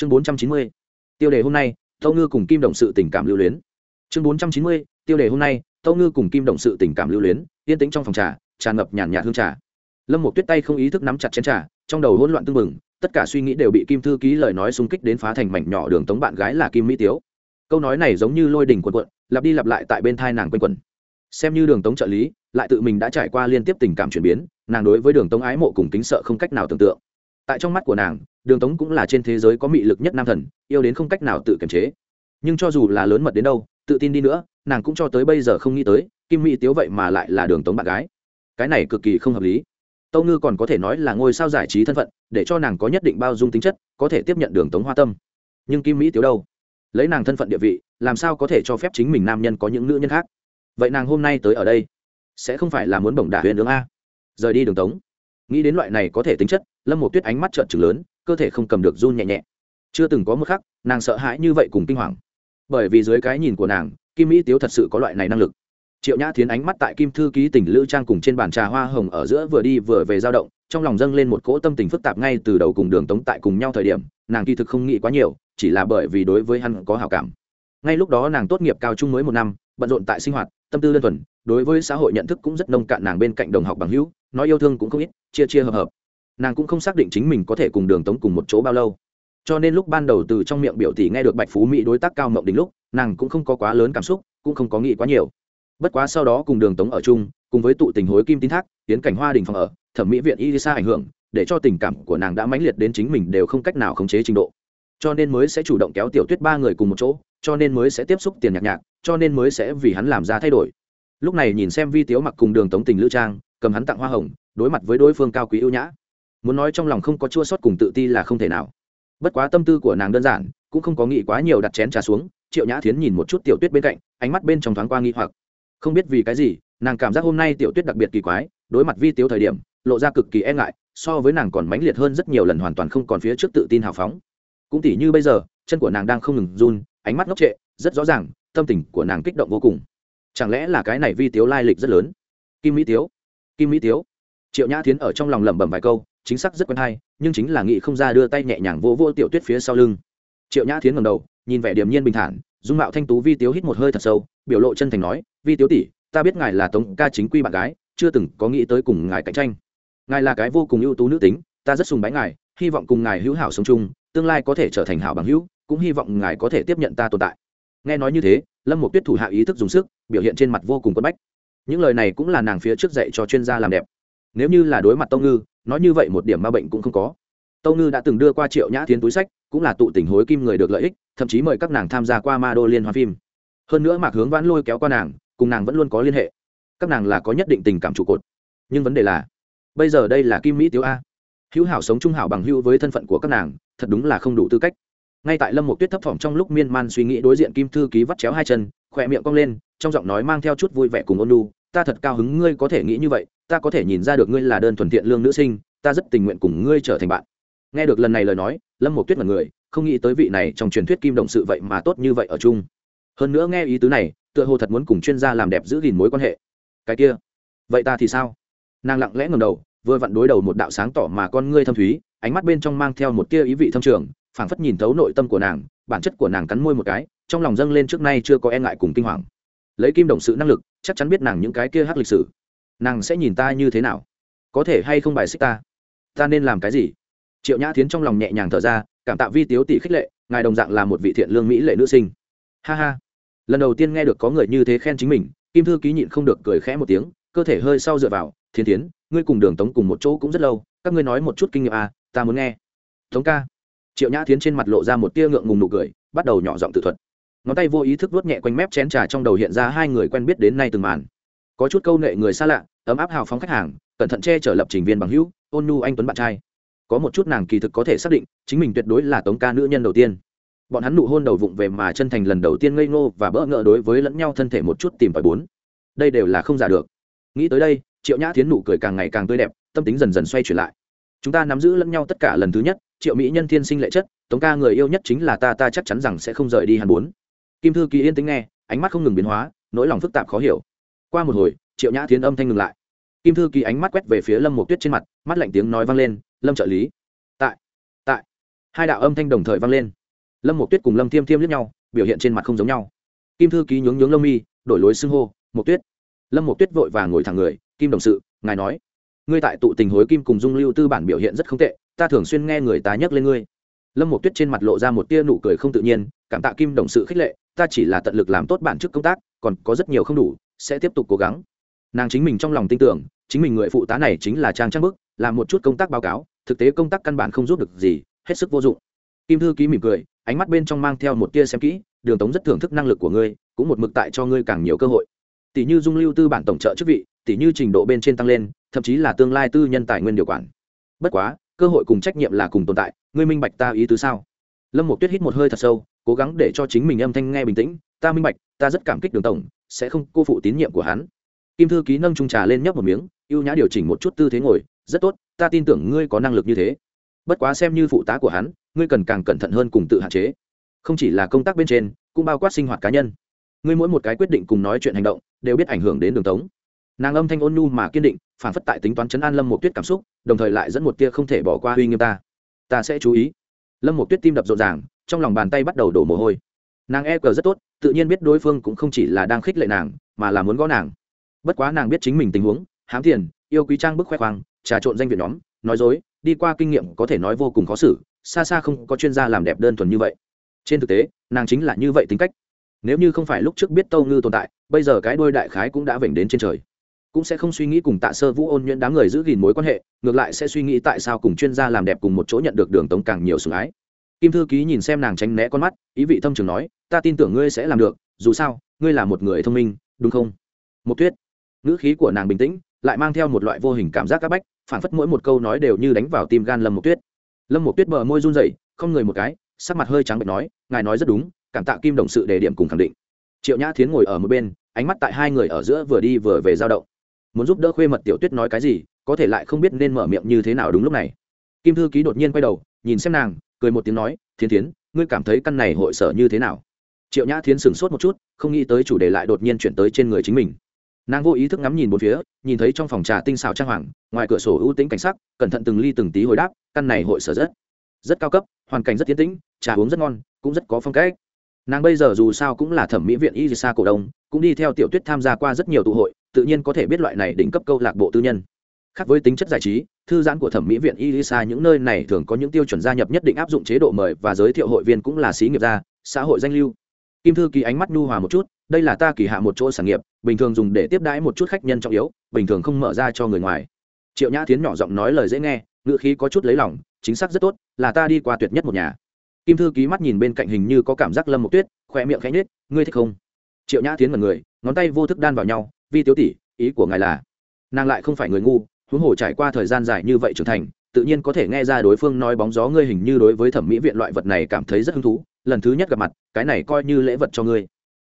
chương bốn trăm chín mươi, tiêu đề hôm nay, tâu ngư cùng kim động sự tình cảm lưu luyến. Chương bốn trăm chín mươi, tiêu đề hôm nay, tâu ngư cùng kim động sự tình cảm lưu luyến, yên tĩnh trong phòng trà, tràn ngập nhàn nhạt hương trà. Lâm một tuyết tay không ý thức nắm chặt chén trà, trong đầu hỗn loạn tưng bừng, tất cả suy nghĩ đều bị kim thư ký lời nói xung kích đến phá thành mảnh nhỏ đường tống bạn gái là kim mỹ tiếu. Câu nói này giống như lôi đỉnh quần quận lặp đi lặp lại tại bên thai nàng quanh quẩn. Xem như đường tống trợ lý, lại tự mình đã trải qua liên tiếp tình cảm chuyển biến, nàng đối với đường tống ái mộ cùng kính sợ không cách nào tưởng tượng tại trong mắt của nàng, đường tống cũng là trên thế giới có mị lực nhất nam thần, yêu đến không cách nào tự kiềm chế. Nhưng cho dù là lớn mật đến đâu, tự tin đi nữa, nàng cũng cho tới bây giờ không nghĩ tới, kim mỹ tiếu vậy mà lại là đường tống bạn gái. Cái này cực kỳ không hợp lý. Tâu ngư còn có thể nói là ngôi sao giải trí thân phận, để cho nàng có nhất định bao dung tính chất, có thể tiếp nhận đường tống hoa tâm. Nhưng kim mỹ tiếu đâu? Lấy nàng thân phận địa vị, làm sao có thể cho phép chính mình nam nhân có những nữ nhân khác? Vậy nàng hôm nay tới ở đây, sẽ không phải là muốn bổng đả huyền ứng a? Rời đi đường tống nghĩ đến loại này có thể tính chất, lâm một tuyết ánh mắt trợn trừng lớn, cơ thể không cầm được run nhẹ nhẹ. Chưa từng có một khắc, nàng sợ hãi như vậy cùng kinh hoàng. Bởi vì dưới cái nhìn của nàng, kim mỹ tiếu thật sự có loại này năng lực. Triệu nhã thiến ánh mắt tại kim thư ký tỉnh lữ trang cùng trên bàn trà hoa hồng ở giữa vừa đi vừa về dao động, trong lòng dâng lên một cỗ tâm tình phức tạp ngay từ đầu cùng đường tống tại cùng nhau thời điểm, nàng kỳ thực không nghĩ quá nhiều, chỉ là bởi vì đối với hắn có hào cảm. Ngay lúc đó nàng tốt nghiệp cao trung mới một năm, bận rộn tại sinh hoạt, tâm tư đơn thuần, đối với xã hội nhận thức cũng rất nông cạn nàng bên cạnh đồng học bằng hữu nói yêu thương cũng không ít, chia chia hợp hợp. Nàng cũng không xác định chính mình có thể cùng đường tống cùng một chỗ bao lâu. Cho nên lúc ban đầu từ trong miệng biểu tỷ nghe được bạch phú mỹ đối tác cao mộng đỉnh lúc, nàng cũng không có quá lớn cảm xúc, cũng không có nghĩ quá nhiều. Bất quá sau đó cùng đường tống ở chung, cùng với tụ tình hối kim tín thác tiến cảnh hoa đình phòng ở, thẩm mỹ viện y xa ảnh hưởng, để cho tình cảm của nàng đã mãnh liệt đến chính mình đều không cách nào khống chế trình độ. Cho nên mới sẽ chủ động kéo tiểu tuyết ba người cùng một chỗ, cho nên mới sẽ tiếp xúc tiền nhạc nhạc, cho nên mới sẽ vì hắn làm ra thay đổi. Lúc này nhìn xem vi tiếu mặc cùng đường tống tình lữ trang cầm hắn tặng hoa hồng, đối mặt với đối phương cao quý ưu nhã. Muốn nói trong lòng không có chua sót cùng tự ti là không thể nào. Bất quá tâm tư của nàng đơn giản, cũng không có nghĩ quá nhiều đặt chén trà xuống, triệu nhã thiến nhìn một chút tiểu tuyết bên cạnh, ánh mắt bên trong thoáng qua nghi hoặc. Không biết vì cái gì, nàng cảm giác hôm nay tiểu tuyết đặc biệt kỳ quái, đối mặt vi tiếu thời điểm, lộ ra cực kỳ e ngại, so với nàng còn mãnh liệt hơn rất nhiều lần hoàn toàn không còn phía trước tự tin hào phóng. Cũng tỉ như bây giờ, chân của nàng đang không ngừng run, ánh mắt ngốc trệ, rất rõ ràng, tâm tình của nàng kích động vô cùng. Chẳng lẽ là cái này vi tiếu lai lịch rất lớn? Kim mỹ tiếu kim mỹ tiếu. Triệu nhã tiến ở trong lòng lẩm bẩm vài câu, chính xác rất quen hay, nhưng chính là nghị không ra đưa tay nhẹ nhàng vô vô tiểu tuyết phía sau lưng. Triệu nhã tiến ngầm đầu, nhìn vẻ điềm nhiên bình thản, dung mạo thanh tú vi tiếu hít một hơi thật sâu, biểu lộ chân thành nói, vi tiếu tỷ, ta biết ngài là tống ca chính quy bạn gái, chưa từng có nghĩ tới cùng ngài cạnh tranh. Ngài là cái vô cùng ưu tú nữ tính, ta rất sùng bái ngài, hy vọng cùng ngài hữu hảo sống chung, tương lai có thể trở thành hảo bằng hữu, cũng hy vọng ngài có thể tiếp nhận ta tồn tại. Nghe nói như thế, lâm một tuyết thủ hạ ý thức dùng sức, biểu hiện trên mặt vô cùng quất bách những lời này cũng là nàng phía trước dạy cho chuyên gia làm đẹp. Nếu như là đối mặt tông ngư, nói như vậy một điểm ma bệnh cũng không có. Tông ngư đã từng đưa qua triệu nhã tiến túi sách, cũng là tụ tình hối kim người được lợi ích, thậm chí mời các nàng tham gia qua ma đô liên hoa phim. Hơn nữa mạc hướng vãn lôi kéo qua nàng, cùng nàng vẫn luôn có liên hệ. Các nàng là có nhất định tình cảm trụ cột. Nhưng vấn đề là, bây giờ đây là kim mỹ tiếu a. Hữu hảo sống trung hảo bằng hữu với thân phận của các nàng, thật đúng là không đủ tư cách. Ngay tại lâm một tuyết thấp thỏm trong lúc miên man suy nghĩ đối diện kim thư ký vắt chéo hai chân khỏe miệng cong lên, trong giọng nói mang theo chút vui vẻ cùng ôn lu ta thật cao hứng ngươi có thể nghĩ như vậy, ta có thể nhìn ra được ngươi là đơn thuần thiện lương nữ sinh, ta rất tình nguyện cùng ngươi trở thành bạn. Nghe được lần này lời nói, lâm một tuyết mật người, không nghĩ tới vị này trong truyền thuyết kim động sự vậy mà tốt như vậy ở chung. Hơn nữa nghe ý tứ này, tựa hồ thật muốn cùng chuyên gia làm đẹp giữ gìn mối quan hệ. Cái kia, vậy ta thì sao? Nàng lặng lẽ ngầm đầu, vừa vặn đối đầu một đạo sáng tỏ mà con ngươi thâm thúy, ánh mắt bên trong mang theo một tia ý vị thâm trường, phảng phất nhìn thấu nội tâm của nàng, bản chất của nàng cắn môi một cái trong lòng dâng lên trước nay chưa có e ngại cùng kinh hoàng. Lấy kim đồng sự năng lực, chắc chắn biết nàng những cái kia hắc lịch sử. Nàng sẽ nhìn ta như thế nào? Có thể hay không bài xích ta? Ta nên làm cái gì? Triệu nhã tiến trong lòng nhẹ nhàng thở ra, cảm tạ vi tiếu tỷ khích lệ, ngài đồng dạng là một vị thiện lương mỹ lệ nữ sinh. Ha ha. Lần đầu tiên nghe được có người như thế khen chính mình, kim thư ký nhịn không được cười khẽ một tiếng, cơ thể hơi sau dựa vào thiên tiến ngươi cùng đường tống cùng một chỗ cũng rất lâu, các ngươi nói một chút kinh nghiệm à ta muốn nghe. Tống ca. Triệu nhã tiến trên mặt lộ ra một tia ngượng ngùng nụ cười, bắt đầu nhỏ giọng tự thuật ngón tay vô ý thức vuốt nhẹ quanh mép chén trà trong đầu hiện ra hai người quen biết đến nay từng màn. Có chút câu nệ người xa lạ, ấm áp hào phóng khách hàng, cẩn thận che chở lập trình viên bằng hữu, ôn nhu anh tuấn bạn trai. Có một chút nàng kỳ thực có thể xác định, chính mình tuyệt đối là tống ca nữ nhân đầu tiên. Bọn hắn nụ hôn đầu vụng về mà chân thành lần đầu tiên ngây ngô và bỡ ngỡ đối với lẫn nhau thân thể một chút tìm tòi bốn. Đây đều là không giả được. Nghĩ tới đây, triệu nhã tiến nụ cười càng ngày càng tươi đẹp, tâm tính dần dần xoay chuyển lại. Chúng ta nắm giữ lẫn nhau tất cả lần thứ nhất, triệu mỹ nhân thiên sinh lệ chất, tống ca người yêu nhất chính là ta ta chắc chắn rằng sẽ không rời đi hàn bốn kim thư ký yên tính nghe, ánh mắt không ngừng biến hóa, nỗi lòng phức tạp khó hiểu. Qua một hồi, triệu nhã thiến âm thanh ngừng lại. Kim thư ký ánh mắt quét về phía lâm một tuyết trên mặt, mắt lạnh tiếng nói vang lên, lâm trợ lý. Tại tại. Hai đạo âm thanh đồng thời vang lên. Lâm một tuyết cùng lâm thiêm thiêm lướt nhau, biểu hiện trên mặt không giống nhau. Kim thư ký nhướng nhướng lông mi, đổi lối xưng hô một tuyết. Lâm một tuyết vội và ngồi thẳng người, kim đồng sự, ngài nói, ngươi tại tụ tình hối kim cùng dung lưu tư bản biểu hiện rất không tệ, ta thường xuyên nghe người ta nhắc lên ngươi. Lâm một tuyết trên mặt lộ ra một tia nụ cười không tự nhiên, cảm tạ kim đồng sự khích lệ ta chỉ là tận lực làm tốt bản chức công tác, còn có rất nhiều không đủ, sẽ tiếp tục cố gắng. Nàng chính mình trong lòng tin tưởng, chính mình người phụ tá này chính là trang trang bức, làm một chút công tác báo cáo, thực tế công tác căn bản không giúp được gì, hết sức vô dụng. Kim thư ký mỉm cười, ánh mắt bên trong mang theo một tia xem kỹ, đường tống rất thưởng thức năng lực của ngươi, cũng một mực tại cho ngươi càng nhiều cơ hội. Tỷ như dung lưu tư bản tổng trợ chức vị, tỷ như trình độ bên trên tăng lên, thậm chí là tương lai tư nhân tài nguyên điều quản. Bất quá, cơ hội cùng trách nhiệm là cùng tồn tại, ngươi minh bạch ta ý tứ sao? Lâm một tuyết hít một hơi thật sâu cố gắng để cho chính mình âm thanh nghe bình tĩnh, ta minh bạch, ta rất cảm kích đường tổng, sẽ không cô phụ tín nhiệm của hắn. Kim thư ký nâng trung trà lên nhấp một miếng, ưu nhã điều chỉnh một chút tư thế ngồi, rất tốt, ta tin tưởng ngươi có năng lực như thế. Bất quá xem như phụ tá của hắn, ngươi cần càng cẩn thận hơn cùng tự hạn chế. Không chỉ là công tác bên trên, cũng bao quát sinh hoạt cá nhân. Ngươi mỗi một cái quyết định cùng nói chuyện hành động, đều biết ảnh hưởng đến đường tống. Nàng âm thanh ôn nhu mà kiên định, phản phất tại tính toán chấn an lâm một tuyết cảm xúc, đồng thời lại dẫn một tia không thể bỏ qua uy nghiêm ta. Ta sẽ chú ý. Lâm một tuyết tim đập rộn ràng trong lòng bàn tay bắt đầu đổ mồ hôi. Nàng e cờ rất tốt, tự nhiên biết đối phương cũng không chỉ là đang khích lệ nàng, mà là muốn gõ nàng. Bất quá nàng biết chính mình tình huống, hám tiền, yêu quý trang bức khoe khoang, trà trộn danh viện nhóm, nói dối, đi qua kinh nghiệm có thể nói vô cùng khó xử, xa xa không có chuyên gia làm đẹp đơn thuần như vậy. Trên thực tế, nàng chính là như vậy tính cách. Nếu như không phải lúc trước biết tâu ngư tồn tại, bây giờ cái đôi đại khái cũng đã vểnh đến trên trời. Cũng sẽ không suy nghĩ cùng tạ sơ vũ ôn nhuyễn đám người giữ gìn mối quan hệ, ngược lại sẽ suy nghĩ tại sao cùng chuyên gia làm đẹp cùng một chỗ nhận được đường tống càng nhiều sủng ái kim thư ký nhìn xem nàng tránh né con mắt, ý vị thâm trường nói, ta tin tưởng ngươi sẽ làm được, dù sao, ngươi là một người thông minh, đúng không? Một tuyết. Ngữ khí của nàng bình tĩnh, lại mang theo một loại vô hình cảm giác áp bách phản phất mỗi một câu nói đều như đánh vào tim gan lâm một tuyết. Lâm một tuyết bờ môi run rẩy, không người một cái, sắc mặt hơi trắng bệch nói, ngài nói rất đúng, cảm tạ kim đồng sự đề điểm cùng khẳng định. Triệu nhã thiến ngồi ở một bên, ánh mắt tại hai người ở giữa vừa đi vừa về dao động. Muốn giúp đỡ khuê mật tiểu tuyết nói cái gì, có thể lại không biết nên mở miệng như thế nào đúng lúc này. Kim thư ký đột nhiên quay đầu, nhìn xem nàng cười một tiếng nói thiên thiến, ngươi cảm thấy căn này hội sở như thế nào? Triệu nhã thiến sửng sốt một chút, không nghĩ tới chủ đề lại đột nhiên chuyển tới trên người chính mình. Nàng vô ý thức ngắm nhìn bốn phía, nhìn thấy trong phòng trà tinh xào trang hoàng, ngoài cửa sổ ưu tĩnh cảnh sắc, cẩn thận từng ly từng tí hồi đáp, căn này hội sở rất rất cao cấp, hoàn cảnh rất tiến tĩnh, trà uống rất ngon, cũng rất có phong cách. Nàng bây giờ dù sao cũng là thẩm mỹ viện y sa cổ đông, cũng đi theo tiểu tuyết tham gia qua rất nhiều tụ hội, tự nhiên có thể biết loại này đỉnh cấp câu lạc bộ tư nhân. Khác với tính chất giải trí thư giãn của thẩm mỹ viện Elisa những nơi này thường có những tiêu chuẩn gia nhập nhất định áp dụng chế độ mời và giới thiệu hội viên cũng là xí nghiệp gia xã hội danh lưu. Kim thư ký ánh mắt nhu hòa một chút đây là ta kỳ hạ một chỗ sản nghiệp bình thường dùng để tiếp đãi một chút khách nhân trọng yếu bình thường không mở ra cho người ngoài. Triệu nhã Thiến nhỏ giọng nói lời dễ nghe ngữ khí có chút lấy lòng chính xác rất tốt là ta đi qua tuyệt nhất một nhà. Kim thư ký mắt nhìn bên cạnh hình như có cảm giác lâm một tuyết khóe miệng khẽ nhếch, ngươi thích không? Triệu nhã Thiến mở người ngón tay vô thức đan vào nhau vi Tiểu tỷ ý của ngài là nàng lại không phải người ngu huống hồ trải qua thời gian dài như vậy trưởng thành, tự nhiên có thể nghe ra đối phương nói bóng gió ngươi hình như đối với thẩm mỹ viện loại vật này cảm thấy rất hứng thú, lần thứ nhất gặp mặt, cái này coi như lễ vật cho ngươi.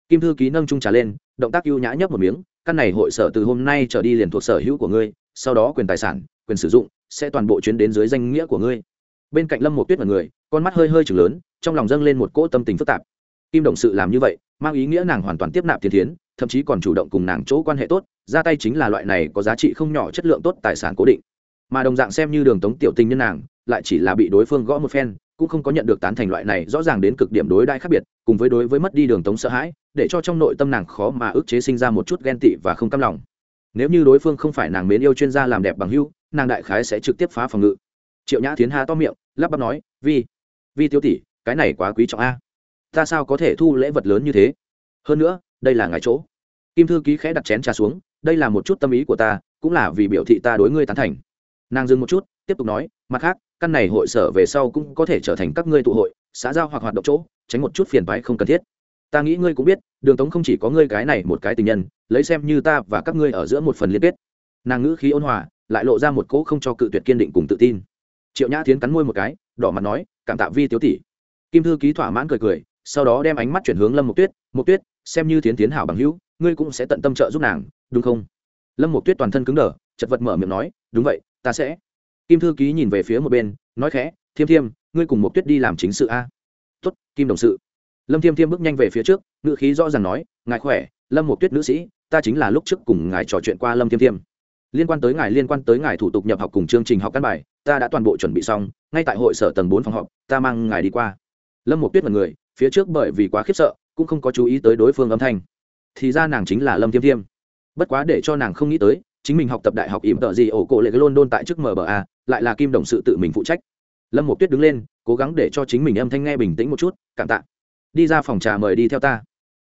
Kim thư ký nâng trung trà lên, động tác ưu nhã nhấp một miếng, căn này hội sở từ hôm nay trở đi liền thuộc sở hữu của ngươi, sau đó quyền tài sản, quyền sử dụng, sẽ toàn bộ chuyến đến dưới danh nghĩa của ngươi. Bên cạnh lâm một tuyết mật người, con mắt hơi hơi chừng lớn, trong lòng dâng lên một cỗ tâm tình phức tạp. Kim động sự làm như vậy mang ý nghĩa nàng hoàn toàn tiếp nạp thiên thiến, thậm chí còn chủ động cùng nàng chỗ quan hệ tốt, ra tay chính là loại này có giá trị không nhỏ chất lượng tốt tài sản cố định. Mà đồng dạng xem như đường tống tiểu tình nhân nàng, lại chỉ là bị đối phương gõ một phen, cũng không có nhận được tán thành loại này rõ ràng đến cực điểm đối đãi khác biệt, cùng với đối với mất đi đường tống sợ hãi, để cho trong nội tâm nàng khó mà ức chế sinh ra một chút ghen tị và không căm lòng. Nếu như đối phương không phải nàng mến yêu chuyên gia làm đẹp bằng hưu nàng đại khái sẽ trực tiếp phá phòng ngự. Triệu nhã tiến ha to miệng, lắp bắp nói, vi vi tiêu tỷ, cái này quá quý trọng a ta sao có thể thu lễ vật lớn như thế? Hơn nữa, đây là ngài chỗ. Kim thư ký khẽ đặt chén trà xuống, đây là một chút tâm ý của ta, cũng là vì biểu thị ta đối ngươi tán thành. Nàng dừng một chút, tiếp tục nói, mặt khác, căn này hội sở về sau cũng có thể trở thành các ngươi tụ hội, xã giao hoặc hoạt động chỗ, tránh một chút phiền phái không cần thiết. Ta nghĩ ngươi cũng biết, đường tống không chỉ có ngươi cái này một cái tình nhân, lấy xem như ta và các ngươi ở giữa một phần liên kết. Nàng ngữ khí ôn hòa, lại lộ ra một cỗ không cho cự tuyệt kiên định cùng tự tin. Triệu nhã tiến cắn môi một cái, đỏ mặt nói, cảm tạ vi tiếu tỷ. Kim thư ký thỏa mãn cười cười sau đó đem ánh mắt chuyển hướng lâm mục tuyết mục tuyết, xem như tiến tiến hảo bằng hữu, ngươi cũng sẽ tận tâm trợ giúp nàng, đúng không? Lâm mục tuyết toàn thân cứng đờ, chật vật mở miệng nói, đúng vậy, ta sẽ. Kim thư ký nhìn về phía một bên, nói khẽ, thiêm thiêm, ngươi cùng mục tuyết đi làm chính sự a. Tuất kim đồng sự. Lâm thiêm thiêm bước nhanh về phía trước, ngữ khí rõ ràng nói, ngài khỏe, lâm mục tuyết nữ sĩ, ta chính là lúc trước cùng ngài trò chuyện qua lâm thiêm thiêm. Liên quan tới ngài, liên quan tới ngài thủ tục nhập học cùng chương trình học căn bài, ta đã toàn bộ chuẩn bị xong, ngay tại hội sở tầng bốn phòng họp, ta mang ngài đi qua. Lâm một tuyết mật người phía trước bởi vì quá khiếp sợ, cũng không có chú ý tới đối phương âm thanh. Thì ra nàng chính là lâm thiêm thiêm. Bất quá để cho nàng không nghĩ tới, chính mình học tập đại học ỉm tợ gì ổ cổ lệ cái london tại trước mba, lại là kim đồng sự tự mình phụ trách. Lâm một tuyết đứng lên, cố gắng để cho chính mình âm thanh nghe bình tĩnh một chút, cảm tạ. Đi ra phòng trà mời đi theo ta.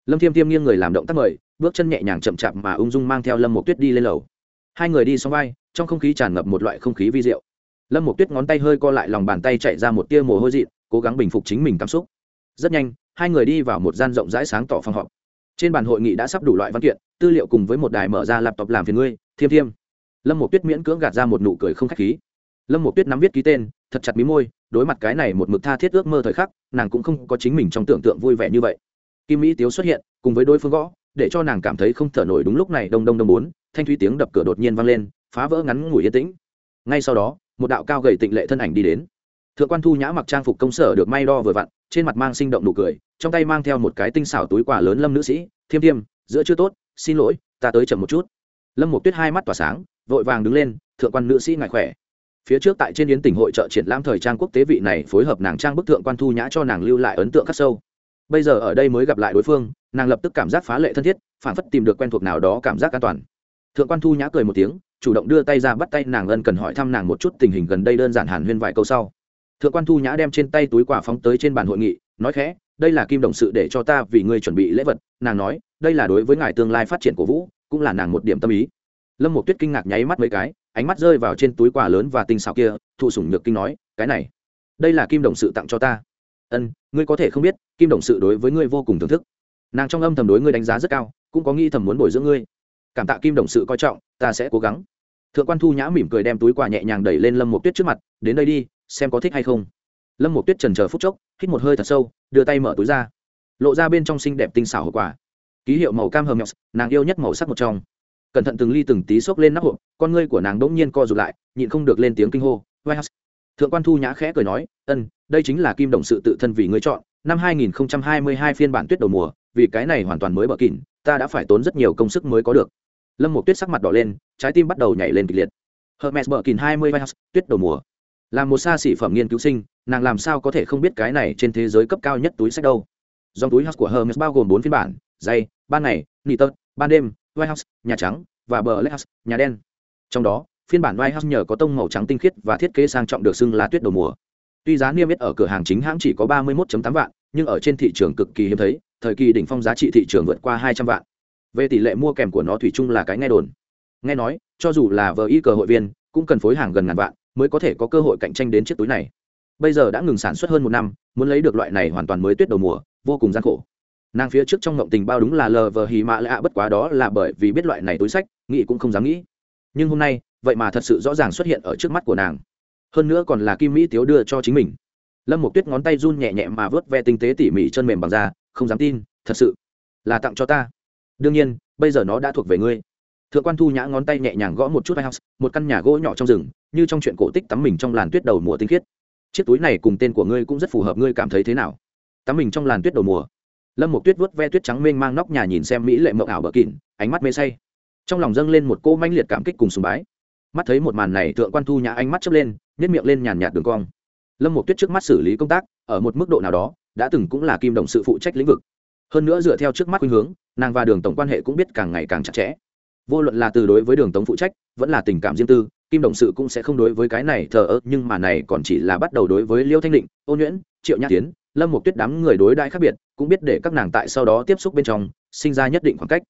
Lâm thiêm thiêm nghiêng người làm động tác mời, bước chân nhẹ nhàng chậm chạp mà ung dung mang theo lâm một tuyết đi lên lầu. Hai người đi xong vai, trong không khí tràn ngập một loại không khí vi diệu. Lâm một tuyết ngón tay hơi co lại, lòng bàn tay chạy ra một tia mồ hôi dị cố gắng bình phục chính mình cảm xúc rất nhanh, hai người đi vào một gian rộng rãi sáng tỏ phòng họp. Trên bàn hội nghị đã sắp đủ loại văn kiện, tư liệu cùng với một đài mở ra laptop làm phiền ngươi, thiêm thiêm. Lâm một tuyết miễn cưỡng gạt ra một nụ cười không k h á c h khí. Lâm một tuyết nắm viết ký tên, thật chặt mí môi, đối mặt cái này một mực tha thiết ước mơ thời khắc, nàng cũng không có chính mình trong tưởng tượng vui vẻ như vậy. Kim mỹ tiếu xuất hiện, cùng với đôi phương gõ, để cho nàng cảm thấy không thở nổi đúng lúc này đông đông đông bốn, thanh thúy tiếng đập cửa đột nhiên vang lên, phá vỡ ngắn ngủi yên tĩnh. Ngay sau đó, một đạo cao gầy tịnh lệ thân ảnh đi đến. Thượng quan thu nhã mặc trang phục công sở được may đo vừa vặn trên mặt mang sinh động nụ cười, trong tay mang theo một cái tinh xảo túi quà lớn lâm nữ sĩ, thiêm thiêm, giữa chưa tốt, xin lỗi, ta tới chậm một chút. Lâm một tuyết hai mắt tỏa sáng, vội vàng đứng lên, thượng quan nữ sĩ ngại khỏe. Phía trước tại trên yến tỉnh hội trợ triển lãm thời trang quốc tế vị này phối hợp nàng trang bức thượng quan thu nhã cho nàng lưu lại ấn tượng khắc sâu. Bây giờ ở đây mới gặp lại đối phương, nàng lập tức cảm giác phá lệ thân thiết, phản phất tìm được quen thuộc nào đó cảm giác an toàn. Thượng quan thu nhã cười một tiếng, chủ động đưa tay ra bắt tay nàng ân cần hỏi thăm nàng một chút tình hình gần đây đơn giản hàn huyên vài câu sau thượng quan thu nhã đem trên tay túi quà phóng tới trên bàn hội nghị, nói khẽ, đây là kim đồng sự để cho ta vì ngươi chuẩn bị lễ vật. Nàng nói, đây là đối với ngài tương lai phát triển của vũ, cũng là nàng một điểm tâm ý. Lâm một tuyết kinh ngạc nháy mắt mấy cái, ánh mắt rơi vào trên túi quà lớn và tinh xảo kia, thụ sủng nhược kinh nói, cái này, đây là kim đồng sự tặng cho ta. Ân, ngươi có thể không biết, kim đồng sự đối với ngươi vô cùng thưởng thức. Nàng trong âm thầm đối ngươi đánh giá rất cao, cũng có nghi thầm muốn bồi dưỡng ngươi. Cảm tạ kim đồng sự coi trọng, ta sẽ cố gắng. Thượng quan thu nhã mỉm cười đem túi quà nhẹ nhàng đẩy lên lâm một tuyết trước mặt, đến đây đi xem có thích hay không. Lâm một tuyết trần chờ phút chốc, hít một hơi thật sâu, đưa tay mở túi ra. Lộ ra bên trong xinh đẹp tinh xảo hậu quả. Ký hiệu màu cam hầm nhọc nàng yêu nhất màu sắc một trong. Cẩn thận từng ly từng tí xốc lên nắp hộp, con ngươi của nàng đ ỗ n g nhiên co rụt lại, nhịn không được lên tiếng kinh hô. Thượng quan thu nhã khẽ cười nói, ân, đây chính là kim đồng sự tự thân vì ngươi chọn, năm 2022 phiên bản tuyết đầu mùa, vì cái này hoàn toàn mới bở kỉn ta đã phải tốn rất nhiều công sức mới có được. Lâm một tuyết sắc mặt đỏ lên, trái tim bắt đầu nhảy lên kịch liệt. Hermes bờ kỉn 20 tuyết đầu mùa là một xa xỉ phẩm nghiên cứu sinh, nàng làm sao có thể không biết cái này trên thế giới cấp cao nhất túi sách đâu. Dòng túi house của hermes bao gồm bốn phiên bản, dây, ban ngày nitert ban đêm white house nhà trắng và bờ black house, nhà đen. Trong đó, phiên bản white house nhờ có tông màu trắng tinh khiết và thiết kế sang trọng được xưng là tuyết đầu mùa. Tuy giá niêm yết ở cửa hàng chính hãng chỉ có ba mươi 31.8 vạn, nhưng ở trên thị trường cực kỳ hiếm thấy, thời kỳ đỉnh phong giá trị thị trường vượt qua hai trăm vạn. Về tỷ lệ mua kèm của nó thủy chung là cái nghe đồn. Nghe nói, cho dù là vờ y cờ hội viên cũng cần phối hàng gần ngàn vạn mới có thể có cơ hội cạnh tranh đến chiếc túi này. Bây giờ đã ngừng sản xuất hơn một năm, muốn lấy được loại này hoàn toàn mới tuyết đầu mùa, vô cùng gian khổ. Nàng phía trước trong ngộng tình bao đúng là lờ vờ hì mạ lạ bất quá đó là bởi vì biết loại này túi sách, nghĩ cũng không dám nghĩ. Nhưng hôm nay, vậy mà thật sự rõ ràng xuất hiện ở trước mắt của nàng. Hơn nữa còn là kim mỹ tiếu đưa cho chính mình. Lâm một tuyết ngón tay run nhẹ nhẹ mà vớt ve tinh tế tỉ mỉ chân mềm bằng da, không dám tin, thật sự là tặng cho ta. Đương nhiên, bây giờ nó đã thuộc về ngươi thượng quan thu nhã ngón tay nhẹ nhàng gõ một chút house, một căn nhà gỗ nhỏ trong rừng, như trong chuyện cổ tích tắm mình trong làn tuyết đầu mùa tinh khiết. Chiếc túi này cùng tên của ngươi cũng rất phù hợp, ngươi cảm thấy thế nào? Tắm mình trong làn tuyết đầu mùa. Lâm một tuyết vớt ve tuyết trắng mênh mang nóc nhà nhìn xem mỹ lệ mộng ảo bờ kỉn ánh mắt mê say. Trong lòng dâng lên một cô manh liệt cảm kích cùng sùng bái. Mắt thấy một màn này, thượng quan thu nhã ánh mắt chớp lên nhét miệng lên nhàn nhạt đường cong. Lâm một tuyết trước mắt xử lý công tác, ở một mức độ nào đó, đã từng cũng là kim đồng sự phụ trách lĩnh vực. Hơn nữa dựa theo trước mắt khuynh hướng, nàng và đường tổng quan hệ cũng biết càng ngày càng chặt chẽ vô luận là từ đối với đường tống phụ trách, vẫn là tình cảm riêng tư, kim đồng sự cũng sẽ không đối với cái này thờ ơ, nhưng mà này còn chỉ là bắt đầu đối với liêu thanh định, ô nhuyễn, triệu nhã tiến, lâm một tuyết đám người đối đãi khác biệt, cũng biết để các nàng tại sau đó tiếp xúc bên trong, sinh ra nhất định khoảng cách.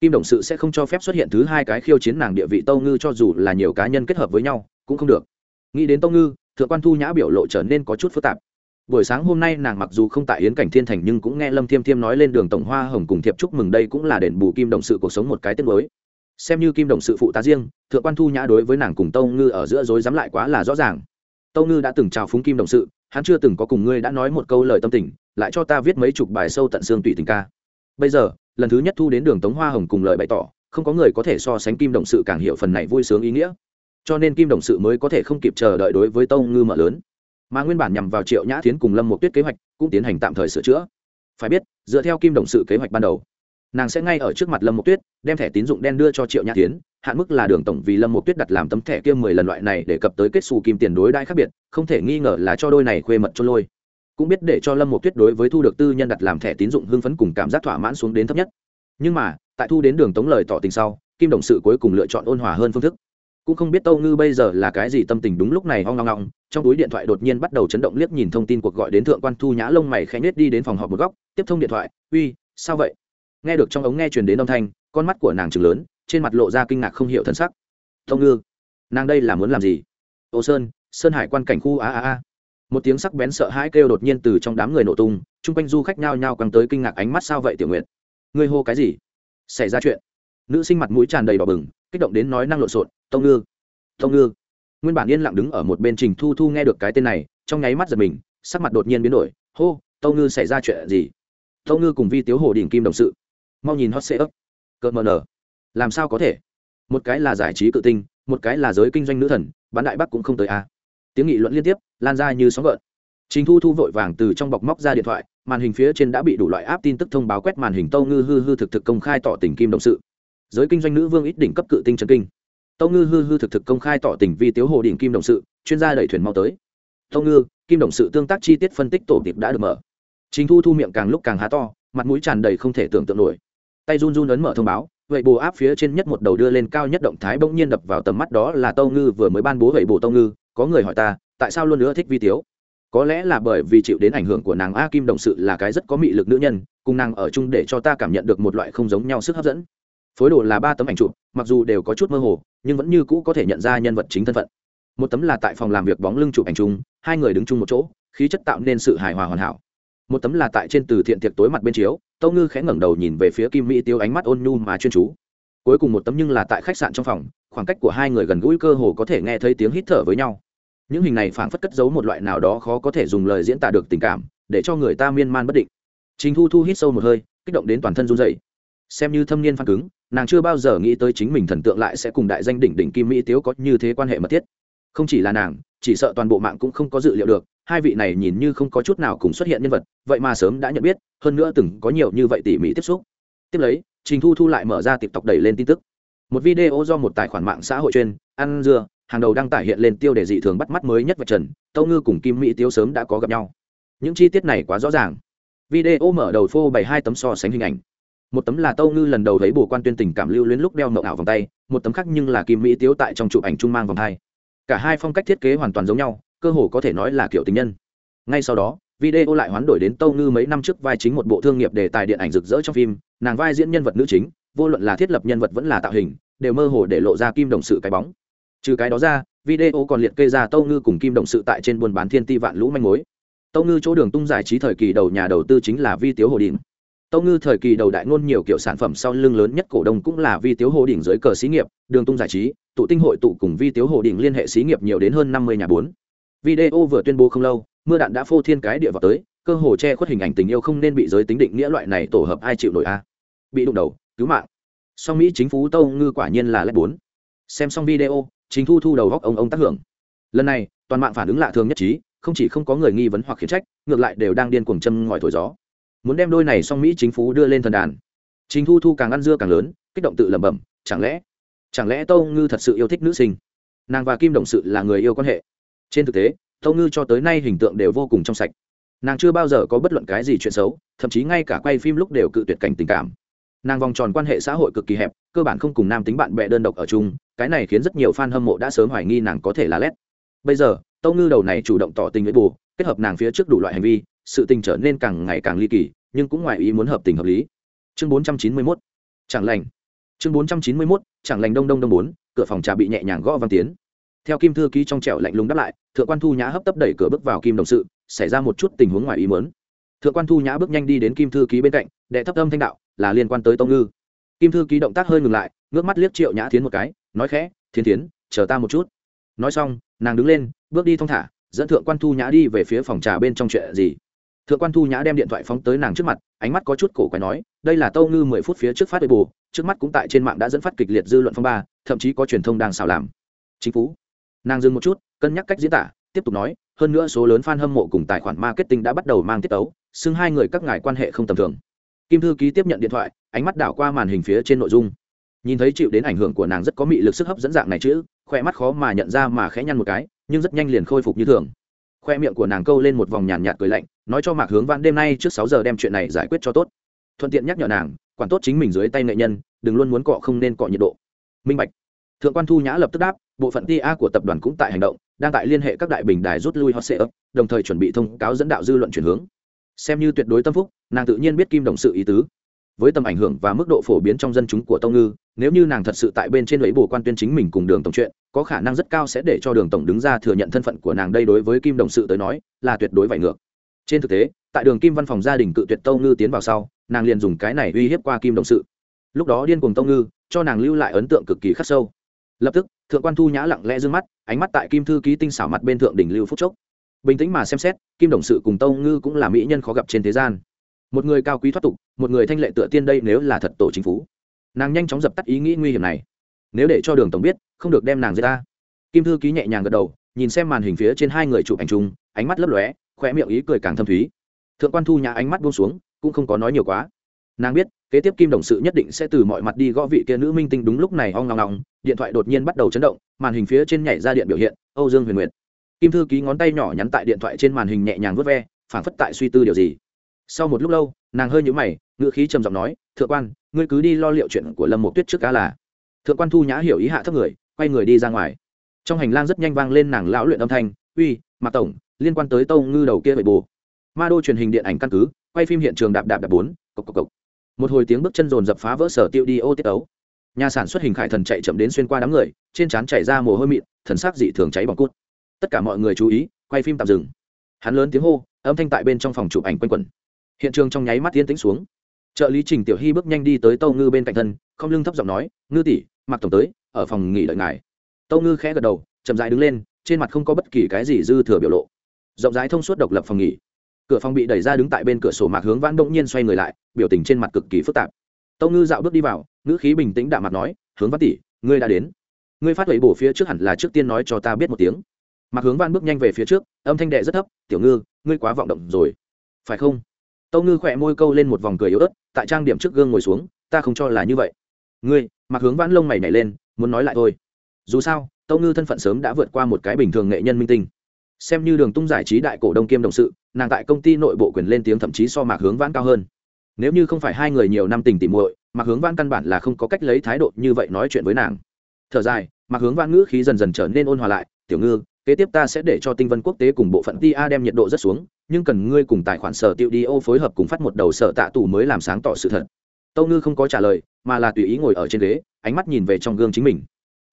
Kim đồng sự sẽ không cho phép xuất hiện thứ hai cái khiêu chiến nàng địa vị tâu ngư cho dù là nhiều cá nhân kết hợp với nhau, cũng không được. Nghĩ đến tâu ngư, thượng quan thu nhã biểu lộ trở nên có chút phức tạp. Buổi sáng hôm nay nàng mặc dù không tại yến cảnh thiên thành nhưng cũng nghe lâm thiêm thiêm nói lên đường tổng hoa hồng cùng thiệp chúc mừng đây cũng là đền bù kim đồng sự cuộc sống một cái tiết mới xem như kim đồng sự phụ tá riêng, thượng quan thu nhã đối với nàng cùng tâu ngư ở giữa dối dám lại quá là rõ ràng. Tâu ngư đã từng chào phúng kim đồng sự, hắn chưa từng có cùng ngươi đã nói một câu lời tâm tình, lại cho ta viết mấy chục bài sâu tận xương tùy tình ca. Bây giờ, lần thứ nhất thu đến đường tống hoa hồng cùng lời bày tỏ, không có người có thể so sánh kim đồng sự càng hiểu phần này vui sướng ý nghĩa. Cho nên kim đồng sự mới có thể không kịp chờ đợi đối với tâu ngư mở lớn. Mà nguyên bản nhằm vào triệu nhã tiến cùng lâm một tuyết kế hoạch cũng tiến hành tạm thời sửa chữa. Phải biết, dựa theo kim đồng sự kế hoạch ban đầu nàng sẽ ngay ở trước mặt lâm mục tuyết, đem thẻ tín dụng đen đưa cho triệu nhã tiến, hạn mức là đường tổng vì lâm mục tuyết đặt làm tấm thẻ kia mười lần loại này để cập tới kết xù kim tiền đối đãi khác biệt, không thể nghi ngờ là cho đôi này khuê mật cho lôi. Cũng biết để cho lâm mục tuyết đối với thu được tư nhân đặt làm thẻ tín dụng hưng phấn cùng cảm giác thỏa mãn xuống đến thấp nhất. Nhưng mà, tại thu đến đường tống lời tỏ tình sau, kim đồng sự cuối cùng lựa chọn ôn hòa hơn phương thức. Cũng không biết tâu ngư bây giờ là cái gì tâm tình đúng lúc này hoang ngong ngong trong túi điện thoại đột nhiên bắt đầu chấn động liếc nhìn thông tin cuộc gọi đến thượng quan thu nhã lông mày khẽ nhết đi đến phòng họp một góc, tiếp thông điện thoại, uy, sao vậy? Nghe được trong ống nghe truyền đến âm thanh, con mắt của nàng chừng lớn, trên mặt lộ ra kinh ngạc không hiểu thân sắc. Thông ngư, nàng đây là muốn làm gì? Ô sơn sơn hải quan cảnh khu a a a. Một tiếng sắc bén sợ hãi kêu đột nhiên từ trong đám người nổ tung, chung quanh du khách nhao nhao căng tới kinh ngạc ánh mắt sao vậy tiểu nguyệt? Ngươi hô cái gì? Xảy ra chuyện. Nữ sinh mặt mũi tràn đầy đỏ bừng, kích động đến nói năng lộn xộn tông ngư tông ngư. Nguyên bản yên lặng đứng ở một bên trình thu thu nghe được cái tên này, trong nháy mắt giật mình, sắc mặt đột nhiên biến đổi, hô tông ngư xảy ra chuyện gì? Tông ngư cùng vi tiếu hồ đình kim đồng sự mau nhìn hot sex, ấp cợt mờ nở làm sao có thể một cái là giải trí cự tinh một cái là giới kinh doanh nữ thần bán đại bắc cũng không tới a tiếng nghị luận liên tiếp lan ra như sóng gợn Chính Thu Thu vội vàng từ trong bọc móc ra điện thoại, màn hình phía trên đã bị đủ loại áp tin tức thông báo quét màn hình Tâu Ngư hư hư thực thực công khai tỏ tình kim động sự. Giới kinh doanh nữ vương ít đỉnh cấp cự tinh trần kinh. Tâu Ngư hư hư thực thực công khai tỏ tình vi tiếu hồ đỉnh kim động sự, chuyên gia đẩy thuyền mau tới. Tâu Ngư, kim động sự tương tác chi tiết phân tích tổ tiệp đã được mở. Chính Thu Thu miệng càng lúc càng há to, mặt mũi tràn đầy không thể tưởng tượng nổi. Tay run run ấn mở thông báo, vậy bù áp phía trên nhất một đầu đưa lên cao nhất động thái bỗng nhiên đập vào tầm mắt đó là Tâu Ngư vừa mới ban bố vậy bù Tâu Ngư, có người hỏi ta, tại sao luôn nữa thích vi tiếu? có lẽ là bởi vì chịu đến ảnh hưởng của nàng a kim đồng sự là cái rất có mị lực nữ nhân cùng nàng ở chung để cho ta cảm nhận được một loại không giống nhau sức hấp dẫn. Phối đồ là ba tấm ảnh chụp mặc dù đều có chút mơ hồ nhưng vẫn như cũ có thể nhận ra nhân vật chính thân phận. Một tấm là tại phòng làm việc bóng lưng chụp ảnh chung hai người đứng chung một chỗ khí chất tạo nên sự hài hòa hoàn hảo một tấm là tại trên từ thiện tiệc tối mặt bên chiếu, tâu ngư khẽ ngẩng đầu nhìn về phía kim mỹ tiêu ánh mắt ôn nhu mà chuyên chú. Cuối cùng một tấm nhưng là tại khách sạn trong phòng, khoảng cách của hai người gần gũi cơ hồ có thể nghe thấy tiếng hít thở với nhau. Những hình này phảng phất cất giấu một loại nào đó khó có thể dùng lời diễn tả được tình cảm, để cho người ta miên man bất định. Trình thu thu hít sâu một hơi, kích động đến toàn thân run dậy xem như thâm niên phan cứng, nàng chưa bao giờ nghĩ tới chính mình thần tượng lại sẽ cùng đại danh đỉnh đỉnh kim mỹ tiếu có như thế quan hệ mật thiết. Không chỉ là nàng, chỉ sợ toàn bộ mạng cũng không có dự liệu được hai vị này nhìn như không có chút nào cùng xuất hiện nhân vật, vậy mà sớm đã nhận biết, hơn nữa từng có nhiều như vậy tỉ mỉ tiếp xúc. Tiếp lấy, trình thu thu lại mở ra tiktok đẩy lên tin tức. Một video do một tài khoản mạng xã hội trên ăn dưa, hàng đầu đăng tải hiện lên tiêu đề dị thường bắt mắt mới nhất vạch trần, tâu ngư cùng kim mỹ tiêu sớm đã có gặp nhau. Những chi tiết này quá rõ ràng. Video mở đầu phô bày hai tấm so sánh hình ảnh. Một tấm là tâu ngư lần đầu thấy bồ quan tuyên tình cảm lưu luyến lúc đeo mậu ảo vòng tay, một tấm khác nhưng là kim mỹ tiếu tại trong chụp ảnh trung mang vòng hai. Cả hai phong cách thiết kế hoàn toàn giống nhau cơ hồ có thể nói là kiểu tình nhân. Ngay sau đó, video lại hoán đổi đến tâu ngư mấy năm trước vai chính một bộ thương nghiệp đề tài điện ảnh rực rỡ trong phim, nàng vai diễn nhân vật nữ chính, vô luận là thiết lập nhân vật vẫn là tạo hình, đều mơ hồ để lộ ra kim đồng sự cái bóng. Trừ cái đó ra, video còn liệt kê ra tâu ngư cùng kim Đồng sự tại trên buôn bán thiên ti vạn lũ manh mối. Tâu ngư chỗ đường tung giải trí thời kỳ đầu nhà đầu tư chính là vi tiếu hồ đình tâu ngư thời kỳ đầu đại ngôn nhiều kiểu sản phẩm sau lưng lớn nhất cổ đông cũng là vi tiếu hồ đỉnh dưới cờ xí nghiệp, đường tung giải trí, tụ tinh hội tụ cùng vi tiếu hồ đỉnh liên hệ xí nghiệp nhiều đến hơn năm mươi nhà bốn video vừa tuyên bố không lâu, mưa đạn đã phô thiên cái địa vào tới, cơ hồ che khuất hình ảnh tình yêu không nên bị giới tính định nghĩa loại này tổ hợp ai chịu nổi a. Bị đụng đầu, cứu mạng. Song mỹ chính phủ tâu ngư quả nhiên là lét bốn. Xem xong video, chính thu thu đầu góc ông ông tác hưởng. Lần này, toàn mạng phản ứng lạ thường nhất trí, không chỉ không có người nghi vấn hoặc khiển trách, ngược lại đều đang điên cuồng châm ngòi thổi gió. Muốn đem đôi này song mỹ chính phủ đưa lên thần đàn. Chính thu thu càng ăn dưa càng lớn, kích động tự lẩm bẩm, chẳng lẽ chẳng lẽ tâu ngư thật sự yêu thích nữ sinh? Nàng và kim đồng sự là người yêu quan hệ trên thực tế, tâu ngư cho tới nay hình tượng đều vô cùng trong sạch. Nàng chưa bao giờ có bất luận cái gì chuyện xấu, thậm chí ngay cả quay phim lúc đều cự tuyệt cảnh tình cảm. Nàng vòng tròn quan hệ xã hội cực kỳ hẹp, cơ bản không cùng nam tính bạn bè đơn độc ở chung, cái này khiến rất nhiều fan hâm mộ đã sớm hoài nghi nàng có thể là lét. Bây giờ, tâu ngư đầu này chủ động tỏ tình với bù, kết hợp nàng phía trước đủ loại hành vi, sự tình trở nên càng ngày càng ly kỳ, nhưng cũng ngoài ý muốn hợp tình hợp lý. Chương 491 chẳng lành. Chương 491 chẳng lành đông đông đông bốn, cửa phòng trà bị nhẹ nhàng gõ văn tiến theo kim thư ký trong trẻo lạnh lùng đáp lại, thượng quan thu nhã hấp tấp đẩy cửa bước vào kim đồng sự, xảy ra một chút tình huống ngoài ý muốn. Thượng quan thu nhã bước nhanh đi đến kim thư ký bên cạnh, đệ thấp âm thanh đạo, là liên quan tới tông ngư. Kim thư ký động tác hơi ngừng lại, ngước mắt liếc triệu nhã tiến một cái, nói khẽ thiên tiến chờ ta một chút. Nói xong, nàng đứng lên, bước đi thong thả, dẫn thượng quan thu nhã đi về phía phòng trà bên trong chuyện gì. Thượng quan thu nhã đem điện thoại phóng tới nàng trước mặt, ánh mắt có chút cổ quái nói, đây là tâu ngư mười phút phía trước phát bê bù trước mắt cũng tại trên mạng đã dẫn phát kịch liệt dư luận phong ba, thậm chí có truyền thông đang xào làm. Chính phủ nàng dừng một chút cân nhắc cách diễn tả tiếp tục nói hơn nữa số lớn f a n hâm mộ cùng tài khoản marketing đã bắt đầu mang tiết tấu xưng hai người các ngài quan hệ không tầm thường. Kim thư ký tiếp nhận điện thoại ánh mắt đảo qua màn hình phía trên nội dung. Nhìn thấy chịu đến ảnh hưởng của nàng rất có mị lực sức hấp dẫn dạng này chứ, khoe mắt khó mà nhận ra mà khẽ nhăn một cái nhưng rất nhanh liền khôi phục như thường. Khoe miệng của nàng câu lên một vòng nhàn nhạt cười lạnh nói cho mạc hướng vãn đêm nay trước sáu giờ đem chuyện này giải quyết cho tốt. Thuận tiện nhắc nhở nàng quản tốt chính mình dưới tay nghệ nhân đừng luôn muốn cọ không nên cọ nhiệt độ. Minh bạch thượng quan thu nhã lập tức đáp bộ phận tia của tập đoàn cũng tại hành động đang tại liên hệ các đại bình đài rút lui hot ấp, đồng thời chuẩn bị thông cáo dẫn đạo dư luận chuyển hướng. Xem như tuyệt đối tâm phúc nàng tự nhiên biết kim đồng sự ý tứ. Với tầm ảnh hưởng và mức độ phổ biến trong dân chúng của tông ngư nếu như nàng thật sự tại bên trên lấy bồ quan tuyên chính mình cùng đường tổng chuyện có khả năng rất cao sẽ để cho đường tổng đứng ra thừa nhận thân phận của nàng đây đối với kim đồng sự tới nói là tuyệt đối vải ngược. Trên thực tế tại đường kim văn phòng gia đình cự tuyệt tông ngư tiến vào sau nàng liền dùng cái này uy hiếp qua kim đồng sự. Lúc đó điên cùng tông ngư cho nàng lưu lại ấn tượng cực kỳ khắc sâu lập tức, thượng quan thu nhã lặng lẽ d ư ơ n g mắt, ánh mắt tại kim thư ký tinh xảo mặt bên thượng đỉnh lưu phúc chốc. Bình tĩnh mà xem xét, kim đồng sự cùng tông ngư cũng là mỹ nhân khó gặp trên thế gian. Một người cao quý thoát tục, một người thanh lệ tựa tiên đây nếu là thật tổ chính phủ nàng nhanh chóng dập tắt ý nghĩ nguy hiểm này. Nếu để cho đường tổng biết, không được đem nàng ra ta. Kim thư ký nhẹ nhàng gật đầu, nhìn xem màn hình phía trên hai người chụp ảnh chung, ánh mắt lấp lóe khoe miệng ý cười càng thâm thúy. Thượng quan thu nhã ánh mắt buông xuống, cũng không có nói nhiều quá nàng biết, kế tiếp kim đồng sự nhất định sẽ từ mọi mặt đi gõ vị kia nữ minh tinh đúng lúc này ong ngong ngong điện thoại đột nhiên bắt đầu chấn động, màn hình phía trên nhảy ra điện biểu hiện, âu dương huyền nguyệt. Kim thư ký ngón tay nhỏ nhắn tại điện thoại trên màn hình nhẹ nhàng vớt ve, phảng phất tại suy tư điều gì. Sau một lúc lâu, nàng hơi nhũ mày, ngữ khí trầm giọng nói, thượng quan, ngươi cứ đi lo liệu chuyện của lâm một tuyết trước cá là. Thượng quan thu nhã hiểu ý hạ thấp người, quay người đi ra ngoài. Trong hành lang rất nhanh vang lên nàng lão luyện âm thanh, uy, mạc tổng, liên quan tới tâu ngư đầu kia bậy bù ma đô truyền hình điện ảnh căn cứ, quay phim hiện trường đạp đạp đạp bốn, cộc cộc cộc một hồi tiếng bước chân rồn dập phá vỡ sở tiêu đi ô tiết ấu nhà sản xuất hình khải thần chạy chậm đến xuyên qua đám người, trên trán chảy ra mồ hôi mịn, thần sắc dị thường cháy bỏng cút. Tất cả mọi người chú ý, quay phim tạm dừng. Hắn lớn tiếng hô, âm thanh tại bên trong phòng chụp ảnh quanh quẩn. Hiện trường trong nháy mắt tiến tĩnh xuống. Trợ lý trình tiểu hy bước nhanh đi tới tâu ngư bên cạnh thân, không lưng thấp giọng nói, ngư tỷ mặc tổng tới, ở phòng nghỉ đợi ngài. Tâu ngư khẽ gật đầu, chậm dại đứng lên, trên mặt không có bất kỳ cái gì dư thừa biểu lộ. Rộng rãi thông suốt độc lập phòng nghỉ cửa phòng bị đẩy ra đứng tại bên cửa sổ mạc hướng vãn đông nhiên xoay người lại, biểu tình trên mặt cực kỳ phức tạp. Tâu ngư dạo bước đi vào, ngữ khí bình tĩnh đạm mặt nói, hướng văn tỷ, ngươi đã đến. Ngươi phát huệ bổ phía trước hẳn là trước tiên nói cho ta biết một tiếng. Mạc hướng văn bước nhanh về phía trước, âm thanh đệ rất thấp, tiểu ngư, ngươi quá vọng động rồi. Phải không? Tâu ngư khỏe môi câu lên một vòng cười yếu ớt, tại trang điểm trước gương ngồi xuống, ta không cho là như vậy. Ngươi? Mạc hướng vãn lông mày nhảy lên, muốn nói lại thôi. Dù sao, tâu ngư thân phận sớm đã vượt qua một cái bình thường nghệ nhân minh tinh xem như đường tung giải trí đại cổ đông kiêm đồng sự, nàng tại công ty nội bộ quyền lên tiếng thậm chí so mạc hướng vãn cao hơn. Nếu như không phải hai người nhiều năm tình tỉ muội, mạc hướng vãn căn bản là không có cách lấy thái độ như vậy nói chuyện với nàng. Thở dài, mạc hướng vãn ngữ khí dần dần trở nên ôn hòa lại, tiểu ngư, kế tiếp ta sẽ để cho tinh vân quốc tế cùng bộ phận tia đem nhiệt độ rất xuống, nhưng cần ngươi cùng tài khoản sở tiêu đi ô phối hợp cùng phát một đầu sở tạ tù mới làm sáng tỏ sự thật. Tâu ngư không có trả lời, mà là tùy ý ngồi ở trên ghế, ánh mắt nhìn về trong gương chính mình.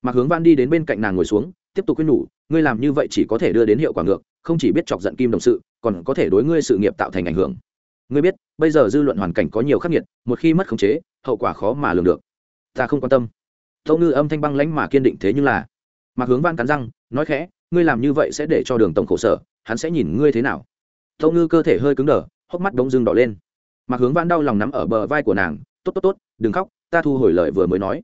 Mạc hướng vãn đi đến bên cạnh nàng ngồi xuống tiếp tục khuyên nhủ, ngươi làm như vậy chỉ có thể đưa đến hiệu quả ngược, không chỉ biết chọc giận kim đồng sự, còn có thể đối ngươi sự nghiệp tạo thành ảnh hưởng. Ngươi biết, bây giờ dư luận hoàn cảnh có nhiều khắc nghiệt, một khi mất khống chế, hậu quả khó mà lường được. Ta không quan tâm. Tâu ngư âm thanh băng lãnh mà kiên định thế nhưng là, mạc hướng van cắn răng, nói khẽ, ngươi làm như vậy sẽ để cho đường tổng khổ sở, hắn sẽ nhìn ngươi thế nào. Tâu ngư cơ thể hơi cứng đờ, hốc mắt đông dưng đỏ lên. Mạc hướng van đau lòng nắm ở bờ vai của nàng, tốt tốt tốt, đừng khóc, ta thu hồi lời vừa mới nói.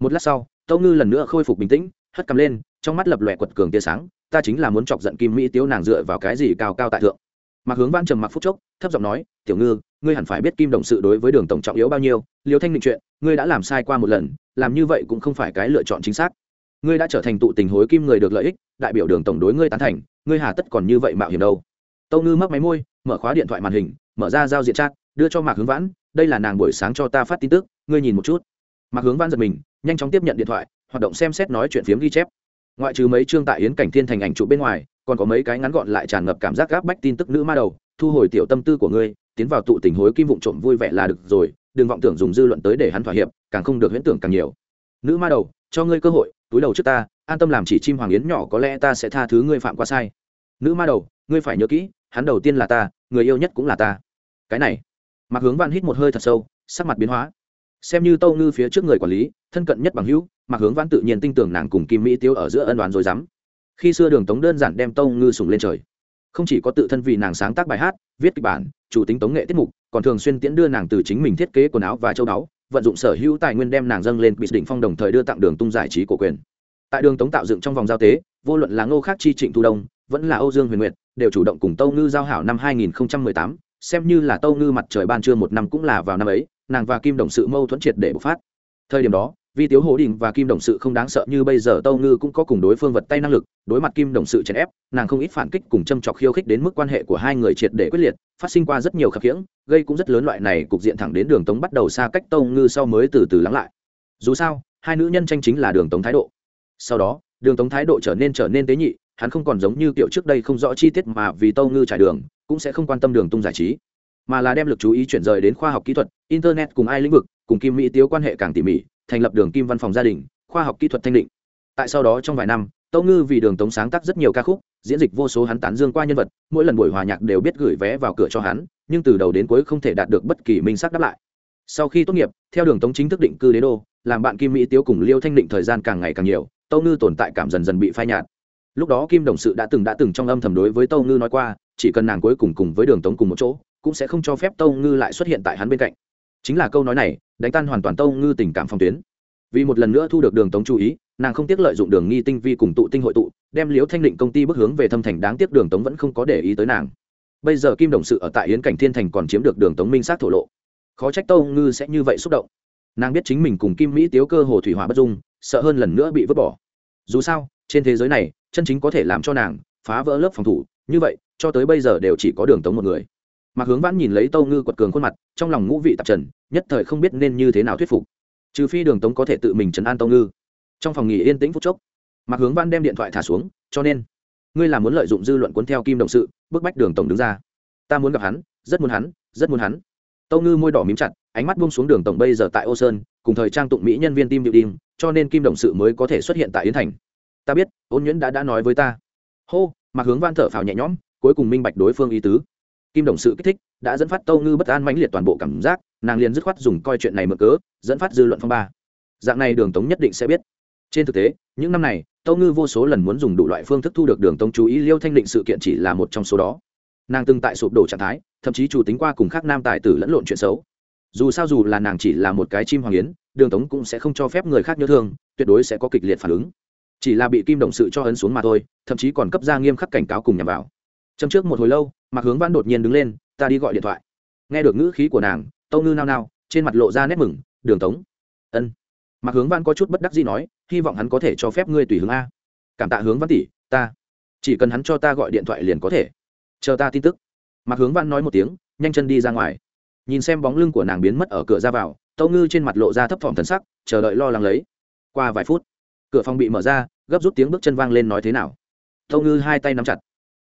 Một lát sau, tâu ngư lần nữa khôi phục bình tĩnh, hất cầm lên trong mắt lập lòe quật cường tia sáng, ta chính là muốn chọc giận kim mỹ tiếu nàng dựa vào cái gì cao cao tại thượng. Mặc hướng văn trầm mặc phúc chốc, thấp giọng nói, tiểu ngư, ngươi hẳn phải biết kim đồng sự đối với đường tổng trọng yếu bao nhiêu liều thanh định chuyện, ngươi đã làm sai qua một lần, làm như vậy cũng không phải cái lựa chọn chính xác. Ngươi đã trở thành tụ tình hối kim người được lợi ích, đại biểu đường tổng đối ngươi tán thành, ngươi hà tất còn như vậy mạo hiểm đâu. Tâu ngư mắc máy môi, mở khóa điện thoại màn hình, mở ra giao diện chat, đưa cho mạc hướng vãn, đây là nàng buổi sáng cho ta phát tin tức, ngươi nhìn một chút. Mạc hướng vãn giật mình, nhanh chóng tiếp nhận điện thoại, hoạt động xem xét nói chuyện phiếm ghi chép ngoại trừ mấy chương tại yến cảnh thiên thành ảnh trụ bên ngoài, còn có mấy cái ngắn gọn lại tràn ngập cảm giác gáp bách tin tức nữ ma đầu, thu hồi tiểu tâm tư của ngươi, tiến vào tụ tình hối kim vụng trộm vui vẻ là được rồi, đừng vọng tưởng dùng dư luận tới để hắn thỏa hiệp, càng không được huyễn tưởng càng nhiều. Nữ ma đầu, cho ngươi cơ hội, túi đầu trước ta, an tâm làm chỉ chim hoàng yến nhỏ có lẽ ta sẽ tha thứ ngươi phạm qua sai. Nữ ma đầu, ngươi phải nhớ kỹ, hắn đầu tiên là ta, người yêu nhất cũng là ta. Cái này mặc hướng văn hít một hơi thật sâu, sắc mặt biến hóa xem như tâu ngư phía trước người quản lý thân cận nhất bằng hữu mặc hướng vãn tự nhiên tin tưởng nàng cùng kim mỹ tiêu ở giữa ân đoán rồi dám khi xưa đường tống đơn giản đem tâu ngư sùng lên trời. Không chỉ có tự thân vì nàng sáng tác bài hát viết kịch bản chủ tính tống nghệ tiết mục còn thường xuyên tiễn đưa nàng từ chính mình thiết kế quần áo và châu báu vận dụng sở hữu tài nguyên đem nàng dâng lên bị đỉnh phong đồng thời đưa tặng đường tung giải trí của quyền. Tại đường tống tạo dựng trong vòng giao tế vô luận là ngô khác chi trịnh thu đông vẫn là âu dương huyền nguyệt đều chủ động cùng tâu ngư giao hảo năm 2018, xem như là tâu ngư mặt trời ban trưa một năm cũng là vào năm ấy nàng và kim đồng sự mâu thuẫn triệt để bộc phát. Thời điểm đó vì tiếu hồ đình và kim đồng sự không đáng sợ như bây giờ tâu ngư cũng có cùng đối phương vật tay năng lực, đối mặt kim đồng sự chèn ép, nàng không ít phản kích cùng châm chọc khiêu khích đến mức quan hệ của hai người triệt để quyết liệt, phát sinh qua rất nhiều khập khiễng, gây cũng rất lớn loại này cục diện thẳng đến đường tống bắt đầu xa cách tâu ngư sau mới từ từ lắng lại. Dù sao, hai nữ nhân tranh chính là đường tống thái độ. Sau đó, đường tống thái độ trở nên trở nên tế nhị, hắn không còn giống như kiểu trước đây không rõ chi tiết mà vì tâu ngư trải đường, cũng sẽ không quan tâm đường tung giải trí, mà là đem lực chú ý chuyển rời đến khoa học kỹ thuật internet cùng ai lĩnh vực, cùng kim mỹ tiếu quan hệ càng tỉ mỉ, thành lập đường kim văn phòng gia đình, khoa học kỹ thuật thanh định. Tại sau đó trong vài năm, tâu ngư vì đường tống sáng tác rất nhiều ca khúc, diễn dịch vô số hắn tán dương qua nhân vật, mỗi lần buổi hòa nhạc đều biết gửi vé vào cửa cho hắn, nhưng từ đầu đến cuối không thể đạt được bất kỳ minh sắc đáp lại. Sau khi tốt nghiệp, theo đường tống chính thức định cư đế đô, làm bạn kim mỹ tiếu cùng liêu thanh định thời gian càng ngày càng nhiều, tâu ngư tồn tại cảm dần dần bị phai nhạt. Lúc đó kim đồng sự đã từng đã từng trong âm thầm đối với tâu ngư nói qua, chỉ cần nàng cuối cùng cùng với đường tống cùng một chỗ, cũng sẽ không cho phép tâu ngư lại xuất hiện tại hắn bên cạnh chính là câu nói này, đánh tan hoàn toàn tâu ngư tình cảm phong tuyến. Vì một lần nữa thu được đường tống chú ý, nàng không tiếc lợi dụng đường nghi tinh vi cùng tụ tinh hội tụ, đem liếu thanh định công ty bước hướng về thâm thành đáng tiếc đường tống vẫn không có để ý tới nàng. Bây giờ kim đồng sự ở tại yến cảnh thiên thành còn chiếm được đường tống minh sát thổ lộ. Khó trách tâu ngư sẽ như vậy xúc động. Nàng biết chính mình cùng kim mỹ tiếu cơ hồ thủy hỏa bất dung, sợ hơn lần nữa bị vứt bỏ. Dù sao, trên thế giới này, chân chính có thể làm cho nàng phá vỡ lớp phòng thủ, như vậy, cho tới bây giờ đều chỉ có đường tống một người mạc hướng vãn nhìn lấy tâu ngư quật cường khuôn mặt, trong lòng ngũ vị tạp trần, nhất thời không biết nên như thế nào thuyết phục. Trừ phi đường tống có thể tự mình chấn an tâu ngư. Trong phòng nghỉ yên tĩnh phút chốc, mạc hướng vãn đem điện thoại thả xuống, cho nên, ngươi là muốn lợi dụng dư luận cuốn theo kim đồng sự, bức bách đường tổng đứng ra. Ta muốn gặp hắn, rất muốn hắn, rất muốn hắn. Tâu ngư môi đỏ mím chặt, ánh mắt buông xuống đường tổng bây giờ tại ô sơn, cùng thời trang tụng mỹ nhân viên tim điệu đinh, cho nên kim đồng sự mới có thể xuất hiện tại yến thành. Ta biết, ôn nhuyễn đã đã nói với ta. Hô, mạc hướng van thở phào nhẹ nhõm, cuối cùng minh bạch đối phương ý tứ kim đồng sự kích thích, đã dẫn phát tâu ngư bất an mãnh liệt toàn bộ cảm giác, nàng liền dứt khoát dùng coi chuyện này mở cớ, dẫn phát dư luận phong ba. Dạng này đường tống nhất định sẽ biết. Trên thực tế, những năm này, tâu ngư vô số lần muốn dùng đủ loại phương thức thu được đường tống chú ý, liêu thanh định sự kiện chỉ là một trong số đó. Nàng từng tại sụp đổ trạng thái, thậm chí chủ tính qua cùng khác nam tài tử lẫn lộn chuyện xấu. Dù sao dù là nàng chỉ là một cái chim hoàng yến, đường tống cũng sẽ không cho phép người khác nhớ thương, tuyệt đối sẽ có kịch liệt phản ứng. Chỉ là bị kim đồng sự cho ấn xuống mà thôi, thậm chí còn cấp ra nghiêm khắc cảnh cáo cùng nhằm vào châm trước một hồi lâu, mạc hướng văn đột nhiên đứng lên, ta đi gọi điện thoại. Nghe được ngữ khí của nàng, tâu ngư nao nao, trên mặt lộ ra nét mừng, đường tống. Ân. Mạc hướng văn có chút bất đắc gì nói, hy vọng hắn có thể cho phép ngươi tùy hướng a. Cảm tạ hướng văn tỷ, ta, chỉ cần hắn cho ta gọi điện thoại liền có thể. Chờ ta tin tức. Mạc hướng văn nói một tiếng, nhanh chân đi ra ngoài. Nhìn xem bóng lưng của nàng biến mất ở cửa ra vào, tâu ngư trên mặt lộ ra thấp thỏm thần sắc, chờ đợi lo lắng lấy. Qua vài phút, cửa phòng bị mở ra, gấp rút tiếng bước chân vang lên nói thế nào. Tâu ngư hai tay nắm chặt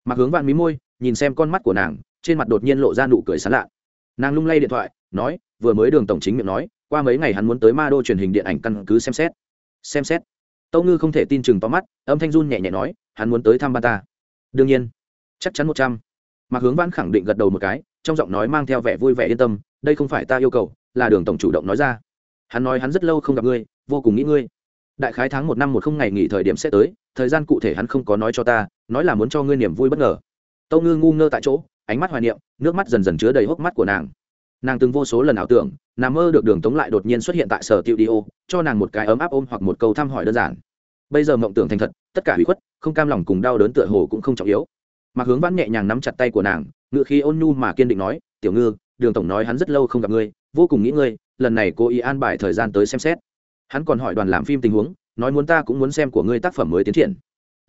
mặc hướng vạn mí môi, nhìn xem con mắt của nàng, trên mặt đột nhiên lộ ra nụ cười sán lạ. Nàng lung lay điện thoại, nói, vừa mới đường tổng chính miệng nói, qua mấy ngày hắn muốn tới ma đô truyền hình điện ảnh căn cứ xem xét. Xem xét. Tâu ngư không thể tin chừng to mắt, âm thanh run nhẹ nhẹ nói, hắn muốn tới thăm ba ta. Đương nhiên. Chắc chắn một trăm. Mặc hướng vãn khẳng định gật đầu một cái, trong giọng nói mang theo vẻ vui vẻ yên tâm, đây không phải ta yêu cầu, là đường tổng chủ động nói ra. Hắn nói hắn rất lâu không gặp ngươi, vô cùng nghĩ ngươi. Đại khái tháng một năm một không ngày nghỉ thời điểm sẽ tới, thời gian cụ thể hắn không có nói cho ta nói là muốn cho ngươi niềm vui bất ngờ. Tâu ngư ngu ngơ tại chỗ, ánh mắt hoài niệm, nước mắt dần dần chứa đầy hốc mắt của nàng. Nàng từng vô số lần ảo tưởng, nàng mơ được đường tống lại đột nhiên xuất hiện tại sở tiệu đi ô, cho nàng một cái ấm áp ôm hoặc một câu thăm hỏi đơn giản. Bây giờ mộng tưởng thành thật, tất cả hủy khuất, không cam lòng cùng đau đớn tựa hồ cũng không trọng yếu. Mặc hướng vãn nhẹ nhàng nắm chặt tay của nàng, ngựa khi ôn nhu mà kiên định nói, tiểu ngư, đường tổng nói hắn rất lâu không gặp ngươi, vô cùng nghĩ ngươi, lần này cô ý an bài thời gian tới xem xét. Hắn còn hỏi đoàn làm phim tình huống, nói muốn ta cũng muốn xem của ngươi tác phẩm mới tiến triển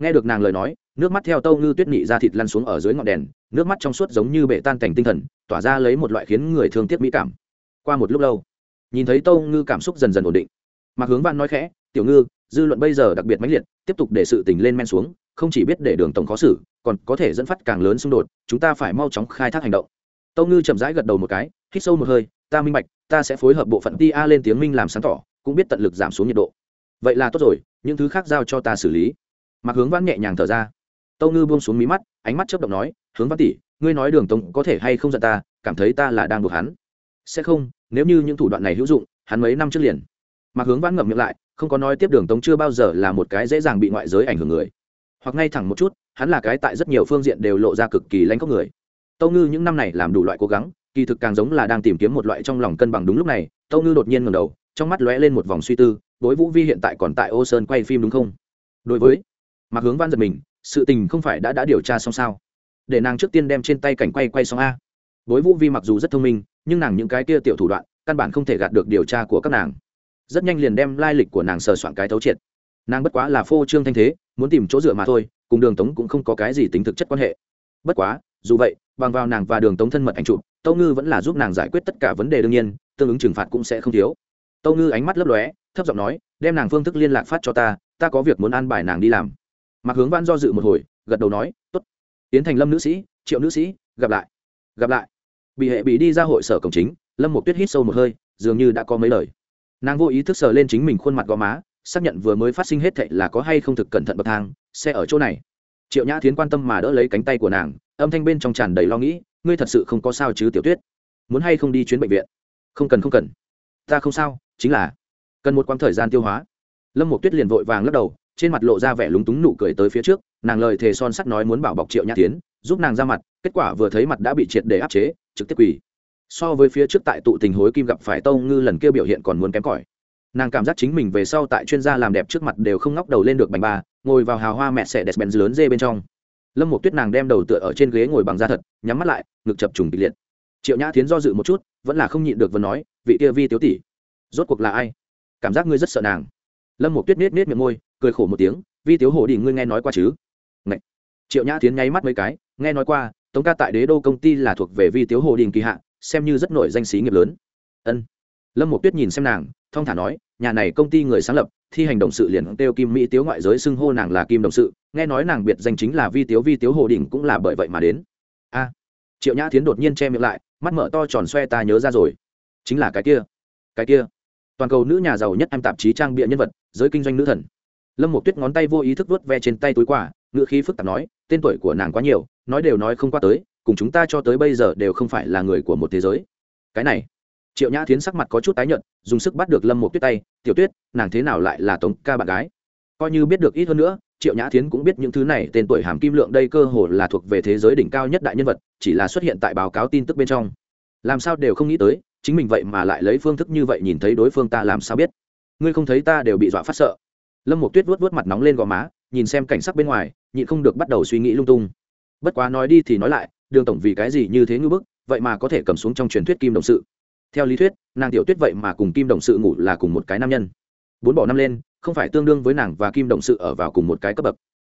nghe được nàng lời nói, nước mắt theo tâu ngư tuyết nhị ra thịt lăn xuống ở dưới ngọn đèn, nước mắt trong suốt giống như bể tan cảnh tinh thần, tỏa ra lấy một loại khiến người thương tiếc mỹ cảm. Qua một lúc lâu, nhìn thấy tâu ngư cảm xúc dần dần ổn định. Mạc hướng văn nói khẽ, tiểu ngư, dư luận bây giờ đặc biệt mãnh liệt, tiếp tục để sự tình lên men xuống, không chỉ biết để đường tổng khó xử, còn có thể dẫn phát càng lớn xung đột, chúng ta phải mau chóng khai thác hành động. Tâu ngư chậm rãi gật đầu một cái, hít sâu một hơi, ta minh bạch, ta sẽ phối hợp bộ phận ti a lên tiếng minh làm sáng tỏ, cũng biết tận lực giảm xuống nhiệt độ. Vậy là tốt rồi, những thứ khác giao cho ta xử lý. Mạc hướng văn nhẹ nhàng thở ra. Tâu ngư buông xuống mí mắt, ánh mắt chớp động nói, hướng văn tỷ, ngươi nói đường tống có thể hay không giận ta, cảm thấy ta là đang buộc hắn. Sẽ không, nếu như những thủ đoạn này hữu dụng, hắn mấy năm trước liền. Mạc hướng văn ngậm miệng lại, không có nói tiếp đường tống chưa bao giờ là một cái dễ dàng bị ngoại giới ảnh hưởng người. Hoặc ngay thẳng một chút, hắn là cái tại rất nhiều phương diện đều lộ ra cực kỳ lanh khóc người. Tâu ngư những năm này làm đủ loại cố gắng, kỳ thực càng giống là đang tìm kiếm một loại trong lòng cân bằng đúng lúc này, tâu ngư đột nhiên ngầm đầu, trong mắt lóe lên một vòng suy tư, đối vũ vi hiện tại còn tại ô sơn quay phim đúng không? Đối với mạc hướng văn giật mình, sự tình không phải đã đã điều tra xong sao? Để nàng trước tiên đem trên tay cảnh quay quay xong a. Bối vũ vi mặc dù rất thông minh, nhưng nàng những cái kia tiểu thủ đoạn, căn bản không thể gạt được điều tra của các nàng. Rất nhanh liền đem lai lịch của nàng sờ soạn cái thấu triệt. Nàng bất quá là phô trương thanh thế, muốn tìm chỗ dựa mà thôi, cùng đường tống cũng không có cái gì tính thực chất quan hệ. Bất quá, dù vậy, bằng vào nàng và đường tống thân mật ảnh chụp, tâu ngư vẫn là giúp nàng giải quyết tất cả vấn đề đương nhiên, tương ứng trừng phạt cũng sẽ không thiếu. Tâu ngư ánh mắt lấp lóe, thấp giọng nói, đem nàng phương thức liên lạc phát cho ta ta có việc muốn an bài nàng đi làm mạc hướng văn do dự một hồi, gật đầu nói t ố t tiến thành lâm nữ sĩ, triệu nữ sĩ, gặp lại. Gặp lại. Bị hệ bị đi ra hội sở cổng chính, lâm một tuyết hít sâu một hơi, dường như đã có mấy lời. Nàng vô ý thức sờ lên chính mình khuôn mặt gò má, xác nhận vừa mới phát sinh hết thệ là có hay không thực cẩn thận bậc thang, xe ở chỗ này. Triệu nhã thiến quan tâm mà đỡ lấy cánh tay của nàng, âm thanh bên trong tràn đầy lo nghĩ, ngươi thật sự không có sao chứ, tiểu tuyết? Muốn hay không đi chuyến bệnh viện? Không cần không cần. Ta không sao, chính là cần một quãng thời gian tiêu hóa. Lâm một tuyết liền vội vàng lắc đầu trên mặt lộ ra vẻ lúng túng nụ cười tới phía trước, nàng lời thề son sắt nói muốn bảo bọc triệu nhã tiến, giúp nàng ra mặt, kết quả vừa thấy mặt đã bị triệt để áp chế, trực tiếp quỳ. So với phía trước tại tụ tình hối kim gặp phải tâu ngư lần kia biểu hiện còn muốn kém cỏi. Nàng cảm giác chính mình về sau tại chuyên gia làm đẹp trước mặt đều không ngóc đầu lên được bành ba, ngồi vào hào hoa mẹ xẻ đẹp bèn lớn dê bên trong. Lâm một tuyết nàng đem đầu tựa ở trên ghế ngồi bằng da thật, nhắm mắt lại, ngực chập trùng kịch liệt. Triệu nhã tiến do dự một chút, vẫn là không nhịn được vừa nói, vị kia vi tiếu tỷ, rốt cuộc là ai? Cảm giác ngươi rất sợ nàng lâm một tuyết nết nết miệng môi, cười khổ một tiếng, vi tiếu hồ đình ngươi nghe nói qua chứ? Ngậy. triệu nhã tiến nháy mắt mấy cái, nghe nói qua, tống ca tại đế đô công ty là thuộc về vi tiếu hồ đình kỳ hạ, xem như rất nổi danh sĩ nghiệp lớn. Ân. Lâm một tuyết nhìn xem nàng, thong thả nói, nhà này công ty người sáng lập, thi hành động sự liền kêu kim mỹ tiếu ngoại giới xưng hô nàng là kim đồng sự, nghe nói nàng biệt danh chính là vi tiếu vi tiếu hồ đình cũng là bởi vậy mà đến. A. Triệu nhã tiến đột nhiên che miệng lại, mắt mở to tròn xoe ta nhớ ra rồi. Chính là cái kia cái kia toàn cầu nữ nhà giàu nhất em tạp chí trang bịa nhân vật, giới kinh doanh nữ thần. Lâm một tuyết ngón tay vô ý thức vuốt ve trên tay túi quả ngựa khí phức tạp nói, tên tuổi của nàng quá nhiều, nói đều nói không qua tới, cùng chúng ta cho tới bây giờ đều không phải là người của một thế giới. Cái này, triệu nhã thiến sắc mặt có chút tái nhợt, dùng sức bắt được lâm một tuyết tay, tiểu tuyết, nàng thế nào lại là tống ca bạn gái? Coi như biết được ít hơn nữa, triệu nhã thiến cũng biết những thứ này, tên tuổi hàm kim lượng đây cơ hồ là thuộc về thế giới đỉnh cao nhất đại nhân vật, chỉ là xuất hiện tại báo cáo tin tức bên trong. Làm sao đều không nghĩ tới chính mình vậy mà lại lấy phương thức như vậy nhìn thấy đối phương ta làm sao biết? Ngươi không thấy ta đều bị dọa phát sợ. Lâm một tuyết vuốt vuốt mặt nóng lên gò má, nhìn xem cảnh sắc bên ngoài, nhịn không được bắt đầu suy nghĩ lung tung. Bất quá nói đi thì nói lại, đường tổng vì cái gì như thế ngư bức, vậy mà có thể cầm xuống trong truyền thuyết kim đồng sự? Theo lý thuyết, nàng tiểu tuyết vậy mà cùng kim đồng sự ngủ là cùng một cái nam nhân. Bốn bỏ năm lên, không phải tương đương với nàng và kim đồng sự ở vào cùng một cái cấp bậc.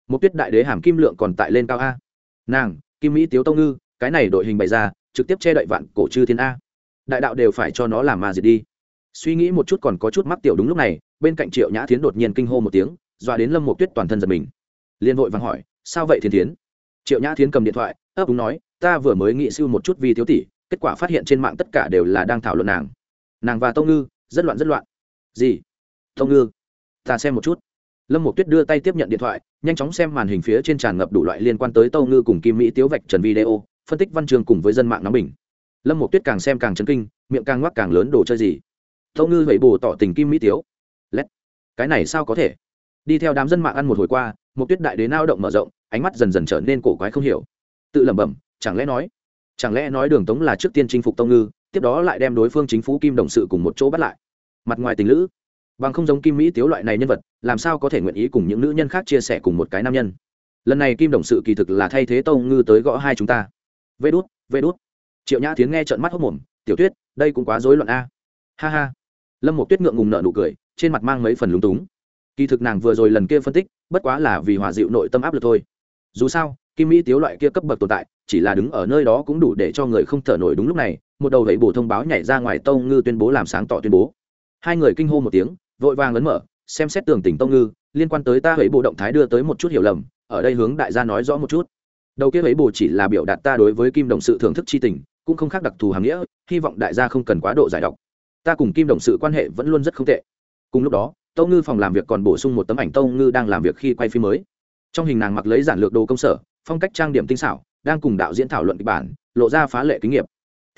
Một tuyết đại đế hàm kim lượng còn tại lên cao a. Nàng, kim mỹ tiếu tông ngư, cái này đội hình bày ra, trực tiếp che đậy vạn cổ chư thiên a đại đạo đều phải cho nó làm mà diệt đi. Suy nghĩ một chút còn có chút mắc tiểu đúng lúc này, bên cạnh triệu nhã thiến đột nhiên kinh hô một tiếng, dọa đến lâm một tuyết toàn thân giật mình. Liên vội vàng hỏi, sao vậy thiên thiến? Triệu nhã thiến cầm điện thoại, ấp úng nói, ta vừa mới nghĩ siêu một chút vì thiếu tỷ, kết quả phát hiện trên mạng tất cả đều là đang thảo luận nàng. Nàng và tông ngư, rất loạn rất loạn. Gì? Tông ngư, ta xem một chút. Lâm một tuyết đưa tay tiếp nhận điện thoại, nhanh chóng xem màn hình phía trên tràn ngập đủ loại liên quan tới tâu ngư cùng kim mỹ tiếu vạch trần video, phân tích văn trường cùng với dân mạng nóng bình lâm một tuyết càng xem càng chấn kinh, miệng càng ngoắc càng lớn đồ chơi gì? Tâu ngư vậy bồ tỏ tình kim mỹ tiếu. Lét. Cái này sao có thể? Đi theo đám dân mạng ăn một hồi qua một tuyết đại đế nao động mở rộng, ánh mắt dần dần trở nên cổ quái không hiểu. Tự lẩm bẩm, chẳng lẽ nói, chẳng lẽ nói đường tống là trước tiên chinh phục tông ngư, tiếp đó lại đem đối phương chính phủ kim đồng sự cùng một chỗ bắt lại? Mặt ngoài tình lữ, bằng không giống kim mỹ tiếu loại này nhân vật, làm sao có thể nguyện ý cùng những nữ nhân khác chia sẻ cùng một cái nam nhân? Lần này kim đồng sự kỳ thực là thay thế tông ngư tới gõ hai chúng ta. Vê đút vê đút triệu nhã tiến nghe trợn mắt hốc mồm, tiểu tuyết, đây cũng quá rối loạn a. Ha ha. Lâm một tuyết ngượng ngùng nợ nụ cười, trên mặt mang mấy phần lúng túng. Kỳ thực nàng vừa rồi lần kia phân tích, bất quá là vì hòa dịu nội tâm áp lực thôi. Dù sao, kim mỹ tiếu loại kia cấp bậc tồn tại, chỉ là đứng ở nơi đó cũng đủ để cho người không thở nổi đúng lúc này, một đầu gậy bổ thông báo nhảy ra ngoài tông ngư tuyên bố làm sáng tỏ tuyên bố. Hai người kinh hô một tiếng, vội vàng ấn mở, xem xét tường tỉnh tông ngư, liên quan tới ta gậy bộ động thái đưa tới một chút hiểu lầm, ở đây hướng đại gia nói rõ một chút. Đầu kia gậy bổ chỉ là biểu đạt ta đối với kim đồng sự thưởng thức chi tình cũng không khác đặc thù hàm nghĩa, hy vọng đại gia không cần quá độ giải độc. Ta cùng kim đồng sự quan hệ vẫn luôn rất không tệ. Cùng lúc đó, tâu ngư phòng làm việc còn bổ sung một tấm ảnh tâu ngư đang làm việc khi quay phim mới. Trong hình nàng mặc lấy giản lược đồ công sở, phong cách trang điểm tinh xảo, đang cùng đạo diễn thảo luận kịch bản, lộ ra phá lệ kinh nghiệm.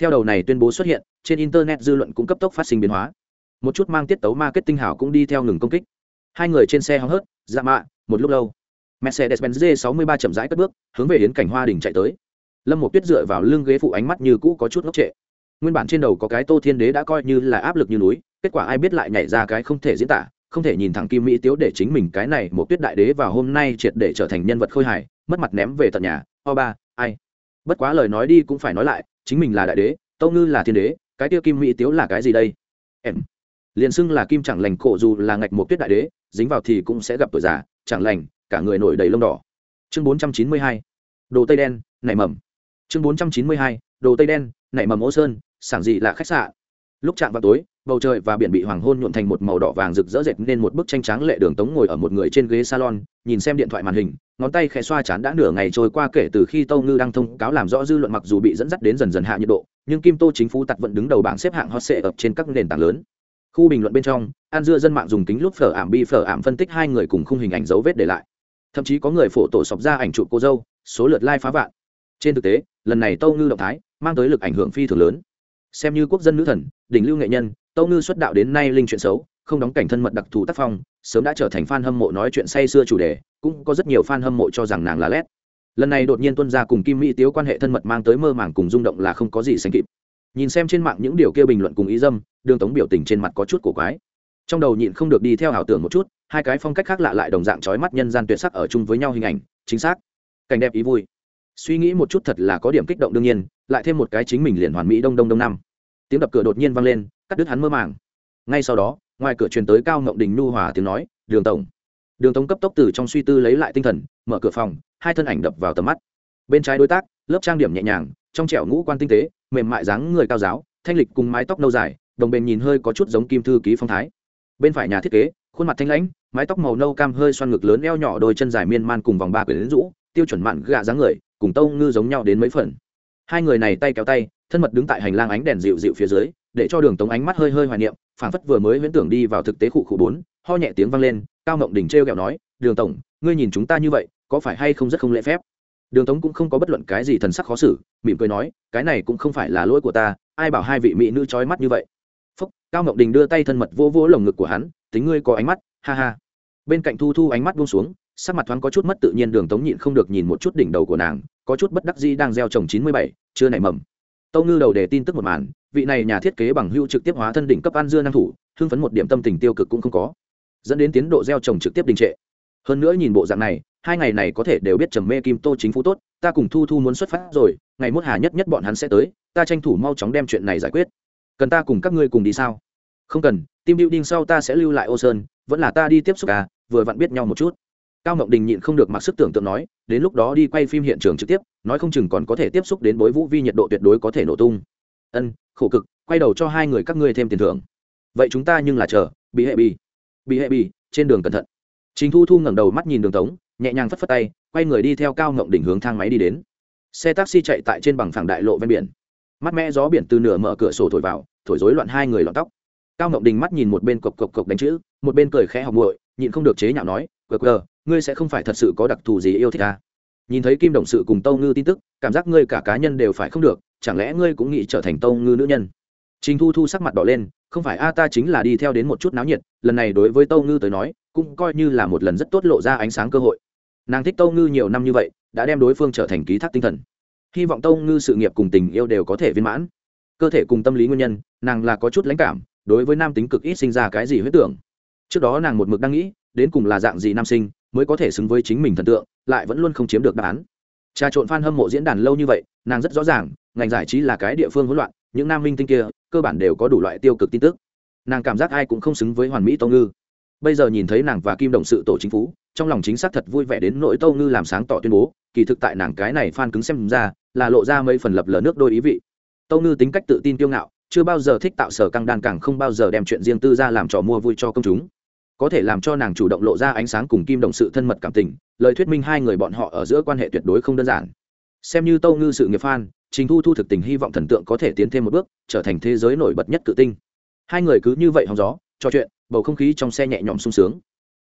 Theo đầu này tuyên bố xuất hiện, trên internet dư luận cũng cấp tốc phát sinh biến hóa. Một chút mang tiết tấu marketing hảo cũng đi theo ngừng công kích. Hai người trên xe hóng hớt dạ mạ, một lúc lâu. Mercedes-benz g 63 chậm rãi cất bước, hướng về yến cảnh hoa đình chạy tới lâm một tuyết dựa vào lưng ghế phụ ánh mắt như cũ có chút ngốc trệ. Nguyên bản trên đầu có cái tô thiên đế đã coi như là áp lực như núi, kết quả ai biết lại nhảy ra cái không thể diễn tả, không thể nhìn thẳng kim mỹ tiếu để chính mình cái này một tuyết đại đế vào hôm nay triệt để trở thành nhân vật khôi hài, mất mặt ném về tận nhà, o ba, ai? Bất quá lời nói đi cũng phải nói lại, chính mình là đại đế, tâu ngư là thiên đế, cái tiêu kim mỹ tiếu là cái gì đây? Em. Liền xưng là kim chẳng lành cổ dù là ngạch một tuyết đại đế, dính vào thì cũng sẽ gặp tuổi già, chẳng lành, cả người nổi đầy lông đỏ. Chương bốn trăm chín mươi hai. Đồ tây đen, nảy mầm chương bốn trăm chín mươi hai, đồ tây đen, nảy mầm ô sơn, sảng dị là khách sạn. Lúc chạm vào tối, bầu trời và biển bị hoàng hôn nhuộn thành một màu đỏ vàng rực rỡ rệt nên một bức tranh trắng lệ đường tống ngồi ở một người trên ghế salon, nhìn xem điện thoại màn hình, ngón tay khẽ xoa chán đã nửa ngày trôi qua kể từ khi tâu ngư đăng thông cáo làm rõ dư luận mặc dù bị dẫn dắt đến dần dần hạ nhiệt độ, nhưng kim tô chính phủ tặc vẫn đứng đầu bảng xếp hạng hot sệ ập trên các nền tảng lớn. Khu bình luận bên trong, an dưa dân mạng dùng kính lúc phở ảm bi phở ảm phân tích hai người cùng khung hình ảnh dấu vết để lại. Thậm chí có người phổ tổ sọc ra ảnh chụp cô dâu, số lượt like phá vạn. Trên thực tế lần này tâu ngư động thái mang tới lực ảnh hưởng phi thường lớn. Xem như quốc dân nữ thần, đỉnh lưu nghệ nhân, tâu ngư xuất đạo đến nay linh chuyện xấu, không đóng cảnh thân mật đặc thù tác phong, sớm đã trở thành fan hâm mộ nói chuyện say xưa chủ đề, cũng có rất nhiều fan hâm mộ cho rằng nàng là lét. Lần này đột nhiên tuân ra cùng kim mỹ tiếu quan hệ thân mật mang tới mơ màng cùng rung động là không có gì sánh kịp. Nhìn xem trên mạng những điều kia bình luận cùng ý dâm, đường tống biểu tình trên mặt có chút cổ quái. Trong đầu nhịn không được đi theo ảo tưởng một chút, hai cái phong cách khác lạ lại đồng dạng trói mắt nhân gian tuyệt sắc ở chung với nhau hình ảnh, chính xác. Cảnh đẹp ý vui suy nghĩ một chút thật là có điểm kích động đương nhiên, lại thêm một cái chính mình liền hoàn mỹ đông đông đông năm. Tiếng đập cửa đột nhiên vang lên, cắt đứt hắn mơ màng. Ngay sau đó, ngoài cửa truyền tới cao ngộng đình nu hòa tiếng nói, đường tổng. Đường tổng cấp tốc từ trong suy tư lấy lại tinh thần, mở cửa phòng, hai thân ảnh đập vào tầm mắt. Bên trái đối tác, lớp trang điểm nhẹ nhàng, trong trẻo ngũ quan tinh tế, mềm mại dáng người cao giáo, thanh lịch cùng mái tóc nâu dài, đồng bền nhìn hơi có chút giống kim thư ký phong thái. Bên phải nhà thiết kế, khuôn mặt thanh lãnh, mái tóc màu nâu cam hơi xoăn ngực lớn eo nhỏ đôi chân dài miên man cùng vòng ba quyển rũ tiêu chuẩn mặn gạ dáng người cùng tâu ngư giống nhau đến mấy phần. Hai người này tay kéo tay, thân mật đứng tại hành lang ánh đèn dịu dịu phía dưới, để cho đường tống ánh mắt hơi hơi hoài niệm, phảng phất vừa mới huyễn tưởng đi vào thực tế khu khu bốn, ho nhẹ tiếng vang lên, cao mộng đình t r kẹo nói, đường tổng, ngươi nhìn chúng ta như vậy, có phải hay không rất không lễ phép? Đường tống cũng không có bất luận cái gì thần sắc khó xử, mỉm cười nói, cái này cũng không phải là lỗi của ta, ai bảo hai vị mỹ nữ trói mắt như vậy? Phúc, cao mộng đình đưa tay thân mật vô vô lồng ngực của hắn, tính ngươi có ánh mắt, ha ha. Bên cạnh thu thu ánh mắt buông xuống sắc mặt thoáng có chút mất tự nhiên, đường tống nhịn không được nhìn một chút đỉnh đầu của nàng, có chút bất đắc dĩ đang gieo trồng chín mươi bảy, chưa nảy mầm. Tâu ngư đầu đề tin tức một màn, vị này nhà thiết kế bằng hưu trực tiếp hóa thân đỉnh cấp an dưa năng thủ, hưng phấn một điểm tâm tình tiêu cực cũng không có, dẫn đến tiến độ gieo trồng trực tiếp đình trệ. Hơn nữa nhìn bộ dạng này, hai ngày này có thể đều biết trầm mê kim tô chính phủ tốt, ta cùng thu thu muốn xuất phát rồi, ngày mốt hà nhất nhất bọn hắn sẽ tới, ta tranh thủ mau chóng đem chuyện này giải quyết. Cần ta cùng các ngươi cùng đi sao? Không cần tim điệu đinh sau ta sẽ lưu lại ô sơn, vẫn là ta đi tiếp xúc à vừa vặn biết nhau một chút cao mộng đình nhịn không được mặc sức tưởng tượng nói, đến lúc đó đi quay phim hiện trường trực tiếp, nói không chừng còn có thể tiếp xúc đến bối vũ vi nhiệt độ tuyệt đối có thể nổ tung. Ân, khổ cực, quay đầu cho hai người các ngươi thêm tiền thưởng. Vậy chúng ta nhưng là chờ, bị hệ bị. Bị hệ bị, trên đường cẩn thận. Trình thu thu ngẩng đầu mắt nhìn đường tống, nhẹ nhàng phất phất tay, quay người đi theo cao ngộng đỉnh hướng thang máy đi đến. Xe taxi chạy tại trên bằng phẳng đại lộ ven biển. Mắt mẹ gió biển từ nửa mở cửa sổ thổi vào, thổi rối loạn hai người lọt tóc. Cao ngộng đình mắt nhìn một bên cộc cộc cộc đánh chữ, một bên cười khẽ học muội, nhịn không được chế nhạo nói cờ cờ ngươi sẽ không phải thật sự có đặc thù gì yêu thích ta. Nhìn thấy kim đồng sự cùng tâu ngư tin tức, cảm giác ngươi cả cá nhân đều phải không được, chẳng lẽ ngươi cũng nghĩ trở thành tâu ngư nữ nhân? Trình thu thu sắc mặt đỏ lên, không phải, a, ta chính là đi theo đến một chút náo nhiệt, lần này đối với tâu ngư tới nói, cũng coi như là một lần rất tốt lộ ra ánh sáng cơ hội. Nàng thích tâu ngư nhiều năm như vậy, đã đem đối phương trở thành ký thác tinh thần. Hy vọng tâu ngư sự nghiệp cùng tình yêu đều có thể viên mãn. Cơ thể cùng tâm lý nguyên nhân, nàng là có chút lãnh cảm, đối với nam tính cực ít sinh ra cái gì huyết tưởng. Trước đó nàng một mực đang nghĩ, đến cùng là dạng gì nam sinh mới có thể xứng với chính mình thần tượng, lại vẫn luôn không chiếm được đáp án. Trà trộn fan hâm mộ diễn đàn lâu như vậy, nàng rất rõ ràng, ngành giải trí là cái địa phương hỗn loạn, những nam minh tinh kia, cơ bản đều có đủ loại tiêu cực tin tức. Nàng cảm giác ai cũng không xứng với hoàn mỹ tâu ngư. Bây giờ nhìn thấy nàng và kim đồng sự tổ chính phủ, trong lòng chính xác thật vui vẻ đến nỗi tâu ngư làm sáng tỏ tuyên bố, kỳ thực tại nàng cái này phan cứng xem ra, là lộ ra mấy phần lập lờ nước đôi ý vị. Tâu ngư tính cách tự tin kiêu ngạo, chưa bao giờ thích tạo sở căng đan, càng không bao giờ đem chuyện riêng tư ra làm trò mua vui cho công chúng có thể làm cho nàng chủ động lộ ra ánh sáng cùng kim đồng sự thân mật cảm tình, lời thuyết minh hai người bọn họ ở giữa quan hệ tuyệt đối không đơn giản. Xem như tâu ngư sự nghiệp phan trình thu thu thực tình hy vọng thần tượng có thể tiến thêm một bước, trở thành thế giới nổi bật nhất cự tinh. Hai người cứ như vậy hóng gió, trò chuyện, bầu không khí trong xe nhẹ nhõm sung sướng.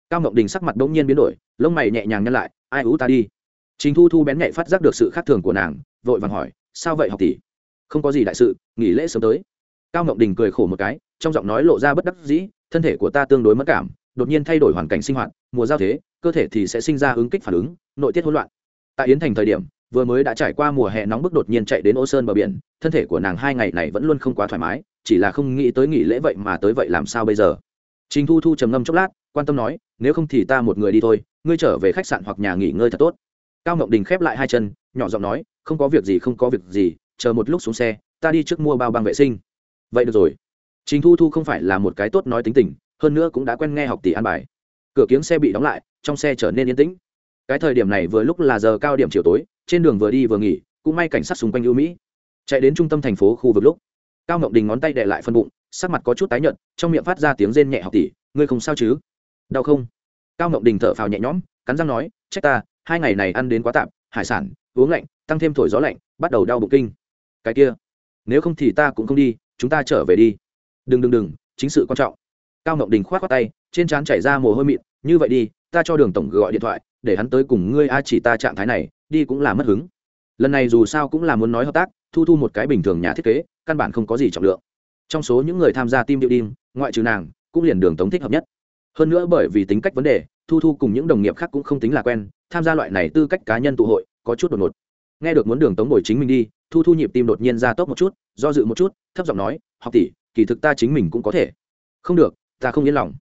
Cao ngọc đình sắc mặt bỗng nhiên biến đổi, lông mày nhẹ nhàng nhăn lại, ai ú ta đi? Trình thu thu bén nhạy phát giác được sự khác thường của nàng, vội vàng hỏi, sao vậy, học tỷ? Không có gì đại sự, nghỉ lễ sớm tới. Cao ngọc đình cười khổ một cái, trong giọng nói lộ ra bất đắc dĩ, thân thể của ta tương đối mất cảm đột nhiên thay đổi hoàn cảnh sinh hoạt, mùa giao thế, cơ thể thì sẽ sinh ra ứng kích phản ứng, nội tiết hỗn loạn. Tại yến thành thời điểm, vừa mới đã trải qua mùa hè nóng bức đột nhiên chạy đến ô sơn bờ biển, thân thể của nàng hai ngày này vẫn luôn không quá thoải mái, chỉ là không nghĩ tới nghỉ lễ vậy mà tới vậy làm sao bây giờ. Trình thu thu trầm ngâm chốc lát, quan tâm nói, nếu không thì ta một người đi thôi, ngươi trở về khách sạn hoặc nhà nghỉ ngơi thật tốt. Cao ngọc đình khép lại hai chân, nhỏ giọng nói, không có việc gì, không có việc gì, chờ một lúc xuống xe, ta đi trước mua bao băng vệ sinh. Vậy được rồi. Trình thu thu không phải là một cái tốt nói tính tình hơn nữa cũng đã quen nghe học tỷ an bài. Cửa kiếng xe bị đóng lại, trong xe trở nên yên tĩnh. Cái thời điểm này vừa lúc là giờ cao điểm chiều tối, trên đường vừa đi vừa nghỉ, cũng may cảnh sát xung quanh ưu mỹ. Chạy đến trung tâm thành phố khu vực lúc, cao ngọc đình ngón tay đệ lại phân bụng, sắc mặt có chút tái nhợt, trong miệng phát ra tiếng rên nhẹ học tỷ, ngươi không sao chứ? Đau không? Cao ngọc đình thở phào nhẹ nhõm, cắn răng nói, trách ta, hai ngày này ăn đến quá tạm, hải sản, uống lạnh, tăng thêm thổi gió lạnh, bắt đầu đau bụng kinh. Cái kia, nếu không thì ta cũng không đi, chúng ta trở về đi. Đừng đừng đừng, chính sự quan trọng cao ngọc đình k h o á t khoác tay, trên trán chảy ra mồ hôi mịn, như vậy đi, ta cho đường tổng gọi điện thoại, để hắn tới cùng ngươi a chỉ ta trạng thái này, đi cũng là mất hứng. Lần này dù sao cũng là muốn nói hợp tác, thu thu một cái bình thường nhà thiết kế, căn bản không có gì trọng lượng. Trong số những người tham gia team đinh ngoại trừ nàng, cũng liền đường tống thích hợp nhất. Hơn nữa bởi vì tính cách vấn đề, thu thu cùng những đồng nghiệp khác cũng không tính là quen, tham gia loại này tư cách cá nhân tụ hội, có chút đột ngột. Nghe được muốn đường tống đổi chính mình đi, thu thu nhịp tim đột nhiên ra tốc một chút, do dự một chút, thấp giọng nói, học tỷ, kỳ thực ta chính mình cũng có thể. Không được ta không yên lòng.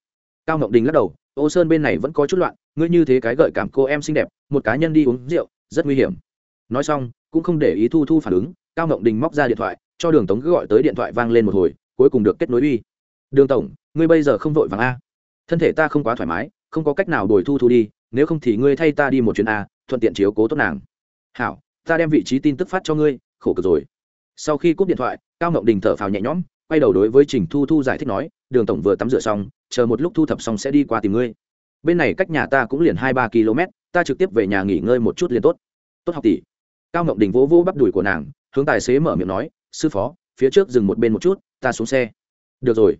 Cao ngọc đình lắc đầu, ô sơn bên này vẫn có chút loạn, ngươi như thế cái gợi cảm cô em xinh đẹp, một cá nhân đi uống rượu, rất nguy hiểm. Nói xong, cũng không để ý thu thu phản ứng, cao ngọc đình móc ra điện thoại, cho đường tống cứ gọi tới điện thoại vang lên một hồi, cuối cùng được kết nối uy. Đường tổng, ngươi bây giờ không vội vàng a. Thân thể ta không quá thoải mái, không có cách nào đổi thu thu đi, nếu không thì ngươi thay ta đi một chuyến a, thuận tiện chiếu cố tốt nàng. Hảo, ta đem vị trí tin tức phát cho ngươi, khổ cực rồi. Sau khi cúp điện thoại, cao ngọc đình thở phào nhẹ nhõm quay đầu đối với trình thu thu giải thích nói, đường tổng vừa tắm rửa xong, chờ một lúc thu thập xong sẽ đi qua tìm ngươi. Bên này cách nhà ta cũng liền hai ba km, ta trực tiếp về nhà nghỉ ngơi một chút liền tốt. Tốt học tỷ. Cao ngọc đình vỗ vỗ bắp đùi của nàng, hướng tài xế mở miệng nói, sư phó, phía trước dừng một bên một chút, ta xuống xe. Được rồi.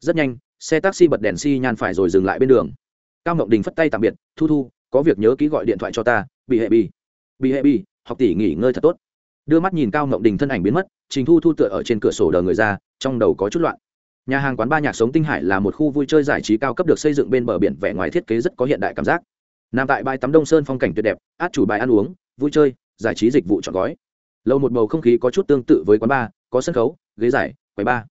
Rất nhanh, xe taxi bật đèn xi nhan phải rồi dừng lại bên đường. Cao ngọc đình phất tay tạm biệt, thu thu, có việc nhớ ký gọi điện thoại cho ta bị hệ bi bị hệ bi học tỷ nghỉ ngơi thật tốt đưa mắt nhìn cao ngọc đình thân ảnh biến mất trình thu thu tựa ở trên cửa sổ đờ người ra trong đầu có chút loạn nhà hàng quán ba nhạc sống tinh hải là một khu vui chơi giải trí cao cấp được xây dựng bên bờ biển vẻ ngoài thiết kế rất có hiện đại cảm giác nằm tại bãi tắm đông sơn phong cảnh tuyệt đẹp át chủ bài ăn uống vui chơi giải trí dịch vụ chọn gói lầu một bầu không khí có chút tương tự với quán bar có sân khấu ghế giải quầy bar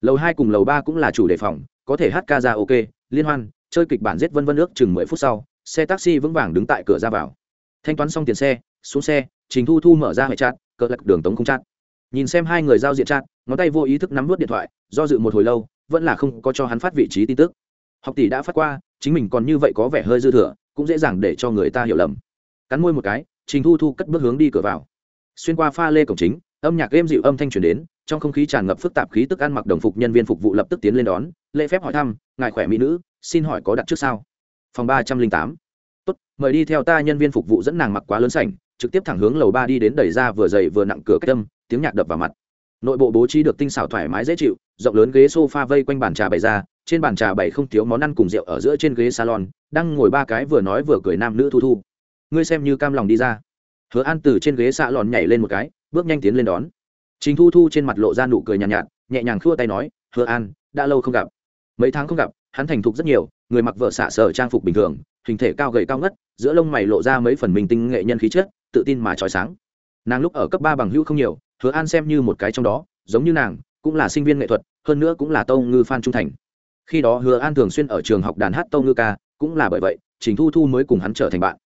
lầu hai cùng lầu ba cũng là chủ đề phòng có thể hát ca ra ok liên hoan chơi kịch bản giết vân vân nước chừng mười phút sau xe taxi vững vàng đứng tại cửa ra vào thanh toán xong tiền xe xuống xe trình thu thu mở ra hệ chặn cỡ lạc đường tống không chat nhìn xem hai người giao diện chat, ngón tay vô ý thức nắm vớt điện thoại, do dự một hồi lâu, vẫn là không có cho hắn phát vị trí tin tức. Học tỷ đã phát qua, chính mình còn như vậy có vẻ hơi dư thừa, cũng dễ dàng để cho người ta hiểu lầm. Cắn môi một cái, trình thu thu cất bước hướng đi cửa vào. Xuyên qua pha lê cổng chính, âm nhạc êm dịu âm thanh truyền đến, trong không khí tràn ngập phức tạp khí tức ăn mặc đồng phục nhân viên phục vụ lập tức tiến lên đón, lễ phép hỏi thăm, ngài khỏe mỹ nữ, xin hỏi có đặt trước sao? Phòng ba trăm linh tám. Tốt, mời đi theo ta nhân viên phục vụ dẫn nàng mặc quá lớn sảnh trực tiếp thẳng hướng lầu ba đi đến đẩy ra vừa dày vừa nặng cửa cách tâm tiếng nhạc đập vào mặt. Nội bộ bố trí được tinh xảo thoải mái dễ chịu rộng lớn ghế sofa vây quanh bàn trà bày ra trên bàn trà bày không thiếu món ăn cùng rượu ở giữa trên ghế salon đang ngồi ba cái vừa nói vừa cười nam nữ thu thu. Ngươi xem như cam lòng đi ra. Hứa an từ trên ghế xạ lòn nhảy lên một cái bước nhanh tiến lên đón. Chính thu thu trên mặt lộ ra nụ cười nhàn nhạt, nhạt nhẹ nhàng khua tay nói hứa an đã lâu không gặp. Mấy tháng không gặp hắn thành thục rất nhiều người mặc vợ xạ sở trang phục bình thường hình thể cao gầy cao ngất giữa lông mày lộ ra mấy phần mình tinh nghệ nhân khí chất tự tin mà trói sáng. Nàng lúc ở cấp ba bằng hữu không nhiều, hứa an xem như một cái trong đó, giống như nàng, cũng là sinh viên nghệ thuật, hơn nữa cũng là tâu ngư phan trung thành. Khi đó hứa an thường xuyên ở trường học đàn hát tâu ngư ca, cũng là bởi vậy, trình thu thu mới cùng hắn trở thành bạn.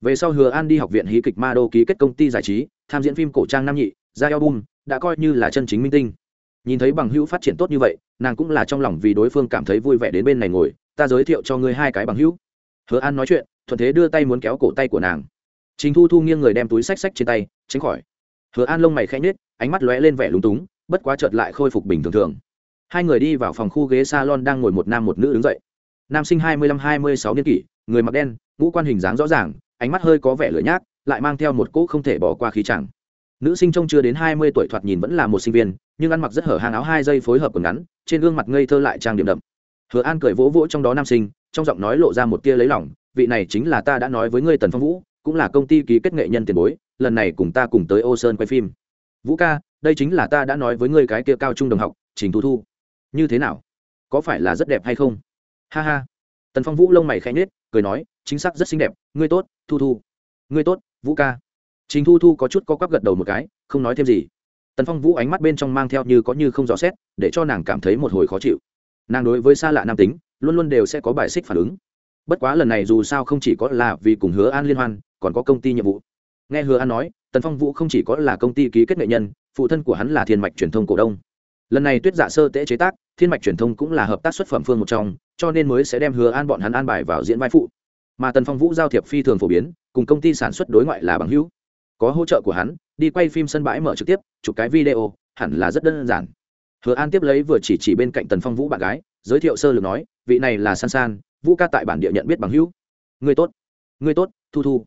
Về sau hứa an đi học viện hí kịch ma đô ký kết công ty giải trí, tham diễn phim cổ trang nam nhị, ra album, đã coi như là chân chính minh tinh. Nhìn thấy bằng hữu phát triển tốt như vậy, nàng cũng là trong lòng vì đối phương cảm thấy vui vẻ đến bên này ngồi, ta giới thiệu cho ngươi hai cái bằng hữu. Hứa an nói chuyện, thuận thế đưa tay muốn kéo cổ tay của nàng trình thu thu nghiêng người đem túi sách sách trên tay tránh khỏi. Hứa an lông mày khẽ nhếch ánh mắt lóe lên vẻ lúng túng bất quá chợt lại khôi phục bình thường thường. Hai người đi vào phòng khu ghế salon đang ngồi một nam một nữ đứng dậy. Nam sinh hai mươi lăm hai mươi sáu niên kỷ người mặc đen ngũ quan hình dáng rõ ràng ánh mắt hơi có vẻ lửa nhác lại mang theo một cỗ không thể bỏ qua khí chẳng nữ sinh trông chưa đến hai mươi tuổi thoạt nhìn vẫn là một sinh viên nhưng ăn mặc rất hở hàng áo hai dây phối hợp quần ngắn trên gương mặt ngây thơ lại trang điểm đậm. Hứa an cười vỗ vỗ trong đó nam sinh trong giọng nói lộ ra một tia lấy lòng, vị này chính là ta đã nói với ngươi tần phong vũ cũng là công ty ký kết nghệ nhân tiền bối, lần này cùng ta cùng tới ô sơn quay phim. Vũ ca, đây chính là ta đã nói với ngươi cái kia cao trung đồng học, trình thu thu. Như thế nào? Có phải là rất đẹp hay không? Ha ha. Tần phong vũ lông mày khẽ nhết cười nói, chính xác rất xinh đẹp, ngươi tốt, thu thu. Ngươi tốt, vũ ca. Trình thu thu có chút có quắp gật đầu một cái, không nói thêm gì. Tần phong vũ ánh mắt bên trong mang theo như có như không rõ xét, để cho nàng cảm thấy một hồi khó chịu. Nàng đối với xa lạ nam tính, luôn luôn đều sẽ có bài xích phản ứng. Bất quá lần này dù sao không chỉ có là vì cùng hứa an liên hoan còn có công ty nhiệm vụ. Nghe hứa an nói, tần phong vũ không chỉ có là công ty ký kết nghệ nhân, phụ thân của hắn là thiên mạch truyền thông cổ đông. Lần này tuyết dạ sơ tễ chế tác, thiên mạch truyền thông cũng là hợp tác xuất phẩm phương một trong, cho nên mới sẽ đem hứa an bọn hắn an bài vào diễn vai phụ. Mà tần phong vũ giao thiệp phi thường phổ biến, cùng công ty sản xuất đối ngoại là bằng hữu. Có hỗ trợ của hắn, đi quay phim sân bãi mở trực tiếp, chụp cái video, hẳn là rất đơn giản. Hứa an tiếp lấy vừa chỉ chỉ bên cạnh tần phong vũ bạn gái, giới thiệu sơ lược nói, vị này là san san, vũ ca tại bản địa nhận biết bằng hữu. Người tốt người tốt, thu thu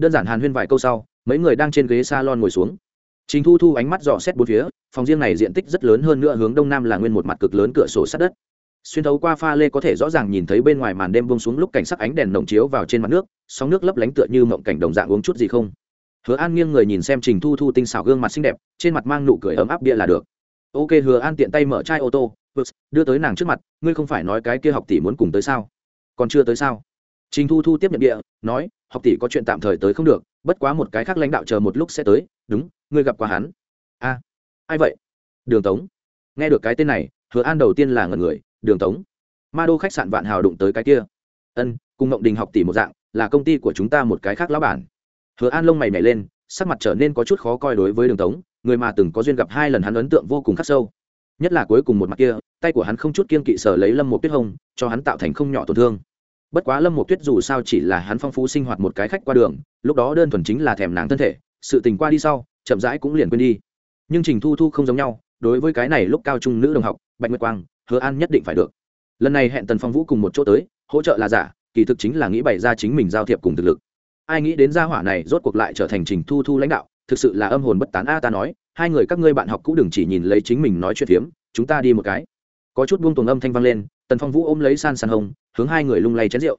đơn giản hàn huyên vài câu sau, mấy người đang trên ghế s a lon ngồi xuống. Trình thu thu ánh mắt dò xét bốn phía, phòng riêng này diện tích rất lớn hơn nữa hướng đông nam là nguyên một mặt cực lớn cửa sổ sát đất. Xuyên thấu qua pha lê có thể rõ ràng nhìn thấy bên ngoài màn đêm bông xuống lúc cảnh sắc ánh đèn nồng chiếu vào trên mặt nước, sóng nước lấp lánh tựa như mộng cảnh đồng dạng uống chút gì không. Hứa an nghiêng người nhìn xem trình thu thu tinh xảo gương mặt xinh đẹp, trên mặt mang nụ cười ấm áp bia là được. Ok, hứa an tiện tay mở chai ô tô đưa tới nàng trước mặt, ngươi không phải nói cái kia học tỷ muốn cùng tới sao? Còn chưa tới sao? Trình thu thu tiếp nhận địa nói học tỷ có chuyện tạm thời tới không được bất quá một cái khác lãnh đạo chờ một lúc sẽ tới đúng ngươi gặp qua hắn. A ai vậy? Đường tống. Nghe được cái tên này hứa an đầu tiên là ngẩn người đường tống? Ma đô khách sạn vạn hào đụng tới cái kia. Ân cùng ngộng đình học tỷ một dạng là công ty của chúng ta một cái khác lão bản. Hứa an lông mày nhảy lên sắc mặt trở nên có chút khó coi đối với đường tống người mà từng có duyên gặp hai lần hắn ấn tượng vô cùng khắc sâu. Nhất là cuối cùng một mặt kia tay của hắn không chút kiên kỵ sở lấy lâm một tuyết hồng, cho hắn tạo thành không nhỏ tổn thương bất quá lâm một tuyết dù sao chỉ là hắn phong phú sinh hoạt một cái khách qua đường, lúc đó đơn thuần chính là thèm nàng thân thể, sự tình qua đi sau, chậm rãi cũng liền quên đi. Nhưng trình thu thu không giống nhau, đối với cái này lúc cao trung nữ đồng học, bạch nguyệt quang, hứa an nhất định phải được. Lần này hẹn tần phong vũ cùng một chỗ tới, hỗ trợ là giả, kỳ thực chính là nghĩ bày ra chính mình giao thiệp cùng thực lực. Ai nghĩ đến gia hỏa này rốt cuộc lại trở thành trình thu thu lãnh đạo, thực sự là âm hồn bất tán a ta nói, hai người các ngươi bạn học cũng đừng chỉ nhìn lấy chính mình nói chuyện phiếm, chúng ta đi một cái. Có chút buông tuồng âm thanh vang lên tần phong vũ ôm lấy san san hồng, hướng hai người lung lay chén rượu.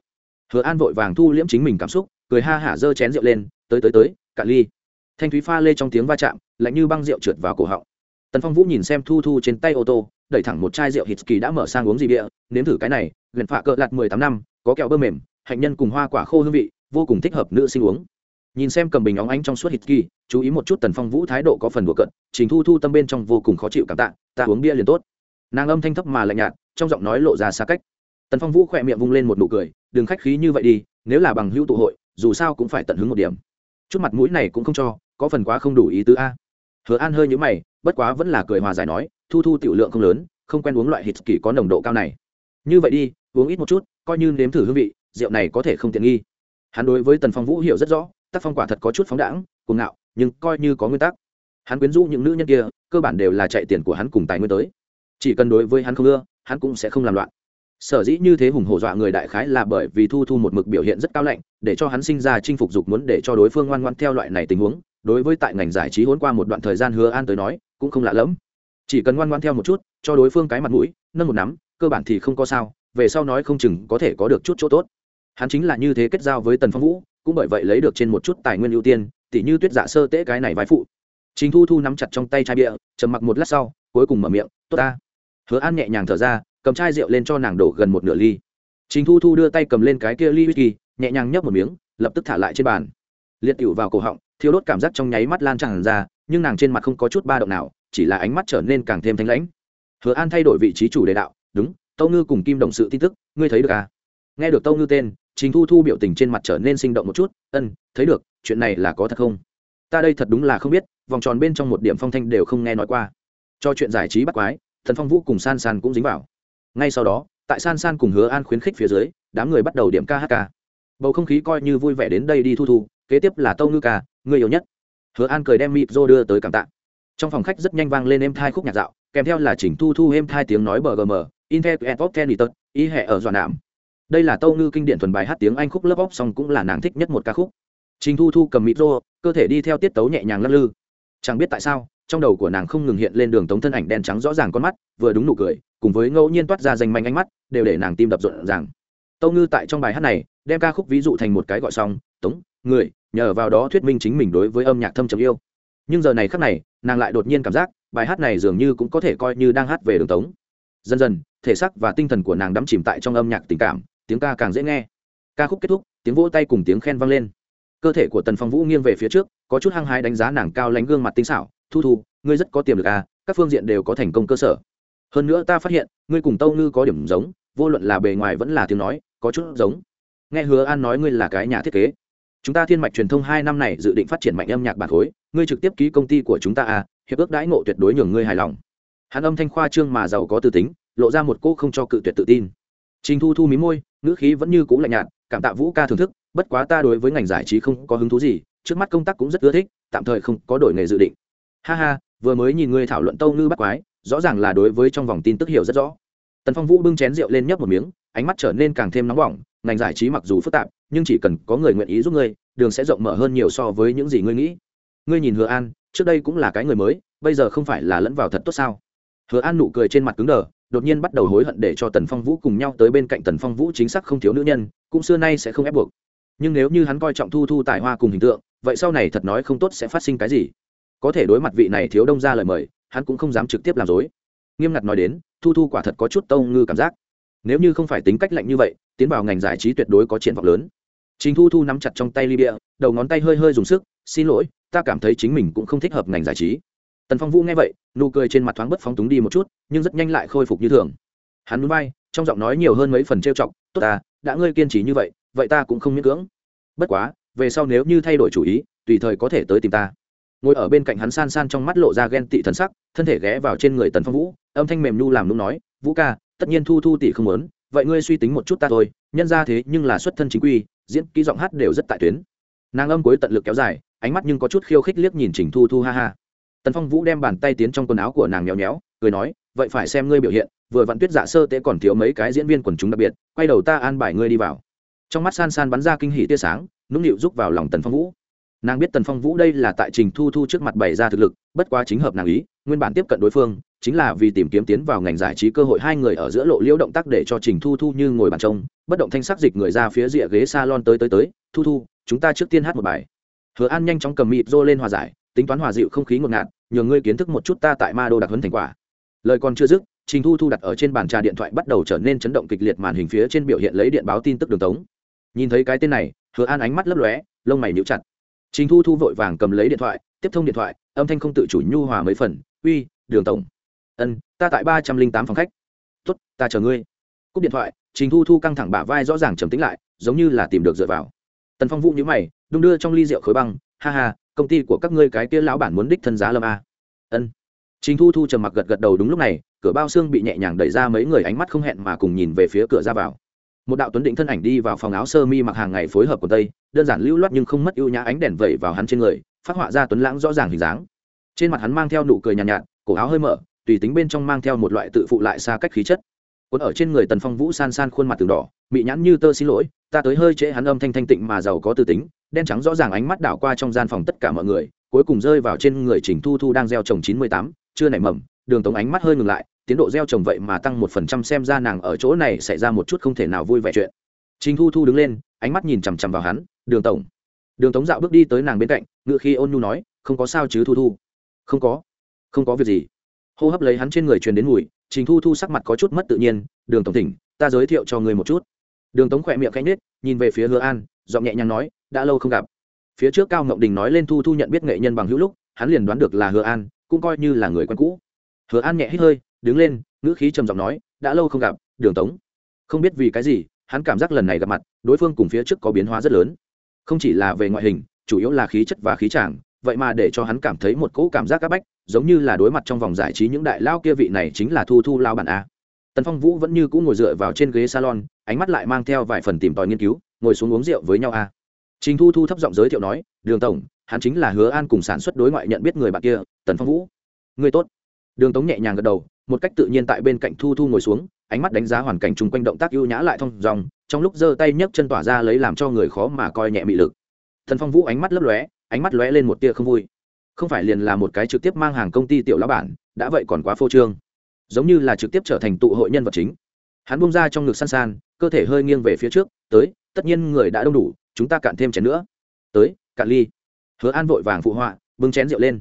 Hứa an vội vàng thu liễm chính mình cảm xúc, cười ha hả giơ chén rượu lên, tới tới tới, cạn ly. Thanh thúy pha lê trong tiếng va chạm, lạnh như băng rượu trượt vào cổ họng. Tần phong vũ nhìn xem thu thu trên tay ô tô, đẩy thẳng một chai rượu hít kỳ đã mở sang uống gì bia, nếm thử cái này, gần phạ cỡ lạt mười tám năm, có kẹo bơ mềm, hạnh nhân cùng hoa quả khô hương vị, vô cùng thích hợp nữ sinh uống. Nhìn xem cầm bình óng ánh trong suốt hít kỳ chú ý một chút tần phong vũ thái độ có phần đùa cận trình thu thu tâm bên trong vô cùng khó chịu cảm tạ, ta uống bia liền tốt. Nàng âm thanh thấp mà lạnh nhạt trong giọng nói lộ ra xa cách. Tần phong vũ khỏe miệng vung lên một nụ cười, đừng khách khí như vậy đi, nếu là bằng hữu tụ hội, dù sao cũng phải tận hứng một điểm. Chút mặt mũi này cũng không cho, có phần quá không đủ ý tứ a. Hứa an hơi nhữ mày, bất quá vẫn là cười hòa giải nói, thu thu tiểu lượng không lớn, không quen uống loại hít kỳ có nồng độ cao này. Như vậy đi, uống ít một chút, coi như nếm thử hương vị, rượu này có thể không tiện nghi. Hắn đối với tần phong vũ hiểu rất rõ, tác phong quả thật có chút phóng đãng, cuồng ngạo, nhưng coi như có nguyên tắc. Hắn quyến rũ những nữ nhân kia, cơ bản đều là chạy tiền của hắn cùng tài nguyên tới. Chỉ cần đối với hắn không ưa hắn cũng sẽ không làm loạn. Sở dĩ như thế hùng hổ dọa người đại khái là bởi vì thu thu một mực biểu hiện rất cao lạnh, để cho hắn sinh ra chinh phục dục muốn để cho đối phương ngoan ngoan theo loại này tình huống. Đối với tại ngành giải trí huấn qua một đoạn thời gian hứa an tới nói, cũng không lạ lẫm. Chỉ cần ngoan ngoan theo một chút, cho đối phương cái mặt mũi, nâng một nắm, cơ bản thì không có sao, về sau nói không chừng có thể có được chút chỗ tốt. Hắn chính là như thế kết giao với tần phong vũ, cũng bởi vậy lấy được trên một chút tài nguyên ưu tiên, tỉ như tuyết dạ sơ tễ cái này vai phụ. Chính thu thu nắm chặt trong tay chai bia, trầm mặc một lát sau, cuối cùng mở miệng, tốt ta hứa an nhẹ nhàng thở ra, cầm chai rượu lên cho nàng đổ gần một nửa ly. Chính thu thu đưa tay cầm lên cái kia ly whisky, nhẹ nhàng nhấp một miếng, lập tức thả lại trên bàn. Liệt tiểu vào cổ họng Thiếu đốt cảm giác trong nháy mắt lan tràn ra, nhưng nàng trên mặt không có chút ba động nào, chỉ là ánh mắt trở nên càng thêm thanh lãnh. Hứa an thay đổi vị trí chủ đề đạo, đúng, tâu ngư cùng kim đồng sự tin tức, ngươi thấy được à? Nghe được tâu ngư tên chính thu thu biểu tình trên mặt trở nên sinh động một chút, ân, thấy được, chuyện này là có thật không? Ta đây thật đúng là không biết, vòng tròn bên trong một điểm phong thanh đều không nghe nói qua. Cho chuyện giải trí bắt quái thần phong vũ cùng san san cũng dính vào. Ngay sau đó, tại san san cùng hứa an khuyến khích phía dưới, đám người bắt đầu điểm KHK. bầu không khí coi như vui vẻ đến đây đi thu thu, kế tiếp là tâu ngư ca, người yêu nhất. Hứa an cười đem mịp rô đưa tới cảm tạ. Trong phòng khách rất nhanh vang lên êm thai khúc nhạc dạo, kèm theo là chỉnh thu thu êm thai tiếng nói bờ gm intel top ten tật ý hệ ở dọa nạm. Đây là tâu ngư kinh điển thuần bài hát tiếng anh khúc lớp óc, song cũng là nàng thích nhất một ca khúc. Trình thu thu cầm mịp rô cơ thể đi theo tiết tấu nhẹ nhàng lắc lư. Chẳng biết tại sao trong đầu của nàng không ngừng hiện lên đường tống thân ảnh đen trắng rõ ràng con mắt, vừa đúng nụ cười, cùng với ngẫu nhiên toát ra danh manh ánh mắt, đều để nàng tim đập rộn ràng. Tâu ngư tại trong bài hát này, đem ca khúc ví dụ thành một cái gọi xong, tống, người, nhờ vào đó thuyết minh chính mình đối với âm nhạc thâm trầm yêu. Nhưng giờ này khắc này, nàng lại đột nhiên cảm giác, bài hát này dường như cũng có thể coi như đang hát về đường tống. Dần dần, thể xác và tinh thần của nàng đắm chìm tại trong âm nhạc tình cảm, tiếng ca càng dễ nghe. Ca khúc kết thúc, tiếng vỗ tay cùng tiếng khen vang lên. Cơ thể của tần phong vũ nghiêng về phía trước, có chút hăng hái đánh giá nàng cao lánh gương mặt tinh xảo thu thu, ngươi rất có tiềm lực à các phương diện đều có thành công cơ sở. Hơn nữa ta phát hiện, ngươi cùng tâu ngư có điểm giống, vô luận là bề ngoài vẫn là tiếng nói, có chút giống. Nghe hứa an nói ngươi là cái nhà thiết kế. Chúng ta thiên mạch truyền thông hai năm này dự định phát triển mạnh âm nhạc bản khối ngươi trực tiếp ký công ty của chúng ta à hiệp ước đãi ngộ tuyệt đối nhường ngươi hài lòng. Hắn âm thanh khoa trương mà giàu có tư tính, lộ ra một cô không cho cự tuyệt tự tin. Trình thu thu mí môi, ngữ khí vẫn như cũ lạnh nhạt, cảm tạ vũ ca thưởng thức, bất quá ta đối với ngành giải trí không có hứng thú gì, trước mắt công tác cũng rất ưa thích, tạm thời không có đổi nghề dự định ha ha, vừa mới nhìn ngươi thảo luận tâu ngư bắt quái, rõ ràng là đối với trong vòng tin tức hiểu rất rõ. Tần phong vũ bưng chén rượu lên nhấp một miếng, ánh mắt trở nên càng thêm nóng bỏng, ngành giải trí mặc dù phức tạp, nhưng chỉ cần có người nguyện ý giúp ngươi, đường sẽ rộng mở hơn nhiều so với những gì ngươi nghĩ. Ngươi nhìn hứa an, trước đây cũng là cái người mới, bây giờ không phải là lẫn vào thật tốt sao? Hứa an nụ cười trên mặt cứng đờ, đột nhiên bắt đầu hối hận để cho tần phong vũ cùng nhau tới bên cạnh tần phong vũ chính xác không thiếu nữ nhân, cũng xưa nay sẽ không ép buộc. Nhưng nếu như hắn coi trọng thu thu tài hoa cùng hình tượng, vậy sau này thật nói không tốt sẽ phát sinh cái gì? Có thể đối mặt vị này thiếu đông ra lời mời, hắn cũng không dám trực tiếp làm dối. Nghiêm ngặt nói đến, thu thu quả thật có chút tâu ngư cảm giác. Nếu như không phải tính cách lạnh như vậy, tiến vào ngành giải trí tuyệt đối có triển vọng lớn. Chính thu thu nắm chặt trong tay ly bia, đầu ngón tay hơi hơi dùng sức, xin lỗi, ta cảm thấy chính mình cũng không thích hợp ngành giải trí. Tần phong vũ nghe vậy, nụ cười trên mặt thoáng bất phóng túng đi một chút, nhưng rất nhanh lại khôi phục như thường. Hắn núi bay trong giọng nói nhiều hơn mấy phần trêu chọc, tốt ta, đã ngươi kiên trì như vậy vậy ta cũng không miễn cưỡng. Bất quá, về sau nếu như thay đổi chủ ý, tùy thời có thể tới tìm ta ngồi ở bên cạnh hắn san san trong mắt lộ ra ghen tị thần sắc, thân thể ghé vào trên người tần phong vũ, âm thanh mềm nhu làm nung nói, vũ ca, tất nhiên thu thu tỷ không muốn, vậy ngươi suy tính một chút ta thôi, nhân ra thế nhưng là xuất thân chính quy, diễn kỹ giọng hát đều rất tại tuyến. Nàng âm cuối tận lực kéo dài, ánh mắt nhưng có chút khiêu khích liếc nhìn trình thu thu ha ha. Tần phong vũ đem bàn tay tiến trong quần áo của nàng nhéo nhéo, cười nói, vậy phải xem ngươi biểu hiện, vừa vặn tuyết dạ sơ tế còn thiếu mấy cái diễn viên quần chúng đặc biệt, quay đầu ta an bài ngươi đi vào. Trong mắt san san bắn ra kinh hỉ tia sáng, nũng nịu rúc vào lòng tần phong vũ nàng biết tần phong vũ đây là tại trình thu thu trước mặt bày ra thực lực, bất quá chính hợp nàng ý, nguyên bản tiếp cận đối phương, chính là vì tìm kiếm tiến vào ngành giải trí cơ hội hai người ở giữa lộ liễu động tác để cho trình thu thu như ngồi bàn trông, bất động thanh sắc dịch người ra phía rìa ghế s a lon tới tới tới, thu thu, chúng ta trước tiên hát một bài. Hứa an nhanh chóng cầm mịt rô lên hòa giải, tính toán hòa dịu không khí ngột ngạt, nhường ngươi kiến thức một chút ta tại ma đô đặc huấn thành quả. Lời còn chưa dứt, trình thu thu đặt ở trên bàn trà điện thoại bắt đầu trở nên chấn động kịch liệt màn hình phía trên biểu hiện lấy điện báo tin tức đường tống. Nhìn thấy cái tên này, hứa an ánh mắt lấp lóe, lông mày níu chặt trình thu thu vội vàng cầm lấy điện thoại tiếp thông điện thoại âm thanh không tự chủ nhu hòa mấy phần uy đường tổng. Ân ta tại ba trăm linh tám phòng khách. "Tốt, ta chờ ngươi. Cúp điện thoại trình thu thu căng thẳng bả vai rõ ràng trầm tĩnh lại giống như là tìm được dựa vào. Tần phong vũ nhíu mày đung đưa trong ly rượu khối băng ha ha công ty của các ngươi cái kia lão bản muốn đích thân giá lâm a. Ân. Trình thu thu trầm mặc gật gật đầu đúng lúc này cửa bao xương bị nhẹ nhàng đẩy ra mấy người ánh mắt không hẹn mà cùng nhìn về phía cửa ra vào một đạo tuấn định thân ảnh đi vào phòng áo sơ mi mặc hàng ngày phối hợp của tây đơn giản lưu loát nhưng không mất ưu nhã ánh đèn vẩy vào hắn trên người phát họa ra tuấn lãng rõ ràng hình dáng. Trên mặt hắn mang theo nụ cười nhàn nhạt, nhạt cổ áo hơi mở tùy tính bên trong mang theo một loại tự phụ lại xa cách khí chất. Cuốn ở trên người tần phong vũ san san khuôn mặt từng đỏ bị nhãn như tơ xin lỗi ta tới hơi trễ hắn âm thanh thanh tịnh mà giàu có tư tính đen trắng rõ ràng ánh mắt đảo qua trong gian phòng tất cả mọi người cuối cùng rơi vào trên người trình thu thu đang gieo trồng chín mươi tám chưa nảy mầm đường tống ánh mắt hơi ngừng lại tiến độ gieo trồng vậy mà tăng một phần trăm xem ra nàng ở chỗ này xảy ra một chút không thể nào vui vẻ chuyện. Trình thu thu đứng lên, ánh mắt nhìn chằm chằm vào hắn, đường tổng. Đường tống dạo bước đi tới nàng bên cạnh, ngựa khi ôn nhu nói, không có sao chứ thu thu. Không có. Không có việc gì. Hô hấp lấy hắn trên người truyền đến mùi, trình thu thu sắc mặt có chút mất tự nhiên, đường tổng tỉnh ta giới thiệu cho người một chút. Đường tống khỏe miệng cánh nết nhìn về phía hứa an, giọng nhẹ nhàng nói, đã lâu không gặp. Phía trước cao ngọc đình nói lên thu thu nhận biết nghệ nhân bằng hữu lúc, hắn liền đoán được là hứa an, cũng coi như là người quen cũ. Hứa an nhẹ hít hơi đứng lên, ngữ khí trầm giọng nói, đã lâu không gặp, đường tống. Không biết vì cái gì, hắn cảm giác lần này gặp mặt, đối phương cùng phía trước có biến hóa rất lớn. Không chỉ là về ngoại hình, chủ yếu là khí chất và khí tràng vậy mà để cho hắn cảm thấy một cỗ cảm giác áp bách, giống như là đối mặt trong vòng giải trí những đại lao kia vị này chính là thu thu lao bản a. Tần phong vũ vẫn như cũ ngồi dựa vào trên ghế salon, ánh mắt lại mang theo vài phần tìm tòi nghiên cứu, ngồi xuống uống rượu với nhau a. Trình thu thu thấp giọng giới thiệu nói, đường tổng, hắn chính là hứa an cùng sản xuất đối ngoại nhận biết người bạn kia, tần phong vũ. Người tốt. Đường tống nhẹ nhàng gật đầu một cách tự nhiên tại bên cạnh thu thu ngồi xuống, ánh mắt đánh giá hoàn cảnh chung quanh động tác ưu nhã lại thông dòng, trong lúc giơ tay nhấc chân tỏa ra lấy làm cho người khó mà coi nhẹ mị lực. Thần phong vũ ánh mắt lấp lóe, ánh mắt lóe lên một tia không vui. Không phải liền là một cái trực tiếp mang hàng công ty tiểu lão bản, đã vậy còn quá phô trương. Giống như là trực tiếp trở thành tụ hội nhân vật chính. Hắn bung ra trong ngực san san cơ thể hơi nghiêng về phía trước, tới, tất nhiên người đã đông đủ, chúng ta cạn thêm chén nữa. Tới, cạn ly. Hứa an vội vàng phụ họa, bưng chén rượu lên.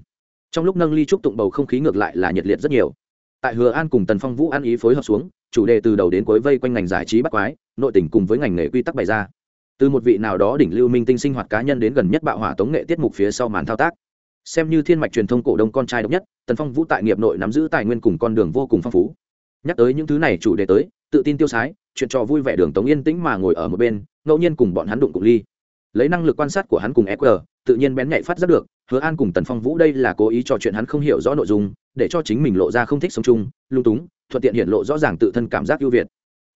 Trong lúc nâng ly chúc tụng bầu không khí ngược lại là nhiệt liệt rất nhiều tại hứa an cùng tần phong vũ ăn ý phối hợp xuống, chủ đề từ đầu đến cuối vây quanh ngành giải trí bắt quái, nội tình cùng với ngành nghề quy tắc bày ra. Từ một vị nào đó đỉnh lưu minh tinh sinh hoạt cá nhân đến gần nhất bạo hỏa tống nghệ tiết mục phía sau màn thao tác. Xem như thiên mạch truyền thông cổ đông con trai độc nhất, tần phong vũ tại nghiệp nội nắm giữ tài nguyên cùng con đường vô cùng phong phú. Nhắc tới những thứ này chủ đề tới, tự tin tiêu sái, chuyện trò vui vẻ đường tống yên tĩnh mà ngồi ở một bên, ngẫu nhiên cùng bọn hắn đụng cục ly. Lấy năng lực quan sát của hắn cùng eq tự nhiên bén nhạy phát giác được hứa an cùng tần phong vũ đây là cố ý trò chuyện hắn không hiểu rõ nội dung, để cho chính mình lộ ra không thích sống chung, lung túng, thuận tiện hiện lộ rõ ràng tự thân cảm giác ưu việt.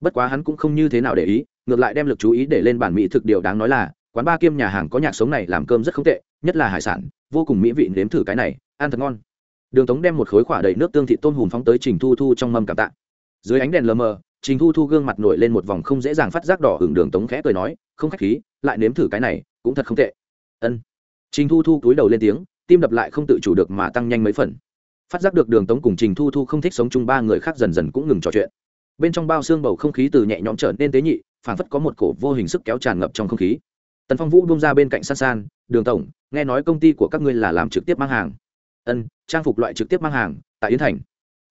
Bất quá hắn cũng không như thế nào để ý, ngược lại đem lực chú ý để lên bản mỹ thực điều đáng nói là, quán ba kiêm nhà hàng có nhạc sống này làm cơm rất không tệ, nhất là hải sản, vô cùng mỹ vị nếm thử cái này, ăn thật ngon. Đường tống đem một khối khỏa đầy nước tương thị tôm hùm phóng tới trình thu thu trong mâm cảm tạ. Dưới ánh đèn lờ mờ, trình thu thu gương mặt nổi lên một vòng không dễ dàng phát giác đỏ hưởng đường tống khẽ cười nói, không khách khí, lại nếm thử cái này, cũng thật không tệ. Ân trình thu thu túi đầu lên tiếng, tim đập lại không tự chủ được mà tăng nhanh mấy phần. Phát giác được đường tống cùng trình thu thu không thích sống chung ba người khác dần dần cũng ngừng trò chuyện. Bên trong bao xương bầu không khí từ nhẹ nhõm trở nên tế nhị phản phất có một cổ vô hình sức kéo tràn ngập trong không khí. Tần phong vũ bung ra bên cạnh san san, đường tổng, nghe nói công ty của các ngươi là làm trực tiếp mang hàng. Ân, trang phục loại trực tiếp mang hàng, tại yến thành.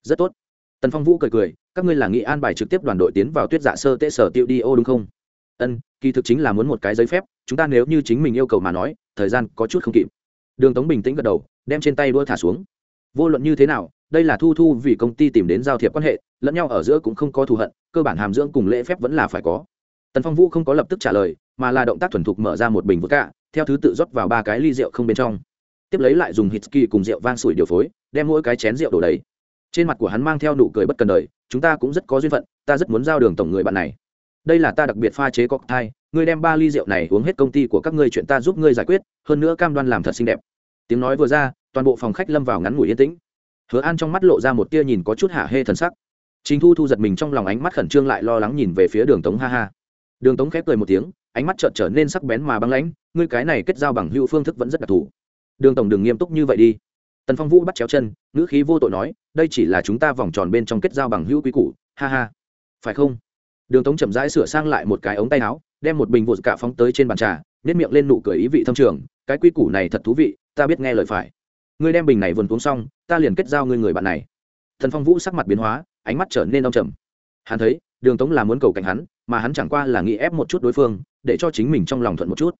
Rất tốt. Tần phong vũ cười cười, các ngươi là nghị an bài trực tiếp đoàn đội tiến vào tuyết dạ sơ tễ sở tiêu đi ô, đúng không? Ân, kỳ thực chính là muốn một cái giấy phép, chúng ta nếu như chính mình yêu cầu mà nói thời gian có chút không kịp. Đường tống bình tĩnh gật đầu, đem trên tay đua thả xuống. Vô luận như thế nào, đây là thu thu vì công ty tìm đến giao thiệp quan hệ, lẫn nhau ở giữa cũng không có thù hận, cơ bản hàm dưỡng cùng lễ phép vẫn là phải có. Tần phong vũ không có lập tức trả lời, mà là động tác thuần thục mở ra một bình vodka, theo thứ tự rót vào ba cái ly rượu không bên trong. Tiếp lấy lại dùng hít kỳ cùng rượu vang sủi điều phối, đem mỗi cái chén rượu đổ đầy. Trên mặt của hắn mang theo nụ cười bất cần đời, chúng ta cũng rất có duyên phận, ta rất muốn giao đường tổng người bạn này đây là ta đặc biệt pha chế cocktail ngươi đem ba ly rượu này uống hết công ty của các ngươi chuyện ta giúp ngươi giải quyết, hơn nữa cam đoan làm thật xinh đẹp. Tiếng nói vừa ra, toàn bộ phòng khách lâm vào ngắn ngủi yên tĩnh. Hứa an trong mắt lộ ra một tia nhìn có chút hạ hê thần sắc. Chính thu thu giật mình trong lòng ánh mắt khẩn trương lại lo lắng nhìn về phía đường tống ha ha. Đường tống khép cười một tiếng, ánh mắt trợn trở nên sắc bén mà băng lãnh, ngươi cái này kết giao bằng hữu phương thức vẫn rất đặc thù. Đường tổng đừng nghiêm túc như vậy đi. Tần phong vũ bắt chéo chân, ngữ khí vô tội nói, đây chỉ là chúng ta vòng tròn bên trong kết giao bằng hữu quý củ, ha ha. Phải không? Đường tống chậm rãi sửa sang lại một cái ống tay áo, đem một bình vụt cả phóng tới trên bàn trà nếp miệng lên nụ cười ý vị thâm trường, cái quy củ này thật thú vị, ta biết nghe lời phải. Ngươi đem bình này vườn uống xong, ta liền kết giao ngươi người bạn này. Thần phong vũ sắc mặt biến hóa, ánh mắt trở nên đông trầm. Hắn thấy, đường tống là muốn cầu cảnh hắn, mà hắn chẳng qua là nghĩ ép một chút đối phương, để cho chính mình trong lòng thuận một chút.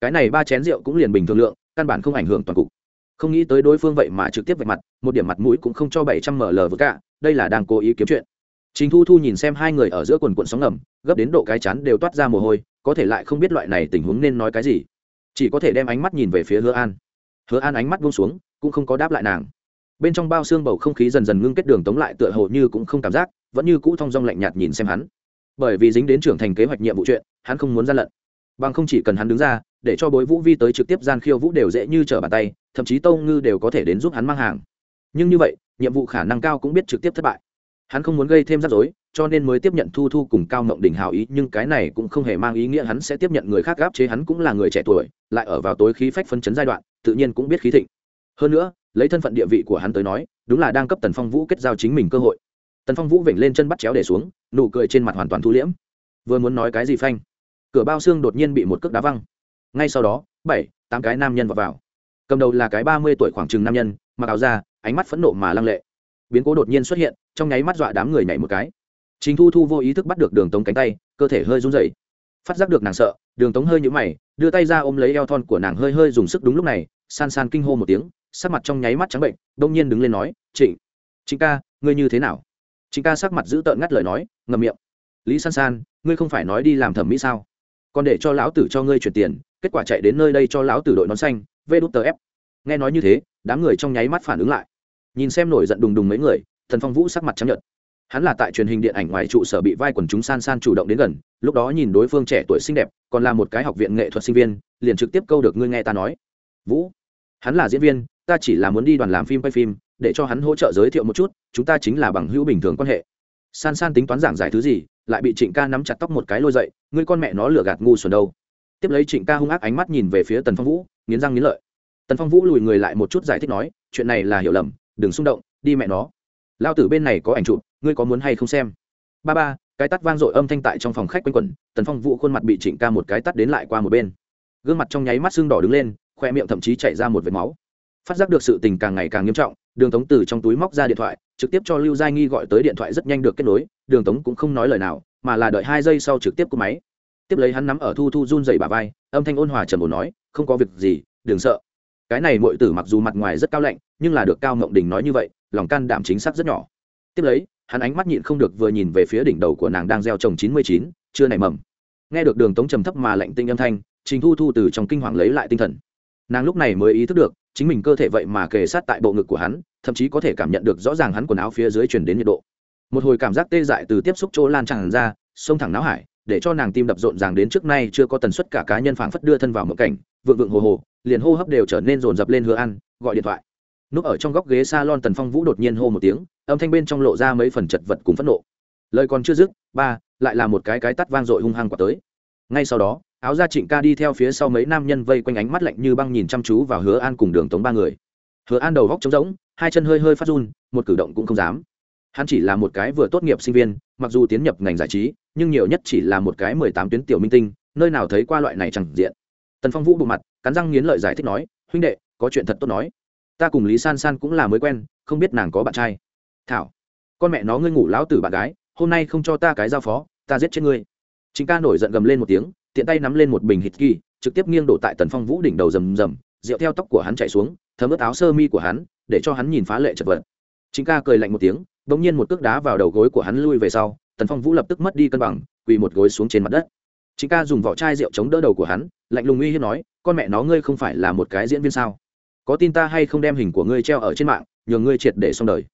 Cái này ba chén rượu cũng liền bình thường lượng, căn bản không ảnh hưởng toàn cục. Không nghĩ tới đối phương vậy mà trực tiếp vạch mặt, một điểm mặt mũi cũng không cho bảy trăm ml vừa cả đây là đang cố ý kiếm chuyện. Trình Thu Thu nhìn xem hai người ở giữa quần quần sóng ngầm, gấp đến độ cái chán đều toát ra mồ hôi, có thể lại không biết loại này tình huống nên nói cái gì, chỉ có thể đem ánh mắt nhìn về phía Hứa An. Hứa An ánh mắt buông xuống, cũng không có đáp lại nàng. Bên trong bao xương bầu không khí dần dần ngưng kết đường tống lại tựa hồ như cũng không cảm giác, vẫn như cũ thong dong lạnh nhạt nhìn xem hắn. Bởi vì dính đến trưởng thành kế hoạch nhiệm vụ chuyện, hắn không muốn gian lận. Bằng không chỉ cần hắn đứng ra, để cho Bối Vũ Vi tới trực tiếp gian khiêu vũ đều dễ như trở bàn tay, thậm chí Tông Ngư đều có thể đến giúp hắn mang hàng. Nhưng như vậy, nhiệm vụ khả năng cao cũng biết trực tiếp thất bại hắn không muốn gây thêm rắc rối, cho nên mới tiếp nhận thu thu cùng cao mộng đình hào ý, nhưng cái này cũng không hề mang ý nghĩa hắn sẽ tiếp nhận người khác gáp chế hắn cũng là người trẻ tuổi, lại ở vào tối khí phách phân chấn giai đoạn, tự nhiên cũng biết khí thịnh. Hơn nữa, lấy thân phận địa vị của hắn tới nói, đúng là đang cấp tần phong vũ kết giao chính mình cơ hội. Tần phong vũ vểnh lên chân bắt chéo để xuống, nụ cười trên mặt hoàn toàn thu liễm. Vừa muốn nói cái gì phanh, cửa bao xương đột nhiên bị một cước đá văng. Ngay sau đó, bảy, tám cái nam nhân vào vào. Cầm đầu là cái ba mươi tuổi khoảng chừng nam nhân, mặc áo da, ánh mắt phẫn nộ mà lăng lệ biến cố đột nhiên xuất hiện, trong nháy mắt dọa đám người nhảy một cái. Chính thu thu vô ý thức bắt được đường tống cánh tay, cơ thể hơi run rẩy. Phát giác được nàng sợ, đường tống hơi nhũ mày, đưa tay ra ôm lấy eo thon của nàng hơi hơi dùng sức đúng lúc này, san san kinh hô một tiếng, sắc mặt trong nháy mắt trắng bệnh, đông nhiên đứng lên nói, trịnh trịnh ca, ngươi như thế nào? Trịnh ca sắc mặt giữ tợn ngắt lời nói ngầm miệng. Lý san san, ngươi không phải nói đi làm thẩm mỹ sao? Còn để cho lão tử cho ngươi chuyển tiền, kết quả chạy đến nơi đây cho lão tử đội nón xanh, vê đút tờ ép. Nghe nói như thế, đám người trong nháy mắt phản ứng lại nhìn xem nổi giận đùng đùng mấy người, thần phong vũ sắc mặt chấp nhận hắn là tại truyền hình điện ảnh ngoài trụ sở bị vai quần chúng san san chủ động đến gần, lúc đó nhìn đối phương trẻ tuổi xinh đẹp, còn là một cái học viện nghệ thuật sinh viên, liền trực tiếp câu được ngươi nghe ta nói. Vũ, hắn là diễn viên, ta chỉ là muốn đi đoàn làm phim quay phim, để cho hắn hỗ trợ giới thiệu một chút, chúng ta chính là bằng hữu bình thường quan hệ. San san tính toán giảng giải thứ gì, lại bị trịnh ca nắm chặt tóc một cái lôi dậy, ngươi con mẹ nó lừa gạt ngu xuẩn đâu. Tiếp lấy trịnh ca hung ác ánh mắt nhìn về phía tần phong vũ, nghiến răng nghiến lợi. Tần phong vũ lùi người lại một chút giải thích nói, chuyện này là hiểu lầm đừng xung động, đi mẹ nó. Lao tử bên này có ảnh chụp, ngươi có muốn hay không xem? Ba ba, cái tắt vang dội âm thanh tại trong phòng khách quanh quẩn, tần phong vũ khuôn mặt bị trịnh ca một cái tắt đến lại qua một bên. Gương mặt trong nháy mắt xương đỏ đứng lên, khoe miệng thậm chí chảy ra một vệt máu. Phát giác được sự tình càng ngày càng nghiêm trọng, đường tống từ trong túi móc ra điện thoại, trực tiếp cho lưu giai nghi gọi tới điện thoại rất nhanh được kết nối, đường tống cũng không nói lời nào, mà là đợi hai giây sau trực tiếp cúp máy. Tiếp lấy hắn nắm ở thu thu run dày bà vai, âm thanh ôn hòa trầm ổn nói, không có việc gì, đừng sợ. Cái này mọi tử mặc dù mặt ngoài rất cao lạnh nhưng là được cao ngộng đình nói như vậy, lòng can đảm chính xác rất nhỏ. Tiếp lấy, hắn ánh mắt nhịn không được vừa nhìn về phía đỉnh đầu của nàng đang gieo trồng chín mươi chín, chưa nảy mầm. Nghe được đường tống trầm thấp mà lạnh tinh âm thanh, trình thu thu từ trong kinh hoàng lấy lại tinh thần. Nàng lúc này mới ý thức được, chính mình cơ thể vậy mà kề sát tại bộ ngực của hắn, thậm chí có thể cảm nhận được rõ ràng hắn quần áo phía dưới chuyển đến nhiệt độ. Một hồi cảm giác tê dại từ tiếp xúc chỗ lan tràn ra, xông thẳng não hải, để cho nàng tim đập rộn ràng đến trước nay chưa có tần suất cả cá nhân phảng phất đưa thân vào một cảnh, vượng vượng hồ hồ, liền hô hấp đều trở nên rồn rập lên hứa ăn, gọi điện thoại núp ở trong góc ghế s a lon tần phong vũ đột nhiên hô một tiếng, âm thanh bên trong lộ ra mấy phần chật vật cùng phẫn nộ. Lời còn chưa dứt, ba, lại là một cái cái tắt vang dội hung hăng quả tới. Ngay sau đó, áo da trịnh ca đi theo phía sau mấy nam nhân vây quanh ánh mắt lạnh như băng nhìn chăm chú vào hứa an cùng đường tống ba người. Hứa an đầu góc trống rỗng, hai chân hơi hơi phát run, một cử động cũng không dám. Hắn chỉ là một cái vừa tốt nghiệp sinh viên, mặc dù tiến nhập ngành giải trí, nhưng nhiều nhất chỉ là một cái mười tám tuyến tiểu minh tinh, nơi nào thấy qua loại này chẳng diện. Tần phong vũ bộ mặt, cắn răng nghiến lợi giải thích nói, huynh đệ, có chuyện thật tốt nói ta cùng lý san san cũng là mới quen, không biết nàng có bạn trai. Thảo, con mẹ nó ngươi ngủ lão tử bạn gái, hôm nay không cho ta cái giao phó, ta giết chết ngươi. Chính ca nổi giận gầm lên một tiếng, tiện tay nắm lên một bình hít kỳ, trực tiếp nghiêng đổ tại tần phong vũ đỉnh đầu rầm rầm, rượu theo tóc của hắn chạy xuống, thấm ướt áo sơ mi của hắn, để cho hắn nhìn phá lệ chật vật. Chính ca cười lạnh một tiếng đ ỗ n g nhiên một cước đá vào đầu gối của hắn lui về sau, tần phong vũ lập tức mất đi cân bằng, quỳ một gối xuống trên mặt đất. Chính ca dùng vỏ chai rượu chống đỡ đầu của hắn, lạnh lùng uy hiếp nói, con mẹ nó ngươi không phải là một cái diễn viên sao? Có tin ta hay không đem hình của ngươi treo ở trên mạng, nhường ngươi triệt để xong đời.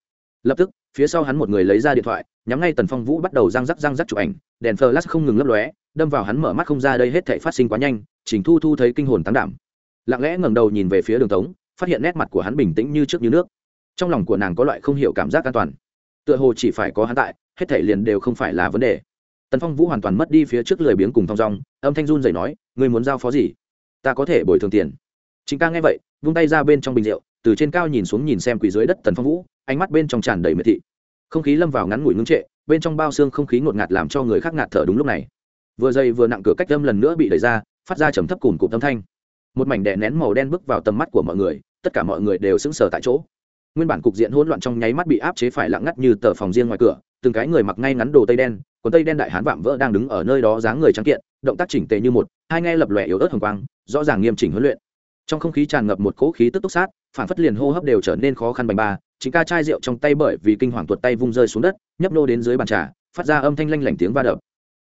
Lập tức, phía sau hắn một người lấy ra điện thoại, nhắm ngay tần phong vũ bắt đầu răng rắc răng rắc chụp ảnh, đèn flash không ngừng lấp lóe, đâm vào hắn mở mắt không ra đây hết thể phát sinh quá nhanh chỉnh thu thu thấy kinh hồn tán đảm. Lặng lẽ ngẩng đầu nhìn về phía đường tống, phát hiện nét mặt của hắn bình tĩnh như trước như nước. Trong lòng của nàng có loại không hiểu cảm giác an toàn. Tựa hồ chỉ phải có hắn tại, hết thể liền đều không phải là vấn đề. Tần phong vũ hoàn toàn mất đi phía trước lười biếng cùng thong dong, âm thanh run dậy nói, ngươi muốn giao phó gì? Ta có thể bồi thường tiền. Chính ca nghe vậy vung tay ra bên trong bình rượu, từ trên cao nhìn xuống nhìn xem quỷ dưới đất tần phong vũ, ánh mắt bên trong tràn đầy miệt thị. Không khí lâm vào ngắn ngủi ngưng trệ, bên trong bao xương không khí ngột ngạt làm cho người khác ngạt thở đúng lúc này. Vừa dày vừa nặng cửa cách âm lần nữa bị đẩy ra, phát ra trầm thấp cùn cụm âm thanh. Một mảnh đè nén màu đen bước vào tầm mắt của mọi người, tất cả mọi người đều sững sờ tại chỗ. Nguyên bản cục diện hỗn loạn trong nháy mắt bị áp chế phải lặng ngắt như tờ phòng riêng ngoài cửa, từng cái người mặc ngay ngắn đồ tây đen còn tây đen đại hán vạm vỡ đang đứng ở nơi đó dáng người trắng kiện, động tác chỉnh tề như một, hai nghe lập lòe yếu ớt hồng quang, rõ ràng nghiêm chỉnh huấn luyện trong không khí tràn ngập một cỗ khí tức túc sát, phản phất liền hô hấp đều trở nên khó khăn bành ba, chính ca chai rượu trong tay bởi vì kinh hoàng tuột tay vung rơi xuống đất, nhấp nô đến dưới bàn trà, phát ra âm thanh lanh lảnh tiếng va đập.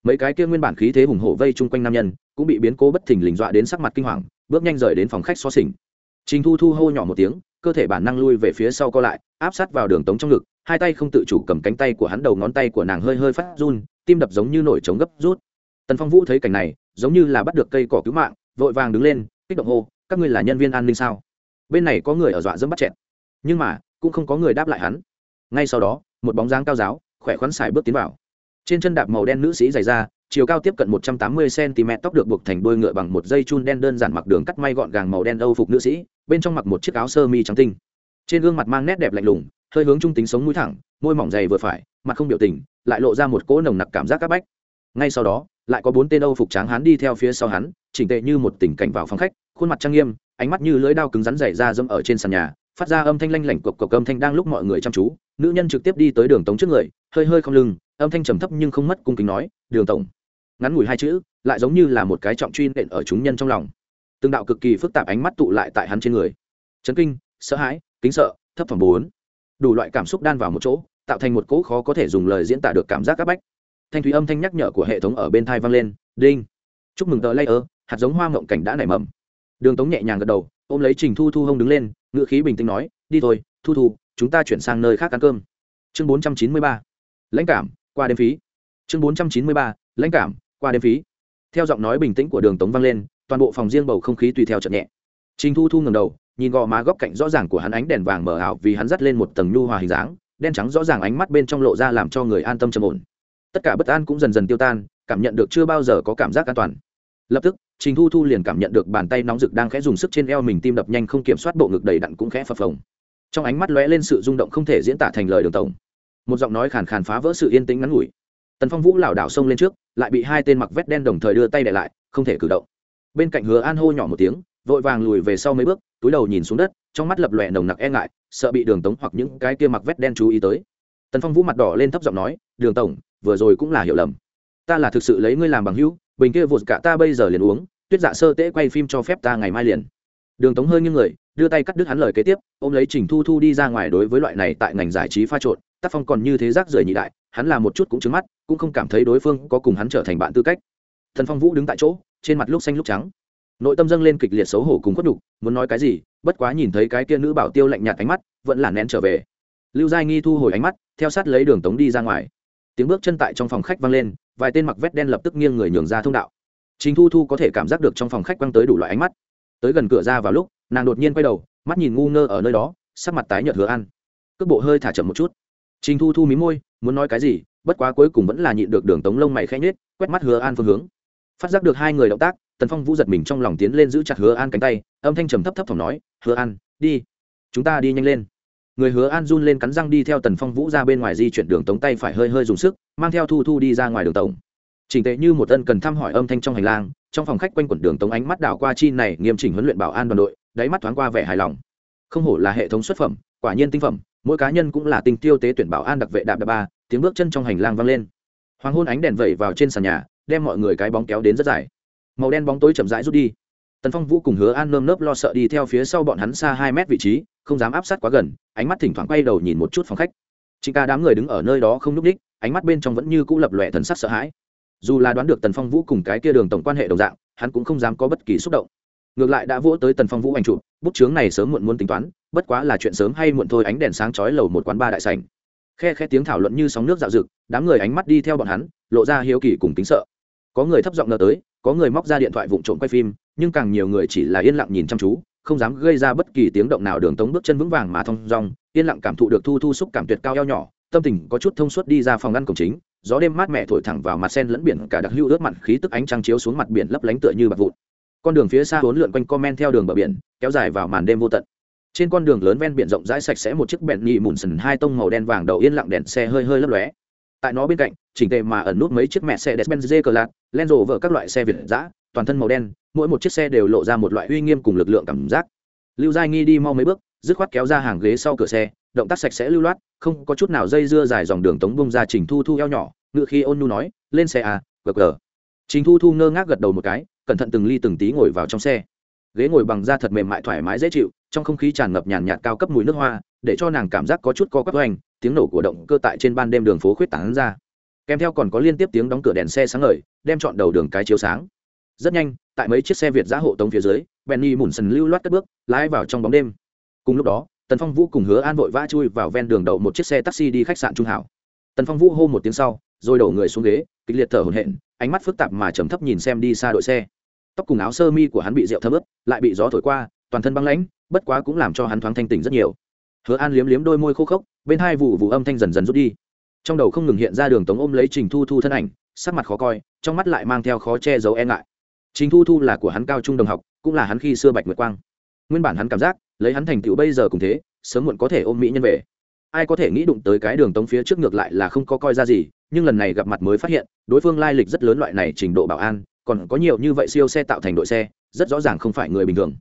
Mấy cái kia nguyên bản khí thế hùng hổ vây chung quanh nam nhân, cũng bị biến cố bất thình lình dọa đến sắc mặt kinh hoàng, bước nhanh rời đến phòng khách xó xỉnh. Trình thu thu hô nhỏ một tiếng, cơ thể bản năng lui về phía sau co lại, áp sát vào đường tống trong ngực, hai tay không tự chủ cầm cánh tay của hắn đầu ngón tay của nàng hơi hơi phát run, tim đập giống như nổi trống gấp rút. Tần phong vũ thấy cảnh này, giống như là bắt được cây cỏ cứu mạng, vội vàng đứng lên, kích động hô các ngươi là nhân viên an ninh sao? Bên này có người ở dọa dẫm bắt chẹn nhưng mà, cũng không có người đáp lại hắn. Ngay sau đó, một bóng dáng cao giáo, khỏe khoắn xài bước tiến vào. Trên chân đạp màu đen nữ sĩ dày ra chiều cao tiếp cận một trăm tám mươi cm tóc được buộc thành đuôi ngựa bằng một dây chun đen đơn giản mặc đường cắt may gọn gàng màu đen âu phục nữ sĩ, bên trong mặc một chiếc áo sơ mi trắng tinh. Trên gương mặt mang nét đẹp lạnh lùng, hơi hướng trung tính sống mũi thẳng, môi mỏng dày vừa phải, mặt không biểu tình, lại lộ ra một cỗ nồng nặc cảm giác các bách. Ngay sau đó lại có bốn tên âu phục tráng hán đi theo phía sau hắn, chỉnh tệ như một tình cảnh vào phòng khách, khuôn mặt trang nghiêm, ánh mắt như lưỡi đao cứng rắn dày ra dâm ở trên sàn nhà, phát ra âm thanh lanh lảnh cộc cộc âm thanh đang lúc mọi người chăm chú. Nữ nhân trực tiếp đi tới đường tống trước người, hơi hơi không lưng, âm thanh trầm thấp nhưng không mất cung kính nói, đường tổng. Ngắn ngủi hai chữ, lại giống như là một cái trọng truy nện ở chúng nhân trong lòng. Từng đạo cực kỳ phức tạp ánh mắt tụ lại tại hắn trên người. Chấn kinh, sợ hãi, kính sợ, thấp thỏm bốn. Đủ loại cảm xúc đan vào một chỗ, tạo thành một cỗ khó có thể dùng lời diễn tả được cảm giác áp bách thanh thúy âm thanh nhắc nhở của hệ thống ở bên thai vang lên, đinh! Chúc mừng tờ layer, hạt giống hoa mộng cảnh đã nảy mầm. Đường tống nhẹ nhàng gật đầu, ôm lấy trình thu thu hông đứng lên ngựa khí bình tĩnh nói, đi thôi, thu thu, chúng ta chuyển sang nơi khác ăn cơm. Chương bốn trăm chín mươi ba. Lãnh cảm, qua đêm phí. Chương bốn trăm chín mươi ba. Lãnh cảm, qua đêm phí. Theo giọng nói bình tĩnh của đường tống vang lên, toàn bộ phòng riêng bầu không khí tùy theo chậm nhẹ. Trình thu thu ngầm đầu, nhìn gò má góc cạnh rõ ràng của hắn ánh đèn vàng mở ảo vì hắn dắt lên một tầng nhu hòa hình dáng, đen trắng rõ ràng ánh mắt bên trong lộ ra làm cho người an tâm trầm ổn tất cả bất an cũng dần dần tiêu tan, cảm nhận được chưa bao giờ có cảm giác an toàn. Lập tức, trình thu thu liền cảm nhận được bàn tay nóng rực đang khẽ dùng sức trên eo mình tim đập nhanh không kiểm soát bộ ngực đầy đặn cũng khẽ phập phồng. Trong ánh mắt lóe lên sự rung động không thể diễn tả thành lời đường tổng. Một giọng nói khàn khàn phá vỡ sự yên tĩnh ngắn ngủi. Tần phong vũ lảo đảo xông lên trước, lại bị hai tên mặc vét đen đồng thời đưa tay để lại, không thể cử động. Bên cạnh hứa an hô nhỏ một tiếng, vội vàng lùi về sau mấy bước, túi đầu nhìn xuống đất, trong mắt lập lòe nồng nặc e ngại, sợ bị đường tống hoặc những cái kia mặc vét đen chú ý tới. Tần phong vũ mặt đỏ lên thấp giọng nói, đường tổng vừa rồi cũng là hiểu lầm. Ta là thực sự lấy ngươi làm bằng hữu, bình kia vụt cả ta bây giờ liền uống, tuyết dạ sơ tễ quay phim cho phép ta ngày mai liền. Đường tống hơi như người, đưa tay cắt đứt hắn lời kế tiếp, ôm lấy trình thu thu đi ra ngoài đối với loại này tại ngành giải trí pha trộn, tác phong còn như thế rác rưởi nhị đại, hắn là một chút cũng trứng mắt, cũng không cảm thấy đối phương có cùng hắn trở thành bạn tư cách. Thần phong vũ đứng tại chỗ, trên mặt lúc xanh lúc trắng. Nội tâm dâng lên kịch liệt xấu hổ cùng khuất đục muốn nói cái gì, bất quá nhìn thấy cái kia nữ bảo tiêu lạnh nhạt ánh mắt, vẫn là nén trở về. Lưu giai nghi thu hồi ánh mắt, theo sát lấy đường tống đi ra ngoài tiếng bước chân tại trong phòng khách vang lên, vài tên mặc vét đen lập tức nghiêng người nhường ra thông đạo. Trình thu thu có thể cảm giác được trong phòng khách quăng tới đủ loại ánh mắt. Tới gần cửa ra vào lúc, nàng đột nhiên quay đầu, mắt nhìn ngu ngơ ở nơi đó, sắc mặt tái nhợt hứa ăn. Cước bộ hơi thả chậm một chút. Trình thu thu mí môi, muốn nói cái gì, bất quá cuối cùng vẫn là nhịn được đường tống lông mày khẽ nhết quét mắt hứa an phương hướng. Phát giác được hai người động tác, tần phong vũ giật mình trong lòng tiến lên giữ chặt hứa an cánh tay, âm thanh trầm thấp thấp thỏm nói, hứa an, đi. Chúng ta đi nhanh lên người hứa an run lên cắn răng đi theo tần phong vũ ra bên ngoài di chuyển đường tống tay phải hơi hơi dùng sức, mang theo thu thu đi ra ngoài đường tổng. Chỉnh tệ như một ân cần thăm hỏi âm thanh trong hành lang, trong phòng khách quanh quẩn đường tống ánh mắt đảo qua chi này nghiêm chỉnh huấn luyện bảo an đoàn đội, đáy mắt thoáng qua vẻ hài lòng. Không hổ là hệ thống xuất phẩm, quả nhiên tinh phẩm, mỗi cá nhân cũng là tinh tiêu tế tuyển bảo an đặc vệ đạp đạp ba, tiếng bước chân trong hành lang vang lên. Hoàng hôn ánh đèn vẩy vào trên sàn nhà, đem mọi người cái bóng kéo đến rất dài. Màu đen bóng tối chậm rãi rút đi. Tần phong vũ cùng hứa an nơm nớp lo sợ đi theo phía sau bọn hắn xa hai mét vị trí không dám áp sát quá gần, ánh mắt thỉnh thoảng quay đầu nhìn một chút phòng khách. Chính ca đám người đứng ở nơi đó không nhúc ních, ánh mắt bên trong vẫn như cũ lập lòe thần sắc sợ hãi. Dù là đoán được tần phong vũ cùng cái kia đường tổng quan hệ đồng dạng, hắn cũng không dám có bất kỳ xúc động. Ngược lại đã vỗ tới tần phong vũ anh chụp, bút chướng này sớm muộn muốn tính toán, bất quá là chuyện sớm hay muộn thôi ánh đèn sáng chói lầu một quán ba đại sảnh. Khe khe tiếng thảo luận như sóng nước dạo rực, đám người ánh mắt đi theo bọn hắn, lộ ra hiếu kỳ cùng tính sợ. Có người thấp giọng nợ tới, có người móc ra điện thoại vụng trộm quay phim, nhưng càng nhiều người chỉ là yên lặng nhìn chăm chú không dám gây ra bất kỳ tiếng động nào, đường tống bước chân vững vàng mà thong dong, yên lặng cảm thụ được thu thu xúc cảm tuyệt cao eo nhỏ, tâm tình có chút thông suốt đi ra phòng ngăn cổng chính, gió đêm mát mẻ thổi thẳng vào mặt sen lẫn biển, cả đặc hữu ướt mặn khí tức ánh trăng chiếu xuống mặt biển lấp lánh tựa như bạc vụn. Con đường phía xa hốn lượn quanh co men theo đường bờ biển, kéo dài vào màn đêm vô tận. Trên con đường lớn ven biển rộng rãi sạch sẽ một chiếc bẹn nhị mùn sần hai tông màu đen vàng đầu yên lặng đèn xe hơi hơi lấp lóe. Tại nó bên cạnh, chỉnh tề mà ẩn nút mấy chiếc mẹ xe Mercedes cờ lạc len rộ vợ các loại xe việt giã toàn thân màu đen mỗi một chiếc xe đều lộ ra một loại uy nghiêm cùng lực lượng cảm giác. Lưu giai nghi đi mau mấy bước, dứt khoát kéo ra hàng ghế sau cửa xe, động tác sạch sẽ lưu loát, không có chút nào dây dưa dài dòng đường tống bông ra trình thu thu eo nhỏ, ngựa khi ôn nu nói, lên xe à gờ gờ. Trình thu thu ngơ ngác gật đầu một cái, cẩn thận từng ly từng tí ngồi vào trong xe. Ghế ngồi bằng da thật mềm mại thoải mái dễ chịu, trong không khí tràn ngập nhàn nhạt cao cấp mùi nước hoa, để cho nàng cảm giác có chút co quắp hoành, tiếng nổ của động cơ tại trên ban đêm đường phố khuyết tán ra. Kèm theo còn có liên tiếp tiếng đóng cửa đèn xe sáng ngời, đem chọn đầu đường cái chiếu sáng rất nhanh, tại mấy chiếc xe việt giã hộ tống phía dưới, benny mùn sần lưu loát cất bước, lái vào trong bóng đêm. Cùng lúc đó, tần phong vũ cùng hứa an vội vã chui vào ven đường đậu một chiếc xe taxi đi khách sạn trung hảo. Tần phong vũ hô một tiếng sau, rồi đổ người xuống ghế, kịch liệt thở hổn hển, ánh mắt phức tạp mà trầm thấp nhìn xem đi xa đội xe. Tóc cùng áo sơ mi của hắn bị rượu thấm ướt, lại bị gió thổi qua, toàn thân băng lãnh, bất quá cũng làm cho hắn thoáng thanh tỉnh rất nhiều. Hứa an liếm liếm đôi môi khô khốc, bên hai vụ vụ âm thanh dần dần rút đi. Trong đầu không ngừng hiện ra đường tống ôm lấy trình thu thu thân ảnh, sắc mặt khó coi, trong mắt lại mang theo khó che giấu e ngại trình thu thu là của hắn cao trung đồng học, cũng là hắn khi xưa bạch nguyệt quang. Nguyên bản hắn cảm giác, lấy hắn thành tựu bây giờ cùng thế, sớm muộn có thể ôm mỹ nhân về. Ai có thể nghĩ đụng tới cái đường tống phía trước ngược lại là không có coi ra gì, nhưng lần này gặp mặt mới phát hiện, đối phương lai lịch rất lớn loại này trình độ bảo an, còn có nhiều như vậy siêu xe tạo thành đội xe, rất rõ ràng không phải người bình thường.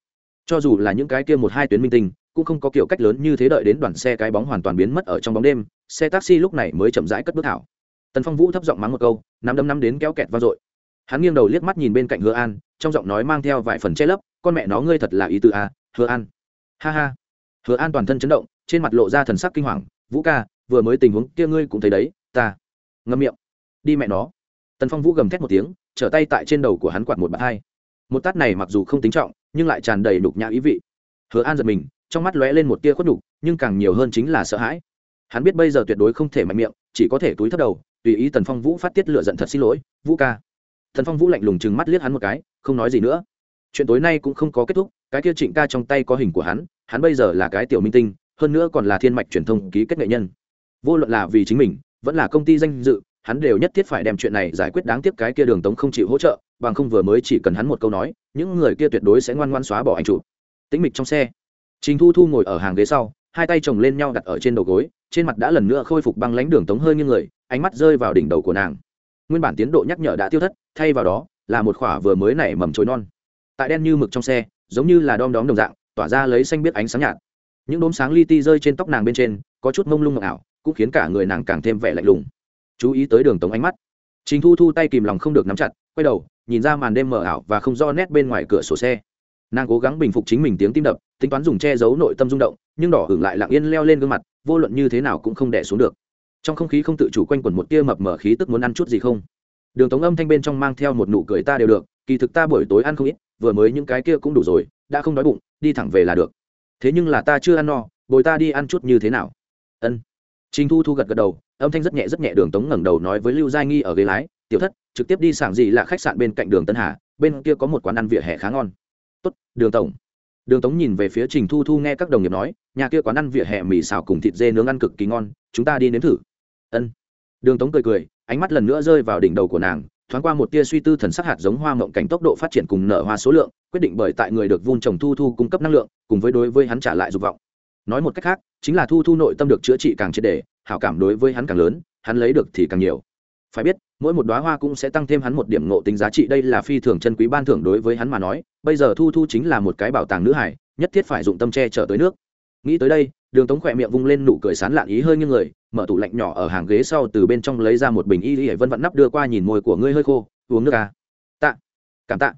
Cho dù là những cái kia một hai tuyến minh tinh, cũng không có kiểu cách lớn như thế đợi đến đoàn xe cái bóng hoàn toàn biến mất ở trong bóng đêm, xe taxi lúc này mới chậm rãi cất bước thảo. Tần phong vũ thấp giọng mắng một câu, nắm đấm nắm đến kéo kẹt vang dội hắn nghiêng đầu liếc mắt nhìn bên cạnh hứa an trong giọng nói mang theo vài phần che lấp con mẹ nó ngươi thật là ý tư à, hứa an. Ha ha. Hứa an toàn thân chấn động trên mặt lộ ra thần sắc kinh hoàng vũ ca vừa mới tình huống kia ngươi cũng thấy đấy ta. Ngâm miệng. Đi mẹ nó. Tần phong vũ gầm thét một tiếng trở tay tại trên đầu của hắn quạt một bạt hai. Một tát này mặc dù không tính trọng nhưng lại tràn đầy đục nhã ý vị. Hứa an giật mình trong mắt lóe lên một tia khuất đục nhưng càng nhiều hơn chính là sợ hãi. Hắn biết bây giờ tuyệt đối không thể mạnh miệng chỉ có thể túi thất đầu tùy ý tần phong vũ phát tiết lựa giận thật xin lỗi vũ ca thần phong vũ lạnh lùng chừng mắt liếc hắn một cái, không nói gì nữa. Chuyện tối nay cũng không có kết thúc, cái kia trịnh ca trong tay có hình của hắn hắn bây giờ là cái tiểu minh tinh, hơn nữa còn là thiên mạch truyền thông ký kết nghệ nhân. Vô luận là vì chính mình, vẫn là công ty danh dự, hắn đều nhất thiết phải đem chuyện này giải quyết đáng tiếc cái kia đường tống không chịu hỗ trợ, bằng không vừa mới chỉ cần hắn một câu nói, những người kia tuyệt đối sẽ ngoan ngoan xóa bỏ anh chủ tĩnh mịch trong xe, trình thu thu ngồi ở hàng ghế sau, hai tay chồng lên nhau đặt ở trên đầu gối, trên mặt đã lần nữa khôi phục băng lánh đường tống hơi như người, ánh mắt rơi vào đỉnh đầu của nàng nguyên bản tiến độ nhắc nhở đã tiêu thất, thay vào đó là một khỏa vừa mới nảy mầm chối non. Tại đen như mực trong xe, giống như là đom đóm đồng dạng, tỏa ra lấy xanh biết ánh sáng nhạt. Những đốm sáng li ti rơi trên tóc nàng bên trên, có chút mông lung ngọc ảo, cũng khiến cả người nàng càng thêm vẻ lạnh lùng. Chú ý tới đường tống ánh mắt. Trình thu thu tay kìm lòng không được nắm chặt, quay đầu, nhìn ra màn đêm mờ ảo và không do nét bên ngoài cửa sổ xe. Nàng cố gắng bình phục chính mình tiếng tim đập, tính toán dùng che giấu nội tâm rung động, nhưng đỏ hưởng lại lặng yên leo lên gương mặt, vô luận như thế nào cũng không đẻ xuống được trong không khí không tự chủ quanh quẩn một tia mập mở khí tức muốn ăn chút gì không? Đường tống âm thanh bên trong mang theo một nụ cười ta đều được, kỳ thực ta buổi tối ăn không ít, vừa mới những cái kia cũng đủ rồi, đã không đói bụng, đi thẳng về là được. Thế nhưng là ta chưa ăn no, bồi ta đi ăn chút như thế nào? Ân. Trình thu thu gật gật đầu, âm thanh rất nhẹ rất nhẹ đường tống ngẩng đầu nói với lưu giai nghi ở ghế lái, tiểu thất, trực tiếp đi sảng gì là khách sạn bên cạnh đường tân hà, bên kia có một quán ăn vỉa hè khá ngon. Tốt, đường tổng. Đường tống nhìn về phía trình thu thu nghe các đồng nghiệp nói, nhà kia quán ăn vỉa hè mì xào cùng thịt dê nướng ăn cực kỳ ngon, chúng ta đi nếm thử ân. Đường tống cười cười, ánh mắt lần nữa rơi vào đỉnh đầu của nàng, thoáng qua một tia suy tư thần sắc hạt giống hoa mộng cảnh tốc độ phát triển cùng nở hoa số lượng, quyết định bởi tại người được vun trồng thu thu cung cấp năng lượng, cùng với đối với hắn trả lại dục vọng. Nói một cách khác, chính là thu thu nội tâm được chữa trị càng triệt đề hảo cảm đối với hắn càng lớn, hắn lấy được thì càng nhiều. Phải biết, mỗi một đoá hoa cũng sẽ tăng thêm hắn một điểm ngộ tính giá trị, đây là phi thường chân quý ban thưởng đối với hắn mà nói, bây giờ thu thu chính là một cái bảo tàng nữ hải nhất thiết phải dụng tâm che trở tới nước. Nghĩ tới đây, đường tống khỏe miệng vung lên nụ cười sán lạn ý hơi như người mở tủ lạnh nhỏ ở hàng ghế sau từ bên trong lấy ra một bình y y vân vặn nắp đưa qua nhìn môi của ngươi hơi khô, uống nước à. tạ. Cảm tạ.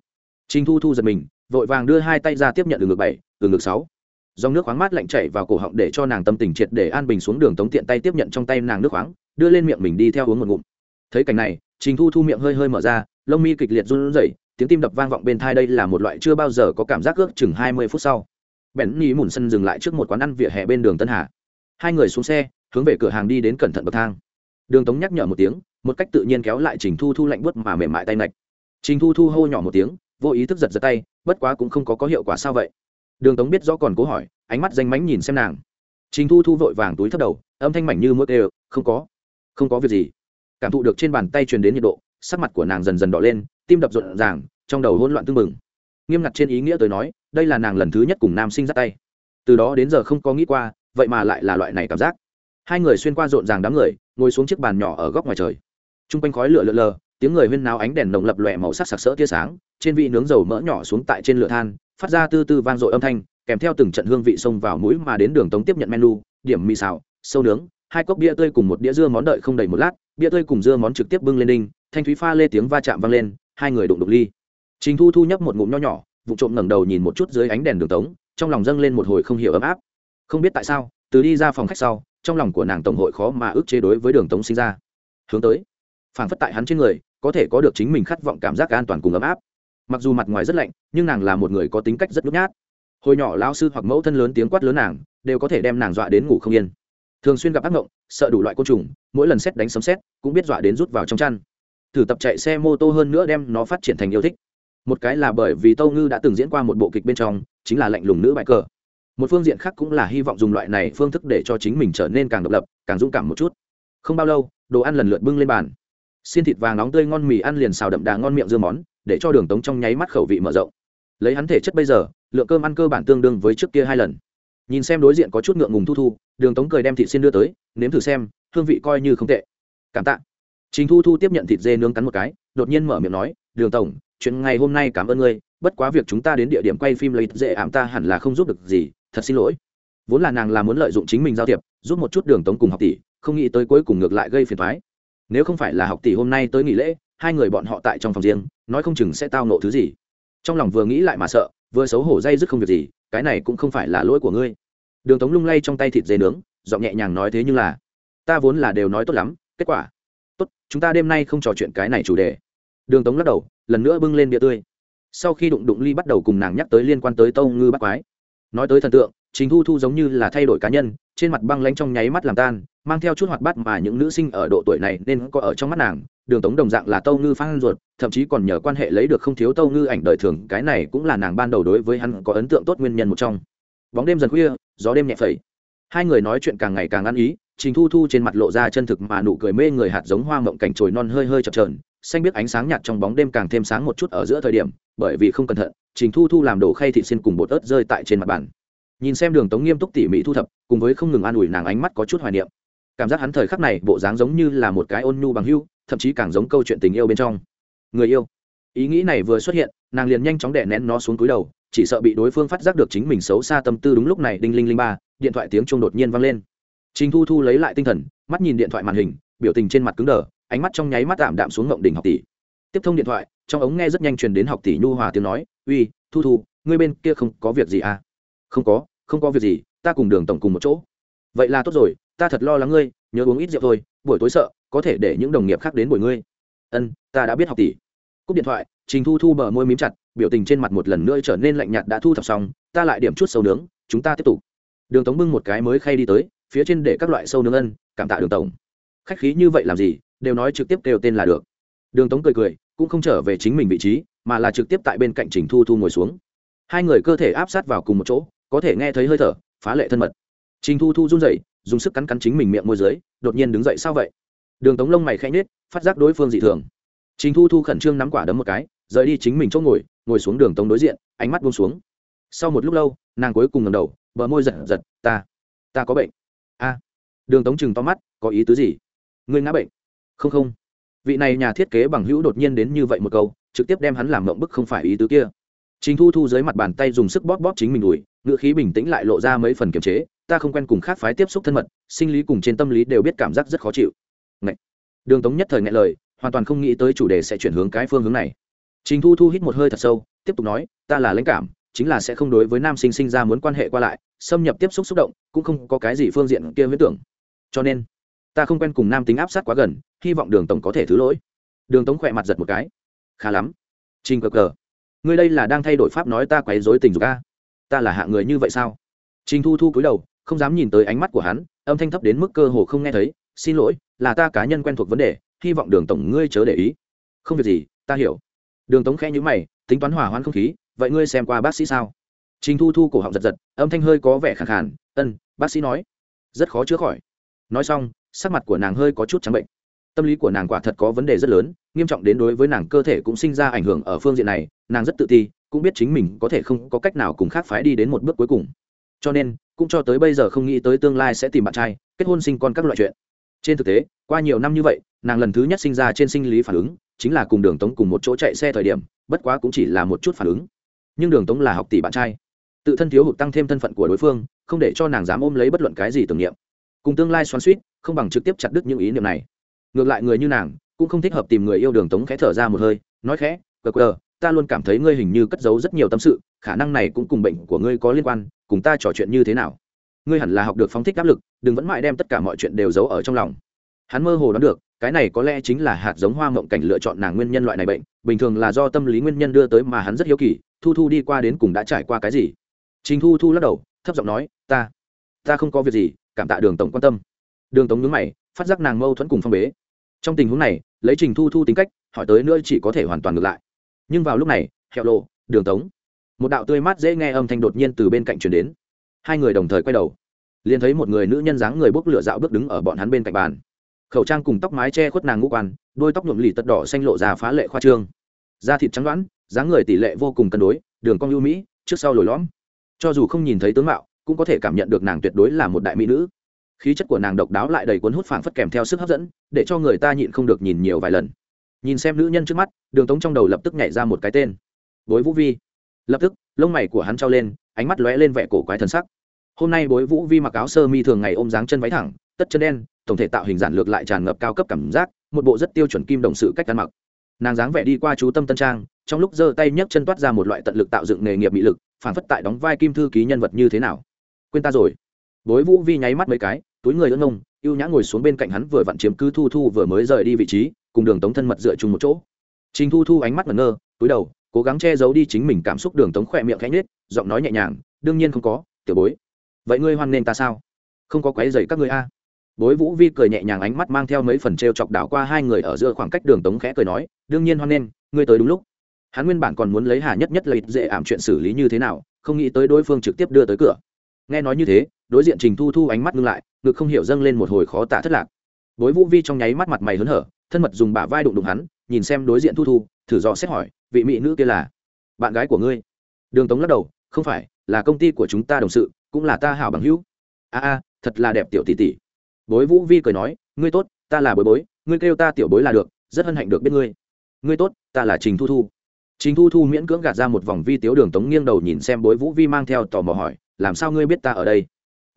Trình thu thu giật mình, vội vàng đưa hai tay ra tiếp nhận từ ngực bảy, từ ngực sáu. Dòng nước khoáng mát lạnh chảy vào cổ họng để cho nàng tâm tình triệt để an bình xuống đường tống tiện tay tiếp nhận trong tay nàng nước khoáng, đưa lên miệng mình đi theo uống một ngụm. Thấy cảnh này, trình thu thu miệng hơi hơi mở ra, lông mi kịch liệt run rẩy, tiếng tim đập vang vọng bên thai đây là một loại chưa bao giờ có cảm giác ước chừng hai mươi phút sau. Bèn ni mùn sân dừng lại trước một quán ăn vỉa hè bên đường tân hà. Hai người xuống xe hướng về cửa hàng đi đến cẩn thận bậc thang. Đường tống nhắc nhở một tiếng, một cách tự nhiên kéo lại trình thu thu lạnh bớt mà mềm mại tay lạnh trình thu thu hô nhỏ một tiếng, vô ý thức giật giật tay, bất quá cũng không có có hiệu quả sao vậy. Đường tống biết rõ còn cố hỏi, ánh mắt danh mánh nhìn xem nàng. Trình thu thu vội vàng túi thấp đầu, âm thanh mảnh như mũi đều, không có không có việc gì. Cảm thụ được trên bàn tay truyền đến nhiệt độ, sắc mặt của nàng dần dần đỏ lên, tim đập rộn ràng, trong đầu hỗn loạn tưng bừng. Nghiêm ngặt trên ý nghĩa tới nói, đây là nàng lần thứ nhất cùng nam sinh dắt tay. Từ đó đến giờ không có nghĩ qua, vậy mà lại là loại này cảm giác hai người xuyên qua rộn ràng đám người, ngồi xuống chiếc bàn nhỏ ở góc ngoài trời. T r u n g quanh khói lửa lợn lờ, tiếng người huyên náo ánh đèn nồng lập lòe màu sắc sặc sỡ tia sáng, trên vị nướng dầu mỡ nhỏ xuống tại trên lửa than, phát ra tư tư vang dội âm thanh, kèm theo từng trận hương vị xông vào mũi mà đến đường tống tiếp nhận menu, điểm mì xào, sâu nướng, hai cốc bia tươi cùng một đĩa dưa món đợi không đầy một lát, bia tươi cùng dưa món trực tiếp bưng lên đinh, thanh thúy pha lê tiếng va chạm vang lên, hai người đụng đục ly. Trình thu thu nhấp một ngụm nho nhỏ, vụ trộm ngẩng đầu nhìn một chút dưới ánh đèn đường tống, trong lòng dâng lên một hồi không hiểu ấm áp. Không biết tại sao, từ đi ra phòng khách sau trong lòng của nàng tổng hội khó mà ước chế đối với đường tống sinh ra. Hướng tới phản phất tại hắn trên người, có thể có được chính mình khát vọng cảm giác an toàn cùng ấm áp. Mặc dù mặt ngoài rất lạnh, nhưng nàng là một người có tính cách rất nhút nhát. Hồi nhỏ lao sư hoặc mẫu thân lớn tiếng quát lớn nàng, đều có thể đem nàng dọa đến ngủ không yên. Thường xuyên gặp ác mộng, sợ đủ loại côn trùng, mỗi lần xét đánh sấm xét, cũng biết dọa đến rút vào trong chăn. Thử tập chạy xe mô tô hơn nữa đem nó phát triển thành yêu thích. Một cái là bởi vì tâu ngư đã từng diễn qua một bộ kịch bên trong, chính là lạnh lùng nữ bại cờ một phương diện khác cũng là hy vọng dùng loại này phương thức để cho chính mình trở nên càng độc lập, càng dũng cảm một chút. Không bao lâu, đồ ăn lần lượt bưng lên bàn. Xiên thịt vàng nóng tươi ngon mì ăn liền xào đậm đà ngon miệng dưa món, để cho đường tống trong nháy mắt khẩu vị mở rộng. Lấy hắn thể chất bây giờ, lượng cơm ăn cơ bản tương đương với trước kia hai lần. Nhìn xem đối diện có chút ngượng ngùng thu thu, đường tống cười đem thịt xiên đưa tới, nếm thử xem, hương vị coi như không tệ. Cảm tạ. Chính thu thu tiếp nhận thịt dê nướng cắn một cái, đột nhiên mở miệng nói, đường tổng, chuyện ngày hôm nay cảm ơn ngươi, bất quá việc chúng ta đến địa điểm quay phim lấy dễ ảm ta hẳn là không giúp được gì thật xin lỗi. Vốn là nàng là muốn lợi dụng chính mình giao thiệp, giúp một chút đường tống cùng học tỷ, không nghĩ tới cuối cùng ngược lại gây phiền thoái nếu không phải là học tỷ hôm nay tới nghỉ lễ, hai người bọn họ tại trong phòng riêng, nói không chừng sẽ tao nộ thứ gì. Trong lòng vừa nghĩ lại mà sợ, vừa xấu hổ dây dứt không việc gì, cái này cũng không phải là lỗi của ngươi. Đường tống lung lay trong tay thịt dê nướng, giọng nhẹ nhàng nói thế nhưng là, ta vốn là đều nói tốt lắm, kết quả, tốt, chúng ta đêm nay không trò chuyện cái này chủ đề. Đường tống lắc đầu, lần nữa bưng lên bia tươi. Sau khi đụng đụng ly bắt đầu cùng nàng nhắc tới liên quan tới tâu ngư bắt quái nói tới thần tượng chính thu thu giống như là thay đổi cá nhân, trên mặt băng lanh trong nháy mắt làm tan, mang theo chút hoạt bát mà những nữ sinh ở độ tuổi này nên có ở trong mắt nàng, đường tống đồng dạng là tâu ngư phan ruột, thậm chí còn nhờ quan hệ lấy được không thiếu tâu ngư ảnh đời thường, cái này cũng là nàng ban đầu đối với hắn có ấn tượng tốt nguyên nhân một trong. Bóng đêm dần khuya, gió đêm nhẹ phẩy. Hai người nói chuyện càng ngày càng ăn ý, trình thu thu trên mặt lộ ra chân thực mà nụ cười mê người hạt giống hoa mộng cảnh trồi non hơi hơi chập trờn xanh biết ánh sáng nhạt trong bóng đêm càng thêm sáng một chút ở giữa thời điểm bởi vì không cẩn thận, trình thu thu làm đổ khay thị xin cùng bột ớt rơi tại trên mặt bàn. Nhìn xem đường tống nghiêm túc tỉ mỉ thu thập, cùng với không ngừng an ủi nàng ánh mắt có chút hoài niệm. Cảm giác hắn thời khắc này bộ dáng giống như là một cái ôn nhu bằng hưu, thậm chí càng giống câu chuyện tình yêu bên trong. Người yêu. Ý nghĩ này vừa xuất hiện, nàng liền nhanh chóng đè nén nó xuống túi đầu, chỉ sợ bị đối phương phát giác được chính mình xấu xa tâm tư đúng lúc này đinh linh linh ba, điện thoại tiếng chuông đột nhiên vang lên. Trình thu thu lấy lại tinh thần, mắt nhìn điện thoại màn hình, biểu tình trên mặt cứng đờ, ánh mắt trong nháy mắt tạm đạm xuống ngộng đỉnh học tỷ. Tiếp thông điện thoại trong ống nghe rất nhanh truyền đến học tỷ nhu hòa tiếng nói, uy, thu thu, ngươi bên kia không có việc gì à? Không có không có việc gì, ta cùng đường tổng cùng một chỗ. Vậy là tốt rồi, ta thật lo lắng ngươi, nhớ uống ít rượu thôi, buổi tối sợ, có thể để những đồng nghiệp khác đến buổi ngươi. Ân, ta đã biết học tỷ. Cúp điện thoại, trình thu thu bờ môi mím chặt, biểu tình trên mặt một lần nữa trở nên lạnh nhạt đã thu thập xong, ta lại điểm chút sâu nướng, chúng ta tiếp tục. Đường tống bưng một cái mới khay đi tới, phía trên để các loại sâu nướng ân, cảm tạ đường tổng. Khách khí như vậy làm gì, đều nói trực tiếp kêu tên là được. Đường tống cười cười cũng không trở về chính mình vị trí, mà là trực tiếp tại bên cạnh trình thu thu ngồi xuống. Hai người cơ thể áp sát vào cùng một chỗ, có thể nghe thấy hơi thở, phá lệ thân mật. Trình thu thu run rẩy, dùng sức cắn cắn chính mình miệng môi dưới, đột nhiên đứng dậy, sao vậy? Đường tống lông mày khẽ nhết phát giác đối phương dị thường. Trình thu thu khẩn trương nắm quả đấm một cái, rời đi chính mình chỗ ngồi ngồi xuống đường tống đối diện, ánh mắt buông xuống. Sau một lúc lâu, nàng cuối cùng ngầm đầu, bờ môi giật giật, ta ta có bệnh. A. Đường tống chừng to mắt, có ý tứ gì? Ngươi ngã bệnh. Không không vị này nhà thiết kế bằng hữu đột nhiên đến như vậy một câu, trực tiếp đem hắn làm mộng bức không phải ý tứ kia. Trình thu thu dưới mặt bàn tay dùng sức bóp bóp chính mình đùi ngựa khí bình tĩnh lại lộ ra mấy phần kiềm chế, ta không quen cùng khác phái tiếp xúc thân mật, sinh lý cùng trên tâm lý đều biết cảm giác rất khó chịu. Ngậy. đường tống nhất thời ngại lời, hoàn toàn không nghĩ tới chủ đề sẽ chuyển hướng cái phương hướng này. Trình thu thu hít một hơi thật sâu, tiếp tục nói, ta là lãnh cảm, chính là sẽ không đối với nam sinh sinh ra muốn quan hệ qua lại, xâm nhập tiếp xúc xúc động, cũng không có cái gì phương diện kia huyết tưởng. Cho nên, ta không quen cùng nam tính áp sát quá gần hy vọng đường tổng có thể thứ lỗi. Đường tống khỏe mặt giật một cái. Khá lắm. Trình cờ cờ, ngươi đây là đang thay đổi pháp nói ta quấy dối tình dục ta ta là hạ người như vậy sao? Trình thu thu cúi đầu, không dám nhìn tới ánh mắt của hắn, âm thanh thấp đến mức cơ hồ không nghe thấy. Xin lỗi, là ta cá nhân quen thuộc vấn đề, hy vọng đường tổng ngươi chớ để ý. Không việc gì, ta hiểu. Đường tống khẽ nhữ mày, tính toán hỏa hoãn không khí, vậy ngươi xem qua bác sĩ sao? Trình thu thu cổ họng giật giật, âm thanh hơi có vẻ khẳng khàn ân bác sĩ nói. Rất khó chữa khỏi. Nói xong, sắc mặt của nàng hơi có chút trắng bệnh tâm lý của nàng quả thật có vấn đề rất lớn, nghiêm trọng đến đối với nàng cơ thể cũng sinh ra ảnh hưởng ở phương diện này, nàng rất tự ti, cũng biết chính mình có thể không có cách nào cùng khác phái đi đến một bước cuối cùng. Cho nên, cũng cho tới bây giờ không nghĩ tới tương lai sẽ tìm bạn trai, kết hôn sinh con các loại chuyện. Trên thực tế, qua nhiều năm như vậy, nàng lần thứ nhất sinh ra trên sinh lý phản ứng, chính là cùng đường tống cùng một chỗ chạy xe thời điểm, bất quá cũng chỉ là một chút phản ứng. Nhưng đường tống là học tỷ bạn trai. Tự thân thiếu hụt tăng thêm thân phận của đối phương, không để cho nàng dám ôm lấy bất luận cái gì tưởng niệm. Cùng tương lai xoắn suýt không bằng trực tiếp chặt đứt những ý niệm này ngược lại người như nàng cũng không thích hợp tìm người yêu đường tống khẽ thở ra một hơi, nói khẽ, cờ cờ, ta luôn cảm thấy ngươi hình như cất giấu rất nhiều tâm sự, khả năng này cũng cùng bệnh của ngươi có liên quan, cùng ta trò chuyện như thế nào? Ngươi hẳn là học được phóng thích áp lực, đừng vẫn mãi đem tất cả mọi chuyện đều giấu ở trong lòng. Hắn mơ hồ đoán được, cái này có lẽ chính là hạt giống hoa mộng cảnh lựa chọn nàng nguyên nhân loại này bệnh, bình thường là do tâm lý nguyên nhân đưa tới mà hắn rất hiếu kỳ, thu thu đi qua đến cùng đã trải qua cái gì? Trình thu thu lắc đầu, thấp giọng nói, ta ta không có việc gì, cảm tạ đường tổng quan tâm. Đường Tống nhướng mày, phát giác nàng mâu thuẫn cùng phong bế trong tình huống này, lấy trình thu thu tính cách, hỏi tới nữa chỉ có thể hoàn toàn ngược lại. Nhưng vào lúc này, hẹo lộ, đường tống, một đạo tươi mát dễ nghe âm thanh đột nhiên từ bên cạnh chuyển đến. Hai người đồng thời quay đầu, liền thấy một người nữ nhân dáng người bốc lửa dạo bước đứng ở bọn hắn bên cạnh bàn. Khẩu trang cùng tóc mái che khuất nàng ngũ quan, đôi tóc nhuộm lì tật đỏ xanh lộ ra phá lệ khoa trương. Da thịt trắng đoãn dáng người tỷ lệ vô cùng cân đối, đường cong ưu mỹ, trước sau lồi lõm. Cho dù không nhìn thấy tướng mạo, cũng có thể cảm nhận được nàng tuyệt đối là một đại mỹ nữ khí chất của nàng độc đáo lại đầy cuốn hút phảng phất kèm theo sức hấp dẫn, để cho người ta nhịn không được nhìn nhiều vài lần. Nhìn xem nữ nhân trước mắt, đường tống trong đầu lập tức nhảy ra một cái tên. Bối vũ vi. Lập tức, lông mày của hắn trao lên, ánh mắt lóe lên vẻ cổ quái thần sắc. Hôm nay bối vũ vi mặc áo sơ mi thường ngày ôm dáng chân váy thẳng, tất chân đen, tổng thể tạo hình giản lược lại tràn ngập cao cấp cảm giác, một bộ rất tiêu chuẩn kim đồng sự cách ăn mặc. Nàng dáng vẻ đi qua chú tâm tân trang, trong lúc giơ tay nhấc chân toát ra một loại tận lực tạo dựng nghề nghiệp mỹ lực phản phất tại đóng vai kim thư ký nhân vật như thế nào. Quên ta rồi. Bối vũ vi nháy mắt mấy cái túi người ưỡn ngông ưu nhã ngồi xuống bên cạnh hắn vừa vặn chiếm cứ thu thu vừa mới rời đi vị trí, cùng đường tống thân mật dựa chung một chỗ. Trình thu thu ánh mắt ngẩn ngơ, túi đầu, cố gắng che giấu đi chính mình cảm xúc đường tống khỏe miệng khẽ nhết giọng nói nhẹ nhàng, đương nhiên không có, tiểu bối. Vậy ngươi hoan nghênh ta sao? Không có quái dày các ngươi a? Bối vũ vi cười nhẹ nhàng ánh mắt mang theo mấy phần t r e o chọc đảo qua hai người ở giữa khoảng cách đường tống khẽ cười nói, đương nhiên hoan nghênh ngươi tới đúng lúc. Hắn nguyên bản còn muốn lấy hà nhất nhất lợi dễ ảm chuyện xử lý như thế nào, không nghĩ tới đối phương trực tiếp đưa tới cửa. Nghe nói như thế đối diện trình thu thu ánh mắt ngưng lại, ngực không hiểu dâng lên một hồi khó tả thất lạc. Bối vũ vi trong nháy mắt mặt mày hớn hở, thân mật dùng bả vai đụng đụng hắn, nhìn xem đối diện thu thu, thử dò xét hỏi, vị mỹ nữ kia là? Bạn gái của ngươi. Đường tống lắc đầu, không phải, là công ty của chúng ta đồng sự, cũng là ta hảo bằng hữu. A a, thật là đẹp tiểu tỷ tỷ. Bối vũ vi cười nói, ngươi tốt, ta là bối bối, ngươi kêu ta tiểu bối là được, rất hân hạnh được biết ngươi. Ngươi tốt, ta là trình thu thu. Trình thu thu miễn cưỡng gạt ra một vòng vi tiếu, đường tống nghiêng đầu nhìn xem bối vũ vi mang theo tò mò hỏi, làm sao ngươi biết ta ở đây?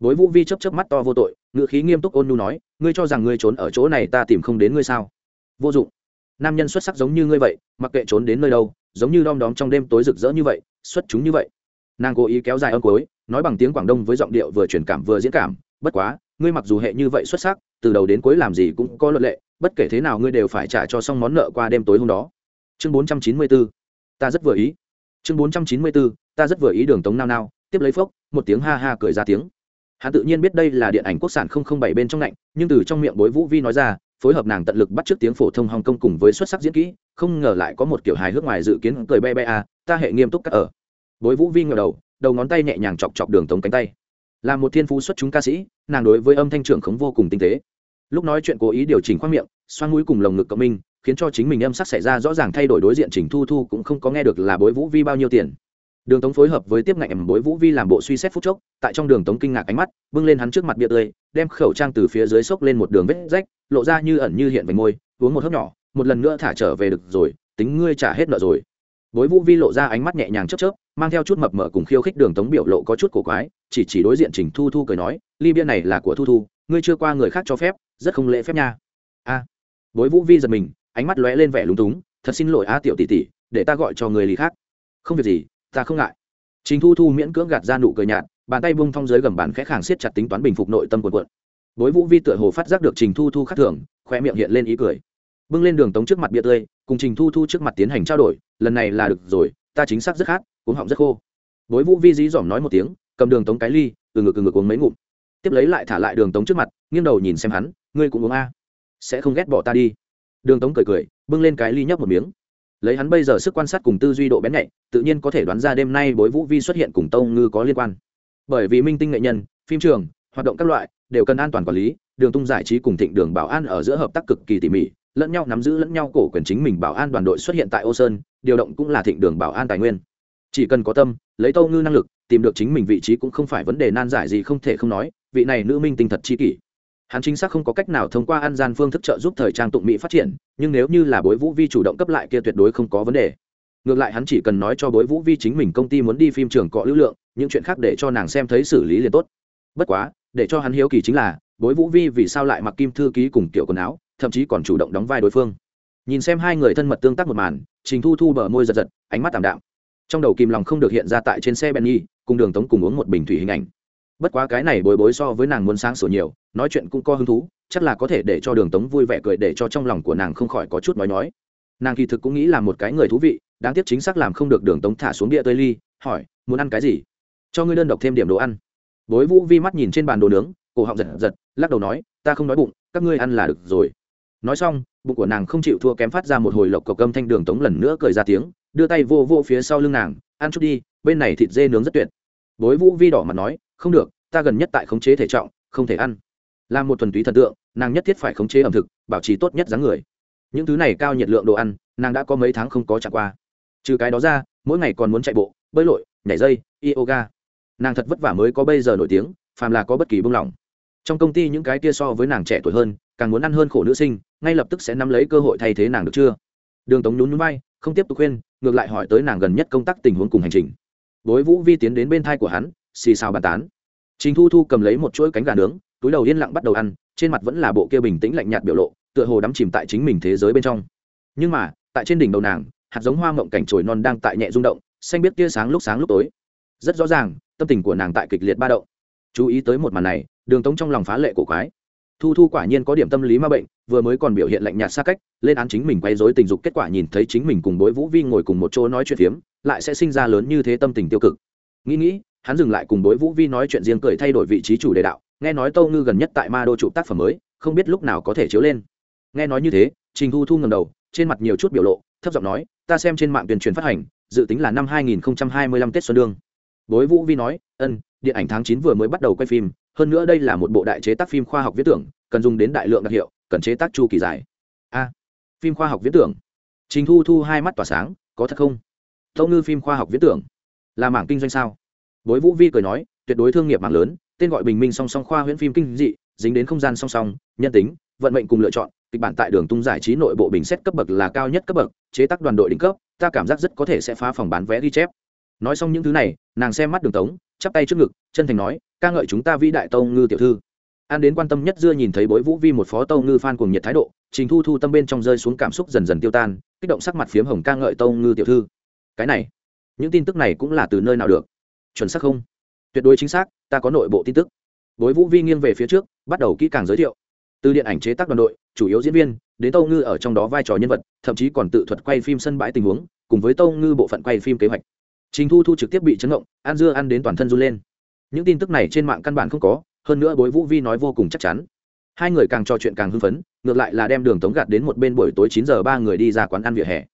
Bối vũ vi chấp chấp mắt to vô tội ngự khí nghiêm túc ôn nhu nói, ngươi cho rằng ngươi trốn ở chỗ này ta tìm không đến ngươi sao? Vô dụng. Nam nhân xuất sắc giống như ngươi vậy, mặc kệ trốn đến nơi đâu, giống như đom đóm trong đêm tối rực rỡ như vậy, xuất chúng như vậy. Nàng cố ý kéo dài âm cuối, nói bằng tiếng quảng đông với giọng điệu vừa truyền cảm vừa diễn cảm, bất quá, ngươi mặc dù hệ như vậy xuất sắc, từ đầu đến cuối làm gì cũng có luật lệ, bất kể thế nào ngươi đều phải trả cho xong món nợ qua đêm tối hôm đó. Chương bốn trăm chín mươi bốn ta rất vừa ý. Chương bốn trăm chín mươi bốn ta rất vừa ý đường tống nao nao, tiếp lấy phốc, một tiếng ha ha cười ra tiếng hắn tự nhiên biết đây là điện ảnh quốc sản không không bảy bên trong lạnh nhưng từ trong miệng bối vũ vi nói ra, phối hợp nàng tận lực bắt trước tiếng phổ thông hong Kông cùng với xuất sắc diễn kỹ, không ngờ lại có một kiểu hài hước ngoài dự kiến cười be be à ta hệ nghiêm túc cắt ở. Bối vũ vi ngờ đầu đầu ngón tay nhẹ nhàng chọc chọc đường tống cánh tay. Là một thiên phú xuất chúng ca sĩ, nàng đối với âm thanh trưởng khống vô cùng tinh tế. Lúc nói chuyện cố ý điều chỉnh khoang miệng xoan mũi cùng lồng ngực cộng minh, khiến cho chính mình âm sắc xảy ra rõ ràng thay đổi đối diện trình thu thu cũng không có nghe được là bối vũ vi bao nhiêu tiền đường tống phối hợp với tiếp ngạnh bối vũ vi làm bộ suy xét phút chốc, tại trong đường tống kinh ngạc ánh mắt, bưng lên hắn trước mặt bia tươi, đem khẩu trang từ phía dưới xốc lên một đường vết rách, lộ ra như ẩn như hiện vành môi, uống một hớp nhỏ, một lần nữa thả trở về được rồi, tính ngươi trả hết nợ rồi. Bối vũ vi lộ ra ánh mắt nhẹ nhàng chớp chớp, mang theo chút mập mờ cùng khiêu khích đường tống biểu lộ có chút cổ quái, chỉ chỉ đối diện trình thu thu cười nói, ly bia này là của thu thu, ngươi chưa qua người khác cho phép, rất không lễ phép nha. A. Bối vũ vi giật mình, ánh mắt lóe lên vẻ lúng túng, thật xin lỗi a tiểu tỷ tỷ, để ta gọi cho người lý khác. Không việc gì ta không ngại. Trình thu thu miễn cưỡng gạt ra nụ cười nhạt, bàn tay bung thong dưới gầm bàn khẽ khàng siết chặt tính toán bình phục nội tâm quần quận bối vũ vi tựa hồ phát giác được trình thu thu khắc thường khoe miệng hiện lên ý cười. Bưng lên đường tống trước mặt bia tươi, cùng trình thu thu trước mặt tiến hành trao đổi, lần này là được rồi, ta chính xác rất khát uống họng rất khô. Bối vũ vi dí dỏm nói một tiếng, cầm đường tống cái ly, từ ngực từ ngực uống mấy ngụm. Tiếp lấy lại thả lại đường tống trước mặt, nghiêng đầu nhìn xem hắn, ngươi cũng uống a. Sẽ không ghét bỏ ta đi. Đường tống cười cười, bưng lên cái ly nhấp một miếng lấy hắn bây giờ sức quan sát cùng tư duy độ bén nhạy, tự nhiên có thể đoán ra đêm nay bối vũ vi xuất hiện cùng tông ngư có liên quan. Bởi vì minh tinh nghệ nhân, phim trường, hoạt động các loại, đều cần an toàn quản lý, đường tung giải trí cùng thịnh đường bảo an ở giữa hợp tác cực kỳ tỉ mỉ, lẫn nhau nắm giữ lẫn nhau cổ quyền chính mình bảo an đoàn đội xuất hiện tại ô sơn điều động cũng là thịnh đường bảo an tài nguyên. Chỉ cần có tâm, lấy tâu ngư năng lực, tìm được chính mình vị trí cũng không phải vấn đề nan giải gì không thể không nói, vị này nữ minh tinh thật chi kỷ hắn chính xác không có cách nào thông qua ăn gian phương thức trợ giúp thời trang tụng mỹ phát triển, nhưng nếu như là bối vũ vi chủ động cấp lại kia tuyệt đối không có vấn đề. Ngược lại hắn chỉ cần nói cho bối vũ vi chính mình công ty muốn đi phim trường cọ lưu lượng, những chuyện khác để cho nàng xem thấy xử lý liền tốt. Bất quá, để cho hắn hiếu kỳ chính là, bối vũ vi vì sao lại mặc kim thư ký cùng kiểu quần áo, thậm chí còn chủ động đóng vai đối phương. Nhìn xem hai người thân mật tương tác một màn, trình thu thu bờ môi giật giật, ánh mắt tảm đạm. Trong đầu kìm lòng không được hiện ra tại trên xe benny, cùng đường tống cùng uống một bình thủy hình ảnh. Bất quá cái này bối bối so với nàng muốn sáng sủa nhiều nói chuyện cũng có hứng thú, chắc là có thể để cho đường tống vui vẻ cười để cho trong lòng của nàng không khỏi có chút nói nói nàng kỳ thực cũng nghĩ là một cái người thú vị, đáng tiếc chính xác làm không được đường tống thả xuống địa tơi ly, hỏi, muốn ăn cái gì? Cho ngươi đơn độc thêm điểm đồ ăn. Bối vũ vi mắt nhìn trên bàn đồ nướng, cổ họng giật giật, lắc đầu nói, ta không nói bụng, các ngươi ăn là được rồi. Nói xong, bụng của nàng không chịu thua kém phát ra một hồi lộc cộc âm thanh đường tống lần nữa cười ra tiếng, đưa tay vô vô phía sau lưng nàng, ăn chút đi, bên này thịt dê nướng rất tuyệt. Bối vũ vi đỏ mặt nói, không được, ta gần nhất tại khống chế thể trọng, không thể ăn là một thuần túy thần tượng, nàng nhất thiết phải khống chế ẩm thực, bảo trì tốt nhất dáng người. Những thứ này cao nhiệt lượng đồ ăn, nàng đã có mấy tháng không có trả qua. Trừ cái đó ra, mỗi ngày còn muốn chạy bộ, bơi lội, nhảy dây, yoga. Nàng thật vất vả mới có bây giờ nổi tiếng, phàm là có bất kỳ buông lỏng. Trong công ty những cái kia so với nàng trẻ tuổi hơn, càng muốn ăn hơn khổ nữ sinh, ngay lập tức sẽ nắm lấy cơ hội thay thế nàng được chưa? Đường tống nhún nhún bay không tiếp tục khuyên, ngược lại hỏi tới nàng gần nhất công tác tình huống cùng hành trình. Bối vũ vi tiến đến bên thai của hắn, xì xào bàn tán. Trình thu thu cầm lấy một chuỗi cánh gà nướng túi đầu yên lặng bắt đầu ăn, trên mặt vẫn là bộ kia bình tĩnh lạnh nhạt biểu lộ, tựa hồ đắm chìm tại chính mình thế giới bên trong. Nhưng mà, tại trên đỉnh đầu nàng, hạt giống hoa mộng cảnh trồi non đang tại nhẹ rung động, xanh biết tia sáng lúc sáng lúc tối. Rất rõ ràng, tâm tình của nàng tại kịch liệt ba động. Chú ý tới một màn này, đường tống trong lòng phá lệ cổ quái. Thu thu quả nhiên có điểm tâm lý ma bệnh, vừa mới còn biểu hiện lạnh nhạt xa cách, lên án chính mình quay dối tình dục, kết quả nhìn thấy chính mình cùng bối vũ vi ngồi cùng một chỗ nói chuyện phiếm, lại sẽ sinh ra lớn như thế tâm tình tiêu cực. Nghĩ nghĩ, hắn dừng lại cùng bối vũ vi nói chuyện riêng cười thay đổi vị trí chủ đề đạo nghe nói tâu ngư gần nhất tại ma đô chụp tác phẩm mới, không biết lúc nào có thể chiếu lên. Nghe nói như thế, trình thu thu ngầm đầu, trên mặt nhiều chút biểu lộ, thấp giọng nói, ta xem trên mạng tuyên truyền phát hành, dự tính là năm 2025 tết xuân đương. Bối vũ vi nói, ân, điện ảnh tháng 9 vừa mới bắt đầu quay phim, hơn nữa đây là một bộ đại chế tác phim khoa học viễn tưởng, cần dùng đến đại lượng đặc hiệu, cần chế tác chu kỳ dài. A, phim khoa học viễn tưởng. Trình thu thu hai mắt tỏa sáng, có thật không? Tâu ngư phim khoa học viễn tưởng? Là mảng kinh doanh sao? Bối vũ vi cười nói, tuyệt đối thương nghiệp mạng lớn tên gọi bình minh song song khoa huyễn phim kinh dị, dính đến không gian song song, nhân tính, vận mệnh cùng lựa chọn, kịch bản tại đường tung giải trí nội bộ bình xét cấp bậc là cao nhất cấp bậc, chế tác đoàn đội đỉnh cấp, ta cảm giác rất có thể sẽ phá phòng bán vé ghi chép. Nói xong những thứ này, nàng xem mắt đường tống, chắp tay trước ngực, chân thành nói, ca ngợi chúng ta vĩ đại tâu ngư tiểu thư. An đến quan tâm nhất dưa nhìn thấy bối vũ vi một phó tâu ngư phan cùng nhiệt thái độ, trình thu thu tâm bên trong rơi xuống cảm xúc dần dần tiêu tan, kích động sắc mặt phiếm hồng ca ngợi tâu ngư tiểu thư. Cái này, những tin tức này cũng là từ nơi nào được? Chuẩn xác không? Tuyệt đối chính xác ta có nội bộ tin tức. Bối vũ vi nghiêng về phía trước, bắt đầu kỹ càng giới thiệu. Từ điện ảnh chế tác đoàn đội, chủ yếu diễn viên, đến tâu ngư ở trong đó vai trò nhân vật, thậm chí còn tự thuật quay phim sân bãi tình huống, cùng với tâu ngư bộ phận quay phim kế hoạch. Trình thu thu trực tiếp bị chấn động, ăn dưa ăn đến toàn thân run lên. Những tin tức này trên mạng căn bản không có, hơn nữa bối vũ vi nói vô cùng chắc chắn. Hai người càng trò chuyện càng hưng phấn, ngược lại là đem đường tống gạt đến một bên buổi tối chín giờ ba người đi ra quán ăn vỉa hè.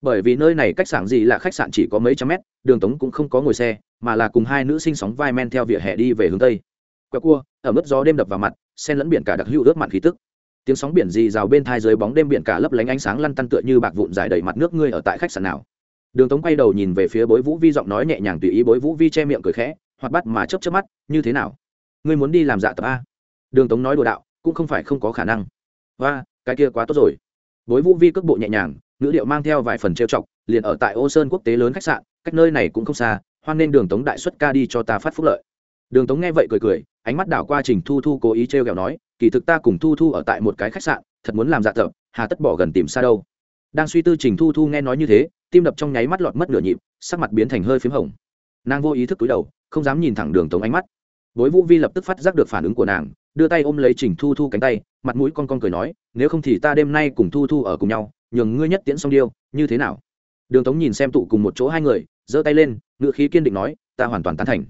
Bởi vì nơi này cách sảng gì là khách sạn chỉ có mấy trăm mét, đường tống cũng không có ngồi xe mà là cùng hai nữ sinh sóng vai men theo vỉa hè đi về hướng tây. Quẹo cua, ở mức gió đêm đập vào mặt, sen lẫn biển cả đặc hữu ướt mặn khí tức. Tiếng sóng biển dì rào bên thai dưới bóng đêm biển cả lấp lánh ánh sáng lăn tăn tựa như bạc vụn dài đầy mặt nước ngươi ở tại khách sạn nào. Đường tống quay đầu nhìn về phía bối vũ vi giọng nói nhẹ nhàng tùy ý bối vũ vi che miệng cười khẽ hoặc bắt mà chấp chấp mắt, như thế nào? Ngươi muốn đi làm dạ tập a? Đường tống nói đùa đạo, cũng không phải không có khả năng. Và cái kia quá tốt rồi. Bối vũ vi cước bộ nhẹ nhàng, ngữ điệu mang theo vài phần trêu chọc, liền ở tại ô sơn quốc tế lớn khách sạn, cách nơi này cũng không xa hoan nên đường tống đại xuất ca đi cho ta phát phúc lợi. Đường tống nghe vậy cười cười, ánh mắt đảo qua trình thu thu cố ý trêu kẹo nói, kỳ thực ta cùng thu thu ở tại một cái khách sạn, thật muốn làm dạ thợ hà tất bỏ gần tìm xa đâu. Đang suy tư trình thu thu nghe nói như thế, tim đập trong nháy mắt lọt mất nửa nhịp, sắc mặt biến thành hơi p h í m hồng. Nàng vô ý thức túi đầu, không dám nhìn thẳng đường tống ánh mắt. Bối vũ vi lập tức phát giác được phản ứng của nàng, đưa tay ôm lấy trình thu thu cánh tay, mặt mũi con con cười nói, nếu không thì ta đêm nay cùng thu thu ở cùng nhau, nhường ngươi nhất tiễn xong điêu, như thế nào? Đường tống nhìn xem tụ cùng một chỗ hai người giơ tay lên ngự khí kiên định nói, ta hoàn toàn tán thành.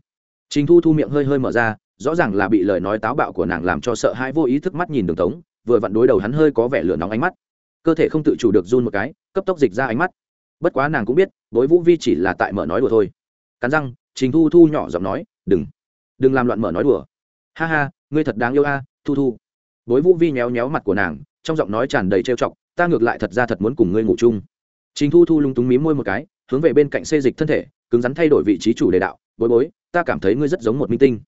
Trình thu thu miệng hơi hơi mở ra, rõ ràng là bị lời nói táo bạo của nàng làm cho sợ hãi vô ý thức mắt nhìn đường tống, vừa vặn đối đầu hắn hơi có vẻ lửa nóng ánh mắt. Cơ thể không tự chủ được run một cái, cấp tốc dịch ra ánh mắt. Bất quá nàng cũng biết, đối vũ vi chỉ là tại mở nói đùa thôi. Cắn răng, trình thu thu nhỏ giọng nói, đừng đừng làm loạn mở nói đùa. Ha ha, ngươi thật đáng yêu a à, thu thu. Bối vũ vi nhéo nhéo mặt của nàng, trong giọng nói tràn đầy trêu chọc, ta ngược lại thật ra thật muốn cùng ngươi ngủ chung. Trình thu thu lung túng mím môi một cái hướng về bên cạnh xê dịch thân thể, cứng rắn thay đổi vị trí chủ đề đạo, bối bối, ta cảm thấy ngươi rất giống một minh tinh.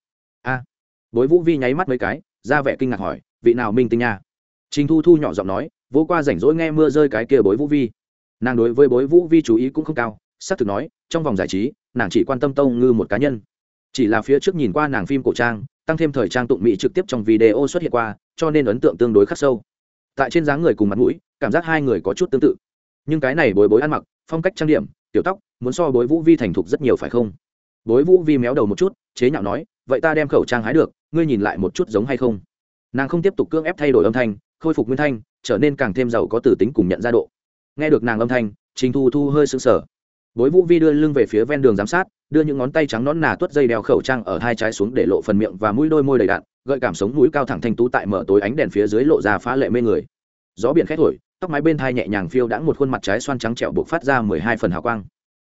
A. Bối vũ vi nháy mắt mấy cái, ra vẻ kinh ngạc hỏi, vị nào minh tinh nha? Trình thu thu nhỏ giọng nói, vô qua rảnh rỗi nghe mưa rơi cái kia bối vũ vi. Nàng đối với bối vũ vi chú ý cũng không cao, xác thực nói, trong vòng giải trí, nàng chỉ quan tâm tông ngư một cá nhân. Chỉ là phía trước nhìn qua nàng phim cổ trang, tăng thêm thời trang tụng mỹ trực tiếp trong video xuất hiện qua, cho nên ấn tượng tương đối khắc sâu. Tại trên dáng người cùng mặt mũi, cảm giác hai người có chút tương tự. Nhưng cái này bối bối ăn mặc, phong cách trang điểm tiểu tóc, muốn so bối vũ vi thành thục rất nhiều phải không? Bối vũ vi méo đầu một chút, chế nhạo nói, vậy ta đem khẩu trang hái được, ngươi nhìn lại một chút giống hay không? Nàng không tiếp tục cưỡng ép thay đổi âm thanh, khôi phục nguyên thanh, trở nên càng thêm giàu có từ tính cùng nhận ra độ. Nghe được nàng âm thanh, trình thu thu hơi sững sờ. Bối vũ vi đưa lưng về phía ven đường giám sát, đưa những ngón tay trắng nón nà tuốt dây đeo khẩu trang ở hai trái xuống để lộ phần miệng và mũi đôi môi đầy đạn, gợi cảm sống mũi cao thẳng thanh tú tại mở tối ánh đèn phía dưới lộ ra phá lệ mê người. Gió biển khét thổi tóc mái bên thai nhẹ nhàng phiêu đãng một khuôn mặt trái xoan trắng trẹo buộc phát ra mười hai phần hào quang.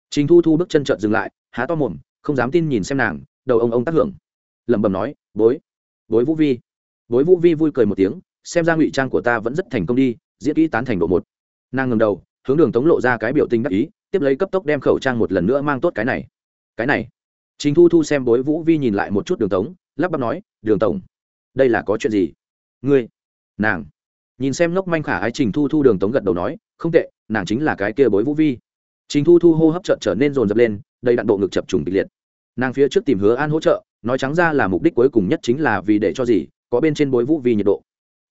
Trình thu thu bước chân trợn dừng lại, há to mồm, không dám tin nhìn xem nàng, đầu ông ông tác hưởng. Lẩm bẩm nói, bối bối vũ vi. Bối vũ vi vui cười một tiếng, xem ra ngụy trang của ta vẫn rất thành công đi, diễn kỹ tán thành độ một. Nàng ngầm đầu, hướng đường tống lộ ra cái biểu tình đắc ý, tiếp lấy cấp tốc đem khẩu trang một lần nữa mang tốt cái này. Cái này. Chính thu thu xem bối vũ vi nhìn lại một chút đường tống, lắp bắp nói, đường tổng, đây là có chuyện gì? Ngươi, nàng nhìn xem ngốc manh khả ái trình thu thu đường tống gật đầu nói, không tệ, nàng chính là cái kia bối vũ vi. Trình thu thu hô hấp trợn trở nên rồn rập lên, đầy đạn bộ ngực chập trùng kịch liệt. Nàng phía trước tìm hứa an hỗ trợ, nói trắng ra là mục đích cuối cùng nhất chính là vì để cho gì, có bên trên bối vũ vi nhiệt độ.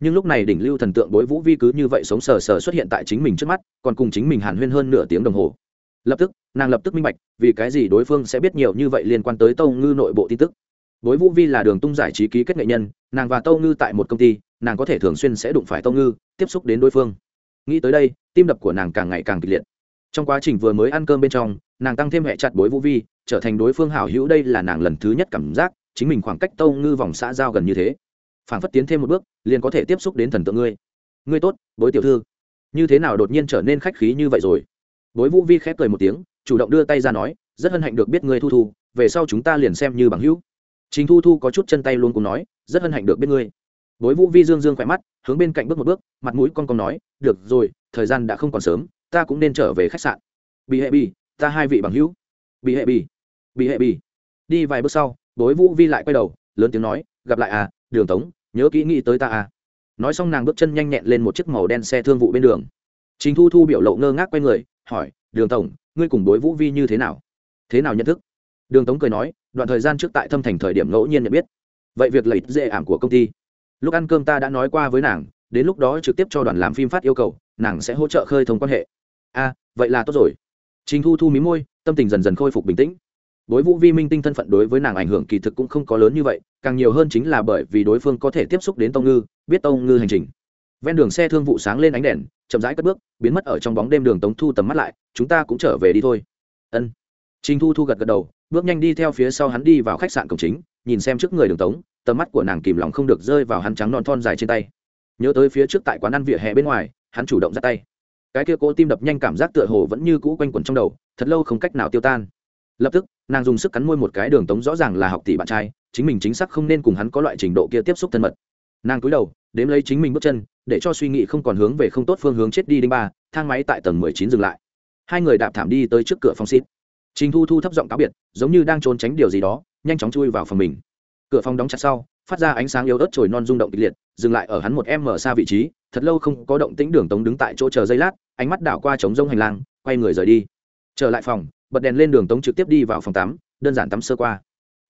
Nhưng lúc này đỉnh lưu thần tượng bối vũ vi cứ như vậy sống sờ sờ xuất hiện tại chính mình trước mắt, còn cùng chính mình hàn huyên hơn nửa tiếng đồng hồ. Lập tức, nàng lập tức minh bạch, vì cái gì đối phương sẽ biết nhiều như vậy liên quan tới tâu ngư nội bộ tin tức. Bối vũ vi là đường tung giải trí ký kết nghệ nhân, nàng và tâu ngư tại một công ty nàng có thể thường xuyên sẽ đụng phải Tông ngư, tiếp xúc đến đối phương. Nghĩ tới đây, tim đập của nàng càng ngày càng kịch liệt. Trong quá trình vừa mới ăn cơm bên trong, nàng tăng thêm hệ chặt bối vũ vi, trở thành đối phương hảo hữu đây là nàng lần thứ nhất cảm giác, chính mình khoảng cách tâu ngư vòng xã giao gần như thế. Phản phất tiến thêm một bước, liền có thể tiếp xúc đến thần tượng ngươi. Ngươi tốt, bối tiểu thư. Như thế nào đột nhiên trở nên khách khí như vậy rồi? Bối vũ vi khép cười một tiếng, chủ động đưa tay ra nói, rất hân hạnh được biết ngươi thu thu, về sau chúng ta liền xem như bằng hữu. Chính thu thu có chút chân tay luôn cùng nói, rất hân hạnh được biết ngươi bối vũ vi dương dương khỏe mắt, hướng bên cạnh bước một bước, mặt mũi con con nói, được rồi, thời gian đã không còn sớm, ta cũng nên trở về khách sạn. Bị hệ bị ta hai vị bằng hữu. Bị hệ bị bị hệ bị đi vài bước sau, bối vũ vi lại quay đầu, lớn tiếng nói, gặp lại à đường tống, nhớ kỹ nghĩ tới ta à. Nói xong nàng bước chân nhanh nhẹn lên một chiếc màu đen xe thương vụ bên đường. Chính thu thu biểu lộ ngơ ngác quay người, hỏi, đường tổng, ngươi cùng bối vũ vi như thế nào? Thế nào nhận thức? Đường tống cười nói, đoạn thời gian trước tại thâm thành thời điểm ngẫu nhiên nhận biết. Vậy việc lợi dễ ảm của công ty lúc ăn cơm ta đã nói qua với nàng đến lúc đó trực tiếp cho đoàn làm phim phát yêu cầu nàng sẽ hỗ trợ khơi thông quan hệ. A à, vậy là tốt rồi. Trình thu thu mí môi tâm tình dần dần khôi phục bình tĩnh. Bối vũ vi minh tinh thân phận đối với nàng ảnh hưởng kỳ thực cũng không có lớn như vậy càng nhiều hơn chính là bởi vì đối phương có thể tiếp xúc đến tông ngư biết tông ngư hành trình. Ven đường xe thương vụ sáng lên ánh đèn chậm rãi cất bước biến mất ở trong bóng đêm đường tống thu tầm mắt lại chúng ta cũng trở về đi thôi. Ân. Trình thu thu gật gật đầu bước nhanh đi theo phía sau hắn đi vào khách sạn cổng chính nhìn xem trước người đường tống tầm mắt của nàng kìm lòng không được rơi vào hắn trắng non thon dài trên tay. Nhớ tới phía trước tại quán ăn vỉa hè bên ngoài, hắn chủ động ra tay. Cái kia cố tim đập nhanh cảm giác tựa hồ vẫn như cũ quanh quẩn trong đầu, thật lâu không cách nào tiêu tan. Lập tức, nàng dùng sức cắn môi một cái đường tống rõ ràng là học tỷ bạn trai, chính mình chính xác không nên cùng hắn có loại trình độ kia tiếp xúc thân mật. Nàng cúi đầu, đếm lấy chính mình bước chân, để cho suy nghĩ không còn hướng về không tốt phương hướng chết đi đinh ba, thang máy tại tầng mười chín dừng lại. Hai người đạp thảm đi tới trước cửa phòng xít trình thu thu thấp giọng cáo biệt, giống như đang trốn tránh điều gì đó, nhanh chóng chui vào phòng mình cửa phòng đóng chặt sau, phát ra ánh sáng yếu ớt trồi non rung động kịch liệt, dừng lại ở hắn một em mở xa vị trí, thật lâu không có động tĩnh đường tống đứng tại chỗ chờ giây lát, ánh mắt đảo qua trống rông hành lang, quay người rời đi. Trở lại phòng, bật đèn lên đường tống trực tiếp đi vào phòng tắm, đơn giản tắm sơ qua.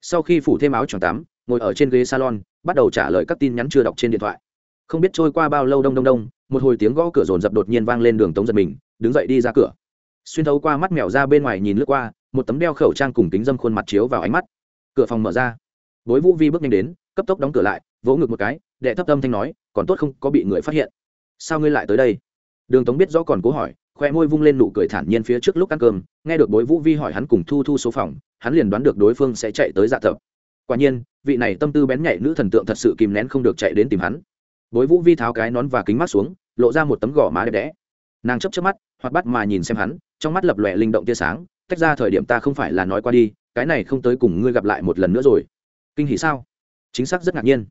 Sau khi phủ thêm áo choàng tắm, ngồi ở trên ghế salon, bắt đầu trả lời các tin nhắn chưa đọc trên điện thoại. Không biết trôi qua bao lâu đông đông đông, một hồi tiếng gõ cửa rồn rập đột nhiên vang lên đường tống giật mình, đứng dậy đi ra cửa. Xuyên thấu qua mắt mèo ra bên ngoài nhìn lướt qua, một tấm đeo khẩu trang cùng kính dâm khuôn mặt chiếu vào ánh mắt. Cửa phòng mở ra bối vũ vi bước nhanh đến, cấp tốc đóng cửa lại, vỗ ngực một cái, đệ thấp tâm thanh nói, còn tốt không có bị người phát hiện. Sao ngươi lại tới đây? Đường tống biết rõ còn cố hỏi, khoe môi vung lên nụ cười thản nhiên phía trước lúc ăn cơm, nghe được bối vũ vi hỏi hắn cùng thu thu số phòng, hắn liền đoán được đối phương sẽ chạy tới dạ tập. Quả nhiên, vị này tâm tư bén nhạy nữ thần tượng thật sự kìm nén không được chạy đến tìm hắn. Bối vũ vi tháo cái nón và kính mắt xuống, lộ ra một tấm gò má đẹp đẽ. Nàng chấp chấp mắt hoặc bắt mà nhìn xem hắn, trong mắt lập lòe linh động tia sáng, tách ra thời điểm ta không phải là nói qua đi, cái này không tới cùng ngươi gặp lại một lần nữa rồi kinh hỉ sao? Chính xác rất ngạc nhiên.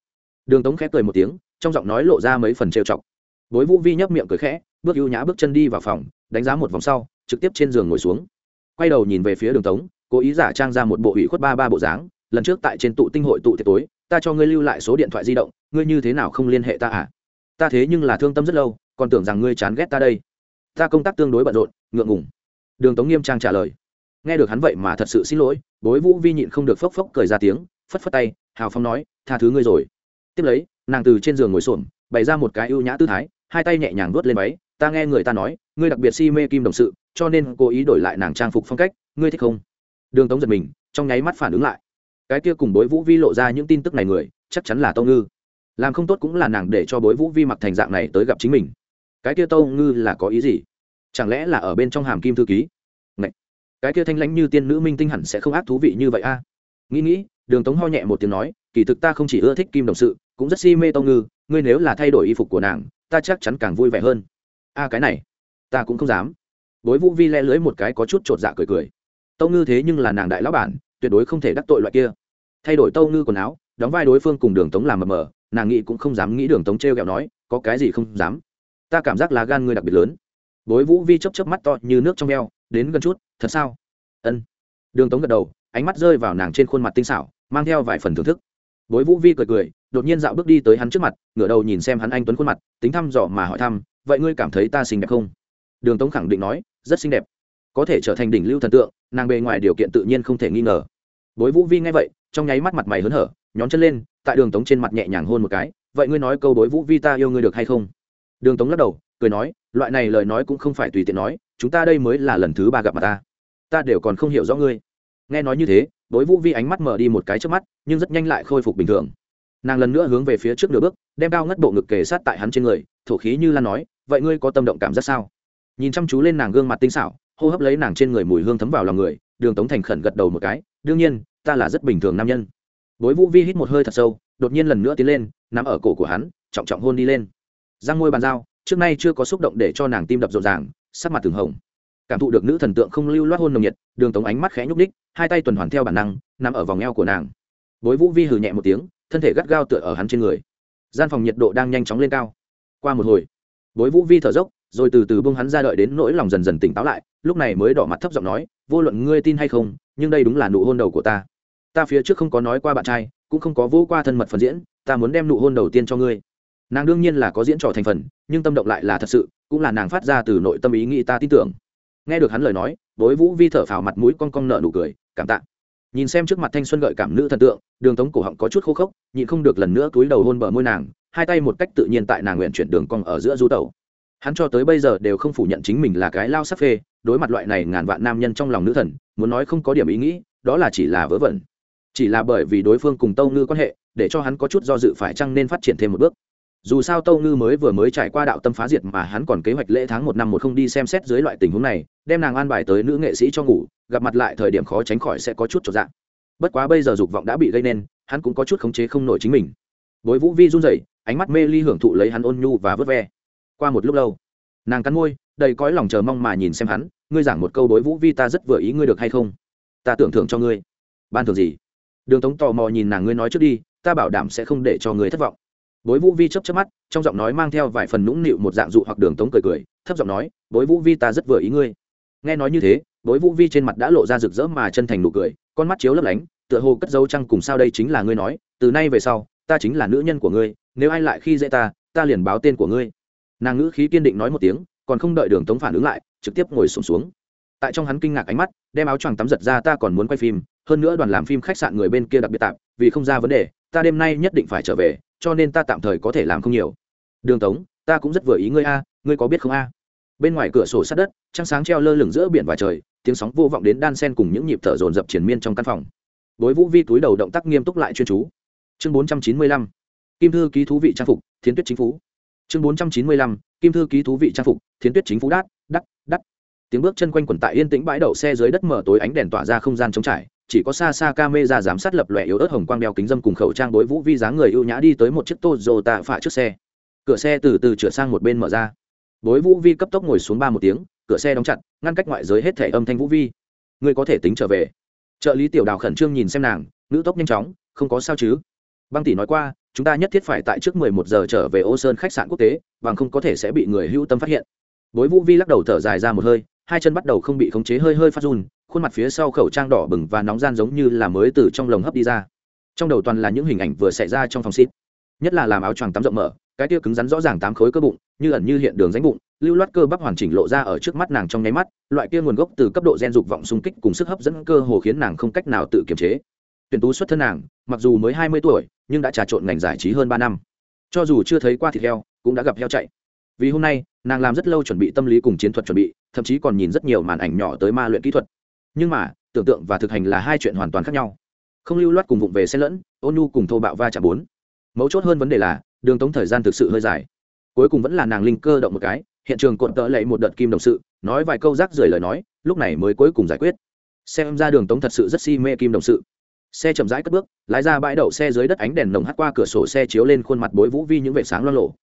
Đường tống khẽ cười một tiếng, trong giọng nói lộ ra mấy phần trêu chọc. Bối vũ vi nhấp miệng cười khẽ, bước ưu nhã bước chân đi vào phòng, đánh giá một vòng sau, trực tiếp trên giường ngồi xuống. Quay đầu nhìn về phía đường tống, cố ý giả trang ra một bộ ủy khuất ba ba bộ dáng, lần trước tại trên tụ tinh hội tụ tiệc tối, ta cho ngươi lưu lại số điện thoại di động, ngươi như thế nào không liên hệ ta à? Ta thế nhưng là thương tâm rất lâu, còn tưởng rằng ngươi chán ghét ta đây. Ta công tác tương đối bận rộn, ngượng ngùng. Đường tống nghiêm trang trả lời. Nghe được hắn vậy mà thật sự xin lỗi, bối vũ vi nhịn không được phốc phốc cười ra tiếng phất phất tay, hào phong nói, tha thứ ngươi rồi. Tiếp lấy, nàng từ trên giường ngồi xổm, bày ra một cái ưu nhã tư thái, hai tay nhẹ nhàng vuốt lên váy, ta nghe người ta nói, ngươi đặc biệt si mê kim đồng sự, cho nên cố ý đổi lại nàng trang phục phong cách, ngươi thích không? Đường tống giật mình, trong nháy mắt phản ứng lại. Cái kia cùng bối vũ vi lộ ra những tin tức này người, chắc chắn là tâu ngư. Làm không tốt cũng là nàng để cho bối vũ vi mặc thành dạng này tới gặp chính mình. Cái kia tâu ngư là có ý gì? Chẳng lẽ là ở bên trong hàm kim thư ký? Ngậy! cái kia thanh lãnh như tiên nữ minh tinh hẳn sẽ không ác thú vị như vậy a? Nghĩ nghĩ đường tống ho nhẹ một tiếng nói, kỳ thực ta không chỉ ưa thích kim đồng sự, cũng rất si mê Tông ngư, ngươi nếu là thay đổi y phục của nàng, ta chắc chắn càng vui vẻ hơn. A, cái này, ta cũng không dám. Bối vũ vi le lưới một cái có chút t r ộ t dạ cười cười. Tâu ngư thế nhưng là nàng đại lão bản, tuyệt đối không thể đắc tội loại kia. Thay đổi tâu ngư quần áo, đóng vai đối phương cùng đường tống làm mờ mờ, nàng nghĩ cũng không dám nghĩ đường tống t r e o kẹo nói, có cái gì không dám. Ta cảm giác là gan ngươi đặc biệt lớn. Bối vũ vi chấp chấp mắt to như nước trong e o đến gần chút, thật sao? Ân. Đường tống gật đầu, ánh mắt rơi vào nàng trên khuôn mặt tinh xảo mang theo vài phần thưởng thức. Bối vũ vi cười cười, đột nhiên dạo bước đi tới hắn trước mặt, ngửa đầu nhìn xem hắn anh tuấn khuôn mặt, tính thăm dò mà hỏi thăm, vậy ngươi cảm thấy ta xinh đẹp không? Đường tống khẳng định nói, rất xinh đẹp. Có thể trở thành đỉnh lưu thần tượng, nàng bề ngoài điều kiện tự nhiên không thể nghi ngờ. Bối vũ vi nghe vậy, trong nháy mắt mặt mày hớn hở, nhón chân lên, tại đường tống trên mặt nhẹ nhàng hôn một cái, vậy ngươi nói câu bối vũ vi ta yêu ngươi được hay không? Đường tống lắc đầu, cười nói, loại này lời nói cũng không phải tùy tiện nói, chúng ta đây mới là lần thứ ba gặp mặt ta. Ta đều còn không hiểu rõ ngươi. Nghe nói như thế Đối vũ vi ánh mắt mở đi một cái trước mắt, nhưng rất nhanh lại khôi phục bình thường. Nàng lần nữa hướng về phía trước nửa bước, đem cao ngất bộ ngực kề sát tại hắn trên người, thổ khí như lan nói, vậy ngươi có tâm động cảm giác sao? Nhìn chăm chú lên nàng gương mặt tinh xảo, hô hấp lấy nàng trên người mùi hương thấm vào lòng người, đường tống thành khẩn gật đầu một cái, đương nhiên, ta là rất bình thường nam nhân. Bối vũ vi hít một hơi thật sâu, đột nhiên lần nữa tiến lên nằm ở cổ của hắn, trọng trọng hôn đi lên. Giang môi bàn giao, trước nay chưa có xúc động để cho nàng tim đập rộn ràng, sắc mặt từng hồng cảm thụ được nữ thần tượng không lưu loát hôn nồng nhiệt, đường tống ánh mắt khẽ nhúc ních hai tay tuần hoàn theo bản năng, nằm ở vòng eo của nàng. Bối vũ vi hừ nhẹ một tiếng, thân thể gắt gao tựa ở hắn trên người. Gian phòng nhiệt độ đang nhanh chóng lên cao. Qua một hồi, bối vũ vi thở dốc, rồi từ từ bông hắn ra đợi đến nỗi lòng dần dần tỉnh táo lại, lúc này mới đỏ mặt thấp giọng nói, vô luận ngươi tin hay không, nhưng đây đúng là nụ hôn đầu của ta. Ta phía trước không có nói qua bạn trai, cũng không có vô qua thân mật phần diễn, ta muốn đem nụ hôn đầu tiên cho ngươi. Nàng đương nhiên là có diễn trò thành phần, nhưng tâm động lại là thật sự, cũng là nàng phát ra từ nội tâm ý nghĩ ta tin tưởng nghe được hắn lời nói, đối vũ vi thở phào mặt mũi con con nợ nụ cười, cảm tạ. Nhìn xem trước mặt thanh xuân gợi cảm nữ thần tượng, đường tống cổ họng có chút khô khốc, nhịn không được lần nữa túi đầu hôn bờ môi nàng, hai tay một cách tự nhiên tại nàng nguyện chuyển đường cong ở giữa du tàu hắn cho tới bây giờ đều không phủ nhận chính mình là cái lao sắc phê, đối mặt loại này ngàn vạn nam nhân trong lòng nữ thần, muốn nói không có điểm ý nghĩ, đó là chỉ là vớ vẩn. Chỉ là bởi vì đối phương cùng tâu ngư quan hệ, để cho hắn có chút do dự phải chăng nên phát triển thêm một bước dù sao tâu ngư mới vừa mới trải qua đạo tâm phá diệt mà hắn còn kế hoạch lễ tháng một năm một không đi xem xét dưới loại tình huống này, đem nàng an bài tới nữ nghệ sĩ cho ngủ, gặp mặt lại thời điểm khó tránh khỏi sẽ có chút trọn dạng. Bất quá bây giờ dục vọng đã bị gây nên, hắn cũng có chút khống chế không nổi chính mình. Bối vũ vi run rẩy, ánh mắt mê ly hưởng thụ lấy hắn ôn nhu và vớt ve. Qua một lúc lâu, nàng cắn môi, đầy cõi lòng chờ mong mà nhìn xem hắn, ngươi giảng một câu đối vũ vi ta rất vừa ý ngươi được hay không? Ta tưởng thưởng cho ngươi. Ban thưởng gì? Đường tống tò mò nhìn nàng, ngươi nói trước đi, ta bảo đảm sẽ không để cho ngươi thất vọng bối vũ vi chấp chấp mắt trong giọng nói mang theo vài phần nũng nịu một dạng dụ hoặc đường tống cười cười thấp giọng nói bối vũ vi ta rất vừa ý ngươi. Nghe nói như thế bối vũ vi trên mặt đã lộ ra rực rỡ mà chân thành nụ cười con mắt chiếu lấp lánh tựa hồ cất dấu trăng cùng sao đây chính là ngươi nói từ nay về sau ta chính là nữ nhân của ngươi nếu ai lại khi dễ ta ta liền báo tên của ngươi. Nàng ngữ khí kiên định nói một tiếng còn không đợi đường tống phản ứng lại trực tiếp ngồi sùng xuống, xuống. Tại trong hắn kinh ngạc ánh mắt đem áo choàng tắm giật ra ta còn muốn quay phim hơn nữa đoàn làm phim khách sạn người bên kia đặc biệt tạm vì không ra vấn đề ta đêm nay nhất định phải trở về cho nên ta tạm thời có thể làm không nhiều. Đường tống, ta cũng rất vừa ý ngươi a, ngươi có biết không a? Bên ngoài cửa sổ sát đất, trăng sáng treo lơ lửng giữa biển và trời, tiếng sóng vô vọng đến đan sen cùng những nhịp thở dồn dập triển miên trong căn phòng. Bối vũ vi túi đầu động tác nghiêm túc lại chuyên chú. Chương bốn trăm chín mươi lăm, kim thư ký thú vị trang phục, thiến tuyết chính phủ chương bốn trăm chín mươi lăm, kim thư ký thú vị trang phục, thiến tuyết chính phủ đát đắt đắt. Tiếng bước chân quanh quẩn tại yên tĩnh bãi đậu xe dưới đất mở tối ánh đèn tỏa ra không gian trống trải chỉ có xa xa ca giám sát lập lòe yếu ớt hồng quang đeo kính dâm cùng khẩu trang đối vũ vi dáng người ưu nhã đi tới một chiếc tô tạ phạ trước xe. Cửa xe từ từ chửa sang một bên mở ra. Bối vũ vi cấp tốc ngồi xuống ba một tiếng, cửa xe đóng chặt, ngăn cách ngoại giới hết thể âm thanh vũ vi. Ngươi có thể tính trở về. Trợ lý tiểu đào khẩn trương nhìn xem nàng, nữ tốc nhanh chóng, không có sao chứ. Băng tỷ nói qua, chúng ta nhất thiết phải tại trước mười một giờ trở về ô sơn khách sạn quốc tế, bằng không có thể sẽ bị người hữu tâm phát hiện. Bối vũ vi lắc đầu thở dài ra một hơi hai chân bắt đầu không bị khống chế hơi hơi phát run, khuôn mặt phía sau khẩu trang đỏ bừng và nóng gian giống như là mới từ trong lồng hấp đi ra. Trong đầu toàn là những hình ảnh vừa xảy ra trong phòng xít nhất là làm áo choàng tắm rộng mở, cái tia cứng rắn rõ ràng tám khối cơ bụng, như ẩn như hiện đường ránh bụng, lưu loát cơ bắp hoàn chỉnh lộ ra ở trước mắt nàng trong nháy mắt, loại kia nguồn gốc từ cấp độ gen dục vọng xung kích cùng sức hấp dẫn cơ hồ khiến nàng không cách nào tự kiềm chế. Tuyển tú xuất thân nàng, mặc dù mới hai mươi tuổi, nhưng đã trà trộn ngành giải trí hơn ba năm. Cho dù chưa thấy qua thịt heo, cũng đã gặp heo chạy vì hôm nay, nàng làm rất lâu chuẩn bị tâm lý cùng chiến thuật chuẩn bị, thậm chí còn nhìn rất nhiều màn ảnh nhỏ tới ma luyện kỹ thuật. Nhưng mà, tưởng tượng và thực hành là hai chuyện hoàn toàn khác nhau. Không lưu loát cùng vụng về xen lẫn, ôn nhu cùng thô bạo va chạm bốn. Mấu chốt hơn vấn đề là, đường tống thời gian thực sự hơi dài. Cuối cùng vẫn là nàng linh cơ động một cái, hiện trường cuộn tợ lệ một đợt kim đồng sự, nói vài câu rác rưởi lời nói, lúc này mới cuối cùng giải quyết. Xem ra đường tống thật sự rất si mê kim đồng sự. Xe chậm rãi cất bước, lái ra bãi đậu xe dưới đất ánh đèn nồng hắt qua cửa sổ xe chiếu lên khuôn mặt bối vũ vi những vệ sáng lo lộ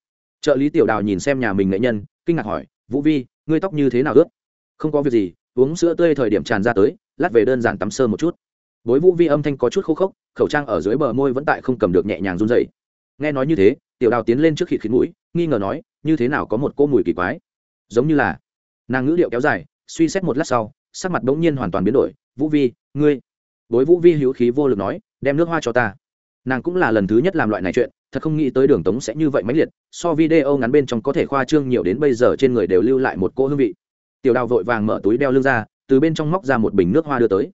trợ lý tiểu đào nhìn xem nhà mình nghệ nhân, kinh ngạc hỏi, vũ vi, ngươi tóc như thế nào ướt? Không có việc gì, uống sữa tươi thời điểm tràn ra tới, lát về đơn giản tắm sơ một chút. Bối vũ vi âm thanh có chút khô khốc, khẩu trang ở dưới bờ môi vẫn tại không cầm được nhẹ nhàng run dậy nghe nói như thế, tiểu đào tiến lên trước khi khịt mũi, nghi ngờ nói, như thế nào có một cô mùi kỳ quái? Giống như là, nàng ngữ điệu kéo dài, suy xét một lát sau, sắc mặt bỗng nhiên hoàn toàn biến đổi, vũ vi, ngươi. Bối vũ vi hữu khí vô lực nói, đem nước hoa cho ta. Nàng cũng là lần thứ nhất làm loại này chuyện thật không nghĩ tới đường tống sẽ như vậy mãnh liệt, so video ngắn bên trong có thể khoa trương nhiều đến bây giờ trên người đều lưu lại một cỗ hương vị. Tiểu đào vội vàng mở túi đeo lưng ra, từ bên trong móc ra một bình nước hoa đưa tới.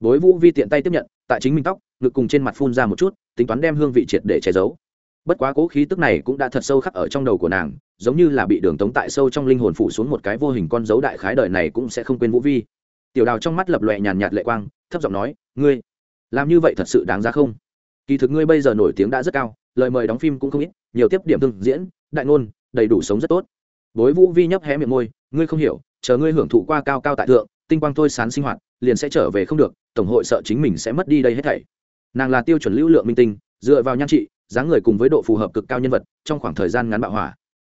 Bối vũ vi tiện tay tiếp nhận, tại chính mình tóc, ngực cùng trên mặt phun ra một chút, tính toán đem hương vị triệt để che giấu. Bất quá cố khí tức này cũng đã thật sâu khắc ở trong đầu của nàng, giống như là bị đường tống tại sâu trong linh hồn phủ xuống một cái vô hình con dấu đại khái đời này cũng sẽ không quên vũ vi. Tiểu đào trong mắt lập lòe nhàn nhạt lệ quang, thấp giọng nói, ngươi, làm như vậy thật sự đáng ra không? Kỳ thực ngươi bây giờ nổi tiếng đã rất cao lời mời đóng phim cũng không ít, nhiều tiếp điểm thương diễn, đại ngôn, đầy đủ sống rất tốt. Bối vũ vi nhấp hé miệng môi, ngươi không hiểu, chờ ngươi hưởng thụ qua cao cao tại thượng, tinh quang thôi sán sinh hoạt, liền sẽ trở về không được, tổng hội sợ chính mình sẽ mất đi đây hết thảy. Nàng là tiêu chuẩn lưu lượng minh tinh, dựa vào nhan trị, dáng người cùng với độ phù hợp cực cao nhân vật, trong khoảng thời gian ngắn bạo hỏa.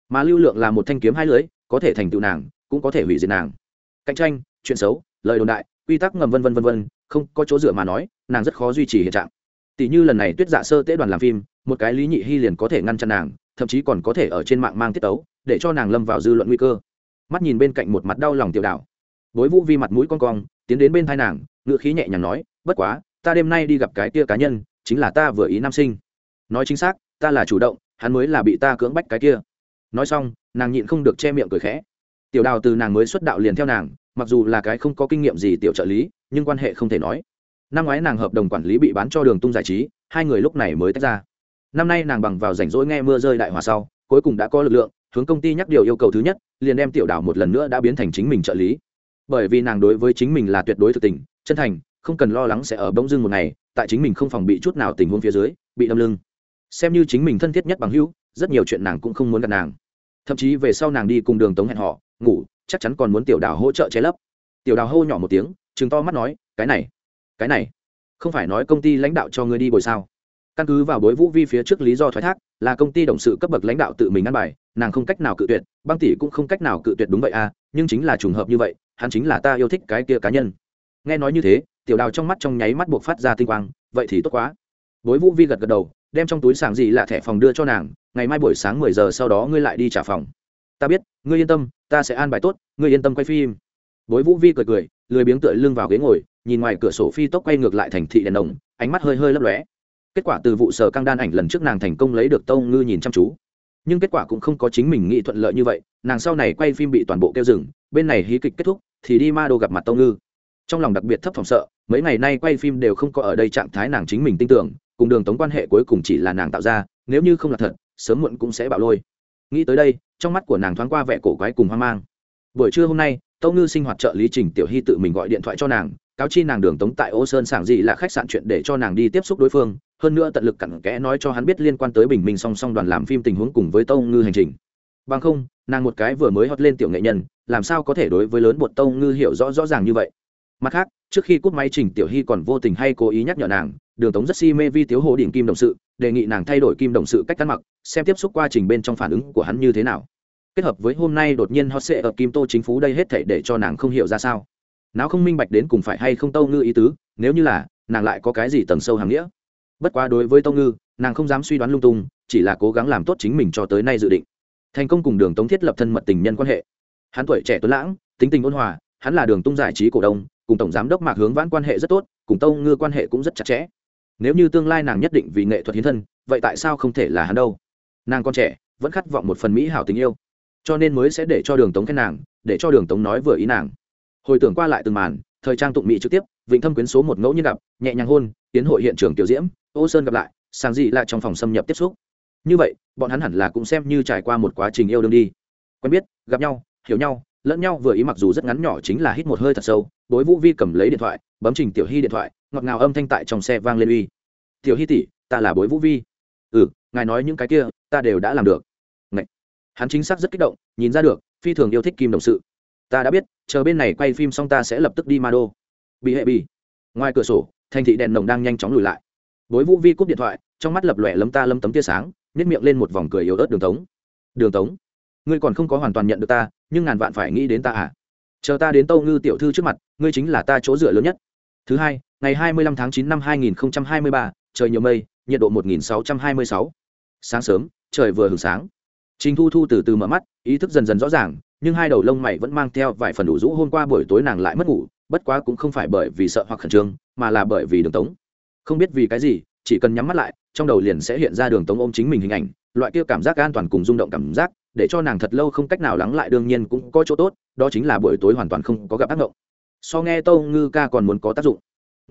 Mà lưu lượng là một thanh kiếm hai lưới, có thể thành tựu nàng, cũng có thể hủy diệt nàng. Cạnh tranh, chuyện xấu, lời đồn đại, quy tắc ngầm vân vân vân vân, không có chỗ dựa mà nói, nàng rất khó duy trì hiện trạng. Tỷ như lần này tuyết dạ sơ tế đoàn làm phim một cái lý nhị hy liền có thể ngăn chặn nàng, thậm chí còn có thể ở trên mạng mang tiết tấu, để cho nàng lâm vào dư luận nguy cơ. Mắt nhìn bên cạnh một mặt đau lòng tiểu đạo bối vũ vi mặt mũi con cong, tiến đến bên thai nàng ngựa khí nhẹ nhàng nói, bất quá, ta đêm nay đi gặp cái kia cá nhân, chính là ta vừa ý nam sinh. Nói chính xác, ta là chủ động, hắn mới là bị ta cưỡng bách cái kia. Nói xong, nàng nhịn không được che miệng cười khẽ. Tiểu đào từ nàng mới xuất đạo liền theo nàng, mặc dù là cái không có kinh nghiệm gì tiểu trợ lý, nhưng quan hệ không thể nói. Năm ngoái nàng hợp đồng quản lý bị bán cho đường tung giải trí, hai người lúc này mới tách ra năm nay nàng bằng vào rảnh rỗi nghe mưa rơi đại hòa sau, cuối cùng đã có lực lượng, hướng công ty nhắc điều yêu cầu thứ nhất, liền đem tiểu đảo một lần nữa đã biến thành chính mình trợ lý. Bởi vì nàng đối với chính mình là tuyệt đối thực tình, chân thành, không cần lo lắng sẽ ở bỗng dưng một ngày, tại chính mình không phòng bị chút nào tình huống phía dưới, bị đâm lưng. Xem như chính mình thân thiết nhất bằng hữu, rất nhiều chuyện nàng cũng không muốn gặp nàng. Thậm chí về sau nàng đi cùng đường tống hẹn họ ngủ, chắc chắn còn muốn tiểu đào hỗ trợ che lấp. Tiểu đào hô nhỏ một tiếng chừng to mắt nói, cái này cái này, không phải nói công ty lãnh đạo cho ngươi đi bồi sao? Căn cứ vào bối vũ vi phía trước lý do thoái thác, là công ty đồng sự cấp bậc lãnh đạo tự mình ăn bài, nàng không cách nào cự tuyệt, băng tỷ cũng không cách nào cự tuyệt đúng vậy à nhưng chính là trùng hợp như vậy, hắn chính là ta yêu thích cái kia cá nhân. Nghe nói như thế, tiểu đào trong mắt trong nháy mắt buộc phát ra tinh quang, vậy thì tốt quá. Bối vũ vi gật gật đầu, đem trong túi sàng gì là thẻ phòng đưa cho nàng, ngày mai buổi sáng mười giờ sau đó ngươi lại đi trả phòng. Ta biết, ngươi yên tâm, ta sẽ an bài tốt, ngươi yên tâm quay phim. Bối vũ vi cười cười, lười biếng tựa lưng vào ghế ngồi, nhìn ngoài cửa sổ phi tốc quay ngược lại thành thị đèn đồng, ánh mắt hơi hơi lấp lóe kết quả từ vụ sở căng đan ảnh lần trước nàng thành công lấy được tâu ngư nhìn chăm chú. Nhưng kết quả cũng không có chính mình nghĩ thuận lợi như vậy, nàng sau này quay phim bị toàn bộ kêu dừng, bên này hí kịch kết thúc, thì đi ma đô gặp mặt tâu ngư. Trong lòng đặc biệt thấp phòng sợ, mấy ngày nay quay phim đều không có ở đây trạng thái nàng chính mình tin tưởng, cùng đường tống quan hệ cuối cùng chỉ là nàng tạo ra, nếu như không là thật, sớm muộn cũng sẽ bạo lôi. Nghĩ tới đây, trong mắt của nàng thoáng qua vẻ cổ quái cùng hoang mang. Buổi trưa hôm nay, tâu ngư sinh hoạt trợ lý trình tiểu hy tự mình gọi điện thoại cho nàng, cáo chi nàng đường tống tại ô sơn sảng dị là khách sạn chuyện để cho nàng đi tiếp xúc đối phương hơn nữa tận lực cặn kẽ nói cho hắn biết liên quan tới bình minh song song đoàn làm phim tình huống cùng với tâu ngư hành trình. Bằng không, nàng một cái vừa mới hót lên tiểu nghệ nhân, làm sao có thể đối với lớn bột tâu ngư hiểu rõ rõ ràng như vậy? Mặt khác, trước khi cúp máy trình tiểu hy còn vô tình hay cố ý nhắc nhở nàng, đường tống rất si mê vi tiếu hồ đỉnh kim đồng sự, đề nghị nàng thay đổi kim đồng sự cách ăn mặc, xem tiếp xúc quá trình bên trong phản ứng của hắn như thế nào. Kết hợp với hôm nay đột nhiên hot sệ ở kim tô chính Phú đây hết thể để cho nàng không hiểu ra sao. Não không minh bạch đến cùng phải hay không tâu ngư ý tứ, nếu như là, nàng lại có cái gì tầng sâu hàng nghĩa? Bất quá đối với tông ngư, nàng không dám suy đoán lung tung, chỉ là cố gắng làm tốt chính mình cho tới nay dự định. Thành công cùng đường tống thiết lập thân mật tình nhân quan hệ. Hắn tuổi trẻ tuấn lãng, tính tình ôn hòa, hắn là đường tung giải trí cổ đông, cùng tổng giám đốc mạc hướng vãn quan hệ rất tốt, cùng tông ngư quan hệ cũng rất chặt chẽ. Nếu như tương lai nàng nhất định vì nghệ thuật hiến thân, vậy tại sao không thể là hắn đâu? Nàng con trẻ, vẫn khát vọng một phần mỹ hảo tình yêu. Cho nên mới sẽ để cho đường tống khen nàng, để cho đường tống nói vừa ý nàng. Hồi tưởng qua lại từng màn thời trang tụng mỹ trực tiếp, vịnh thâm quyến số một ngẫu nhiên gặp, nhẹ nhàng hôn, tiến hội hiện trường tiểu diễm, ô sơn gặp lại sang dị lại trong phòng xâm nhập tiếp xúc. Như vậy, bọn hắn hẳn là cũng xem như trải qua một quá trình yêu đương đi. Quen biết, gặp nhau, hiểu nhau, lẫn nhau vừa ý mặc dù rất ngắn nhỏ chính là hít một hơi thật sâu bối vũ vi cầm lấy điện thoại, bấm trình tiểu hy điện thoại, ngọt ngào âm thanh tại trong xe vang lên uy. Tiểu hy tỷ, ta là bối vũ vi. Ừ ngài nói những cái kia, ta đều đã làm được. Ngậy. hắn chính xác rất kích động, nhìn ra được, phi thường yêu thích kim đồng sự ta đã biết, chờ bên này quay phim xong ta sẽ lập tức đi ma đô bị hệ bị. Ngoài cửa sổ, thành thị đèn nồng đang nhanh chóng lùi lại. Bối vũ vi cúp điện thoại, trong mắt lập lòe lấm ta lấm tấm tia sáng nhét miệng lên một vòng cười yếu ớt đường tống. Đường tống, ngươi còn không có hoàn toàn nhận được ta, nhưng ngàn vạn phải nghĩ đến ta à? Chờ ta đến tâu ngư tiểu thư trước mặt, ngươi chính là ta chỗ dựa lớn nhất. Thứ hai, ngày hai mươi lăm tháng chín năm hai nghìn hai mươi ba, trời nhiều mây, nhiệt độ một nghìn sáu trăm hai mươi sáu. Sáng sớm, trời vừa hừng sáng. Trình thu thu từ từ mở mắt, ý thức dần dần rõ ràng nhưng hai đầu lông mày vẫn mang theo vài phần đủ rũ. Hôm qua buổi tối nàng lại mất ngủ, bất quá cũng không phải bởi vì sợ hoặc khẩn trương, mà là bởi vì đường tống. Không biết vì cái gì, chỉ cần nhắm mắt lại, trong đầu liền sẽ hiện ra đường tống ôm chính mình hình ảnh, loại kia cảm giác an toàn cùng rung động cảm giác, để cho nàng thật lâu không cách nào lắng lại, đương nhiên cũng có chỗ tốt, đó chính là buổi tối hoàn toàn không có gặp ác mộng. So nghe tâu ngư ca còn muốn có tác dụng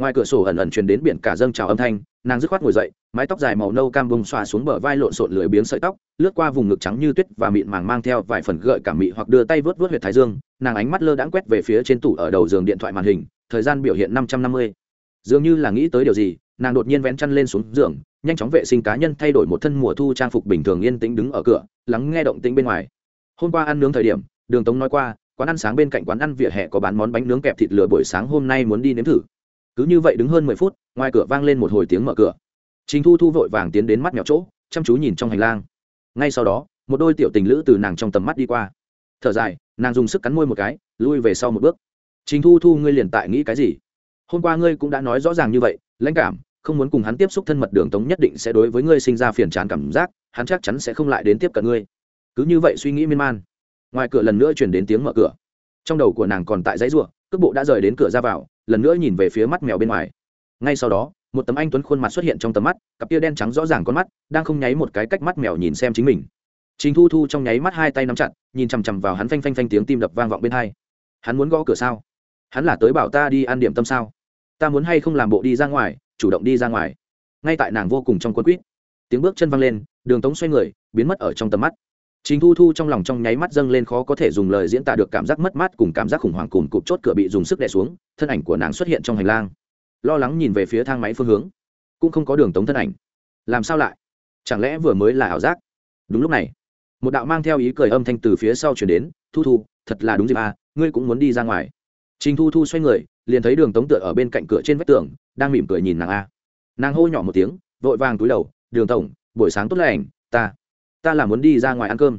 ngoài cửa sổ ẩn ẩn truyền đến biển cả dâng trào âm thanh, nàng dứt khoát ngồi dậy, mái tóc dài màu nâu cam bông xoa xuống bờ vai lộn xộn lưỡi biếng sợi tóc, lướt qua vùng ngực trắng như tuyết và mịn màng mang theo vài phần gợi cảm mị hoặc đưa tay vớt vớt huyệt thái dương, nàng ánh mắt lơ đãng quét về phía trên tủ ở đầu giường điện thoại màn hình, thời gian biểu hiện năm trăm năm mươi. Dường như là nghĩ tới điều gì, nàng đột nhiên vén chăn lên xuống giường, nhanh chóng vệ sinh cá nhân thay đổi một thân mùa thu trang phục bình thường yên tĩnh đứng ở cửa, lắng nghe động tĩnh bên ngoài. Hôm qua ăn nướng thời điểm, đường tống nói qua, quán ăn sáng bên cạnh quán ăn vỉa hè có bán món bánh nướng kẹp thịt lửa buổi sáng hôm nay muốn đi nếm thử cứ như vậy đứng hơn mười phút, ngoài cửa vang lên một hồi tiếng mở cửa. Trình thu thu vội vàng tiến đến mắt mèo chỗ, chăm chú nhìn trong hành lang. Ngay sau đó, một đôi tiểu tình lữ từ nàng trong tầm mắt đi qua. Thở dài, nàng dùng sức cắn môi một cái, lui về sau một bước. Trình thu thu, ngươi liền tại nghĩ cái gì? Hôm qua ngươi cũng đã nói rõ ràng như vậy, lãnh cảm, không muốn cùng hắn tiếp xúc thân mật đường tống nhất định sẽ đối với ngươi sinh ra phiền chán cảm giác, hắn chắc chắn sẽ không lại đến tiếp cận ngươi. Cứ như vậy suy nghĩ miên man. Ngoài cửa lần nữa chuyển đến tiếng mở cửa. Trong đầu của nàng còn tại dãy ruộng cước bộ đã rời đến cửa ra vào lần nữa nhìn về phía mắt mèo bên ngoài. Ngay sau đó, một tấm anh tuấn khuôn mặt xuất hiện trong tầm mắt, cặp tia đen trắng rõ ràng con mắt, đang không nháy một cái cách mắt mèo nhìn xem chính mình. Chính thu thu trong nháy mắt hai tay nắm chặt, nhìn chằm chằm vào hắn phanh phanh phanh tiếng tim đập vang vọng bên hai. Hắn muốn gõ cửa sao? Hắn là tới bảo ta đi ăn điểm tâm sao? Ta muốn hay không làm bộ đi ra ngoài, chủ động đi ra ngoài? Ngay tại nàng vô cùng trong quân quýt, tiếng bước chân văng lên, đường tống xoay người, biến mất ở trong tầm mắt. Trình Thu Thu trong lòng trong nháy mắt dâng lên khó có thể dùng lời diễn tả được cảm giác mất mát cùng cảm giác khủng hoảng cùng cụp chốt cửa bị dùng sức đè xuống, thân ảnh của nàng xuất hiện trong hành lang. Lo lắng nhìn về phía thang máy phương hướng, cũng không có đường tống thân ảnh. Làm sao lại? Chẳng lẽ vừa mới là ảo giác? đúng lúc này một đạo mang theo ý cười âm thanh từ phía sau chuyển đến thu thu thật là đúng dịp à ngươi cũng muốn đi ra ngoài trình thu thu xoay người liền thấy đường tống tựa ở bên cạnh cửa trên vách tường đang mỉm cười nhìn nàng a nàng hô nhỏ một tiếng vội vàng túi đầu đường tổng buổi sáng tốt lành ta ta là muốn đi ra ngoài ăn cơm.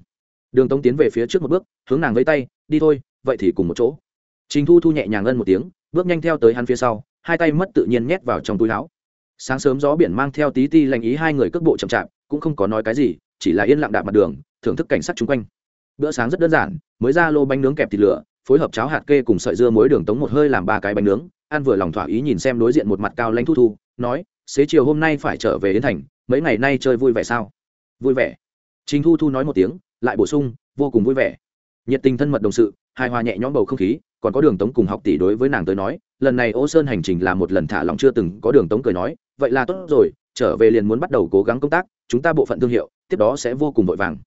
Đường tống tiến về phía trước một bước, hướng nàng vẫy tay, đi thôi, vậy thì cùng một chỗ. Trình thu thu nhẹ nhàng ân một tiếng, bước nhanh theo tới hắn phía sau, hai tay mất tự nhiên nhét vào trong túi áo. Sáng sớm gió biển mang theo tí ti lành ý hai người cước bộ chậm chạp, cũng không có nói cái gì, chỉ là yên lặng đạp mặt đường, thưởng thức cảnh sát chung quanh. Bữa sáng rất đơn giản, mới ra lô bánh nướng kẹp thịt lửa, phối hợp cháo hạt kê cùng sợi dưa muối đường tống một hơi làm ba cái bánh nướng, ăn vừa lòng thỏa ý nhìn xem đối diện một mặt cao lãnh thu thu, nói, xế chiều hôm nay phải trở về đến thành, mấy ngày nay chơi vui vẻ sao? Vui vẻ trình thu thu nói một tiếng, lại bổ sung, vô cùng vui vẻ. Nhiệt tình thân mật đồng sự, hài hòa nhẹ nhõm bầu không khí, còn có đường tống cùng học tỷ đối với nàng tới nói, lần này ô sơn hành trình là một lần thả lòng chưa từng có đường tống cười nói, vậy là tốt rồi, trở về liền muốn bắt đầu cố gắng công tác, chúng ta bộ phận thương hiệu, tiếp đó sẽ vô cùng vội vàng.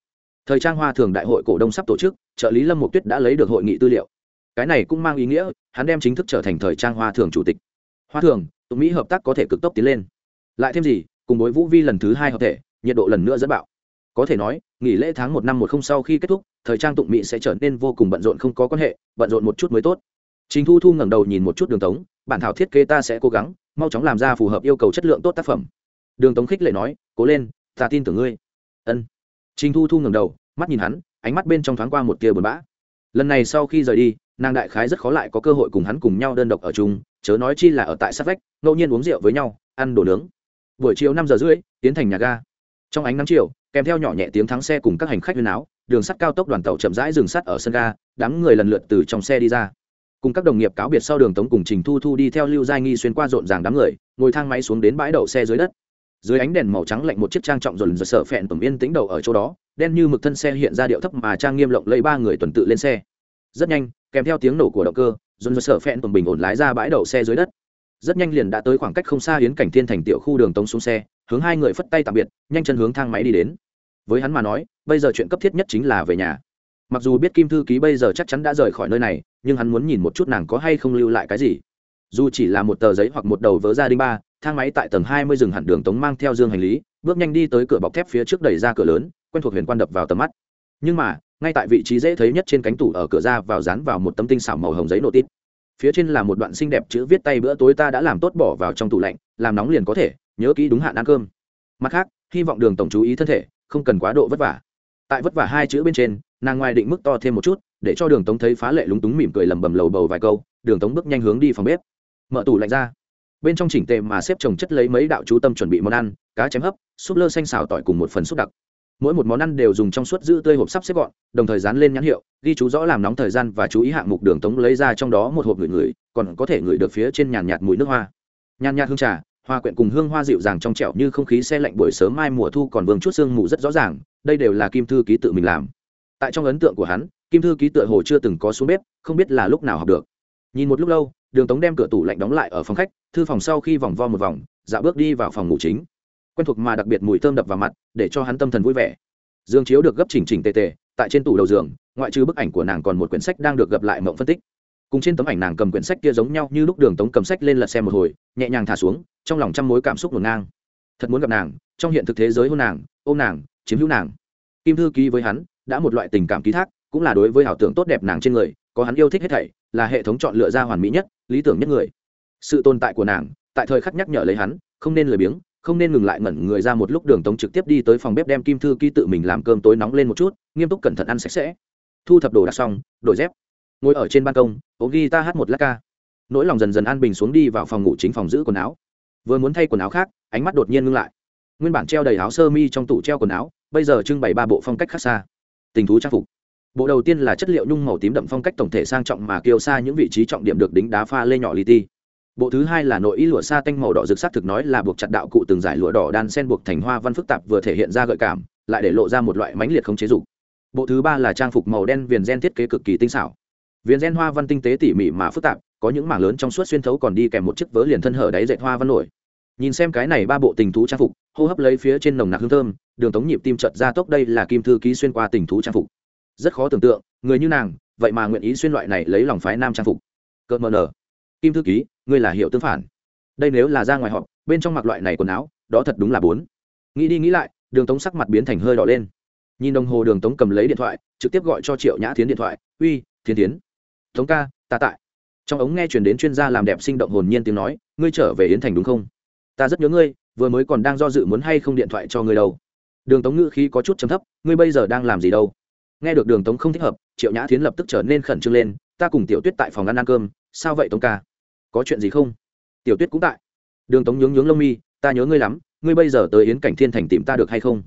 Thời trang hoa thường đại hội cổ đông sắp tổ chức, trợ lý lâm Mộc tuyết đã lấy được hội nghị tư liệu. Cái này cũng mang ý nghĩa, hắn đem chính thức trở thành thời trang hoa thường chủ tịch. Hoa thường tụng mỹ hợp tác có thể cực tốc tiến lên. Lại thêm gì, cùng đối vũ vi lần thứ hai hợp thể, nhiệt độ lần nữa dẫn bạo có thể nói, nghỉ lễ tháng một năm một không sau khi kết thúc, thời trang tụng mỹ sẽ trở nên vô cùng bận rộn không có quan hệ, bận rộn một chút mới tốt. Trình thu thu ngẩng đầu nhìn một chút đường tống, bản thảo thiết kế ta sẽ cố gắng, mau chóng làm ra phù hợp yêu cầu chất lượng tốt tác phẩm. Đường tống khích lệ nói, cố lên, ta tin tưởng ngươi. Ân. Trình thu thu ngẩng đầu, mắt nhìn hắn, ánh mắt bên trong thoáng qua một tia buồn bã. Lần này sau khi rời đi, nàng đại khái rất khó lại có cơ hội cùng hắn cùng nhau đơn độc ở chung, chớ nói chi là ở tại sát vách, ngẫu nhiên uống rượu với nhau, ăn đồ nướng. Buổi chiều năm giờ rưỡi, tiến thành nhà ga. Trong ánh nắng chiều kèm theo nhỏ nhẹ tiếng thắng xe cùng các hành khách huyên áo, đường sắt cao tốc đoàn tàu chậm rãi dừng sắt ở sân ga, đám người lần lượt từ trong xe đi ra. Cùng các đồng nghiệp cáo biệt sau đường tống cùng trình thu thu đi theo lưu giai nghi xuyên qua rộn ràng đám người, ngồi thang máy xuống đến bãi đậu xe dưới đất. Dưới ánh đèn màu trắng lạnh một chiếc trang trọng dồn dồn sợ phẹn tầm yên tĩnh đầu ở chỗ đó, đen như mực thân xe hiện ra điệu thấp mà trang nghiêm lộng lấy ba người tuần tự lên xe. Rất nhanh, kèm theo tiếng nổ của động cơ, dồn dồn sợ phẹn tầm bình ổn lái ra bãi đậu xe dưới đất rất nhanh liền đã tới khoảng cách không xa yến cảnh thiên thành tiểu khu đường tống xuống xe, hướng hai người phất tay tạm biệt, nhanh chân hướng thang máy đi đến. Với hắn mà nói, bây giờ chuyện cấp thiết nhất chính là về nhà. Mặc dù biết kim thư ký bây giờ chắc chắn đã rời khỏi nơi này, nhưng hắn muốn nhìn một chút nàng có hay không lưu lại cái gì. Dù chỉ là một tờ giấy hoặc một đầu vớ gia đình ba, thang máy tại tầng hai mươi rừng hẳn đường tống mang theo dương hành lý, bước nhanh đi tới cửa bọc thép phía trước đẩy ra cửa lớn, quen thuộc huyền quan đập vào tầm mắt. Nhưng mà, ngay tại vị trí dễ thấy nhất trên cánh tủ ở cửa ra vào dán vào một tấm tinh xảo màu hồng giấy nổ tít phía trên là một đoạn xinh đẹp chữ viết tay bữa tối ta đã làm tốt bỏ vào trong tủ lạnh, làm nóng liền có thể, nhớ kỹ đúng hạn ăn cơm. Mặt khác, hy vọng đường tổng chú ý thân thể, không cần quá độ vất vả. Tại vất vả hai chữ bên trên, nàng ngoài định mức to thêm một chút, để cho đường tống thấy phá lệ lúng túng mỉm cười lầm bầm lầu bầu vài câu, đường tống bước nhanh hướng đi phòng bếp. Mở tủ lạnh ra. Bên trong chỉnh tề mà xếp trồng chất lấy mấy đạo chú tâm chuẩn bị món ăn, cá chém hấp, súp lơ xanh xào tỏi cùng một phần súp đặc mỗi một món ăn đều dùng trong suốt giữ tươi hộp sắp xếp gọn, đồng thời dán lên nhãn hiệu, ghi chú rõ làm nóng thời gian và chú ý hạng mục đường tống lấy ra trong đó một hộp ngửi ngửi còn có thể ngửi được phía trên nhàn nhạt mùi nước hoa. Nhàn nhạt hương trà, hoa quyện cùng hương hoa dịu dàng trong trẻo như không khí xe lạnh buổi sớm mai mùa thu còn vương chút sương mù rất rõ ràng, đây đều là kim thư ký tự mình làm. Tại trong ấn tượng của hắn, kim thư ký tựa hồ chưa từng có xuống bếp, không biết là lúc nào học được. Nhìn một lúc lâu, đường tống đem cửa tủ lạnh đóng lại ở phòng khách, thư phòng sau khi vòng vo một vòng, dạo bước đi vào phòng ngủ chính quen thuộc mà đặc biệt mùi thơm đập vào mặt, để cho hắn tâm thần vui vẻ. Dương chiếu được gấp chỉnh chỉnh tề tề, tại trên tủ đầu giường, ngoại trừ bức ảnh của nàng còn một quyển sách đang được gặp lại mộng phân tích. Cùng trên tấm ảnh nàng cầm quyển sách kia giống nhau như lúc đường tống cầm sách lên lật xem một hồi, nhẹ nhàng thả xuống, trong lòng trăm mối cảm xúc ngổn ngang. Thật muốn gặp nàng, trong hiện thực thế giới hôn nàng, ôm nàng, chiếm hữu nàng. Kim thư ký với hắn, đã một loại tình cảm ký thác, cũng là đối với ảo tưởng tốt đẹp nàng trên người, có hắn yêu thích hết thảy, là hệ thống chọn lựa ra hoàn mỹ nhất, lý tưởng nhất người. Sự tồn tại của nàng, tại thời khắc nhắc nhở lấy hắn, không nên lười biếng không nên ngừng lại ngẩn người ra một lúc, đường tống trực tiếp đi tới phòng bếp đem kim thư ký tự mình làm cơm tối nóng lên một chút, nghiêm túc cẩn thận ăn sạch sẽ. Thu thập đồ đạc xong, đổi dép. Ngồi ở trên ban công, ố ghi ta hát một lát ca. Nỗi lòng dần dần an bình xuống đi vào phòng ngủ chính phòng giữ quần áo. Vừa muốn thay quần áo khác, ánh mắt đột nhiên ngưng lại. Nguyên bản treo đầy áo sơ mi trong tủ treo quần áo, bây giờ trưng bày ba bộ phong cách khác xa. Tình thú trang phục. Bộ đầu tiên là chất liệu nhung màu tím đậm phong cách tổng thể sang trọng mà kiêu xa những vị trí trọng điểm được đính đá pha lê nhỏ li ti bộ thứ hai là nội y lụa sa tanh màu đỏ rực sắc thực nói là buộc chặt đạo cụ từng giải lụa đỏ đan sen buộc thành hoa văn phức tạp vừa thể hiện ra gợi cảm, lại để lộ ra một loại mãnh liệt không chế dục. Bộ thứ ba là trang phục màu đen viền gen thiết kế cực kỳ tinh xảo. Viền gen hoa văn tinh tế tỉ mỉ mà phức tạp, có những mảng lớn trong suốt xuyên thấu còn đi kèm một chiếc vớ liền thân hở đáy dệt hoa văn nổi. Nhìn xem cái này ba bộ tình thú trang phục, hô hấp lấy phía trên nồng nặc hương thơm, đường tống nhịp tim chợt ra tốc đây là kim thư ký xuyên qua tình thú trang phục. Rất khó tưởng tượng, người như nàng, vậy mà nguyện ý xuyên loại này lấy lòng phái nam trang phục. Cợt mờ nở. Kim thư ký ngươi là hiệu tương phản. Đây nếu là ra ngoài họp, bên trong mặc loại này quần áo, đó thật đúng là bốn. Nghĩ đi nghĩ lại, đường tống sắc mặt biến thành hơi đỏ lên. Nhìn đồng hồ, đường tống cầm lấy điện thoại, trực tiếp gọi cho triệu nhã tiến điện thoại. Uy thiên tiến tống ca, ta tại. Trong ống nghe chuyển đến chuyên gia làm đẹp sinh động hồn nhiên tiếng nói, ngươi trở về yến thành đúng không? Ta rất nhớ ngươi, vừa mới còn đang do dự muốn hay không điện thoại cho ngươi đâu. Đường tống ngữ khí có chút chấm thấp, ngươi bây giờ đang làm gì đâu? Nghe được đường tống không thích hợp, triệu nhã tiến lập tức trở nên khẩn trương lên, ta cùng tiểu tuyết tại phòng ăn ăn cơm, sao vậy tống ca? Có chuyện gì không? Tiểu tuyết cũng tại. Đường tống nhướng nhướng lông mi, ta nhớ ngươi lắm, ngươi bây giờ tới yến cảnh thiên thành tìm ta được hay không?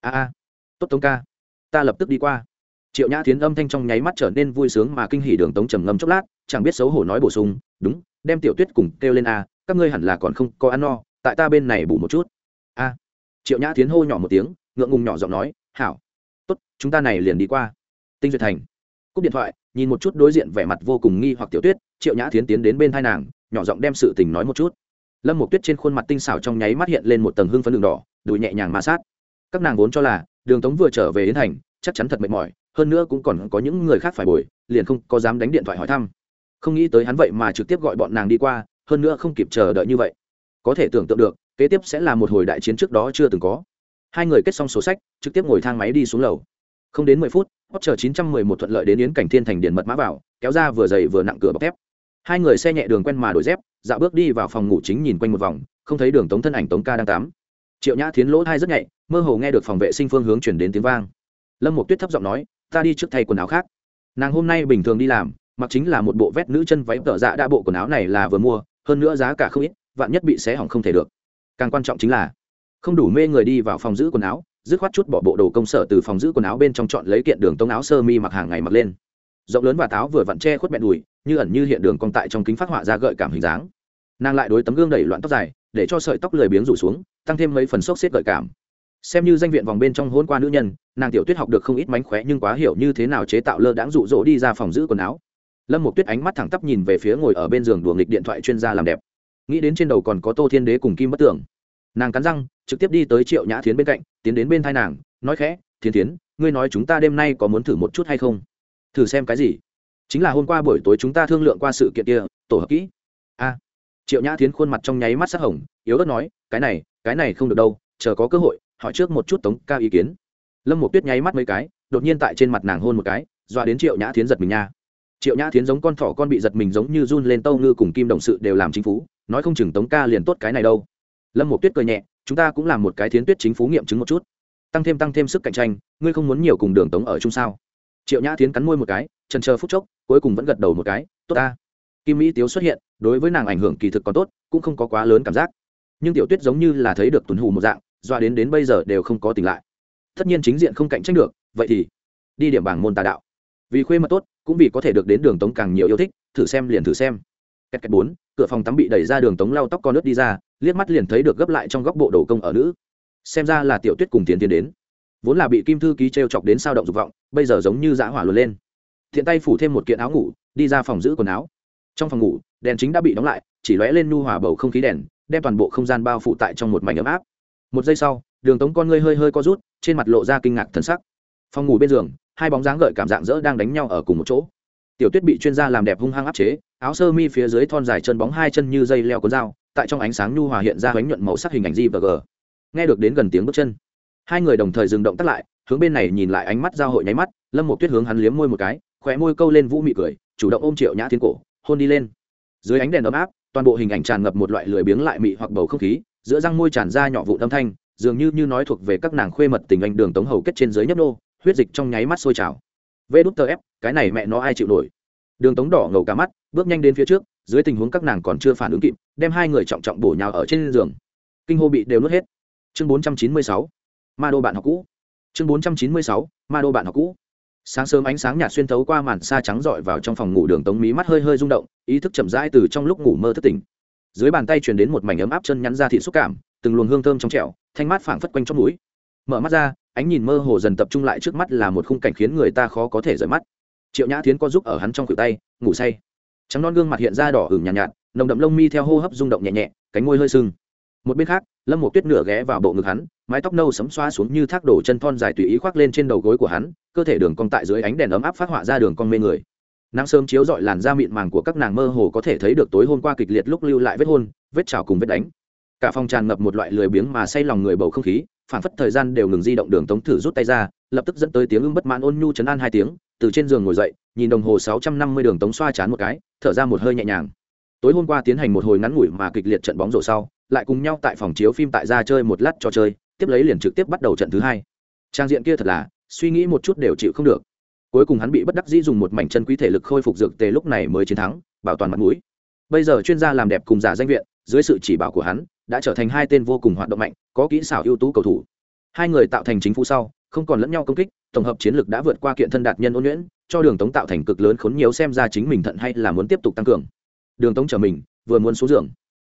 A a. Tốt tống ca. Ta lập tức đi qua. Triệu nhã tiến âm thanh trong nháy mắt trở nên vui sướng mà kinh hỉ đường tống trầm ngâm chốc lát, chẳng biết xấu hổ nói bổ sung, đúng, đem tiểu tuyết cùng kêu lên a, các ngươi hẳn là còn không có ăn no, tại ta bên này bù một chút. A. Triệu nhã tiến hô nhỏ một tiếng, ngượng ngùng nhỏ giọng nói, hảo. Tốt, chúng ta này liền đi qua. Tinh duyệt thành. Cúp điện thoại, nhìn một chút đối diện vẻ mặt vô cùng nghi hoặc tiểu tuyết triệu nhã tiến tiến đến bên thai nàng, nhỏ giọng đem sự tình nói một chút. Lâm một tuyết trên khuôn mặt tinh xảo trong nháy mắt hiện lên một tầng hưng phấn đường đỏ, đùi nhẹ nhàng ma sát. Các nàng vốn cho là, đường tống vừa trở về yến thành, chắc chắn thật mệt mỏi, hơn nữa cũng còn có những người khác phải bồi, liền không có dám đánh điện thoại hỏi thăm. Không nghĩ tới hắn vậy mà trực tiếp gọi bọn nàng đi qua, hơn nữa không kịp chờ đợi như vậy. Có thể tưởng tượng được, kế tiếp sẽ là một hồi đại chiến trước đó chưa từng có. Hai người kết xong sổ sách, trực tiếp ngồi thang máy đi xuống lầu. Không đến mười phút hót chờ chín trăm mười một thuận lợi đến yến cảnh thiên thành điện mật mã vào, kéo ra vừa dày vừa nặng cửa bọc thép hai người xe nhẹ đường quen mà đổi dép dạo bước đi vào phòng ngủ chính nhìn quanh một vòng, không thấy đường tống thân ảnh, tống ca đang tắm. Triệu nhã thiến lỗ thai rất nhạy mơ hồ nghe được phòng vệ sinh phương hướng chuyển đến tiếng vang. Lâm một tuyết thấp giọng nói, ta đi trước thay quần áo khác. Nàng hôm nay bình thường đi làm, mặc chính là một bộ vét nữ chân váy tở dạ đa bộ quần áo này là vừa mua, hơn nữa giá cả không ít, vạn nhất bị xé hỏng không thể được. Càng quan trọng chính là, không đủ mê người đi vào phòng giữ quần áo, dứt khoát chút bỏ bộ đồ công sở từ phòng giữ quần áo bên trong chọn lấy kiện đường tống áo sơ mi mặc hàng ngày mặc lên rộng lớn và táo vừa vặn che khuất bẹn đùi, như ẩn như hiện đường cong tại trong kính phát họa ra gợi cảm hình dáng. Nàng lại đối tấm gương đẩy loạn tóc dài, để cho sợi tóc lười biếng rủ xuống, tăng thêm mấy phần sốc xếp gợi cảm. Xem như danh viện vòng bên trong hôn qua nữ nhân, nàng tiểu tuyết học được không ít mánh khóe nhưng quá hiểu như thế nào chế tạo lơ đãng rụ rỗ đi ra phòng giữ quần áo. Lâm một tuyết ánh mắt thẳng tắp nhìn về phía ngồi ở bên giường đùa nghịch điện thoại chuyên gia làm đẹp. Nghĩ đến trên đầu còn có tô thiên đế cùng kim bất tưởng. Nàng cắn răng, trực tiếp đi tới triệu nhã thiến bên cạnh, tiến đến bên thai nàng, nói khẽ thiên thiến, ngươi nói chúng ta đêm nay có muốn thử một chút hay không? Thử xem cái gì. Chính là hôm qua buổi tối chúng ta thương lượng qua sự kiện kia, tổ hợp kỹ. A. Triệu nhã thiến khuôn mặt trong nháy mắt sắc hồng, yếu ớt nói, cái này cái này không được đâu, chờ có cơ hội, hỏi trước một chút tống ca ý kiến. Lâm một tuyết nháy mắt mấy cái, đột nhiên tại trên mặt nàng hôn một cái doa đến triệu nhã thiến giật mình nha. Triệu nhã thiến giống con thỏ con bị giật mình giống như run lên tâu ngư cùng kim đồng sự đều làm chính phú, nói không chừng tống ca liền tốt cái này đâu. Lâm một tuyết cười nhẹ, chúng ta cũng làm một cái thiến tuyết chính phú nghiệm chứng một chút. Tăng thêm tăng thêm sức cạnh tranh, ngươi không muốn nhiều cùng đường tống ở chung sao? Triệu nhã thiến cắn môi một cái trần chờ phút chốc, cuối cùng vẫn gật đầu một cái, tốt ta. Kim mỹ tiếu xuất hiện, đối với nàng ảnh hưởng kỳ thực còn tốt, cũng không có quá lớn cảm giác. Nhưng tiểu tuyết giống như là thấy được tuần hù một dạng doa đến đến bây giờ đều không có tỉnh lại. Tất nhiên chính diện không cạnh tranh được, vậy thì đi điểm bảng môn tà đạo. Vì khuê mật tốt, cũng vì có thể được đến đường tống càng nhiều yêu thích, thử xem liền thử xem. Cách cách bốn, cửa phòng tắm bị đẩy ra đường tống lau tóc con nước đi ra, liếc mắt liền thấy được gấp lại trong góc bộ đồ công ở nữ. Xem ra là tiểu tuyết cùng tiến tiến đến vốn là bị kim thư ký t r e o chọc đến sao động dục vọng, bây giờ giống như dã hỏa luồn lên. Thiện tay phủ thêm một kiện áo ngủ, đi ra phòng giữ quần áo. Trong phòng ngủ, đèn chính đã bị đóng lại, chỉ lóe lên nu hòa bầu không khí đèn, đem toàn bộ không gian bao phủ tại trong một mảnh ấm áp. Một giây sau, đường tống con ngươi hơi hơi co rút, trên mặt lộ ra kinh ngạc thần sắc. Phòng ngủ bên giường, hai bóng dáng gợi cảm dạng dỡ đang đánh nhau ở cùng một chỗ. Tiểu tuyết bị chuyên gia làm đẹp hung hăng áp chế, áo sơ mi phía dưới thon dài chân bóng hai chân như dây leo cuốn dao, tại trong ánh sáng nhu hòa hiện ra bánh nhuận màu sắc hình ảnh di và g. Nghe được đến gần tiếng bước chân hai người đồng thời dừng động tắt lại, hướng bên này nhìn lại ánh mắt giao hội nháy mắt, lâm một tuyết hướng hắn liếm môi một cái khỏe môi câu lên vũ mị cười, chủ động ôm triệu nhã thiên cổ, hôn đi lên. Dưới ánh đèn ấm áp, toàn bộ hình ảnh tràn ngập một loại lười biếng lại mị hoặc bầu không khí, giữa răng môi tràn ra nhỏ vụ âm thanh, dường như như nói thuộc về các nàng khuê mật tình anh đường tống hầu kết trên dưới nhấp nô, huyết dịch trong nháy mắt sôi trào. Vê đút tờ ép, cái này mẹ nó ai chịu nổi? Đường tống đỏ ngầu cả mắt, bước nhanh đến phía trước, dưới tình huống các nàng còn chưa phản ứng kịp, đem hai người trọng trọng bổ nhào ở trên giường. Kinh hô bị đều nuốt hết. Chương bốn trăm chín mươi sáu ma đô bạn học cũ. Chương bốn trăm chín mươi sáu ma đô bạn học cũ. Sáng sớm ánh sáng nhạt xuyên thấu qua màn xa trắng rọi vào trong phòng ngủ đường tống mí mắt hơi hơi rung động ý thức chậm rãi từ trong lúc ngủ mơ thất tỉnh. Dưới bàn tay truyền đến một mảnh ấm áp chân nhắn ra thị xúc cảm từng luồng hương thơm trong trẻo thanh mát phảng phất quanh trong mũi mở mắt ra ánh nhìn mơ hồ dần tập trung lại trước mắt là một khung cảnh khiến người ta khó có thể rời mắt. Triệu nhã thiến có giúp ở hắn trong cửa tay ngủ say. Trắng non gương mặt hiện ra đỏ hửng nhàn nhạt, nhạt nồng đậm lông mi theo hô hấp rung động nhẹ nhẹ cánh môi hơi sưng. Một bên khác lâm một tuyết nửa ghé vào bộ ngực hắn, mái tóc nâu sấm xoa xuống như thác đổ chân thon dài tùy ý khoác lên trên đầu gối của hắn, cơ thể đường cong tại dưới ánh đèn ấm áp phát họa ra đường cong mê người. Nắng sớm chiếu dọi làn da mịn màng của các nàng mơ hồ có thể thấy được tối hôm qua kịch liệt lúc lưu lại vết hôn, vết trào cùng vết đánh. Cả phòng tràn ngập một loại lười biếng mà say lòng người bầu không khí phản phất thời gian đều ngừng di động đường tống thử rút tay ra, lập tức dẫn tới tiếng ưng bất mãn ôn nhu chấn an hai tiếng, từ trên giường ngồi dậy, nhìn đồng hồ sáu trăm năm mươi đường tống xoa chán một cái, thở ra một hơi nhẹ nhàng. Tối hôm qua tiến hành một hồi ngắn ngủi mà kịch liệt trận bóng rổ sau lại cùng nhau tại phòng chiếu phim tại ra chơi một lát trò chơi, tiếp lấy liền trực tiếp bắt đầu trận thứ hai. Trang diện kia thật là, suy nghĩ một chút đều chịu không được. Cuối cùng hắn bị bất đắc dĩ dùng một mảnh chân quý thể lực khôi phục dược tề lúc này mới chiến thắng, bảo toàn mặt mũi. Bây giờ chuyên gia làm đẹp cùng giả danh viện, dưới sự chỉ bảo của hắn, đã trở thành hai tên vô cùng hoạt động mạnh, có kỹ xảo ưu tú cầu thủ. Hai người tạo thành chính phủ sau, không còn lẫn nhau công kích, tổng hợp chiến lược đã vượt qua kiện thân đạt nhân ôn nhuyễn, cho đường tống tạo thành cực lớn khốn nhiều xem ra chính mình thận hay là muốn tiếp tục tăng cường. Đường tống trở mình, vừa muốn xuống giường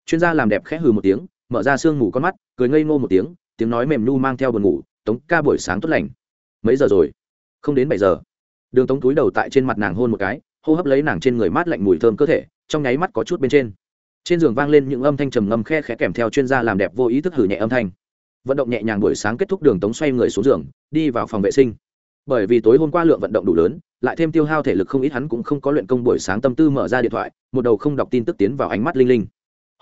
chuyên gia làm đẹp khẽ hừ một tiếng, mở ra sương ngủ con mắt, cười ngây ngô một tiếng tiếng nói mềm nu mang theo buồn ngủ, tống ca buổi sáng tốt lành. Mấy giờ rồi? Không đến bảy giờ. Đường tống túi đầu tại trên mặt nàng hôn một cái, hô hấp lấy nàng trên người mát lạnh mùi thơm cơ thể, trong nháy mắt có chút bên trên. Trên giường vang lên những âm thanh trầm ngâm khe khẽ kèm theo chuyên gia làm đẹp vô ý thức hử nhẹ âm thanh. Vận động nhẹ nhàng buổi sáng kết thúc, đường tống xoay người xuống giường, đi vào phòng vệ sinh. Bởi vì tối hôm qua lượng vận động đủ lớn, lại thêm tiêu hao thể lực không ít, hắn cũng không có luyện công buổi sáng tâm tư mở ra điện thoại, một đầu không đọc tin tức tiến vào ánh mắt linh linh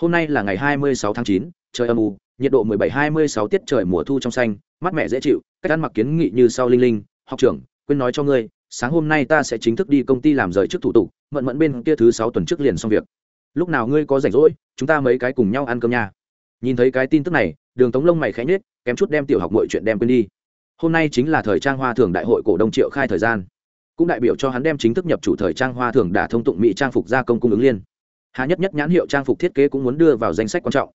hôm nay là ngày hai mươi sáu tháng 9, trời âm u nhiệt độ mười bảy hai mươi sáu tiết trời mùa thu trong xanh mát mẻ dễ chịu cách ăn mặc kiến nghị như sau linh linh học trưởng quên nói cho ngươi sáng hôm nay ta sẽ chính thức đi công ty làm rời trước thủ tục mận mẫn bên kia thứ sáu tuần trước liền xong việc. Lúc nào ngươi có rảnh rỗi chúng ta mấy cái cùng nhau ăn cơm nha. Nhìn thấy cái tin tức này đường tống lông mày khẽ nhết kém chút đem tiểu học mọi chuyện đem quên đi. Hôm nay chính là thời trang hoa thường đại hội cổ đông triệu khai thời gian. Cũng đại biểu cho hắn đem chính thức nhập chủ thời trang hoa thường đả thông tụng mỹ trang phục gia công cung ứng liên hà nhất nhất nhãn hiệu trang phục thiết kế cũng muốn đưa vào danh sách quan trọng.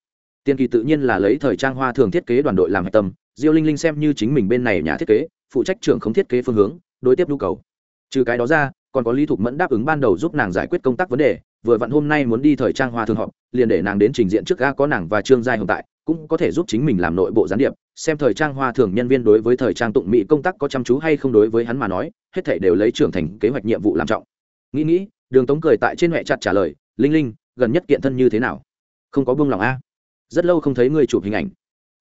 Tiên kỳ tự nhiên là lấy thời trang hoa thường thiết kế đoàn đội làm hạch tâm, diêu linh linh xem như chính mình bên này nhà thiết kế, phụ trách trưởng không thiết kế phương hướng, đối tiếp nhu cầu. Trừ cái đó ra, còn có lý thục mẫn đáp ứng ban đầu giúp nàng giải quyết công tác vấn đề, vừa vặn hôm nay muốn đi thời trang hoa thường họp, liền để nàng đến trình diện trước ga có nàng và trương giai hồng tại, cũng có thể giúp chính mình làm nội bộ gián điệp, xem thời trang hoa thường nhân viên đối với thời trang tụng mỹ công tác có chăm chú hay không đối với hắn mà nói, hết thể đều lấy trưởng thành kế hoạch nhiệm vụ làm trọng. Nghĩ nghĩ, đường tống cười tại trên huệ chặt trả lời linh linh, gần nhất kiện thân như thế nào? Không có buông lòng a. Rất lâu không thấy người chụp hình ảnh.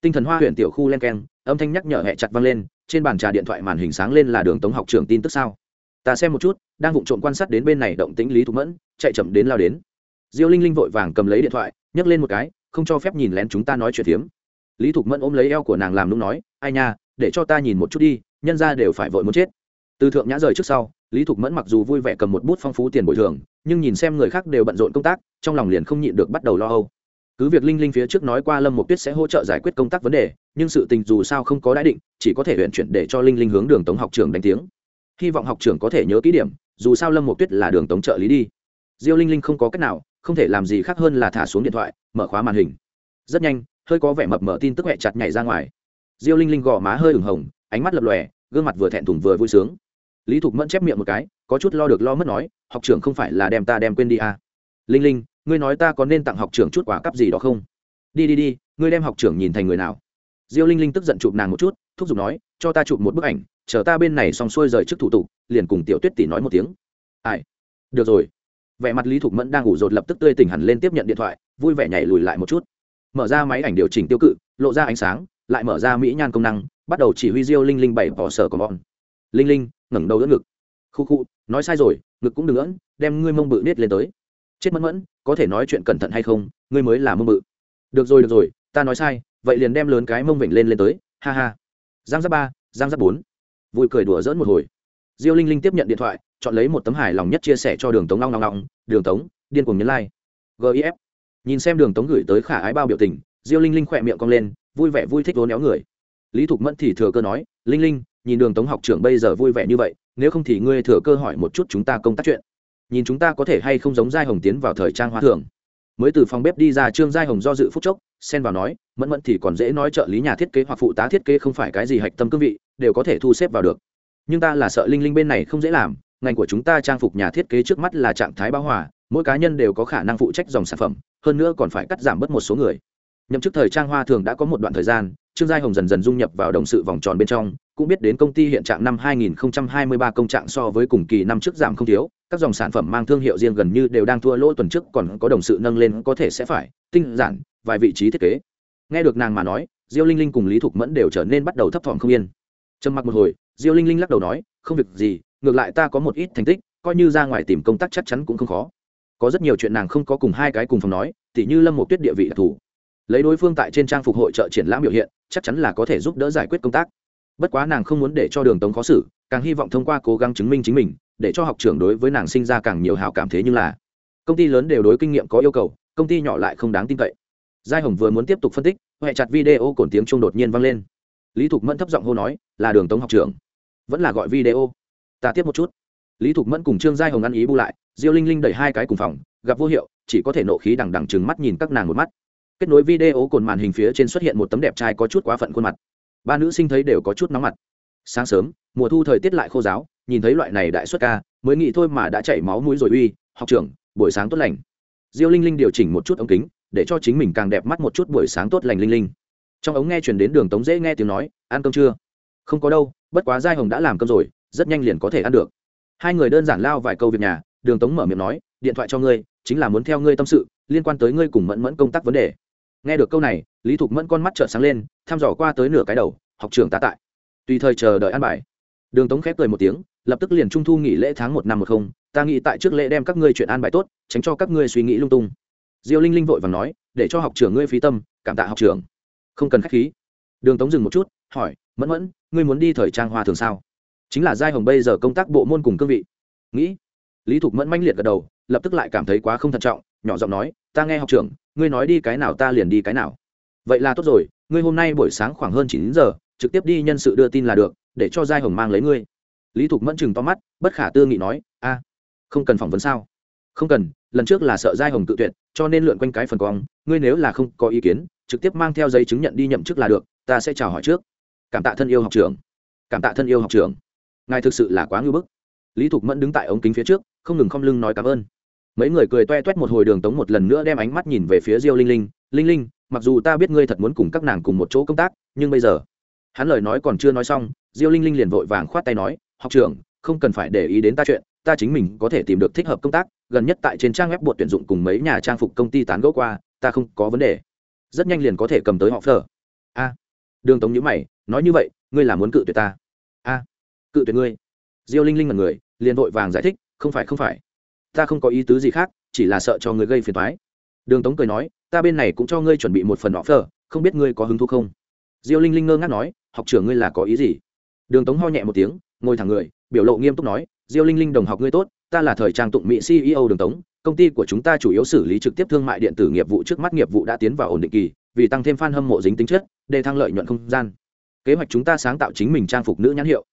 Tinh thần hoa huyện tiểu khu len keng, âm thanh nhắc nhở hẹ chặt vang lên, trên bàn trà điện thoại màn hình sáng lên là đường tống học trưởng tin tức sao? Ta xem một chút, đang vụng trộm quan sát đến bên này động tĩnh lý thục mẫn, chạy chậm đến lao đến. Diêu linh linh vội vàng cầm lấy điện thoại, nhấc lên một cái, không cho phép nhìn lén chúng ta nói chuyện phiếm. Lý thục mẫn ôm lấy eo của nàng làm lúc nói, ai nha, để cho ta nhìn một chút đi, nhân ra đều phải vội muốn chết. Từ thượng nhã rời trước sau lý thục mẫn mặc dù vui vẻ cầm một bút phong phú tiền bồi thường, nhưng nhìn xem người khác đều bận rộn công tác, trong lòng liền không nhịn được bắt đầu lo âu. Cứ việc linh linh phía trước nói qua lâm một tuyết sẽ hỗ trợ giải quyết công tác vấn đề, nhưng sự tình dù sao không có đã định, chỉ có thể huyện chuyển để cho linh linh hướng đường tống học trường đánh tiếng. Hy vọng học trưởng có thể nhớ kỹ điểm, dù sao lâm một tuyết là đường tống trợ lý đi. Diêu linh linh không có cách nào, không thể làm gì khác hơn là thả xuống điện thoại, mở khóa màn hình. Rất nhanh, hơi có vẻ mập mở tin tức hẹ chặt nhảy ra ngoài. Diêu linh linh gò má hơi ửng hồng, ánh mắt lập lòe, gương mặt vừa thẹn thùng vừa vui sướng lý thục mẫn chép miệng một cái, có chút lo được lo mất nói, học trưởng không phải là đem ta đem quên đi à. linh linh, ngươi nói ta có nên tặng học trưởng chút quả cắp gì đó không? Đi đi đi, ngươi đem học trưởng nhìn thành người nào? Diêu linh linh tức giận chụp nàng một chút, thúc giục nói, cho ta chụp một bức ảnh, chờ ta bên này xong xuôi rời trước thủ tục, liền cùng tiểu tuyết tỷ nói một tiếng. Ai? Được rồi. Vẻ mặt lý thục mẫn đang ngủ rột lập tức tươi tỉnh hẳn lên tiếp nhận điện thoại, vui vẻ nhảy lùi lại một chút. Mở ra máy ảnh điều chỉnh tiêu cự, lộ ra ánh sáng, lại mở ra mỹ nhan công năng, bắt đầu chỉ huy diêu linh linh bảy bỏ sở của bọn. Linh linh ngẩng đầu đỡ ngực. Khu khu, nói sai rồi, ngực cũng đừng ỡn đem ngươi mông bự nết lên tới. Chết mẫn mẫn, có thể nói chuyện cẩn thận hay không, ngươi mới là mông bự. Được rồi được rồi, ta nói sai, vậy liền đem lớn cái mông vịnh lên lên tới, ha ha. Giang giáp ba, giang giáp bốn. Vui cười đùa dỡn một hồi. Diêu linh linh tiếp nhận điện thoại, chọn lấy một tấm hài lòng nhất chia sẻ cho đường tống long long long, đường tống, điên cuồng nhấn lai、like. gif nhìn xem đường tống gửi tới khả ái bao biểu tình, diêu linh linh khỏe miệng cong lên, vui vẻ vui thích vốn néo người. Lý thục mẫn thì thừa cơ nói, linh linh nhìn đường tống học trưởng bây giờ vui vẻ như vậy, nếu không thì ngươi thừa cơ hỏi một chút chúng ta công tác chuyện. Nhìn chúng ta có thể hay không giống giai hồng tiến vào thời trang hoa thường. Mới từ phòng bếp đi ra trương giai hồng do dự phút chốc, xen vào nói, mẫn mẫn thì còn dễ nói trợ lý nhà thiết kế hoặc phụ tá thiết kế không phải cái gì hạch tâm cương vị, đều có thể thu xếp vào được. Nhưng ta là sợ linh linh bên này không dễ làm, ngành của chúng ta trang phục nhà thiết kế trước mắt là trạng thái bão hòa, mỗi cá nhân đều có khả năng phụ trách dòng sản phẩm, hơn nữa còn phải cắt giảm bớt một số người. Nhậm chức thời trang hoa thường đã có một đoạn thời gian, trương giai hồng dần dần dung nhập vào đồng sự vòng tròn bên trong cũng biết đến công ty hiện trạng năm 2023 công trạng so với cùng kỳ năm trước giảm không thiếu, các dòng sản phẩm mang thương hiệu riêng gần như đều đang thua lỗ tuần trước, còn có đồng sự nâng lên có thể sẽ phải, tinh giản, vài vị trí thiết kế. Nghe được nàng mà nói, diêu linh linh cùng lý thục mẫn đều trở nên bắt đầu thấp thỏm không yên. Trầm mặc một hồi, diêu linh linh lắc đầu nói, không việc gì, ngược lại ta có một ít thành tích, coi như ra ngoài tìm công tác chắc chắn cũng không khó. Có rất nhiều chuyện nàng không có cùng hai cái cùng phòng nói, tỉ như lâm một tuyết địa vị là thủ. Lấy đối phương tại trên trang phục hội trợ triển lãm biểu hiện, chắc chắn là có thể giúp đỡ giải quyết công tác bất quá nàng không muốn để cho đường tống khó xử, càng hy vọng thông qua cố gắng chứng minh chính mình, để cho học trưởng đối với nàng sinh ra càng nhiều hào cảm thế nhưng là, công ty lớn đều đối kinh nghiệm có yêu cầu, công ty nhỏ lại không đáng tin cậy. Giai hồng vừa muốn tiếp tục phân tích huệ chặt video cổn tiếng chung đột nhiên vang lên. Lý thục mẫn thấp giọng hô nói, là đường tống học trưởng. Vẫn là gọi video. Ta tiếp một chút. Lý thục mẫn cùng trương giai hồng ăn ý bu lại, diêu linh linh đẩy hai cái cùng phòng, gặp vô hiệu, chỉ có thể nộ khí đằng đằng chừng mắt nhìn các nàng một mắt. Kết nối video cồn màn hình phía trên xuất hiện một tấm đẹp trai có chút quá phận khuôn mặt ba nữ sinh thấy đều có chút nóng mặt. Sáng sớm, mùa thu thời tiết lại khô giáo, nhìn thấy loại này đại xuất ca, mới nghĩ thôi mà đã chảy máu mũi rồi uy, học trưởng, buổi sáng tốt lành. Diêu linh linh điều chỉnh một chút ống kính, để cho chính mình càng đẹp mắt một chút buổi sáng tốt lành linh linh. Trong ống nghe chuyển đến đường tống dễ nghe tiếng nói, ăn cơm chưa? Không có đâu, bất quá giai hồng đã làm cơm rồi, rất nhanh liền có thể ăn được. Hai người đơn giản lao vài câu việc nhà, đường tống mở miệng nói, điện thoại cho ngươi, chính là muốn theo ngươi tâm sự, liên quan tới ngươi cùng mẫn mẫn công tác vấn đề nghe được câu này, lý thục mẫn con mắt trợn sáng lên, thăm dò qua tới nửa cái đầu, học trường tá tại. Tùy thời chờ đợi ăn bài. Đường tống khép cười một tiếng, lập tức liền trung thu nghỉ lễ tháng một năm một không. Ta nghĩ tại trước lễ đem các ngươi chuyện an bài tốt, tránh cho các ngươi suy nghĩ lung tung. Diêu linh linh vội và nói, để cho học trưởng ngươi phí tâm, cảm tạ học trưởng. Không cần k h á c h khí. Đường tống dừng một chút, hỏi, mẫn mẫn, ngươi muốn đi thời trang hoa thường sao? Chính là giai hồng bây giờ công tác bộ môn cùng cương vị. Nghĩ. Lý thục mẫn manh liệt gật đầu, lập tức lại cảm thấy quá không thận trọng, nhỏ giọng nói, ta nghe học trưởng ngươi nói đi cái nào ta liền đi cái nào. Vậy là tốt rồi, ngươi hôm nay buổi sáng khoảng hơn chín giờ, trực tiếp đi nhân sự đưa tin là được, để cho giai hồng mang lấy ngươi. Lý thục mẫn chừng to mắt, bất khả tư nghị nói, a, không cần phỏng vấn sao? Không cần, lần trước là sợ giai hồng tự tuyệt, cho nên lượn quanh cái phần cong, ngươi nếu là không có ý kiến, trực tiếp mang theo giấy chứng nhận đi nhậm chức là được, ta sẽ chào hỏi trước. Cảm tạ thân yêu học trưởng. Cảm tạ thân yêu học trưởng. Ngài thực sự là quá ngưỡng bức. Lý thục mẫn đứng tại ống kính phía trước, không ngừng không lưng nói cảm ơn mấy người cười toe toét một hồi đường tống một lần nữa đem ánh mắt nhìn về phía diêu linh linh. Linh linh, mặc dù ta biết ngươi thật muốn cùng các nàng cùng một chỗ công tác, nhưng bây giờ, hắn lời nói còn chưa nói xong, diêu linh linh liền vội vàng khoát tay nói, học trưởng, không cần phải để ý đến ta chuyện, ta chính mình có thể tìm được thích hợp công tác, gần nhất tại trên trang web buộc tuyển dụng cùng mấy nhà trang phục công ty tán gẫu qua, ta không có vấn đề. Rất nhanh liền có thể cầm tới họ phở a. Đường tống nhữ mày, nói như vậy, ngươi là muốn cự tuyệt ta? A. Cự tuyệt ngươi. Diêu linh linh là người, liền vội vàng giải thích, không phải không phải ta không có ý tứ gì khác, chỉ là sợ cho người gây phiền thoái đường tống cười nói, ta bên này cũng cho ngươi chuẩn bị một phần họ phở không biết ngươi có hứng thú không? Diêu linh linh ngơ ngác nói, học trưởng ngươi là có ý gì? Đường tống ho nhẹ một tiếng, ngồi thẳng người, biểu lộ nghiêm túc nói, diêu linh linh đồng học ngươi tốt, ta là thời trang tụng mỹ ceo đường tống, công ty của chúng ta chủ yếu xử lý trực tiếp thương mại điện tử nghiệp vụ trước mắt nghiệp vụ đã tiến vào ổn định kỳ, vì tăng thêm f a n hâm mộ dính tính chất, để thăng lợi nhuận không gian. Kế hoạch chúng ta sáng tạo chính mình trang phục nữ nhãn hiệu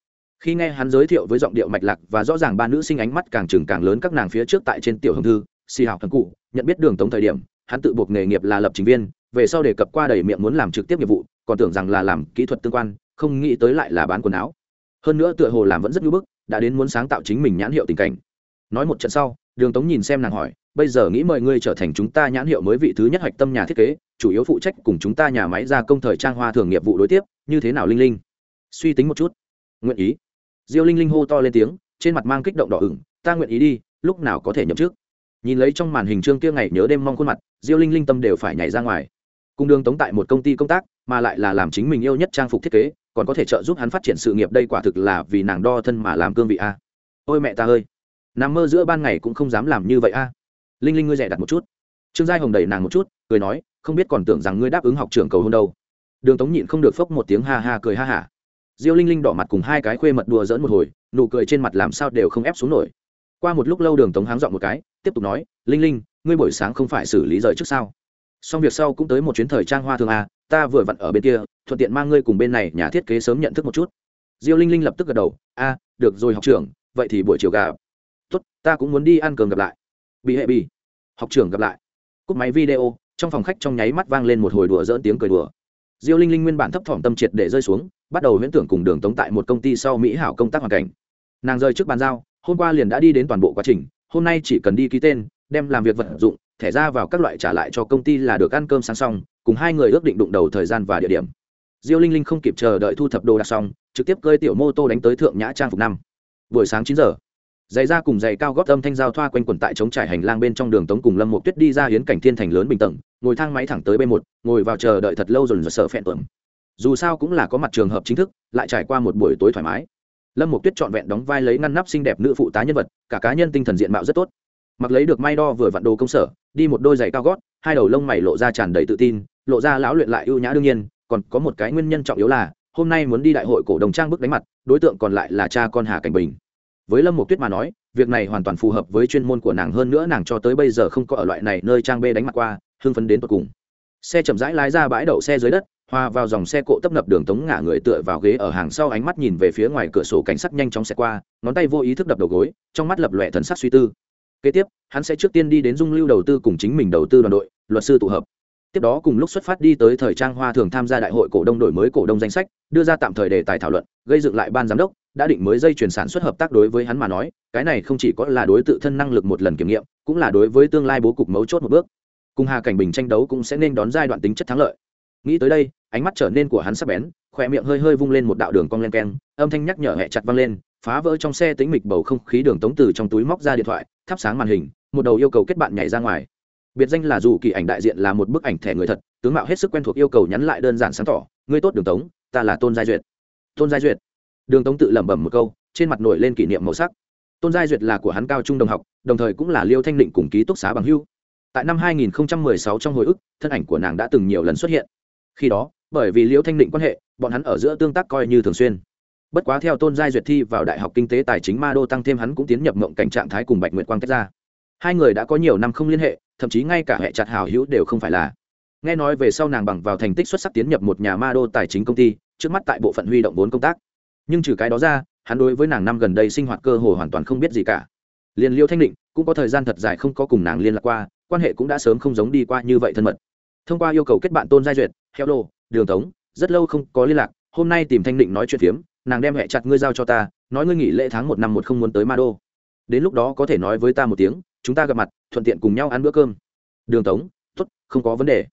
khi nghe hắn giới thiệu với giọng điệu mạch lạc và rõ ràng ba nữ sinh ánh mắt càng trừng càng lớn các nàng phía trước tại trên tiểu hồng thư si học thần cụ, nhận biết đường tống thời điểm, hắn tự buộc nghề nghiệp là lập trình viên, về sau đề cập qua đầy miệng muốn làm trực tiếp nghiệp vụ, còn tưởng rằng là làm kỹ thuật tương quan, không nghĩ tới lại là bán quần áo. Hơn nữa tựa hồ làm vẫn rất ngưỡng bức, đã đến muốn sáng tạo chính mình nhãn hiệu tình cảnh. Nói một trận sau, đường tống nhìn xem nàng hỏi, bây giờ nghĩ mời ngươi trở thành chúng ta nhãn hiệu mới vị thứ nhất hoạch tâm nhà thiết kế, chủ yếu phụ trách cùng chúng ta nhà máy gia công thời trang hoa thường nghiệp vụ đối tiếp, như thế nào linh linh? Suy tính một chút. Nguyện ý diêu linh linh hô to lên tiếng, trên mặt mang kích động đỏ ửng, ta nguyện ý đi, lúc nào có thể nhậm trước nhìn lấy trong màn hình trương kia ngày nhớ đêm mong khuôn mặt, diêu linh linh tâm đều phải nhảy ra ngoài. Cùng đường tống tại một công ty công tác, mà lại là làm chính mình yêu nhất trang phục thiết kế, còn có thể trợ giúp hắn phát triển sự nghiệp đây quả thực là vì nàng đo thân mà làm cương vị a. Ôi mẹ ta ơi, nằm mơ giữa ban ngày cũng không dám làm như vậy a. Linh linh ngươi rẻ đặt một chút. Trương giai hồng đẩy nàng một chút, cười nói, không biết còn tưởng rằng ngươi đáp ứng học trường cầu hôn đâu. Đường tống nhịn không được phốc một tiếng ha ha cười ha hả diêu linh linh đỏ mặt cùng hai cái khuê mật đùa dỡn một hồi, nụ cười trên mặt làm sao đều không ép xuống nổi. Qua một lúc lâu đường tống háng dọn một cái, tiếp tục nói, linh linh, ngươi buổi sáng không phải xử lý rời trước sao? Xong việc sau cũng tới một chuyến thời trang hoa thường a ta vừa vặn ở bên kia, thuận tiện mang ngươi cùng bên này nhà thiết kế sớm nhận thức một chút. Diêu linh linh lập tức gật đầu, a, được rồi học trưởng, vậy thì buổi chiều gặp. Tốt, ta cũng muốn đi ăn cơm gặp lại. Bị hệ bị. Học trưởng gặp lại. Cúp máy video, trong phòng khách trong nháy mắt vang lên một hồi đùa dỡn tiếng cười đùa. Diêu linh linh nguyên bản thấp thỏm tâm triệt để rơi xuống bắt đầu huyễn tưởng cùng đường tống tại một công ty sau mỹ hảo công tác hoàn cảnh. Nàng rơi trước bàn giao, hôm qua liền đã đi đến toàn bộ quá trình, hôm nay chỉ cần đi ký tên, đem làm việc vật dụng, thẻ ra vào các loại trả lại cho công ty là được ăn cơm sáng xong, cùng hai người ước định đụng đầu thời gian và địa điểm. Diêu linh linh không kịp chờ đợi thu thập đồ đạc xong, trực tiếp cơi tiểu mô tô đánh tới thượng nhã trang phục năm. Buổi sáng chín giờ, giày ra cùng giày cao góp âm thanh giao thoa quanh quần tại chống trải hành lang bên trong đường tống cùng lâm một tuyết đi ra hiến cảnh thiên thành lớn bình tầng, ngồi thang máy thẳng tới b một, ngồi vào chờ đợi thật lâu rồi sợ phẹn tưởng dù sao cũng là có mặt trường hợp chính thức, lại trải qua một buổi tối thoải mái. Lâm một tuyết trọn vẹn đóng vai lấy ngăn nắp xinh đẹp nữ phụ tá nhân vật, cả cá nhân tinh thần diện mạo rất tốt. Mặc lấy được may đo vừa vặn đồ công sở, đi một đôi giày cao gót, hai đầu lông mày lộ ra tràn đầy tự tin, lộ ra lão luyện lại ưu nhã đương nhiên, còn có một cái nguyên nhân trọng yếu là, hôm nay muốn đi đại hội cổ đồng trang bức đánh mặt, đối tượng còn lại là cha con hà cảnh bình. Với lâm một tuyết mà nói, việc này hoàn toàn phù hợp với chuyên môn của nàng hơn nữa nàng cho tới bây giờ không có ở loại này nơi trang bê đánh mặt qua, hưng phấn đến tột cùng. Xe chậm rãi lái ra bãi đậu xe dưới đất hòa vào dòng xe cộ tấp nập đường tống ngả người tựa vào ghế ở hàng sau ánh mắt nhìn về phía ngoài cửa sổ cảnh sát nhanh chóng xe qua, ngón tay vô ý thức đập đầu gối, trong mắt lập lòe thần sắc suy tư. Kế tiếp, hắn sẽ trước tiên đi đến dung lưu đầu tư cùng chính mình đầu tư đoàn đội, luật sư tụ hợp. Tiếp đó cùng lúc xuất phát đi tới thời trang hoa thường tham gia đại hội cổ đông đổi mới cổ đông danh sách, đưa ra tạm thời đề tài thảo luận, gây dựng lại ban giám đốc, đã định mới dây chuyển sản xuất hợp tác đối với hắn mà nói, cái này không chỉ có là đối tự thân năng lực một lần kiểm nghiệm, cũng là đối với tương lai bố cục mấu chốt một bước. Cùng hà cảnh bình tranh đấu cũng sẽ nên đón giai đoạn tính chất thắng lợi nghĩ tới đây, ánh mắt trở nên của hắn sắp bén khỏe miệng hơi hơi vung lên một đạo đường cong len keng, âm thanh nhắc nhở hẹ chặt vang lên, phá vỡ trong xe tính mịch bầu không khí đường tống từ trong túi móc ra điện thoại, thắp sáng màn hình, một đầu yêu cầu kết bạn nhảy ra ngoài. Biệt danh là dù kỳ ảnh đại diện là một bức ảnh thẻ người thật, tướng mạo hết sức quen thuộc yêu cầu nhắn lại đơn giản sáng tỏ, ngươi tốt đường tống, ta là tôn giai duyệt. Tôn giai duyệt. Đường tống tự lẩm bẩm một câu, trên mặt nổi lên kỷ niệm màu sắc. Tôn giai duyệt là của hắn cao trung đồng học, đồng thời cũng là liêu thanh định cùng ký túc xá bằng hưu. Tại năm 2016 trong hồi ức, thân ảnh của nàng đã từng nhiều lần xuất hiện khi đó, bởi vì Liễu thanh định quan hệ, bọn hắn ở giữa tương tác coi như thường xuyên. Bất quá theo tôn giai duyệt thi vào đại học kinh tế tài chính ma đô tăng thêm hắn cũng tiến nhập mộng cảnh trạng thái cùng bạch nguyệt quang tách ra. Hai người đã có nhiều năm không liên hệ, thậm chí ngay cả hệ chặt hào hữu đều không phải là. Nghe nói về sau nàng bằng vào thành tích xuất sắc tiến nhập một nhà ma đô tài chính công ty, trước mắt tại bộ phận huy động vốn công tác. Nhưng trừ cái đó ra, hắn đối với nàng năm gần đây sinh hoạt cơ hồ hoàn toàn không biết gì cả. Liền liêu thanh định cũng có thời gian thật dài không có cùng nàng liên lạc qua, quan hệ cũng đã sớm không giống đi qua như vậy thân mật. Thông qua yêu cầu kết bạn tôn giai duyệt heo đồ, đường tống rất lâu không có liên lạc hôm nay tìm thanh định nói chuyện phiếm nàng đem hẹ chặt ngươi giao cho ta nói ngươi nghỉ lễ tháng một năm một không muốn tới ma đô. Đến lúc đó có thể nói với ta một tiếng chúng ta gặp mặt thuận tiện cùng nhau ăn bữa cơm. Đường tống t ố t không có vấn đề.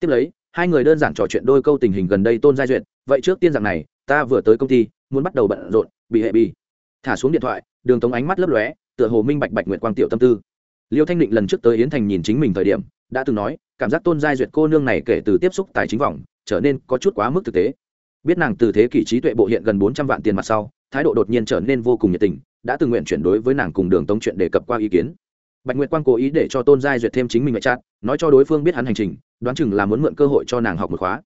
Tiếp lấy hai người đơn giản trò chuyện đôi câu tình hình gần đây tôn giai duyệt vậy trước tiên rằng này ta vừa tới công ty muốn bắt đầu bận rộn bị hệ bi thả xuống điện thoại đường tống ánh mắt lấp lóe tựa hồ minh bạch bạch nguyện quang tiểu tâm tư liêu thanh định lần trước tới yến thành nhìn chính mình thời điểm, đã từng nói, cảm giác tôn giai duyệt cô nương này kể từ tiếp xúc tài chính vòng, trở nên có chút quá mức thực tế. Biết nàng từ thế kỷ trí tuệ bộ hiện gần bốn trăm vạn tiền mặt sau, thái độ đột nhiên trở nên vô cùng nhiệt tình, đã từng nguyện chuyển đối với nàng cùng đường tống chuyện đề cập qua ý kiến. Bạch nguyệt quang cố ý để cho tôn giai duyệt thêm chính mình ngoại trát nói cho đối phương biết hắn hành trình, đoán chừng là muốn mượn cơ hội cho nàng học một khóa.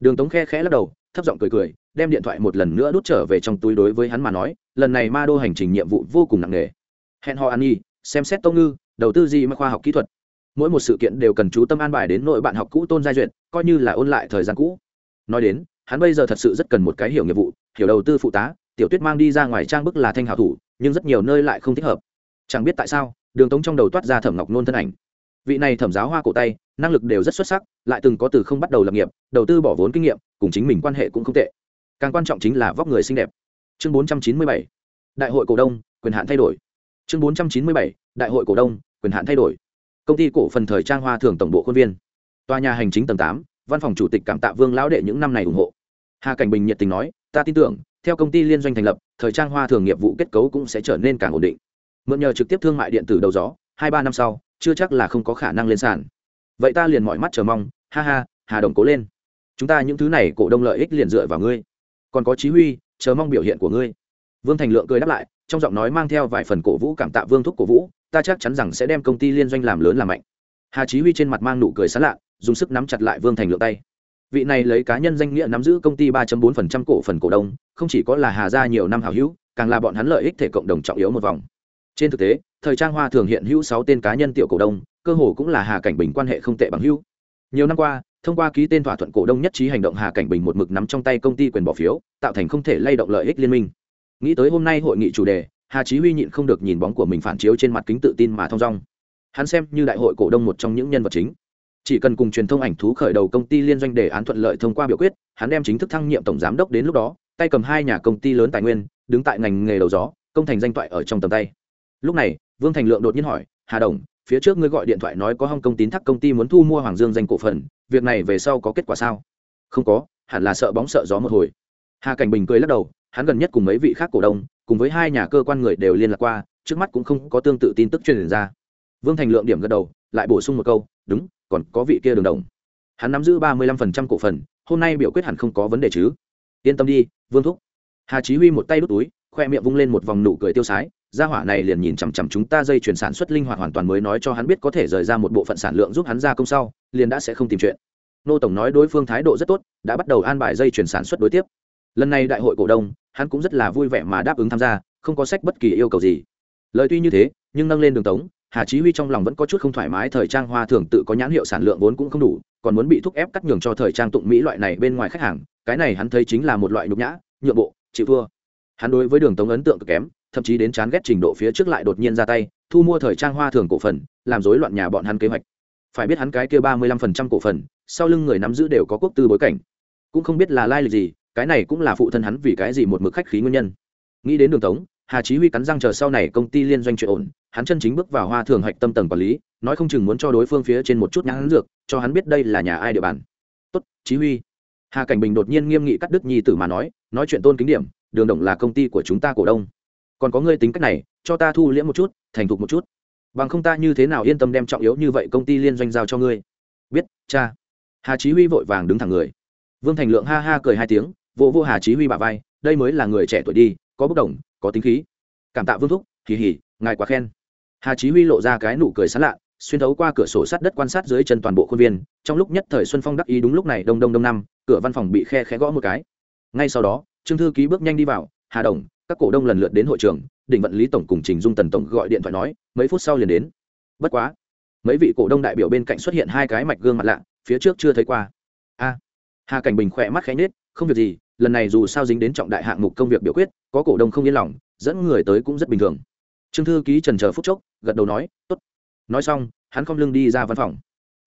Đường tống khe khẽ lắc đầu, thấp giọng cười cười, đem điện thoại một lần nữa đút trở về trong túi đối với hắn mà nói, lần này ma đô hành trình nhiệm vụ vô cùng nặng nề. Hẹn họ an nhi, xem xét tông ngư đầu tư gì mà khoa học kỹ thuật. Mỗi một sự kiện đều cần chú tâm an bài đến nội bạn học cũ tôn giai duyệt, coi như là ôn lại thời gian cũ. Nói đến, hắn bây giờ thật sự rất cần một cái hiểu nghiệp vụ, hiểu đầu tư phụ tá, tiểu tuyết mang đi ra ngoài trang bức là thanh hảo thủ, nhưng rất nhiều nơi lại không thích hợp. Chẳng biết tại sao, đường tống trong đầu toát ra thẩm ngọc nôn thân ảnh. Vị này thẩm giáo hoa cổ tay, năng lực đều rất xuất sắc, lại từng có từ không bắt đầu lập nghiệp, đầu tư bỏ vốn kinh nghiệm, cùng chính mình quan hệ cũng không tệ. Càng quan trọng chính là vóc người xinh đẹp. Chương bốn trăm chín mươi bảy. Đại hội cổ đông, quyền hạn thay đổi chương bốn trăm chín mươi bảy, đại hội cổ đông, quyền hạn thay đổi. Công ty cổ phần thời trang hoa thường tổng bộ khuôn viên. Tòa nhà hành chính tầng tám, văn phòng chủ tịch cảm tạ vương lão đệ những năm này ủng hộ. Hà cảnh bình nhiệt tình nói, ta tin tưởng, theo công ty liên doanh thành lập, thời trang hoa thường nghiệp vụ kết cấu cũng sẽ trở nên càng ổn định. Mượn nhờ trực tiếp thương mại điện tử đầu gió, hai ba năm sau, chưa chắc là không có khả năng lên sàn. Vậy ta liền mọi mắt chờ mong. Ha ha, hà đồng cố lên. Chúng ta những thứ này cổ đông lợi ích liền dựa vào ngươi. Còn có chí huy, chờ mong biểu hiện của ngươi. Vương thành lượng cười đáp lại trong giọng nói mang theo vài phần cổ vũ cảm tạ vương thúc cổ vũ, ta chắc chắn rằng sẽ đem công ty liên doanh làm lớn làm mạnh. Hà chí huy trên mặt mang nụ cười sán lạ, dùng sức nắm chặt lại vương thành lượng tay. Vị này lấy cá nhân danh nghĩa nắm giữ công ty ba bốn cổ phần cổ đông, không chỉ có là hà gia nhiều năm hào hữu, càng là bọn hắn lợi ích thể cộng đồng trọng yếu một vòng. Trên thực tế, thời trang hoa thường hiện hữu sáu tên cá nhân tiểu cổ đông, cơ hồ cũng là hà cảnh bình quan hệ không tệ bằng hữu. Nhiều năm qua, thông qua ký tên thỏa thuận cổ đông nhất trí hành động hà cảnh bình một mực nắm trong tay công ty quyền bỏ phiếu, tạo thành không thể lay động lợi ích liên minh nghĩ tới hôm nay hội nghị chủ đề, hà chí huy nhịn không được nhìn bóng của mình phản chiếu trên mặt kính tự tin mà thong dong. Hắn xem như đại hội cổ đông một trong những nhân vật chính. Chỉ cần cùng truyền thông ảnh thú khởi đầu công ty liên doanh đề án thuận lợi thông qua biểu quyết, hắn đem chính thức thăng nhiệm tổng giám đốc đến lúc đó, tay cầm hai nhà công ty lớn tài nguyên, đứng tại ngành nghề đầu gió, công thành danh toại ở trong tầm tay. Lúc này, vương thành lượng đột nhiên hỏi, hà đồng, phía trước ngươi gọi điện thoại nói có hong công tín thác công ty muốn thu mua hoàng dương danh cổ phần, việc này về sau có kết quả sao? Không có, hẳn là sợ bóng sợ gió một hồi. Hà cảnh bình cười lắc đầu hắn gần nhất cùng mấy vị khác cổ đông, cùng với hai nhà cơ quan người đều liên lạc qua, trước mắt cũng không có tương tự tin tức truyền ra. Vương thành lượng điểm gật đầu, lại bổ sung một câu, đúng, còn có vị kia đường đồng. Hắn nắm giữ ba mươi lăm phần trăm cổ phần, hôm nay biểu quyết hẳn không có vấn đề chứ. Yên tâm đi, vương thúc. Hà chí huy một tay đút túi, khoe miệng vung lên một vòng nụ cười tiêu sái, gia hỏa này liền nhìn chằm chằm chúng ta dây chuyển sản xuất linh hoạt hoàn toàn mới nói cho hắn biết có thể rời ra một bộ phận sản lượng giúp hắn ra công sau, liền đã sẽ không tìm chuyện. Nô tổng nói đối phương thái độ rất tốt, đã bắt đầu an bài dây chuyển sản xuất đối tiếp lần này đại hội cổ đông, hắn cũng rất là vui vẻ mà đáp ứng tham gia, không có sách bất kỳ yêu cầu gì. Lời tuy như thế, nhưng nâng lên đường tống, hà chí huy trong lòng vẫn có chút không thoải mái, thời trang hoa thường tự có nhãn hiệu sản lượng vốn cũng không đủ, còn muốn bị thúc ép cắt nhường cho thời trang tụng mỹ loại này bên ngoài khách hàng, cái này hắn thấy chính là một loại nhục nhã, nhượng bộ, chịu thua. Hắn đối với đường tống ấn tượng cực kém, thậm chí đến chán ghét trình độ phía trước lại đột nhiên ra tay, thu mua thời trang hoa thường cổ phần, làm rối loạn nhà bọn hắn kế hoạch. Phải biết hắn cái kia ba mươi lăm phần trăm cổ phần, sau lưng người nắm giữ đều có quốc tư bối cảnh. Cũng không biết là lai lịch gì cái này cũng là phụ thân hắn vì cái gì một mực khách khí nguyên nhân. Nghĩ đến đường tống, hà chí huy cắn răng chờ sau này công ty liên doanh chuyện ổn, hắn chân chính bước vào hoa thường hạch tâm tầng quản lý, nói không chừng muốn cho đối phương phía trên một chút nhãn dược, cho hắn biết đây là nhà ai địa bàn. Tốt, chí huy. Hà cảnh bình đột nhiên nghiêm nghị cắt đứt nhi tử mà nói nói chuyện tôn kính điểm, đường đồng là công ty của chúng ta cổ đông. Còn có ngươi tính cách này, cho ta thu liễm một chút, thành thục một chút. Bằng không ta như thế nào yên tâm đem trọng yếu như vậy công ty liên doanh giao cho ngươi? Biết, cha. Hà chí huy vội vàng đứng thẳng người. Vương thành lượng ha ha cười hai tiếng vỗ vô hà chí huy bà vai, đây mới là người trẻ tuổi đi, có bốc đồng, có tính khí. Cảm tạ vương thúc kỳ hỉ ngài quá khen. Hà chí huy lộ ra cái nụ cười sán lạ, xuyên thấu qua cửa sổ sắt đất quan sát dưới chân toàn bộ khuôn viên, trong lúc nhất thời xuân phong đắc ý đúng lúc này đông đông đông năm, cửa văn phòng bị khe khẽ gõ một cái. Ngay sau đó, trương thư ký bước nhanh đi vào, hà đồng, các cổ đông lần lượt đến hội trường, đỉnh vận lý tổng cùng trình dung tần tổng gọi điện thoại nói, mấy phút sau liền đến. Bất quá. Mấy vị cổ đông đại biểu bên cạnh xuất hiện hai cái mạch gương mặt lạ, phía trước chưa thấy qua. A. Hà cảnh bình khỏe mắt khẽ nết không việc gì, lần này dù sao dính đến trọng đại hạng mục công việc biểu quyết, có cổ đông không yên lòng, dẫn người tới cũng rất bình thường. Trương thư ký trần chờ phút chốc, gật đầu nói, tốt. Nói xong, hắn không lưng đi ra văn phòng.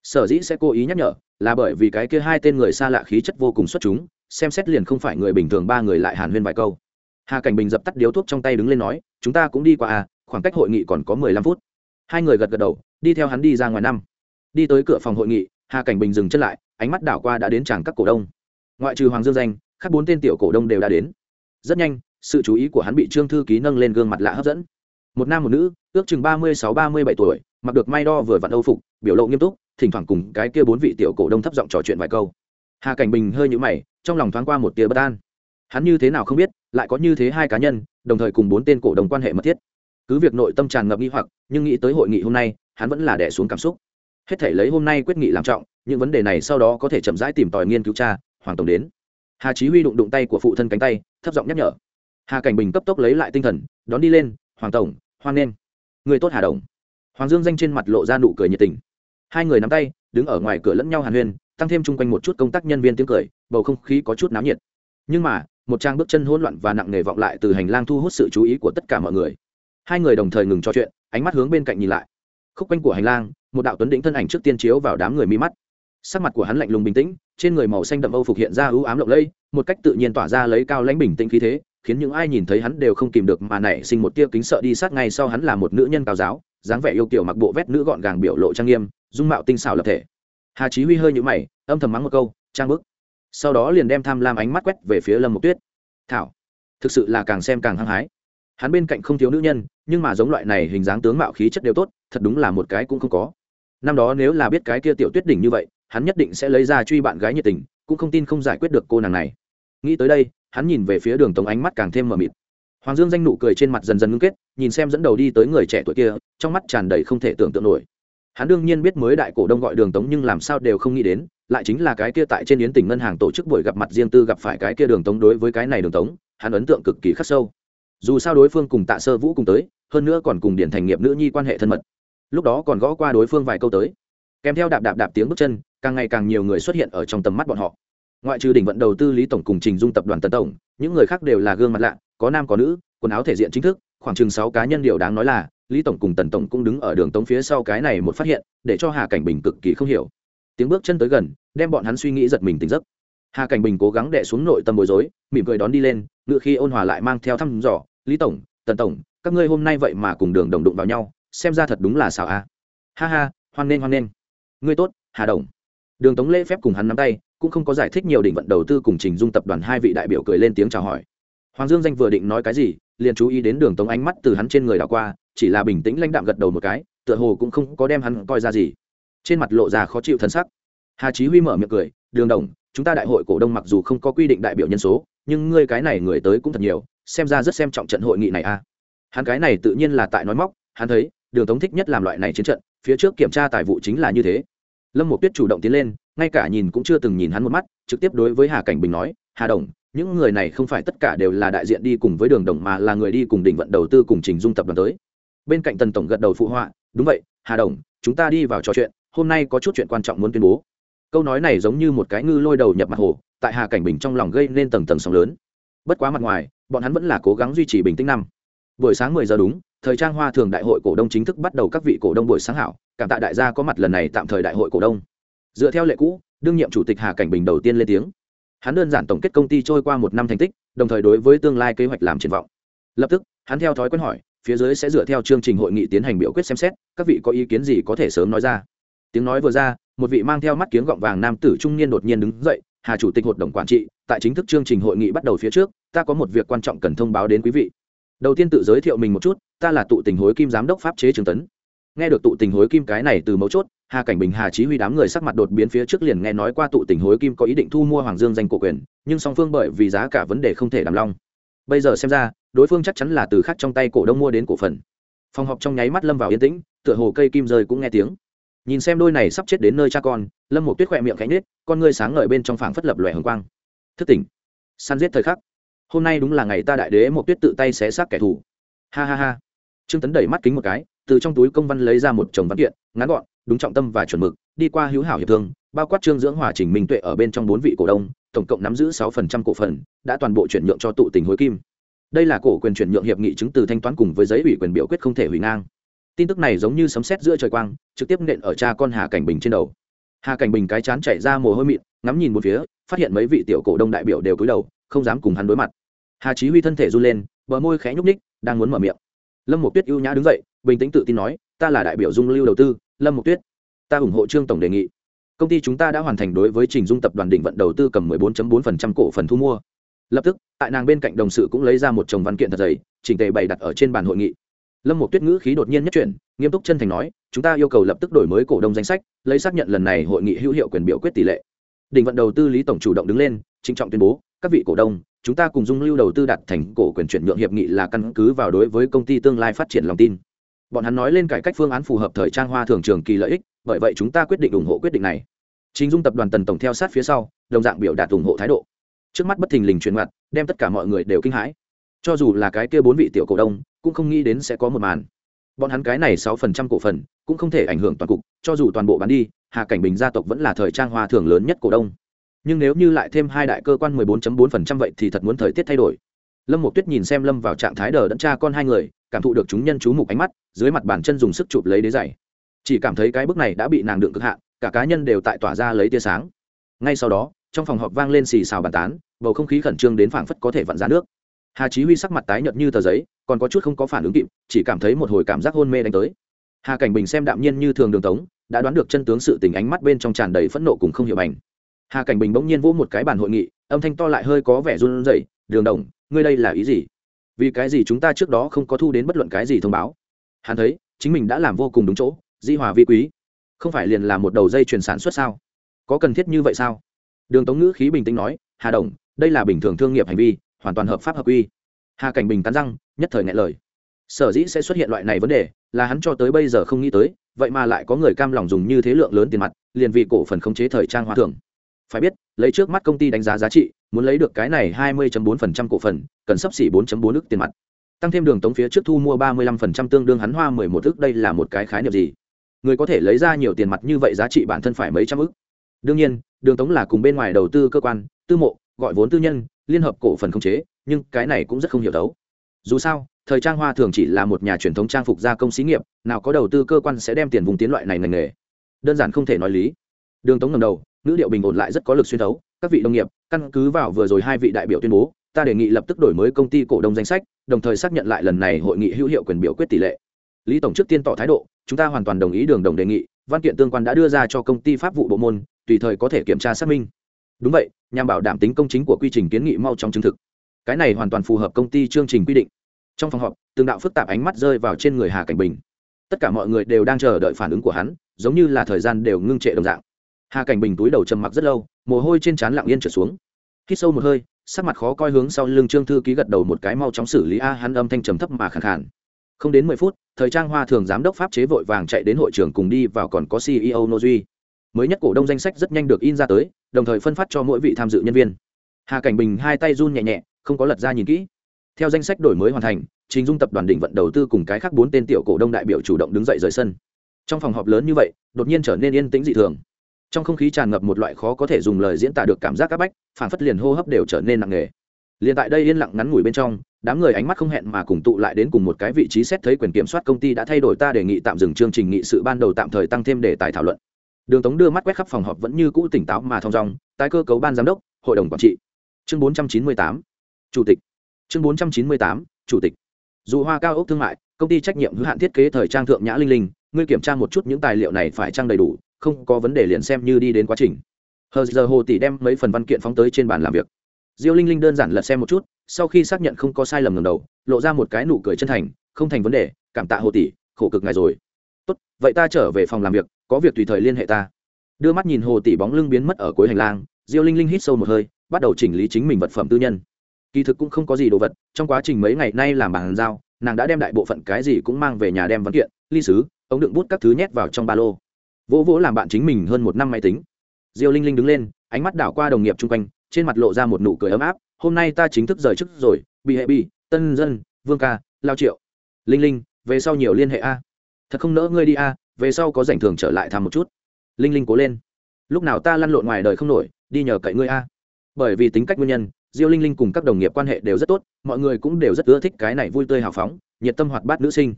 Sở dĩ sẽ cố ý nhắc nhở, là bởi vì cái kia hai tên người xa lạ khí chất vô cùng xuất chúng, xem xét liền không phải người bình thường ba người lại hàn huyên vài câu. Hà cảnh bình dập tắt điếu thuốc trong tay đứng lên nói, chúng ta cũng đi qua à khoảng cách hội nghị còn có mười lăm phút. Hai người gật gật đầu, đi theo hắn đi ra ngoài năm. Đi tới cửa phòng hội nghị, hà cảnh bình dừng chân lại, ánh mắt đảo qua đã đến tràng các cổ đông ngoại trừ hoàng dương danh các bốn tên tiểu cổ đông đều đã đến. Rất nhanh, sự chú ý của hắn bị trương thư ký nâng lên gương mặt lạ hấp dẫn. Một nam một nữ, ước chừng ba mươi sáu ba mươi bảy tuổi, mặc được may đo vừa vặn âu phục, biểu lộ nghiêm túc, thỉnh thoảng cùng cái kia bốn vị tiểu cổ đông thấp giọng trò chuyện vài câu. Hà cảnh bình hơi nhũ mày, trong lòng thoáng qua một tia bất an. Hắn như thế nào không biết, lại có như thế hai cá nhân, đồng thời cùng bốn tên cổ đông quan hệ mật thiết. Cứ việc nội tâm tràn ngập nghi hoặc, nhưng nghĩ tới hội nghị hôm nay, hắn vẫn là đẻ xuống cảm xúc. Hết thể lấy hôm nay quyết nghị làm trọng, những vấn đề này sau đó có thể chậm rãi tìm tòi nghiên cứu cha hoàng tổng đến. Hà chí huy đụng đụng tay của phụ thân cánh tay, thấp giọng nhắc nhở. Hà cảnh bình cấp tốc lấy lại tinh thần, đón đi lên, hoàng tổng, hoan nghênh. Người tốt hà đồng. Hoàng dương danh trên mặt lộ ra nụ cười nhiệt tình. Hai người nắm tay, đứng ở ngoài cửa lẫn nhau hàn huyên, tăng thêm chung quanh một chút công tác nhân viên tiếng cười, bầu không khí có chút náo nhiệt. Nhưng mà, một trang bước chân hỗn loạn và nặng nề vọng lại từ hành lang thu hút sự chú ý của tất cả mọi người. Hai người đồng thời ngừng trò chuyện, ánh mắt hướng bên cạnh nhìn lại. Khúc quanh của hành lang, một đạo tuấn đĩnh thân ảnh trước tiên chiếu vào đám người mi mắt sắc mặt của hắn lạnh lùng bình tĩnh, trên người màu xanh đậm âu phục hiện ra ưu ám lộng lẫy, một cách tự nhiên tỏa ra lấy cao lãnh bình tĩnh khí thế, khiến những ai nhìn thấy hắn đều không kìm được mà nảy sinh một tia kính sợ đi sát ngay sau hắn là một nữ nhân cao giáo, dáng vẻ yêu kiểu mặc bộ vét nữ gọn gàng biểu lộ trang nghiêm, dung mạo tinh xảo lập thể. Hà chí huy hơi nhũ mày, âm thầm mắng một câu, trang bức. Sau đó liền đem tham lam ánh mắt quét về phía lâm mục tuyết. Thảo, thực sự là càng xem càng hăng hái. Hắn bên cạnh không thiếu nữ nhân, nhưng mà giống loại này hình dáng tướng mạo khí chất đều tốt, thật đúng là một cái cũng không có. Năm đó nếu là biết cái kia tiểu tuyết đỉnh như vậy hắn nhất định sẽ lấy ra truy bạn gái nhiệt tình, cũng không tin không giải quyết được cô nàng này. Nghĩ tới đây, hắn nhìn về phía đường tống ánh mắt càng thêm mờ mịt. Hoàng dương danh nụ cười trên mặt dần dần ngưng kết, nhìn xem dẫn đầu đi tới người trẻ tuổi kia, trong mắt tràn đầy không thể tưởng tượng nổi. Hắn đương nhiên biết mới đại cổ đông gọi đường tống nhưng làm sao đều không nghĩ đến, lại chính là cái kia tại trên yến tỉnh ngân hàng tổ chức buổi gặp mặt riêng tư gặp phải cái kia đường tống đối với cái này đường tống, hắn ấn tượng cực kỳ khắc sâu. Dù sao đối phương cùng tạ sơ vũ cùng tới, hơn nữa còn cùng điển thành nghiệp nữ nhi quan hệ thân mật. Lúc đó còn gõ qua đối phương vài câu tới. Kèm theo đạp đạp đạp tiếng bước chân càng ngày càng nhiều người xuất hiện ở trong tầm mắt bọn họ. Ngoại trừ đỉnh vận đầu tư lý tổng cùng trình dung tập đoàn tân tổng, những người khác đều là gương mặt lạ, có nam có nữ, quần áo thể diện chính thức, khoảng chừng sáu cá nhân điều đáng nói là, lý tổng cùng tần tổng cũng đứng ở đường tống phía sau cái này một phát hiện, để cho hà cảnh bình cực kỳ không hiểu. Tiếng bước chân tới gần, đem bọn hắn suy nghĩ giật mình tỉnh giấc. Hà cảnh bình cố gắng đẻ xuống nội tâm bối rối, mỉm cười đón đi lên, ngựa khi ôn hòa lại mang theo thăm dò, lý tổng tần tổng, các ngươi hôm nay vậy mà cùng đường đồng đụng vào nhau, xem ra thật đúng là xào a. Ha ha, hoan nghênh hoan nghênh. Ngươi tốt, hà đồng đường tống lễ phép cùng hắn nắm tay, cũng không có giải thích nhiều định vận đầu tư cùng trình dung tập đoàn hai vị đại biểu cười lên tiếng chào hỏi. Hoàng dương danh vừa định nói cái gì, liền chú ý đến đường tống ánh mắt từ hắn trên người đảo qua, chỉ là bình tĩnh lãnh đạm gật đầu một cái, tựa hồ cũng không có đem hắn coi ra gì. Trên mặt lộ ra khó chịu thân sắc. Hà chí huy mở miệng cười, đường đồng, chúng ta đại hội cổ đông mặc dù không có quy định đại biểu nhân số, nhưng ngươi cái này người tới cũng thật nhiều, xem ra rất xem trọng trận hội nghị này a. À. hắn cái này tự nhiên là tại nói móc, hắn thấy, đường tống thích nhất làm loại này chiến trận, phía trước kiểm tra tài vụ chính là như thế lâm một tuyết chủ động tiến lên, ngay cả nhìn cũng chưa từng nhìn hắn một mắt, trực tiếp đối với hà cảnh bình nói, hà đồng, những người này không phải tất cả đều là đại diện đi cùng với đường đồng mà là người đi cùng Đỉnh vận đầu tư cùng trình dung tập đoàn tới. Bên cạnh tần tổng gật đầu phụ họa, đúng vậy, hà đồng, chúng ta đi vào trò chuyện, hôm nay có chút chuyện quan trọng muốn tuyên bố. Câu nói này giống như một cái ngư lôi đầu nhập mặt hồ, tại hà cảnh bình trong lòng gây nên tầng tầng sóng lớn. Bất quá mặt ngoài, bọn hắn vẫn là cố gắng duy trì bình tĩnh năm. Buổi sáng mười giờ đúng thời trang hoa thường đại hội cổ đông chính thức bắt đầu các vị cổ đông buổi sáng hảo, cảm tạ đại gia có mặt lần này tạm thời đại hội cổ đông. Dựa theo lệ cũ, đương nhiệm chủ tịch hà cảnh bình đầu tiên lên tiếng. Hắn đơn giản tổng kết công ty trôi qua một năm thành tích, đồng thời đối với tương lai kế hoạch làm triển vọng. Lập tức, hắn theo thói quen hỏi, phía dưới sẽ dựa theo chương trình hội nghị tiến hành biểu quyết xem xét, các vị có ý kiến gì có thể sớm nói ra. Tiếng nói vừa ra, một vị mang theo mắt kiếng gọng vàng nam tử trung niên đột nhiên đứng dậy, hà chủ tịch hội đồng quản trị, tại chính thức chương trình hội nghị bắt đầu phía trước, ta có một việc quan trọng cần thông báo đến quý vị đầu tiên tự giới thiệu mình một chút, ta là tụ tình hối kim giám đốc pháp chế trường tấn. Nghe được tụ tình hối kim cái này từ mấu chốt, hà cảnh bình, hà chí huy đám người sắc mặt đột biến phía trước liền nghe nói qua tụ tình hối kim có ý định thu mua hoàng dương danh cổ quyền, nhưng song phương bởi vì giá cả vấn đề không thể đảm long. Bây giờ xem ra, đối phương chắc chắn là từ khác trong tay cổ đông mua đến cổ phần. Phòng họp trong nháy mắt lâm vào yên tĩnh, tựa hồ cây kim rơi cũng nghe tiếng. Nhìn xem đôi này sắp chết đến nơi cha con, lâm một tuyết khỏe miệng cánh nết con ngươi sáng ngời bên trong phảng phất lập lòe hồng quang. Thức tỉnh. Săn giết thời khắc hôm nay đúng là ngày ta đại đế một tuyết tự tay xé xác kẻ thù. Ha ha ha. Trương tấn đẩy mắt kính một cái, từ trong túi công văn lấy ra một chồng văn kiện, ngắn gọn, đúng trọng tâm và chuẩn mực, đi qua hữu hảo hiệp thương, bao quát trương dưỡng hòa trình minh tuệ ở bên trong bốn vị cổ đông, tổng cộng nắm giữ sáu phần trăm cổ phần, đã toàn bộ chuyển nhượng cho tụ tình hối kim. Đây là cổ quyền chuyển nhượng hiệp nghị chứng từ thanh toán cùng với giấy ủy quyền biểu quyết không thể hủy ngang. Tin tức này giống như sấm sét giữa trời quang, trực tiếp nện ở cha con hà cảnh bình trên đầu. Hà cảnh bình cái chán chạy ra mồ hôi mịn, ngắm nhìn một phía, phát hiện mấy vị tiểu cổ đông đại biểu đều cúi đầu, không dám cùng hắn đối mặt hà chí huy thân thể run lên, bờ môi khẽ nhúc ních đang muốn mở miệng. Lâm một tuyết ưu nhã đứng dậy, bình tĩnh tự tin nói, ta là đại biểu dung lưu đầu tư, lâm một tuyết. Ta ủng hộ trương tổng đề nghị. Công ty chúng ta đã hoàn thành đối với trình dung tập đoàn định vận đầu tư cầm 14.4% cổ phần thu mua. Lập tức, tại nàng bên cạnh đồng sự cũng lấy ra một chồng văn kiện thật dày, chỉnh tề bày đặt ở trên bàn hội nghị. Lâm một tuyết ngữ khí đột nhiên nhất chuyển, nghiêm túc chân thành nói, chúng ta yêu cầu lập tức đổi mới cổ đông danh sách, lấy xác nhận lần này hội nghị hữu hiệu quyền biểu quyết tỷ lệ. Định vận đầu tư lý tổng chủ động đứng lên, trịnh trọng tuyên bố, các vị cổ đông chúng ta cùng dung lưu đầu tư đặt thành cổ quyền chuyển nhượng hiệp nghị là căn cứ vào đối với công ty tương lai phát triển lòng tin. Bọn hắn nói lên cải cách phương án phù hợp thời trang hoa thường trường kỳ lợi ích, bởi vậy chúng ta quyết định ủng hộ quyết định này. Chính dung tập đoàn tần tổng theo sát phía sau, đồng dạng biểu đạt ủng hộ thái độ. Trước mắt bất thình lình truyền ngặt đem tất cả mọi người đều kinh hãi. Cho dù là cái kia bốn vị tiểu cổ đông, cũng không nghĩ đến sẽ có một màn. Bọn hắn cái này sáu phần trăm cổ phần, cũng không thể ảnh hưởng toàn cục, cho dù toàn bộ bán đi, hà cảnh bình gia tộc vẫn là thời trang hoa thường lớn nhất cổ đông nhưng nếu như lại thêm hai đại cơ quan 14.4% vậy thì thật muốn thời tiết thay đổi. Lâm một tuyết nhìn xem lâm vào trạng thái đờ đẫn cha con hai người, cảm thụ được chúng nhân chú mục ánh mắt, dưới mặt bàn chân dùng sức chụp lấy đế giày. Chỉ cảm thấy cái bước này đã bị nàng đựng cực hạn, cả cá nhân đều tại tỏa ra lấy tia sáng. Ngay sau đó, trong phòng họp vang lên xì xào bàn tán, bầu không khí khẩn trương đến phảng phất có thể vặn ra nước. Hà chí huy sắc mặt tái nhợt như tờ giấy, còn có chút không có phản ứng kịp, chỉ cảm thấy một hồi cảm giác hôn mê đánh tới. Hà cảnh bình xem đạm nhiên như thường đường tống, đã đoán được chân tướng sự tình ánh mắt bên trong tràn đầy phẫn nộ cùng không hiểu ảnh hà cảnh bình bỗng nhiên vỗ một cái bàn hội nghị âm thanh to lại hơi có vẻ run rẩy, đường đồng, ngươi đây là ý gì? Vì cái gì chúng ta trước đó không có thu đến bất luận cái gì thông báo? Hắn thấy, chính mình đã làm vô cùng đúng chỗ, di hòa vi quý, không phải liền là một đầu dây chuyển sản xuất sao? Có cần thiết như vậy sao? Đường tống ngữ khí bình tĩnh nói, hà đồng, đây là bình thường thương nghiệp hành vi, hoàn toàn hợp pháp hợp quy. Hà cảnh bình cắn răng, nhất thời ngại lời. Sở dĩ sẽ xuất hiện loại này vấn đề, là hắn cho tới bây giờ không nghĩ tới, vậy mà lại có người cam lòng dùng như thế lượng lớn tiền mặt, liền vì cổ phần khống chế thời trang hoa thường phải biết, lấy trước mắt công ty đánh giá giá trị, muốn lấy được cái này 20.4% cổ phần, cần sắp xỉ 4.4 ức tiền mặt. Tăng thêm đường tống phía trước thu mua 35% tương đương hắn hoa 11 ức, đây là một cái khái niệm gì? Người có thể lấy ra nhiều tiền mặt như vậy giá trị bản thân phải mấy trăm ức. Đương nhiên, đường tống là cùng bên ngoài đầu tư cơ quan, tư mộ, gọi vốn tư nhân, liên hợp cổ phần không chế, nhưng cái này cũng rất không hiểu đấu. Dù sao, thời trang hoa thường chỉ là một nhà truyền thống trang phục gia công xí nghiệp, nào có đầu tư cơ quan sẽ đem tiền vùng tiến loại này ngành nghề. Đơn giản không thể nói lý đường tống ngầm đầu, ngữ điệu bình ổn lại rất có lực xuyên thấu. Các vị đồng nghiệp, căn cứ vào vừa rồi hai vị đại biểu tuyên bố, ta đề nghị lập tức đổi mới công ty cổ đông danh sách, đồng thời xác nhận lại lần này hội nghị hữu hiệu quyền biểu quyết tỷ lệ. Lý tổng trước tiên tỏ thái độ, chúng ta hoàn toàn đồng ý đường đồng đề nghị, văn kiện tương quan đã đưa ra cho công ty pháp vụ bộ môn, tùy thời có thể kiểm tra xác minh. Đúng vậy, nhằm bảo đảm tính công chính của quy trình kiến nghị mau trong chứng thực. Cái này hoàn toàn phù hợp công ty chương trình quy định. Trong phòng họp, từng đạo phức tạp ánh mắt rơi vào trên người hà cảnh bình. Tất cả mọi người đều đang chờ đợi phản ứng của hắn, giống như là thời gian đều ngưng trệ đồng dạng hà cảnh bình túi đầu trầm mặc rất lâu, mồ hôi trên trán lặng yên trở xuống. Khi sâu một hơi, sắc mặt khó coi hướng sau lưng trương thư ký gật đầu một cái mau chóng xử lý a, hắn âm thanh trầm thấp mà khẳng khản không đến mười phút, thời trang hoa thường giám đốc pháp chế vội vàng chạy đến hội trường cùng đi vào còn có ceo nô duy. Mới nhất cổ đông danh sách rất nhanh được in ra tới, đồng thời phân phát cho mỗi vị tham dự nhân viên. Hà cảnh bình hai tay run nhẹ nhẹ, không có lật ra nhìn kỹ. Theo danh sách đổi mới hoàn thành, trình dung tập đoàn định vận đầu tư cùng cái khác bốn tên tiểu cổ đông đại biểu chủ động đứng dậy rời sân. Trong phòng họp lớn như vậy, đột nhiên trở nên yên tĩnh dị thường trong không khí tràn ngập một loại khó có thể dùng lời diễn tả được cảm giác áp bách phản phất liền hô hấp đều trở nên nặng nề. Liền tại đây yên lặng ngắn ngủi bên trong đám người ánh mắt không hẹn mà cùng tụ lại đến cùng một cái vị trí xét thấy quyền kiểm soát công ty đã thay đổi ta đề nghị tạm dừng chương trình nghị sự ban đầu tạm thời tăng thêm đề tài thảo luận. Đường tống đưa mắt quét khắp phòng họp vẫn như cũ tỉnh táo mà thong dong tái cơ cấu ban giám đốc hội đồng quản trị. Chương 498, chủ tịch. Chương 498, chủ tịch. Dù hoa cao ốc thương mại công ty trách nhiệm hữu hạn thiết kế thời trang thượng nhã linh linh ngươi kiểm tra một chút những tài liệu này phải trang đầy đủ không có vấn đề liền xem như đi đến quá trình. Hờ giờ hồ tỷ đem mấy phần văn kiện phóng tới trên bàn làm việc. Diêu linh linh đơn giản lật xem một chút, sau khi xác nhận không có sai lầm ngầm đầu, lộ ra một cái nụ cười chân thành, không thành vấn đề, cảm tạ hồ tỷ, khổ cực ngài rồi. Tốt, vậy ta trở về phòng làm việc, có việc tùy thời liên hệ ta. Đưa mắt nhìn hồ tỷ bóng lưng biến mất ở cuối hành lang, diêu linh linh hít sâu một hơi, bắt đầu chỉnh lý chính mình vật phẩm tư nhân. Kỳ thực cũng không có gì đồ vật, trong quá trình mấy ngày nay làm bàn giao, nàng đã đem đại bộ phận cái gì cũng mang về nhà đem văn kiện, ly sứ, ống đựng bút các thứ nhét vào trong ba lô vỗ vỗ làm bạn chính mình hơn một năm máy tính. Diêu linh linh đứng lên, ánh mắt đảo qua đồng nghiệp chung quanh, trên mặt lộ ra một nụ cười ấm áp. Hôm nay ta chính thức rời chức rồi, bị hệ bi tân dân, vương ca, lao triệu. Linh linh, về sau nhiều liên hệ a. Thật không nỡ ngươi đi a, về sau có rảnh thường trở lại thăm một chút. Linh linh cố lên. Lúc nào ta lăn lộn ngoài đời không nổi, đi nhờ cậy ngươi a. Bởi vì tính cách nguyên nhân, diêu linh linh cùng các đồng nghiệp quan hệ đều rất tốt, mọi người cũng đều rất ưa thích cái này vui tươi hào phóng, nhiệt tâm hoạt bát nữ sinh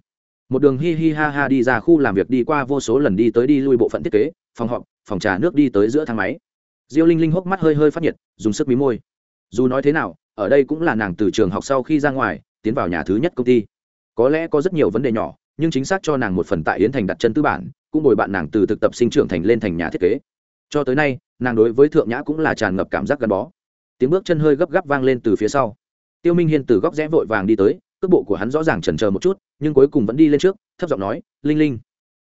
một đường hi hi ha ha đi ra khu làm việc đi qua vô số lần đi tới đi lui bộ phận thiết kế, phòng họp, phòng trà nước đi tới giữa thang máy. Diêu linh linh hốc mắt hơi hơi phát nhiệt, dùng sức mí môi. Dù nói thế nào, ở đây cũng là nàng từ trường học sau khi ra ngoài, tiến vào nhà thứ nhất công ty. Có lẽ có rất nhiều vấn đề nhỏ, nhưng chính xác cho nàng một phần tại yến thành đặt chân tư bản, cũng bồi bạn nàng từ thực tập sinh trưởng thành lên thành nhà thiết kế. Cho tới nay, nàng đối với thượng nhã cũng là tràn ngập cảm giác gắn bó. Tiếng bước chân hơi gấp gáp vang lên từ phía sau. Tiêu minh hiên từ góc rẽ vội vàng đi tới cước bộ của hắn rõ ràng chần chờ một chút, nhưng cuối cùng vẫn đi lên trước, thấp giọng nói, linh linh.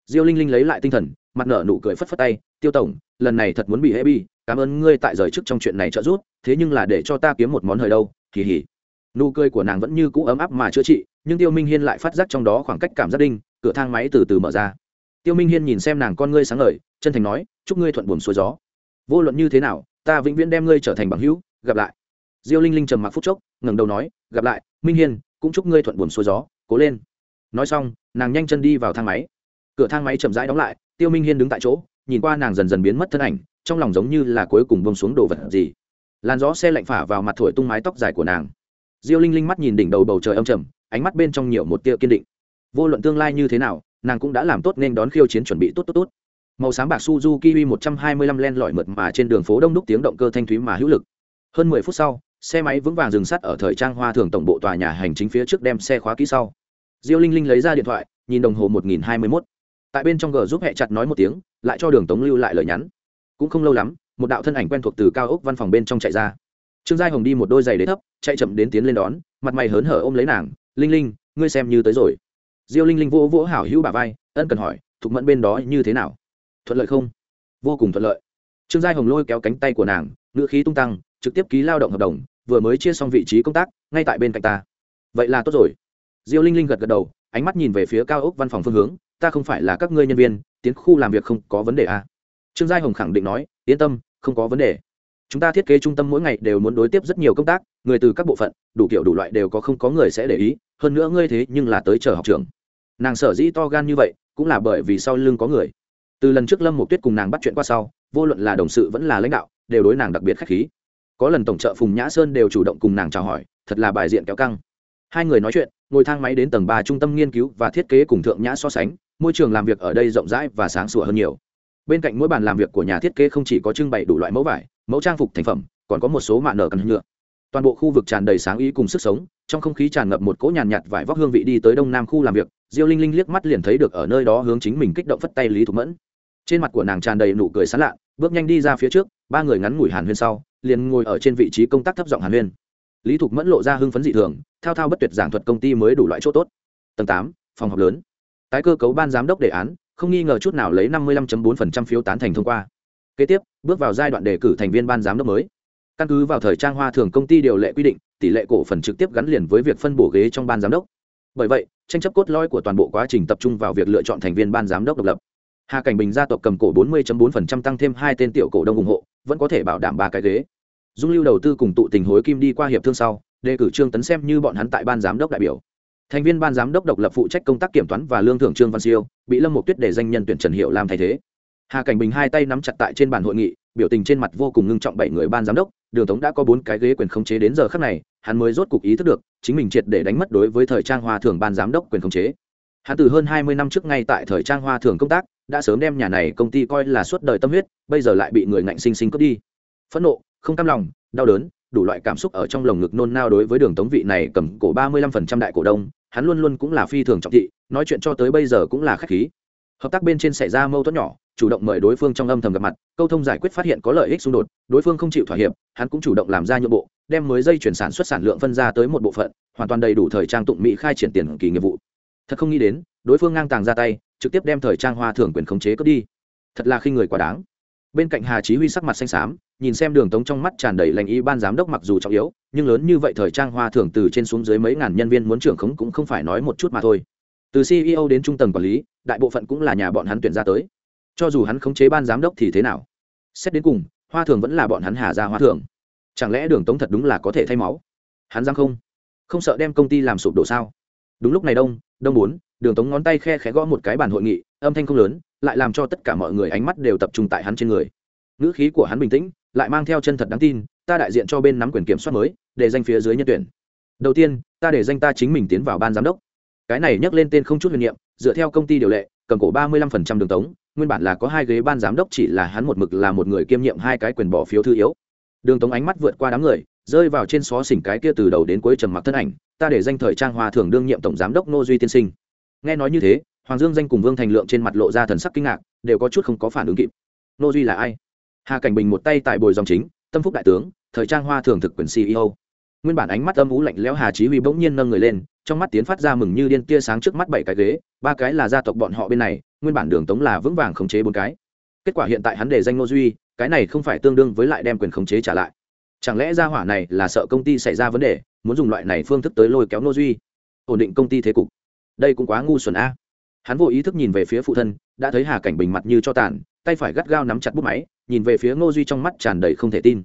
Diêu linh linh lấy lại tinh thần, mặt nở nụ cười phất phất tay, tiêu tổng, lần này thật muốn bị hệ bi cảm ơn ngươi tại rời trước trong chuyện này trợ giúp, thế nhưng là để cho ta kiếm một món hời đâu kỳ hỉ nụ cười của nàng vẫn như cũ ấm áp mà chữa trị, nhưng tiêu minh hiên lại phát giác trong đó khoảng cách cảm giác đinh, cửa thang máy từ từ mở ra. Tiêu minh hiên nhìn xem nàng con ngươi sáng ngời, chân thành nói, chúc ngươi thuận buồm xuôi gió. Vô luận như thế nào, ta vĩnh viễn đem ngươi trở thành bằng hữu, gặp lại. Diêu linh linh trầm mặc phút chốc, ngẩng đầu nói, gặp lại, minh hiên cũng chúc ngươi thuận buồm xuôi gió, cố lên. Nói xong, nàng nhanh chân đi vào thang máy. Cửa thang máy chậm rãi đóng lại, tiêu minh hiên đứng tại chỗ, nhìn qua nàng dần dần biến mất thân ảnh, trong lòng giống như là cuối cùng bông xuống đồ vật gì. Làn gió xe lạnh phả vào mặt thổi tung mái tóc dài của nàng. Diêu linh linh mắt nhìn đỉnh đầu bầu trời âm trầm, ánh mắt bên trong nhiều một tia kiên định. Vô luận tương lai như thế nào, nàng cũng đã làm tốt nên đón khiêu chiến chuẩn bị tốt tốt tốt. Màu sáng bạc suzuki kiwi một trăm hai mươi lăm len lỏi mượt mà trên đường phố đông đúc tiếng động cơ thanh thúy mà hữu lực. Hơn mười phút sau xe máy vững vàng dừng sắt ở thời trang hoa thường tổng bộ tòa nhà hành chính phía trước đem xe khóa kỹ sau. Diêu linh linh lấy ra điện thoại, nhìn đồng hồ một nghìn hai mươi mốt. Tại bên trong g giúp hẹ chặt nói một tiếng, lại cho đường tống lưu lại lời nhắn. Cũng không lâu lắm, một đạo thân ảnh quen thuộc từ cao ốc văn phòng bên trong chạy ra. Trương giai hồng đi một đôi giày đế thấp, chạy chậm đến tiến lên đón, mặt mày hớn hở ôm lấy nàng, linh linh, ngươi xem như tới rồi. Diêu linh linh vỗ vỗ hảo hữu bà vai, ân cần hỏi, thục mẫn bên đó như thế nào? Thuận lợi không? Vô cùng thuận lợi. Trương giai hồng lôi kéo cánh tay của nàng ngựa khí tung tăng, trực tiếp ký lao động hợp đồng vừa mới chia xong vị trí công tác, ngay tại bên cạnh ta. Vậy là tốt rồi. Diêu linh linh gật gật đầu, ánh mắt nhìn về phía cao ốc văn phòng phương hướng, ta không phải là các ngươi nhân viên, tiến khu làm việc không có vấn đề à. trương giai hồng khẳng định nói, yên tâm, không có vấn đề. Chúng ta thiết kế trung tâm mỗi ngày đều muốn đối tiếp rất nhiều công tác, người từ các bộ phận, đủ kiểu đủ loại đều có không có người sẽ để ý, hơn nữa ngươi thế nhưng là tới chờ học trường nàng sở dĩ to gan như vậy, cũng là bởi vì sau lưng có người. Từ lần trước lâm một tuyết cùng nàng bắt chuyện qua sau, vô luận là đồng sự vẫn là lãnh đạo, đều đối nàng đặc biệt k h á c h khí có lần tổng trợ phùng nhã sơn đều chủ động cùng nàng chào hỏi thật là bài diện kéo căng. Hai người nói chuyện ngồi thang máy đến tầng ba trung tâm nghiên cứu và thiết kế cùng thượng nhã so sánh môi trường làm việc ở đây rộng rãi và sáng sủa hơn nhiều. Bên cạnh mỗi bàn làm việc của nhà thiết kế không chỉ có trưng bày đủ loại mẫu vải mẫu trang phục thành phẩm còn có một số mạ nở cần nhựa. Toàn bộ khu vực tràn đầy sáng ý cùng sức sống trong không khí tràn ngập một cỗ nhàn nhạt, nhạt vải vóc hương vị đi tới đông nam khu làm việc diêu linh linh liếc mắt liền thấy được ở nơi đó hướng chính mình kích động phất tay lý thục mẫn. Trên mặt của nàng tràn đầy nụ cười sán lạ bước nhanh đi ra phía trước ba người ngắn ngủi hàn huyên sau, liền ngồi ở trên vị trí công tác thấp giọng hàn huyên. Lý thục mẫn lộ ra hưng phấn dị thường, thao thao bất tuyệt giảng thuật công ty mới đủ loại chỗ tốt. Tầng tám, phòng họp lớn. Tái cơ cấu ban giám đốc đề án, không nghi ngờ chút nào lấy năm mươi 55.4% phiếu tán thành thông qua. Kế tiếp, bước vào giai đoạn đề cử thành viên ban giám đốc mới. Căn cứ vào thời trang hoa thường công ty điều lệ quy định, tỷ lệ cổ phần trực tiếp gắn liền với việc phân bổ ghế trong ban giám đốc. Bởi vậy, tranh chấp cốt lõi của toàn bộ quá trình tập trung vào việc lựa chọn thành viên ban giám đốc độc lập. Hà cảnh bình gia tộc cầm cổ 40.4% tăng thêm hai tên tiểu cổ đông ủng hộ vẫn có thể bảo đảm ba cái ghế. Dung lưu đầu tư cùng tụ tình hối kim đi qua hiệp thương sau, đề cử trương tấn xem như bọn hắn tại ban giám đốc đại biểu. Thành viên ban giám đốc độc lập phụ trách công tác kiểm toán và lương thưởng trương văn siêu, bị lâm một tuyết để danh nhân tuyển trần hiệu làm thay thế. Hà cảnh bình hai tay nắm chặt tại trên bàn hội nghị, biểu tình trên mặt vô cùng ngưng trọng bảy người ban giám đốc, đường tống đã có bốn cái ghế quyền khống chế đến giờ khắc này, hắn mới rốt cục ý thức được, chính mình triệt để đánh mất đối với thời trang hoa thường ban giám đốc quyền khống chế. Hắn từ hơn hai mươi năm trước ngay tại thời trang hoa thường công tác đã sớm đem nhà này công ty coi là suốt đời tâm huyết, bây giờ lại bị người ngạnh sinh sinh cướp đi. Phẫn nộ, không cam lòng, đau đớn, đủ loại cảm xúc ở trong lồng ngực nôn nao đối với đường tống vị này cầm cổ ba mươi lăm phần trăm đại cổ đông, hắn luôn luôn cũng là phi thường trọng thị, nói chuyện cho tới bây giờ cũng là khách khí. Hợp tác bên trên xảy ra mâu thuẫn nhỏ, chủ động mời đối phương trong âm thầm gặp mặt, câu thông giải quyết phát hiện có lợi ích xung đột, đối phương không chịu thỏa hiệp, hắn cũng chủ động làm ra nhượng bộ, đem mới dây chuyển sản xuất sản lượng phân ra tới một bộ phận, hoàn toàn đầy đủ thời trang tụng mỹ khai triển tiền kỳ nghiệp vụ. Thật không nghĩ đến, đối phương ngang tàng ra tay trực tiếp đem thời trang hoa thưởng quyền khống chế cướp đi. Thật là khi người quá đáng. Bên cạnh hà chí huy sắc mặt xanh xám, nhìn xem đường tống trong mắt tràn đầy lành y ban giám đốc mặc dù trọng yếu, nhưng lớn như vậy thời trang hoa thưởng từ trên xuống dưới mấy ngàn nhân viên muốn trưởng khống cũng không phải nói một chút mà thôi. Từ ceo đến trung tầng quản lý, đại bộ phận cũng là nhà bọn hắn tuyển ra tới. Cho dù hắn khống chế ban giám đốc thì thế nào? Xét đến cùng, hoa thường vẫn là bọn hắn hà ra hoa thường chẳng lẽ đường tống thật đúng là có thể thay máu? Hắn dám không? Không sợ đem công ty làm sụp đổ sao? Đúng lúc này đông đông bốn đường tống ngón tay khe khẽ gõ một cái bàn hội nghị, âm thanh không lớn, lại làm cho tất cả mọi người ánh mắt đều tập trung tại hắn trên người. Ngữ khí của hắn bình tĩnh, lại mang theo chân thật đáng tin, ta đại diện cho bên nắm quyền kiểm soát mới, để danh phía dưới nhân tuyển. Đầu tiên, ta để danh ta chính mình tiến vào ban giám đốc. Cái này nhắc lên tên không chút huyền niệm, dựa theo công ty điều lệ, cầm cổ ba mươi lăm phần trăm đường tống, nguyên bản là có hai ghế ban giám đốc chỉ là hắn một mực là một người kiêm nhiệm hai cái quyền bỏ phiếu thư yếu. Đường tống ánh mắt vượt qua đám người, rơi vào trên xó xỉnh cái kia từ đầu đến cuối trầm mặc thân ảnh, ta để danh thời trang hoa thường đương nhiệm tổng giám đốc nô duy tiên sinh nghe nói như thế, hoàng dương danh cùng vương thành lượng trên mặt lộ ra thần sắc kinh ngạc, đều có chút không có phản ứng kịp. Nô duy là ai? Hà cảnh bình một tay tại bồi dòng chính, tâm phúc đại tướng, thời trang hoa thường thực quyền ceo nguyên bản ánh mắt âm ú lạnh lẽo hà chí huy bỗng nhiên nâng người lên, trong mắt tiến phát ra mừng như điên tia sáng trước mắt bảy cái ghế, ba cái là gia tộc bọn họ bên này, nguyên bản đường tống là vững vàng khống chế bốn cái. Kết quả hiện tại hắn đề danh nô duy, cái này không phải tương đương với lại đem quyền khống chế trả lại. Chẳng lẽ gia hỏa này là sợ công ty xảy ra vấn đề, muốn dùng loại này phương thức tới lôi kéo nô duy? Ổn định công ty thế cục đây cũng quá ngu xuẩn a. Hắn vô ý thức nhìn về phía phụ thân, đã thấy hà cảnh bình mặt như cho tàn, tay phải gắt gao nắm chặt bút máy, nhìn về phía ngô duy trong mắt tràn đầy không thể tin.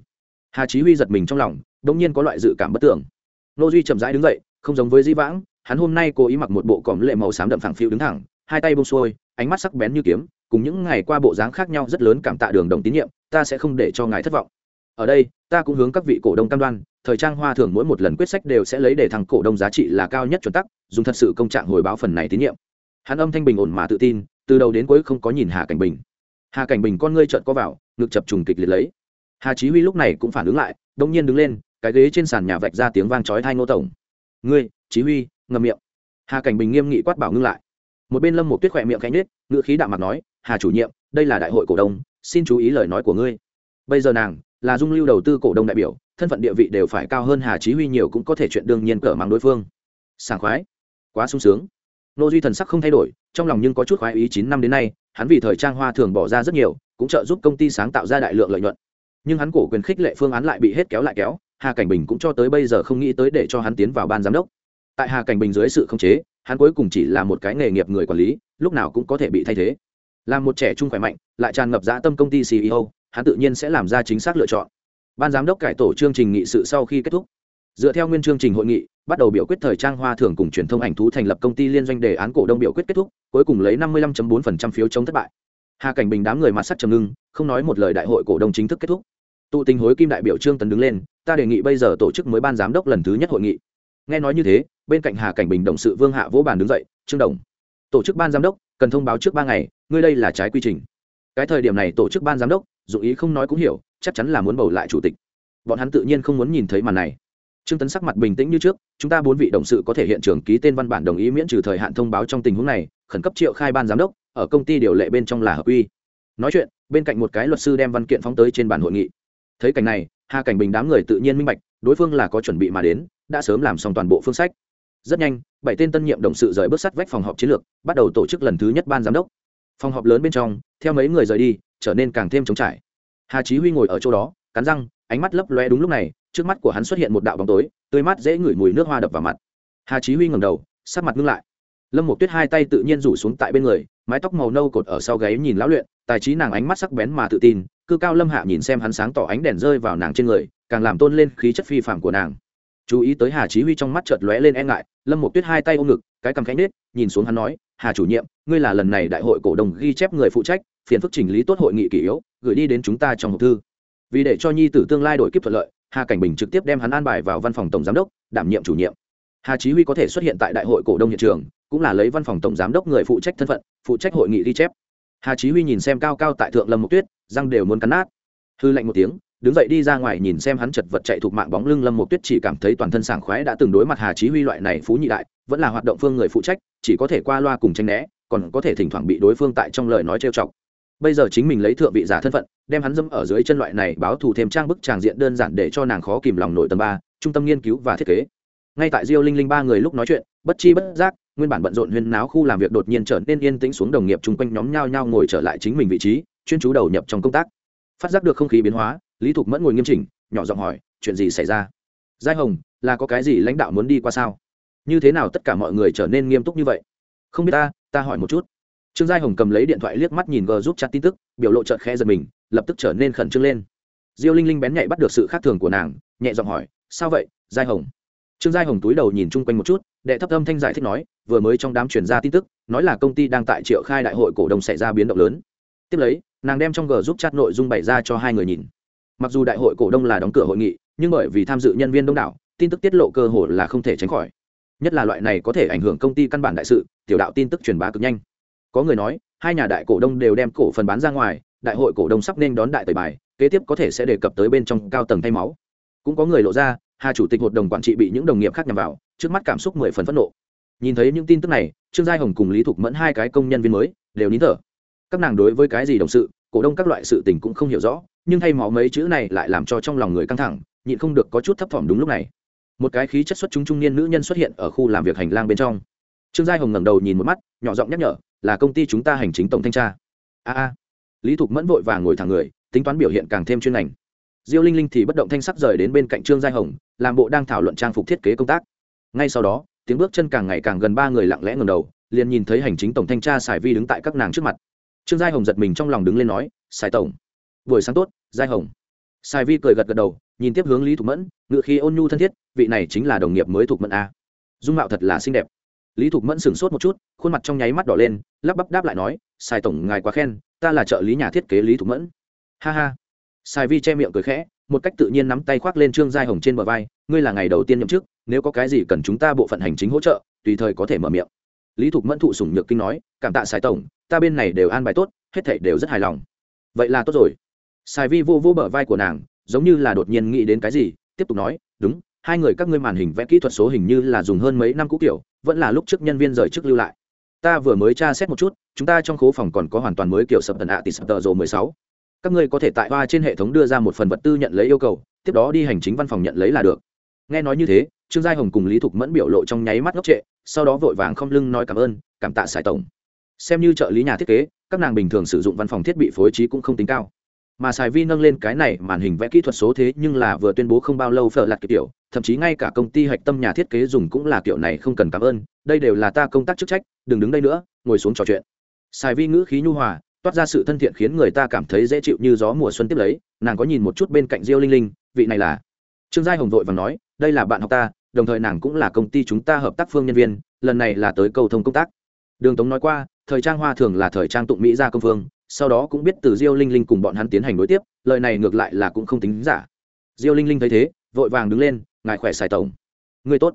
Hà chí huy giật mình trong lòng đ ỗ n g nhiên có loại dự cảm bất tưởng. Ngô duy chậm rãi đứng dậy, không giống với di vãng, hắn hôm nay cố ý mặc một bộ còm lệ màu xám đậm phẳng phiu đứng thẳng, hai tay bông xuôi, ánh mắt sắc bén như kiếm, cùng những ngày qua bộ dáng khác nhau rất lớn cảm tạ đường đồng tín nhiệm, ta sẽ không để cho ngài thất vọng. Ở đây, ta cũng hướng các vị cổ đông cam đoan thời trang hoa thường mỗi một lần quyết sách đều sẽ lấy để thằng cổ đông giá trị là cao nhất chuẩn tắc, dùng thật sự công trạng hồi báo phần này tín nhiệm. Hắn âm thanh bình ổn mà tự tin, từ đầu đến cuối không có nhìn hà cảnh bình. Hà cảnh bình con ngươi trợn có vào, ngực chập trùng kịch liệt lấy. Hà chí huy lúc này cũng phản ứng lại, đông nhiên đứng lên, cái ghế trên sàn nhà vạch ra tiếng vang chói thai ngô tổng. Ngươi, chí huy, ngậm miệng. Hà cảnh bình nghiêm nghị quát bảo ngưng lại. Một bên lâm một tuyết khỏe miệng cánh nết ngựa khí đạm mặt nói, hà chủ nhiệm, đây là đại hội cổ đông, xin chú ý lời nói của ngươi bây giờ nàng là dung lưu đầu tư cổ đông đại biểu, thân phận địa vị đều phải cao hơn hà chí huy nhiều cũng có thể chuyện đương nhiên cỡ mang đối phương. Sảng khoái, quá sung sướng. Nô duy thần sắc không thay đổi, trong lòng nhưng có chút khoái ý chín năm đến nay, hắn vì thời trang hoa thường bỏ ra rất nhiều, cũng trợ giúp công ty sáng tạo ra đại lượng lợi nhuận. Nhưng hắn cổ quyền khích lệ phương án lại bị hết kéo lại kéo, hà cảnh bình cũng cho tới bây giờ không nghĩ tới để cho hắn tiến vào ban giám đốc. Tại hà cảnh bình dưới sự khống chế, hắn cuối cùng chỉ là một cái nghề nghiệp người quản lý, lúc nào cũng có thể bị thay thế. Là một trẻ trung khỏe mạnh, lại tràn ngập dã tâm công ty ceo hắn tự nhiên sẽ làm ra chính xác lựa chọn. Ban giám đốc cải tổ chương trình nghị sự sau khi kết thúc. Dựa theo nguyên chương trình hội nghị, bắt đầu biểu quyết thời trang hoa thường cùng truyền thông ảnh thú thành lập công ty liên doanh đề án cổ đông biểu quyết kết thúc, cuối cùng lấy năm mươi 55.4% phiếu chống thất bại. Hà cảnh bình đám người mặt sắc trầm ngưng, không nói một lời đại hội cổ đông chính thức kết thúc. Tụ tình hối kim đại biểu trương tấn đứng lên, ta đề nghị bây giờ tổ chức mới ban giám đốc lần thứ nhất hội nghị. Nghe nói như thế, bên cạnh hà cảnh bình đồng sự vương hạ vỗ bàn đứng dậy, trương đồng, tổ chức ban giám đốc, cần thông báo trước ba ngày, ngươi đây là trái quy trình. Cái thời điểm này tổ chức ban giám đốc dù ý không nói cũng hiểu, chắc chắn là muốn bầu lại chủ tịch. Bọn hắn tự nhiên không muốn nhìn thấy màn này. Trương tấn sắc mặt bình tĩnh như trước, chúng ta bốn vị đồng sự có thể hiện trường ký tên văn bản đồng ý miễn trừ thời hạn thông báo trong tình huống này, khẩn cấp triệu khai ban giám đốc, ở công ty điều lệ bên trong là hợp quy. Nói chuyện, bên cạnh một cái luật sư đem văn kiện phóng tới trên bàn hội nghị. Thấy cảnh này, hà cảnh bình đám người tự nhiên minh bạch, đối phương là có chuẩn bị mà đến, đã sớm làm xong toàn bộ phương sách. Rất nhanh, bảy tên tân nhiệm đồng sự rời bước sắt vách phòng họp chiến lược, bắt đầu tổ chức lần thứ nhất ban giám đốc. Phòng họp lớn bên trong, theo mấy người rời đi trở nên càng thêm trống trải. Hà chí huy ngồi ở chỗ đó, cắn răng, ánh mắt lấp loe đúng lúc này, trước mắt của hắn xuất hiện một đạo bóng tối, tươi mát dễ ngửi mùi nước hoa đập vào mặt. Hà chí huy ngầm đầu, sắc mặt ngưng lại. Lâm một tuyết hai tay tự nhiên rủ xuống tại bên người, mái tóc màu nâu cột ở sau gáy nhìn lão luyện, tài trí nàng ánh mắt sắc bén mà tự tin, cư cao lâm hạ nhìn xem hắn sáng tỏ ánh đèn rơi vào nàng trên người, càng làm tôn lên khí chất phi phạm của nàng. Chú ý tới hà chí huy trong mắt chợt lóe lên e ngại, lâm một tuyết hai tay ôm ngực, cái cầm cánh nết nhìn xuống hắn nói, hà chủ nhiệm, ngươi là lần này đại hội cổ đồng ghi chép người phụ trách phiền phức chỉnh lý tốt hội nghị kỷ yếu, gửi đi đến chúng ta trong hộp thư. Vì để cho nhi tử tương lai đổi kiếp thuận lợi, hà cảnh bình trực tiếp đem hắn an bài vào văn phòng tổng giám đốc, đảm nhiệm chủ nhiệm. Hà chí huy có thể xuất hiện tại đại hội cổ đông hiện trường, cũng là lấy văn phòng tổng giám đốc người phụ trách thân phận, phụ trách hội nghị ghi chép. Hà chí huy nhìn xem cao cao tại thượng lâm mộc tuyết, răng đều muốn cắn nát. Hư lạnh một tiếng, đứng dậy đi ra ngoài nhìn xem hắn chật vật chạy thuộc mạng bóng lưng lâm mộc tuyết chỉ cảm thấy toàn thân sảng khoái đã từng đối mặt hà chí huy loại này phú nhị đại, vẫn là hoạt động phương người phụ trách, chỉ có thể qua loa cùng tranh né, còn có thể thỉnh thoảng bị đối phương tại trong lời nói trêu chọc bây giờ chính mình lấy thượng vị giả thân phận, đem hắn dâm ở dưới chân loại này báo thù thêm trang bức tràng diện đơn giản để cho nàng khó kìm lòng nội tầng ba, trung tâm nghiên cứu và thiết kế. Ngay tại diêu linh linh ba người lúc nói chuyện, bất chi bất giác, nguyên bản bận rộn huyên náo khu làm việc đột nhiên trở nên yên tĩnh xuống đồng nghiệp chung quanh nhóm nhau nhau ngồi trở lại chính mình vị trí, chuyên chú đầu nhập trong công tác. Phát giác được không khí biến hóa, lý thục mẫn ngồi nghiêm chỉnh, nhỏ giọng hỏi, chuyện gì xảy ra? Giai hồng, là có cái gì lãnh đạo muốn đi qua sao? Như thế nào tất cả mọi người trở nên nghiêm túc như vậy? Không biết ta ta hỏi một chút trương giai hồng cầm lấy điện thoại liếc mắt nhìn g giúp chặt tin tức, biểu lộ trợt khe giật mình, lập tức trở nên khẩn trương lên. Diêu linh linh bén nhạy bắt được sự khác thường của nàng, nhẹ giọng hỏi, sao vậy, giai hồng? Trương giai hồng túi đầu nhìn chung quanh một chút, đệ thấp âm thanh giải thích nói, vừa mới trong đám truyền ra tin tức, nói là công ty đang tại triệu khai đại hội cổ đông xảy ra biến động lớn. Tiếp lấy, nàng đem trong g giúp chat nội dung bày ra cho hai người nhìn. Mặc dù đại hội cổ đông là đóng cửa hội nghị, nhưng bởi vì tham dự nhân viên đông đảo, tin tức tiết lộ cơ hội là không thể tránh khỏi. Nhất là loại này có thể ảnh hưởng công ty căn bản đại sự, tiểu đạo tin tức truyền bá cực nhanh có người nói, hai nhà đại cổ đông đều đem cổ phần bán ra ngoài, đại hội cổ đông sắp nên đón đại tẩy bài, kế tiếp có thể sẽ đề cập tới bên trong cao tầng thay máu. Cũng có người lộ ra, hà chủ tịch hội đồng quản trị bị những đồng nghiệp khác nhằm vào, trước mắt cảm xúc mười phần phẫn nộ. Nhìn thấy những tin tức này, trương giai hồng cùng lý thục mẫn hai cái công nhân viên mới, đều nín thở. Các nàng đối với cái gì đồng sự, cổ đông các loại sự tình cũng không hiểu rõ, nhưng thay máu mấy chữ này lại làm cho trong lòng người căng thẳng, nhịn không được có chút thấp thỏm đúng lúc này. Một cái khí chất xuất chúng trung niên nữ nhân xuất hiện ở khu làm việc hành lang bên trong. Trương giai hồng ngẩng đầu nhìn một mắt, nhỏ giọng nhắc nhở là công ty chúng ta hành chính tổng thanh tra. A a. Lý thục mẫn vội vàng ngồi thẳng người, tính toán biểu hiện càng thêm chuyên ngành. Diêu linh linh thì bất động thanh sắc rời đến bên cạnh trương giai hồng, làm bộ đang thảo luận trang phục thiết kế công tác. Ngay sau đó, tiếng bước chân càng ngày càng gần ba người lặng lẽ ngầm đầu, liền nhìn thấy hành chính tổng thanh tra sài vi đứng tại các nàng trước mặt. Trương giai hồng giật mình trong lòng đứng lên nói sài tổng, buổi sáng tốt, giai hồng. Sài vi cười gật gật đầu, nhìn tiếp hướng lý thục mẫn, ngựa khi ôn nhu thân thiết, vị này chính là đồng nghiệp mới thục mẫn a. Dung mạo thật là xinh đẹp lý thục mẫn sửng sốt một chút, khuôn mặt trong nháy mắt đỏ lên, lắp bắp đáp lại nói sài tổng, ngài quá khen, ta là trợ lý nhà thiết kế lý thục mẫn. Ha ha. Sài vi che miệng cười khẽ, một cách tự nhiên nắm tay khoác lên trương giai hồng trên bờ vai, ngươi là ngày đầu tiên nhậm chức, nếu có cái gì cần chúng ta bộ phận hành chính hỗ trợ, tùy thời có thể mở miệng. Lý thục mẫn thụ sủng nhược kinh nói, cảm tạ sài tổng, ta bên này đều an bài tốt, hết thảy đều rất hài lòng. Vậy là tốt rồi. Sài vi vô vô bờ vai của nàng, giống như là đột nhiên nghĩ đến cái gì, tiếp tục nói, đúng hai người các ngươi màn hình vẽ kỹ thuật số hình như là dùng hơn mấy năm cũ kiểu, vẫn là lúc trước nhân viên rời chức lưu lại. Ta vừa mới tra xét một chút, chúng ta trong khố phòng còn có hoàn toàn mới kiểu sập tần ạ tỷ sập tờ rồ mười sáu. Các ngươi có thể tại hoa trên hệ thống đưa ra một phần vật tư nhận lấy yêu cầu, tiếp đó đi hành chính văn phòng nhận lấy là được. Nghe nói như thế, trương giai hồng cùng lý thục mẫn biểu lộ trong nháy mắt ngốc trệ, sau đó vội vàng không lưng nói cảm ơn, cảm tạ sài tổng. Xem như trợ lý nhà thiết kế, các nàng bình thường sử dụng văn phòng thiết bị phối trí cũng không tính cao mà xài vi nâng lên cái này màn hình vẽ kỹ thuật số thế nhưng là vừa tuyên bố không bao lâu phở lạt kiểu thậm chí ngay cả công ty hạch tâm nhà thiết kế dùng cũng là kiểu này không cần cảm ơn, đây đều là ta công tác chức trách, đừng đứng đây nữa, ngồi xuống trò chuyện. Xài vi ngữ khí nhu hòa, toát ra sự thân thiện khiến người ta cảm thấy dễ chịu như gió mùa xuân tiếp lấy, nàng có nhìn một chút bên cạnh diêu linh linh, vị này là trương giai hồng vội và nói, đây là bạn học ta, đồng thời nàng cũng là công ty chúng ta hợp tác phương nhân viên, lần này là tới cầu thông công tác. Đường tống nói qua, thời trang hoa thường là thời trang tụng mỹ ra công phương sau đó cũng biết từ diêu linh linh cùng bọn hắn tiến hành đối tiếp, lời này ngược lại là cũng không tính giả. Diêu linh linh thấy thế, vội vàng đứng lên, ngài khỏe xài tổng. Người tốt.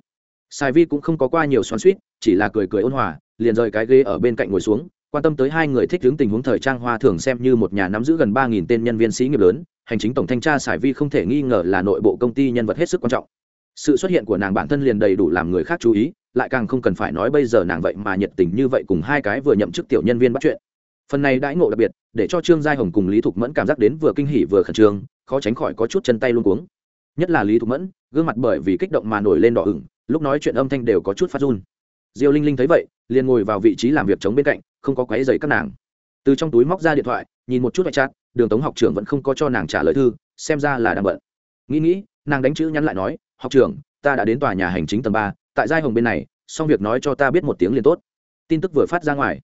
Sài vi cũng không có qua nhiều xoắn suýt chỉ là cười cười ôn hòa, liền rời cái ghế ở bên cạnh ngồi xuống, quan tâm tới hai người thích hướng tình huống thời trang hoa thường xem như một nhà nắm giữ gần ba nghìn tên nhân viên sĩ nghiệp lớn, hành chính tổng thanh tra sài vi không thể nghi ngờ là nội bộ công ty nhân vật hết sức quan trọng. Sự xuất hiện của nàng bản thân liền đầy đủ làm người khác chú ý, lại càng không cần phải nói bây giờ nàng vậy mà nhiệt tình như vậy cùng hai cái vừa nhậm chức tiểu nhân viên bắt chuyện phần này đãi ngộ đặc biệt, để cho trương giai hồng cùng lý thục mẫn cảm giác đến vừa kinh hỉ vừa khẩn trương, khó tránh khỏi có chút chân tay luôn cuống. Nhất là lý thục mẫn, gương mặt bởi vì kích động mà nổi lên đỏ ửng, lúc nói chuyện âm thanh đều có chút phát run. Diêu linh linh thấy vậy, liền ngồi vào vị trí làm việc chống bên cạnh, không có quấy dày các nàng. Từ trong túi móc ra điện thoại, nhìn một chút vạch chát đường tống học trưởng vẫn không có cho nàng trả lời thư, xem ra là đang bận. Nghĩ nghĩ, nàng đánh chữ nhắn lại nói, học trưởng, ta đã đến tòa nhà hành chính tầng ba, tại giai hồng bên này, xong việc nói cho ta biết một tiếng liền tốt. Tin tức vừa phát ra ngoài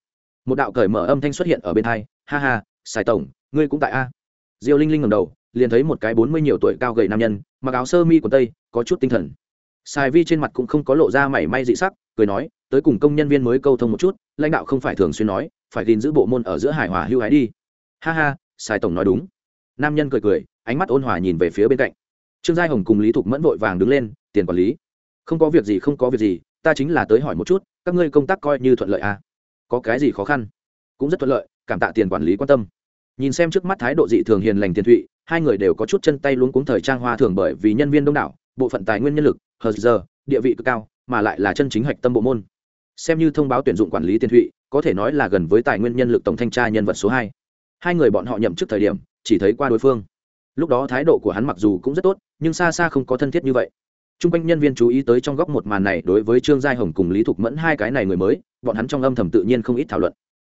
một đạo cởi mở âm thanh xuất hiện ở bên hai ha ha, sài tổng, ngươi cũng tại a? Diêu linh linh ngầm đầu, liền thấy một cái bốn mươi nhiều tuổi cao gầy nam nhân, mặc áo sơ mi của tây, có chút tinh thần. Sài vi trên mặt cũng không có lộ ra mảy may dị sắc, cười nói, tới cùng công nhân viên mới câu thông một chút, lãnh đạo không phải thường xuyên nói, phải gìn giữ bộ môn ở giữa hải hòa hưu hái đi. Ha ha, sài tổng nói đúng. Nam nhân cười cười, ánh mắt ôn hòa nhìn về phía bên cạnh. Trương giai hồng cùng lý thục mẫn vội vàng đứng lên, tiền quản lý, không có việc gì, không có việc gì, ta chính là tới hỏi một chút, các ngươi công tác coi như thuận lợi à? Có cái gì khó khăn? Cũng rất thuận lợi, cảm tạ tiền quản lý quan tâm. Nhìn xem trước mắt thái độ dị thường hiền lành tiền thụy, hai người đều có chút chân tay luống cuống thời trang hoa thường bởi vì nhân viên đông đảo, bộ phận tài nguyên nhân lực, hờ giờ, địa vị cực cao, mà lại là chân chính hạch tâm bộ môn. Xem như thông báo tuyển dụng quản lý tiền thụy, có thể nói là gần với tài nguyên nhân lực tổng thanh tra nhân vật số hai. Hai người bọn họ nhậm chức thời điểm, chỉ thấy qua đối phương. Lúc đó thái độ của hắn mặc dù cũng rất tốt, nhưng xa xa không có thân thiết như vậy. T r u n g quanh nhân viên chú ý tới trong góc một màn này đối với trương giai hồng cùng lý thục mẫn hai cái này người mới bọn hắn trong âm thầm tự nhiên không ít thảo luận.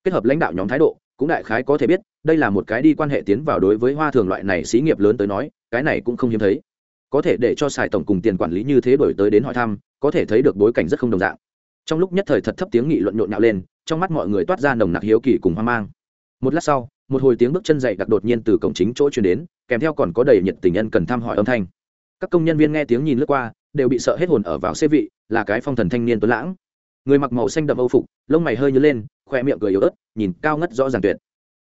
Kết hợp lãnh đạo nhóm thái độ, cũng đại khái có thể biết, đây là một cái đi quan hệ tiến vào đối với hoa thường loại này xí nghiệp lớn tới nói, cái này cũng không hiếm thấy. Có thể để cho xài tổng cùng tiền quản lý như thế đổi tới đến hỏi thăm, có thể thấy được bối cảnh rất không đồng dạng. Trong lúc nhất thời thật thấp tiếng nghị luận nhộn nhạo lên, trong mắt mọi người toát ra nồng nặc hiếu kỳ cùng hoang mang. Một lát sau, một hồi tiếng bước chân dậy đặc đột nhiên từ cổng chính chỗ chuyển đến, kèm theo còn có đầy nhiệt tình nhân cần thăm hỏi âm thanh. Các công nhân viên nghe tiếng nhìn lướt qua, đều bị sợ hết hồn ở vào xế vị, là cái phong thần thanh niên tuấn lãng người mặc màu xanh đậm âu phục, lông mày hơi nhớ lên khoe miệng cười yếu ớt, nhìn cao ngất rõ ràng tuyệt.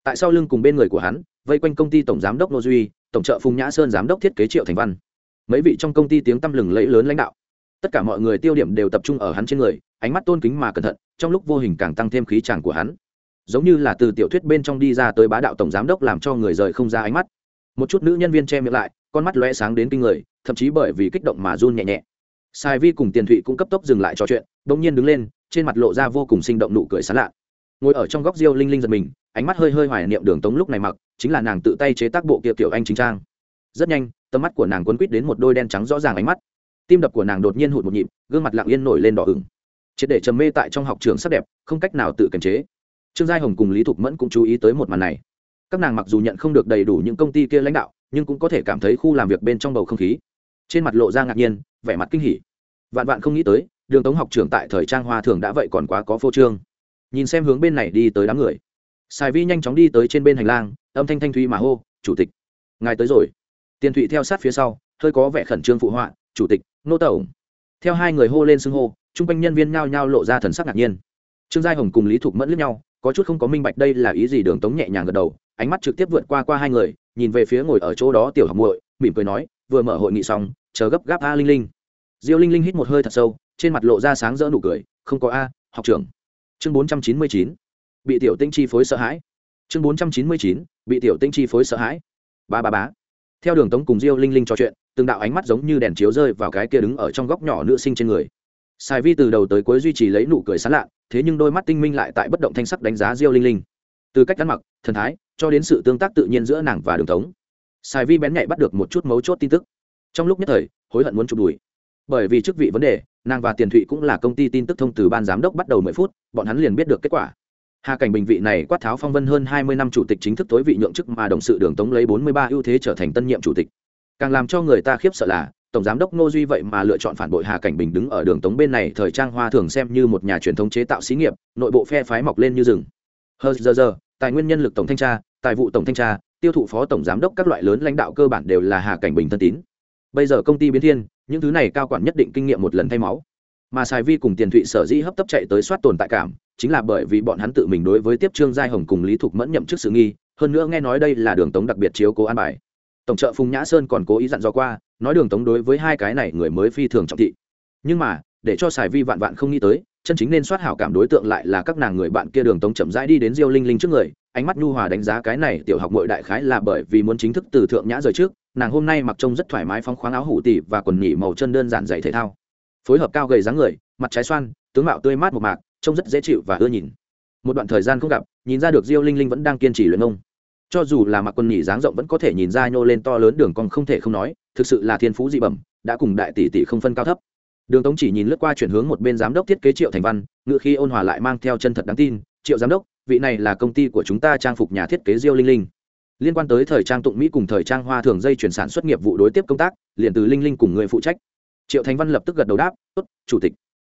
Tại sau lưng cùng bên người của hắn, vây quanh công ty tổng giám đốc nô duy, tổng trợ phùng nhã sơn giám đốc thiết kế triệu thành văn. Mấy vị trong công ty tiếng tăm lừng lẫy lớn lãnh đạo. Tất cả mọi người tiêu điểm đều tập trung ở hắn trên người, ánh mắt tôn kính mà cẩn thận, trong lúc vô hình càng tăng thêm khí tràng của hắn. Giống như là từ tiểu thuyết bên trong đi ra tới bá đạo tổng giám đốc làm cho người rời không ra ánh mắt. Một chút nữ nhân viên che miệng lại, con mắt lóe sáng đến kinh người, thậm chí bởi vì kích động mà run nhẹ nhẹ sai vi cùng tiền thụy cũng cấp tốc dừng lại trò chuyện đ ỗ n g nhiên đứng lên, trên mặt lộ ra vô cùng sinh động nụ cười sán lạ. Ngồi ở trong góc riêu linh linh giật mình, ánh mắt hơi hơi hoài niệm đường tống lúc này mặc, chính là nàng tự tay chế tác bộ kia kiểu anh chính trang. Rất nhanh, tầm mắt của nàng quấn quýt đến một đôi đen trắng rõ ràng ánh mắt. Tim đập của nàng đột nhiên hụt một nhịp, gương mặt lặng yên nổi lên đỏ ửng. Triệt để trầm mê tại trong học trường sắc đẹp, không cách nào tự kiềm chế. Trương giai hồng cùng lý thục mẫn cũng chú ý tới một màn này. Các nàng mặc dù nhận không được đầy đủ những công ty kia lãnh đạo, nhưng cũng có thể cảm thấy khu làm việc bên trong bầu không khí. Trên mặt lộ ra ngạc nhiên, vẻ mặt kinh hỉ vạn vạn không nghĩ tới, đường tống học trưởng tại thời trang hoa thường đã vậy còn quá có phô trương. Nhìn xem hướng bên này đi tới đám người. Sài vi nhanh chóng đi tới trên bên hành lang, âm thanh thanh thúy mà hô, chủ tịch, ngài tới rồi. Tiền thụy theo sát phía sau, hơi có vẻ khẩn trương phụ họa, chủ tịch, nô tổng theo hai người hô lên xưng hô, chung quanh nhân viên nhao nhao lộ ra thần sắc ngạc nhiên. Trương giai hồng cùng lý thục mẫn lướt nhau, có chút không có minh bạch đây là ý gì đường tống nhẹ nhàng gật đầu, ánh mắt trực tiếp vượt qua qua hai người, nhìn về phía ngồi ở chỗ đó tiểu học muội, mỉm cười nói, vừa mở hội nghị xong, chờ gấp gáp a linh linh diêu linh linh hít một hơi thật sâu, trên mặt lộ ra sáng rỡ nụ cười, không có a, học trưởng. Chương bốn trăm chín mươi chín, bị tiểu tinh chi phối sợ hãi. Chương bốn trăm chín mươi chín, bị tiểu tinh chi phối sợ hãi. Ba ba bá theo đường tống cùng diêu linh linh trò chuyện, từng đạo ánh mắt giống như đèn chiếu rơi vào cái kia đứng ở trong góc nhỏ nữ sinh trên người. Sai vi từ đầu tới cuối duy trì lấy nụ cười sán lạ, thế nhưng đôi mắt tinh minh lại tại bất động thanh sắc đánh giá diêu linh linh. Từ cách ăn mặc, thần thái, cho đến sự tương tác tự nhiên giữa nàng và đường tống Sai vi bén nhạy bắt được một chút mấu chốt tin tức. Trong lúc nhất thời, hối hận muốn chụp đùi bởi vì chức vị vấn đề, nàng và tiền thụy cũng là công ty tin tức thông từ ban giám đốc bắt đầu mười phút, bọn hắn liền biết được kết quả. Hà cảnh bình vị này quát tháo phong vân hơn hai mươi năm chủ tịch chính thức tối vị nhượng chức mà đồng sự đường tống lấy bốn mươi ba ưu thế trở thành tân nhiệm chủ tịch. Càng làm cho người ta khiếp sợ là, tổng giám đốc ngô duy vậy mà lựa chọn phản bội hà cảnh bình đứng ở đường tống bên này thời trang hoa thường xem như một nhà truyền thống chế tạo xí nghiệp, nội bộ phe phái mọc lên như rừng. Hờ, giờ giờ, tài nguyên nhân lực tổng thanh tra, tài vụ tổng thanh tra, tiêu thụ phó tổng giám đốc các loại lớn lãnh đạo cơ bản đều là hà cảnh bình thân tín bây giờ công ty biến thiên, những thứ này cao quản nhất định kinh nghiệm một lần thay máu. Mà sài vi cùng tiền thụy sở dĩ hấp tấp chạy tới soát tồn tại cảm, chính là bởi vì bọn hắn tự mình đối với tiếp trương giai hồng cùng lý thục mẫn nhậm chức sự nghi, hơn nữa nghe nói đây là đường tống đặc biệt chiếu cố an bài. Tổng trợ phùng nhã sơn còn cố ý dặn dò qua, nói đường tống đối với hai cái này người mới phi thường trọng thị. Nhưng mà, để cho sài vi vạn vạn không nghĩ tới, chân chính nên soát hảo cảm đối tượng lại là các nàng người bạn kia đường tống chậm rãi đi đến diêu linh linh trước người ánh mắt nhu hòa đánh giá cái này tiểu học mội đại khái là bởi vì muốn chính thức từ thượng nhã rời trước, nàng hôm nay mặc trông rất thoải mái phóng khoáng áo hủ tỉ và quần nhỉ màu chân đơn giản dày thể thao. Phối hợp cao gầy dáng người, mặt trái xoan, tướng mạo tươi mát một mạc, trông rất dễ chịu và ưa nhìn. Một đoạn thời gian không gặp, nhìn ra được diêu linh linh vẫn đang kiên trì luyện ông cho dù là mặc quần nhỉ dáng rộng vẫn có thể nhìn ra nhô lên to lớn đường còn không thể không nói, thực sự là thiên phú dị bẩm, đã cùng đại tỷ tỷ không phân cao thấp. Đường tống chỉ nhìn lướt qua chuyển hướng một bên giám đốc thiết kế triệu thành văn ngự khi ôn hòa lại mang theo chân thật đáng tin triệu giám đốc, vị này là công ty của chúng ta trang phục nhà thiết kế diêu linh linh. Liên quan tới thời trang tụng mỹ cùng thời trang hoa thường dây chuyển sản xuất nghiệp vụ đối tiếp công tác, liền từ linh linh cùng người phụ trách. Triệu thành văn lập tức gật đầu đáp, tốt, chủ tịch.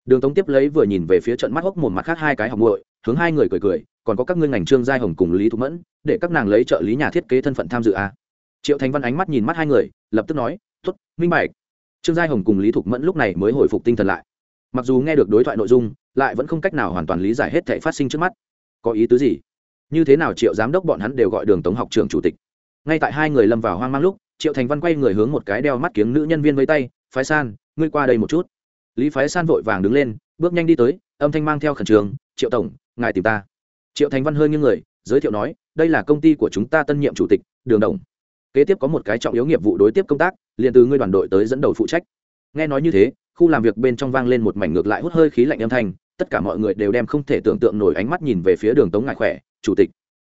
Đường tống tiếp lấy vừa nhìn về phía trận mắt hốc một mặt khác hai cái học muội, hướng hai người cười cười, còn có các ngươi ngành trương giai hồng cùng lý thục mẫn, để các nàng lấy trợ lý nhà thiết kế thân phận tham dự a à. triệu thành văn ánh mắt nhìn mắt hai người, lập tức nói, tốt, minh bạch. Trương giai hồng cùng lý thục mẫn lúc này mới hồi phục tinh thần lại mặc dù nghe được đối thoại nội dung, lại vẫn không cách nào hoàn toàn lý giải hết thể phát sinh trước mắt. Có ý tứ gì? Như thế nào triệu giám đốc bọn hắn đều gọi đường tống học trường chủ tịch? Ngay tại hai người lâm vào hoang mang lúc, triệu thành văn quay người hướng một cái đeo mắt kiếng nữ nhân viên với tay, phái san, ngươi qua đây một chút. Lý phái san vội vàng đứng lên, bước nhanh đi tới, âm thanh mang theo khẩn trường triệu tổng, ngài tìm ta. Triệu thành văn hơi nghiêng người, giới thiệu nói, đây là công ty của chúng ta tân nhiệm chủ tịch, đường đồng. Kế tiếp có một cái trọng yếu nghiệp vụ đối tiếp công tác, liền từ ngươi đoàn đội tới dẫn đầu phụ trách. Nghe nói như thế khu làm việc bên trong vang lên một mảnh ngược lại hút hơi khí lạnh âm thanh, tất cả mọi người đều đem không thể tưởng tượng nổi ánh mắt nhìn về phía đường tống ngại khỏe, chủ tịch.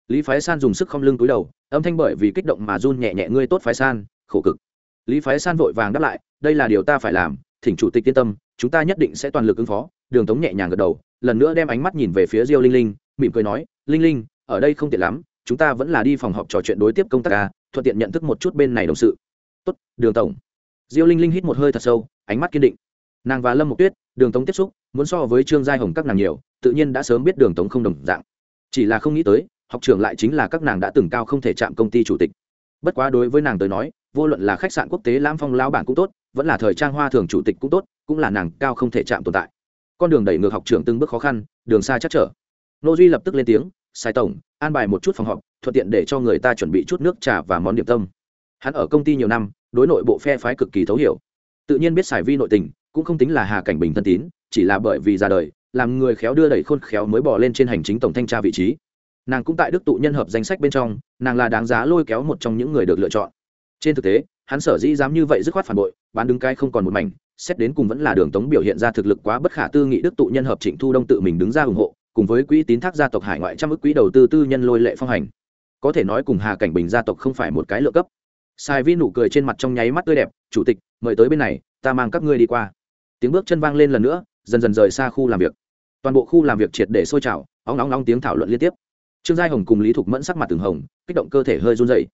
Lý phái san dùng sức không lưng túi đầu, âm thanh bởi vì kích động mà run nhẹ nhẹ, ngươi tốt phái san, khổ cực. Lý phái san vội vàng đáp lại, đây là điều ta phải làm, thỉnh chủ tịch yên tâm, chúng ta nhất định sẽ toàn lực ứng phó. Đường tống nhẹ nhàng gật đầu, lần nữa đem ánh mắt nhìn về phía diêu linh linh, mỉm cười nói, linh linh, ở đây không tiện lắm, chúng ta vẫn là đi phòng họp trò chuyện đối tiếp công tác ca thuận tiện nhận thức một chút bên này đồng sự. Tốt, đường tổng. Diêu linh linh hít một hơi thật sâu, ánh mắt kiên định nàng và lâm mộc tuyết, đường tống tiếp xúc, muốn so với trương giai hồng các nàng nhiều, tự nhiên đã sớm biết đường tống không đồng dạng. Chỉ là không nghĩ tới, học trường lại chính là các nàng đã từng cao không thể chạm công ty chủ tịch. Bất quá đối với nàng tới nói, vô luận là khách sạn quốc tế lãm phong lao bản cũng tốt, vẫn là thời trang hoa thường chủ tịch cũng tốt, cũng là nàng cao không thể chạm tồn tại. Con đường đẩy ngược học trường từng bước khó khăn, đường xa chắc trở. Nô duy lập tức lên tiếng, sai tổng, an bài một chút phòng họp, thuận tiện để cho người ta chuẩn bị chút nước trà và món điểm tâm. Hắn ở công ty nhiều năm, đối nội bộ phe phái cực kỳ thấu hiểu. Tự nhiên biết xài vi nội tình cũng không tính là hà cảnh bình thân tín, chỉ là bởi vì ra đời, làm người khéo đưa đẩy khôn khéo mới bỏ lên trên hành chính tổng thanh tra vị trí. Nàng cũng tại đức tụ nhân hợp danh sách bên trong, nàng là đáng giá lôi kéo một trong những người được lựa chọn. Trên thực tế, hắn sở dĩ dám như vậy dứt khoát phản bội, bán đứng cái không còn một mảnh, xét đến cùng vẫn là đường tống biểu hiện ra thực lực quá bất khả tư nghị đức tụ nhân hợp trịnh thu đông tự mình đứng ra ủng hộ, cùng với quỹ tín thác gia tộc hải ngoại trăm ước quỹ đầu tư tư nhân lôi lệ phong hành. Có thể nói cùng hà cảnh bình gia tộc không phải một cái lựa cấp. Sai vi nụ cười trên mặt trong nháy mắt tươi đẹp, chủ tịch, mời tới bên này, ta mang các ngươi đi qua tiếng bước chân vang lên lần nữa, dần dần rời xa khu làm việc. Toàn bộ khu làm việc triệt để sôi trào, óng nóng nóng tiếng thảo luận liên tiếp. Trương giai hồng cùng lý thục mẫn sắc mặt từng hồng, kích động cơ thể hơi run dày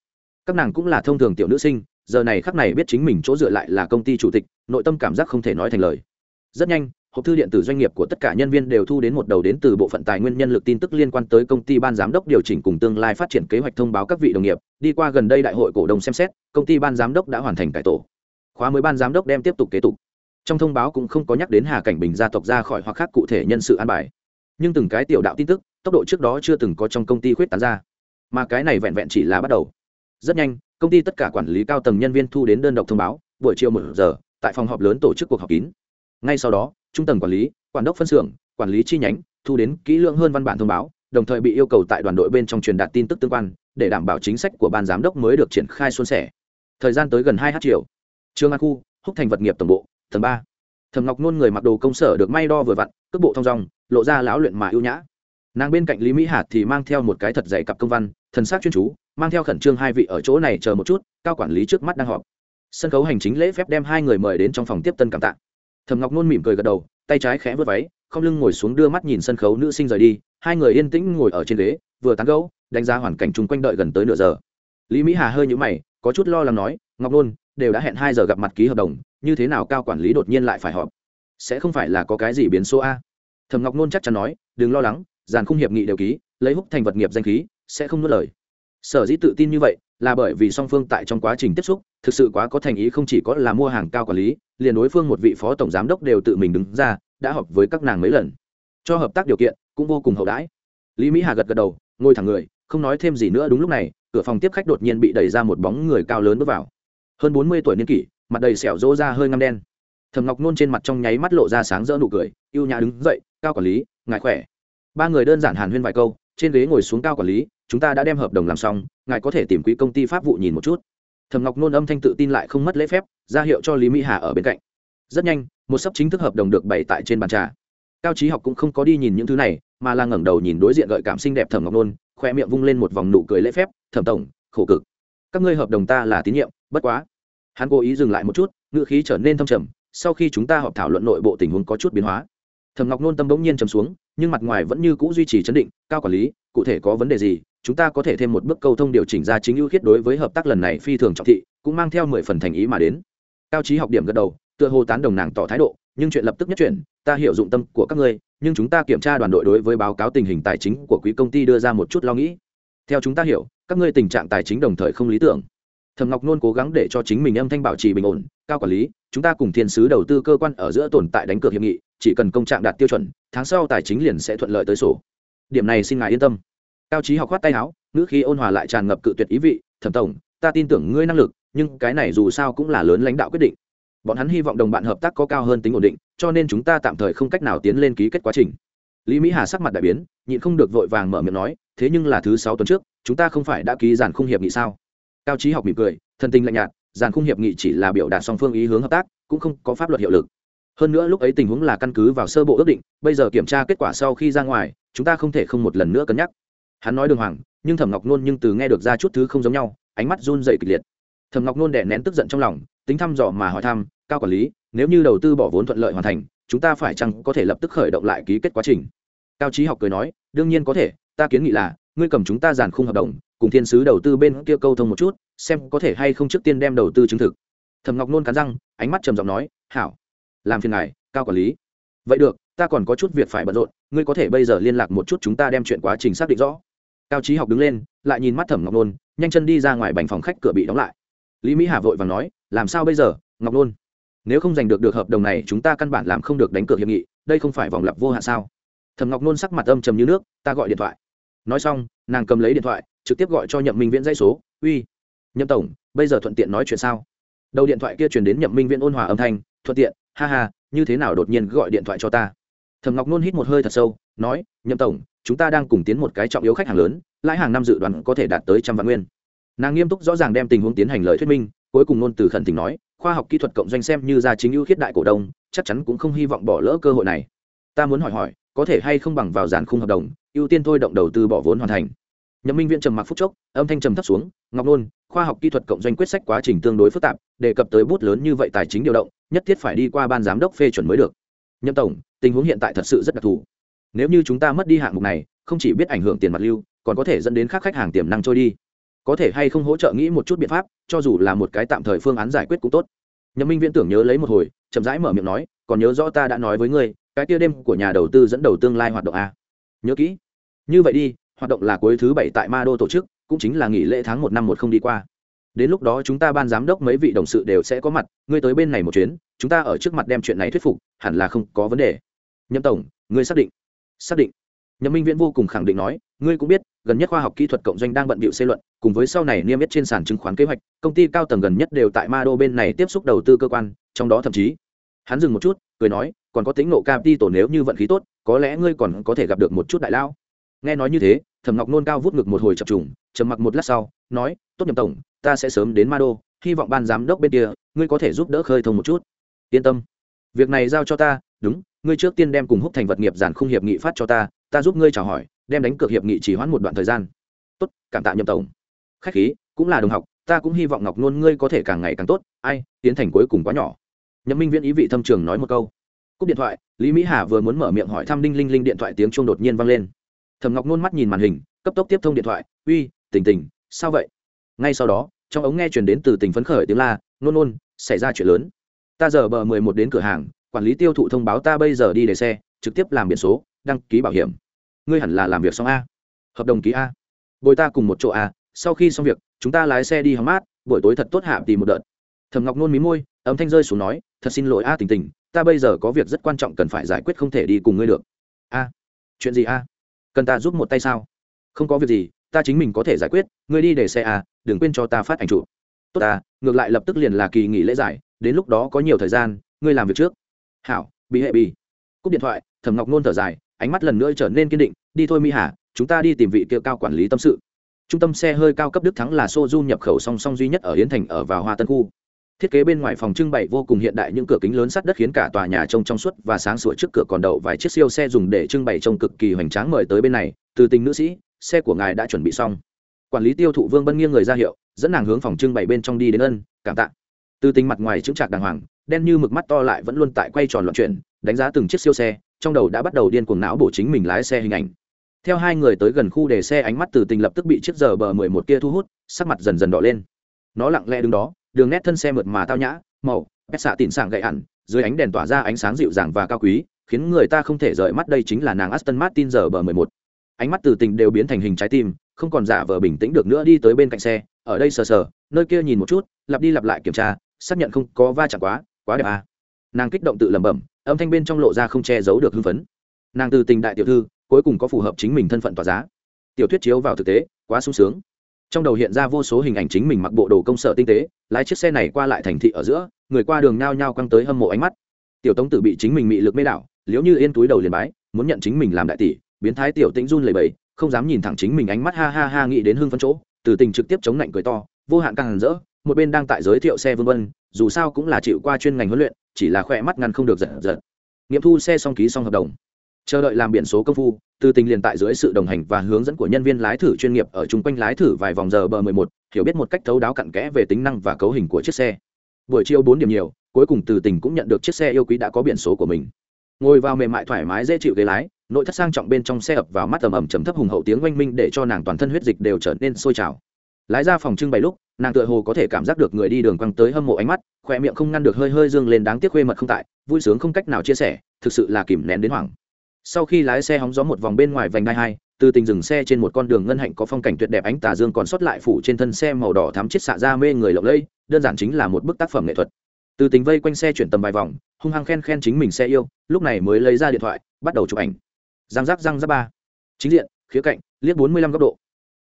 các nàng cũng là thông thường tiểu nữ sinh, giờ này khắc này biết chính mình chỗ dựa lại là công ty chủ tịch, nội tâm cảm giác không thể nói thành lời. Rất nhanh, hộp thư điện tử doanh nghiệp của tất cả nhân viên đều thu đến một đầu đến từ bộ phận tài nguyên nhân lực tin tức liên quan tới công ty ban giám đốc điều chỉnh cùng tương lai phát triển kế hoạch thông báo các vị đồng nghiệp. Đi qua gần đây đại hội cổ đông xem xét, công ty ban giám đốc đã hoàn thành cải tổ. Khóa mới ban giám đốc đem tiếp tục kế tục trong thông báo cũng không có nhắc đến hà cảnh bình gia tộc ra khỏi hoặc khác cụ thể nhân sự an bài. Nhưng từng cái tiểu đạo tin tức, tốc độ trước đó chưa từng có trong công ty khuyết tán ra. Mà cái này vẹn vẹn chỉ là bắt đầu. Rất nhanh, công ty tất cả quản lý cao tầng nhân viên thu đến đơn độc thông báo, buổi chiều một giờ, tại phòng họp lớn tổ chức cuộc họp kín. Ngay sau đó, trung tầng quản lý, quản đốc phân xưởng, quản lý chi nhánh, thu đến kỹ lưỡng hơn văn bản thông báo, đồng thời bị yêu cầu tại đoàn đội bên trong truyền đạt tin tức tương quan, để đảm bảo chính sách của ban giám đốc mới được triển khai xuân sẻ. Thời gian tới gần hai h chiều trương an khu, húc thành vật nghiệp tổng bộ tầng ba. Thầm ngọc nôn người mặc đồ công sở được may đo vừa vặn, cước bộ thong dong, lộ ra lão luyện mà ưu nhã. Nàng bên cạnh lý mỹ hạt thì mang theo một cái thật dày cặp công văn, thần sắc chuyên chú, mang theo khẩn trương hai vị ở chỗ này chờ một chút, cao quản lý trước mắt đang họp. Sân khấu hành chính lễ phép đem hai người mời đến trong phòng tiếp tân cảm tạ. Thầm ngọc nôn mỉm cười gật đầu, tay trái khẽ vớt váy, không lưng ngồi xuống đưa mắt nhìn sân khấu nữ sinh rời đi, hai người yên tĩnh ngồi ở trên ghế, vừa tán gẫu, đánh giá hoàn cảnh chung quanh đợi gần tới nửa giờ. Lý mỹ hà hơi nhũ mày, có chút lo lắng nói, ngọc nôn đều đã hẹn hai giờ gặp mặt ký hợp đồng, như thế nào cao quản lý đột nhiên lại phải họp? Sẽ không phải là có cái gì biến số a? Thầm ngọc nôn chắc chắn nói, đừng lo lắng giàn khung hiệp nghị đều ký, lấy húc thành vật nghiệp danh khí, sẽ không nuốt lời. Sở dĩ tự tin như vậy, là bởi vì song phương tại trong quá trình tiếp xúc, thực sự quá có thành ý không chỉ có là mua hàng cao quản lý, liền đối phương một vị phó tổng giám đốc đều tự mình đứng ra, đã họp với các nàng mấy lần. Cho hợp tác điều kiện, cũng vô cùng hậu đãi. Lý mỹ hà gật gật đầu, ngồi thẳng người, không nói thêm gì nữa đúng lúc này, cửa phòng tiếp khách đột nhiên bị đẩy ra một bóng người cao lớn bước vào hơn bốn mươi tuổi niên kỷ, mặt đầy sẹo rỗ ra hơi ngăm đen. Thầm ngọc nôn trên mặt trong nháy mắt lộ ra sáng rỡ nụ cười y ê u nhã đứng dậy, cao quản lý, ngài khỏe? Ba người đơn giản hàn huyên vài câu, trên ghế ngồi xuống cao quản lý, chúng ta đã đem hợp đồng làm xong, ngài có thể tìm quỹ công ty pháp vụ nhìn một chút. Thầm ngọc nôn âm thanh tự tin lại không mất lễ phép, ra hiệu cho lý mỹ hà ở bên cạnh. Rất nhanh, một sấp chính thức hợp đồng được bày tại trên bàn trà. Cao trí học cũng không có đi nhìn những thứ này, mà là ngẩng đầu nhìn đối diện gợi cảm xinh đẹp thẩm ngọc nôn, khoe miệng vung lên một vòng nụ cười lễ phép, thẩm tổng, khổ cực. Các ngươi hợp đồng ta là tín nhiệm, bất quá hắn cố ý dừng lại một chút, ngữ khí trở nên thâm trầm, sau khi chúng ta họp thảo luận nội bộ tình huống có chút biến hóa. Thẩm ngọc nôn tâm bỗng nhiên trầm xuống, nhưng mặt ngoài vẫn như cũ duy trì chấn định, cao quản lý, cụ thể có vấn đề gì, chúng ta có thể thêm một bước câu thông điều chỉnh ra chính ưu khiết đối với hợp tác lần này phi thường trọng thị, cũng mang theo mười phần thành ý mà đến. Cao trí học điểm gật đầu, tựa hồ tán đồng nàng tỏ thái độ, nhưng chuyện lập tức nhất chuyển, ta hiểu dụng tâm của các ngươi, nhưng chúng ta kiểm tra đoàn đội đối với báo cáo tình hình tài chính của quý công ty đưa ra một chút lo nghĩ. Theo chúng ta hiểu, các ngươi tình trạng tài chính đồng thời không lý tưởng thầm ngọc nôn cố gắng để cho chính mình âm thanh bảo trì bình ổn, cao quản lý, chúng ta cùng thiên sứ đầu tư cơ quan ở giữa tồn tại đánh cược hiệp nghị, chỉ cần công trạng đạt tiêu chuẩn, tháng sau tài chính liền sẽ thuận lợi tới sổ. Điểm này xin ngài yên tâm. Cao trí học khoát tay áo, ngữ khí ôn hòa lại tràn ngập cự tuyệt ý vị, thẩm tổng, ta tin tưởng ngươi năng lực, nhưng cái này dù sao cũng là lớn lãnh đạo quyết định. Bọn hắn hy vọng đồng bạn hợp tác có cao hơn tính ổn định, cho nên chúng ta tạm thời không cách nào tiến lên ký kết quá trình. Lý mỹ hà sắc mặt đại biến, nhịn không được vội vàng mở miệng nói, thế nhưng là thứ sáu tuần trước, chúng ta không phải đã ký giản khung hiệp nghị sao? Cao trí học mỉm cười thân tình lạnh nhạt, giàn khung hiệp nghị chỉ là biểu đạt song phương ý hướng hợp tác, cũng không có pháp luật hiệu lực. Hơn nữa lúc ấy tình huống là căn cứ vào sơ bộ ước định, bây giờ kiểm tra kết quả sau khi ra ngoài, chúng ta không thể không một lần nữa cân nhắc. Hắn nói đường hoàng, nhưng thẩm ngọc nôn nhưng từ nghe được ra chút thứ không giống nhau, ánh mắt run dậy kịch liệt. Thẩm ngọc nôn đè nén tức giận trong lòng, tính thăm dò mà hỏi thăm, cao quản lý, nếu như đầu tư bỏ vốn thuận lợi hoàn thành, chúng ta phải chăng có thể lập tức khởi động lại ký kết quá trình? Cao trí học cười nói, đương nhiên có thể, ta kiến nghị là, ngươi cầm chúng ta giàn khung hợp đồng cùng thiên sứ đầu tư bên kia câu thông một chút, xem có thể hay không trước tiên đem đầu tư chứng thực. Thầm ngọc nôn cắn răng, ánh mắt trầm giọng nói, hảo, làm phiền ngài, cao quản lý. Vậy được, ta còn có chút việc phải bận rộn, ngươi có thể bây giờ liên lạc một chút chúng ta đem chuyện quá trình xác định rõ. Cao trí học đứng lên, lại nhìn mắt thẩm ngọc nôn, nhanh chân đi ra ngoài bành phòng khách cửa bị đóng lại. Lý mỹ hà vội và nói, làm sao bây giờ, ngọc nôn? Nếu không giành được được hợp đồng này, chúng ta căn bản làm không được đánh cược hiệp nghị, đây không phải vòng lặp vô hạn sao? Thẩm ngọc nôn sắc mặt âm trầm như nước, ta gọi điện thoại. Nói xong, nàng cầm lấy điện thoại trực tiếp gọi cho nhậm minh viễn dãy số, uy, nhậm tổng, bây giờ thuận tiện nói chuyện sao? Đầu điện thoại kia truyền đến nhậm minh viễn ôn hòa âm thanh, thuận tiện, ha ha, như thế nào đột nhiên gọi điện thoại cho ta? Thẩm ngọc nôn hít một hơi thật sâu, nói, nhậm tổng, chúng ta đang cùng tiến một cái trọng yếu khách hàng lớn, lãi hàng năm dự đoán có thể đạt tới trăm vạn nguyên. Nàng nghiêm túc rõ ràng đem tình huống tiến hành lời thuyết minh, cuối cùng nôn từ khẩn tình nói, khoa học kỹ thuật cộng doanh xem như ra chính ưu khiết đại cổ đông, chắc chắn cũng không hy vọng bỏ lỡ cơ hội này. Ta muốn hỏi hỏi, có thể hay không bằng vào giàn khung hợp đồng, ưu tiên thôi động đầu tư bỏ vốn hoàn thành nhậm minh Viễn trầm mặc phúc chốc, âm thanh trầm thấp xuống, ngọc nôn, khoa học kỹ thuật cộng doanh quyết sách quá trình tương đối phức tạp, đề cập tới bút lớn như vậy tài chính điều động, nhất thiết phải đi qua ban giám đốc phê chuẩn mới được. Nhậm tổng, tình huống hiện tại thật sự rất đặc thù. Nếu như chúng ta mất đi hạng mục này, không chỉ biết ảnh hưởng tiền mặt lưu, còn có thể dẫn đến các khách hàng tiềm năng trôi đi. Có thể hay không hỗ trợ nghĩ một chút biện pháp, cho dù là một cái tạm thời phương án giải quyết cũng tốt. Nhậm minh viễn tưởng nhớ lấy một hồi, chậm rãi mở miệng nói, còn nhớ rõ ta đã nói với ngươi, cái kia đêm của nhà đầu tư dẫn đầu tương lai hoạt động a nhớ kỹ. Như vậy đi hoạt động là cuối thứ bảy tại ma đô tổ chức, cũng chính là nghỉ lễ tháng một năm một không đi qua. Đến lúc đó chúng ta ban giám đốc mấy vị đồng sự đều sẽ có mặt, ngươi tới bên này một chuyến, chúng ta ở trước mặt đem chuyện này thuyết phục, hẳn là không có vấn đề. Nhậm tổng, ngươi xác định. Xác định. Nhậm minh viễn vô cùng khẳng định nói, ngươi cũng biết, gần nhất khoa học kỹ thuật cộng doanh đang bận bịu xây luận, cùng với sau này niêm yết trên sàn chứng khoán kế hoạch, công ty cao tầng gần nhất đều tại ma đô bên này tiếp xúc đầu tư cơ quan, trong đó thậm chí, hắn dừng một chút, cười nói, còn có tính nộ tổ nếu như vận khí tốt, có lẽ ngươi còn có thể gặp được một chút đại lao. Nghe nói như thế thẩm ngọc nôn cao vút ngực một hồi chập trùng, trầm mặc một lát sau, nói, tốt nhậm tổng, ta sẽ sớm đến ma đô, hy vọng ban giám đốc bên kia, ngươi có thể giúp đỡ khơi thông một chút. Yên tâm, việc này giao cho ta, đúng, ngươi trước tiên đem cùng húc thành vật nghiệp giản khung hiệp nghị phát cho ta ta giúp ngươi chào hỏi, đem đánh cược hiệp nghị chỉ hoãn một đoạn thời gian. Tốt, cảm tạ nhậm tổng. Khách khí, cũng là đồng học, ta cũng hy vọng ngọc nôn ngươi có thể càng ngày càng tốt, ai, tiến thành cuối cùng quá nhỏ. Nhậm minh viễn ý vị thâm trường nói một câu. Cúp điện thoại, lý mỹ hà vừa muốn mở miệng hỏi thăm đinh linh linh điện thoại tiếng chuông đột nhiên vang lên thầm ngọc nôn mắt nhìn màn hình, cấp tốc tiếp thông điện thoại, uy, tình tình, sao vậy? Ngay sau đó, trong ống nghe chuyển đến từ Tỉnh phấn khởi tiếng la, nôn nôn, xảy ra chuyện lớn. Ta giờ bờ mười một đến cửa hàng, quản lý tiêu thụ thông báo ta bây giờ đi để xe, trực tiếp làm biển số, đăng ký bảo hiểm. Ngươi hẳn là làm việc xong a. Hợp đồng ký a. Bồi ta cùng một chỗ a, sau khi xong việc, chúng ta lái xe đi hóng mát, buổi tối thật tốt hạ tìm một đợt. Thầm ngọc nôn mí môi, âm thanh rơi xuống nói, thật xin lỗi a tình tình, ta bây giờ có việc rất quan trọng cần phải giải quyết không thể đi cùng ngươi được. A, chuyện gì a? Cần ta giúp một tay sao? Không có việc gì ta chính mình có thể giải quyết ngươi đi để xe à, đừng quên cho ta phát ảnh chụp. Tốt ta ngược lại lập tức liền là kỳ nghỉ lễ giải đến lúc đó có nhiều thời gian ngươi làm việc trước. Hảo bị hệ bị. Cúp điện thoại thẩm ngọc nôn thở dài ánh mắt lần nữa trở nên kiên định đi thôi mỹ hà chúng ta đi tìm vị kia cao quản lý tâm sự. Trung tâm xe hơi cao cấp đức thắng là Soju nhập khẩu song song duy nhất ở hiến Thành ở vào Hoa Tân khu. Thiết kế bên ngoài phòng trưng bày vô cùng hiện đại những cửa kính lớn sắt đất khiến cả tòa nhà trông trong suốt và sáng sủa trước cửa còn đậu vài chiếc siêu xe dùng để trưng bày trông cực kỳ hoành tráng mời tới bên này, từ tình nữ sĩ, xe của ngài đã chuẩn bị xong. Quản lý tiêu thụ Vương Bân nghiêng người ra hiệu, dẫn nàng hướng phòng trưng bày bên trong đi đến ân, cảm tạ. Từ tình mặt ngoài chứng chạc đàng hoàng, đen như mực mắt to lại vẫn luôn tại quay tròn loạn chuyển, đánh giá từng chiếc siêu xe, trong đầu đã bắt đầu điên cuồng não bổ chính mình lái xe hình ảnh theo hai người tới gần khu để xe ánh mắt từ tình lập tức bị chiếc giờ bờ mười một kia thu hút sắc mặt dần dần đỏ lên nó lặng lẽ đứng đó đường nét thân xe mượt mà tao nhã, màu bét xạ tịn sảng gậy hẳn dưới ánh đèn tỏa ra ánh sáng dịu dàng và cao quý, khiến người ta không thể rời mắt, đây chính là nàng aston martin giờ bờ mười một. Ánh mắt từ tình đều biến thành hình trái tim, không còn giả vờ bình tĩnh được nữa đi tới bên cạnh xe, ở đây sờ sờ, nơi kia nhìn một chút, lặp đi lặp lại kiểm tra, xác nhận không có va chạm quá quá đẹp à. nàng kích động tự lẩm bẩm, âm thanh bên trong lộ ra không che giấu được hưng phấn. Nàng từ tình đại tiểu thư, cuối cùng có phù hợp chính mình thân phận tỏa giá. Tiểu thuyết chiếu vào thực tế, quá sung sướng trong đầu hiện ra vô số hình ảnh chính mình mặc bộ đồ công sở tinh tế, lái chiếc xe này qua lại thành thị ở giữa, người qua đường nao nhao căng tới hâm mộ ánh mắt. Tiểu tống tử bị chính mình mị lực mê đảo, liếu như yên túi đầu liền bái, muốn nhận chính mình làm đại tỷ, biến thái tiểu tĩnh run lầy bầy không dám nhìn thẳng chính mình ánh mắt, ha ha ha nghĩ đến hưng phấn chỗ, từ tình trực tiếp chống lạnh cười to, vô hạn càng hẳn rỡ, một bên đang tại giới thiệu xe vân vân, dù sao cũng là chịu qua chuyên ngành huấn luyện, chỉ là khỏe mắt ngăn không được giật giật. Nghiệm thu xe xong ký xong hợp đồng chờ đợi làm biển số công phu từ tình liền tại dưới sự đồng hành và hướng dẫn của nhân viên lái thử chuyên nghiệp ở chung quanh lái thử vài vòng giờ bờ 11, hiểu biết một cách thấu đáo cặn kẽ về tính năng và cấu hình của chiếc xe. Buổi chiều bốn điểm nhiều cuối cùng từ tình cũng nhận được chiếc xe yêu quý đã có biển số của mình. Ngồi vào mềm mại thoải mái dễ chịu ghế lái nội thất sang trọng bên trong xe ập vào mắt ầm ầm trầm thấp hùng hậu tiếng oanh minh để cho nàng toàn thân huyết dịch đều trở nên sôi trào. Lái ra phòng trưng bày lúc nàng tựa hồ có thể cảm giác được người đi đường quăng tới hâm mộ ánh mắt khỏe miệng không ngăn được hơi hơi dương lên đáng tiếc khuê mật không tại vui sướng không cách nào chia sẻ thực sự là kìm nén đến hoảng sau khi lái xe hóng gió một vòng bên ngoài vành đai hai, từ tình dừng xe trên một con đường ngân hạnh có phong cảnh tuyệt đẹp ánh tà dương còn sót lại phủ trên thân xe màu đỏ thắm chiết xạ ra mê người lộng lẫy, đơn giản chính là một bức tác phẩm nghệ thuật. Từ tình vây quanh xe chuyển tầm vài vòng, hung hăng khen khen chính mình xe yêu, lúc này mới lấy ra điện thoại, bắt đầu chụp ảnh. Răng rác răng rác ba. Chính diện, khía cạnh, liếc bốn mươi lăm góc độ.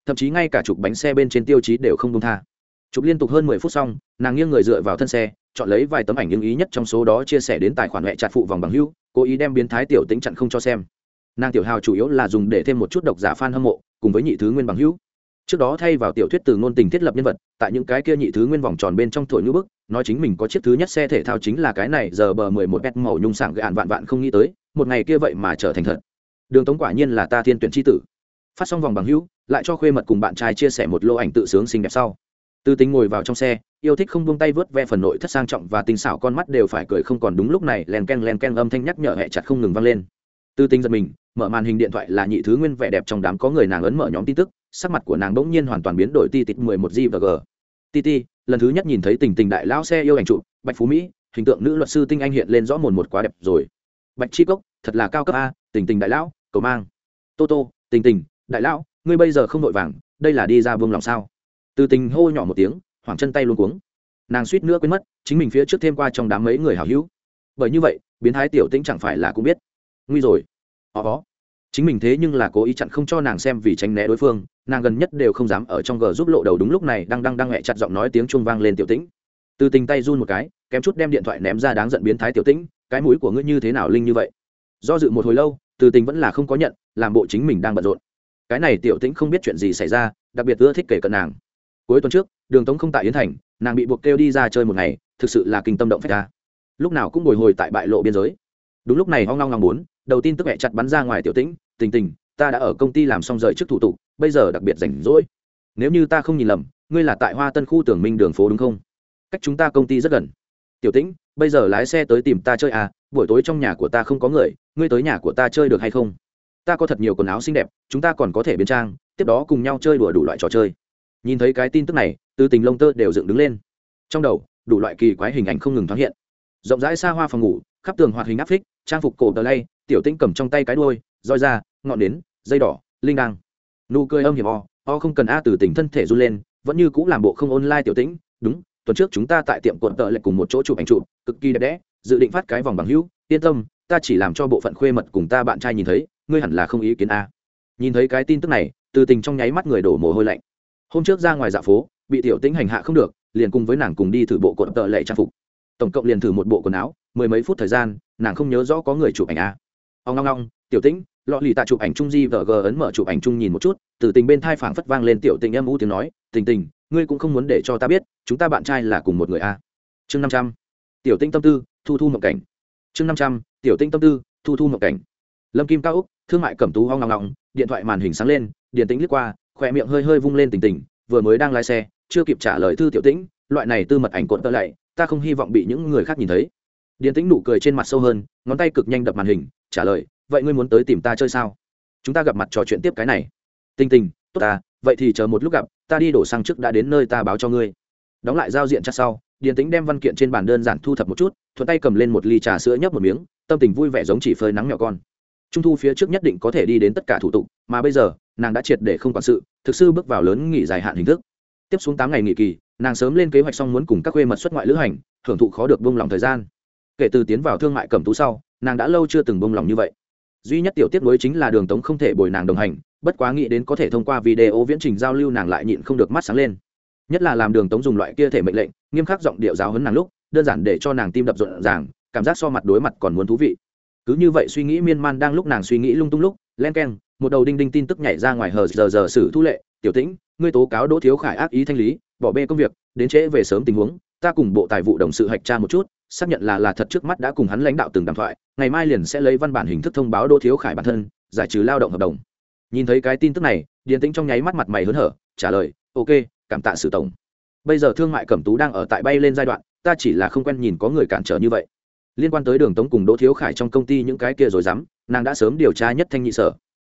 Thậm chí ngay cả chụp bánh xe bên trên tiêu chí đều không công tha. Chụp liên tục hơn mười phút xong, nàng nghiêng người dựa vào thân xe chọn lấy vài tấm ảnh ứng ý nhất trong số đó chia sẻ đến tài khoản mẹ chặt phụ vòng bằng hưu, cố ý đem biến thái tiểu tính chặn không cho xem. Nàng tiểu hào chủ yếu là dùng để thêm một chút độc giả f a n hâm mộ, cùng với nhị thứ nguyên bằng hữu trước đó thay vào tiểu thuyết từ ngôn tình thiết lập nhân vật, tại những cái kia nhị thứ nguyên vòng tròn bên trong thổi ngữ bức, nói chính mình có chiếc thứ nhất xe thể thao chính là cái này giờ bờ mười một mét màu nhung sảng gạn vạn vạn không nghĩ tới, một ngày kia vậy mà trở thành thật. Đường tống quả nhiên là ta thiên tuyển tri tử. Phát xong vòng bằng hữu lại cho khuê mật cùng bạn trai chia sẻ một lô ảnh tự sướng xinh đẹp sau tư tính ngồi vào trong xe, yêu thích không buông tay vớt ve phần nội thất sang trọng và tinh xảo con mắt đều phải cười không còn đúng lúc này len ken len ken âm thanh nhắc nhở hệ chặt không ngừng vang lên. Tư tính giật mình, mở màn hình điện thoại là nhị thứ nguyên vẻ đẹp trong đám có người nàng ấn mở nhóm tin tức, sắc mặt của nàng bỗng nhiên hoàn toàn biến đổi ti tít mười một g và g. Ti ti, lần thứ nhất nhìn thấy tình tình đại Lão xe yêu ảnh trụ bạch phú mỹ, hình tượng nữ luật sư tinh anh hiện lên rõ mồn một quá đẹp rồi. Bạch chi cốc, thật là cao cấp a, tình tình đại lão, cầu mang. Tô tô, tình tình, đại lão, ngươi bây giờ không đội vàng, đây là đi ra vương lòng sao? Từ tình hô nhỏ một tiếng, hoảng chân tay luôn cuống. Nàng suýt nữa quên mất, chính mình phía trước thêm qua trong đám mấy người hào hữu. Bởi như vậy, biến thái tiểu tĩnh chẳng phải là cũng biết. Nguy rồi. Họ có. Chính mình thế nhưng là cố ý chặn không cho nàng xem vì tránh né đối phương, nàng gần nhất đều không dám ở trong gờ giúp lộ đầu đúng lúc này đang đang đang mẹ chặt giọng nói tiếng chuông vang lên tiểu tĩnh. Từ tình tay run một cái, kém chút đem điện thoại ném ra đáng giận biến thái tiểu tĩnh, cái mũi của ngươi như thế nào linh như vậy? Do dự một hồi lâu, từ tình vẫn là không có nhận, làm bộ chính mình đang bận rộn. Cái này tiểu tĩnh không biết chuyện gì xảy ra, đặc biệt ưa thích kể cận nàng cuối tuần trước, đường tống không tại yến thành, nàng bị buộc kêu đi ra chơi một ngày, thực sự là kinh tâm động phách ta lúc nào cũng bồi hồi tại bại lộ biên giới. Đúng lúc này hoang long long bốn, đầu tin tức mẹ chặt bắn ra ngoài tiểu tĩnh, tình tình, ta đã ở công ty làm xong rời trước thủ tục, bây giờ đặc biệt rảnh rỗi. Nếu như ta không nhìn lầm, ngươi là tại hoa tân khu tưởng minh đường phố đúng không? Cách chúng ta công ty rất gần. Tiểu tĩnh, bây giờ lái xe tới tìm ta chơi à buổi tối trong nhà của ta không có người, ngươi tới nhà của ta chơi được hay không? Ta có thật nhiều quần áo xinh đẹp, chúng ta còn có thể biến trang, tiếp đó cùng nhau chơi đùa đủ loại trò chơi nhìn thấy cái tin tức này từ tình lông tơ đều dựng đứng lên. Trong đầu đủ loại kỳ quái hình ảnh không ngừng thoáng hiện. Rộng rãi xa hoa phòng ngủ khắp tường hoạt hình áp phích trang phục cổ tờ lay tiểu tinh cầm trong tay cái đôi roi da, ngọn nến dây đỏ linh đăng. Nụ cười âm hiểm o o không cần a từ tình thân thể run lên vẫn như cũng làm bộ không online tiểu tĩnh đúng tuần trước chúng ta tại tiệm cuộn tợ lại cùng một chỗ chụp ảnh chụp cực kỳ đẹp đẽ dự định phát cái vòng bằng hữu yên tâm ta chỉ làm cho bộ phận khuê mật cùng ta bạn trai nhìn thấy ngươi hẳn là không ý kiến a. Nhìn thấy cái tin tức này từ tình trong nháy mắt người đổ mồ hôi lạnh hôm trước ra ngoài dạ phố, bị tiểu tĩnh hành hạ không được, liền cùng với nàng cùng đi thử bộ cột tợ lệ trang phục. Tổng cộng liền thử một bộ quần áo, mười mấy phút thời gian, nàng không nhớ rõ có người chụp ảnh à. a ông ngong ngong tiểu tĩnh, lọ lì tạ chụp ảnh chung di vờ g ấn mở chụp ảnh chung nhìn một chút, từ tình bên thai phảng phất vang lên tiểu tình em u tiếng nói, tình tình, ngươi cũng không muốn để cho ta biết, chúng ta bạn trai là cùng một người a chương năm trăm. Tiểu tinh tâm tư, thu thu mộng cảnh. Chương năm trăm, tiểu tinh tâm tư, thu thu mộng cảnh. Lâm kim cao úc, thương mại cẩm tú hoang ngong ngong điện thoại màn hình sáng lên, điện tính lướt qua khỏe miệng hơi hơi vung lên tình tình, vừa mới đang lái xe, chưa kịp trả lời thư tiểu tĩnh, loại này tư mật ảnh cộn tơ lạy, ta không hy vọng bị những người khác nhìn thấy. Điền tĩnh nụ cười trên mặt sâu hơn, ngón tay cực nhanh đập màn hình, trả lời, vậy ngươi muốn tới tìm ta chơi sao? Chúng ta gặp mặt trò chuyện tiếp cái này. Tình tình, tốt ta, vậy thì chờ một lúc gặp, ta đi đổ xăng trước đã đến nơi ta báo cho ngươi. Đóng lại giao diện chắc sau, điền tĩnh đem văn kiện trên bàn đơn giản thu thập một chút, thuận tay cầm lên một ly trà sữa nhấp một miếng, tâm tình vui vẻ giống chỉ phơi nắng nhỏ con. Trung thu phía trước nhất định có thể đi đến tất cả thủ tục, mà bây giờ nàng đã triệt để không quản sự, thực sự bước vào lớn nghỉ dài hạn hình thức. Tiếp xuống tám ngày nghỉ kỳ, nàng sớm lên kế hoạch xong muốn cùng các quê mật xuất ngoại lữ hành, hưởng thụ khó được bông lòng thời gian. Kể từ tiến vào thương mại cẩm tú sau, nàng đã lâu chưa từng bông lòng như vậy. Duy nhất tiểu tiết mới chính là đường tống không thể bồi nàng đồng hành, bất quá nghĩ đến có thể thông qua video viễn trình giao lưu nàng lại nhịn không được mắt sáng lên. Nhất là làm đường tống dùng loại kia thể mệnh lệnh, nghiêm khắc giọng điệu giáo hấn nàng lúc, đơn giản để cho nàng tim đập rộn ràng, cảm giác so mặt đối mặt còn muốn thú vị. Cứ như vậy suy nghĩ miên man đang lúc nàng suy nghĩ lung tung lúc, len k e n một đầu đinh đinh tin tức nhảy ra ngoài hờ giờ giờ xử thu lệ, tiểu tĩnh, ngươi tố cáo đỗ thiếu khải ác ý thanh lý, bỏ bê công việc, đến trễ về sớm tình huống, ta cùng bộ tài vụ đồng sự hạch tra một chút, xác nhận là là thật trước mắt đã cùng hắn lãnh đạo từng đàm thoại, ngày mai liền sẽ lấy văn bản hình thức thông báo đỗ thiếu khải bản thân, giải trừ lao động hợp đồng. Nhìn thấy cái tin tức này, điền tĩnh trong nháy mắt mặt mày hớn hở, trả lời, ok, cảm tạ sử tổng. Bây giờ thương mại cẩm tú đang ở tại bay lên giai đoạn, ta chỉ là không quen nhìn có người cản trở như vậy. Liên quan tới đường tống cùng đỗ thiếu khải trong công ty những cái kia rồi dám, nàng đã sớm điều tra nhất thanh nhị sở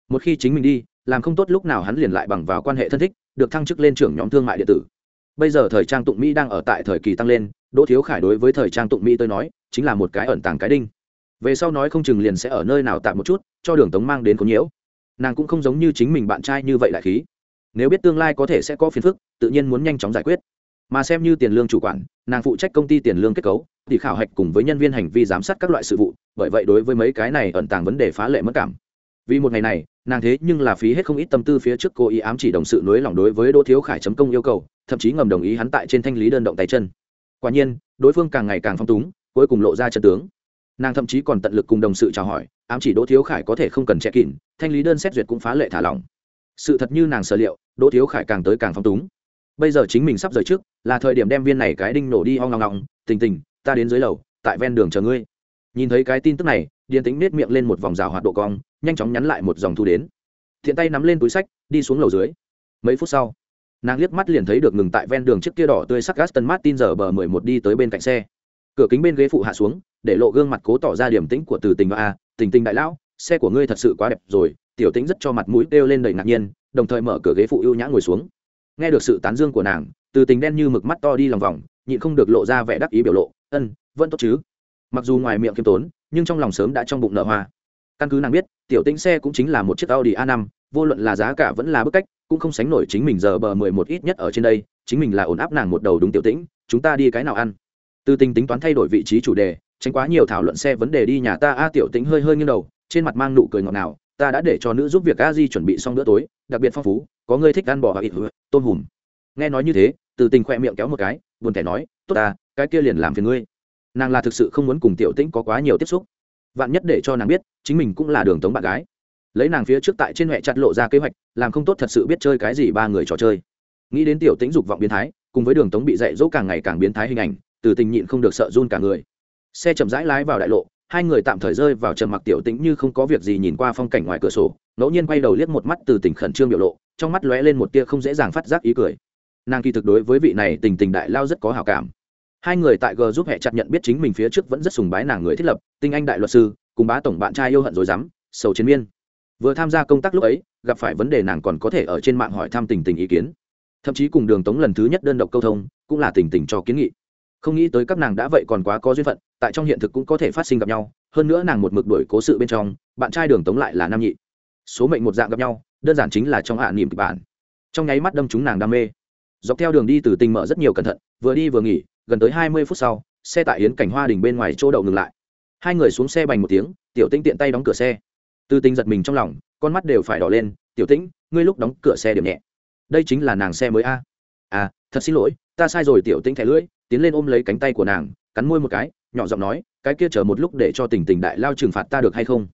một khi chính mình đi, làm không tốt lúc nào hắn liền lại bằng vào quan hệ thân thích, được thăng chức lên trưởng nhóm thương mại điện tử. Bây giờ thời trang tụng mỹ đang ở tại thời kỳ tăng lên, đỗ thiếu khải đối với thời trang tụng mỹ tôi nói, chính là một cái ẩn tàng cái đinh. Về sau nói không chừng liền sẽ ở nơi nào tạm một chút, cho đường tống mang đến có nhiễu. Nàng cũng không giống như chính mình bạn trai như vậy đại khí. Nếu biết tương lai có thể sẽ có phiền phức, tự nhiên muốn nhanh chóng giải quyết. Mà xem như tiền lương chủ quản, nàng phụ trách công ty tiền lương kết cấu, thì khảo hạch cùng với nhân viên hành vi giám sát các loại sự vụ, bởi vậy đối với mấy cái này ẩn tàng vấn đề phá lệ mất cảm. Vì một ngày này nàng thế nhưng là phí hết không ít tâm tư phía trước cô ý ám chỉ đồng sự nối lòng đối với đỗ thiếu khải chấm công yêu cầu, thậm chí ngầm đồng ý hắn tại trên thanh lý đơn động tay chân. Quả nhiên, đối phương càng ngày càng phong túng, cuối cùng lộ ra chân tướng. Nàng thậm chí còn tận lực cùng đồng sự chào hỏi, ám chỉ đỗ thiếu khải có thể không cần che kín, thanh lý đơn xét duyệt cũng phá lệ thả lỏng. Sự thật như nàng sở liệu, đỗ thiếu khải càng tới càng phong túng. Bây giờ chính mình sắp rời trước, là thời điểm đem viên này cái đinh nổ đi ho ngong ngong tình tình, ta đến dưới lầu, tại ven đường chờ ngươi. Nhìn thấy cái tin tức này, điền tính nết miệng lên một vòng rào hoạt độ cong nhanh chóng nhắn lại một dòng thu đến. Thiện tay nắm lên túi sách, đi xuống lầu dưới. Mấy phút sau, nàng liếc mắt liền thấy được ngừng tại ven đường chiếc kia đỏ tươi sắc gaston martin giờ bờ mười một đi tới bên cạnh xe. Cửa kính bên ghế phụ hạ xuống, để lộ gương mặt cố tỏ ra điểm tĩnh của từ tình và a, tình tình đại lão, xe của ngươi thật sự quá đẹp rồi, tiểu tĩnh rất cho mặt mũi kêu lên đầy ngạc nhiên, đồng thời mở cửa ghế phụ ưu nhã ngồi xuống. Nghe được sự tán dương của nàng, từ tình đen như mực mắt to đi lòng vòng, nhịn không được lộ ra vẻ đắc ý biểu lộ, ân, vẫn tốt chứ. Mặc dù ngoài miệng kiêm tốn, nhưng trong lòng sớm đã trong bụng nợ hoa. Căn cứ nàng biết tiểu tĩnh xe cũng chính là một chiếc audi a 5 vô luận là giá cả vẫn là bức cách, cũng không sánh nổi chính mình giờ bờ mười một ít nhất ở trên đây, chính mình là ổn áp nàng một đầu đúng tiểu tĩnh, chúng ta đi cái nào ăn. Từ tình tính toán thay đổi vị trí chủ đề, tránh quá nhiều thảo luận xe vấn đề đi nhà ta, a, tiểu tĩnh hơi hơi nghiêng đầu, trên mặt mang nụ cười ngọt ngào, ta đã để cho nữ giúp việc a di chuẩn bị xong bữa tối, đặc biệt phong phú, có người thích ăn bò và ít tôm hùm. Nghe nói như thế, từ tình khỏe miệng kéo một cái, buồn tẻ nói, tốt ta, cái kia liền làm phiền ngươi. Nàng là thực sự không muốn cùng tiểu tĩnh có quá nhiều tiếp xúc vạn nhất để cho nàng biết, chính mình cũng là đường tống bạn gái. Lấy nàng phía trước tại trên huệ chặt lộ ra kế hoạch, làm không tốt thật sự biết chơi cái gì ba người trò chơi. Nghĩ đến tiểu tĩnh dục vọng biến thái, cùng với đường tống bị dạy dỗ càng ngày càng biến thái hình ảnh, từ tình nhịn không được sợ run cả người. Xe chậm rãi lái vào đại lộ, hai người tạm thời rơi vào trầm mặc tiểu tĩnh như không có việc gì nhìn qua phong cảnh ngoài cửa sổ, ngẫu nhiên quay đầu liếc một mắt từ tình khẩn trương biểu lộ, trong mắt lóe lên một tia không dễ dàng phát giác ý cười. Nàng kỳ thực đối với vị này tình tình đại lao rất có hào cảm hai người tại g giúp hệ chặt nhận biết chính mình phía trước vẫn rất sùng bái nàng người thiết lập, tinh anh đại luật sư, cùng bá tổng bạn trai yêu hận rồi dám sầu chiến miên. Vừa tham gia công tác lúc ấy, gặp phải vấn đề nàng còn có thể ở trên mạng hỏi thăm tình tình ý kiến. Thậm chí cùng đường tống lần thứ nhất đơn độc câu thông, cũng là tình tình cho kiến nghị. Không nghĩ tới các nàng đã vậy còn quá có duyên phận, tại trong hiện thực cũng có thể phát sinh gặp nhau, hơn nữa nàng một mực đổi cố sự bên trong, bạn trai đường tống lại là nam nhị. Số mệnh một dạng gặp nhau, đơn giản chính là trong hạ niềm kịch bản. Trong nháy mắt đâm chúng nàng đam mê dọc theo đường đi từ tình mở rất nhiều cẩn thận, vừa đi vừa nghỉ, gần tới hai mươi phút sau, xe tại yến cảnh hoa đình bên ngoài chỗ đậu ngừng lại. Hai người xuống xe bành một tiếng, tiểu tinh tiện tay đóng cửa xe. Từ tình giật mình trong lòng, con mắt đều phải đỏ lên, tiểu tĩnh, ngươi lúc đóng cửa xe điểm nhẹ. Đây chính là nàng xe mới a. À thật xin lỗi, ta sai rồi. Tiểu tĩnh thẻ lưỡi, tiến lên ôm lấy cánh tay của nàng, cắn môi một cái, nhỏ giọng nói, cái kia chờ một lúc để cho tình tình đại lao trừng phạt ta được hay không?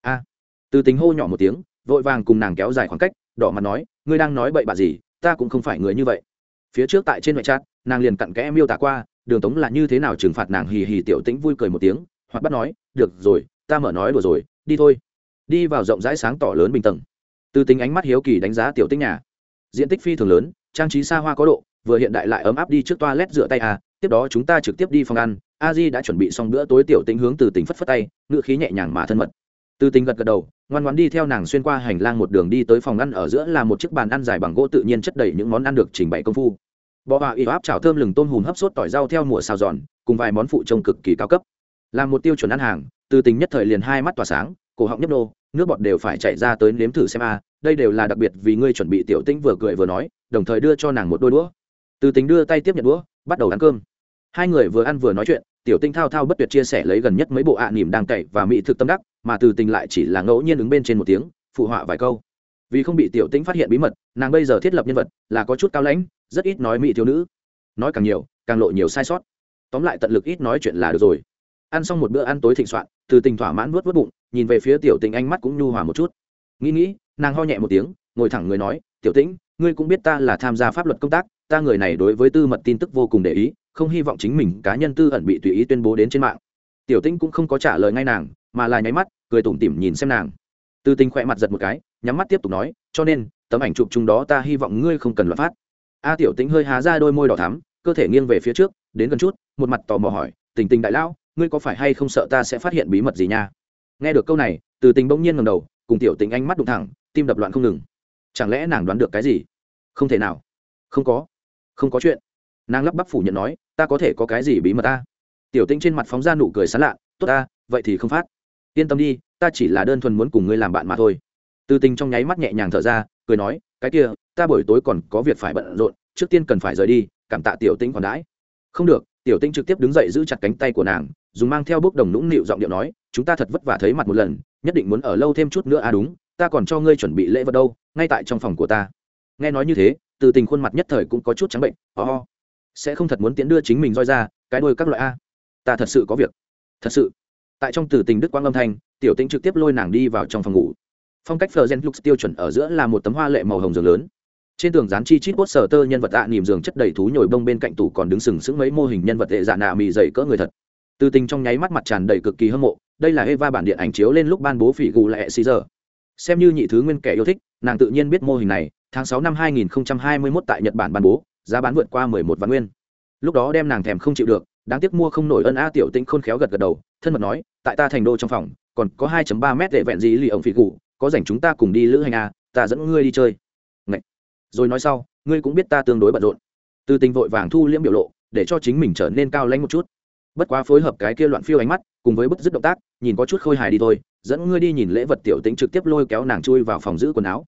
A. Từ tình hô nhỏ một tiếng, vội vàng cùng nàng kéo dài khoảng cách, đỏ mặt nói, ngươi đang nói bậy bạ gì? Ta cũng không phải người như vậy phía trước tại trên ngoại chat, nàng liền cặn kẽ miêu tả qua, đường tống là như thế nào trừng phạt nàng hì hì tiểu tĩnh vui cười một tiếng, hoặc bắt nói, được rồi, ta mở nói đùa rồi, đi thôi. Đi vào rộng rãi sáng tỏ lớn bình tầng. Từ tính ánh mắt hiếu kỳ đánh giá tiểu tĩnh nhà. Diện tích phi thường lớn, trang trí xa hoa có độ, vừa hiện đại lại ấm áp đi trước toilet rửa tay à tiếp đó chúng ta trực tiếp đi phòng ăn, a di đã chuẩn bị xong bữa tối tiểu tĩnh hướng từ tính phất phất tay ngựa khí nhẹ nhàng mà thân mật từ tình gật gật đầu, ngoan ngoan đi theo nàng xuyên qua hành lang một đường đi tới phòng ăn ở giữa là một chiếc bàn ăn dài bằng gỗ tự nhiên chất đầy những món ăn được trình bày công phu. Bò họa y áp chảo thơm lừng tôm hùm hấp sốt tỏi rau theo mùa xào giòn, cùng vài món phụ trông cực kỳ cao cấp. Là một tiêu chuẩn ăn hàng từ tình nhất thời liền hai mắt tỏa sáng, cổ họng nhấp nô, nước bọt đều phải chạy ra tới nếm thử xem a, đây đều là đặc biệt vì ngươi chuẩn bị tiểu tĩnh vừa cười vừa nói, đồng thời đưa cho nàng một đôi đũa. Từ tình đưa tay tiếp nhận đũa, bắt đầu ăn cơm. Hai người vừa ăn vừa nói chuyện, tiểu tinh thao thao bất tuyệt chia sẻ lấy gần nhất mấy bộ ạ à nỉm đang cậy và mỹ thực tâm đắc mà từ tình lại chỉ là ngẫu nhiên ứng bên trên một tiếng, phụ họa vài câu. Vì không bị tiểu Tĩnh phát hiện bí mật, nàng bây giờ thiết lập nhân vật là có chút cao lãnh, rất ít nói mỹ thiếu nữ. Nói càng nhiều, càng lộ nhiều sai sót. Tóm lại tận lực ít nói chuyện là được rồi. Ăn xong một bữa ăn tối thịnh soạn, từ tình thỏa mãn vớt vớt bụng, nhìn về phía tiểu tình ánh mắt cũng nhu hòa một chút. Nghĩ nghĩ, nàng ho nhẹ một tiếng, ngồi thẳng người nói, tiểu tĩnh, ngươi cũng biết ta là tham gia pháp luật công tác, ta người này đối với tư mật tin tức vô cùng để ý, không hy vọng chính mình cá nhân tư ẩn bị tùy ý tuyên bố đến trên mạng. Tiểu tĩnh cũng không có trả lời ngay nàng mà là nháy mắt, cười tủm tỉm nhìn xem nàng. Tư tinh khỏe mặt giật một cái, nhắm mắt tiếp tục nói, cho nên, tấm ảnh chụp chung đó ta hy vọng ngươi không cần loạt phát. A tiểu tĩnh hơi há ra đôi môi đỏ thắm, cơ thể nghiêng về phía trước, đến gần chút, một mặt tò mò hỏi, tình tình đại lão, ngươi có phải hay không sợ ta sẽ phát hiện bí mật gì nha? Nghe được câu này từ tình bỗng nhiên ngầm đầu, cùng tiểu tình ánh mắt đụng thẳng, tim đập loạn không ngừng. Chẳng lẽ nàng đoán được cái gì? Không thể nào. Không có. Không có chuyện. Nàng lắp bắp phủ nhận nói, ta có thể có cái gì bí mật ta? Tiểu tinh trên mặt phóng ra nụ cười sán lạ, tốt ta, vậy thì không phát yên tâm đi, ta chỉ là đơn thuần muốn cùng ngươi làm bạn mà thôi. Từ tình trong nháy mắt nhẹ nhàng thở ra, cười nói, cái kia, ta buổi tối còn có việc phải bận rộn, trước tiên cần phải rời đi, cảm tạ tiểu tinh còn đãi. Không được, tiểu tinh trực tiếp đứng dậy giữ chặt cánh tay của nàng, dùng mang theo bước đồng nũng nịu giọng điệu nói, chúng ta thật vất vả thấy mặt một lần, nhất định muốn ở lâu thêm chút nữa à đúng, ta còn cho ngươi chuẩn bị lễ vật đâu, ngay tại trong phòng của ta. Nghe nói như thế, từ tình khuôn mặt nhất thời cũng có chút trắng bệnh, ho、oh. sẽ không thật muốn tiến đưa chính mình roi ra, cái đôi các loại a. Ta thật sự có việc. Thật sự tại trong từ tình đức quang âm thanh, tiểu tĩnh trực tiếp lôi nàng đi vào trong phòng ngủ. Phong cách phờ gen lux tiêu chuẩn ở giữa là một tấm hoa lệ màu hồng giường lớn. Trên tường dán chi chít bốt sờ tơ nhân vật tạ nỉm giường chất đầy thú nhồi bông bên cạnh tủ còn đứng sừng sững mấy mô hình nhân vật tệ dạ nạ mì dày cỡ người thật. Từ tình trong nháy mắt mặt tràn đầy cực kỳ hâm mộ, đây là eva bản điện ảnh chiếu lên lúc ban bố phỉ gù lệ xì giờ. Xem như nhị thứ nguyên kẻ yêu thích, nàng tự nhiên biết mô hình này, tháng sáu năm 2021 tại nhật bản ban bố, giá bán vượt qua 11 vạn nguyên. Lúc đó đem nàng thèm không chịu được đáng tiếc mua không nổi ân a tiểu tĩnh khôn khéo gật gật đầu, thân mật nói, tại ta thành đô trong phòng, còn có 2.3 mét để vẹn gì lì ổng phỉ cụ có rảnh chúng ta cùng đi lữ hành a, ta dẫn ngươi đi chơi. Ngậy. rồi nói sau, ngươi cũng biết ta tương đối bận rộn. Từ tình vội vàng thu liễm biểu lộ, để cho chính mình trở nên cao lãnh một chút. Bất quá phối hợp cái kia loạn phiêu ánh mắt, cùng với bất dứt động tác, nhìn có chút khôi hài đi thôi, dẫn ngươi đi nhìn lễ vật tiểu tĩnh trực tiếp lôi kéo nàng chui vào phòng giữ quần áo.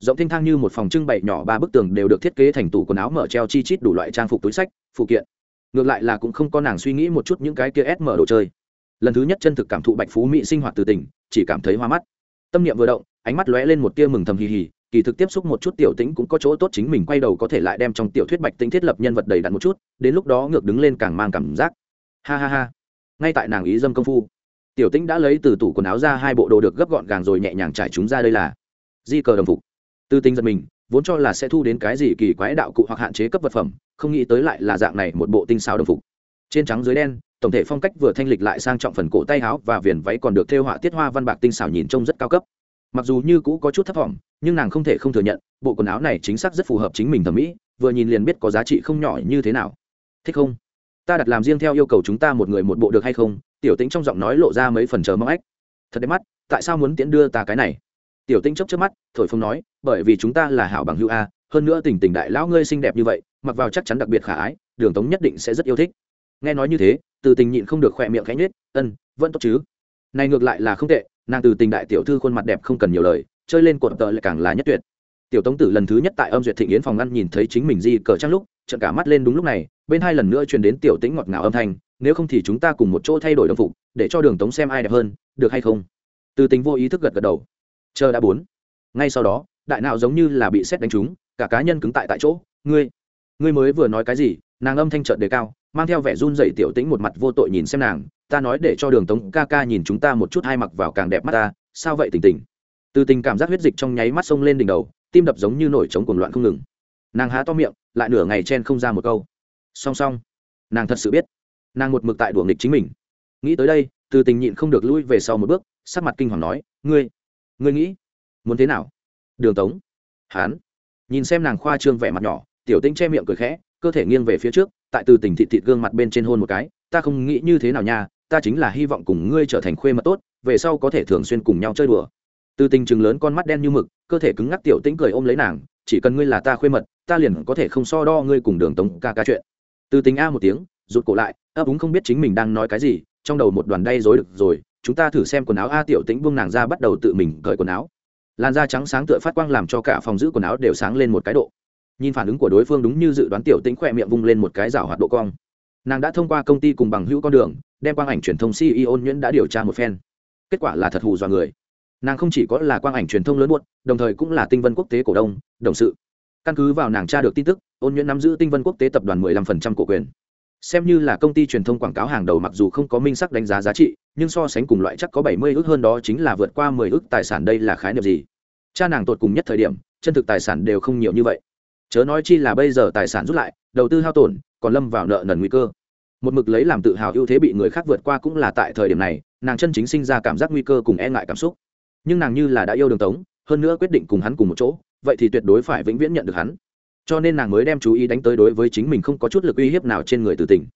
Rộng thênh thang như một phòng trưng bày nhỏ ba bức tường đều được thiết kế thành tủ quần áo mở treo chi chít đủ loại trang phục túi sách, phụ kiện ngược lại là cũng không có nàng suy nghĩ một chút những cái kia ép mở đồ chơi. Lần thứ nhất chân thực cảm thụ bạch phú mỹ sinh hoạt từ tỉnh chỉ cảm thấy hoa mắt. Tâm niệm vừa động, ánh mắt lóe lên một tia mừng thầm hì hì, kỳ thực tiếp xúc một chút tiểu tĩnh cũng có chỗ tốt chính mình quay đầu có thể lại đem trong tiểu thuyết bạch tĩnh thiết lập nhân vật đầy đặn một chút, đến lúc đó ngược đứng lên càng mang cảm giác. Ha ha ha. Ngay tại nàng ý dâm công phu, tiểu tĩnh đã lấy từ tủ quần áo ra hai bộ đồ được gấp gọn gàng rồi nhẹ nhàng trải chúng ra đây là di cờ đồng phục. Tư tính giật mình vốn cho là sẽ thu đến cái gì kỳ quái đạo cụ hoặc hạn chế cấp vật phẩm, không nghĩ tới lại là dạng này một bộ tinh xào đồng phục. Trên trắng dưới đen, tổng thể phong cách vừa thanh lịch lại sang trọng phần cổ tay áo và viền váy còn được thêu họa tiết hoa văn bạc tinh xảo nhìn trông rất cao cấp. Mặc dù như cũ có chút thấp thỏm nhưng nàng không thể không thừa nhận, bộ quần áo này chính xác rất phù hợp chính mình thẩm mỹ, vừa nhìn liền biết có giá trị không nhỏ như thế nào. Thích không? Ta đặt làm riêng theo yêu cầu chúng ta một người một bộ được hay không? Tiểu tĩnh trong giọng nói lộ ra mấy phần chờ mong ếch. Thật đẹp mắt, tại sao muốn tiễn đưa ta cái này? Tiểu tinh chốc trước mắt, thổi phồng nói, bởi vì chúng ta là hảo bằng hữu a, hơn nữa tình tình đại lão ngươi xinh đẹp như vậy, mặc vào chắc chắn đặc biệt khả ái, đường tống nhất định sẽ rất yêu thích. Nghe nói như thế, từ tình nhịn không được khỏe miệng khẽ nhết ân, vẫn tốt chứ. Này ngược lại là không tệ, nàng từ tình đại tiểu thư khuôn mặt đẹp không cần nhiều lời, chơi lên cột tợ lại càng là nhất tuyệt. Tiểu tống tử lần thứ nhất tại âm duyệt thịnh yến phòng ngăn nhìn thấy chính mình di cờ trăng lúc trận cả mắt lên đúng lúc này, bên hai lần nữa truyền đến tiểu tĩnh ngọt ngào âm thanh, nếu không thì chúng ta cùng một chỗ thay đổi đồng phục, để cho đường tống xem ai đẹp hơn, được hay không? Từ Tình vô ý thức gật gật đầu chờ đã bốn. Ngay sau đó, đại nào giống như là bị xét đánh trúng, cả cá nhân cứng tại tại chỗ. Ngươi ngươi mới vừa nói cái gì? Nàng âm thanh trợn đề cao, mang theo vẻ run dậy tiểu tĩnh một mặt vô tội nhìn xem nàng. Ta nói để cho đường tống ca ca nhìn chúng ta một chút hai mặc vào càng đẹp mắt ta. Sao vậy tình tình? Từ tình cảm giác huyết dịch trong nháy mắt sông lên đỉnh đầu, tim đập giống như nổi trống cuồng loạn không ngừng. Nàng há to miệng, lại nửa ngày chen không ra một câu. Song song, nàng thật sự biết. Nàng một mực tại đuổi nghịch chính mình. Nghĩ tới đây, từ tình nhịn không được lui về sau một bước, sắc mặt kinh hoàng nói, ngươi ngươi nghĩ, muốn thế nào? Đường tống. Hán. Nhìn xem nàng khoa trương vẻ mặt nhỏ, tiểu tinh che miệng cười khẽ, cơ thể nghiêng về phía trước, tại từ tình thị thịt gương mặt bên trên hôn một cái, ta không nghĩ như thế nào nha, ta chính là hy vọng cùng ngươi trở thành khuê mật tốt, về sau có thể thường xuyên cùng nhau chơi đùa. Từ tình chừng lớn con mắt đen như mực, cơ thể cứng ngắc tiểu tĩnh cười ôm lấy nàng, chỉ cần ngươi là ta khuê mật, ta liền có thể không so đo ngươi cùng đường tống ca ca chuyện. Từ tình a một tiếng, rụt cổ lại, ấp úng không biết chính mình đang nói cái gì, trong đầu một đoàn đay dối được rồi chúng ta thử xem quần áo a tiểu tĩnh buông nàng ra bắt đầu tự mình cởi quần áo. Làn da trắng sáng tựa phát quang làm cho cả phòng giữ quần áo đều sáng lên một cái độ. Nhìn phản ứng của đối phương đúng như dự đoán tiểu tĩnh khỏe miệng vung lên một cái rào hoạt độ cong. Nàng đã thông qua công ty cùng bằng hữu con đường, đem quang ảnh truyền thông ceo nhuyễn đã điều tra một phen. Kết quả là thật hù dọa người. Nàng không chỉ có là quang ảnh truyền thông lớn buốt đồng thời cũng là tinh vân quốc tế cổ đông, đồng sự. Căn cứ vào nàng tra được tin tức, ôn nhuyễn nắm giữ tinh vân quốc tế tập đoàn 15% cổ quyền xem như là công ty truyền thông quảng cáo hàng đầu mặc dù không có minh sắc đánh giá giá trị, nhưng so sánh cùng loại chắc có 70 ước hơn đó chính là vượt qua 10 ước tài sản đây là khái niệm gì? Cha nàng tột cùng nhất thời điểm, chân thực tài sản đều không nhiều như vậy. Chớ nói chi là bây giờ tài sản rút lại, đầu tư hao tổn, còn lâm vào nợ nần nguy cơ. Một mực lấy làm tự hào ưu thế bị người khác vượt qua cũng là tại thời điểm này, nàng chân chính sinh ra cảm giác nguy cơ cùng e ngại cảm xúc. Nhưng nàng như là đã yêu đường tống, hơn nữa quyết định cùng hắn cùng một chỗ, vậy thì tuyệt đối phải vĩnh viễn nhận được hắn cho nên nàng mới đem chú ý đánh tới đối với chính mình không có chút lực uy hiếp nào trên người từ tình.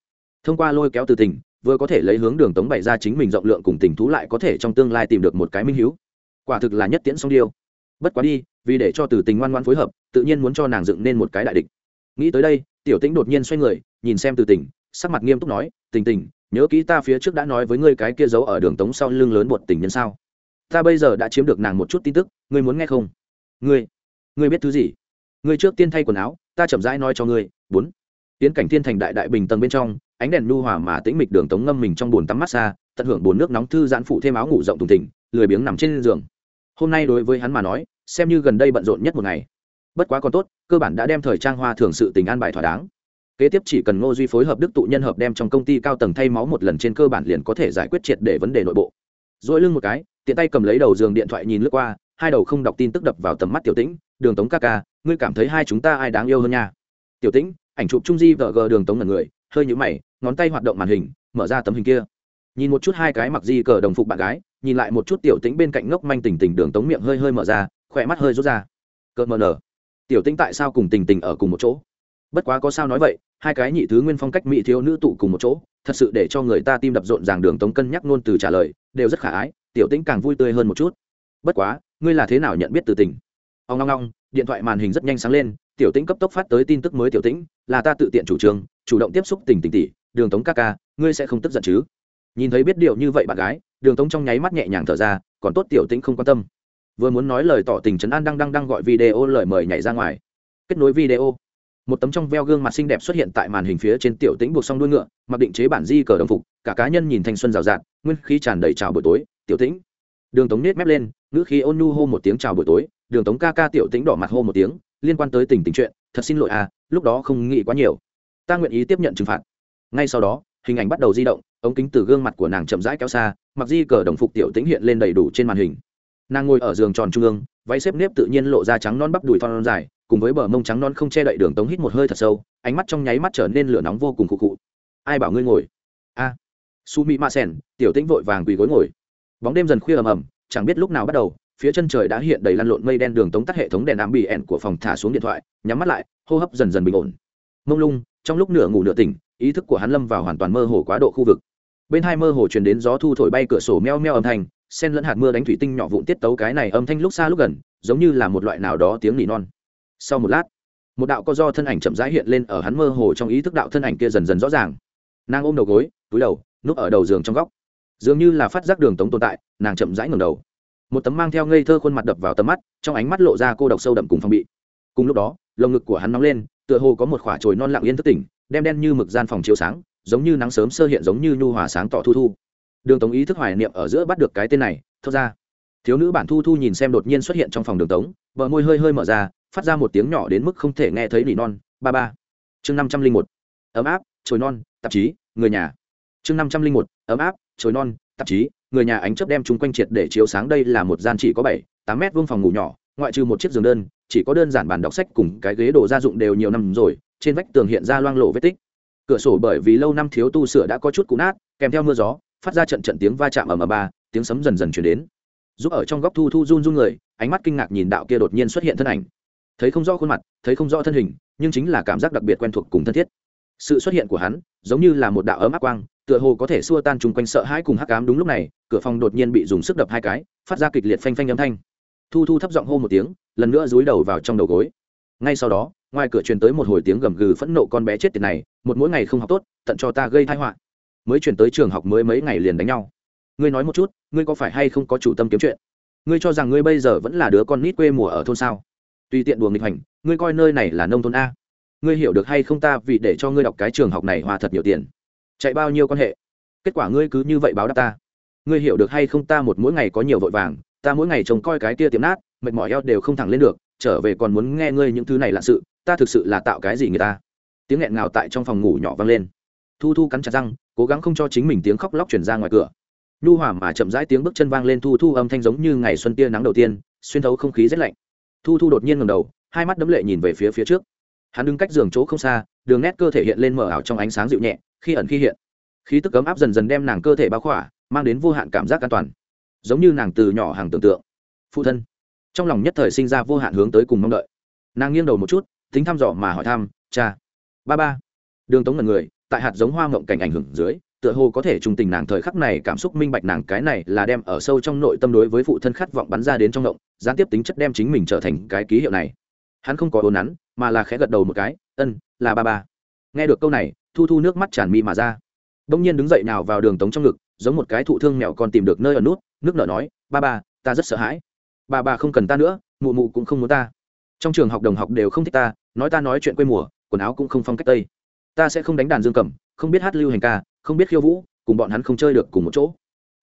Thông qua lôi kéo từ tình, vừa có thể lấy hướng đường tống bày ra chính mình rộng lượng cùng tình thú lại có thể trong tương lai tìm được một cái minh hiếu. Quả thực là nhất tiễn song điêu. Bất quá đi, vì để cho từ tình ngoan ngoan phối hợp, tự nhiên muốn cho nàng dựng nên một cái đại địch. Nghĩ tới đây, tiểu tĩnh đột nhiên xoay người, nhìn xem từ tình, sắc mặt nghiêm túc nói, tình tình, nhớ kỹ ta phía trước đã nói với ngươi cái kia giấu ở đường tống sau lưng lớn bột tình nhân sao? Ta bây giờ đã chiếm được nàng một chút tin tức, ngươi muốn nghe không? Ngươi ngươi biết thứ gì? Ngươi trước tiên thay quần áo ta chậm rãi nói cho ngươi bốn. Tiến cảnh thiên thành đại đại bình tầng bên trong ánh đèn nhu hòa mà tĩnh mịch đường tống ngâm mình trong bồn tắm massage tận hưởng bồn nước nóng thư giãn phụ thêm áo ngủ rộng thùng thình, lười biếng nằm trên giường. Hôm nay đối với hắn mà nói xem như gần đây bận rộn nhất một ngày. Bất quá còn tốt cơ bản đã đem thời trang hoa thường sự tình an bài thỏa đáng. Kế tiếp chỉ cần ngô duy phối hợp đức tụ nhân hợp đem trong công ty cao tầng thay máu một lần trên cơ bản liền có thể giải quyết triệt để vấn đề nội bộ. Dỗi lưng một cái tiện tay cầm lấy đầu giường điện thoại nhìn lướt qua hai đầu không đọc tin tức đập vào tầm mắt tiểu tĩnh đường tống ca ca ngươi cảm thấy hai chúng ta ai đáng yêu hơn nha. Tiểu tĩnh, ảnh chụp trung di vợ gờ đường tống là người, hơi nhũ mày, ngón tay hoạt động màn hình, mở ra tấm hình kia. Nhìn một chút hai cái mặc di cờ đồng phục bạn gái, nhìn lại một chút tiểu tĩnh bên cạnh ngốc manh tình tình đường tống miệng hơi hơi mở ra, khỏe mắt hơi rút ra. Cợt mờ nở. Tiểu tĩnh tại sao cùng tình tình ở cùng một chỗ? Bất quá có sao nói vậy, hai cái nhị thứ nguyên phong cách mỹ thiếu nữ tụ cùng một chỗ, thật sự để cho người ta tim đập rộn ràng đường tống cân nhắc luôn từ trả lời, đều rất khả ái, tiểu tĩnh càng vui tươi hơn một chút. Bất quá, ngươi là thế nào nhận biết từ tình? Ông long long điện thoại màn hình rất nhanh sáng lên, tiểu tĩnh cấp tốc phát tới tin tức mới tiểu tĩnh, là ta tự tiện chủ trương, chủ động tiếp xúc tình tình tỷ, đường tống ca ca, ngươi sẽ không tức giận chứ? Nhìn thấy biết điều như vậy bạn gái, đường tống trong nháy mắt nhẹ nhàng thở ra, còn tốt tiểu tĩnh không quan tâm. Vừa muốn nói lời tỏ tình trấn an đang đang đang gọi video lời mời nhảy ra ngoài. Kết nối video. Một tấm trong veo gương mặt xinh đẹp xuất hiện tại màn hình phía trên tiểu tĩnh buộc xong đuôi ngựa, mặc định chế bản di cờ đồng phục, cả cá nhân nhìn thanh xuân rào rạt, nguyên khí tràn đầy chào buổi tối, tiểu tĩnh. Đường tống nết mép lên, ngữ khí ôn nhu hô một tiếng chào buổi tối đường tống ca ca tiểu tĩnh đỏ mặt hô một tiếng, liên quan tới tình tình chuyện, thật xin lỗi à lúc đó không nghĩ quá nhiều. Ta nguyện ý tiếp nhận trừng phạt. Ngay sau đó, hình ảnh bắt đầu di động, ống kính từ gương mặt của nàng chậm rãi kéo xa, mặc di cờ đồng phục tiểu tĩnh hiện lên đầy đủ trên màn hình. Nàng ngồi ở giường tròn trung ương, váy xếp nếp tự nhiên lộ ra trắng non bắp đùi thon dài, cùng với bờ mông trắng non không che đậy đường tống hít một hơi thật sâu, ánh mắt trong nháy mắt trở nên lửa nóng vô cùng khụ khụ. Ai bảo ngươi ngồi? A. Su mỹ ma sen, tiểu tĩnh vội vàng quỳ gối ngồi. Bóng đêm dần khuya ầm ầm, chẳng biết lúc nào bắt đầu phía chân trời đã hiện đầy lăn lộn mây đen đường tống tắt hệ thống đèn ám bị ẻn của phòng thả xuống điện thoại, nhắm mắt lại, hô hấp dần dần bình ổn. Mông lung, trong lúc nửa ngủ nửa tỉnh, ý thức của hắn lâm vào hoàn toàn mơ hồ quá độ khu vực. Bên hai mơ hồ truyền đến gió thu thổi bay cửa sổ meo meo âm thanh sen lẫn hạt mưa đánh thủy tinh nhỏ vụn tiết tấu cái này âm thanh lúc xa lúc gần, giống như là một loại nào đó tiếng nỉ non. Sau một lát, một đạo co do thân ảnh chậm rãi hiện lên ở hắn mơ hồ trong ý thức đạo thân ảnh kia dần dần rõ ràng. Nàng ôm đầu gối, túi đầu, núp ở đầu giường trong góc. Dường như là phát giác đường tống tồn tại, nàng chậm rãi ngầm đầu một tấm mang theo ngây thơ khuôn mặt đập vào tầm mắt, trong ánh mắt lộ ra cô độc sâu đậm cùng phong bị. Cùng lúc đó, lồng ngực của hắn nóng lên, tựa hồ có một khỏa trồi non lặng yên thức tỉnh, đem đen như mực gian phòng chiếu sáng, giống như nắng sớm sơ hiện giống như nhu hòa sáng tỏ thu thu. Đường tống ý thức hoài niệm ở giữa bắt được cái tên này, thốt ra. Thiếu nữ bản thu thu nhìn xem đột nhiên xuất hiện trong phòng đường tống, bờ môi hơi hơi mở ra, phát ra một tiếng nhỏ đến mức không thể nghe thấy nỉ non, ba ba. Chương năm trăm linh một, ấm áp, trồi non, tạp chí, người nhà. Chương năm trăm linh một, ấm áp, trồi non, tạp chí người nhà ánh chớp đem chúng quanh triệt để chiếu sáng đây là một gian chỉ có bảy, tám mét vuông phòng ngủ nhỏ, ngoại trừ một chiếc giường đơn, chỉ có đơn giản bàn đọc sách cùng cái ghế đồ gia dụng đều nhiều năm rồi, trên vách tường hiện ra loang lộ vết tích. Cửa sổ bởi vì lâu năm thiếu tu sửa đã có chút cũ nát, kèm theo mưa gió, phát ra trận trận tiếng va chạm ở ầm ba, tiếng sấm dần dần chuyển đến. Giúp ở trong góc thu thu run run người, ánh mắt kinh ngạc nhìn đạo kia đột nhiên xuất hiện thân ảnh. Thấy không rõ khuôn mặt, thấy không rõ thân hình, nhưng chính là cảm giác đặc biệt quen thuộc cùng thân thiết. Sự xuất hiện của hắn, giống như là một đạo ấm áp quang tựa hồ có thể xua tan chung quanh sợ hãi cùng hắc ám đúng lúc này, cửa phòng đột nhiên bị dùng sức đập hai cái, phát ra kịch liệt phanh phanh âm thanh. Thu thu thấp giọng hô một tiếng, lần nữa dúi đầu vào trong đầu gối. Ngay sau đó, ngoài cửa truyền tới một hồi tiếng gầm gừ phẫn nộ con bé chết tiệt này, một mỗi ngày không học tốt, tận cho ta gây thai họa. Mới chuyển tới trường học mới mấy ngày liền đánh nhau. Ngươi nói một chút, ngươi có phải hay không có chủ tâm kiếm chuyện? Ngươi cho rằng ngươi bây giờ vẫn là đứa con nít quê mùa ở thôn sao? Tùy tiện đùa nghịch hành ngươi coi nơi này là nông thôn a. Ngươi hiểu được hay không ta vì để cho ngươi đọc cái trường học này hòa thật nhiều tiền chạy bao nhiêu quan hệ? Kết quả ngươi cứ như vậy báo đáp ta. Ngươi hiểu được hay không ta một mỗi ngày có nhiều vội vàng, ta mỗi ngày trông coi cái kia tiệm nát, mệt mỏi eo đều không thẳng lên được, trở về còn muốn nghe ngươi những thứ này lạ sự, ta thực sự là tạo cái gì người ta? Tiếng nghẹn ngào tại trong phòng ngủ nhỏ vang lên. Thu thu cắn chặt răng, cố gắng không cho chính mình tiếng khóc lóc chuyển ra ngoài cửa. Nhu hòa mà chậm rãi tiếng bước chân vang lên thu thu âm thanh giống như ngày xuân tia nắng đầu tiên, xuyên thấu không khí rét lạnh. Thu thu đột nhiên ngầm đầu, hai mắt đấm lệ nhìn về phía phía trước. Hắn đứng cách giường chỗ không xa, đường nét cơ thể hiện lên mở ảo trong ánh sáng dịu nhẹ khi ẩn khi hiện. Khí tức cấm áp dần dần đem nàng cơ thể bao khỏa, mang đến vô hạn cảm giác an toàn. Giống như nàng từ nhỏ hàng tưởng tượng. Phụ thân. Trong lòng nhất thời sinh ra vô hạn hướng tới cùng mong đợi. Nàng nghiêng đầu một chút, tính thăm dò mà hỏi thăm, cha. Ba ba. Đường tống ngần người, tại hạt giống hoa ngộng cảnh ảnh hưởng dưới, tựa hồ có thể trung tình nàng thời khắc này cảm xúc minh bạch nàng cái này là đem ở sâu trong nội tâm đối với phụ thân khát vọng bắn ra đến trong động, gián tiếp tính chất đem chính mình trở thành cái ký hiệu này. Hắn không có ồn nắn, mà là khẽ gật đầu một cái, ân, là ba ba. Nghe được câu này thu thu nước mắt tràn mi mà ra. Đông nhiên đứng dậy nào vào đường tống trong ngực, giống một cái thụ thương mẹo còn tìm được nơi ở nút, nước nở nói, ba ba, ta rất sợ hãi. Bà bà không cần ta nữa, mụ mụ cũng không muốn ta. Trong trường học đồng học đều không thích ta, nói ta nói chuyện quê mùa, quần áo cũng không phong cách tây. Ta sẽ không đánh đàn dương cầm, không biết hát lưu hành ca, không biết khiêu vũ, cùng bọn hắn không chơi được cùng một chỗ.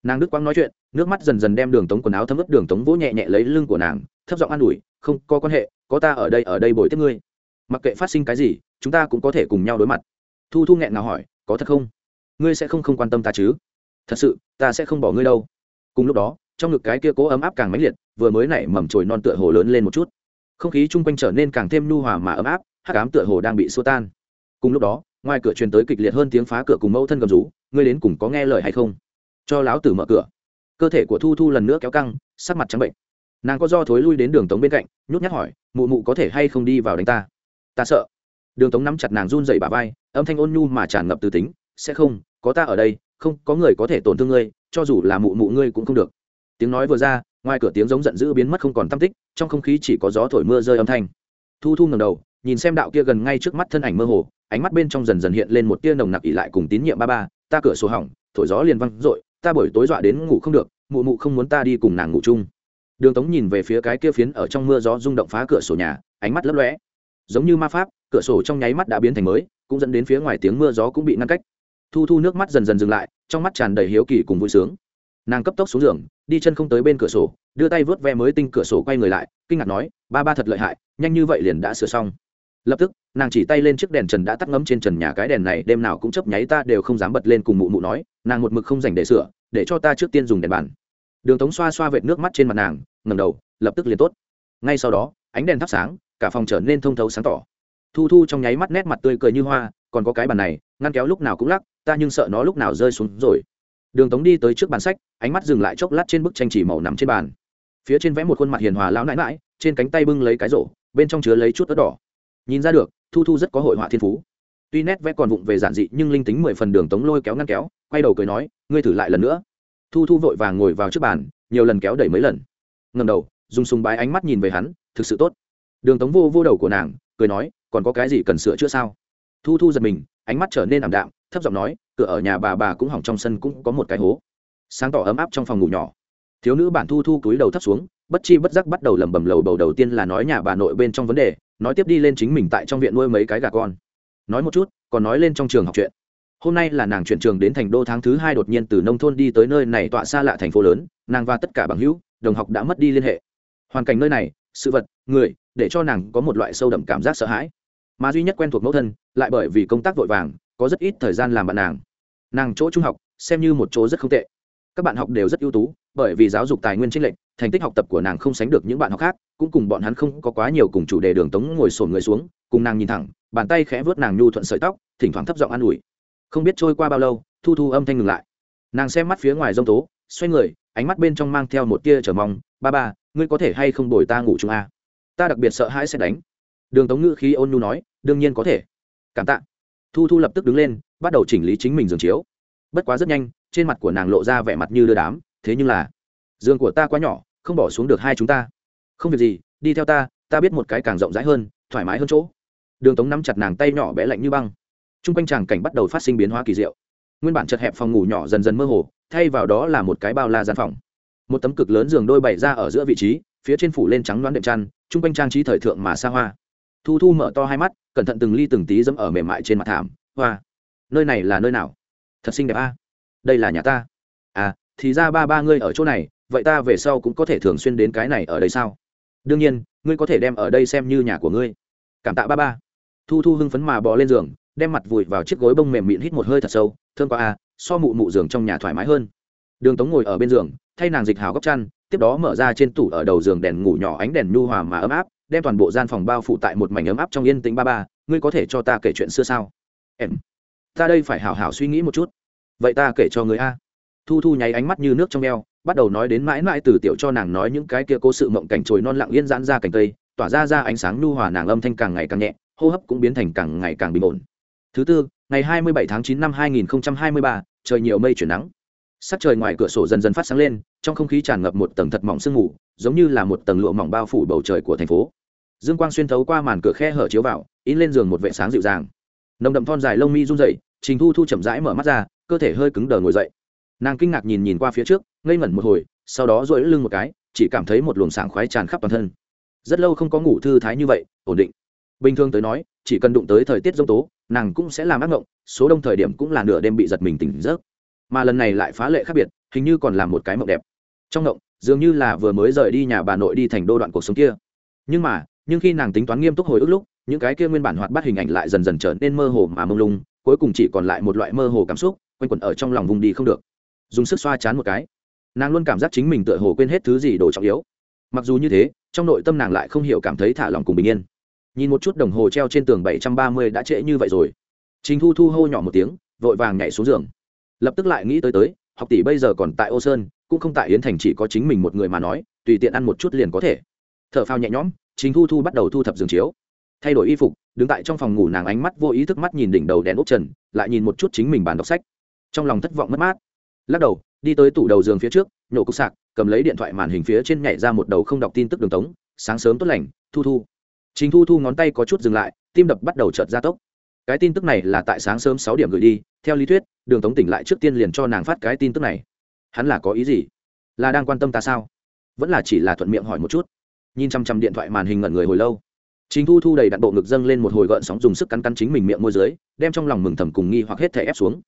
Nàng đức quang nói chuyện, nước mắt dần dần đem đường tống quần áo thấm ướt đường tống vỗ nhẹ nhẹ lấy lưng của nàng, thấp giọng an ủi, không có quan hệ, có ta ở đây ở đây bồi tiếp ngươi. Mặc kệ phát sinh cái gì, chúng ta cũng có thể cùng nhau đối mặt thu thu nghẹn nào hỏi, có thật không? Ngươi sẽ không không quan tâm ta chứ? Thật sự, ta sẽ không bỏ ngươi đâu. Cùng lúc đó, trong ngực cái kia cố ấm áp càng mãnh liệt, vừa mới nảy mầm trồi non tựa hồ lớn lên một chút. Không khí chung quanh trở nên càng thêm nu hòa mà ấm áp hát cám tựa hồ đang bị xua tan. Cùng lúc đó, ngoài cửa truyền tới kịch liệt hơn tiếng phá cửa cùng mẫu thân cầm rú, ngươi đến cùng có nghe lời hay không? Cho láo tử mở cửa. Cơ thể của thu thu lần nữa kéo căng, sắc mặt trắng bệnh. Nàng có do thối lui đến đường tống bên cạnh, nhút nhát hỏi, mụ mụ có thể hay không đi vào đánh ta? Ta sợ đường tống nắm chặt nàng run dậy bà vai, âm thanh ôn nhu mà tràn ngập từ tính, sẽ không, có ta ở đây, không, có người có thể tổn thương ngươi, cho dù là mụ mụ ngươi cũng không được. Tiếng nói vừa ra, ngoài cửa tiếng giống giận dữ biến mất không còn tam tích, trong không khí chỉ có gió thổi mưa rơi âm thanh. Thu thu ngầm đầu, nhìn xem đạo kia gần ngay trước mắt thân ảnh mơ hồ, ánh mắt bên trong dần dần hiện lên một tia nồng nặc ỉ lại cùng tín nhiệm ba ba, ta cửa sổ hỏng, thổi gió liền văng r ộ i ta buổi tối dọa đến ngủ không được, mụ mụ không muốn ta đi cùng nàng ngủ chung. Đường tống nhìn về phía cái kia phiến ở trong mưa gió rung động phá cửa sổ nhà, ánh mắt lấp lóe. Giống như ma pháp cửa sổ trong nháy mắt đã biến thành mới, cũng dẫn đến phía ngoài tiếng mưa gió cũng bị ngăn cách. Thu thu nước mắt dần dần dừng lại, trong mắt tràn đầy hiếu kỳ cùng vui sướng. Nàng cấp tốc xuống giường, đi chân không tới bên cửa sổ, đưa tay vớt ve mới tinh cửa sổ quay người lại, kinh ngạc nói, ba ba thật lợi hại, nhanh như vậy liền đã sửa xong. Lập tức, nàng chỉ tay lên chiếc đèn trần đã tắt ngấm trên trần nhà cái đèn này, đêm nào cũng chấp nháy ta đều không dám bật lên cùng mụ mụ nói, nàng một mực không dành để sửa, để cho ta trước tiên dùng đèn bàn. Đường tống xoa xoa vệt nước mắt trên mặt nàng ngầm đầu, lập tức liền tốt. Ngay sau đó, ánh đèn thắp sáng, cả phòng trở nên thông thấu sáng tỏ thu thu trong nháy mắt nét mặt tươi cười như hoa, còn có cái bàn này, ngăn kéo lúc nào cũng lắc, ta nhưng sợ nó lúc nào rơi xuống rồi. Đường tống đi tới trước bàn sách, ánh mắt dừng lại chốc lát trên bức tranh chỉ màu nằm trên bàn. Phía trên vẽ một khuôn mặt hiền hòa lão nãi mãi trên cánh tay bưng lấy cái rổ, bên trong chứa lấy chút ớt đỏ. Nhìn ra được, thu thu rất có hội họa thiên phú. Tuy nét vẽ còn vụng về giản dị, nhưng linh tính mười phần đường tống lôi kéo ngăn kéo, quay đầu cười nói, ngươi thử lại lần nữa. Thu thu vội vàng ngồi vào trước bàn, nhiều lần kéo đẩy mấy lần. Ngầm đầu, dùng sùng bái ánh mắt nhìn về hắn, thực sự tốt. Đường tống vô vô đầu của nàng, cười nói còn có cái gì cần sửa chữa sao? Thu thu giật mình, ánh mắt trở nên ảm đạm, thấp giọng nói, cửa ở nhà bà bà cũng hỏng trong sân cũng có một cái hố. Sáng tỏ ấm áp trong phòng ngủ nhỏ. Thiếu nữ bản thu thu túi đầu thấp xuống, bất chi bất giác bắt đầu lẩm bẩm lầu bầu đầu tiên là nói nhà bà nội bên trong vấn đề, nói tiếp đi lên chính mình tại trong viện nuôi mấy cái gà con. Nói một chút, còn nói lên trong trường học chuyện. Hôm nay là nàng chuyển trường đến thành đô tháng thứ hai đột nhiên từ nông thôn đi tới nơi này tọa xa lạ thành phố lớn, nàng và tất cả bằng hữu, đồng học đã mất đi liên hệ. Hoàn cảnh nơi này, sự vật, người để cho nàng có một loại sâu đậm cảm giác sợ hãi. Mà duy nhất quen thuộc mẫu thân, lại bởi vì công tác vội vàng, có rất ít thời gian làm bạn nàng. Nàng chỗ trung học, xem như một chỗ rất không tệ. Các bạn học đều rất ưu tú, bởi vì giáo dục tài nguyên trinh lệnh thành tích học tập của nàng không sánh được những bạn học khác, cũng cùng bọn hắn không có quá nhiều cùng chủ đề đường tống ngồi sổn người xuống, cùng nàng nhìn thẳng, bàn tay khẽ vớt nàng nhu thuận sợi tóc, thỉnh thoảng thấp giọng an ủi. Không biết trôi qua bao lâu, thu thu âm thanh ngừng lại. Nàng xem mắt phía ngoài g tố, xoay người, ánh mắt bên trong mang theo một tia trở mong. Ba ba, ngươi có thể hay không đổi ta ngủ chung a ta đặc biệt sợ hãi sẽ đánh. Đường tống ngữ khí ôn nhu nói, đương nhiên có thể. Cảm tạ. Thu thu lập tức đứng lên, bắt đầu chỉnh lý chính mình giường chiếu. Bất quá rất nhanh, trên mặt của nàng lộ ra vẻ mặt như đưa đám, thế nhưng là, giường của ta quá nhỏ, không bỏ xuống được hai chúng ta. Không việc gì, đi theo ta ta biết một cái càng rộng rãi hơn, thoải mái hơn chỗ. Đường tống nắm chặt nàng tay nhỏ bé lạnh như băng. T r u n g quanh chàng cảnh bắt đầu phát sinh biến hóa kỳ diệu. Nguyên bản chật hẹp phòng ngủ nhỏ dần dần mơ hồ, thay vào đó là một cái bao la gian phòng. Một tấm cực lớn giường đôi bày ra ở giữa vị trí, phía trên phủ lên trắng đoán đệm chăn chung quanh trang trí thời thượng mà xa hoa. Thu thu mở to hai mắt, cẩn thận từng ly từng tí dẫm ở mềm mại trên mặt thảm. Hoa, nơi này là nơi nào? Thật xinh đẹp a. Đây là nhà ta. À thì ra ba ba ngươi ở chỗ này, vậy ta về sau cũng có thể thường xuyên đến cái này ở đây sao? Đương nhiên, ngươi có thể đem ở đây xem như nhà của ngươi. Cảm tạ ba ba. Thu thu hưng phấn mà bò lên giường, đem mặt vùi vào chiếc gối bông mềm mịn hít một hơi thật sâu. Thương qua a, so mụ mụ giường trong nhà thoải mái hơn. Đường tống ngồi ở bên giường thay nàng dịch hào góc chăn, tiếp đó mở ra trên tủ ở đầu giường đèn ngủ nhỏ ánh đèn nhu hòa mà ấm áp, đem toàn bộ gian phòng bao phủ tại một mảnh ấm áp trong yên tĩnh ba ba. Ngươi có thể cho ta kể chuyện xưa sao? Em, ta đây phải hảo hảo suy nghĩ một chút. Vậy ta kể cho người a. Thu thu nháy ánh mắt như nước trong e o bắt đầu nói đến mãi mãi từ tiểu cho nàng nói những cái kia cố sự mộng cảnh trồi non lặng yên giãn ra cành cây, tỏa ra ra ánh sáng nhu hòa nàng âm thanh càng ngày càng nhẹ, hô hấp cũng biến thành càng ngày càng bình ổn. Thứ tư, ngày hai mươi bảy tháng chín năm hai nghìn hai mươi ba, trời nhiều mây chuyển nắng sắc trời ngoài cửa sổ dần dần phát sáng lên, trong không khí tràn ngập một tầng thật mỏng sương mù, giống như là một tầng lụa mỏng bao phủ bầu trời của thành phố. Dương quang xuyên thấu qua màn cửa khe hở chiếu vào, in lên giường một vệ sáng dịu dàng. Nồng đậm thon dài lông mi run rẩy, trình thu thu chậm rãi mở mắt ra, cơ thể hơi cứng đờ ngồi dậy. Nàng kinh ngạc nhìn nhìn qua phía trước, ngây ngẩn một hồi, sau đó dội lưng một cái, chỉ cảm thấy một luồng sáng khoái tràn khắp toàn thân. Rất lâu không có ngủ thư thái như vậy, ổn định. Bình thường tới nói, chỉ cần đụng tới thời tiết giông tố, nàng cũng sẽ làm ác ngộng, số đông thời điểm cũng là nửa đêm bị giật mình tỉnh giấc mà lần này lại phá lệ khác biệt, hình như còn là một cái mộng đẹp. Trong mộng, dường như là vừa mới rời đi nhà bà nội đi thành đô đoạn cuộc sống kia. Nhưng mà, nhưng khi nàng tính toán nghiêm túc hồi ức lúc, những cái kia nguyên bản hoạt bát hình ảnh lại dần dần trở nên mơ hồ mà mông lung, cuối cùng chỉ còn lại một loại mơ hồ cảm xúc, quanh quẩn ở trong lòng vùng đi không được. Dùng sức xoa chán một cái. Nàng luôn cảm giác chính mình tựa hồ quên hết thứ gì đồ trọng yếu. Mặc dù như thế, trong nội tâm nàng lại không hiểu cảm thấy thả lòng cùng bình yên. Nhìn một chút đồng hồ treo trên tường bảy trăm ba mươi đã trễ như vậy rồi. Trình thu thu hô nhỏ một tiếng, vội vàng nhảy xuống giường lập tức lại nghĩ tới tới, học tỷ bây giờ còn tại ô sơn, cũng không tại yến thành chỉ có chính mình một người mà nói, tùy tiện ăn một chút liền có thể. T h ở phao nhẹ nhõm chính thu thu bắt đầu thu thập giường chiếu. Thay đổi y phục, đứng tại trong phòng ngủ nàng ánh mắt vô ý thức mắt nhìn đỉnh đầu đèn ốc trần, lại nhìn một chút chính mình bàn đọc sách. Trong lòng thất vọng mất mát. Lắc đầu, đi tới tủ đầu giường phía trước, nhổ cục sạc, cầm lấy điện thoại màn hình phía trên nhảy ra một đầu không đọc tin tức đường tống, sáng sớm tốt lành, thu thu. Chính thu thu ngón tay có chút dừng lại, tim đập bắt đầu chợt gia tốc. Cái tin tức này là tại sáng sớm sáu điểm gửi đi, theo lý thuyết đường tống tỉnh lại trước tiên liền cho nàng phát cái tin tức này. Hắn là có ý gì? Là đang quan tâm ta sao? Vẫn là chỉ là thuận miệng hỏi một chút. Nhìn chăm chăm điện thoại màn hình ngẩn người hồi lâu. Chính thu thu đầy đạn bộ ngực dâng lên một hồi gợn sóng dùng sức cắn cắn chính mình miệng môi dưới, đem trong lòng mừng thầm cùng nghi hoặc hết thể ép xuống.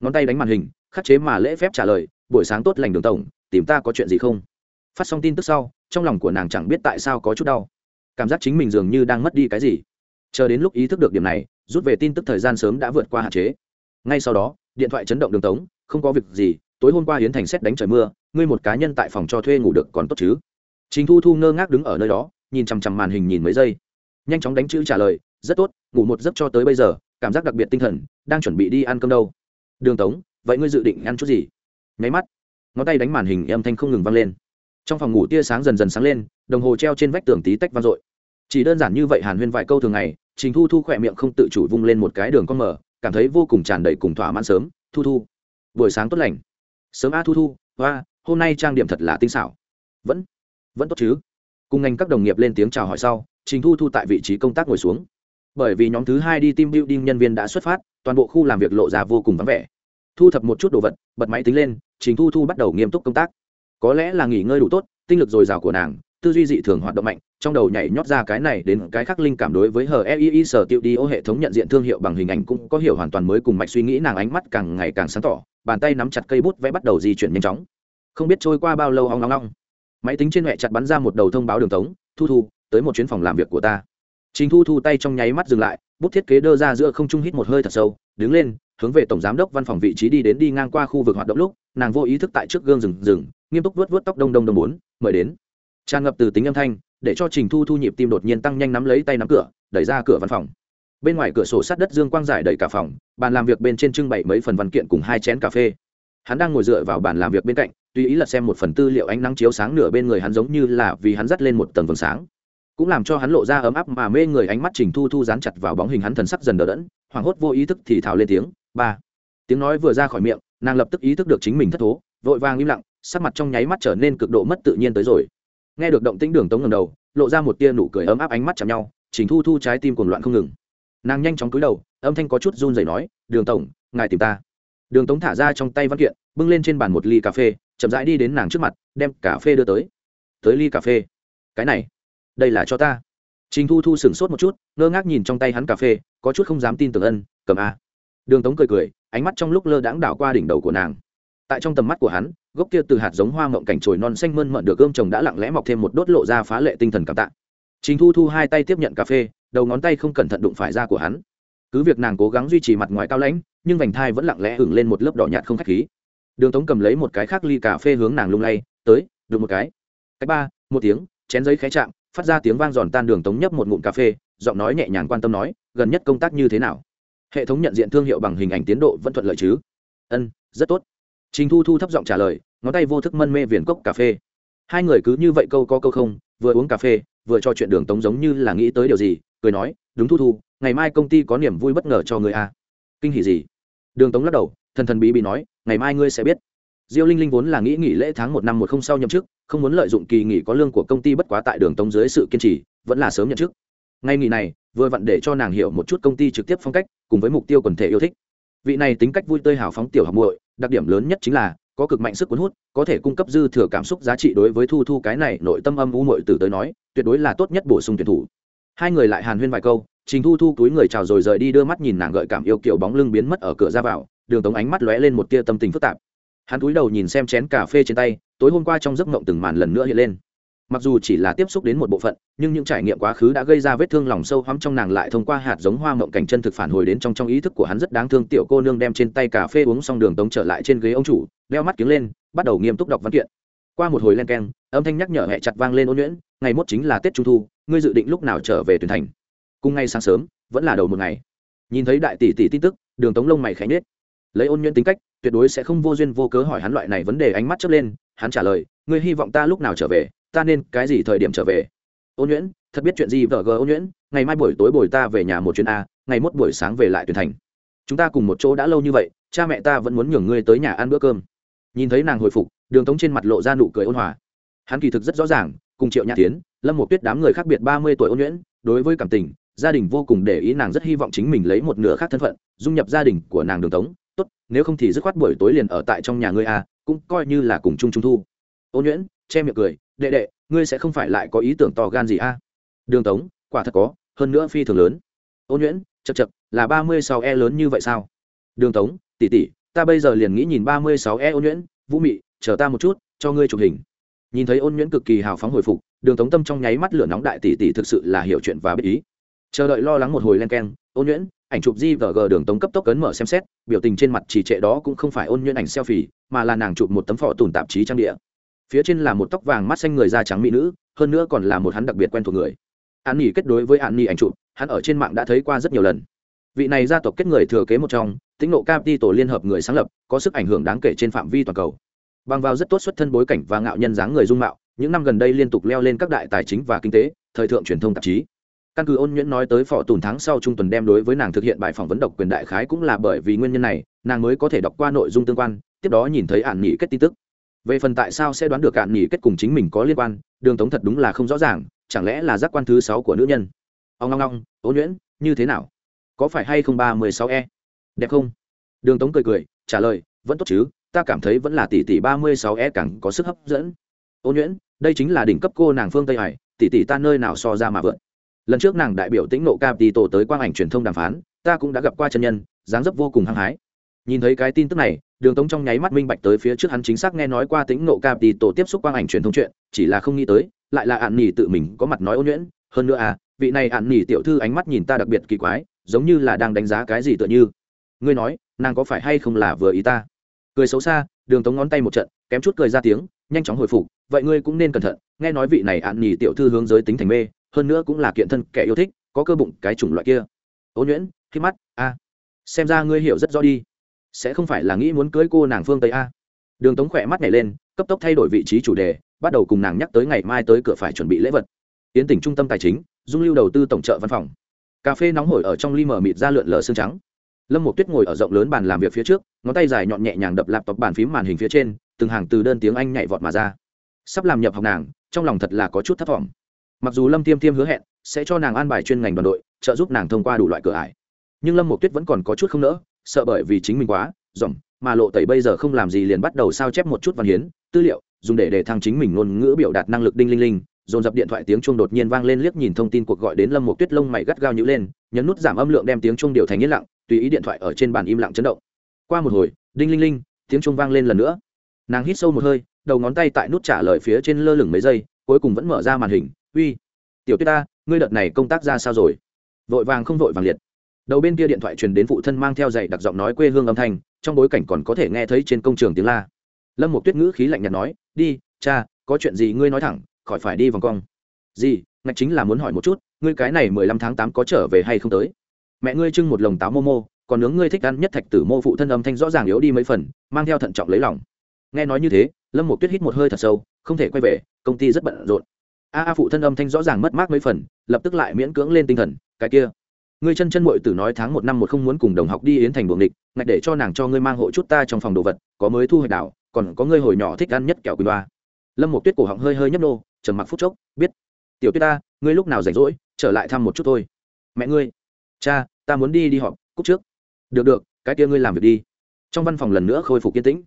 Ngón tay đánh màn hình, khắc chế mà lễ phép trả lời, buổi sáng tốt lành đường tổng, tìm ta có chuyện gì không? Phát xong tin tức sau, trong lòng của nàng chẳng biết tại sao có chút đau. Cảm giác chính mình dường như đang mất đi cái gì. Chờ đến lúc ý thức được điểm này, rút về tin tức thời gian sớm đã vượt qua hạn chế. Ngay sau đó điện thoại chấn động đường tống, không có việc gì, tối hôm qua hiến thành xét đánh trời mưa, ngươi một cá nhân tại phòng cho thuê ngủ được còn tốt chứ? Chính thu thu ngơ ngác đứng ở nơi đó, nhìn chằm chằm màn hình nhìn mấy giây. Nhanh chóng đánh chữ trả lời, rất tốt, ngủ một giấc cho tới bây giờ, cảm giác đặc biệt tinh thần, đang chuẩn bị đi ăn cơm đâu. Đường tống, vậy ngươi dự định ăn chút gì? Nháy mắt, ngón tay đánh màn hình âm thanh không ngừng vang lên. Trong phòng ngủ tia sáng dần dần sáng lên, đồng hồ treo trên vách tường tí tách vang dội. Chỉ đơn giản như vậy hàn huyên vài câu thường ngày, trình thu thu khỏe miệng không tự chủ vung lên một cái đường con mở cảm thấy vô cùng tràn đầy cùng thỏa mãn sớm, thu thu. Buổi sáng tốt lành. Sớm a thu thu, hoa, hôm nay trang điểm thật là tinh xảo. Vẫn vẫn tốt chứ. Cùng ngành các đồng nghiệp lên tiếng chào hỏi sau, trình thu thu tại vị trí công tác ngồi xuống. Bởi vì nhóm thứ hai đi team building nhân viên đã xuất phát, toàn bộ khu làm việc lộ ra vô cùng vắng vẻ. Thu thập một chút đồ vật, bật máy tính lên, trình thu thu bắt đầu nghiêm túc công tác. Có lẽ là nghỉ ngơi đủ tốt, tinh lực dồi dào của nàng tư duy dị thường hoạt động mạnh, trong đầu nhảy nhót ra cái này đến cái khác linh cảm đối với hờ ei sở tiệu đi ô hệ thống nhận diện thương hiệu bằng hình ảnh cũng có hiểu hoàn toàn mới cùng mạch suy nghĩ nàng ánh mắt càng ngày càng sáng tỏ, bàn tay nắm chặt cây bút vẽ bắt đầu di chuyển nhanh chóng. Không biết trôi qua bao lâu hoang long long máy tính trên mẹ chặt bắn ra một đầu thông báo đường tống, thu thu, tới một chuyến phòng làm việc của ta. Trình thu thu tay trong nháy mắt dừng lại, bút thiết kế đơ ra giữa không trung hít một hơi thật sâu, đứng lên, hướng về tổng giám đốc văn phòng vị trí đi đến đi ngang qua khu vực hoạt động lúc, nàng vô ý thức tại trước gương rừng rừng, nghiêm túc vớt vớt tóc đông đông đông bốn mời đến tràn ngập từ tính âm thanh, để cho trình thu thu nhịp tim đột nhiên tăng nhanh nắm lấy tay nắm cửa, đẩy ra cửa văn phòng. Bên ngoài cửa sổ sát đất dương quang giải đầy cả phòng, bàn làm việc bên trên trưng bày mấy phần văn kiện cùng hai chén cà phê. Hắn đang ngồi dựa vào bàn làm việc bên cạnh, tùy ý lật xem một phần tư liệu ánh nắng chiếu sáng nửa bên người hắn giống như là vì hắn dắt lên một tầng vầng sáng. Cũng làm cho hắn lộ ra ấm áp mà mê người ánh mắt trình thu thu dán chặt vào bóng hình hắn thần sắc dần đờ đẫn, hoảng hốt vô ý thức thì thào lên tiếng, ba. Tiếng nói vừa ra khỏi miệng, nàng lập tức ý thức được chính mình thất thố, vội vàng im lặng, sắc mặt trong nháy mắt trở nên cực độ mất tự nhiên tới rồi nghe được động tĩnh đường tống ngầm đầu, lộ ra một tia nụ cười ấm áp ánh mắt chạm nhau, trình thu thu trái tim cuồng loạn không ngừng. Nàng nhanh chóng cúi đầu, âm thanh có chút run rẩy nói, đường tổng, ngài tìm ta. Đường tống thả ra trong tay văn kiện, bưng lên trên bàn một ly cà phê, chậm rãi đi đến nàng trước mặt, đem cà phê đưa tới. Tới ly cà phê. Cái này, đây là cho ta. Trình thu thu sửng sốt một chút, ngơ ngác nhìn trong tay hắn cà phê, có chút không dám tin tưởng ân, cầm a. Đường tống cười cười, ánh mắt trong lúc lơ đãng đảo qua đỉnh đầu của nàng. Tại trong tầm mắt của hắn gốc kia từ hạt giống hoa mộng cảnh trồi non xanh mơn mận được gươm trồng đã lặng lẽ mọc thêm một đốt lộ ra phá lệ tinh thần cảm tạ. Trình thu thu hai tay tiếp nhận cà phê, đầu ngón tay không cẩn thận đụng phải da của hắn. Cứ việc nàng cố gắng duy trì mặt ngoài cao lãnh, nhưng vành thai vẫn lặng lẽ hửng lên một lớp đỏ nhạt không khách khí. Đường tống cầm lấy một cái khác ly cà phê hướng nàng lung lay, tới, đụng một cái. Cách ba, một tiếng, chén giấy khé chạm, phát ra tiếng vang giòn tan đường tống nhấp một ngụm cà phê, giọng nói nhẹ nhàng quan tâm nói, gần nhất công tác như thế nào? Hệ thống nhận diện thương hiệu bằng hình ảnh tiến độ vẫn thuận lợi chứ? Ân, rất tốt trình thu thu thấp giọng trả lời, ngón tay vô thức mân mê viền cốc cà phê. Hai người cứ như vậy câu có câu không, vừa uống cà phê, vừa cho chuyện đường tống giống như là nghĩ tới điều gì, cười nói, đúng thu thu, ngày mai công ty có niềm vui bất ngờ cho người a. Kinh hỉ gì? Đường tống lắc đầu, thần thần bí bí nói, ngày mai ngươi sẽ biết. Diêu linh linh vốn là nghĩ nghỉ lễ tháng một năm một không sau nhậm chức, không muốn lợi dụng kỳ nghỉ có lương của công ty bất quá tại đường tống dưới sự kiên trì, vẫn là sớm nhậm chức. Ngay nghỉ này, vừa vặn để cho nàng hiểu một chút công ty trực tiếp phong cách, cùng với mục tiêu quần thể yêu thích vị này tính cách vui tươi hào phóng tiểu học muội, đặc điểm lớn nhất chính là, có cực mạnh sức cuốn hút, có thể cung cấp dư thừa cảm xúc giá trị đối với thu thu cái này nội tâm âm u muội từ tới nói, tuyệt đối là tốt nhất bổ sung tuyển thủ. Hai người lại hàn huyên vài câu, trình thu thu túi người chào rồi rời đi đưa mắt nhìn nàng gợi cảm yêu kiểu bóng lưng biến mất ở cửa ra vào, đường tống ánh mắt lóe lên một tia tâm tình phức tạp. Hắn túi đầu nhìn xem chén cà phê trên tay, tối hôm qua trong giấc mộng từng màn lần nữa hiện lên mặc dù chỉ là tiếp xúc đến một bộ phận, nhưng những trải nghiệm quá khứ đã gây ra vết thương lòng sâu hoắm trong nàng lại thông qua hạt giống hoa mộng cảnh chân thực phản hồi đến trong trong ý thức của hắn rất đáng thương. Tiểu cô nương đem trên tay cà phê uống xong đường tống trở lại trên ghế ông chủ, đeo mắt kiếng lên, bắt đầu nghiêm túc đọc văn kiện. Qua một hồi len keng, âm thanh nhắc nhở hẹ chặt vang lên ôn nhuyễn, ngày mốt chính là tết trung thu, ngươi dự định lúc nào trở về tuyển thành? Cùng ngay sáng sớm, vẫn là đầu một ngày. Nhìn thấy đại tỷ tỷ tin tức, đường tống lông mày khánh nết lấy ôn nhuyễn tính cách, tuyệt đối sẽ không vô duyên vô cớ hỏi hắn loại này vấn đề ánh mắt chớp lên, hắn trả lời, ngươi hy vọng ta lúc nào trở về? Ta nên cái gì thời điểm trở về? Ôn nhuyễn, thật biết chuyện gì vợ gờ ôn nhuyễn? Ngày mai buổi tối buổi ta về nhà một chuyến a, ngày mốt buổi sáng về lại tuyển thành. Chúng ta cùng một chỗ đã lâu như vậy, cha mẹ ta vẫn muốn nhường ngươi tới nhà ăn bữa cơm. Nhìn thấy nàng hồi phục, đường tống trên mặt lộ ra nụ cười ôn hòa. Hắn kỳ thực rất rõ ràng, cùng triệu nhã tiến, lâm một tuyết đám người khác biệt ba mươi tuổi ôn nhuyễn, đối với cảm tình, gia đình vô cùng để ý nàng rất hy vọng chính mình lấy một nửa khác thân phận, dung nhập gia đình của nàng đường tống. Tốt, nếu không thì dứt khoát buổi tối liền ở tại trong nhà ngươi a, cũng coi như là cùng chung trung thu. Ôn nhuyễn, che miệng cười đệ đệ, ngươi sẽ không phải lại có ý tưởng to gan gì a? Đường tống, quả thật có, hơn nữa phi thường lớn. Ôn nhuyễn chật chật là ba mươi sáu e lớn như vậy sao? Đường tống, tỉ tỉ, ta bây giờ liền nghĩ nhìn ba mươi sáu e ôn nhuyễn, vũ mị, chờ ta một chút, cho ngươi chụp hình. Nhìn thấy ôn nhuyễn cực kỳ hào phóng hồi phục, đường tống tâm trong nháy mắt lửa nóng đại tỷ tỷ thực sự là hiểu chuyện và biết ý. Chờ đợi lo lắng một hồi len keng, ôn nhuyễn, ảnh chụp di và g đường tống cấp tốc cấn mở xem xét, biểu tình trên mặt chỉ trệ đó cũng không phải ôn nhuyễn ảnh selfie, mà là nàng chụp một tấm phỏ tùn tạp chí trang địa phía trên là một tóc vàng mắt xanh người da trắng mỹ nữ, hơn nữa còn là một hắn đặc biệt quen thuộc người. An nghỉ kết đối với an nhi ảnh chụp, hắn ở trên mạng đã thấy qua rất nhiều lần. Vị này gia tộc kết người thừa kế một trong tính nộ capi tổ liên hợp người sáng lập, có sức ảnh hưởng đáng kể trên phạm vi toàn cầu. Bằng vào rất tốt xuất thân bối cảnh và ngạo nhân dáng người dung mạo, những năm gần đây liên tục leo lên các đại tài chính và kinh tế, thời thượng truyền thông tạp chí. Căn cứ ôn nhuyễn nói tới phỏ tùn tháng sau trung tuần đem đối với nàng thực hiện bài phỏng vấn độc quyền đại khái cũng là bởi vì nguyên nhân này, nàng mới có thể đọc qua nội dung tương quan, tiếp đó nhìn thấy hạn nghị kết tin tức về phần tại sao sẽ đoán được cạn nghỉ kết cùng chính mình có liên quan, đường tống thật đúng là không rõ ràng, chẳng lẽ là giác quan thứ sáu của nữ nhân? Ông ngong ngong ôn nhuyễn, như thế nào? Có phải hay không ba mười sáu e? Đẹp không? Đường tống cười cười, trả lời, vẫn tốt chứ, ta cảm thấy vẫn là tỷ tỷ ba mươi sáu e càng có sức hấp dẫn. Ôn nhuyễn, đây chính là đỉnh cấp cô nàng phương tây hải, tỷ tỷ ta nơi nào so ra mà vượn lần trước nàng đại biểu tĩnh nộ cap đi tổ tới quang ảnh truyền thông đàm phán, ta cũng đã gặp qua chân nhân, dáng dấp vô cùng hăng hái. Nhìn thấy cái tin tức này đường tống trong nháy mắt minh bạch tới phía trước hắn chính xác nghe nói qua tính nộ cap tỷ tổ tiếp xúc quang ảnh truyền thông chuyện, chỉ là không nghĩ tới, lại là ạn nỉ tự mình có mặt nói ôn nhuyễn. Hơn nữa à vị này ạn nỉ tiểu thư ánh mắt nhìn ta đặc biệt kỳ quái, giống như là đang đánh giá cái gì tựa như. Ngươi nói, nàng có phải hay không là vừa ý ta? Cười xấu xa, đường tống ngón tay một trận, kém chút cười ra tiếng, nhanh chóng hồi phục. Vậy ngươi cũng nên cẩn thận, nghe nói vị này ạn nhì tiểu thư hướng giới tính thành mê, hơn nữa cũng là kiện thân kẻ yêu thích, có cơ bụng cái chủng loại kia. Ô nhuyễn, khi mắt a xem ra ngươi hiểu rất rõ đi sẽ không phải là nghĩ muốn cưới cô nàng phương tây a. Đường tống khỏe mắt nhảy lên, cấp tốc thay đổi vị trí chủ đề, bắt đầu cùng nàng nhắc tới ngày mai tới cửa phải chuẩn bị lễ vật. Tiến tỉnh trung tâm tài chính, dung lưu đầu tư tổng trợ văn phòng. Cà phê nóng hổi ở trong ly mở mịt ra lượn lờ xương trắng. Lâm một tuyết ngồi ở rộng lớn bàn làm việc phía trước, ngón tay dài nhọn nhẹ nhàng đập lạp tộc bàn phím màn hình phía trên, từng hàng từ đơn tiếng anh nhảy vọt mà ra. Sắp làm nhập học nàng, trong lòng thật là có chút thất vọng. Mặc dù lâm tiêm tiêm hứa hẹn sẽ cho nàng an bài chuyên ngành đoàn đội, trợ giúp nàng thông qua đủ loại cửa ải. Nhưng lâm một tuyết vẫn còn có chút không nỡ sợ bởi vì chính mình quá dòm mà lộ tẩy bây giờ không làm gì liền bắt đầu sao chép một chút văn hiến, tư liệu, dùng để để thăng chính mình ngôn ngữ biểu đạt năng lực đinh linh linh, dồn dập điện thoại tiếng chuông đột nhiên vang lên liếc nhìn thông tin cuộc gọi đến lâm một tuyết lông mày gắt gao nhữ lên, nhấn nút giảm âm lượng đem tiếng chuông điều thành yên lặng, tùy ý điện thoại ở trên bàn im lặng chấn động. Qua một hồi, đinh linh linh, tiếng chuông vang lên lần nữa. Nàng hít sâu một hơi, đầu ngón tay tại nút trả lời phía trên lơ lửng mấy giây, cuối cùng vẫn mở ra màn hình, uy, tiểu tuyết ta, ngươi đợt này công tác ra sao rồi? Vội vàng không vội vàng liệt đầu bên kia điện thoại truyền đến phụ thân mang theo dạy đặc giọng nói quê hương âm thanh, trong bối cảnh còn có thể nghe thấy trên công trường tiếng la. Lâm một tuyết ngữ khí lạnh nhạt nói, đi, cha, có chuyện gì ngươi nói thẳng, khỏi phải đi vòng cong gì, ngạch chính là muốn hỏi một chút, ngươi cái này mười lăm tháng tám có trở về hay không tới? Mẹ ngươi trưng một lồng táo mô mô, còn nướng ngươi thích ăn nhất thạch tử mô phụ thân âm thanh rõ ràng yếu đi mấy phần, mang theo thận trọng lấy lòng. Nghe nói như thế, lâm một tuyết hít một hơi thật sâu, không thể quay về, công ty rất bận rộn. A a phụ thân âm thanh rõ ràng mất mát mấy phần, lập tức lại miễn cưỡng lên tinh thần, cái kia ngươi chân chân muội tử nói tháng một năm một không muốn cùng đồng học đi yến thành buồng địch ngạch để cho nàng cho ngươi mang hộ chút ta trong phòng đồ vật, có mới thu hoạch đảo, còn có ngươi hồi nhỏ thích ăn nhất kẹo quỳnh đoa. Lâm một tuyết cổ họng hơi hơi nhấp nô, trầm mặc phút chốc, biết. Tiểu tuyết ta, ngươi lúc nào rảnh rỗi, trở lại thăm một chút thôi. Mẹ ngươi. Cha, ta muốn đi đi họp cúc trước. Được được, cái kia ngươi làm việc đi. Trong văn phòng lần nữa khôi phục kiên tĩnh.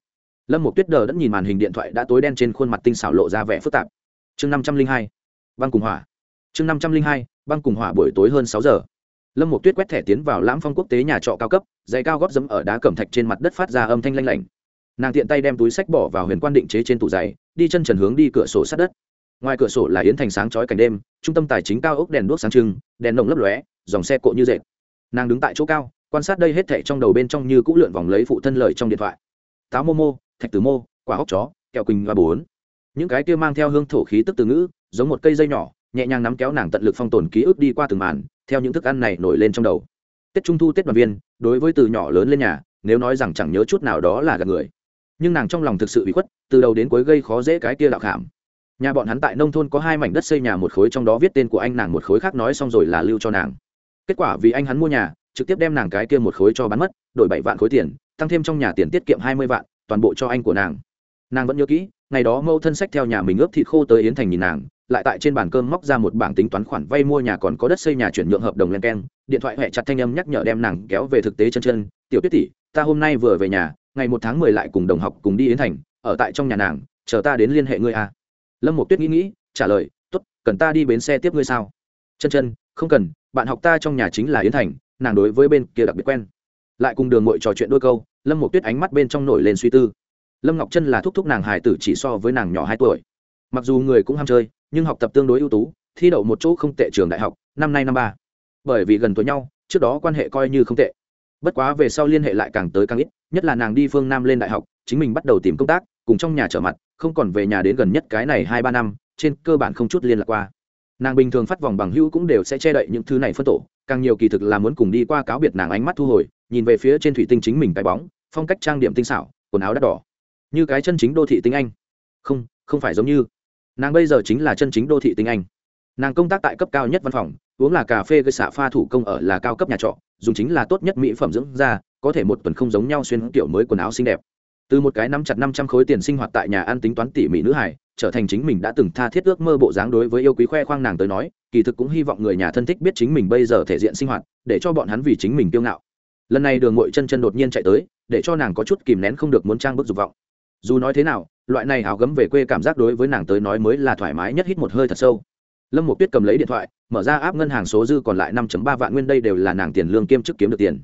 Lâm một tuyết đờ đã nhìn màn hình điện thoại đã tối đen trên khuôn mặt tinh xảo lộ ra vẻ phức tạp. Chương năm trăm linh hai, băng cùng hỏa. Chương năm trăm linh hai, băng cùng hỏa buổi tối hơn sáu giờ lâm một tuyết quét thẻ tiến vào lãm phong quốc tế nhà trọ cao cấp, giày cao góp dấm ở đá cẩm thạch trên mặt đất phát ra âm thanh lanh lảnh. Nàng tiện tay đem túi sách bỏ vào huyền quan định chế trên tủ giày, đi chân trần hướng đi cửa sổ sát đất. Ngoài cửa sổ là yến thành sáng chói cảnh đêm, trung tâm tài chính cao ốc đèn đuốc sáng trưng, đèn nồng lấp lóe, dòng xe cộ như dệt. Nàng đứng tại chỗ cao, quan sát đây hết thảy trong đầu bên trong như cũ lượn vòng lấy phụ thân lời trong điện thoại. Táo mô mô, thạch tử mô, quả hốc chó, kẹo quỳnh và bốn. Những cái kia mang theo hương thổ khí tức từ ngữ, giống một cây dây nhỏ, nhẹ nhàng nắm kéo nàng tận lực phong tồn ký ức đi qua từng màn theo những thức ăn này nổi lên trong đầu. Tết trung thu, tết đoàn viên, đối với từ nhỏ lớn lên nhà, nếu nói rằng chẳng nhớ chút nào đó là gạt người. Nhưng nàng trong lòng thực sự bị khuất, từ đầu đến cuối gây khó dễ cái kia đạo khảm. Nhà bọn hắn tại nông thôn có hai mảnh đất xây nhà một khối trong đó viết tên của anh nàng một khối khác nói xong rồi là lưu cho nàng. Kết quả vì anh hắn mua nhà, trực tiếp đem nàng cái kia một khối cho bán mất, đổi bảy vạn khối tiền, tăng thêm trong nhà tiền tiết kiệm hai mươi vạn, toàn bộ cho anh của nàng. Nàng vẫn nhớ kỹ, ngày đó mâu thân sách theo nhà mình ướp thịt khô tới yến thành nhìn nàng lại tại trên bàn cơm móc ra một bảng tính toán khoản vay mua nhà còn có đất xây nhà chuyển nhượng hợp đồng len keng. Điện thoại hẹ chặt thanh âm nhắc nhở đem nàng kéo về thực tế chân chân. Tiểu tuyết tỷ, ta hôm nay vừa về nhà, ngày một tháng mười lại cùng đồng học cùng đi yến thành, ở tại trong nhà nàng, chờ ta đến liên hệ ngươi a lâm một tuyết nghĩ nghĩ, trả lời t ố t cần ta đi bến xe tiếp ngươi sao? Chân chân, không cần, bạn học ta trong nhà chính là yến thành, nàng đối với bên kia đặc biệt quen. Lại cùng đường mội trò chuyện đôi câu, lâm một tuyết ánh mắt bên trong nổi lên suy tư. Lâm ngọc chân là thúc thúc nàng hải tử chỉ so với nàng nhỏ hai tuổi. Mặc dù người cũng ham chơi nhưng học tập tương đối ưu tú, thi đậu một chỗ không tệ trường đại học, năm nay năm ba. Bởi vì gần tuổi nhau, trước đó quan hệ coi như không tệ. Bất quá về sau liên hệ lại càng tới càng ít, nhất là nàng đi phương nam lên đại học, chính mình bắt đầu tìm công tác, cùng trong nhà trở mặt, không còn về nhà đến gần nhất cái này hai ba năm, trên cơ bản không chút liên lạc qua. Nàng bình thường phát vòng bằng hữu cũng đều sẽ che đậy những thứ này phân tổ, càng nhiều kỳ thực là muốn cùng đi qua cáo biệt nàng ánh mắt thu hồi, nhìn về phía trên thủy tinh chính mình cái bóng, phong cách trang điểm tinh xảo, quần áo đắt đỏ. Như cái chân chính đô thị tinh anh. Không không phải giống như nàng bây giờ chính là chân chính đô thị tinh anh. Nàng công tác tại cấp cao nhất văn phòng, uống là cà phê gây xạ pha thủ công ở là cao cấp nhà trọ, dùng chính là tốt nhất mỹ phẩm dưỡng da, có thể một tuần không giống nhau xuyên kiểu mới quần áo xinh đẹp. Từ một cái nắm chặt năm trăm khối tiền sinh hoạt tại nhà ăn tính toán tỉ mỉ nữ hải trở thành chính mình đã từng tha thiết ước mơ bộ dáng đối với yêu quý khoe khoang nàng tới nói, kỳ thực cũng hy vọng người nhà thân thích biết chính mình bây giờ thể diện sinh hoạt, để cho bọn hắn vì chính mình kiêu ngạo. Lần này đường ngội chân chân đột nhiên chạy tới, để cho nàng có chút kìm nén không được muốn trang bức dục vọng. Dù nói thế nào loại này áo gấm về quê cảm giác đối với nàng tới nói mới là thoải mái nhất hít một hơi thật sâu. Lâm một tuyết cầm lấy điện thoại, mở ra áp ngân hàng số dư còn lại năm ba vạn nguyên đây đều là nàng tiền lương kiêm chức kiếm được tiền.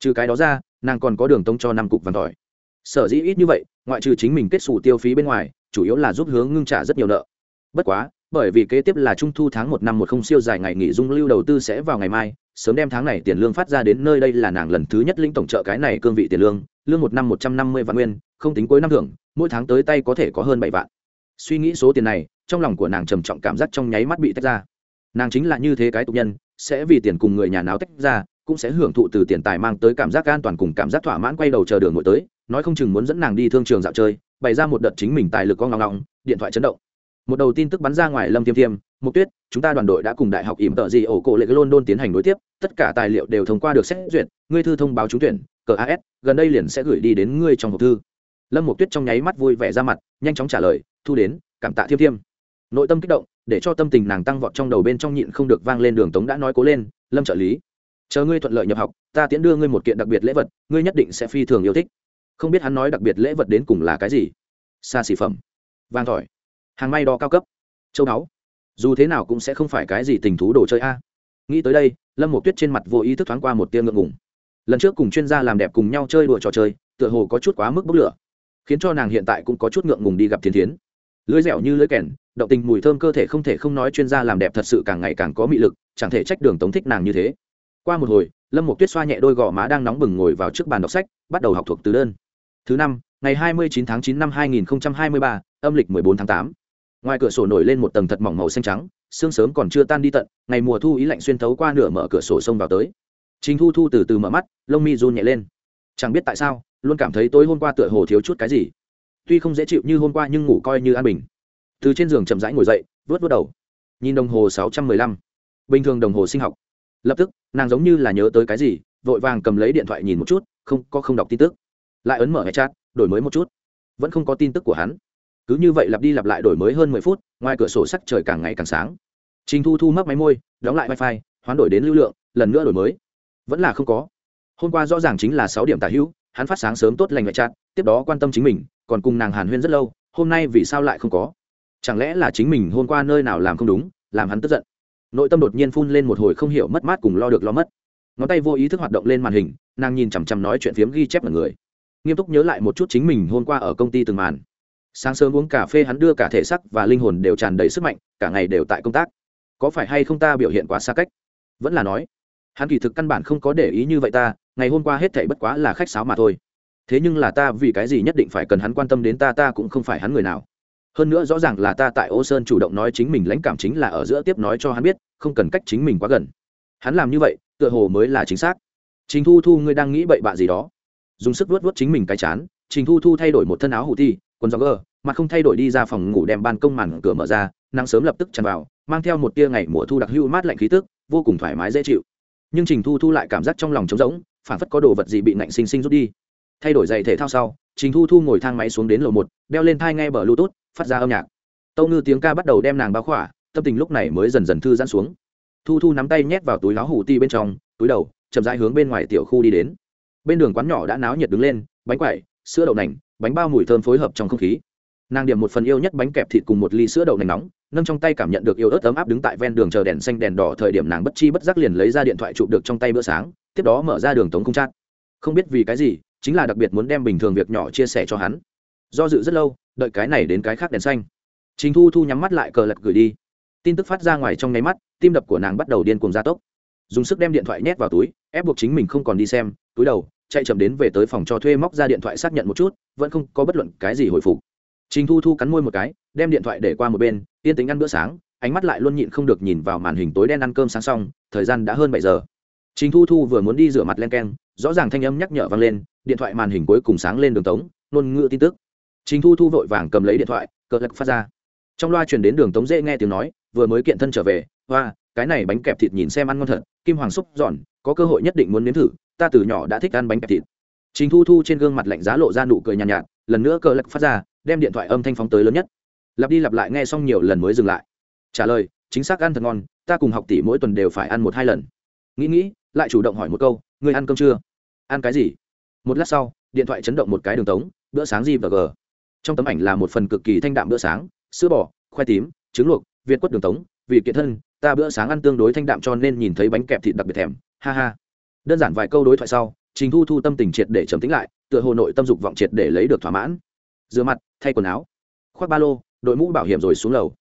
Trừ cái đó ra, nàng còn có đường tông cho năm cục vàng tỏi. Sở dĩ ít như vậy, ngoại trừ chính mình kết xù tiêu phí bên ngoài, chủ yếu là giúp hướng ngưng trả rất nhiều nợ. Bất quá, bởi vì kế tiếp là trung thu tháng một năm một không siêu dài ngày nghỉ dung lưu đầu tư sẽ vào ngày mai, sớm đem tháng này tiền lương phát ra đến nơi đây là nàng lần thứ nhất linh tổng trợ cái này cương vị tiền lương lương một năm một trăm năm mươi vạn nguyên, không tính cuối năm thưởng, mỗi tháng tới tay có thể có hơn bảy vạn. Suy nghĩ số tiền này, trong lòng của nàng trầm trọng cảm giác trong nháy mắt bị tách ra. Nàng chính là như thế cái tục nhân, sẽ vì tiền cùng người nhà náo tách ra, cũng sẽ hưởng thụ từ tiền tài mang tới cảm giác an toàn cùng cảm giác thỏa mãn quay đầu chờ đường ngồi tới, nói không chừng muốn dẫn nàng đi thương trường dạo chơi, bày ra một đợt chính mình tài lực con ngọng ngọng, điện thoại chấn động. Một đầu tin tức bắn ra ngoài lâm tiêm tiêm, mục tuyết, chúng ta đoàn đội đã cùng đại học ỉm tợ gì ổ cổ lệ london tiến hành đối tiếp, tất cả tài liệu đều thông qua được xét duyệt, ngươi thư thông báo trúng tuyển cờ as gần đây liền sẽ gửi đi đến ngươi trong hộp thư. Lâm một tuyết trong nháy mắt vui vẻ ra mặt, nhanh chóng trả lời, thu đến, cảm tạ thiêm thiêm. Nội tâm kích động, để cho tâm tình nàng tăng vọt trong đầu bên trong nhịn không được vang lên đường tống đã nói cố lên, lâm trợ lý, chờ ngươi thuận lợi nhập học, ta tiễn đưa ngươi một kiện đặc biệt lễ vật, ngươi nhất định sẽ phi thường yêu thích. Không biết hắn nói đặc biệt lễ vật đến cùng là cái gì. Xa xỉ phẩm. Vang tỏi hàng may đo cao cấp. Châu báu. Dù thế nào cũng sẽ không phải cái gì tình thú đồ chơi a. Nghĩ tới đây, lâm một tuyết trên mặt vô ý thức thoáng qua một tia ngượng ngùng lần trước cùng chuyên gia làm đẹp cùng nhau chơi đùa trò chơi, tựa hồ có chút quá mức bốc lửa, khiến cho nàng hiện tại cũng có chút ngượng ngùng đi gặp thiên thiến. Lưới dẻo như lưới kèn, động tình mùi thơm cơ thể không thể không nói chuyên gia làm đẹp thật sự càng ngày càng có mị lực, chẳng thể trách đường tống thích nàng như thế. Qua một hồi, lâm một tuyết xoa nhẹ đôi gò má đang nóng bừng ngồi vào trước bàn đọc sách, bắt đầu học thuộc từ đơn. Thứ năm, ngày hai mươi chín tháng chín năm hai nghìn hai mươi ba, âm lịch mười bốn tháng tám. Ngoài cửa sổ nổi lên một tầng thật mỏng màu xanh trắng, sương sớm còn chưa tan đi tận, ngày mùa thu ý lạnh xuyên thấu qua nửa mở cửa sổ sông vào tới. Trình thu thu từ từ mở mắt, lông mi run nhẹ lên. Chẳng biết tại sao, luôn cảm thấy tối hôm qua tựa hồ thiếu chút cái gì. Tuy không dễ chịu như hôm qua nhưng ngủ coi như an bình. Từ trên giường chậm rãi ngồi dậy vớt vớt đầu. Nhìn đồng hồ sáu trăm mười lăm. Bình thường đồng hồ sinh học. Lập tức, nàng giống như là nhớ tới cái gì, vội vàng cầm lấy điện thoại nhìn một chút, không, có không đọc tin tức. Lại ấn mở hệ chat, đổi mới một chút. Vẫn không có tin tức của hắn. Cứ như vậy lặp đi lặp lại đổi mới hơn mười phút, ngoài cửa sổ sắc trời càng ngày càng sáng. Trình thu thu mấp máy môi, đóng lại wifi, hoán đổi đến lưu lượng, lần nữa đổi mới vẫn là không có. Hôm qua rõ ràng chính là sáu điểm tả hữu hắn phát sáng sớm tốt lành ngoại trạng, tiếp đó quan tâm chính mình còn cùng nàng hàn huyên rất lâu hôm nay vì sao lại không có? Chẳng lẽ là chính mình hôm qua nơi nào làm không đúng làm hắn tức giận? Nội tâm đột nhiên phun lên một hồi không hiểu mất mát cùng lo được lo mất. Ngón tay vô ý thức hoạt động lên màn hình nàng nhìn chằm chằm nói chuyện phiếm ghi chép mọi người. Nghiêm túc nhớ lại một chút chính mình hôm qua ở công ty từng màn. Sáng sớm uống cà phê hắn đưa cả thể sắc và linh hồn đều tràn đầy sức mạnh cả ngày đều tại công tác. Có phải hay không ta biểu hiện quá xa cách? Vẫn là nói hắn kỳ thực căn bản không có để ý như vậy ta, ngày hôm qua hết thảy bất quá là khách sáo mà thôi. Thế nhưng là ta vì cái gì nhất định phải cần hắn quan tâm đến ta ta cũng không phải hắn người nào. Hơn nữa rõ ràng là ta tại ô sơn chủ động nói chính mình lãnh cảm chính là ở giữa tiếp nói cho hắn biết, không cần cách chính mình quá gần. Hắn làm như vậy, tựa hồ mới là chính xác. Trình thu thu, ngươi đang nghĩ bậy bạ gì đó? Dùng sức vuốt vuốt chính mình cái chán, trình thu thu thay đổi một thân áo hủ thi quần gió gờ mà không thay đổi đi ra phòng ngủ đem ban công màn cửa mở ra, nắng sớm lập tức tràn vào, mang theo một tia ngày mùa thu đặc hữu mát lạnh khí tức, vô cùng thoải mái dễ chịu nhưng trình thu thu lại cảm giác trong lòng trống rỗng, phản phất có đồ vật gì bị nạnh sinh sinh rút đi. Thay đổi giày thể thao sau, trình thu thu ngồi thang máy xuống đến lầu một, đeo lên thai nghe bờ bluetooth, phát ra âm nhạc. Tâu ngư tiếng ca bắt đầu đem nàng bao khỏa, tâm tình lúc này mới dần dần thư giãn xuống. Thu thu nắm tay nhét vào túi láo hủ ti bên trong, túi đầu, chậm rãi hướng bên ngoài tiểu khu đi đến. Bên đường quán nhỏ đã náo nhiệt đứng lên, bánh quẩy, sữa đậu nành, bánh bao mùi thơm phối hợp trong không khí nàng điểm một phần yêu nhất bánh kẹp thịt cùng một ly sữa đậu nành nóng, nâng trong tay cảm nhận được yêu ớt ấm áp đứng tại ven đường chờ đèn xanh đèn đỏ thời điểm nàng bất chi bất giác liền lấy ra điện thoại chụp được trong tay bữa sáng, tiếp đó mở ra đường tống không chát không biết vì cái gì, chính là đặc biệt muốn đem bình thường việc nhỏ chia sẻ cho hắn. Do dự rất lâu, đợi cái này đến cái khác đèn xanh. Chính thu thu nhắm mắt lại cờ lật gửi đi. Tin tức phát ra ngoài trong nháy mắt, tim đập của nàng bắt đầu điên cuồng gia tốc. Dùng sức đem điện thoại nhét vào túi, ép buộc chính mình không còn đi xem, túi đầu, chạy chậm đến về tới phòng cho thuê móc ra điện thoại xác nhận một chút, vẫn không có bất luận cái gì hồi phục trình thu thu cắn môi một cái đem điện thoại để qua một bên yên tính ăn bữa sáng ánh mắt lại luôn nhịn không được nhìn vào màn hình tối đen ăn cơm sáng xong thời gian đã hơn bảy giờ. Trình thu thu vừa muốn đi rửa mặt len keng rõ ràng thanh âm nhắc nhở vang lên điện thoại màn hình cuối cùng sáng lên đường tống ngôn ngữ tin tức. Trình thu thu vội vàng cầm lấy điện thoại cờ lật phát ra. Trong loa truyền đến đường tống dễ nghe tiếng nói vừa mới kiện thân trở về hoa cái này bánh kẹp thịt nhìn xem ăn ngon thật kim hoàng xúc giòn có cơ hội nhất định muốn nếm thử ta từ nhỏ đã thích ăn bánh kẹp thịt. Trình thu thu trên gương mặt lạnh giá lộ ra nụ cười nhàn nhạt, nhạt lần nữa cờ lật phát ra đem điện thoại âm thanh phóng tới lớn nhất. Lặp đi lặp lại nghe xong nhiều lần mới dừng lại. Trả lời, chính xác ăn thật ngon, ta cùng học tỷ mỗi tuần đều phải ăn một hai lần. Nghĩ nghĩ, lại chủ động hỏi một câu người ăn cơm chưa? Ăn cái gì? Một lát sau, điện thoại chấn động một cái đường tống, bữa sáng gì và g. Trong tấm ảnh là một phần cực kỳ thanh đạm bữa sáng, sữa bò, khoai tím, trứng luộc, việt quất đường tống, vì kiện thân, ta bữa sáng ăn tương đối thanh đạm cho nên nhìn thấy bánh kẹp thịt đặc biệt thèm, ha ha. Đơn giản vài câu đối thoại sau, trình thu thu tâm tình triệt để trầm tính lại, tựa hồ nội tâm dục vọng triệt để lấy được thỏa mãn rửa mặt, thay quần áo, khoác ba lô, đội mũ bảo hiểm rồi xuống lầu.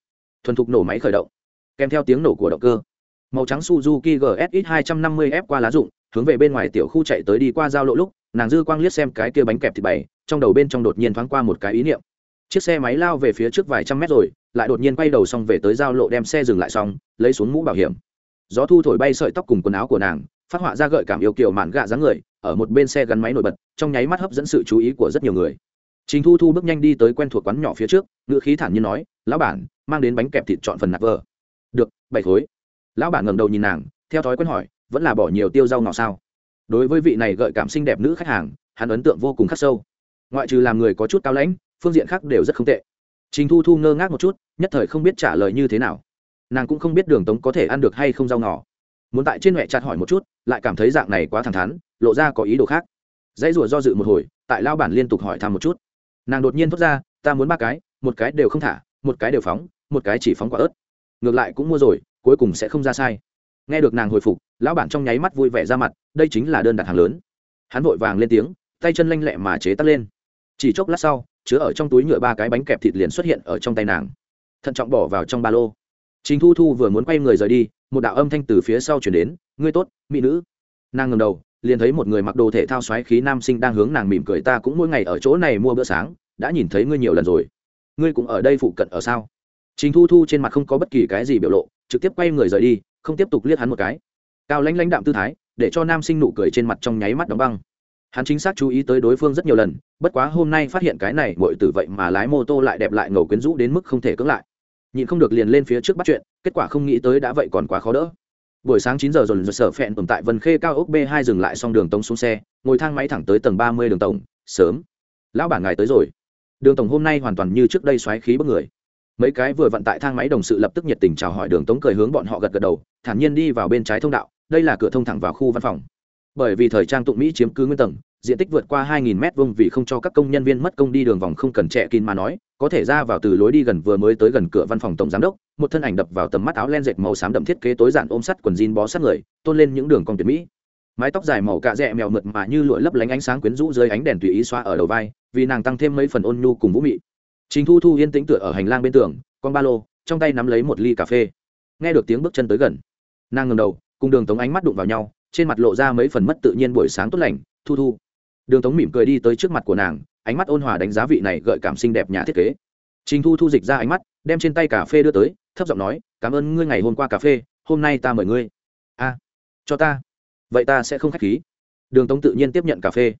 Thuần thục nổ máy khởi động, kèm theo tiếng nổ của động cơ. Màu trắng suzuki gsx 250 f qua lá rụng, hướng về bên ngoài tiểu khu chạy tới đi qua giao lộ lúc, nàng dư quang liếc xem cái kia bánh kẹp thịt bày, trong đầu bên trong đột nhiên thoáng qua một cái ý niệm. Chiếc xe máy lao về phía trước vài trăm mét rồi, lại đột nhiên quay đầu xong về tới giao lộ đem xe dừng lại xong, lấy xuống mũ bảo hiểm. Gió thu thổi bay sợi tóc cùng quần áo của nàng, phát họa ra gợi cảm yêu kiểu mạn gạ dáng người, ở một bên xe gắn máy nổi bật, trong nháy mắt hấp dẫn sự chú ý của rất nhiều người. Trình Thu Thu bước nhanh đi tới quen thuộc quán nhỏ phía trước, ngựa khí thản nhiên nói, "Lão bản, mang đến bánh kẹp thịt chọn phần nạc vờ." "Được, bảy khối." Lão bản ngẩng đầu nhìn nàng, theo thói quen hỏi, "Vẫn là bỏ nhiều tiêu rau ngọt sao?" Đối với vị này gợi cảm xinh đẹp nữ khách hàng, hắn ấn tượng vô cùng khắc sâu. Ngoại trừ làm người có chút cao lãnh, phương diện khác đều rất không tệ. Trình Thu Thu ngơ ngác một chút, nhất thời không biết trả lời như thế nào. nàng cũng không biết đường tống có thể ăn được hay không rau ngỏ muốn tại trên mẹ chặt hỏi một chút lại cảm thấy dạng này quá thẳng thắn lộ ra có ý đồ khác dãy rủa do dự một hồi tại lão bản liên tục hỏi thăm một chút nàng đột nhiên thốt ra, ta muốn ba cái, một cái đều không thả, một cái đều phóng, một cái chỉ phóng quả ớt. Ngược lại cũng mua rồi, cuối cùng sẽ không ra sai. Nghe được nàng hồi phục, lão bản trong nháy mắt vui vẻ ra mặt, đây chính là đơn đặt hàng lớn. Hắn vội vàng lên tiếng, tay chân lanh lẹ mà chế tắt lên. Chỉ chốc lát sau, chứa ở trong túi nhựa ba cái bánh kẹp thịt liền xuất hiện ở trong tay nàng. Thận trọng bỏ vào trong ba lô. Chính thu thu vừa muốn quay người rời đi, một đạo âm thanh từ phía sau chuyển đến, ngươi tốt, mỹ nữ. Nàng ngầm đầu liền thấy một người mặc đồ thể thao xoáy khí nam sinh đang hướng nàng mỉm cười, ta cũng mỗi ngày ở chỗ này mua bữa sáng, đã nhìn thấy ngươi nhiều lần rồi. Ngươi cũng ở đây phụ cận ở sao? Chính thu thu trên mặt không có bất kỳ cái gì biểu lộ, trực tiếp quay người rời đi, không tiếp tục liếc hắn một cái. Cao lãnh lãnh đạm tư thái, để cho nam sinh nụ cười trên mặt trong nháy mắt đóng băng. Hắn chính xác chú ý tới đối phương rất nhiều lần, bất quá hôm nay phát hiện cái này bội tử vậy mà lái mô tô lại đẹp lại ngầu quyến rũ đến mức không thể cưỡng lại. Nhìn không được liền lên phía trước bắt chuyện, kết quả không nghĩ tới đã vậy còn quá khó đỡ buổi sáng chín giờ rồi rồi sở phẹn tồn tại vân khê cao ốc b hai dừng lại xong đường tống xuống xe, ngồi thang máy thẳng tới tầng ba mươi đường tổng, sớm. Lão bản ngài tới rồi. Đường tổng hôm nay hoàn toàn như trước đây xoáy khí bất người. Mấy cái vừa vận tại thang máy đồng sự lập tức nhiệt tình chào hỏi đường tống cười hướng bọn họ gật gật đầu, thản nhiên đi vào bên trái thông đạo, đây là cửa thông thẳng vào khu văn phòng. Bởi vì thời trang tụng mỹ chiếm cứ nguyên tầng diện tích vượt qua 2.000 mét vuông vì không cho các công nhân viên mất công đi đường vòng không cần trẻ kín mà nói, có thể ra vào từ lối đi gần vừa mới tới gần cửa văn phòng tổng giám đốc, một thân ảnh đập vào tầm mắt áo len dệt màu xám đậm thiết kế tối giản ôm sắt quần jean bó sát người, tôn lên những đường cong tuyệt mỹ. Mái tóc dài màu cạ rẹ mèo mượt mà như lụa lấp lánh ánh sáng quyến rũ dưới ánh đèn tùy ý xoa ở đầu vai, vì nàng tăng thêm mấy phần ôn nhu cùng vũ mị. Trình thu thu yên tĩnh tựa ở hành lang bên tường, con ba lô, trong tay nắm lấy một ly cà phê. Nghe được tiếng bước chân tới gần, nàng ngẩng đầu, cùng đường tống ánh mắt đụng vào nhau, trên mặt lộ ra mấy phần mất tự nhiên buổi sáng tốt lành, thu thu đường tống mỉm cười đi tới trước mặt của nàng, ánh mắt ôn hòa đánh giá vị này gợi cảm xinh đẹp nhà thiết kế. Trình thu thu dịch ra ánh mắt, đem trên tay cà phê đưa tới, thấp giọng nói, cảm ơn ngươi ngày hôm qua cà phê, hôm nay ta mời ngươi. A, cho ta? Vậy ta sẽ không k h á c h khí. Đường tống tự nhiên tiếp nhận cà phê.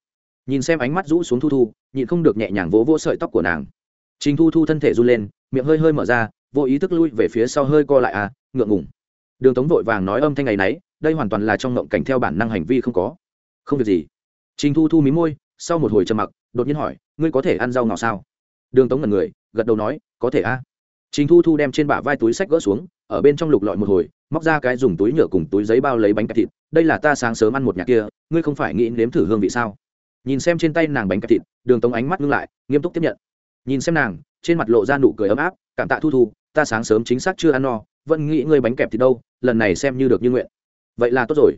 Nhìn xem ánh mắt rũ xuống thu thu, nhịn không được nhẹ nhàng vỗ vỗ sợi tóc của nàng. Trình thu thu thân thể run lên, miệng hơi hơi mở ra, vô ý thức lui về phía sau hơi co lại à ngượng ngủng đường tống vội vàng nói âm thanh ngày nấy, đây hoàn toàn là trong ngộng cảnh theo bản năng hành vi không có. Không việc gì trình thu thu mí môi, sau một hồi trầm mặc, đột nhiên hỏi, ngươi có thể ăn rau ngò sao? Đường tống ngẩn người, gật đầu nói, có thể a. À. trình thu thu đem trên bả vai túi sách gỡ xuống, ở bên trong lục lọi một hồi, móc ra cái dùng túi nhựa cùng túi giấy bao lấy bánh cà thịt, đây là ta sáng sớm ăn một nhà kia, ngươi không phải nghĩ nếm thử hương vị sao? Nhìn xem trên tay nàng bánh cà thịt, đường tống ánh mắt ngưng lại, nghiêm túc tiếp nhận. Nhìn xem nàng, trên mặt lộ ra nụ cười ấm áp, cảm tạ thu thu, ta sáng sớm chính xác chưa ăn no, vẫn nghĩ ngươi bánh kẹp thịt đâu, lần này xem như được như nguyện. Vậy là tốt rồi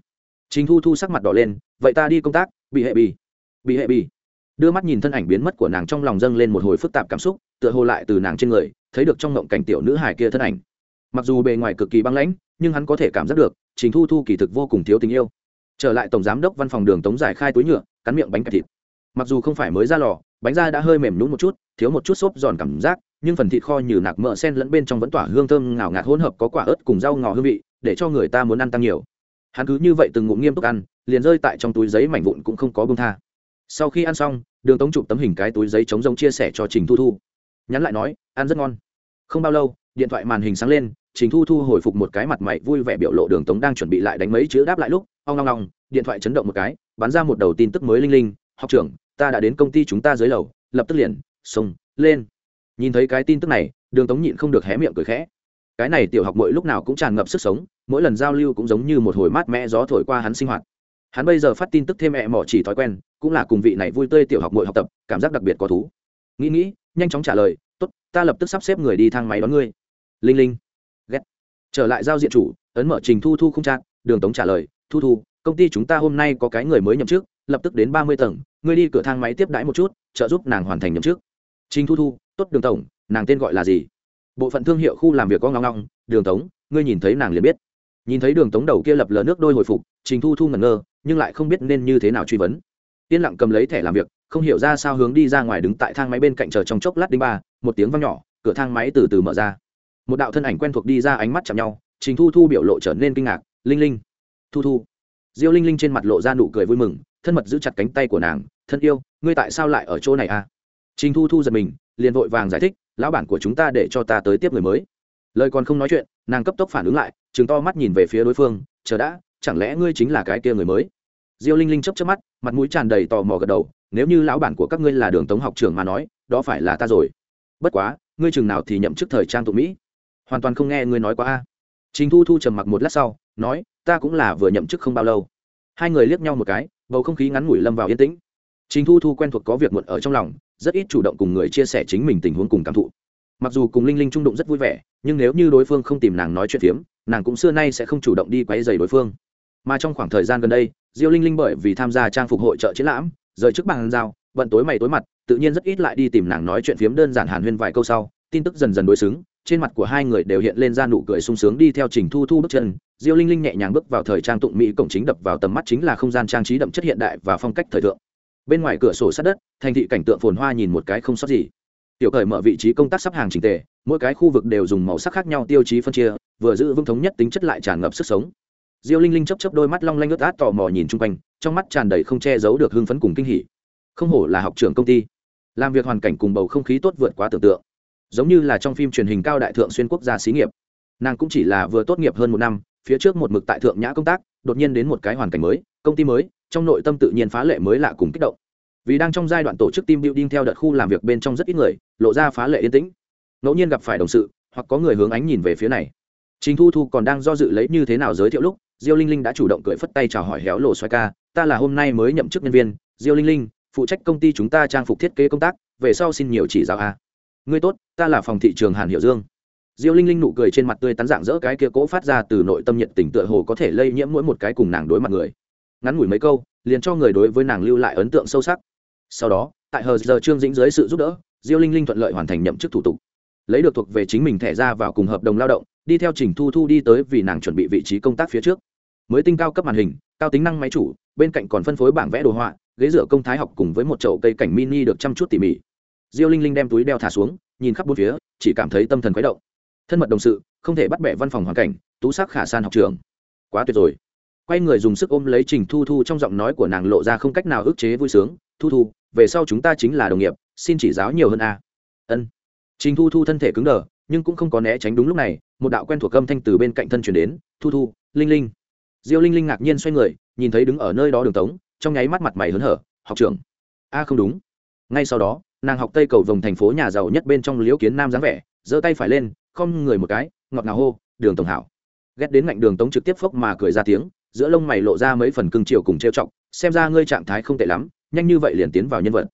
trình thu thu sắc mặt đỏ lên, vậy ta đi công tác, bị hệ bì. Bị hệ bì. Đưa mắt nhìn thân ảnh biến mất của nàng trong lòng dâng lên một hồi phức tạp cảm xúc, tựa hồ lại từ nàng trên người, thấy được trong mộng cảnh tiểu nữ hải kia thân ảnh. Mặc dù bề ngoài cực kỳ băng lãnh, nhưng hắn có thể cảm giác được, trình thu thu kỳ thực vô cùng thiếu tình yêu. Trở lại tổng giám đốc văn phòng đường tống giải khai túi nhựa, cắn miệng bánh kẹp thịt. Mặc dù không phải mới ra lò, bánh da đã hơi mềm nhũn một chút, thiếu một chút xốp giòn cảm giác, nhưng phần thịt kho như nạc mỡ sen lẫn bên trong vẫn tỏa hương thơm ngào ngạt hỗn hợp có quả ớt cùng rau ngò hương vị, để cho người ta muốn ăn tăng nhiều hắn cứ như vậy từng ngụm nghiêm túc ăn, liền rơi tại trong túi giấy mảnh vụn cũng không có bông tha. Sau khi ăn xong, đường tống chụp tấm hình cái túi giấy chống rông chia sẻ cho trình thu thu. Nhắn lại nói, ăn rất ngon. Không bao lâu, điện thoại màn hình sáng lên, trình thu thu hồi phục một cái mặt mày vui vẻ biểu lộ đường tống đang chuẩn bị lại đánh mấy chữ đáp lại lúc, ong long long điện thoại chấn động một cái, bắn ra một đầu tin tức mới linh linh, học trưởng, ta đã đến công ty chúng ta dưới lầu, lập tức liền, xông, lên. Nhìn thấy cái tin tức này, đường tống nhịn không được hé miệng cười khẽ cái này tiểu học mỗi lúc nào cũng tràn ngập sức sống, mỗi lần giao lưu cũng giống như một hồi mát mẻ gió thổi qua hắn sinh hoạt. Hắn bây giờ phát tin tức thêm mẹ mỏ chỉ thói quen, cũng là cùng vị này vui tươi tiểu học mỗi học tập, cảm giác đặc biệt có thú. Nghĩ nghĩ, nhanh chóng trả lời, tốt, ta lập tức sắp xếp người đi thang máy đón ngươi. Linh linh, ghét. Trở lại giao diện chủ, ấn mở trình thu thu không trang đường tống trả lời, thu thu, công ty chúng ta hôm nay có cái người mới nhậm chức, lập tức đến ba mươi tầng, ngươi đi cửa thang máy tiếp đãi một chút, trợ giúp nàng hoàn thành nhậm chức. Trình thu thu, tốt, đường tổng, nàng tên gọi là gì? Bộ phận thương hiệu khu làm việc có ngong ngong đường tống, ngươi nhìn thấy nàng liền biết. Nhìn thấy đường tống đầu kia lập lờ nước đôi hồi phục, trình thu thu ngẩn ngơ, nhưng lại không biết nên như thế nào truy vấn. Yên lặng cầm lấy thẻ làm việc, không hiểu ra sao hướng đi ra ngoài đứng tại thang máy bên cạnh chờ trong chốc lát đinh ba, một tiếng văng nhỏ, cửa thang máy từ từ mở ra. Một đạo thân ảnh quen thuộc đi ra ánh mắt chạm nhau, trình thu thu biểu lộ trở nên kinh ngạc, linh linh. Thu thu. Diêu linh linh trên mặt lộ ra nụ cười vui mừng, thân mật giữ chặt cánh tay của nàng, thân yêu, ngươi tại sao lại ở chỗ này à? Trình thu thu giật mình, liền vội vàng giải thích lão bản của chúng ta để cho ta tới tiếp người mới. Lời còn không nói chuyện, nàng cấp tốc phản ứng lại chừng to mắt nhìn về phía đối phương, chờ đã, chẳng lẽ ngươi chính là cái kia người mới? Diêu linh linh chấp chấp mắt, mặt mũi tràn đầy tò mò gật đầu, nếu như lão bản của các ngươi là đường tống học trường mà nói, đó phải là ta rồi. Bất quá, ngươi chừng nào thì nhậm chức thời trang tụ mỹ. Hoàn toàn không nghe ngươi nói quá a. Trình thu thu trầm mặc một lát sau, nói, ta cũng là vừa nhậm chức không bao lâu. Hai người liếc nhau một cái, bầu không khí ngắn ngủi lâm vào yên tĩnh. Trình thu thu quen thuộc có việc muộn ở trong lòng rất ít chủ động cùng người chia sẻ chính mình tình huống cùng cảm thụ. Mặc dù cùng linh linh trung đụng rất vui vẻ, nhưng nếu như đối phương không tìm nàng nói chuyện phiếm, nàng cũng xưa nay sẽ không chủ động đi quấy dày đối phương. Mà trong khoảng thời gian gần đây, diêu linh linh bởi vì tham gia trang phục hội trợ triển lãm, rời trước bàn giao, bận tối mày tối mặt, tự nhiên rất ít lại đi tìm nàng nói chuyện phiếm đơn giản hàn huyên vài câu sau, tin tức dần dần đối xứng, trên mặt của hai người đều hiện lên ra nụ cười sung sướng đi theo trình thu thu bước chân. Diêu linh linh nhẹ nhàng bước vào thời trang tụng mỹ cổng chính đập vào tầm mắt chính là không gian trang trí đậm chất hiện đại và phong cách thời thượng bên ngoài cửa sổ sát đất, thành thị cảnh tượng phồn hoa nhìn một cái không sót gì. Tiểu cởi mở vị trí công tác sắp hàng trình tề, mỗi cái khu vực đều dùng màu sắc khác nhau tiêu chí phân chia, vừa giữ vững thống nhất tính chất lại tràn ngập sức sống. Diêu linh linh chấp chấp đôi mắt long lanh ướt át tò mò nhìn chung quanh, trong mắt tràn đầy không che giấu được hưng phấn cùng kinh hỉ. Không hổ là học trưởng công ty. Làm việc hoàn cảnh cùng bầu không khí tốt vượt quá tưởng tượng. Giống như là trong phim truyền hình cao đại thượng xuyên quốc gia xí nghiệp. Nàng cũng chỉ là vừa tốt nghiệp hơn một năm, phía trước một mực tại thượng nhã công tác, đột nhiên đến một cái hoàn cảnh mới công ty mới, trong nội tâm tự nhiên phá lệ mới lạ cùng kích động. Vì đang trong giai đoạn tổ chức team building theo đợt khu làm việc bên trong rất ít người, lộ ra phá lệ yên tĩnh. Ngẫu nhiên gặp phải đồng sự, hoặc có người hướng ánh nhìn về phía này. Chính thu thu còn đang do dự lấy như thế nào giới thiệu lúc, diêu linh linh đã chủ động cười phất tay chào hỏi héo lộ xoay ca, ta là hôm nay mới nhậm chức nhân viên, diêu linh linh, phụ trách công ty chúng ta trang phục thiết kế công tác, về sau xin nhiều chỉ giáo a. Ngươi tốt, ta là phòng thị trường hàn hiệu dương. Diêu linh linh nụ cười trên mặt tươi tắn dạng dỡ cái kia cỗ phát ra từ nội tâm nhiệt tình tựa hồ có thể lây nhiễm mỗi một cái cùng nàng đối mặt người ngắn ngủi mấy câu, liền cho người đối với nàng lưu lại ấn tượng sâu sắc. Sau đó, tại hờ giờ trương dĩnh dưới sự giúp đỡ, diêu linh linh thuận lợi hoàn thành nhậm chức thủ tục. Lấy được thuộc về chính mình thẻ ra vào cùng hợp đồng lao động, đi theo trình thu thu đi tới vì nàng chuẩn bị vị trí công tác phía trước. Mới tinh cao cấp màn hình, cao tính năng máy chủ, bên cạnh còn phân phối bảng vẽ đồ họa, ghế dựa công thái học cùng với một chậu cây cảnh mini được chăm chút tỉ mỉ. Diêu linh linh đem túi đeo thả xuống, nhìn khắp bốn phía, chỉ cảm thấy tâm thần khuấy động. Thân mật đồng sự, không thể bắt bẻ văn phòng hoàn cảnh, tú sắc khả san học trường. Quá tuyệt rồi quay người dùng sức ôm lấy trình thu thu trong giọng nói của nàng lộ ra không cách nào ức chế vui sướng. Thu thu, về sau chúng ta chính là đồng nghiệp, xin chỉ giáo nhiều hơn a. Ân. Trình thu thu thân thể cứng đờ, nhưng cũng không có né tránh đúng lúc này, một đạo quen thuộc âm thanh từ bên cạnh thân chuyển đến. Thu thu, linh linh. Diêu linh linh ngạc nhiên xoay người, nhìn thấy đứng ở nơi đó đường tống, trong nháy mắt mặt mày hớn hở, học trưởng. A, không đúng. Ngay sau đó, nàng học tây cầu vòng thành phố nhà giàu nhất bên trong liễu kiến nam dáng vẻ, giơ tay phải lên không người một cái, ngọt ngào hô, đường tổng hảo. Ghét đến ngạnh đường tống trực tiếp phốc mà cười ra tiếng giữa lông mày lộ ra mấy phần cưng chiều cùng trêu chọc, xem ra ngươi trạng thái không tệ lắm, nhanh như vậy liền tiến vào nhân vật.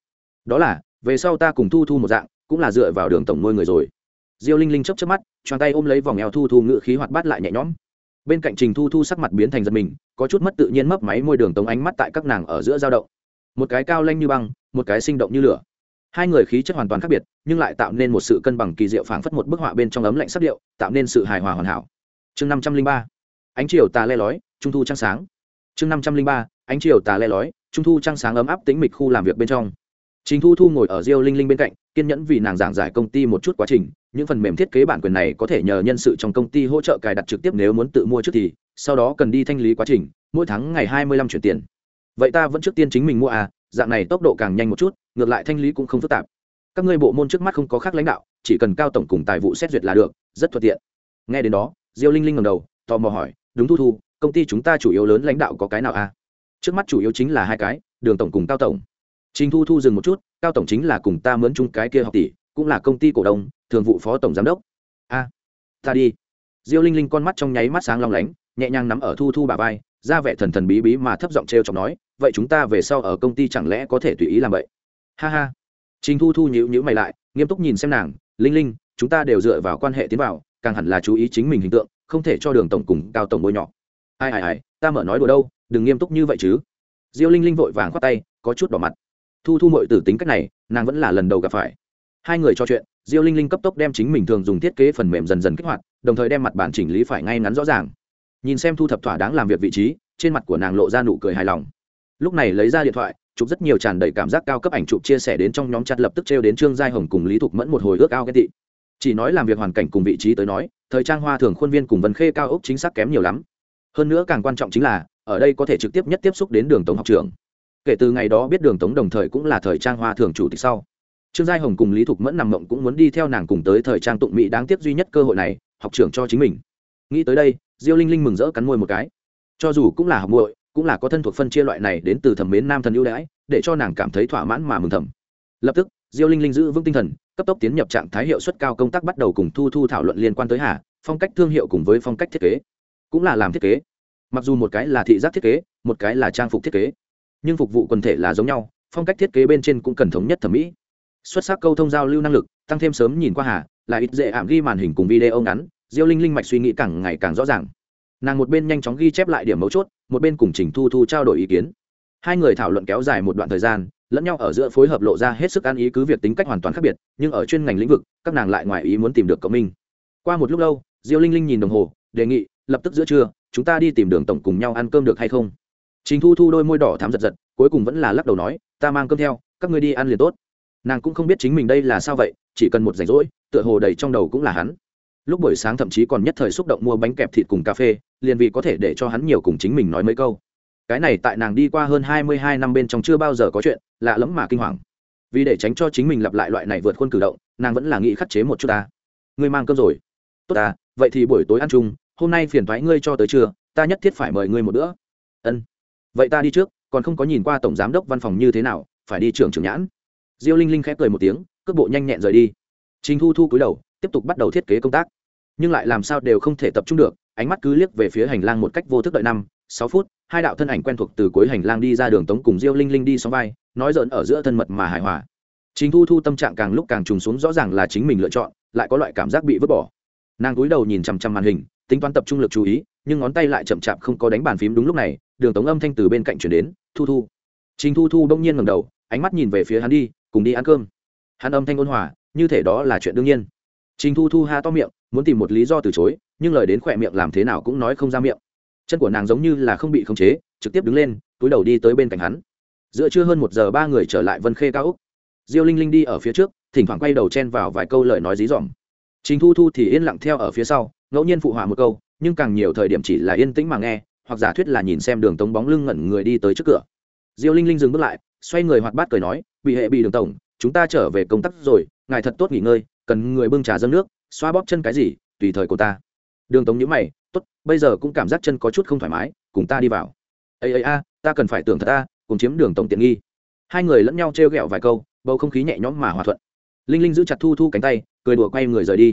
Đó là, về sau ta cùng thu thu một dạng, cũng là dựa vào đường tổng nuôi người rồi. Diêu linh linh chấp chấp mắt, choàng tay ôm lấy vòng eo thu thu ngự khí hoạt bát lại nhẹ nhõm. Bên cạnh trình thu thu sắc mặt biến thành giật mình, có chút mất tự nhiên mấp máy môi đường tống ánh mắt tại các nàng ở giữa giao động. Một cái cao lanh như băng, một cái sinh động như lửa. Hai người khí chất hoàn toàn khác biệt, nhưng lại tạo nên một sự cân bằng kỳ diệu phảng phất một bức họa bên trong ấm lạnh sắc điệu, tạo nên sự hài hòa hoàn hảo. Chương năm trăm linh ba. Ánh chiều tà le lói trung thu trăng sáng chương năm trăm linh ba ánh chiều tà le lói trung thu trăng sáng ấm áp tính mịch khu làm việc bên trong chính Thu Thu ngồi ở Diêu Linh Linh bên cạnh, kiên nhẫn vì nàng giảng giải công ty một chút quá trình, những phần mềm thiết kế bản quyền này có thể nhờ nhân sự trong công ty hỗ trợ cài đặt trực tiếp nếu muốn tự mua trước thì, sau đó cần đi thanh lý quá trình, mỗi tháng ngày hai mươi lăm chuyển tiền. Vậy ta vẫn trước tiên chính mình mua à, dạng này tốc độ càng nhanh một chút, ngược lại thanh lý cũng không phức tạp. Các ngươi bộ môn trước mắt không có khác lãnh đạo, chỉ cần cao tổng cùng tài vụ xét duyệt là được, rất thuận tiện. Nghe đến đó, Diêu Linh Linh ngẩng đầu, tò mò hỏi, "Đúng Thu Thu, công ty chúng ta chủ yếu lớn lãnh đạo có cái nào à?" Trước mắt chủ yếu chính là hai cái, Đường tổng cùng Cao tổng Trình Thu Thu dừng một chút, cao tổng chính là cùng ta mướn chung cái kia học tỷ, cũng là công ty cổ đông, thường vụ phó tổng giám đốc. A, ta đi. Diêu Linh Linh con mắt trong nháy mắt sáng long lánh, nhẹ nhàng nắm ở Thu Thu bà vai, ra vẻ thần thần bí bí mà thấp giọng trêu chọc nói, vậy chúng ta về sau ở công ty chẳng lẽ có thể tùy ý làm vậy? Ha ha. Trình Thu Thu nhữ nhữ mày lại, nghiêm túc nhìn xem nàng, Linh Linh, chúng ta đều dựa vào quan hệ tiến vào, càng hẳn là chú ý chính mình hình tượng, không thể cho Đường tổng cùng Cao tổng bôi nhọ. Ai ai ai, ta mở nói đùa đâu, đừng nghiêm túc như vậy chứ. Diêu Linh Linh vội vàng khoát tay, có chút đỏ mặt. Thu thu mội tử tính cách này nàng vẫn là lần đầu gặp phải. Hai người trò chuyện diêu linh linh cấp tốc đem chính mình thường dùng thiết kế phần mềm dần dần kích hoạt đồng thời đem mặt bản chỉnh lý phải ngay ngắn rõ ràng. Nhìn xem thu thập thỏa đáng làm việc vị trí trên mặt của nàng lộ ra nụ cười hài lòng. Lúc này lấy ra điện thoại chụp rất nhiều tràn đầy cảm giác cao cấp ảnh chụp chia sẻ đến trong nhóm chặt lập tức trêu đến trương giai hồng cùng lý thục mẫn một hồi ước ao ghen tị. Chỉ nói làm việc hoàn cảnh cùng vị trí tới nói thời trang hoa thường khuôn viên cùng vân khê cao ốc chính xác kém nhiều lắm hơn nữa càng quan trọng chính là, ở đây có thể trực tiếp nhất tiếp xúc đến đường tổng học trường. Kể từ ngày đó biết đường tống đồng thời cũng là thời trang hoa thường chủ tịch sau. Trương giai hồng cùng lý thục mẫn nằm mộng cũng muốn đi theo nàng cùng tới thời trang tụng mỹ đáng tiếc duy nhất cơ hội này, học trưởng cho chính mình. Nghĩ tới đây, diêu linh linh mừng rỡ cắn môi một cái. Cho dù cũng là học muội, cũng là có thân thuộc phân chia loại này đến từ thẩm mến nam thần ưu đãi, để cho nàng cảm thấy thỏa mãn mà mừng thầm. Lập tức, diêu linh linh giữ vững tinh thần, cấp tốc tiến nhập trạng thái hiệu suất cao công tác bắt đầu cùng thu thu thảo luận liên quan tới hà, phong cách thương hiệu cùng với phong cách thiết kế cũng là làm thiết kế. Mặc dù một cái là thị giác thiết kế, một cái là trang phục thiết kế. Nhưng phục vụ quần thể là giống nhau, phong cách thiết kế bên trên cũng cần thống nhất thẩm mỹ. Xuất sắc câu thông giao lưu năng lực, tăng thêm sớm nhìn qua hà, là ít dễ ảm ghi màn hình cùng video ngắn, diêu linh linh mạch suy nghĩ càng ngày càng rõ ràng. Nàng một bên nhanh chóng ghi chép lại điểm mấu chốt, một bên cùng trình thu thu trao đổi ý kiến. Hai người thảo luận kéo dài một đoạn thời gian, lẫn nhau ở giữa phối hợp lộ ra hết sức ăn ý cứ việc tính cách hoàn toàn khác biệt, nhưng ở chuyên ngành lĩnh vực, các nàng lại ngoài ý muốn tìm được cộng minh. Qua một lúc lâu, diêu linh linh nhìn đồng hồ, đề nghị lập tức giữa trưa, chúng ta đi tìm đường tổng cùng nhau ăn cơm được hay không? Trình thu thu đôi môi đỏ thắm giật giật, cuối cùng vẫn là lắc đầu nói, ta mang cơm theo, các ngươi đi ăn liền tốt. Nàng cũng không biết chính mình đây là sao vậy, chỉ cần một rảnh rỗi, tựa hồ đầy trong đầu cũng là hắn. Lúc buổi sáng thậm chí còn nhất thời xúc động mua bánh kẹp thịt cùng cà phê, liền vì có thể để cho hắn nhiều cùng chính mình nói mấy câu. Cái này tại nàng đi qua hơn hai mươi hai năm bên trong chưa bao giờ có chuyện, lạ lẫm mà kinh hoàng. Vì để tránh cho chính mình lặp lại loại này vượt khuôn cử động, nàng vẫn là nghĩ khắc chế một chút ta. Ngươi mang cơm rồi. Tốt ta, vậy thì buổi tối ăn chung hôm nay phiền thoái ngươi cho tới trưa, ta nhất thiết phải mời ngươi một bữa. Ân. Vậy ta đi trước, còn không có nhìn qua tổng giám đốc văn phòng như thế nào, phải đi trưởng trưởng nhãn. Diêu linh linh khép cười một tiếng, cước bộ nhanh nhẹn rời đi. Trình thu thu cúi đầu, tiếp tục bắt đầu thiết kế công tác. Nhưng lại làm sao đều không thể tập trung được, ánh mắt cứ liếc về phía hành lang một cách vô thức đợi năm, sáu phút, hai đạo thân ảnh quen thuộc từ cuối hành lang đi ra đường tống cùng diêu linh linh đi xóm vai, nói dỡn ở giữa thân mật mà hài hòa. Chính thu thu tâm trạng càng lúc càng trùng xuống rõ ràng là chính mình lựa chọn, lại có loại cảm giác bị vứt bỏ. Nàng cúi đầu nhìn chằm chằm màn hình tính toán tập trung lực chú ý, nhưng ngón tay lại chậm chạp không có đánh bàn phím đúng lúc này, đường tống âm thanh từ bên cạnh chuyển đến, thu thu. Chính thu thu bỗng nhiên ngầm đầu, ánh mắt nhìn về phía hắn đi, cùng đi ăn cơm. Hắn âm thanh ôn hòa, như thể đó là chuyện đương nhiên. Trình thu thu ha to miệng, muốn tìm một lý do từ chối, nhưng lời đến khỏe miệng làm thế nào cũng nói không ra miệng. Chân của nàng giống như là không bị khống chế, trực tiếp đứng lên, túi đầu đi tới bên cạnh hắn. Giữa trưa hơn một giờ ba người trở lại vân khê cao úc. Diêu linh linh đi ở phía trước, thỉnh thoảng quay đầu chen vào vài câu lời nói dí dỏm. Trình thu thu thì yên lặng theo ở phía sau ngẫu nhiên phụ họa một câu, nhưng càng nhiều thời điểm chỉ là yên tĩnh mà nghe, hoặc giả thuyết là nhìn xem đường tống bóng lưng ngẩn người đi tới trước cửa. Diêu linh linh dừng bước lại, xoay người hoạt bát cười nói, bị hệ bị đường tổng, chúng ta trở về công tác rồi, ngài thật tốt nghỉ ngơi, cần người bưng trà dâng nước, xoa bóp chân cái gì, tùy thời cô ta. Đường tống nhữ mày, tốt, bây giờ cũng cảm giác chân có chút không thoải mái, cùng ta đi vào. Ây ây a, ta cần phải tưởng thật ta, cùng chiếm đường tổng tiện nghi. Hai người lẫn nhau t r e o g ẹ o vài câu, bầu không khí nhẹ nhõm mà hòa thuận. Linh linh giữ chặt thu thu cánh tay, cười đùa quay người rời đi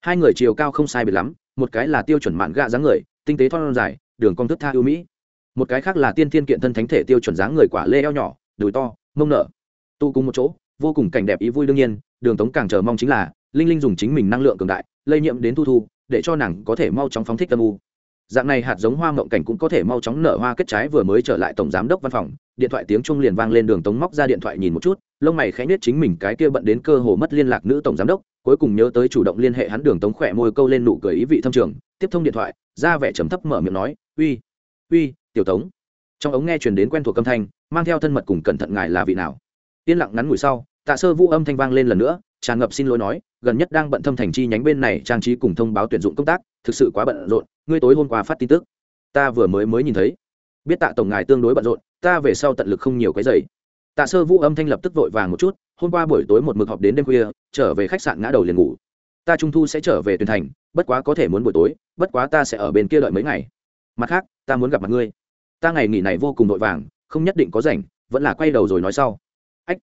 hai người chiều cao không sai biệt lắm, một cái là tiêu chuẩn mạn gạ dáng người, tinh tế thon dài, đường cong thức tha ưu mỹ. Một cái khác là tiên thiên kiện thân thánh thể tiêu chuẩn dáng người quả lê eo nhỏ, đùi to, mông nở. Tu cùng một chỗ, vô cùng cảnh đẹp ý vui đương nhiên, đường tống càng chờ mong chính là, linh linh dùng chính mình năng lượng cường đại, lây nhiễm đến thu thu, để cho nàng có thể mau chóng phóng thích tâm u. Dạng này hạt giống hoa mộng cảnh cũng có thể mau chóng nở hoa kết trái vừa mới trở lại tổng giám đốc văn phòng, điện thoại tiếng chuông liền vang lên đường tống móc ra điện thoại nhìn một chút, lông mày khẽ nết chính mình cái kia bận đến cơ hồ mất liên lạc nữ tổng giám đốc cuối cùng nhớ tới chủ động liên hệ hắn đường tống khỏe môi câu lên nụ cười ý vị thâm trường, tiếp thông điện thoại, ra vẻ trầm thấp mở miệng nói, uy uy, tiểu tống. Trong ống nghe truyền đến quen thuộc âm thanh, mang theo thân mật cùng cẩn thận ngài là vị nào. Yên lặng ngắn ngủi sau, tạ sơ vũ âm thanh vang lên lần nữa, tràn ngập xin lỗi nói, gần nhất đang bận thâm thành chi nhánh bên này, trang trí cùng thông báo tuyển dụng công tác, thực sự quá bận rộn, ngươi tối hôm qua phát tin tức, ta vừa mới mới nhìn thấy. Biết tạ tổng ngài tương đối bận rộn, ta về sau tận lực không nhiều cái giày tạ sơ vũ âm thanh lập tức vội vàng một chút hôm qua buổi tối một mực họp đến đêm khuya, trở về khách sạn ngã đầu liền ngủ. Ta trung thu sẽ trở về tuyển thành, bất quá có thể muốn buổi tối, bất quá ta sẽ ở bên kia đợi mấy ngày. Mặt khác, ta muốn gặp mặt ngươi. Ta ngày nghỉ này vô cùng vội vàng, không nhất định có rảnh, vẫn là quay đầu rồi nói sau. Ách,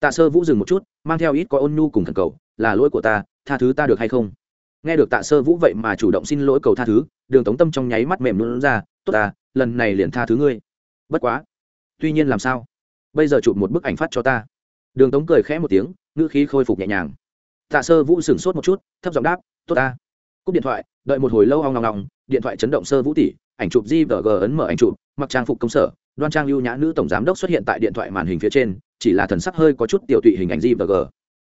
tạ sơ vũ dừng một chút, mang theo ít có ôn nhu cùng thần cầu, là lỗi của ta, tha thứ ta được hay không? Nghe được tạ sơ vũ vậy mà chủ động xin lỗi cầu tha thứ, đường tống tâm trong nháy mắt mềm luôn ra, tốt ta, lần này liền tha thứ ngươi. Bất quá. Tuy nhiên làm sao? Bây giờ chụp một bức ảnh phát cho ta đường tống cười khẽ một tiếng, ngữ khí khôi phục nhẹ nhàng. Tạ sơ vũ sửng sốt một chút, thấp giọng đáp, tốt ta. Cúp điện thoại, đợi một hồi lâu hoang ngong ngong điện thoại chấn động sơ vũ tỷ, ảnh chụp di vờ g ấn mở ảnh chụp, mặc trang phục công sở, đoan trang lưu nhã nữ tổng giám đốc xuất hiện tại điện thoại màn hình phía trên, chỉ là thần sắc hơi có chút tiểu tụy hình ảnh di vờ g.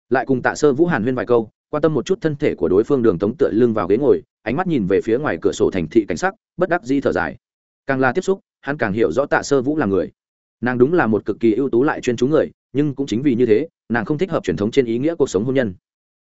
Lại cùng tạ sơ vũ hàn huyên vài câu, quan tâm một chút thân thể của đối phương đường tống tựa lưng vào ghế ngồi, ánh mắt nhìn về phía ngoài cửa sổ thành thị cảnh sắc, bất đắc di thở dài. Càng là tiếp xúc, hắn càng hiểu rõ tạ sơ vũ là người. Nàng đúng là một cực kỳ ưu tú lại chuyên chú người nhưng cũng chính vì như thế, nàng không thích hợp truyền thống trên ý nghĩa cuộc sống hôn nhân.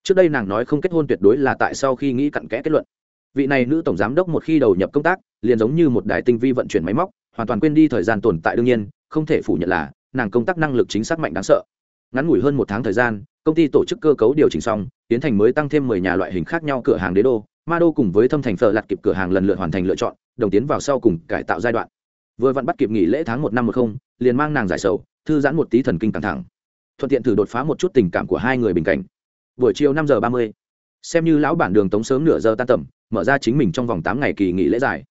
Trước đây nàng nói không kết hôn tuyệt đối là tại sau khi nghĩ cặn kẽ kết luận. Vị này nữ tổng giám đốc một khi đầu nhập công tác, liền giống như một đài tinh vi vận chuyển máy móc, hoàn toàn quên đi thời gian tồn tại đương nhiên, không thể phủ nhận là, nàng công tác năng lực chính xác mạnh đáng sợ. Ngắn ngủi hơn một tháng thời gian, công ty tổ chức cơ cấu điều chỉnh xong, tiến thành mới tăng thêm mười nhà loại hình khác nhau cửa hàng đế đô. Ma đô cùng với thâm thành phở lặt kịp cửa hàng lần lượt hoàn thành lựa chọn, đồng tiến vào sau cùng cải tạo giai đoạn. Vừa vặn bắt kịp nghỉ lễ tháng một năm một không, liền mang nàng giải sầu thư giãn một tí thần kinh căng thẳng. Thuận tiện thử đột phá một chút tình cảm của hai người bình cảnh. Buổi chiều năm giờ ba mươi, xem như lão bản đường tống sớm nửa giờ tan tầm, mở ra chính mình trong vòng tám ngày kỳ nghỉ lễ dài.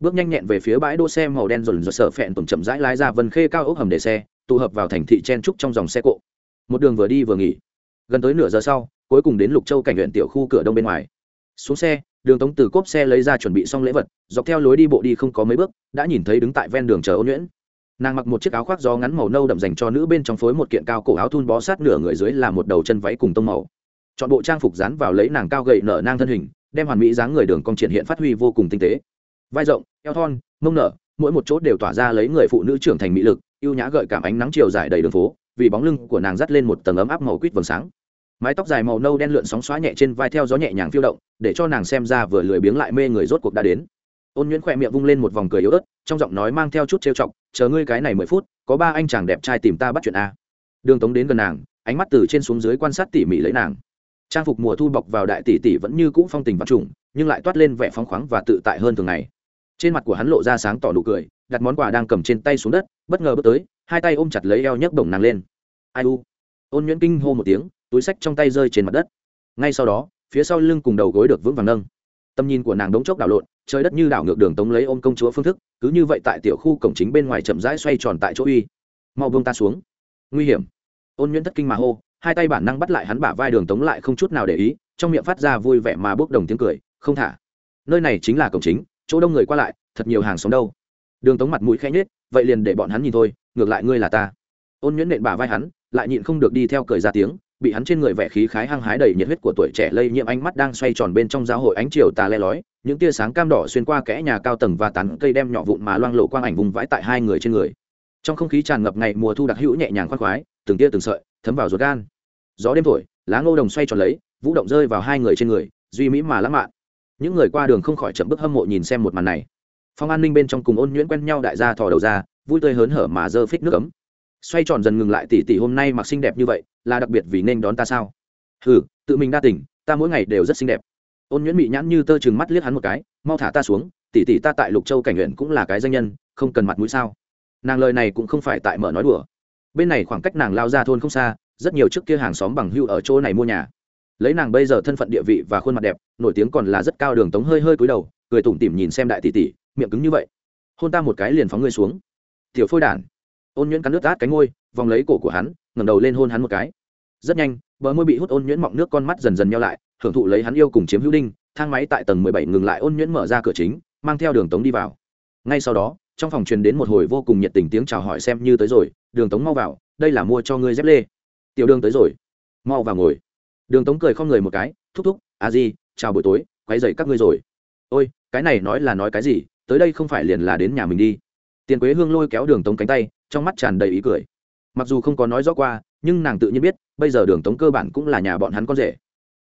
Bước nhanh nhẹn về phía bãi đỗ xe màu đen dồn dồn sợ phẹn tổn chậm rãi lái ra vân khê cao ốc hầm để xe, tụ hợp vào thành thị chen trúc trong dòng xe cộ. Một đường vừa đi vừa nghỉ. Gần tới nửa giờ sau, cuối cùng đến lục châu cảnh huyện tiểu khu cửa đông bên ngoài. Xuống xe, đường tống từ cốp xe lấy ra chuẩn bị xong lễ vật, dọc theo lối đi bộ đi không có mấy bước, đã nhìn thấy đứng tại ven đường chờ ôn nhuyễn nàng mặc một chiếc áo khoác gió ngắn màu nâu đậm dành cho nữ bên trong phối một kiện cao cổ áo thun bó sát nửa người dưới là một đầu chân váy cùng tông màu. Chọn bộ trang phục dán vào lấy nàng cao gậy nở nang thân hình, đem hoàn mỹ dáng người đường cong triển hiện phát huy vô cùng tinh tế. Vai rộng, eo thon, mông nở, mỗi một chỗ đều tỏa ra lấy người phụ nữ trưởng thành mỹ lực, ưu nhã gợi cảm ánh nắng chiều dài đầy đường phố, vì bóng lưng của nàng dắt lên một tầng ấm áp màu quýt vầng sáng. Mái tóc dài màu nâu đen lượn sóng xóa nhẹ trên vai theo gió nhẹ nhàng phiêu động, để cho nàng xem ra vừa lười biếng lại mê người rốt cuộc đã đến ôn nhuyễn khỏe miệng vung lên một vòng cười yếu ớt, trong giọng nói mang theo chút trêu chọc, chờ ngươi cái này mười phút, có ba anh chàng đẹp trai tìm ta bắt chuyện a. Đường tống đến gần nàng, ánh mắt từ trên xuống dưới quan sát tỉ mỉ lấy nàng. Trang phục mùa thu bọc vào đại tỷ tỷ vẫn như cũ phong tình vật trùng, nhưng lại toát lên vẻ phóng khoáng và tự tại hơn thường ngày. Trên mặt của hắn lộ ra sáng tỏ nụ cười, đặt món quà đang cầm trên tay xuống đất, bất ngờ bước tới, hai tay ôm chặt lấy eo nhấc bổng nàng lên. Ai u? Ôn nhuyễn kinh hô một tiếng, túi sách trong tay rơi trên mặt đất. Ngay sau đó, phía sau lưng cùng đầu gối được vững vàng nâng. Tầm nhìn của nàng đống chốc đảo lộn trời đất như đảo ngược đường tống lấy ôm công chúa phương thức, cứ như vậy tại tiểu khu cổng chính bên ngoài chậm rãi xoay tròn tại chỗ uy. Mau bông ta xuống. Nguy hiểm. Ôn nhuyễn thất kinh mà hô, hai tay bản năng bắt lại hắn bả vai đường tống lại không chút nào để ý, trong miệng phát ra vui vẻ mà bốc đồng tiếng cười, không thả. Nơi này chính là cổng chính, chỗ đông người qua lại, thật nhiều hàng sống đâu. Đường tống mặt mũi khẽ nhết vậy liền để bọn hắn nhìn thôi, ngược lại ngươi là ta. Ôn nhuyễn nện bả vai hắn, lại nhịn không được đi theo cười ra tiếng, bị hắn trên người vẻ khí khái hăng hái đầy nhiệt huyết của tuổi trẻ lây nhiễm ánh mắt đang xoay tròn bên trong giáo hội ánh chiều tà le lói những tia sáng cam đỏ xuyên qua kẽ nhà cao tầng và tán cây đem nhỏ vụn mà loang lộ quang ảnh vùng vãi tại hai người trên người. Trong không khí tràn ngập ngày mùa thu đặc hữu nhẹ nhàng khoác khoái, từng tia từng sợi, thấm vào ruột gan. Gió đêm thổi, lá ngô đồng xoay tròn lấy, vũ động rơi vào hai người trên người, duy mỹ mà lãng mạn. Những người qua đường không khỏi chậm bước hâm mộ nhìn xem một màn này. Phong an ninh bên trong cùng ôn nhuyễn quen nhau đại gia thò đầu ra, vui tươi hớn hở mà dơ phích nước ấm. Xoay tròn dần ngừng lại tỷ tỷ hôm nay mặc xinh đẹp như vậy, là đặc biệt vì nên đón ta sao? Ừ tự mình đa tỉnh ta mỗi ngày đều rất xinh đẹp ôn nhuyễn bị nhãn như tơ chừng mắt liếc hắn một cái, mau thả ta xuống tỷ tỷ ta tại lục châu cảnh huyện cũng là cái danh nhân, không cần mặt mũi sao? Nàng lời này cũng không phải tại mở nói đùa. Bên này khoảng cách nàng lao ra thôn không xa, rất nhiều trước kia hàng xóm bằng hưu ở chỗ này mua nhà. Lấy nàng bây giờ thân phận địa vị và khuôn mặt đẹp, nổi tiếng còn là rất cao đường tống hơi hơi cúi đầu, cười tủm tỉm nhìn xem đại tỷ tỷ, miệng cứng như vậy. Hôn ta một cái liền phóng ngươi xuống. Tiểu phôi đản. Ôn nhuyễn cắn nước át cánh ngôi vòng lấy cổ của hắn, ngẩng đầu lên hôn hắn một cái. Rất nhanh, bờ môi bị hút ôn nhuyễn mọng nước con mắt dần dần nhau lại hưởng thụ lấy hắn yêu cùng chiếm hữu đinh, thang máy tại tầng mười bảy ngừng lại ôn nhuyễn mở ra cửa chính, mang theo đường tống đi vào. Ngay sau đó, trong phòng truyền đến một hồi vô cùng nhiệt tình tiếng chào hỏi xem như tới rồi, đường tống mau vào, đây là mua cho ngươi dép lê. Tiểu đường tới rồi. Mau vào ngồi. Đường tống cười không người một cái, thúc thúc, a di, chào buổi tối quay dậy các ngươi rồi. Ôi, cái này nói là nói cái gì, tới đây không phải liền là đến nhà mình đi. Tiền quế hương lôi kéo đường tống cánh tay, trong mắt tràn đầy ý cười. Mặc dù không có nói rõ qua, nhưng nàng tự nhiên biết, bây giờ đường tống cơ bản cũng là nhà bọn hắn con rể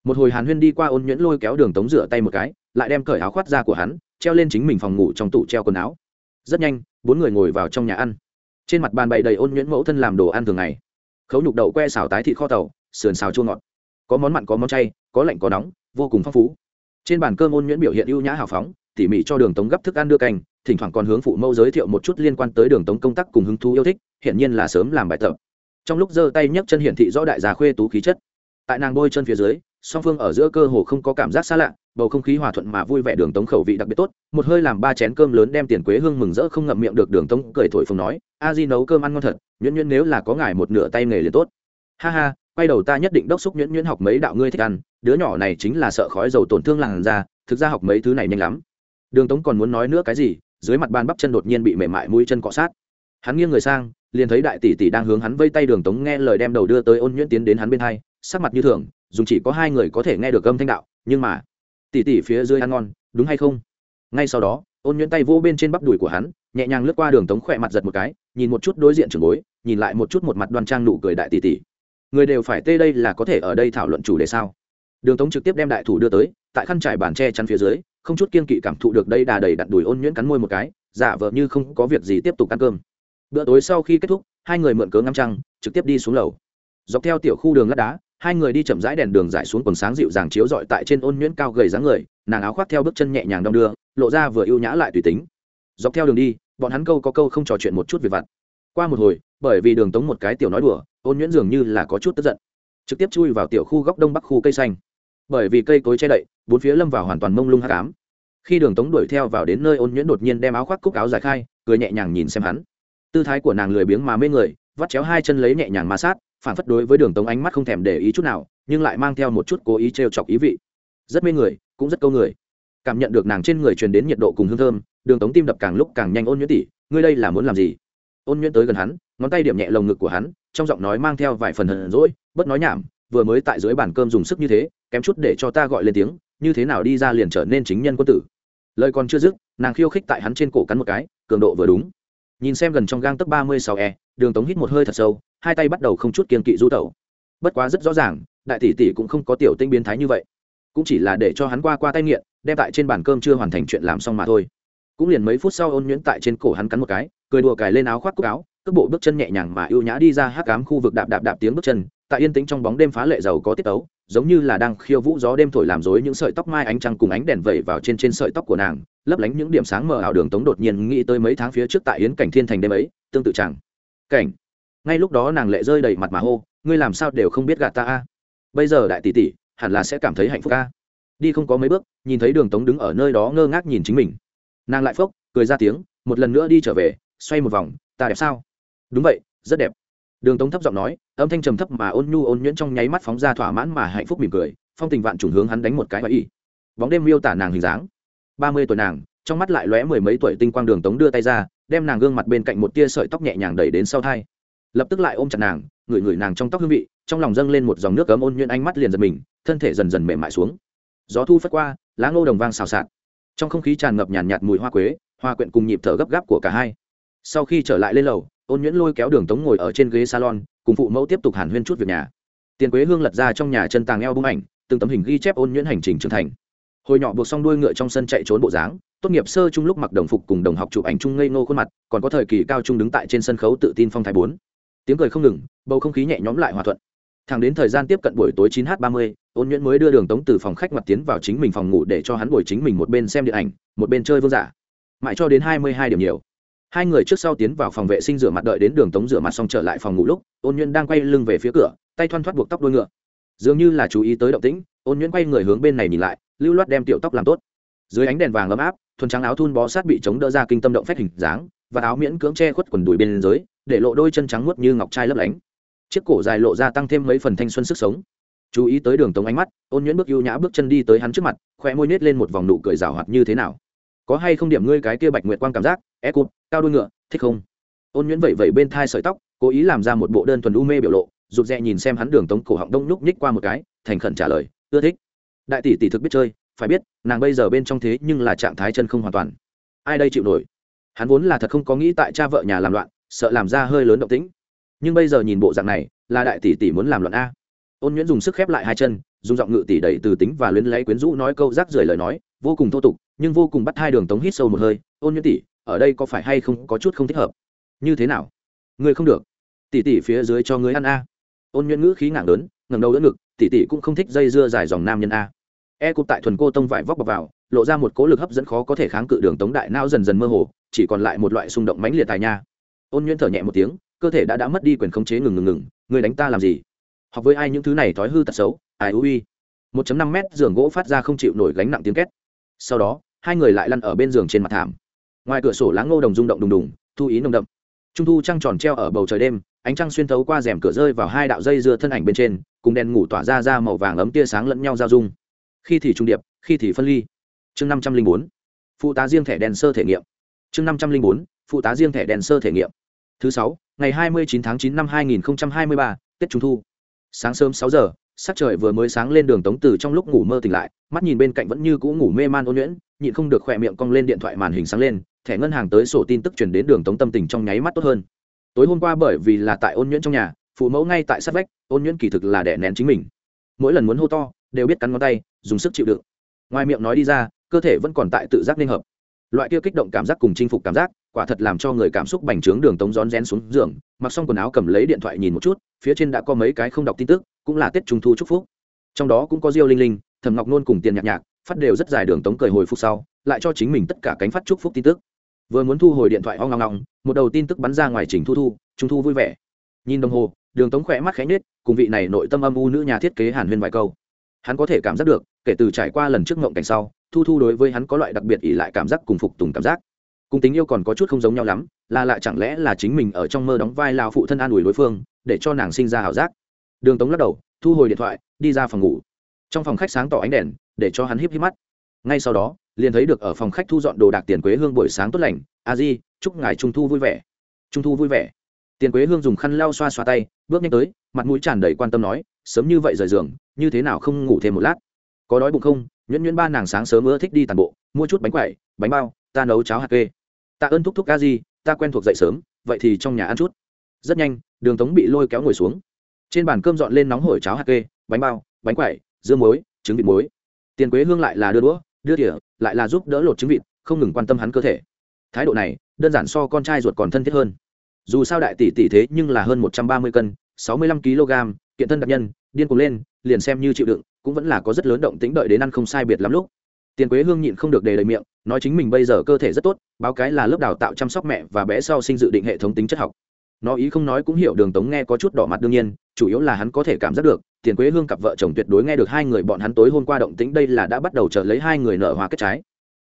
một hồi hàn huyên đi qua ôn nhuyễn lôi kéo đường tống rửa tay một cái, lại đem cởi áo khoác ra của hắn, treo lên chính mình phòng ngủ trong tủ treo quần áo. Rất nhanh, bốn người ngồi vào trong nhà ăn. Trên mặt bàn bày đầy ôn nhuyễn mẫu thân làm đồ ăn thường ngày. Khấu nhục đậu que xào tái thị kho tàu, sườn xào chua ngọt. Có món mặn có món chay, có lạnh có nóng, vô cùng phong phú. Trên bàn cơm ôn nhuyễn biểu hiện ưu nhã hào phóng, tỉ mỉ cho đường tống gấp thức ăn đưa canh, thỉnh thoảng còn hướng phụ mẫu giới thiệu một chút liên quan tới đường tống công tác cùng hứng thú yêu thích hiện nhiên là sớm làm bài tập. Trong lúc giơ tay nhấc chân hiển thị rõ đại gia khuê tú khí chất. Tại nàng bôi chân phía dưới song phương ở giữa cơ hồ không có cảm giác xa lạ, bầu không khí hòa thuận mà vui vẻ đường tống khẩu vị đặc biệt tốt, một hơi làm ba chén cơm lớn đem tiền quế hương mừng rỡ không ngậm miệng được đường tống cười thổi phồng nói, a di nấu cơm ăn ngon thật, nhuyễn nhuyễn nếu là có ngài một nửa tay nghề liền tốt. Ha ha, quay đầu ta nhất định đốc xúc nhuyễn nhuyễn học mấy đạo ngươi thích ăn, đứa nhỏ này chính là sợ khói dầu tổn thương làn da, thực ra học mấy thứ này nhanh lắm. Đường tống còn muốn nói nữa cái gì, dưới mặt bàn bắp chân đột nhiên bị mềm mại mũi chân cọ sát. Hắn nghiêng người sang, liền thấy đại tỷ tỷ đang hướng hắn vây tay đường tống nghe lời đem đầu đưa tới ôn nhuyễn tiến đến hắn bên hai, sắc mặt như thường dùng chỉ có hai người có thể nghe được âm thanh đạo, nhưng mà tỷ tỷ phía dưới ăn ngon, đúng hay không? Ngay sau đó, ôn nhuyễn tay vô bên trên bắp đùi của hắn, nhẹ nhàng lướt qua đường tống khỏe mặt giật một cái, nhìn một chút đối diện trường bối, nhìn lại một chút một mặt đoan trang nụ cười đại tỷ tỷ người đều phải tê đây là có thể ở đây thảo luận chủ đề sao? Đường tống trực tiếp đem đại thủ đưa tới, tại khăn trải bàn tre chắn phía dưới, không chút kiên kỵ cảm thụ được đây đà đầy đặn đùi ôn nhuyễn cắn môi một cái, giả vờ như không có việc gì tiếp tục ăn cơm. Bữa tối sau khi kết thúc, hai người mượn cớ ngắm trăng, trực tiếp đi xuống lầu. Dọc theo tiểu khu đường lát đá hai người đi chậm rãi đèn đường dải xuống quần sáng dịu dàng chiếu rọi tại trên ôn nhuyễn cao gầy dáng người, nàng áo khoác theo bước chân nhẹ nhàng đong đưa, lộ ra vừa ưu nhã lại tùy tính. Dọc theo đường đi, bọn hắn câu có câu không trò chuyện một chút về vặt. Qua một hồi, bởi vì đường tống một cái tiểu nói đùa, ôn nhuyễn dường như là có chút tức giận. Trực tiếp chui vào tiểu khu góc đông bắc khu cây xanh. Bởi vì cây cối che đậy, bốn phía lâm vào hoàn toàn mông lung hát cám khi đường tống đuổi theo vào đến nơi ôn nhuyễn đột nhiên đem áo khoác cúc áo giải khai, cười nhẹ nhàng nhìn xem hắn. Tư thái của nàng lười biếng mà mê người, vắt chéo hai chân lấy nhẹ nhàng ma sát phản phất đối với đường tống ánh mắt không thèm để ý chút nào, nhưng lại mang theo một chút cố ý t chọc ý vị. Rất mê người, cũng rất câu người. Cảm nhận được nàng trên người truyền đến nhiệt độ cùng hương thơm, đường tống tim đập càng lúc càng nhanh ôn nhuyễn tỉ, ngươi đây là muốn làm gì? Ôn nhuyễn tới gần hắn, ngón tay điểm nhẹ lồng ngực của hắn, trong giọng nói mang theo vài phần hờn rỗi bất nói nhảm, vừa mới tại dưới bàn cơm dùng sức như thế, kém chút để cho ta gọi lên tiếng, như thế nào đi ra liền trở nên chính nhân quân tử. Lời còn chưa dứt, nàng khiêu khích tại hắn trên cổ cắn một cái, cường độ vừa đúng. Nhìn xem gần trong gang tấc ba mươi sáu e đường tống hít một hơi thật sâu hai tay bắt đầu không chút kiên kỵ du tẩu. Bất quá rất rõ ràng, đại tỷ tỷ cũng không có tiểu tinh biến thái như vậy. Cũng chỉ là để cho hắn qua qua tay nghiện, đem tại trên bàn cơm chưa hoàn thành chuyện làm xong mà thôi. Cũng liền mấy phút sau ôn nhuyễn tại trên cổ hắn cắn một cái, cười đùa cài lên áo khoác cúc áo, cước bộ bước chân nhẹ nhàng mà ưu nhã đi ra hắc cám khu vực đạp đạp đạp tiếng bước chân, tại yên tĩnh trong bóng đêm phá lệ giàu có tiết tấu, giống như là đang khiêu vũ gió đêm thổi làm rối những sợi tóc mai ánh trăng cùng ánh đèn vẩy vào trên trên sợi tóc của nàng, lấp lánh những điểm sáng mờ ảo đường tống đột nhiên nghĩ tới mấy tháng phía trước tại yến cảnh thiên thành đêm ấy, tương tự chẳng. Cảnh ngay lúc đó nàng lệ rơi đầy mặt mà hô, ngươi làm sao đều không biết gạt ta a? Bây giờ đại tỷ tỷ, hẳn là sẽ cảm thấy hạnh phúc a. Đi không có mấy bước, nhìn thấy đường tống đứng ở nơi đó ngơ ngác nhìn chính mình. Nàng lại phốc, cười ra tiếng, một lần nữa đi trở về, xoay một vòng, ta đẹp sao? Đúng vậy, rất đẹp. Đường tống thấp giọng nói, âm thanh trầm thấp mà ôn nhu ôn nhuyễn trong nháy mắt phóng ra thỏa mãn mà hạnh phúc mỉm cười, phong tình vạn trùng hướng hắn đánh một cái và y. Bóng đêm miêu tả nàng hình dáng. Ba mươi tuổi nàng, trong mắt lại lóe mười mấy tuổi tinh quang đường tống đưa tay ra, đem nàng gương mặt bên cạnh một tia sợi tóc nhẹ nhàng đẩy đến sau thai lập tức lại ôm chặt nàng ngửi ngửi nàng trong tóc hương vị trong lòng dâng lên một dòng nước cấm ôn nhuyễn ánh mắt liền giật mình thân thể dần dần mềm mại xuống. Gió thu phất qua lá ngô đồng vang xào xạc. Trong không khí tràn ngập nhàn nhạt, nhạt mùi hoa quế hoa quyện cùng nhịp thở gấp gáp của cả hai. Sau khi trở lại lên lầu ôn nhuyễn lôi kéo đường tống ngồi ở trên ghế salon cùng phụ mẫu tiếp tục hàn huyên chút việc nhà. Tiền quế hương lật ra trong nhà chân tàng eo bung ảnh từng tấm hình ghi chép ôn nhuyễn hành trình trưởng thành. Hồi nhỏ buộc xong đuôi ngựa trong sân chạy trốn bộ dáng tốt nghiệp sơ chung lúc mặc đồng phục cùng đồng học chụp ảnh chung ngây ngô khuôn mặt còn có thời kỳ cao trung đứng tại trên sân khấu tự tin phong thái bốn tiếng cười không ngừng, bầu không khí nhẹ nhõm lại hòa thuận. Thẳng đến thời gian tiếp cận buổi tối 9 h 30 ôn nhuyễn mới đưa đường tống từ phòng khách mặt tiến vào chính mình phòng ngủ để cho hắn ngồi chính mình một bên xem điện ảnh, một bên chơi vương giả. Mãi cho đến hai mươi hai điểm nhiều. Hai người trước sau tiến vào phòng vệ sinh rửa mặt đợi đến đường tống rửa mặt xong trở lại phòng ngủ lúc, ôn nhuyễn đang quay lưng về phía cửa, tay thoăn thoắt buộc tóc đuôi ngựa. Dường như là chú ý tới động tĩnh, ôn nhuyễn quay người hướng bên này nhìn lại, lưu loát đem tiểu tóc làm tốt. Dưới ánh đèn vàng ấm áp, thuần trắng áo thun bó sát bị chống đỡ ra kinh tâm động phách hình dáng, và áo miễn cưỡng che khuất quần đùi bên dưới để lộ đôi chân trắng muốt như ngọc trai lấp lánh. Chiếc cổ dài lộ ra tăng thêm mấy phần thanh xuân sức sống. Chú ý tới đường tống ánh mắt, ôn nhuyễn bước ưu nhã bước chân đi tới hắn trước mặt khoe môi nết lên một vòng nụ cười rào hoạt như thế nào. Có hay không điểm ngươi cái kia bạch nguyệt quang cảm giác? É cụt, cao đôi ngựa, thích không? Ôn nhuyễn vẩy vẩy bên thai sợi tóc, cố ý làm ra một bộ đơn thuần u mê biểu lộ, rụt rè nhìn xem hắn đường tống cổ họng đông nhúc nhích qua một cái, thành khẩn trả lời, ưa thích. Đại tỷ tỷ thực biết chơi, phải biết, nàng bây giờ bên trong thế nhưng là trạng thái chân không hoàn toàn. Ai đây chịu nổi? Hắn vốn là thật không có nghĩ tại cha vợ nhà làm loạn sợ làm ra hơi lớn động tĩnh. Nhưng bây giờ nhìn bộ dạng này, là đại tỷ tỷ muốn làm loạn a. Ôn nhuyễn dùng sức khép lại hai chân, dùng giọng ngự tỷ đẩy từ tính và luyến lấy quyến rũ nói câu rác rưởi lời nói, vô cùng thô tục, nhưng vô cùng bắt hai đường tống hít sâu một hơi. Ôn nhuyễn tỷ, ở đây có phải hay không có chút không thích hợp? Như thế nào? Ngươi không được. Tỷ tỷ phía dưới cho ngươi ăn a. Ôn nhuyễn ngữ khí ngạng lớn, ngẩng đầu đỡ ngực, tỷ tỷ cũng không thích dây dưa dài dòng nam nhân a. E cụp tại thuần cô tông vải vóc bọc vào, lộ ra một cố lực hấp dẫn khó có thể kháng cự đường tống đại não dần dần mơ hồ, chỉ còn lại một loại xung động mãnh liệt tài nha ôn nhuyễn thở nhẹ một tiếng, cơ thể đã đã mất đi quyền khống chế ngừng ngừng ngừng người đánh ta làm gì? Học với ai những thứ này thói hư tật xấu? Ai ui một năm mét giường gỗ phát ra không chịu nổi gánh nặng tiếng két. Sau đó, hai người lại lăn ở bên giường trên mặt thảm. Ngoài cửa sổ láng ngô đồng rung động đùng đùng, thu ý nồng đậm. Trung thu trăng tròn treo ở bầu trời đêm, ánh trăng xuyên thấu qua rèm cửa rơi vào hai đạo dây dưa thân ảnh bên trên, cùng đèn ngủ tỏa ra ra màu vàng ấm tia sáng lẫn nhau giao dung. Khi thì trung điệp, khi thì phân ly. Chương năm trăm linh bốn, phụ tá riêng thẻ đèn sơ thể nghiệm. Chương năm trăm linh bốn, phụ tá riêng thẻ đèn sơ thể nghiệm thứ sáu, ngày hai mươi chín tháng chín năm hai nghìn hai mươi ba, tết trung thu. Sáng sớm sáu giờ, sắc trời vừa mới sáng lên đường tống từ trong lúc ngủ mơ tỉnh lại, mắt nhìn bên cạnh vẫn như cũ ngủ mê man ôn nhuyễn, nhịn không được khỏe miệng cong lên điện thoại màn hình sáng lên, thẻ ngân hàng tới sổ tin tức chuyển đến đường tống tâm tình trong nháy mắt tốt hơn. Tối hôm qua bởi vì là tại ôn nhuyễn trong nhà, phụ mẫu ngay tại sát vách, ôn nhuyễn kỳ thực là đẻ nén chính mình. Mỗi lần muốn hô to, đều biết cắn ngón tay, dùng sức chịu đựng. Ngoài miệng nói đi ra, cơ thể vẫn còn tại tự giác nên hợp. Loại kia kích động cảm giác cùng chinh phục cảm giác quả thật làm cho người cảm xúc bành trướng đường tống rón rén xuống giường, mặc xong quần áo cầm lấy điện thoại nhìn một chút, phía trên đã có mấy cái không đọc tin tức, cũng là tết trung thu chúc phúc. Trong đó cũng có diêu linh linh thầm ngọc nôn cùng tiền nhạc nhạc, phát đều rất dài đường tống cười hồi phục sau, lại cho chính mình tất cả cánh phát chúc phúc tin tức. Vừa muốn thu hồi điện thoại ho ngong ngong, một đầu tin tức bắn ra ngoài trình thu thu, trung thu vui vẻ. Nhìn đồng hồ, đường tống khỏe mắt khẽ nhết cùng vị này nội tâm âm u nữ nhà thiết kế hàn huyên vài câu. Hắn có thể cảm giác được, kể từ trải qua lần trước ngộng cảnh sau, thu thu đối với hắn có loại đặc biệt ỉ lại cảm giác cùng phục tùng cảm giác cùng tính yêu còn có chút không giống nhau lắm, là lại chẳng lẽ là chính mình ở trong mơ đóng vai lao phụ thân an ủi đối phương, để cho nàng sinh ra ảo giác. Đường tống lắc đầu, thu hồi điện thoại, đi ra phòng ngủ. Trong phòng khách sáng tỏ ánh đèn, để cho hắn híp híp mắt. Ngay sau đó, liền thấy được ở phòng khách thu dọn đồ đạc tiền quế hương buổi sáng tốt lành. A di, chúc ngài trung thu vui vẻ. Trung thu vui vẻ. Tiền quế hương dùng khăn lau xoa xoa tay, bước nhanh tới, mặt mũi tràn đầy quan tâm nói, sớm như vậy rời giường, như thế nào không ngủ thêm một lát? Có đói bụng không? Nhuyễn nhuyễn ba nàng sáng sớm ưa thích đi tàn bộ, mua chút bánh quẩy, bánh bao, ta nấu cháo hạt kê ta ơn thúc thúc ca di, ta quen thuộc dậy sớm, vậy thì trong nhà ăn chút. Rất nhanh, đường tống bị lôi kéo ngồi xuống. Trên bàn cơm dọn lên nóng hổi cháo hạt kê, bánh bao, bánh quẩy, dưa muối, trứng vịt muối. Tiền quế hương lại là đưa đũa, đưa tỉa lại là giúp đỡ lột trứng vịt, không ngừng quan tâm hắn cơ thể. Thái độ này, đơn giản so con trai ruột còn thân thiết hơn. Dù sao đại tỷ tỷ thế nhưng là hơn một trăm ba mươi cân, sáu mươi lăm kg, kiện thân đặc nhân, điên cuồng lên, liền xem như chịu đựng, cũng vẫn là có rất lớn động tính đợi đến ăn không sai biệt lắm lúc tiền quế hương nhịn không được đề lời miệng, nói chính mình bây giờ cơ thể rất tốt, báo cái là lớp đào tạo chăm sóc mẹ và bé sau sinh dự định hệ thống tính chất học. Nó ý không nói cũng hiểu đường tống nghe có chút đỏ mặt đương nhiên, chủ yếu là hắn có thể cảm giác được, tiền quế hương cặp vợ chồng tuyệt đối nghe được hai người bọn hắn tối hôm qua động tĩnh đây là đã bắt đầu trở lấy hai người nở hoa kết trái.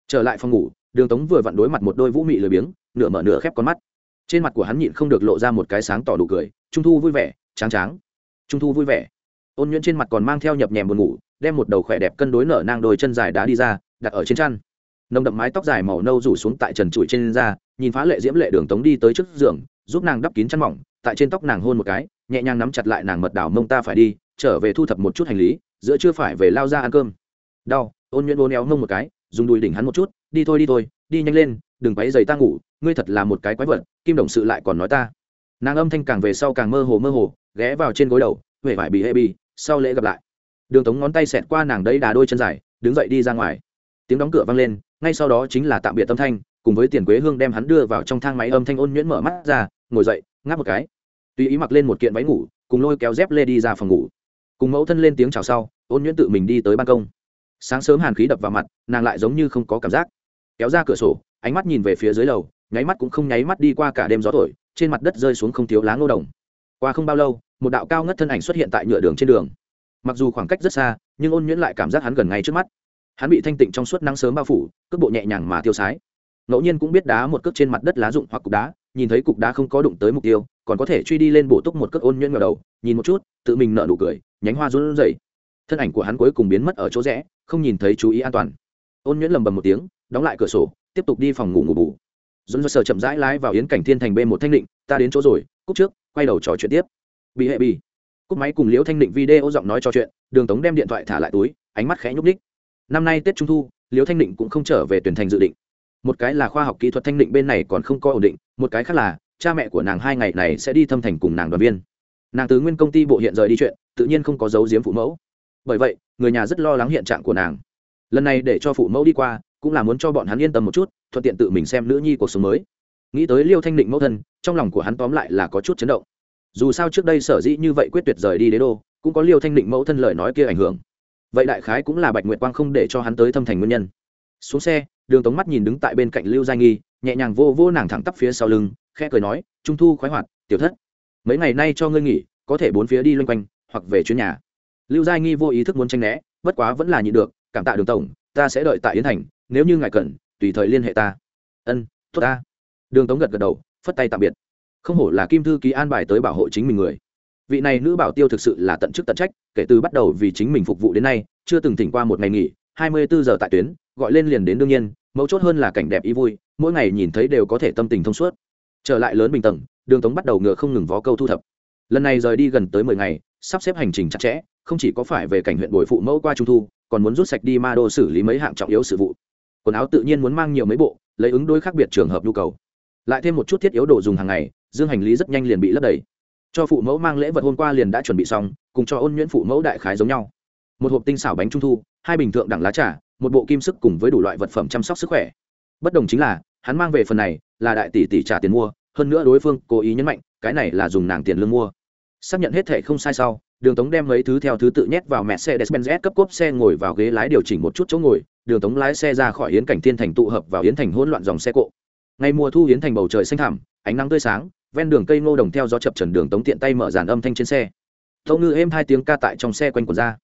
Trở lại phòng ngủ, đường tống vừa vặn đối mặt một đôi vũ mị lười biếng, nửa mở nửa khép con mắt. Trên mặt của hắn nhịn không được lộ ra một cái sáng tỏ đủ cười, trung thu vui vẻ, tráng tráng. Trung thu vui vẻ. Ôn nhuyễn trên mặt còn mang theo nhập nhèm buồn ngủ đem một đầu khỏe đẹp cân đối nở nang đôi chân dài đá đi ra, đặt ở trên chăn. Nồng đậm mái tóc dài màu nâu rủ xuống tại trần trụi trên da, nhìn phá lệ diễm lệ đường tống đi tới trước giường, giúp nàng đắp kín chăn mỏng, tại trên tóc nàng hôn một cái, nhẹ nhàng nắm chặt lại nàng mật đảo mông ta phải đi, trở về thu thập một chút hành lý, giữa chưa phải về lao ra ăn cơm. Đau, ôn nhuyễn ôn éo mông một cái, dùng đùi đỉnh hắn một chút, đi thôi đi thôi, đi nhanh lên, đừng quấy giày ta ngủ, ngươi thật là một cái quái vật, kim đồng sự lại còn nói ta. Nàng âm thanh càng về sau càng mơ hồ mơ hồ, ghé vào trên gối đầu huệ vải bị hệ bị, sau lễ gặp lại đường tống ngón tay xẹt qua nàng đấy đà đôi chân dài, đứng dậy đi ra ngoài. Tiếng đóng cửa vang lên, ngay sau đó chính là tạm biệt tâm thanh, cùng với tiền quế hương đem hắn đưa vào trong thang máy âm thanh ôn nhuyễn mở mắt ra, ngồi dậy, ngáp một cái. Tùy ý mặc lên một kiện váy ngủ, cùng lôi kéo dép lê đi ra phòng ngủ. Cùng mẫu thân lên tiếng chào sau, ôn nhuyễn tự mình đi tới ban công. Sáng sớm hàn khí đập vào mặt, nàng lại giống như không có cảm giác. Kéo ra cửa sổ, ánh mắt nhìn về phía dưới lầu, nháy mắt cũng không nháy mắt đi qua cả đêm gió thổi, trên mặt đất rơi xuống không thiếu lá ngô đồng. Qua không bao lâu, một đạo cao ngất thân ảnh xuất hiện tại nhựa đường trên đường mặc dù khoảng cách rất xa, nhưng ôn nhuyễn lại cảm giác hắn gần ngay trước mắt. Hắn bị thanh tịnh trong suốt nắng sớm bao phủ, cước bộ nhẹ nhàng mà tiêu sái. Ngẫu nhiên cũng biết đá một cước trên mặt đất lá rụng hoặc cục đá, nhìn thấy cục đá không có đụng tới mục tiêu, còn có thể truy đi lên bổ túc một cước ôn nhuyễn ngờ đầu, nhìn một chút, tự mình nợ nụ cười, nhánh hoa run rẩy. Thân ảnh của hắn cuối cùng biến mất ở chỗ rẽ, không nhìn thấy chú ý an toàn. Ôn nhuyễn lầm bầm một tiếng, đóng lại cửa sổ, tiếp tục đi phòng ngủ ngủ bù. Dồn dơ sờ chậm rãi lái vào yến cảnh thiên thành b một thanh định, ta đến chỗ rồi cúc trước, quay đầu trò chuyện tiếp. Bị hệ bị cúp máy cùng liễu thanh định video giọng nói trò chuyện, đường tống đem điện thoại thả lại túi, ánh mắt khẽ nhúc ních năm nay tết trung thu, liễu thanh định cũng không trở về tuyển thành dự định. Một cái là khoa học kỹ thuật thanh định bên này còn không có ổn định, một cái khác là cha mẹ của nàng hai ngày này sẽ đi thâm thành cùng nàng đoàn viên. Nàng tứ nguyên công ty bộ hiện rời đi chuyện, tự nhiên không có dấu giếm phụ mẫu. Bởi vậy, người nhà rất lo lắng hiện trạng của nàng. Lần này để cho phụ mẫu đi qua, cũng là muốn cho bọn hắn yên tâm một chút, thuận tiện tự mình xem nữ nhi cuộc sống mới. Nghĩ tới liêu thanh định mẫu thân, trong lòng của hắn tóm lại là có chút chấn động dù sao trước đây sở dĩ như vậy quyết tuyệt rời đi đế đô, cũng có liêu thanh định mẫu thân lời nói kia ảnh hưởng. Vậy đại khái cũng là bạch nguyệt quang không để cho hắn tới thâm thành nguyên nhân. Xuống xe, đường tống mắt nhìn đứng tại bên cạnh lưu giai nghi, nhẹ nhàng vô vô nàng thẳng tắp phía sau lưng, khẽ cười nói, trung thu khoái hoạt, tiểu thất, mấy ngày nay cho ngươi nghỉ, có thể bốn phía đi loanh quanh, hoặc về chuyến nhà. Lưu giai nghi vô ý thức muốn tranh né, bất quá vẫn là nhịn được, cảm tạ đường tổng, ta sẽ đợi tại yến thành, nếu như ngài cần, tùy thời liên hệ ta. Ân, tốt ta. Đường tống gật gật đầu, phất tay tạm biệt không hổ là kim thư ký an bài tới bảo hộ chính mình người. Vị này nữ bảo tiêu thực sự là tận chức tận trách, kể từ bắt đầu vì chính mình phục vụ đến nay, chưa từng thỉnh qua một ngày nghỉ, hai mươi bốn giờ tại tuyến, gọi lên liền đến đương nhiên, mấu chốt hơn là cảnh đẹp ý vui, mỗi ngày nhìn thấy đều có thể tâm tình thông suốt. Trở lại lớn bình tầng, đường tống bắt đầu ngựa không ngừng vó câu thu thập. Lần này rời đi gần tới mười ngày, sắp xếp hành trình chặt chẽ, không chỉ có phải về cảnh huyện bồi phụ mẫu qua trung thu, còn muốn rút sạch đi ma đô xử lý mấy hạng trọng yếu sự vụ. Quần áo tự nhiên muốn mang nhiều mấy bộ, lấy ứng đối khác biệt trường hợp nhu cầu. Lại thêm một chút thiết yếu đồ dùng hàng ngày dương hành lý rất nhanh liền bị lấp đầy. Cho phụ mẫu mang lễ vật hôm qua liền đã chuẩn bị xong, cùng cho ôn nhuyễn phụ mẫu đại khái giống nhau. Một hộp tinh xảo bánh trung thu, hai bình thượng đẳng lá trà, một bộ kim sức cùng với đủ loại vật phẩm chăm sóc sức khỏe. Bất đồng chính là, hắn mang về phần này là đại tỷ tỷ trả tiền mua, hơn nữa đối phương cố ý nhấn mạnh, cái này là dùng nàng tiền lương mua. Xác nhận hết thệ không sai sau, đường tống đem mấy thứ theo thứ tự nhét vào mẹ xe despenz cấp cốp xe ngồi vào ghế lái điều chỉnh một chút chỗ ngồi, đường tống lái xe ra khỏi yến cảnh thiên thành tụ hợp vào yến thành hỗn loạn dòng xe cộ ngày mùa thu yến thành bầu trời xanh thẳm, ánh nắng tươi sáng, ven đường cây ngô đồng theo gió chập trần đường tống tiện tay mở dàn âm thanh trên xe. Tâu ngư êm hai tiếng ca tại trong xe quanh quần ra.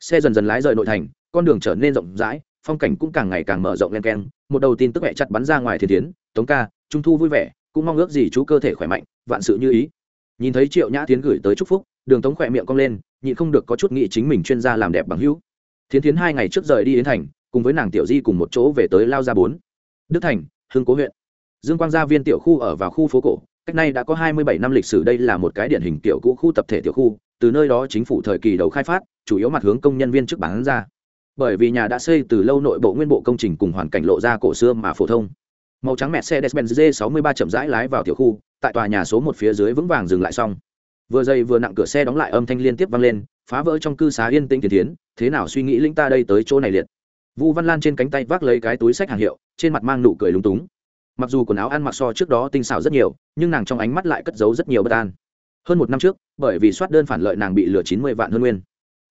Xe dần dần lái rời nội thành, con đường trở nên rộng rãi, phong cảnh cũng càng ngày càng mở rộng len keng. Một đầu tin tức mẹ chặt bắn ra ngoài thiên tiến, tống ca, trung thu vui vẻ, cũng mong ước gì chú cơ thể khỏe mạnh, vạn sự như ý. Nhìn thấy triệu nhã tiến gửi tới chúc phúc, đường tống khỏe miệng cong lên, nhịn không được có chút nghĩ chính mình chuyên gia làm đẹp bằng hữu. Thiến tiến hai ngày trước rời đi yến thành, cùng với nàng tiểu di cùng một chỗ về tới lao gia bốn. Đức thành hương cố huyện dương quang gia viên tiểu khu ở vào khu phố cổ cách nay đã có hai mươi bảy năm lịch sử đây là một cái điển hình tiểu cũ khu tập thể tiểu khu từ nơi đó chính phủ thời kỳ đầu khai phát chủ yếu mặt hướng công nhân viên chức bán ra bởi vì nhà đã xây từ lâu nội bộ nguyên bộ công trình cùng hoàn cảnh lộ ra cổ xưa mà phổ thông màu trắng mẹ xe Mercedes-Benz G63 chậm rãi lái vào tiểu khu, tại tòa nhà số một phía dưới vững vàng dừng lại xong. Vừa dây vừa nặng cửa xe đóng lại âm thanh liên tiếp vang lên, phá vỡ trong cư xá yên tĩnh tiến tiến, thế nào suy nghĩ linh ta đây tới chỗ này liệt. Vu Văn Lan trên cánh tay vác lấy cái túi sách hàng hiệu, trên mặt mang nụ cười lúng túng. Mặc dù quần áo ăn mặc so trước đó tinh xảo rất nhiều, nhưng nàng trong ánh mắt lại cất giấu rất nhiều bất an. Hơn một năm trước, bởi vì soát đơn phản lợi nàng bị lừa chín mươi vạn hơn nguyên.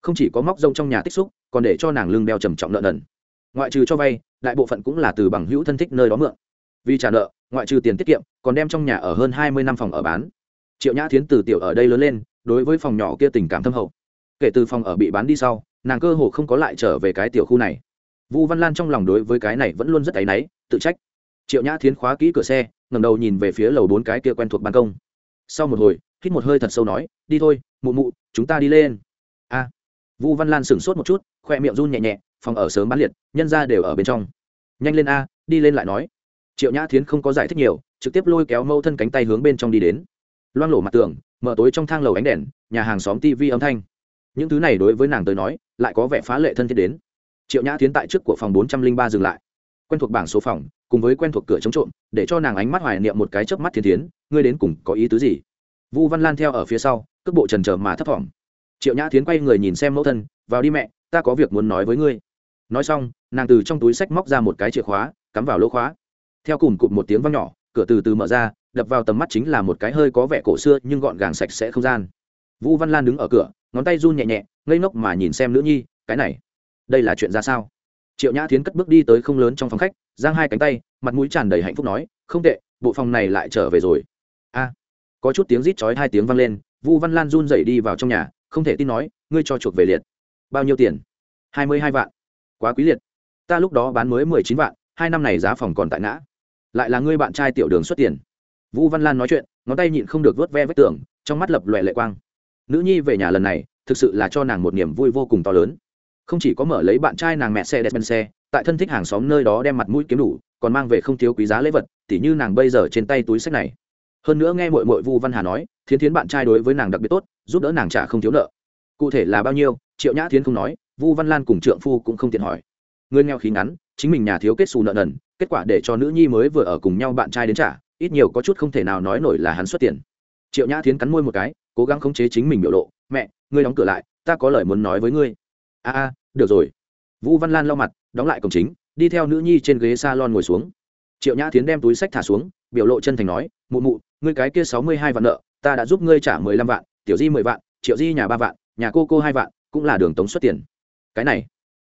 Không chỉ có móc rông trong nhà tích xúc, còn để cho nàng lưng đeo trầm trọng nợ nần. Ngoại trừ cho vay, đại bộ phận cũng là từ bằng hữu thân thích nơi đó mượn vì trả nợ ngoại trừ tiền tiết kiệm còn đem trong nhà ở hơn hai mươi năm phòng ở bán triệu nhã thiến từ tiểu ở đây lớn lên đối với phòng nhỏ kia tình cảm thâm hậu kể từ phòng ở bị bán đi sau nàng cơ hồ không có lại trở về cái tiểu khu này vu văn lan trong lòng đối với cái này vẫn luôn rất áy náy tự trách triệu nhã thiến khóa kỹ cửa xe ngầm đầu nhìn về phía lầu bốn cái kia quen thuộc ban công. Sau một hồi, hít một hơi thật sâu nói, đi thôi, mụ mụ, chúng ta đi lên. A. Vu văn lan sửng sốt một chút, khoe miệng run nhẹ nhẹ, phòng ở sớm bán liệt, nhân ra đều ở bên trong. Nhanh lên a, đi lên lại nói. Triệu nhã thiến không có giải thích nhiều, trực tiếp lôi kéo mâu thân cánh tay hướng bên trong đi đến. Loang lổ mặt tường, mở tối trong thang lầu ánh đèn, nhà hàng xóm tv âm thanh. Những thứ này đối với nàng tới nói, lại có vẻ phá lệ thân thiết đến. Triệu nhã tiến tại trước của phòng bốn trăm linh ba dừng lại. Quen thuộc bảng số phòng cùng với quen thuộc cửa chống trộm, để cho nàng ánh mắt hoài niệm một cái chớp mắt thiên tiến ngươi đến cùng có ý tứ gì? Vu văn lan theo ở phía sau, cước bộ trần trờ mà thấp thỏm. Triệu nhã tiến quay người nhìn xem mẫu thân, vào đi mẹ, ta có việc muốn nói với ngươi. Nói xong, nàng từ trong túi sách móc ra một cái chìa khóa, cắm vào lỗ khóa. Theo cùng cụt một tiếng vang nhỏ, cửa từ từ mở ra, đập vào tầm mắt chính là một cái hơi có vẻ cổ xưa nhưng gọn gàng sạch sẽ không gian. Vũ văn lan đứng ở cửa, ngón tay run nhẹ nhẹ, ngây ngốc mà nhìn xem nữ nhi, cái này, đây là chuyện ra sao? Triệu nhã tiến cất bước đi tới không lớn trong phòng khách giang hai cánh tay, mặt mũi tràn đầy hạnh phúc nói, không tệ, bộ phòng này lại trở về rồi. A. Có chút tiếng rít chói hai tiếng vang lên, vu văn lan run dậy đi vào trong nhà, không thể tin nói, ngươi cho chuộc về liệt. Bao nhiêu tiền? Hai mươi hai vạn. Quá quý liệt. Ta lúc đó bán mới mười chín vạn, hai năm này giá phòng còn tại ngã. Lại là ngươi bạn trai tiểu đường xuất tiền. Vũ văn lan nói chuyện, ngón tay nhịn không được vớt ve vết tường, trong mắt lập lòe lệ quang. Nữ nhi về nhà lần này, thực sự là cho nàng một niềm vui vô cùng to lớn. Không chỉ có mở lấy bạn trai nàng mẹ xe đẹp bên xe tại thân thích hàng xóm nơi đó đem mặt mũi kiếm đủ, còn mang về không thiếu quý giá lễ vật, tỉ như nàng bây giờ trên tay túi sách này. Hơn nữa nghe mội mội vu văn hà nói, thiến thiến bạn trai đối với nàng đặc biệt tốt, giúp đỡ nàng trả không thiếu nợ. Cụ thể là bao nhiêu, triệu nhã thiến không nói, vu văn lan cùng trượng phu cũng không tiện hỏi. Người nghèo khí ngắn, chính mình nhà thiếu kết xù nợ nần, kết quả để cho nữ nhi mới vừa ở cùng nhau bạn trai đến trả, ít nhiều có chút không thể nào nói nổi là hắn xuất tiền. Triệu nhã thiến cắn môi một cái, cố gắng khống chế chính mình biểu lộ, mẹ, ngươi đóng cửa lại, ta có lời muốn nói với ngươi. A a, được rồi vũ văn lan lau mặt, đóng lại cổng chính, đi theo nữ nhi trên ghế s a lon ngồi xuống. Triệu nhã thiến đem túi sách thả xuống, biểu lộ chân thành nói, mụ mụ, ngươi cái kia sáu mươi hai vạn nợ, ta đã giúp ngươi trả mười lăm vạn, tiểu di mười vạn, triệu di nhà ba vạn, nhà cô cô hai vạn, cũng là đường tống xuất tiền. Cái này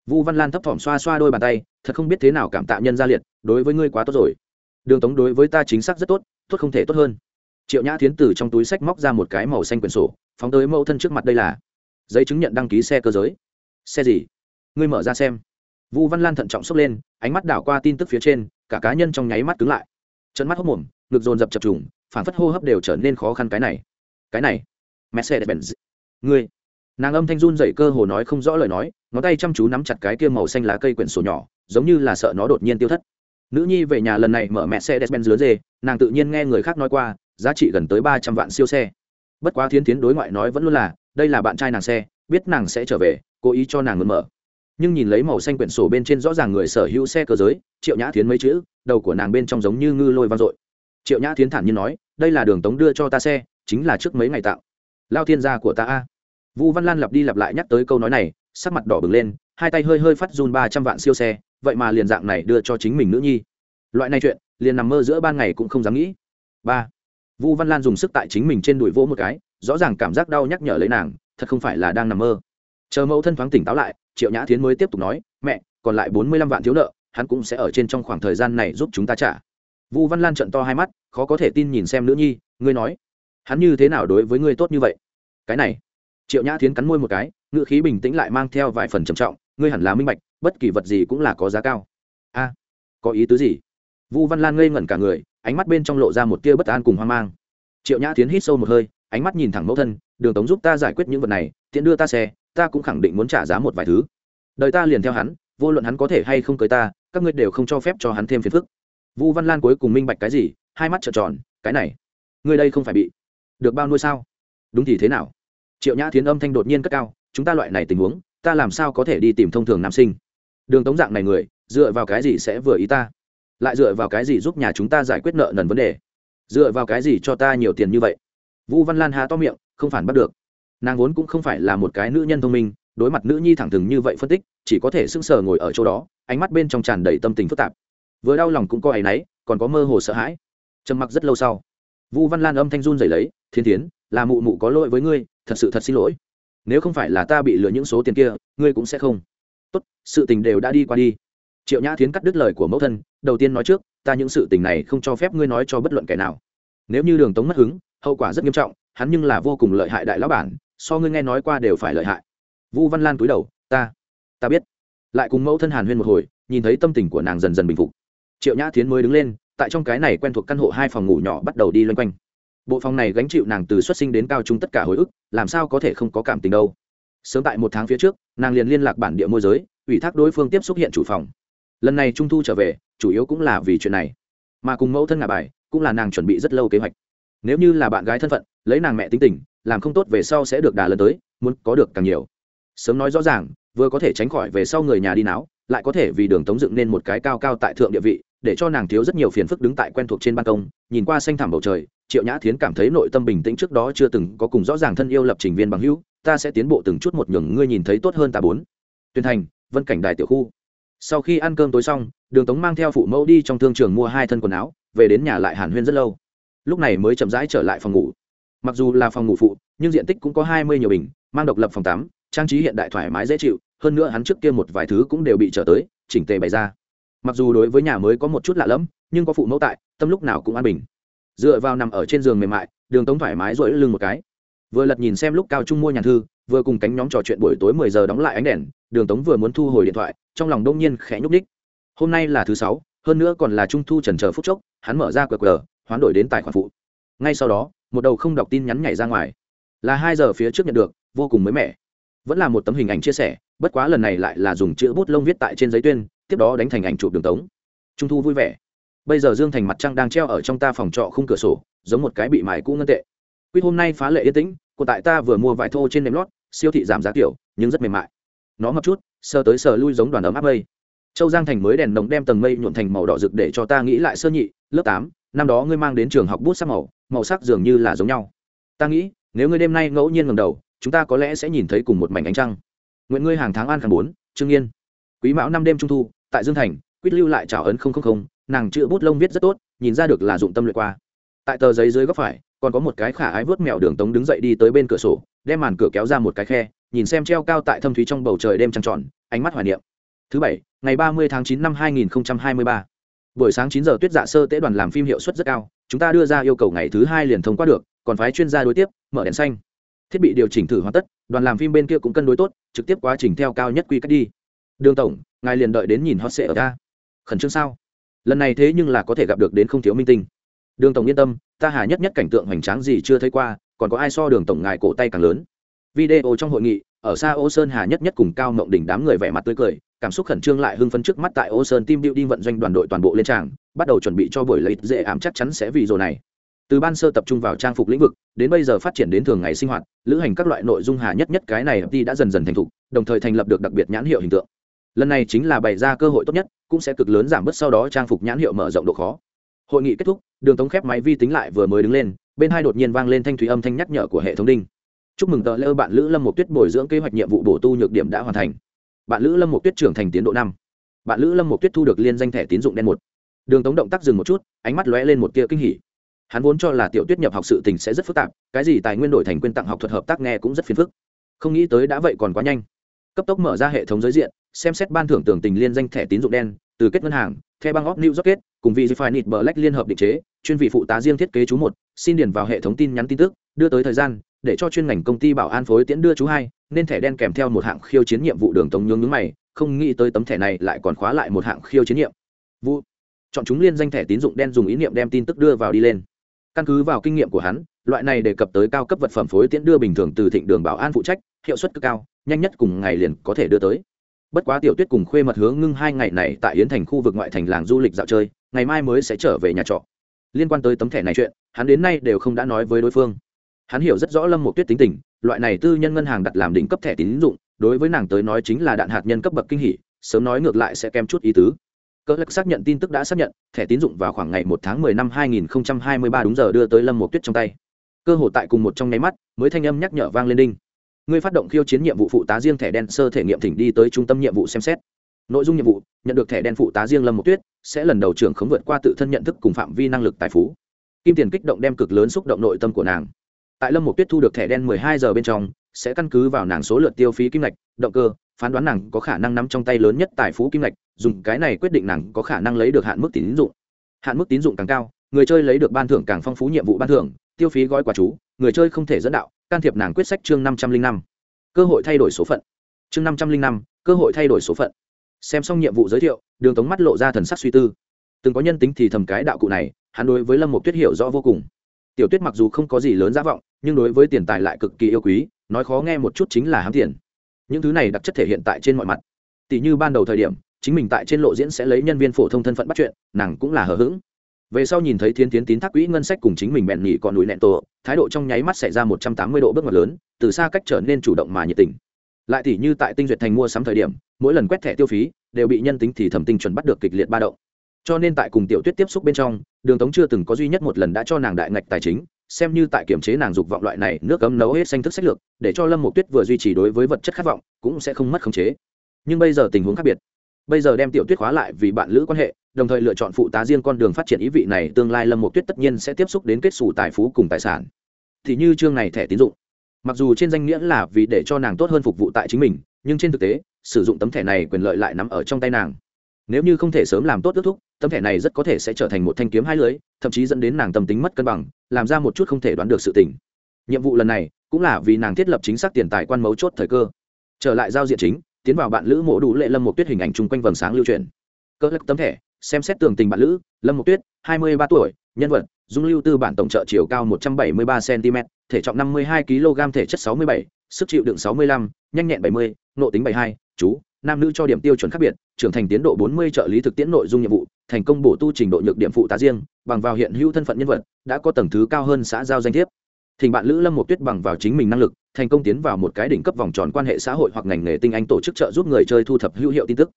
vu văn lan thấp thỏm xoa xoa đôi bàn tay, thật không biết thế nào cảm tạ nhân gia liệt, đối với ngươi quá tốt rồi. Đường tống đối với ta chính xác rất tốt tốt không thể tốt hơn. Triệu nhã tiến từ trong túi sách móc ra một cái màu xanh quyển sổ, phóng tới mẫu thân trước mặt đây là giấy chứng nhận đăng ký xe cơ giới. Xe gì? Ngươi mở ra xem. Vu văn lan thận trọng sốc lên, ánh mắt đảo qua tin tức phía trên, cả cá nhân trong nháy mắt cứng lại. Trận mắt hốc mồm, ngực dồn dập chập trùng, phản phất hô hấp đều trở nên khó khăn cái này. Cái này mercedes benz ngươi. Nàng âm thanh run dậy cơ hồ nói không rõ lời nói, ngón tay chăm chú nắm chặt cái kia màu xanh lá cây quyển sổ nhỏ, giống như là sợ nó đột nhiên tiêu thất. Nữ nhi về nhà lần này mở mẹ xe despen dê, nàng tự nhiên nghe người khác nói qua, giá trị gần tới ba trăm vạn siêu xe. Bất quá thiến tiến đối ngoại nói vẫn luôn là, đây là bạn trai nàng xe, biết nàng sẽ trở về, cố ý cho nàng mượn mở nhưng nhìn lấy màu xanh quyển sổ bên trên rõ ràng người sở hữu xe cơ giới, triệu nhã thiến mấy chữ, đầu của nàng bên trong giống như ngư lôi vang dội. Triệu nhã thiến thản nhiên nói, đây là đường tống đưa cho ta xe, chính là trước mấy ngày tạo. Lao thiên gia của ta a. Vu văn lan lặp đi lặp lại nhắc tới câu nói này, sắc mặt đỏ bừng lên, hai tay hơi hơi phát run ba trăm vạn siêu xe, vậy mà liền dạng này đưa cho chính mình nữ nhi. Loại này chuyện, liền nằm mơ giữa ban ngày cũng không dám nghĩ. Ba. Vu văn lan dùng sức tại chính mình trên đùi vỗ một cái, rõ ràng cảm giác đau nhắc nhở lấy nàng, thật không phải là đang nằm mơ chờ mẫu thân thoáng tỉnh táo lại, triệu nhã thiến mới tiếp tục nói, mẹ, còn lại bốn mươi lăm vạn thiếu nợ, hắn cũng sẽ ở trên trong khoảng thời gian này giúp chúng ta trả. Vu văn lan trận to hai mắt, khó có thể tin nhìn xem nữ nhi, ngươi nói, hắn như thế nào đối với ngươi tốt như vậy? Cái này. Triệu nhã thiến cắn môi một cái ngự khí bình tĩnh lại mang theo vài phần trầm trọng, ngươi hẳn là minh bạch, bất kỳ vật gì cũng là có giá cao. A, có ý tứ gì? Vu văn lan ngây ngẩn cả người, ánh mắt bên trong lộ ra một tia bất an cùng hoang mang. Triệu nhã tiến hít sâu một hơi, ánh mắt nhìn thẳng mẫu thân, đường tống giúp ta giải quyết những vật này, tiện đưa ta xe ta cũng khẳng định muốn trả giá một vài thứ. Đời ta liền theo hắn, vô luận hắn có thể hay không cưới ta, các ngươi đều không cho phép cho hắn thêm phiền phức. Vu văn lan cuối cùng minh bạch cái gì, hai mắt trợn tròn, cái này, ngươi đây không phải bị được bao nuôi sao? Đúng thì thế nào? Triệu nhã Thiến âm thanh đột nhiên cất cao, chúng ta loại này tình huống, ta làm sao có thể đi tìm thông thường nam sinh? Đường tống dạng này người, dựa vào cái gì sẽ vừa ý ta? Lại dựa vào cái gì giúp nhà chúng ta giải quyết nợ nần vấn đề? Dựa vào cái gì cho ta nhiều tiền như vậy? Vũ văn lan há to miệng, không phản bắt được nàng vốn cũng không phải là một cái nữ nhân thông minh, đối mặt nữ nhi thẳng thừng như vậy phân tích, chỉ có thể sững sờ ngồi ở chỗ đó, ánh mắt bên trong tràn đầy tâm tình phức tạp. Vừa đau lòng cũng có áy náy, còn có mơ hồ sợ hãi. Trầm mặc rất lâu sau vũ văn lan âm thanh run dày lấy, thiên tiến là mụ mụ có lỗi với ngươi, thật sự thật xin lỗi. Nếu không phải là ta bị lừa những số tiền kia, ngươi cũng sẽ không. Tốt, sự tình đều đã đi qua đi. Triệu nhã thiến cắt đứt lời của mẫu thân, đầu tiên nói trước, ta những sự tình này không cho phép ngươi nói cho bất luận kẻ nào. Nếu như đường tống mất hứng, hậu quả rất nghiêm trọng, hắn nhưng là vô cùng lợi hại đại lão bản so ngươi nghe nói qua đều phải lợi hại. Vũ văn lan túi đầu, ta ta biết. Lại cùng mẫu thân hàn huyên một hồi, nhìn thấy tâm tình của nàng dần dần bình phục. Triệu nhã thiến mới đứng lên, tại trong cái này quen thuộc căn hộ hai phòng ngủ nhỏ bắt đầu đi loanh quanh. Bộ phòng này gánh chịu nàng từ xuất sinh đến cao trung tất cả hồi ức, làm sao có thể không có cảm tình đâu. Sớm tại một tháng phía trước, nàng liền liên lạc bản địa môi giới, ủy thác đối phương tiếp xúc hiện chủ phòng. Lần này trung thu trở về, chủ yếu cũng là vì chuyện này. Mà cùng mẫu thân ngà bài, cũng là nàng chuẩn bị rất lâu kế hoạch. Nếu như là bạn gái thân phận, lấy nàng mẹ tính tình làm không tốt về sau sẽ được đà lần tới, muốn có được càng nhiều. Sớm nói rõ ràng, vừa có thể tránh khỏi về sau người nhà đi náo, lại có thể vì đường tống dựng nên một cái cao cao tại thượng địa vị, để cho nàng thiếu rất nhiều phiền phức đứng tại quen thuộc trên ban công, nhìn qua xanh thẳm bầu trời, triệu nhã thiến cảm thấy nội tâm bình tĩnh trước đó chưa từng có cùng rõ ràng thân yêu lập trình viên bằng hữu, ta sẽ tiến bộ từng chút một nhường ngươi nhìn thấy tốt hơn ta bốn. Tuyên thành, vân cảnh đài tiểu khu. Sau khi ăn cơm tối xong, đường tống mang theo phụ mẫu đi trong thương trường mua hai thân quần áo, về đến nhà lại hàn huyên rất lâu. Lúc này mới chậm rãi trở lại phòng ngủ mặc dù là phòng ngủ phụ, nhưng diện tích cũng có hai mươi nhiều bình, mang độc lập phòng tắm, trang trí hiện đại thoải mái dễ chịu, hơn nữa hắn trước kia một vài thứ cũng đều bị trở tới, chỉnh tề bày ra. Mặc dù đối với nhà mới có một chút lạ lẫm, nhưng có phụ mẫu tại, tâm lúc nào cũng an bình. Dựa vào nằm ở trên giường mềm mại, đường tống thoải mái rỗi lưng một cái. Vừa lật nhìn xem lúc cao trung mua nhàn thư, vừa cùng cánh nhóm trò chuyện buổi tối mười giờ đóng lại ánh đèn, đường tống vừa muốn thu hồi điện thoại, trong lòng đông nhiên khẽ nhúc ních hôm nay là thứ sáu, hơn nữa còn là trung thu trần chờ phút chốc, hắn mở ra qr, hoán đổi đến tài khoản phụ. Ngay sau đó một đầu không đọc tin nhắn nhảy ra ngoài. Là hai giờ phía trước nhận được, vô cùng mới mẻ. Vẫn là một tấm hình ảnh chia sẻ, bất quá lần này lại là dùng chữ bút lông viết tại trên giấy tuyên, tiếp đó đánh thành ảnh chụp đường tống. Trung thu vui vẻ. Bây giờ dương thành mặt trăng đang treo ở trong ta phòng trọ khung cửa sổ, giống một cái bị mài cũ ngân tệ. Quýt hôm nay phá lệ yên tĩnh, của tại ta vừa mua vải thô trên nệm lót, siêu thị giảm giá kiểu nhưng rất mềm mại. Nó ngập chút, sờ tới sờ lui giống đoàn ấm áp mây. Châu giang thành mới đèn nồng đem tầng mây nhuộn thành màu đỏ rực để cho ta nghĩ lại sơ nhị, lớp tám, năm đó ngươi mang đến trường học bút sắc màu màu sắc dường như là giống nhau. Ta nghĩ, nếu ngươi đêm nay ngẫu nhiên ngầm đầu, chúng ta có lẽ sẽ nhìn thấy cùng một mảnh ánh trăng. Nguyện ngươi hàng tháng an khang bốn, trương yên. Quý mão năm đêm trung thu, tại dương thành quyết lưu lại trào ấn không không không, nàng chữ bút lông viết rất tốt, nhìn ra được là dụng tâm luyện qua. Tại tờ giấy dưới góc phải, còn có một cái khả ái vớt mèo đường tống đứng dậy đi tới bên cửa sổ, đem màn cửa kéo ra một cái khe, nhìn xem treo cao tại thâm thúy trong bầu trời đêm trăng tròn, ánh mắt hoài niệm. Thứ bảy, ngày ba mươi tháng chín năm hai nghìn hai mươi ba. Buổi sáng chín giờ tuyết dạ sơ tế đoàn làm phim hiệu suất rất cao chúng ta đưa ra yêu cầu ngày thứ hai liền thông qua được, còn phái chuyên gia đối tiếp, mở đèn xanh. Thiết bị điều chỉnh thử hoàn tất, đoàn làm phim bên kia cũng cân đối tốt, trực tiếp quá trình theo cao nhất quy cách đi. Đường tổng, ngài liền đợi đến nhìn hot sệ ở ta khẩn trương sao? Lần này thế nhưng là có thể gặp được đến không thiếu minh tinh. Đường tổng yên tâm, ta hà nhất nhất cảnh tượng hoành tráng gì chưa thấy qua, còn có ai so đường tổng ngài cổ tay càng lớn. Video trong hội nghị ở xa ô sơn hà nhất nhất cùng cao mộng đỉnh đám người vẻ mặt tươi cười, cảm xúc khẩn trương lại hưng phấn trước mắt tại ô sơn team building vận doanh đoàn đội toàn bộ lên tràng, bắt đầu chuẩn bị cho buổi lấy dễ ảm chắc chắn sẽ vì rồi này. Từ ban sơ tập trung vào trang phục lĩnh vực, đến bây giờ phát triển đến thường ngày sinh hoạt, lữ hành các loại nội dung hà nhất nhất cái này đi đã dần dần thành thục, đồng thời thành lập được đặc biệt nhãn hiệu hình tượng. Lần này chính là bày ra cơ hội tốt nhất, cũng sẽ cực lớn giảm bớt sau đó trang phục nhãn hiệu mở rộng độ khó. Hội nghị kết thúc, đường tống khép máy vi tính lại vừa mới đứng lên, bên hai đột nhiên vang lên thanh thủy âm thanh nhắc nhở của hệ thống đinh chúc mừng tờ lơ bạn lữ lâm một tuyết bồi dưỡng kế hoạch nhiệm vụ bổ tu nhược điểm đã hoàn thành. Bạn lữ lâm một tuyết trưởng thành tiến độ năm. Bạn lữ lâm một tuyết thu được liên danh thẻ tín dụng đen một. Đường tống động tác dừng một chút ánh mắt lóe lên một tia kinh hỉ. Hắn vốn cho là tiểu tuyết nhập học sự tình sẽ rất phức tạp cái gì tài nguyên đổi thành quyên tặng học thuật hợp tác nghe cũng rất phiền phức. Không nghĩ tới đã vậy còn quá nhanh. Cấp tốc mở ra hệ thống giới diện xem xét ban thưởng tưởng tình liên danh thẻ tín dụng đen từ kết ngân hàng theo băng óc new kết cùng vị Finite Black liên hợp định chế, chuyên vị phụ tá riêng thiết kế chú một, xin điền vào hệ thống tin nhắn tin tức, đưa tới thời gian, để cho chuyên ngành công ty bảo an phối tiễn đưa chú hai, nên thẻ đen kèm theo một hạng khiêu chiến nhiệm vụ đường tống nhướng nhướng mày, không nghĩ tới tấm thẻ này lại còn khóa lại một hạng khiêu chiến nhiệm vụ. Chọn chúng liên danh thẻ tín dụng đen dùng ý niệm đem tin tức đưa vào đi lên. Căn cứ vào kinh nghiệm của hắn loại này đề cập tới cao cấp vật phẩm phối tiễn đưa bình thường từ thịnh đường bảo an phụ trách hiệu suất cực cao nhanh nhất cùng ngày liền có thể đưa tới. Bất quá tiểu tuyết cùng khuê mật hướng ngưng hai ngày này tại yến thành khu vực ngoại thành làng du lịch dạo chơi ngày mai mới sẽ trở về nhà trọ. Liên quan tới tấm thẻ này chuyện hắn đến nay đều không đã nói với đối phương hắn hiểu rất rõ lâm một tuyết tính tình, loại này tư nhân ngân hàng đặt làm đỉnh cấp thẻ tín dụng, đối với nàng tới nói chính là đạn hạt nhân cấp bậc kinh hỉ, sớm nói ngược lại sẽ kém chút ý tứ. Cỡ lực xác nhận tin tức đã xác nhận, thẻ tín dụng vào khoảng ngày một tháng mười năm hai nghìn hai mươi ba đúng giờ đưa tới lâm một tuyết trong tay. Cơ hội tại cùng một trong nháy mắt, mới thanh âm nhắc nhở vang lên đinh. Ngươi phát động khiêu chiến nhiệm vụ phụ tá riêng thẻ đen sơ thể nghiệm thỉnh đi tới trung tâm nhiệm vụ xem xét. Nội dung nhiệm vụ, nhận được thẻ đen phụ tá riêng lâm một tuyết, sẽ lần đầu trưởng khống vượt qua tự thân nhận thức cùng phạm vi năng lực tài phú. Kim tiền kích động đem cực lớn xúc động nội tâm của nàng tại lâm một tuyết thu được thẻ đen 12 giờ bên trong, sẽ căn cứ vào nàng số lượt tiêu phí kim ngạch, động cơ, phán đoán nàng có khả năng nắm trong tay lớn nhất tài phú kim ngạch, dùng cái này quyết định nàng có khả năng lấy được hạn mức tín dụng. Hạn mức tín dụng càng cao, người chơi lấy được ban thưởng càng phong phú nhiệm vụ ban thưởng, tiêu phí gói quà chú, người chơi không thể dẫn đạo, can thiệp nàng quyết sách chương năm trăm linh năm. Cơ hội thay đổi số phận. Chương năm trăm linh năm, cơ hội thay đổi số phận. Xem xong nhiệm vụ giới thiệu, đường tống mắt lộ ra thần sắc suy tư. Từng có nhân tính thì thầm cái đạo cụ này, hắn đối với lâm một tuyết hiểu rõ vô cùng. Tiểu tuyết mặc dù không có gì lớn giá vọng nhưng đối với tiền tài lại cực kỳ yêu quý, nói khó nghe một chút chính là hám tiền. Những thứ này đặc chất thể hiện tại trên mọi mặt. Tỷ như ban đầu thời điểm, chính mình tại trên lộ diễn sẽ lấy nhân viên phổ thông thân phận bắt chuyện, nàng cũng là hờ hững. Về sau nhìn thấy thiên tiến tín thác quỹ ngân sách cùng chính mình bẹn nhỉ còn núi nẹn tổ, thái độ trong nháy mắt xảy ra một trăm tám mươi độ bước ngoặt lớn, từ xa cách trở nên chủ động mà nhiệt tình. Lại tỷ như tại tinh duyệt thành mua sắm thời điểm, mỗi lần quét thẻ tiêu phí, đều bị nhân tính thì thẩm tinh chuẩn bắt được kịch liệt ba động. Cho nên tại cùng tiểu tuyết tiếp xúc bên trong, đường tống chưa từng có duy nhất một lần đã cho nàng đại ngạch tài chính xem như tại kiểm chế nàng dục vọng loại này, nước ấm nấu hết xanh thức sách lược, để cho lâm một tuyết vừa duy trì đối với vật chất khát vọng, cũng sẽ không mất khống chế. Nhưng bây giờ tình huống khác biệt. Bây giờ đem tiểu tuyết khóa lại vì bạn lữ quan hệ, đồng thời lựa chọn phụ tá riêng con đường phát triển ý vị này, tương lai lâm một tuyết tất nhiên sẽ tiếp xúc đến kết xù tài phú cùng tài sản. Thì như chương này thẻ tín dụng. Mặc dù trên danh nghĩa là vì để cho nàng tốt hơn phục vụ tại chính mình, nhưng trên thực tế, sử dụng tấm thẻ này quyền lợi lại nằm ở trong tay nàng nếu như không thể sớm làm tốt ước thúc, tấm thẻ này rất có thể sẽ trở thành một thanh kiếm hai lưới, thậm chí dẫn đến nàng tâm tính mất cân bằng, làm ra một chút không thể đoán được sự tình. Nhiệm vụ lần này, cũng là vì nàng thiết lập chính xác tiền tài quan mấu chốt thời cơ. Trở lại giao diện chính, tiến vào bạn lữ mộ đủ lệ lâm một tuyết hình ảnh chung quanh vầng sáng lưu truyền. Cơ lắc tấm thẻ, xem xét tường tình bạn lữ, lâm một tuyết, hai mươi ba tuổi, nhân vật, dung lưu tư bản tổng trợ chiều cao một trăm bảy mươi ba cm thể trọng năm mươi hai kg thể chất sáu mươi bảy, sức chịu đựng sáu mươi lăm, nhanh nhẹn bảy mươi nộ tính bảy hai, chú nam nữ cho điểm tiêu chuẩn khác biệt, trưởng thành tiến độ bốn mươi trợ lý thực tiễn nội dung nhiệm vụ, thành công bổ tu trình độ nhược điểm phụ tá riêng, bằng vào hiện hữu thân phận nhân vật, đã có tầng thứ cao hơn xã giao danh thiếp. Thỉnh bạn lữ lâm một tuyết bằng vào chính mình năng lực, thành công tiến vào một cái đỉnh cấp vòng tròn quan hệ xã hội hoặc ngành nghề tinh anh tổ chức trợ giúp người chơi thu thập hữu hiệu tin tức.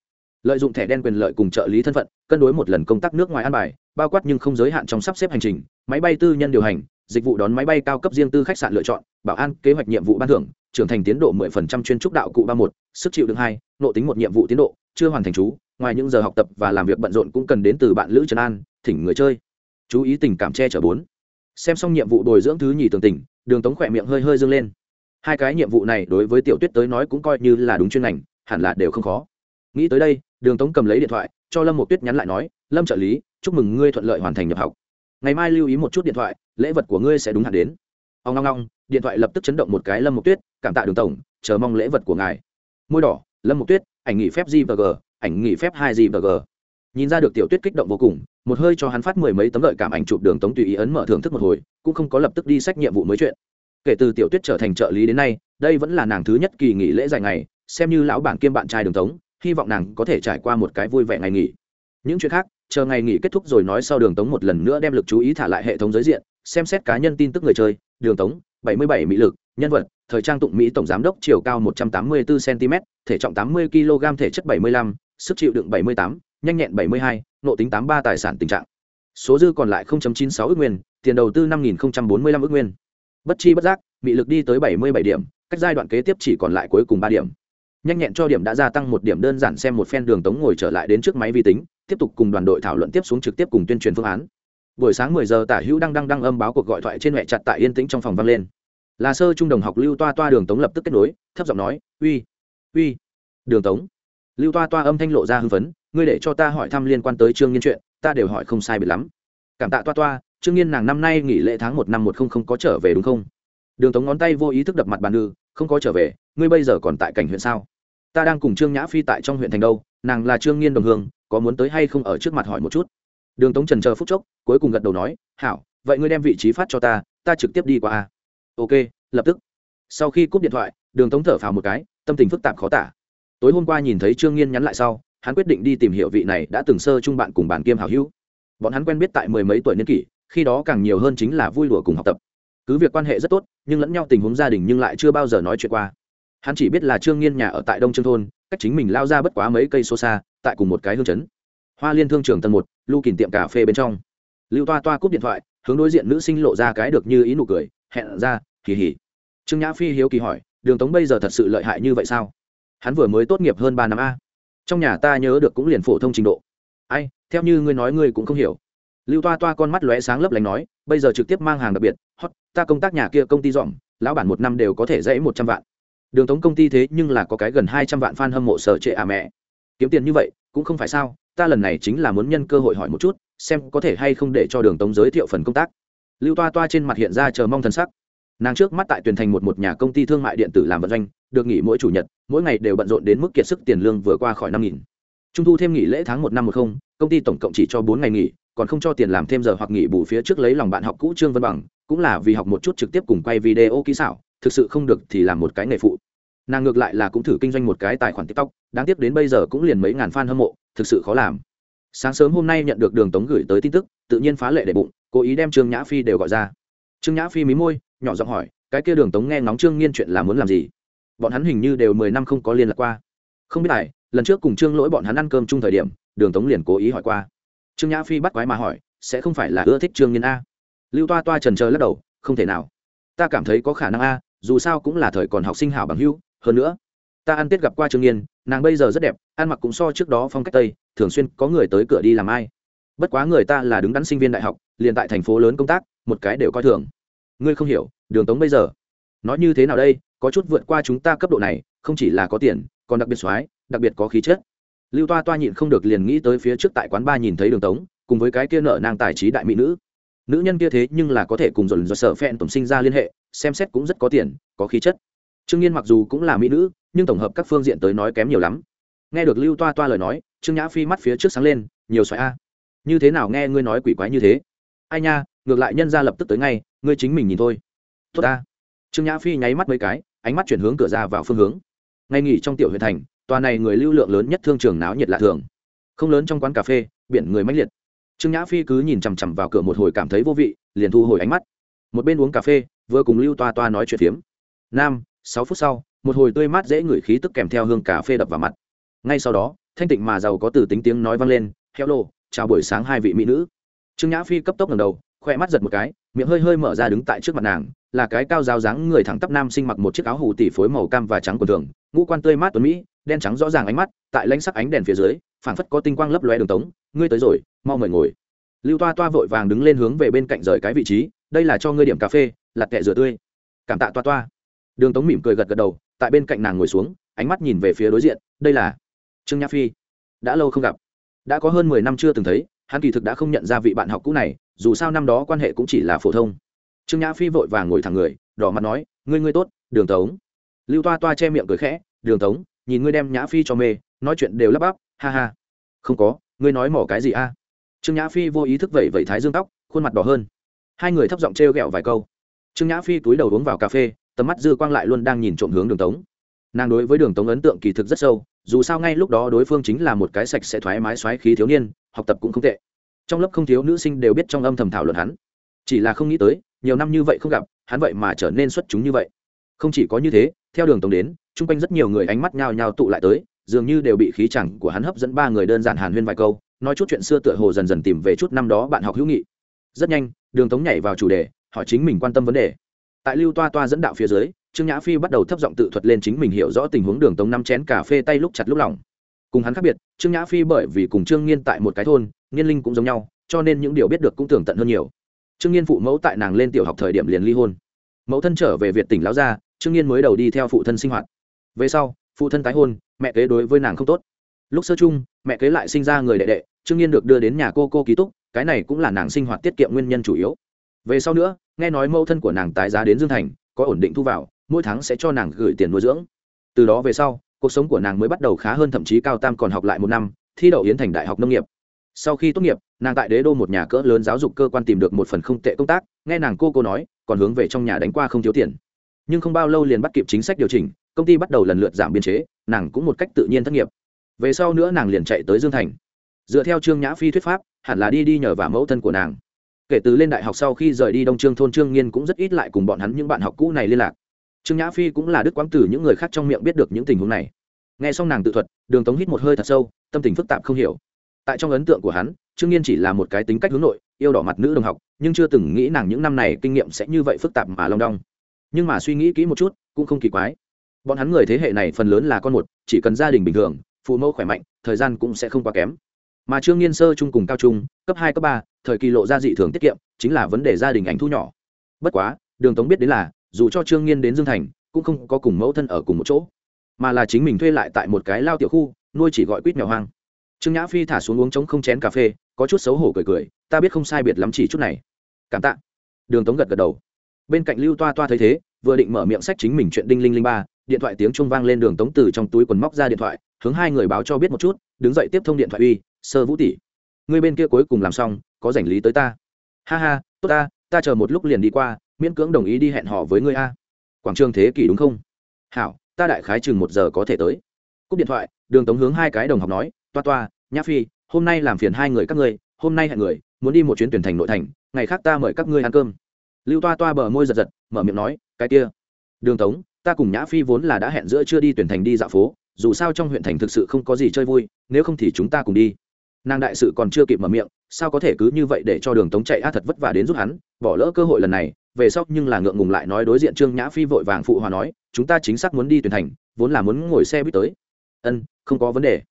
Lợi dụng thẻ đen quyền lợi cùng trợ lý thân phận, cân đối một lần công tác nước ngoài an bài, bao quát nhưng không giới hạn trong sắp xếp hành trình, máy bay tư nhân điều hành, dịch vụ đón máy bay cao cấp riêng tư khách sạn lựa chọn, bảo an kế hoạch nhiệm vụ ban thưởng trưởng thành tiến độ 10% chuyên trúc đạo cụ ba một, sức chịu đựng hai nộ tính một nhiệm vụ tiến độ, chưa hoàn thành chú, ngoài những giờ học tập và làm việc bận rộn cũng cần đến từ bạn lữ trần an, thỉnh người chơi. Chú ý tình cảm che chở bốn. Xem xong nhiệm vụ bồi dưỡng thứ nhì tường tỉnh, đường tống khỏe miệng hơi hơi dương lên. Hai cái nhiệm vụ này đối với tiểu tuyết tới nói cũng coi như là đúng chuyên ngành, hẳn là đều không khó. Nghĩ tới đây, đường tống cầm lấy điện thoại, cho lâm một tuyết nhắn lại nói, lâm trợ lý, chúc mừng ngươi thuận lợi hoàn thành nhập học. Ngày mai lưu ý một chút điện thoại, lễ vật của ngươi sẽ đúng hạn đến ông ngong ngong, điện thoại lập tức chấn động một cái lâm mục tuyết cảm tạ đường tổng chờ mong lễ vật của ngài. Môi đỏ lâm mục tuyết ảnh nghỉ phép gì và g ảnh nghỉ phép hai gì và g. Nhìn ra được tiểu tuyết kích động vô cùng một hơi cho hắn phát mười mấy tấm lợi cảm ảnh chụp đường tống tùy ý ấn mở thưởng thức một hồi cũng không có lập tức đi sách nhiệm vụ mới chuyện. Kể từ tiểu tuyết trở thành trợ lý đến nay đây vẫn là nàng thứ nhất kỳ nghỉ lễ dài ngày xem như lão bản kiêm bạn trai đường tống hy vọng nàng có thể trải qua một cái vui vẻ ngày nghỉ. Những chuyện khác chờ ngày nghỉ kết thúc rồi nói sau đường tống một lần nữa đem lực chú ý thả lại hệ thống giới diện xem xét cá nhân tin tức người chơi, đường tống 77 mỹ lực, nhân vật, thời trang tụng mỹ tổng giám đốc chiều cao 184 cm thể trọng 80 kg thể chất 75 sức chịu đựng 78 nhanh nhẹn 72 nộ tính 83 tài sản tình trạng. Số dư còn lại 0.96 ước nguyên, tiền đầu tư 5045 ước nguyên. Bất chi bất giác bị lực đi tới 77 điểm, cách giai đoạn kế tiếp chỉ còn lại cuối cùng ba điểm. Nhanh nhẹn cho điểm đã gia tăng một điểm đơn giản xem một phen đường tống ngồi trở lại đến trước máy vi tính, tiếp tục cùng đoàn đội thảo luận tiếp xuống trực tiếp cùng tuyên truyền phương án buổi sáng mười giờ tả hữu đang đăng đăng âm báo cuộc gọi thoại trên mẹ chặt tại yên tĩnh trong phòng vang lên. Là sơ trung đồng học lưu toa toa đường tống lập tức kết nối, thấp giọng nói, uy uy, đường tống. Lưu toa toa âm thanh lộ ra hưng phấn, ngươi để cho ta hỏi thăm liên quan tới trương nghiên chuyện, ta đều hỏi không sai biệt lắm. Cảm tạ toa toa, trương nghiên nàng năm nay nghỉ lễ tháng một năm một không không có trở về đúng không? Đường tống ngón tay vô ý thức đập mặt bàn ư không có trở về, ngươi bây giờ còn tại cảnh huyện sao? Ta đang cùng trương nhã phi tại trong huyện thành đâu, nàng là trương nghiên đồng hương, có muốn tới hay không ở trước mặt hỏi một chút? Đường tống trần chờ phút chốc, cuối cùng gật đầu nói, hảo, vậy ngươi đem vị trí phát cho ta ta trực tiếp đi qua a. Ok, lập tức. Sau khi cúp điện thoại, đường tống thở phào một cái, tâm tình phức tạp khó tả. Tối hôm qua nhìn thấy trương nghiên nhắn lại sau, hắn quyết định đi tìm hiểu vị này đã từng sơ chung bạn cùng bàn kiêm hảo hữu. Bọn hắn quen biết tại mười mấy tuổi niên kỷ, khi đó càng nhiều hơn chính là vui đùa cùng học tập. Cứ việc quan hệ rất tốt, nhưng lẫn nhau tình huống gia đình nhưng lại chưa bao giờ nói chuyện qua. Hắn chỉ biết là trương nghiên nhà ở tại đông trương thôn, cách chính mình lao ra bất quá mấy cây số xa, tại cùng một cái hương chấn hoa liên thương trường tầng một, lưu kìm tiệm cà phê bên trong. Lưu toa toa cúp điện thoại, hướng đối diện nữ sinh lộ ra cái được như ý nụ cười, hẹn ra kỳ hỉ trương nhã phi hiếu kỳ hỏi, đường tống bây giờ thật sự lợi hại như vậy sao? Hắn vừa mới tốt nghiệp hơn ba năm a. Trong nhà ta nhớ được cũng liền phổ thông trình độ. Ai, theo như ngươi nói ngươi cũng không hiểu. Lưu toa toa con mắt lóe sáng lấp lánh nói, bây giờ trực tiếp mang hàng đặc biệt, hot, ta công tác nhà kia công ty dọn lão bản một năm đều có thể dãy một trăm vạn. Đường tống công ty thế nhưng là có cái gần hai trăm vạn f a n hâm mộ sở trệ à mẹ. Kiếm tiền như vậy, cũng không phải sao ta lần này chính là muốn nhân cơ hội hỏi một chút, xem có thể hay không để cho đường tống giới thiệu phần công tác. Lưu toa toa trên mặt hiện ra chờ mong thân sắc. Nàng trước mắt tại tuyển thành một một nhà công ty thương mại điện tử làm vận doanh, được nghỉ mỗi chủ nhật, mỗi ngày đều bận rộn đến mức kiệt sức tiền lương vừa qua khỏi năm nghìn. Trung thu thêm nghỉ lễ tháng một năm một không, công ty tổng cộng chỉ cho bốn ngày nghỉ, còn không cho tiền làm thêm giờ hoặc nghỉ bù phía trước lấy lòng bạn học cũ trương vân bằng, cũng là vì học một chút trực tiếp cùng quay video kỹ xảo, thực sự không được thì làm một cái nghề phụ nàng ngược lại là cũng thử kinh doanh một cái tài khoản tiktok đáng tiếc đến bây giờ cũng liền mấy ngàn fan hâm mộ thực sự khó làm sáng sớm hôm nay nhận được đường tống gửi tới tin tức tự nhiên phá lệ để bụng cố ý đem trương nhã phi đều gọi ra trương nhã phi mí môi nhỏ giọng hỏi cái kia đường tống nghe ngóng trương nghiên chuyện là muốn làm gì bọn hắn hình như đều mười năm không có liên lạc qua không biết này lần trước cùng trương lỗi bọn hắn ăn cơm chung thời điểm đường tống liền cố ý hỏi qua trương nhã phi bắt quái mà hỏi sẽ không phải là ưa thích trương nghiên a lưu toa toa trần trờ lắc đầu không thể nào ta cảm thấy có khả năng a dù sao cũng là thời còn học sinh hảo bằng hưu hơn nữa, ta ăn tết gặp qua trương nghiên, nàng bây giờ rất đẹp, ăn mặc cũng so trước đó phong cách tây, thường xuyên có người tới cửa đi làm ai. Bất quá người ta là đứng đắn sinh viên đại học, liền tại thành phố lớn công tác, một cái đều coi thường. Ngươi không hiểu, đường tống bây giờ, nói như thế nào đây, có chút vượt qua chúng ta cấp độ này, không chỉ là có tiền, còn đặc biệt soái, đặc biệt có khí chất. Lưu toa toa nhịn không được liền nghĩ tới phía trước tại quán ba nhìn thấy đường tống, cùng với cái kia nợ nàng tài trí đại mỹ nữ. Nữ nhân kia thế nhưng là có thể cùng dồn do sở phen tổng sinh ra liên hệ, xem xét cũng rất có tiền, có khí chất trương nhiên mặc dù cũng là mỹ nữ, nhưng tổng hợp các phương diện tới nói kém nhiều lắm. Nghe được lưu toa toa lời nói, trương nhã phi mắt phía trước sáng lên, nhiều xoài a. Như thế nào nghe ngươi nói quỷ quái như thế? Ai nha, ngược lại nhân ra lập tức tới ngay, ngươi chính mình nhìn thôi. Tốt ta. Trương nhã phi nháy mắt mấy cái, ánh mắt chuyển hướng cửa ra vào phương hướng. Ngay nghỉ trong tiểu huyện thành, tòa này người lưu lượng lớn nhất thương trường náo nhiệt lạ thường. Không lớn trong quán cà phê, biển người mãnh liệt. Trương nhã phi cứ nhìn chằm chằm vào cửa một hồi cảm thấy vô vị, liền thu hồi ánh mắt. Một bên uống cà phê, vừa cùng lưu toa toa nói chuyện phiếm. Nam sáu phút sau, một hồi tươi mát dễ ngửi khí tức kèm theo hương cà phê đập vào mặt. Ngay sau đó, thanh tịnh mà giàu có từ tính tiếng nói vang lên heo lô chào buổi sáng hai vị mỹ nữ. Trương nhã phi cấp tốc ngầm đầu khoe mắt giật một cái, miệng hơi hơi mở ra đứng tại trước mặt nàng, là cái cao giáo dáng người thẳng tắp nam sinh mặc một chiếc áo hủ tỷ phối màu cam và trắng quần thường, ngũ quan tươi mát tuấn mỹ, đen trắng rõ ràng ánh mắt, tại lãnh sắc ánh đèn phía dưới, phảng phất có tinh quang lấp lóe đường tống, ngươi tới rồi, mau mời ngồi. Lưu toa toa vội vàng đứng lên hướng về bên cạnh rời cái vị trí, đây là cho ngươi điểm cà phê lặt kẹ rửa tươi. Cảm tạ toa toa đường tống mỉm cười gật gật đầu, tại bên cạnh nàng ngồi xuống, ánh mắt nhìn về phía đối diện, đây là trương nhã phi. Đã lâu không gặp. Đã có hơn mười năm chưa từng thấy, hắn kỳ thực đã không nhận ra vị bạn học cũ này, dù sao năm đó quan hệ cũng chỉ là phổ thông. Trương nhã phi vội vàng ngồi thẳng người, đỏ mặt nói, ngươi ngươi tốt, đường tống. Lưu toa toa che miệng cười khẽ, đường tống, nhìn ngươi đem nhã phi cho mê, nói chuyện đều lắp bắp, ha ha. Không có, ngươi nói mỏ cái gì a? Trương nhã phi vô ý thức vẩy vẩy thái dương tóc, khuôn mặt đỏ hơn. Hai người thấp giọng t r g ẹ o vài câu. Trương nhã phi túi đầu uống vào cà phê tầm mắt dư quang lại luôn đang nhìn trộm hướng đường tống. Nàng đối với đường tống ấn tượng kỳ thực rất sâu, dù sao ngay lúc đó đối phương chính là một cái sạch sẽ thoải mái xoáy khí thiếu niên, học tập cũng không tệ. Trong lớp không thiếu nữ sinh đều biết trong âm thầm thảo luận hắn. Chỉ là không nghĩ tới, nhiều năm như vậy không gặp, hắn vậy mà trở nên xuất chúng như vậy. Không chỉ có như thế, theo đường tống đến, chung quanh rất nhiều người ánh mắt nhao nhao tụ lại tới, dường như đều bị khí chẳng của hắn hấp dẫn ba người đơn giản hàn huyên vài câu, nói chút chuyện xưa tựa hồ dần dần tìm về chút năm đó bạn học hữu nghị. Rất nhanh, đường tống nhảy vào chủ đề, hỏi chính mình quan tâm vấn đề tại lưu toa toa dẫn đạo phía dưới, trương nhã phi bắt đầu thấp giọng tự thuật lên chính mình hiểu rõ tình huống đường tống năm chén cà phê tay lúc chặt lúc lỏng. Cùng hắn khác biệt, trương nhã phi bởi vì cùng trương nghiên tại một cái thôn, nghiên linh cũng giống nhau, cho nên những điều biết được cũng tưởng tận hơn nhiều. Trương nghiên phụ mẫu tại nàng lên tiểu học thời điểm liền ly hôn. Mẫu thân trở về việt tỉnh lão gia, trương nghiên mới đầu đi theo phụ thân sinh hoạt. Về sau, phụ thân tái hôn, mẹ kế đối với nàng không tốt. Lúc sơ chung, mẹ kế lại sinh ra người đệ đệ, trương nghiên được đưa đến nhà cô cô ký túc, cái này cũng là nàng sinh hoạt tiết kiệm nguyên nhân chủ yếu. Về sau nữa nghe nói mẫu thân của nàng tái giá đến dương thành, có ổn định thu vào, mỗi tháng sẽ cho nàng gửi tiền nuôi dưỡng. Từ đó về sau, cuộc sống của nàng mới bắt đầu khá hơn, thậm chí cao tam còn học lại một năm, thi đậu yến thành đại học nông nghiệp. Sau khi tốt nghiệp, nàng tại đế đô một nhà cỡ lớn giáo dục cơ quan tìm được một phần không tệ công tác, nghe nàng cô cô nói, còn hướng về trong nhà đánh qua không thiếu tiền. Nhưng không bao lâu liền bắt kịp chính sách điều chỉnh, công ty bắt đầu lần lượt giảm biên chế, nàng cũng một cách tự nhiên thất nghiệp. Về sau nữa nàng liền chạy tới dương thành. Dựa theo trương nhã phi thuyết pháp, hẳn là đi đi nhờ vào mẫu thân của nàng kể từ lên đại học sau khi rời đi đông trương, thôn trương nghiên cũng rất ít lại cùng bọn hắn những bạn học cũ này liên lạc. Trương nhã phi cũng là đức quãng từ những người khác trong miệng biết được những tình huống này. Nghe xong nàng tự thuật, đường tống hít một hơi thật sâu, tâm tình phức tạp không hiểu. Tại trong ấn tượng của hắn, trương nghiên chỉ là một cái tính cách hướng nội, yêu đỏ mặt nữ đồng học, nhưng chưa từng nghĩ nàng những năm này kinh nghiệm sẽ như vậy phức tạp mà long đong. Nhưng mà suy nghĩ kỹ một chút, cũng không kỳ quái. Bọn hắn người thế hệ này phần lớn là con một, chỉ cần gia đình bình thường, phụ mẫu khỏe mạnh, thời gian cũng sẽ không quá kém mà trương nghiên sơ trung cùng cao trung, cấp hai, cấp ba, thời kỳ lộ ra dị thường tiết kiệm, chính là vấn đề gia đình ảnh thu nhỏ. Bất quá, đường tống biết đến là, dù cho trương nghiên đến dương thành, cũng không có cùng mẫu thân ở cùng một chỗ, mà là chính mình thuê lại tại một cái lao tiểu khu, nuôi chỉ gọi quýt mèo hoang. Trương nhã phi thả xuống uống trống không chén cà phê, có chút xấu hổ cười cười, ta biết không sai biệt lắm chỉ chút này. Cảm tạ. Đường tống gật gật đầu. Bên cạnh lưu toa toa thấy thế, vừa định mở miệng sách chính mình chuyện đinh linh linh ba, điện thoại tiếng trung vang lên, đường tống từ trong túi quần móc ra điện thoại, hướng hai người báo cho biết một chút, đứng dậy tiếp thông điện thoại uy sơ vũ tỷ người bên kia cuối cùng làm xong, có rảnh lý tới ta. Ha ha, tốt ta ta chờ một lúc liền đi qua, miễn cưỡng đồng ý đi hẹn họ với ngươi a. Quảng trường thế kỷ đúng không? Hảo, ta đại khái chừng một giờ có thể tới. Cúp điện thoại, đường tống hướng hai cái đồng học nói, toa toa, nhã phi, hôm nay làm phiền hai người các ngươi, hôm nay hẹn người, muốn đi một chuyến tuyển thành nội thành, ngày khác ta mời các ngươi ăn cơm. Lưu toa toa bờ môi giật giật, mở miệng nói, cái kia. Đường tống, ta cùng nhã phi vốn là đã hẹn giữa chưa đi tuyển thành đi dạo phố, dù sao trong huyện thành thực sự không có gì chơi vui, nếu không thì chúng ta cùng đi nàng đại sự còn chưa kịp mở miệng, sao có thể cứ như vậy để cho đường tống chạy a thật vất vả đến giúp hắn, bỏ lỡ cơ hội lần này, về sau nhưng là ngượng ngùng lại nói đối diện trương nhã phi vội vàng phụ hòa nói, chúng ta chính xác muốn đi tuyển thành, vốn là muốn ngồi xe buýt tới. Ân, không có vấn đề.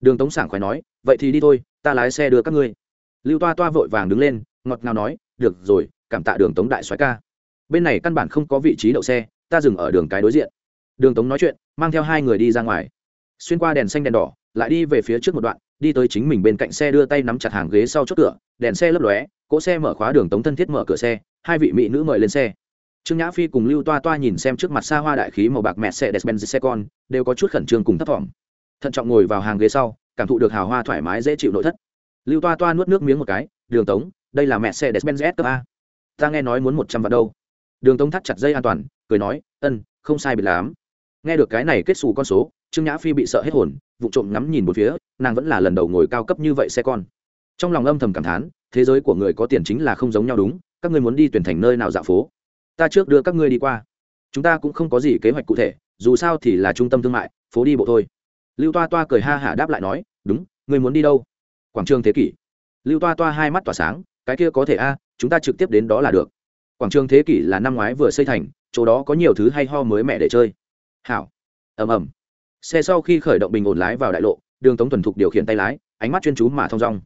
Đường tống sảng khoái nói, vậy thì đi thôi, ta lái xe đưa các ngươi. Lưu toa toa vội vàng đứng lên, ngọt ngào nói, được rồi, cảm tạ đường tống đại soái ca. Bên này căn bản không có vị trí đậu xe, ta dừng ở đường cái đối diện. Đường tống nói chuyện, mang theo hai người đi ra ngoài. Xuyên qua đèn xanh đèn đỏ, lại đi về phía trước một đoạn đi tới chính mình bên cạnh xe đưa tay nắm chặt hàng ghế sau chốt cửa, đèn xe lấp lóe, cỗ xe mở khóa đường tống thân thiết mở cửa xe, hai vị mỹ nữ mời lên xe. Trương nhã phi cùng lưu toa toa nhìn xem trước mặt xa hoa đại khí màu bạc mẹ xe despen xe con, đều có chút khẩn trương cùng thấp thỏm. Thận trọng ngồi vào hàng ghế sau, cảm thụ được hào hoa thoải mái dễ chịu nội thất. Lưu toa toa nuốt nước miếng một cái, đường tống, đây là mẹ xe despen s cấp a. Ta nghe nói muốn một trăm vạn đâu. Đường tống thắt chặt dây an toàn, cười nói ân không sai bị lắm. Nghe được cái này kết xù con số trương nhã phi bị sợ hết hồn vụ trộm ngắm nhìn một phía, nàng vẫn là lần đầu ngồi cao cấp như vậy xe con. Trong lòng âm thầm cảm thán, thế giới của người có tiền chính là không giống nhau đúng, các ngươi muốn đi tuyển thành nơi nào dạo phố? Ta trước đưa các ngươi đi qua. Chúng ta cũng không có gì kế hoạch cụ thể, dù sao thì là trung tâm thương mại, phố đi bộ thôi. Lưu toa toa cười ha hả đáp lại nói, đúng, ngươi muốn đi đâu? Quảng trường thế kỷ. Lưu toa toa hai mắt tỏa sáng, cái kia có thể a, chúng ta trực tiếp đến đó là được. Quảng trường thế kỷ là năm ngoái vừa xây thành, chỗ đó có nhiều thứ hay ho mới mẹ để chơi. Hảo. Ầm ầm xe sau khi khởi động bình ổn lái vào đại lộ, đường tống thuần thục điều khiển tay lái, ánh mắt chuyên chú mà thong dong.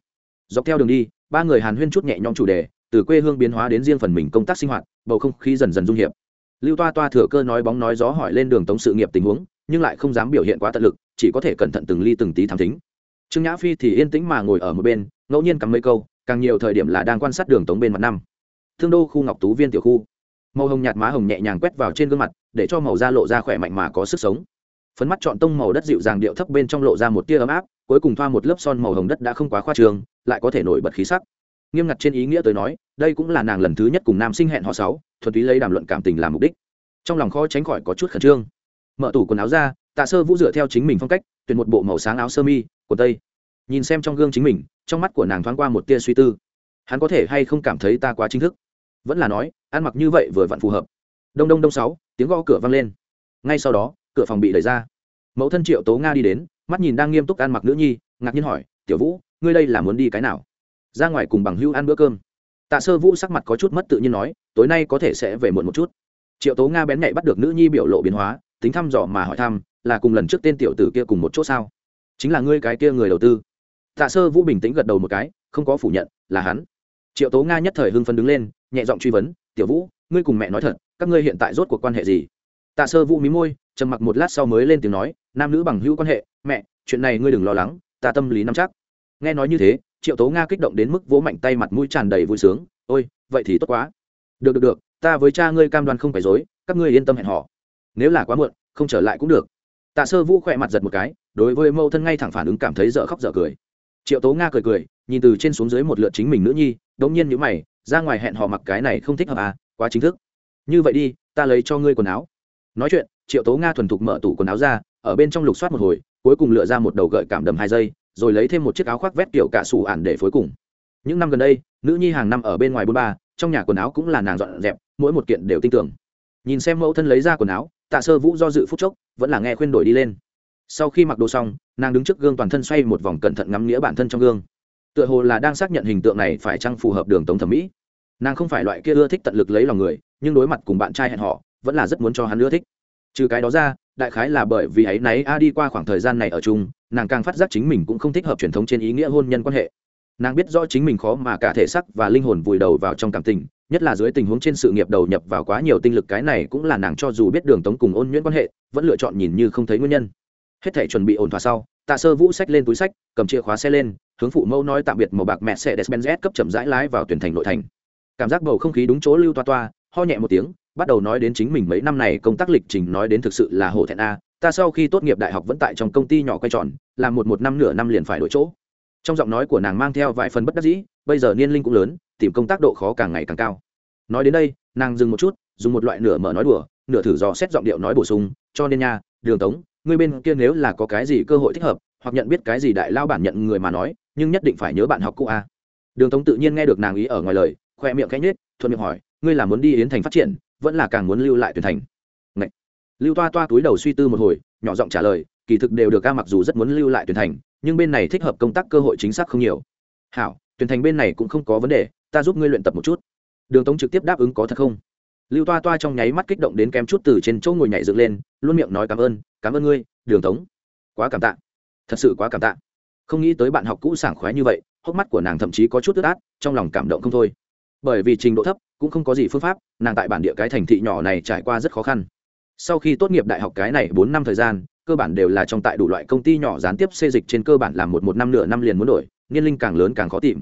Dọc theo đường đi, ba người hàn huyên chút nhẹ nhõm chủ đề, từ quê hương biến hóa đến riêng phần mình công tác sinh hoạt, bầu không khí dần dần dung hiệp. Lưu toa toa thừa cơ nói bóng nói gió hỏi lên đường tống sự nghiệp tình huống, nhưng lại không dám biểu hiện quá tận lực, chỉ có thể cẩn thận từng ly từng tí thám thính. Trương nhã phi thì yên tĩnh mà ngồi ở một bên, ngẫu nhiên cắm mấy câu, càng nhiều thời điểm là đang quan sát đường tống bên mặt năm. Thương đô khu ngọc tú viên tiểu khu. Màu hồng nhạt má hồng nhẹ nhàng quét vào trên gương mặt, để cho màu da lộ ra khỏe mạnh mà có sức sống phấn mắt chọn tông màu đất dịu dàng điệu thấp bên trong lộ ra một tia ấm áp, cuối cùng thoa một lớp son màu hồng đất đã không quá khoa trường lại có thể nổi bật khí sắc. Nghiêm ngặt trên ý nghĩa tới nói, đây cũng là nàng lần thứ nhất cùng nam sinh hẹn họ sáu, thuần túy lấy đàm luận cảm tình làm mục đích. Trong lòng khó tránh khỏi có chút khẩn trương. Mở tủ quần áo ra, tạ sơ vũ dựa theo chính mình phong cách, tuyển một bộ màu sáng áo sơ mi của tây. Nhìn xem trong gương chính mình, trong mắt của nàng thoáng qua một tia suy tư. Hắn có thể hay không cảm thấy ta quá chính thức? Vẫn là nói, ăn mặc như vậy vừa vặn phù hợp. Đông đông đông sáu, tiếng gõ cửa vang lên. Ngay sau đó cửa phòng bị đẩy ra. Mẫu thân triệu tố nga đi đến, mắt nhìn đang nghiêm túc ăn mặc nữ nhi, ngạc nhiên hỏi, tiểu vũ, ngươi đây là muốn đi cái nào? Ra ngoài cùng bằng hưu ăn bữa cơm. Tạ sơ vũ sắc mặt có chút mất tự nhiên nói, tối nay có thể sẽ về muộn một chút. Triệu tố nga bén nhạy bắt được nữ nhi biểu lộ biến hóa, tính thăm dò mà hỏi thăm, là cùng lần trước tên tiểu tử kia cùng một chỗ sao? Chính là ngươi cái kia người đầu tư. Tạ sơ vũ bình tĩnh gật đầu một cái, không có phủ nhận, là hắn. Triệu tố nga nhất thời hưng phấn đứng lên, nhẹ giọng truy vấn, tiểu vũ, ngươi cùng mẹ nói thật, các ngươi hiện tại rốt cuộc quan hệ gì? Tạ sơ vũ mí môi trầm mặc một lát sau mới lên tiếng nói, nam nữ bằng hữu quan hệ, mẹ, chuyện này ngươi đừng lo lắng, ta tâm lý nắm chắc. Nghe nói như thế, triệu tố nga kích động đến mức vỗ mạnh tay mặt mũi tràn đầy vui sướng, ôi, vậy thì tốt quá. Được được được, ta với cha ngươi cam đoan không phải dối, các ngươi yên tâm hẹn họ nếu là quá muộn, không trở lại cũng được. Tạ sơ vũ khỏe mặt giật một cái, đối với mẫu thân ngay thẳng phản ứng cảm thấy dở khóc dở cười. Triệu tố nga cười cười, nhìn từ trên xuống dưới một lượt chính mình nữ nhi, đống nhiên nhữ mày, ra ngoài hẹn họ mặc cái này không thích hợp à quá chính thức. Như vậy đi, ta lấy cho ngươi quần áo. Nói chuyện triệu tố nga thuần thục mở tủ quần áo ra, ở bên trong lục soát một hồi, cuối cùng lựa ra một đầu gợi cảm đầm hai giây, rồi lấy thêm một chiếc áo khoác vét kiểu cả xù ản để phối cùng. Những năm gần đây, nữ nhi hàng năm ở bên ngoài bôn ba, trong nhà quần áo cũng là nàng dọn dẹp, mỗi một kiện đều tin tưởng. Nhìn xem mẫu thân lấy ra quần áo, tạ sơ vũ do dự phút chốc, vẫn là nghe khuyên đổi đi lên. Sau khi mặc đồ xong, nàng đứng trước gương toàn thân xoay một vòng cẩn thận ngắm nghĩa bản thân trong gương. Tựa hồ là đang xác nhận hình tượng này phải chăng phù hợp đường tống thẩm mỹ. Nàng không phải loại kia ưa thích tận lực lấy lòng người, nhưng đối mặt cùng bạn trai hẹn họ vẫn là rất muốn cho hắn ưa thích trừ cái đó ra, đại khái là bởi vì ấy náy a đi qua khoảng thời gian này ở chung, nàng càng phát giác chính mình cũng không thích hợp truyền thống trên ý nghĩa hôn nhân quan hệ. Nàng biết rõ chính mình khó mà cả thể sắc và linh hồn vùi đầu vào trong cảm tình, nhất là dưới tình huống trên sự nghiệp đầu nhập vào quá nhiều tinh lực cái này cũng là nàng cho dù biết đường tống cùng ôn nhuyễn quan hệ, vẫn lựa chọn nhìn như không thấy nguyên nhân. Hết thể chuẩn bị ổn thỏa sau, tạ sơ vũ sách lên túi sách cầm chìa khóa xe lên, hướng phụ mẫu nói tạm biệt màu bạc mẹ xe despenz cấp chậm rãi lái vào tuyển thành nội thành. Cảm giác bầu không khí đúng chỗ lưu toa toa, ho nhẹ một tiếng bắt đầu nói đến chính mình mấy năm này công tác lịch trình nói đến thực sự là hổ thẹn a, ta sau khi tốt nghiệp đại học vẫn tại trong công ty nhỏ quay tròn, làm một một năm nửa năm liền phải đổi chỗ. Trong giọng nói của nàng mang theo vài phần bất đắc dĩ, bây giờ niên linh cũng lớn, tìm công tác độ khó càng ngày càng cao. Nói đến đây, nàng dừng một chút, dùng một loại nửa mở nói đùa, nửa thử dò xét giọng điệu nói bổ sung, cho nên nha, đường tống, ngươi bên kia nếu là có cái gì cơ hội thích hợp, hoặc nhận biết cái gì đại lao bản nhận người mà nói, nhưng nhất định phải nhớ bạn học cũ a. Đường tống tự nhiên nghe được nàng ý ở ngoài lời, khoe miệng cánh nết thuận miệng hỏi, ngươi là muốn đi yến thành phát triển vẫn là càng muốn lưu lại tuyển thành. Ngậy. lưu toa toa túi đầu suy tư một hồi, nhỏ giọng trả lời, kỳ thực đều được ca mặc dù rất muốn lưu lại tuyển thành, nhưng bên này thích hợp công tác cơ hội chính xác không nhiều. Hảo, tuyển thành bên này cũng không có vấn đề, ta giúp ngươi luyện tập một chút. Đường tống trực tiếp đáp ứng có thật không? Lưu toa toa trong nháy mắt kích động đến kém chút từ trên chỗ ngồi nhảy dựng lên, luôn miệng nói cảm ơn cảm ơn ngươi, đường tống. Quá cảm tạ. Thật sự quá cảm tạ. Không nghĩ tới bạn học cũ sảng khoái như vậy, hốc mắt của nàng thậm chí có chút ướt át, trong lòng cảm động không thôi. Bởi vì trình độ thấp cũng không có gì phương pháp, nàng tại bản địa cái thành thị nhỏ này trải qua rất khó khăn. Sau khi tốt nghiệp đại học cái này bốn năm thời gian, cơ bản đều là trong tại đủ loại công ty nhỏ gián tiếp xê dịch trên cơ bản là một một năm nửa năm liền muốn đổi, niên linh càng lớn càng khó tìm.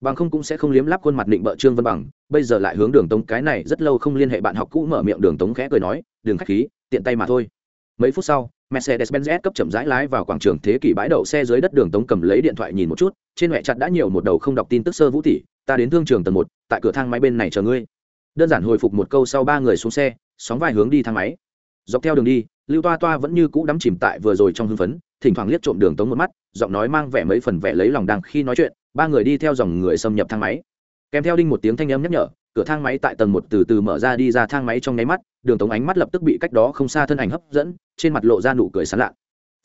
Bằng không cũng sẽ không liếm lắp khuôn mặt định bợ trương vân bằng, bây giờ lại hướng đường tống cái này rất lâu không liên hệ bạn học cũ mở miệng đường tống khẽ cười nói đường khách khí, tiện tay mà thôi. Mấy phút sau mercedes-benz S cấp chậm rãi lái vào quảng trường thế kỷ bãi đậu xe dưới đất đường tống cầm lấy điện thoại nhìn một chút, trên mẹ chặt đã nhiều một đầu không đọc tin tức sơ vũ tỷ ta đến thương trường tầng một, tại cửa thang máy bên này chờ ngươi. Đơn giản hồi phục một câu sau ba người xuống xe, sóng vai hướng đi thang máy. Dọc theo đường đi, lưu toa toa vẫn như cũ đắm chìm tại vừa rồi trong hưng phấn, thỉnh thoảng liếc trộm đường tống một mắt, giọng nói mang vẻ mấy phần vẻ lấy lòng đằng khi nói chuyện, ba người đi theo dòng người xâm nhập thang máy. Kèm theo đinh một tiếng thanh âm nhắc nhở, cửa thang máy tại tầng một từ từ mở ra đi ra thang máy trong nháy mắt đường tống ánh mắt lập tức bị cách đó không xa thân ảnh hấp dẫn, trên mặt lộ ra nụ cười sán lạ.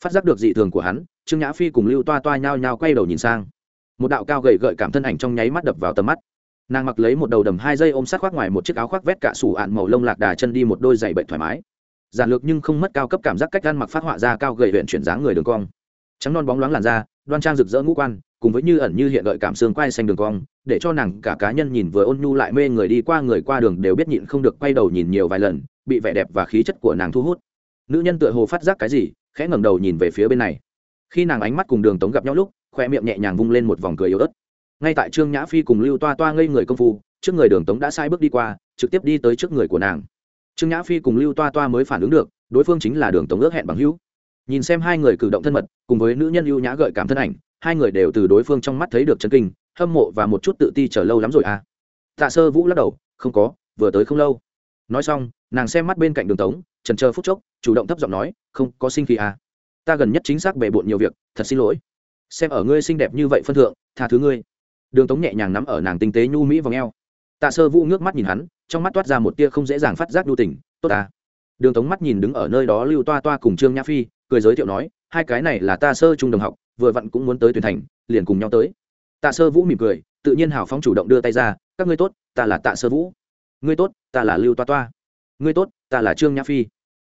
Phát giác được dị thường của hắn, trương nhã phi cùng lưu toa toa nhao nhao quay đầu nhìn sang. Một đạo cao gầy gợi cảm thân ảnh trong nháy mắt đập vào tầm mắt. Nàng mặc lấy một đầu đầm hai dây ôm sát khoác ngoài một chiếc áo khoác vét cả sủ ạn màu lông lạc đà chân đi một đôi giày bệnh thoải mái. Giản lược nhưng không mất cao cấp cảm giác cách ăn mặc phát họa ra cao gầy huyện chuyển dáng người đường cong. Trắng non bóng loáng làn da, đoan trang rực rỡ ngũ quan cùng với như ẩn như hiện gợi cảm xương quay xanh đường cong, để cho nàng cả cá nhân nhìn vừa ôn nhu lại mê người đi qua người qua đường đều biết nhịn không được quay đầu nhìn nhiều vài lần, bị vẻ đẹp và khí chất của nàng thu hút. Nữ nhân tựa hồ phát giác cái gì, khẽ ngẩng đầu nhìn về phía bên này. Khi nàng ánh mắt cùng đường tống gặp nhau lúc khoe miệng nhẹ nhàng vung lên một vòng cười yếu ớt. Ngay tại trương nhã phi cùng lưu toa toa ngây người công phu, trước người đường tống đã sai bước đi qua, trực tiếp đi tới trước người của nàng. Trương nhã phi cùng lưu toa toa mới phản ứng được, đối phương chính là đường tống ước hẹn bằng hữu. Nhìn xem hai người cử động thân mật, cùng với nữ nhân ưu nhã gợi cảm thân ảnh hai người đều từ đối phương trong mắt thấy được chân kinh, hâm mộ và một chút tự ti chờ lâu lắm rồi à. Tạ sơ vũ lắc đầu, không có, vừa tới không lâu. Nói xong, nàng xem mắt bên cạnh đường tống, trần chờ phút chốc, chủ động thấp giọng nói, không có sinh khí à. Ta gần nhất chính xác bề bộn nhiều việc, thật xin lỗi. Xem ở ngươi xinh đẹp như vậy phân thượng, tha thứ ngươi. Đường tống nhẹ nhàng nắm ở nàng tinh tế nhu mỹ v ò tạ sơ vũ ngước mắt nhìn hắn, trong mắt toát ra một tia không dễ dàng phát giác nhu tình, tốt à. Đường tống mắt nhìn đứng ở nơi đó lưu toa toa cùng trương nhã phi, cười giới thiệu nói, hai cái này là ta sơ trung đồng học vừa vặn cũng muốn tới tuyển thành, liền cùng nhau tới. Tạ sơ vũ mỉm cười, tự nhiên hào phóng chủ động đưa tay ra, các ngươi tốt, ta là tạ sơ vũ. Ngươi tốt, ta là lưu toa toa. Ngươi tốt, ta là trương nhã phi.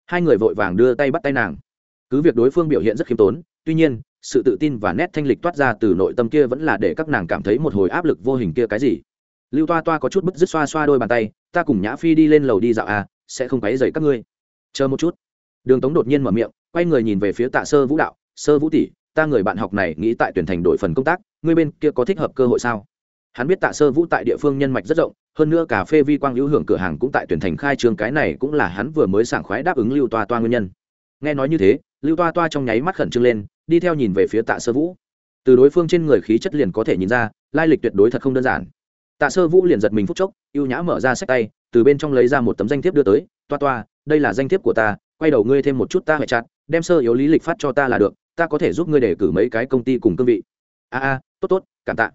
Hai người vội vàng đưa tay bắt tay nàng. Cứ việc đối phương biểu hiện rất khiêm tốn, tuy nhiên, sự tự tin và nét thanh lịch toát ra từ nội tâm kia vẫn là để các nàng cảm thấy một hồi áp lực vô hình kia cái gì. Lưu toa toa có chút bức dứt xoa xoa đôi bàn tay, ta cùng nhã phi đi lên lầu đi dạo à sẽ không quấy dậy các ngươi. Chờ một chút. Đường tống đột nhiên mở miệng, quay người nhìn về phía tạ sơ vũ đạo, sơ vũ tỷ ta người bạn học này nghĩ tại tuyển thành đội phần công tác, ngươi bên kia có thích hợp cơ hội sao? Hắn biết tạ sơ vũ tại địa phương nhân mạch rất rộng, hơn nữa cà phê vi quang hữu hưởng cửa hàng cũng tại tuyển thành khai trương, cái này cũng là hắn vừa mới sảng khoái đáp ứng lưu toa toa nguyên nhân. Nghe nói như thế, lưu toa toa trong nháy mắt khẩn trương lên, đi theo nhìn về phía tạ sơ vũ. Từ đối phương trên người khí chất liền có thể nhìn ra, lai lịch tuyệt đối thật không đơn giản. Tạ sơ vũ liền giật mình phút chốc y ê u nhã mở ra sách tay, từ bên trong lấy ra một tấm danh thiếp đưa tới, toa toa, đây là danh thiếp của ta, quay đầu ngươi thêm một chút ta hệ chặt, đem sơ yếu lý lịch phát cho ta là được ta có thể giúp ngươi đề cử mấy cái công ty cùng cương vị. A a tốt tốt cảm tạ.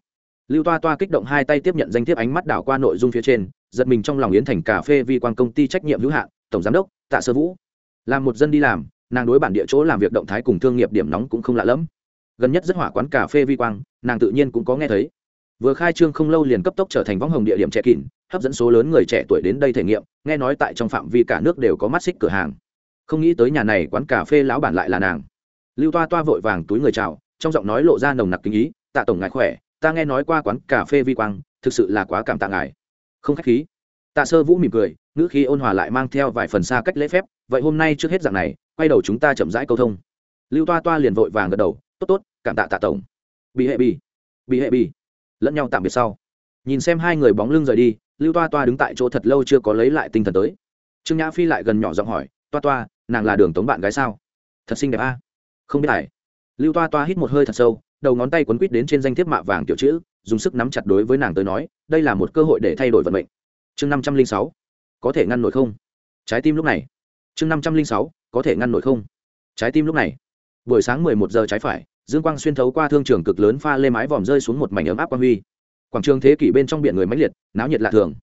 Lưu toa toa kích động hai tay tiếp nhận danh thiếp ánh mắt đảo qua nội dung phía trên giật mình trong lòng yến thành cà phê vi quan công ty trách nhiệm hữu hạn tổng giám đốc tạ sơ vũ. Làm một dân đi làm nàng đối bản địa chỗ làm việc động thái cùng thương nghiệp điểm nóng cũng không lạ lẫm. Gần nhất rất hỏa quán cà phê vi quang nàng tự nhiên cũng có nghe thấy. Vừa khai trương không lâu liền cấp tốc trở thành võng hồng địa điểm trẻ kín, hấp dẫn số lớn người trẻ tuổi đến đây thể nghiệm nghe nói tại trong phạm vi cả nước đều có mắt xích cửa hàng. Không nghĩ tới nhà này quán cà phê lão bản lại là nàng lưu toa toa vội vàng túi người chào, trong giọng nói lộ ra nồng nặc kinh ý, tạ tổng ngài khỏe, ta nghe nói qua quán cà phê vi quang, thực sự là quá cảm tạ ngài. Không khách khí. Tạ sơ vũ mỉm cười, ngữ khí ôn hòa lại mang theo vài phần xa cách lễ phép, vậy hôm nay trước hết dạng này, quay đầu chúng ta chậm rãi câu thông. Lưu toa toa liền vội vàng gật đầu, tốt tốt, cảm tạ tạ tổng. Bị hệ bì bị hệ bì. Lẫn nhau tạm biệt sau. Nhìn xem hai người bóng lưng rời đi, lưu toa toa đứng tại chỗ thật lâu chưa có lấy lại tinh thần tới. Trương nhã phi lại gần nhỏ giọng hỏi, toa toa, nàng là đường tống bạn gái sao? Thật xinh đẹp a không biết tài lưu toa toa hít một hơi thật sâu, đầu ngón tay quấn quít đến trên danh thiếp mạ vàng kiểu chữ, dùng sức nắm chặt đối với nàng tới nói, đây là một cơ hội để thay đổi vận mệnh. Chương năm trăm linh sáu, có thể ngăn nổi không? Trái tim lúc này. Chương năm trăm linh sáu, có thể ngăn nổi không? Trái tim lúc này. Buổi sáng mười một giờ trái phải, dương quang xuyên thấu qua thương trường cực lớn pha lê mái vòm rơi xuống một mảnh ấm áp quang huy. Quảng trường thế kỷ bên trong biển người mãnh liệt, náo nhiệt lạ thường.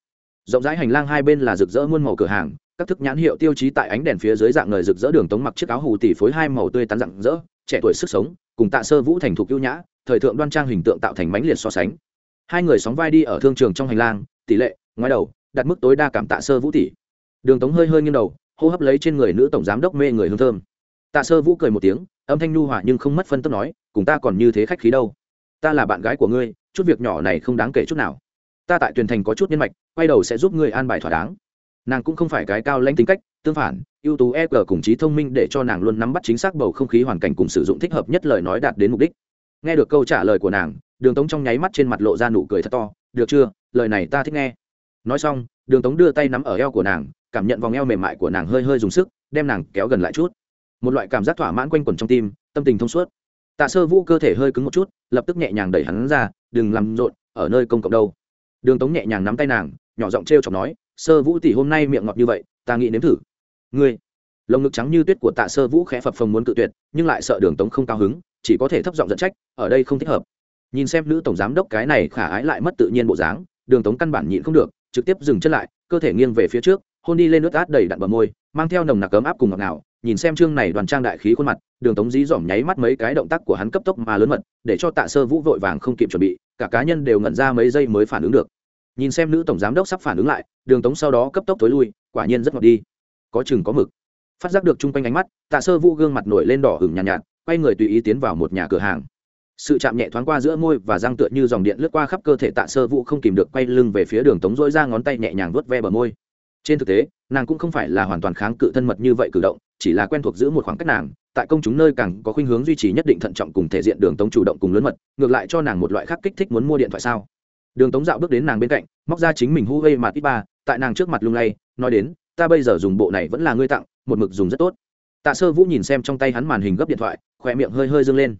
Rộng rãi hành lang hai bên là rực rỡ muôn màu cửa hàng các thức nhãn hiệu tiêu chí tại ánh đèn phía dưới dạng người rực rỡ đường tống mặc chiếc áo hù tỷ phối hai màu tươi tắn rạng rỡ, trẻ tuổi sức sống, cùng tạ sơ vũ thành thục ưu nhã, thời thượng đoan trang hình tượng tạo thành mãnh liệt so sánh. Hai người sóng vai đi ở thương trường trong hành lang, tỷ lệ, ngoái đầu đặt mức tối đa cảm tạ sơ vũ tỷ. Đường tống hơi hơi nghiêng đầu, hô hấp lấy trên người nữ tổng giám đốc mê người hương thơm. Tạ sơ vũ cười một tiếng, âm thanh nhu hòa nhưng không mất phân tức nói, cùng ta còn như thế khách khí đâu. Ta là bạn gái của ngươi, chút việc nhỏ này không đáng kể chút nào. Ta tại tuyển thành có chút nhân mạch, quay đầu sẽ giúp ngươi an bài thỏa đáng nàng cũng không phải cái cao lãnh tính cách, tương phản, ưu tú e g cùng trí thông minh để cho nàng luôn nắm bắt chính xác bầu không khí hoàn cảnh cùng sử dụng thích hợp nhất lời nói đạt đến mục đích. Nghe được câu trả lời của nàng, đường tống trong nháy mắt trên mặt lộ ra nụ cười thật to, được chưa? Lời này ta thích nghe. Nói xong, đường tống đưa tay nắm ở eo của nàng, cảm nhận vòng eo mềm mại của nàng hơi hơi dùng sức, đem nàng kéo gần lại chút. Một loại cảm giác thỏa mãn quanh quẩn trong tim, tâm tình thông suốt. Tạ sơ vũ cơ thể hơi cứng một chút, lập tức nhẹ nhàng đẩy hắn ra, đừng làm rộn, ở nơi công cộng đâu. Đường tống nhẹ nhàng nắm tay nàng, nhỏ giọng t r e o chọc nói sơ vũ tỷ hôm nay miệng ngọt như vậy, ta nghĩ nếm thử. Ngươi, lồng ngực trắng như tuyết của tạ sơ vũ khẽ phập phồng muốn cự tuyệt, nhưng lại sợ đường tống không cao hứng, chỉ có thể thấp giọng dẫn trách, ở đây không thích hợp. Nhìn xem nữ tổng giám đốc cái này khả ái lại mất tự nhiên bộ dáng, đường tống căn bản nhịn không được, trực tiếp dừng chân lại, cơ thể nghiêng về phía trước, hôn đi lên nước át đầy đặn bờ môi, mang theo nồng nặc cấm áp cùng ngọt ngào, nhìn xem chương này đoàn trang đại khí khuôn mặt, đường tống dí dỏm nháy mắt mấy cái động tác của hắn cấp tốc mà lớn mật, để cho tạ sơ vũ vội vàng không kịp chuẩn bị, cả cá nhân đều ngẩn ra mấy giây mới phản ứng được. Nhìn xem nữ tổng giám đốc sắp phản ứng lại đường tống sau đó cấp tốc tối lui quả nhiên rất ngọt đi. Có chừng có mực. Phát giác được chung quanh ánh mắt tạ sơ vũ gương mặt nổi lên đỏ hửng nhàn nhạt, nhạt quay người tùy ý tiến vào một nhà cửa hàng. Sự chạm nhẹ thoáng qua giữa môi và răng tựa như dòng điện lướt qua khắp cơ thể tạ sơ vũ không kìm được quay lưng về phía đường tống dỗi ra ngón tay nhẹ nhàng vuốt ve bờ môi. Trên thực tế nàng cũng không phải là hoàn toàn kháng cự thân mật như vậy cử động chỉ là quen thuộc giữ một khoảng cách nàng tại công chúng nơi càng có khuynh hướng duy trì nhất định thận trọng cùng thể diện đường tống chủ động cùng lớn mật ngược lại cho nàng một loại khác kích thích muốn mua điện thoại sao? Đường tống dạo bước đến nàng bên cạnh, móc ra chính mình hu gây mặt ít ba, tại nàng trước mặt lung lay, nói đến, ta bây giờ dùng bộ này vẫn là ngươi tặng, một mực dùng rất tốt. Tạ sơ vũ nhìn xem trong tay hắn màn hình gấp điện thoại khỏe miệng hơi hơi dâng lên.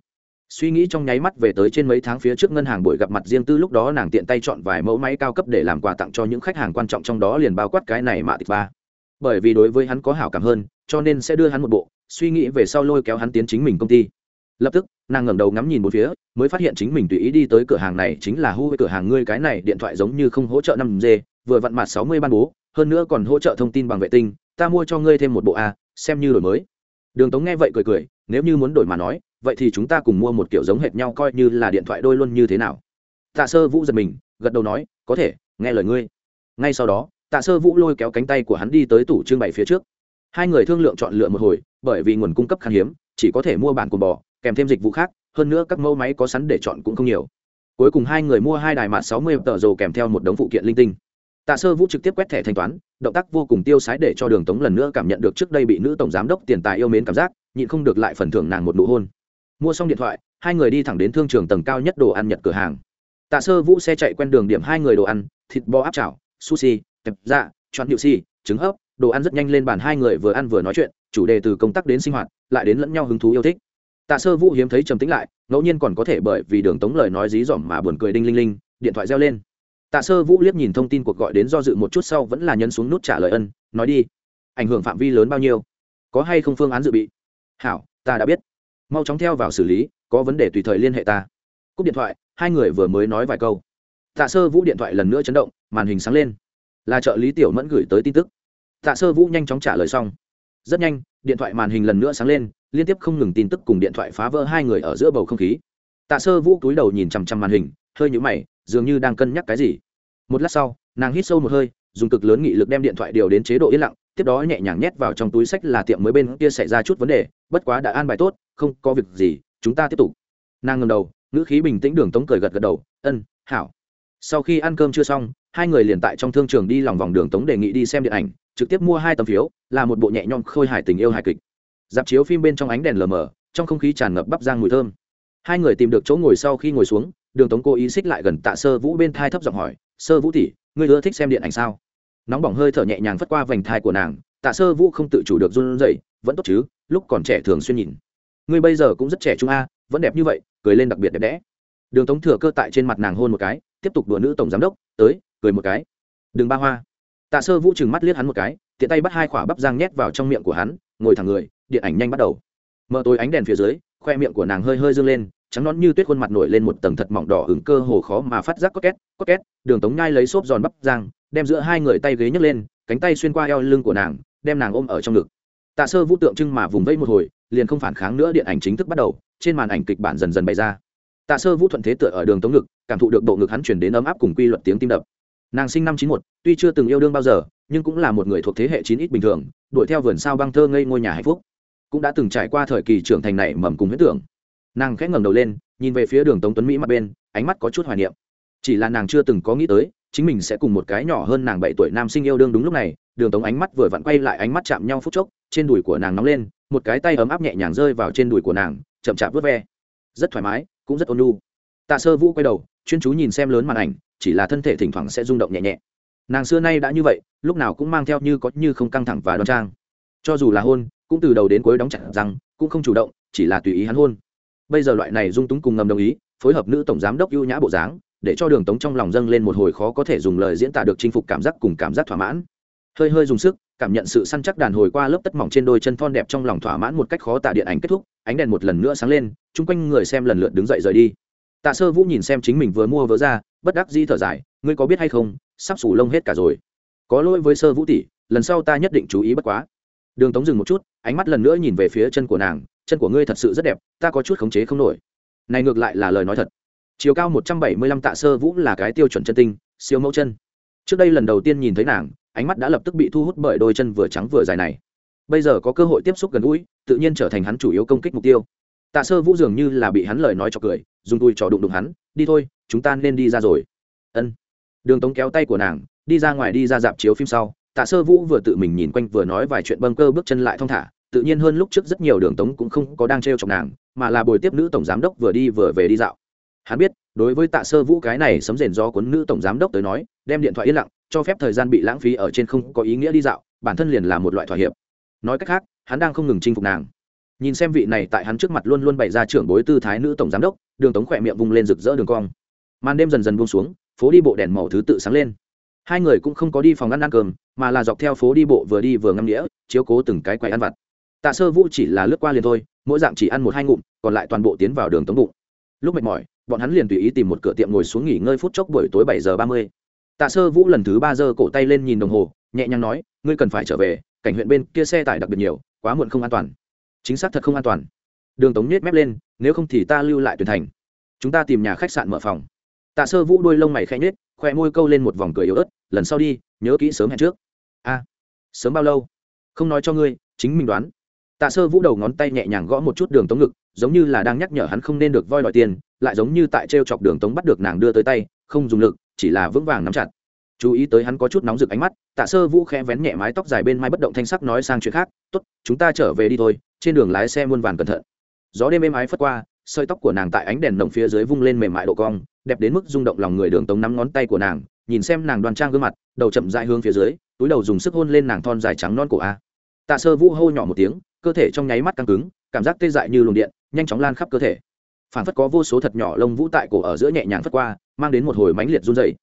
Suy nghĩ trong nháy mắt về tới trên mấy tháng phía trước ngân hàng buổi gặp mặt riêng tư lúc đó nàng tiện tay chọn vài mẫu máy cao cấp để làm quà tặng cho những khách hàng quan trọng trong đó liền bao quát cái này mạ tịch ba. Bởi vì đối với hắn có hảo cảm hơn, cho nên sẽ đưa hắn một bộ, suy nghĩ về sau lôi kéo hắn tiến chính mình công ty lập tức, nàng ngẩng đầu ngắm nhìn một phía, mới phát hiện chính mình tùy ý đi tới cửa hàng này chính là hu cửa hàng ngươi cái này điện thoại giống như không hỗ trợ năm g, vừa vặn mặt sáu mươi ban bố, hơn nữa còn hỗ trợ thông tin bằng vệ tinh, ta mua cho ngươi thêm một bộ a, xem như đổi mới. Đường tống nghe vậy cười cười, nếu như muốn đổi mà nói, vậy thì chúng ta cùng mua một kiểu giống hệt nhau coi như là điện thoại đôi luôn như thế nào. Tạ sơ vũ giật mình, gật đầu nói, có thể, nghe lời ngươi. Ngay sau đó, tạ sơ vũ lôi kéo cánh tay của hắn đi tới tủ trưng bày phía trước. Hai người thương lượng chọn lựa một hồi, bởi vì nguồn cung cấp khan hiếm, chỉ có thể mua bản cồn bò kèm thêm dịch vụ khác, hơn nữa các mẫu máy có sẵn để chọn cũng không nhiều. Cuối cùng hai người mua hai đài mạt sáu mươi tờ rồ kèm theo một đống phụ kiện linh tinh. Tạ sơ vũ trực tiếp quét thẻ thanh toán, động tác vô cùng tiêu sái để cho đường tống lần nữa cảm nhận được trước đây bị nữ tổng giám đốc tiền tài yêu mến cảm giác, nhịn không được lại phần thưởng nàng một nụ hôn. Mua xong điện thoại, hai người đi thẳng đến thương trường tầng cao nhất đồ ăn nhật cửa hàng. Tạ sơ vũ xe chạy quen đường điểm hai người đồ ăn, thịt bò áp chảo, sushi tẹp dạ chuan nhự si trứng hấp, đồ ăn rất nhanh lên bàn hai người vừa ăn vừa nói chuyện, chủ đề từ công tác đến sinh hoạt, lại đến lẫn nhau hứng thú yêu thích tạ sơ vũ hiếm thấy trầm tĩnh lại, ngẫu nhiên còn có thể bởi vì đường tống lời nói dí dỏm mà buồn cười đinh linh linh, điện thoại reo lên. Tạ sơ vũ liếc nhìn thông tin cuộc gọi đến do dự một chút sau vẫn là nhấn xuống nút trả lời ân, nói đi. Ảnh hưởng phạm vi lớn bao nhiêu? Có hay không phương án dự bị? Hảo, ta đã biết. Mau chóng theo vào xử lý, có vấn đề tùy thời liên hệ ta. Cúp điện thoại, hai người vừa mới nói vài câu. Tạ sơ vũ điện thoại lần nữa chấn động, màn hình sáng lên. Là trợ lý tiểu mẫn gửi tới tin tức. Tạ sơ vũ nhanh chóng trả lời xong. Rất nhanh điện thoại màn hình lần nữa sáng lên, liên tiếp không ngừng tin tức cùng điện thoại phá vỡ hai người ở giữa bầu không khí. Tạ sơ vũ cúi đầu nhìn chằm chằm màn hình, hơi nhũ mày, dường như đang cân nhắc cái gì. Một lát sau, nàng hít sâu một hơi, dùng cực lớn nghị lực đem điện thoại điều đến chế độ yên lặng, tiếp đó nhẹ nhàng nhét vào trong túi sách là tiệm mới bên kia xảy ra chút vấn đề, bất quá đã an bài tốt, không có việc gì, chúng ta tiếp tục. Nàng ngầm đầu, ngữ khí bình tĩnh đường tống cười gật gật đầu, ân, hảo. Sau khi ăn cơm chưa xong, hai người liền tại trong thương trường đi lòng vòng đường tống đề nghị đi xem điện ảnh trực tiếp mua hai tấm phiếu, là một bộ nhẹ nhõm khôi hài tình yêu hài kịch. Dạp chiếu phim bên trong ánh đèn lờ mờ, trong không khí tràn ngập bắp giang mùi thơm. Hai người tìm được chỗ ngồi sau khi ngồi xuống, đường tống cố ý xích lại gần tạ sơ vũ bên thai thấp giọng hỏi, sơ vũ tỷ, ngươi ưa thích xem điện ảnh sao? Nóng bỏng hơi thở nhẹ nhàng phất qua vành thai của nàng, tạ sơ vũ không tự chủ được run rẩy, vẫn tốt chứ, lúc còn trẻ thường xuyên nhìn. Ngươi bây giờ cũng rất trẻ trung a, vẫn đẹp như vậy, cười lên đặc biệt đẹp đẽ. Đường tống thừa cơ tại trên mặt nàng hôn một cái, tiếp tục đùa nữ tổng giám đốc, tới, cười một cái. Đừng ba hoa tạ sơ vũ chừng mắt liếc hắn một cái, tiện tay bắt hai khỏa bắp rang nhét vào trong miệng của hắn, ngồi thẳng người, điện ảnh nhanh bắt đầu. Mở tối ánh đèn phía dưới, khoe miệng của nàng hơi hơi dương lên, trắng nón như tuyết khuôn mặt nổi lên một tầng thật mỏng đỏ hứng cơ hồ khó mà phát giác có két có két đường tống nhai lấy xốp giòn bắp rang, đem giữa hai người tay ghế nhấc lên, cánh tay xuyên qua eo lưng của nàng, đem nàng ôm ở trong ngực. Tạ sơ vũ tượng trưng mà vùng vẫy một hồi, liền không phản kháng nữa điện ảnh chính thức bắt đầu, trên màn ảnh kịch bản dần dần bày ra. Tạ sơ vũ thuận thế tựa ở đường tống ngực, cảm thụ được bộ ngực hắn chuyển đến ấm áp cùng quy luật tiếng tim đập nàng sinh năm chín một, tuy chưa từng yêu đương bao giờ, nhưng cũng là một người thuộc thế hệ chín ít bình thường, đuổi theo vườn sao băng thơ ngây ngôi nhà hạnh phúc. Cũng đã từng trải qua thời kỳ trưởng thành này mầm cùng huyết tưởng. Nàng khẽ ngẩng đầu lên, nhìn về phía đường tống tuấn mỹ mặt bên, ánh mắt có chút hoài niệm. Chỉ là nàng chưa từng có nghĩ tới, chính mình sẽ cùng một cái nhỏ hơn nàng bảy tuổi nam sinh yêu đương đúng lúc này, đường tống ánh mắt vừa vặn quay lại ánh mắt chạm nhau phút chốc, trên đùi của nàng nóng lên, một cái tay ấm áp nhẹ nhàng rơi vào trên đùi của nàng, chậm chạp vớt ve. Rất thoải mái, cũng rất ôn nhu. Tạ sơ vũ quay đầu, chuyên chú nhìn xem lớn màn ảnh chỉ là thân thể thỉnh thoảng sẽ rung động nhẹ nhẹ. Nàng xưa nay đã như vậy, lúc nào cũng mang theo như có như không căng thẳng và đoan trang. Cho dù là hôn, cũng từ đầu đến cuối đóng chặt rằng cũng không chủ động, chỉ là tùy ý hắn hôn. Bây giờ loại này dung túng cùng ngầm đồng ý, phối hợp nữ tổng giám đốc ưu nhã bộ dáng, để cho đường tống trong lòng dâng lên một hồi khó có thể dùng lời diễn tả được chinh phục cảm giác cùng cảm giác thỏa mãn. Hơi hơi dùng sức, cảm nhận sự săn chắc đàn hồi qua lớp tất mỏng trên đôi chân thon đẹp trong lòng thỏa mãn một cách khó tả điện ảnh kết thúc, ánh đèn một lần nữa sáng lên, chung quanh người xem lần lượt đứng dậy rời đi. Tạ sơ vũ nhìn xem chính mình vừa mua vớ ra bất đắc di thở dài, ngươi có biết hay không, sắp sủ lông hết cả rồi. Có lỗi với sơ vũ tỷ, lần sau ta nhất định chú ý bất quá. Đường tống dừng một chút, ánh mắt lần nữa nhìn về phía chân của nàng, chân của ngươi thật sự rất đẹp, ta có chút khống chế không nổi. Này ngược lại là lời nói thật. Chiều cao một trăm bảy mươi lăm tạ sơ vũ là cái tiêu chuẩn chân tinh, siêu mẫu chân. Trước đây lần đầu tiên nhìn thấy nàng, ánh mắt đã lập tức bị thu hút bởi đôi chân vừa trắng vừa dài này. Bây giờ có cơ hội tiếp xúc gần gũi, tự nhiên trở thành hắn chủ yếu công kích mục tiêu. Tạ sơ vũ dường như là bị hắn lời nói cho cười, dùng tui trò đụng đụng hắn, đi thôi chúng ta nên đi ra rồi. Ân. Đường tống kéo tay của nàng, đi ra ngoài đi ra dạp chiếu phim sau, tạ sơ vũ vừa tự mình nhìn quanh vừa nói vài chuyện bâng cơ bước chân lại thong thả, tự nhiên hơn lúc trước rất nhiều đường tống cũng không có đang t r e o chọc nàng, mà là bồi tiếp nữ tổng giám đốc vừa đi vừa về đi dạo. Hắn biết, đối với tạ sơ vũ cái này sấm rền do cuốn nữ tổng giám đốc tới nói, đem điện thoại yên lặng, cho phép thời gian bị lãng phí ở trên không có ý nghĩa đi dạo, bản thân liền là một loại thỏa hiệp. Nói cách khác, hắn đang không ngừng chinh phục nàng. Nhìn xem vị này tại hắn trước mặt luôn luôn bày ra trưởng bối tư thái nữ tổng giám đốc, đường tống khỏe miệng vung lên rực rỡ đường cong màn đêm dần dần buông xuống phố đi bộ đèn màu thứ tự sáng lên. Hai người cũng không có đi phòng ăn ăn cơm mà là dọc theo phố đi bộ vừa đi vừa ngâm nghĩa, chiếu cố từng cái quầy ăn vặt. Tạ sơ vũ chỉ là lướt qua liền thôi mỗi dạng chỉ ăn một hai ngụm còn lại toàn bộ tiến vào đường tống bụng. Lúc mệt mỏi bọn hắn liền tùy ý tìm một cửa tiệm ngồi xuống nghỉ ngơi phút chốc buổi tối bảy giờ ba mươi. Tạ sơ vũ lần thứ ba giờ cổ tay lên nhìn đồng hồ nhẹ nhàng nói ngươi cần phải trở về cảnh huyện bên kia xe tải đặc biệt nhiều quá muộn không an toàn. Chính xác thật không an toàn. Đường tống nhét mép lên nếu không thì ta lưu lại tuyển thành. Chúng ta tìm nhà khách sạn mở phòng tạ sơ vũ đôi lông mày khẽ nhết khoe môi câu lên một vòng cười yếu ớt, lần sau đi, nhớ kỹ sớm hẹn trước. A, sớm bao lâu? Không nói cho ngươi, chính mình đoán. Tạ sơ vũ đầu ngón tay nhẹ nhàng gõ một chút đường tống ngực, giống như là đang nhắc nhở hắn không nên được voi đòi tiền, lại giống như tại t r e o chọc đường tống bắt được nàng đưa tới tay, không dùng lực, chỉ là vững vàng nắm chặt. Chú ý tới hắn có chút nóng rực ánh mắt, tạ sơ vũ khẽ vén nhẹ mái tóc dài bên mai bất động thanh sắc nói sang chuyện khác t ố t chúng ta trở về đi thôi, trên đường lái xe muôn vàn cẩn thận. Gió đêm êm ái phất qua, sợi tóc của nàng tại ánh đèn nồng phía dưới vung lên mềm mại độ cong đẹp đến mức rung động lòng người đường tống nắm ngón tay của nàng, nhìn xem nàng đoan trang gương mặt, đầu chậm dại hướng phía dưới, túi đầu dùng sức hôn lên nàng thon dài trắng non cổ a. Tạ sơ vũ hô nhỏ một tiếng, cơ thể trong nháy mắt căng cứng, cảm giác tê dại như luồng điện, nhanh chóng lan khắp cơ thể. Phản phất có vô số thật nhỏ lông vũ tại cổ ở giữa nhẹ nhàng phất qua, mang đến một hồi mãnh liệt run dày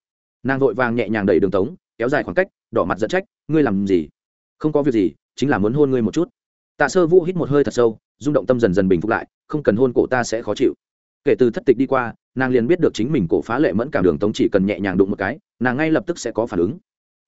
nàng vội vàng nhẹ nhàng đẩy đường tống, kéo dài khoảng cách, đỏ mặt dẫn trách, ngươi làm gì? Không có việc gì, chính là muốn hôn ngươi một chút. Tạ sơ vũ hít một hơi thật sâu, rung động tâm dần dần bình phục lại, không cần hôn cổ ta sẽ khó chịu. Kể từ thất tịch đi qua nàng liền biết được chính mình cổ phá lệ mẫn cảm đường tống chỉ cần nhẹ nhàng đụng một cái, nàng ngay lập tức sẽ có phản ứng.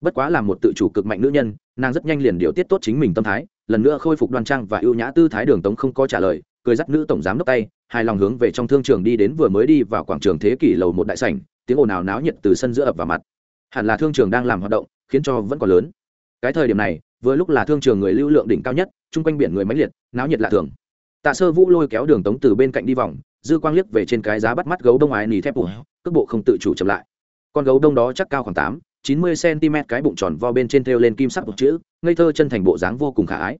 Bất quá là một tự chủ cực mạnh nữ nhân, nàng rất nhanh liền điều tiết tốt chính mình tâm thái, lần nữa khôi phục đoan trang và ưu nhã tư thái đường tống không có trả lời, cười dắt nữ tổng giám đốc tay, hài lòng hướng về trong thương trường đi đến vừa mới đi vào quảng trường thế kỷ lầu một đại sảnh, tiếng ồn ào náo nhiệt từ sân giữa ập vào mặt. Hẳn là thương trường đang làm hoạt động, khiến cho vẫn còn lớn. Cái thời điểm này, vừa lúc là thương trường người lưu lượng đỉnh cao nhất, chung quanh biển người máy liệt, náo nhiệt lạ thường tạ sơ vũ lôi kéo đường tống từ bên cạnh đi vòng, dư quang liếc về trên cái giá bắt mắt gấu đông ái nỉ thép ủ cước bộ không tự chủ chậm lại. Con gấu đông đó chắc cao khoảng tám, chín mươi cm, cái bụng tròn vo bên trên thêu lên kim sắc một chữ, ngây thơ chân thành bộ dáng vô cùng khả ái.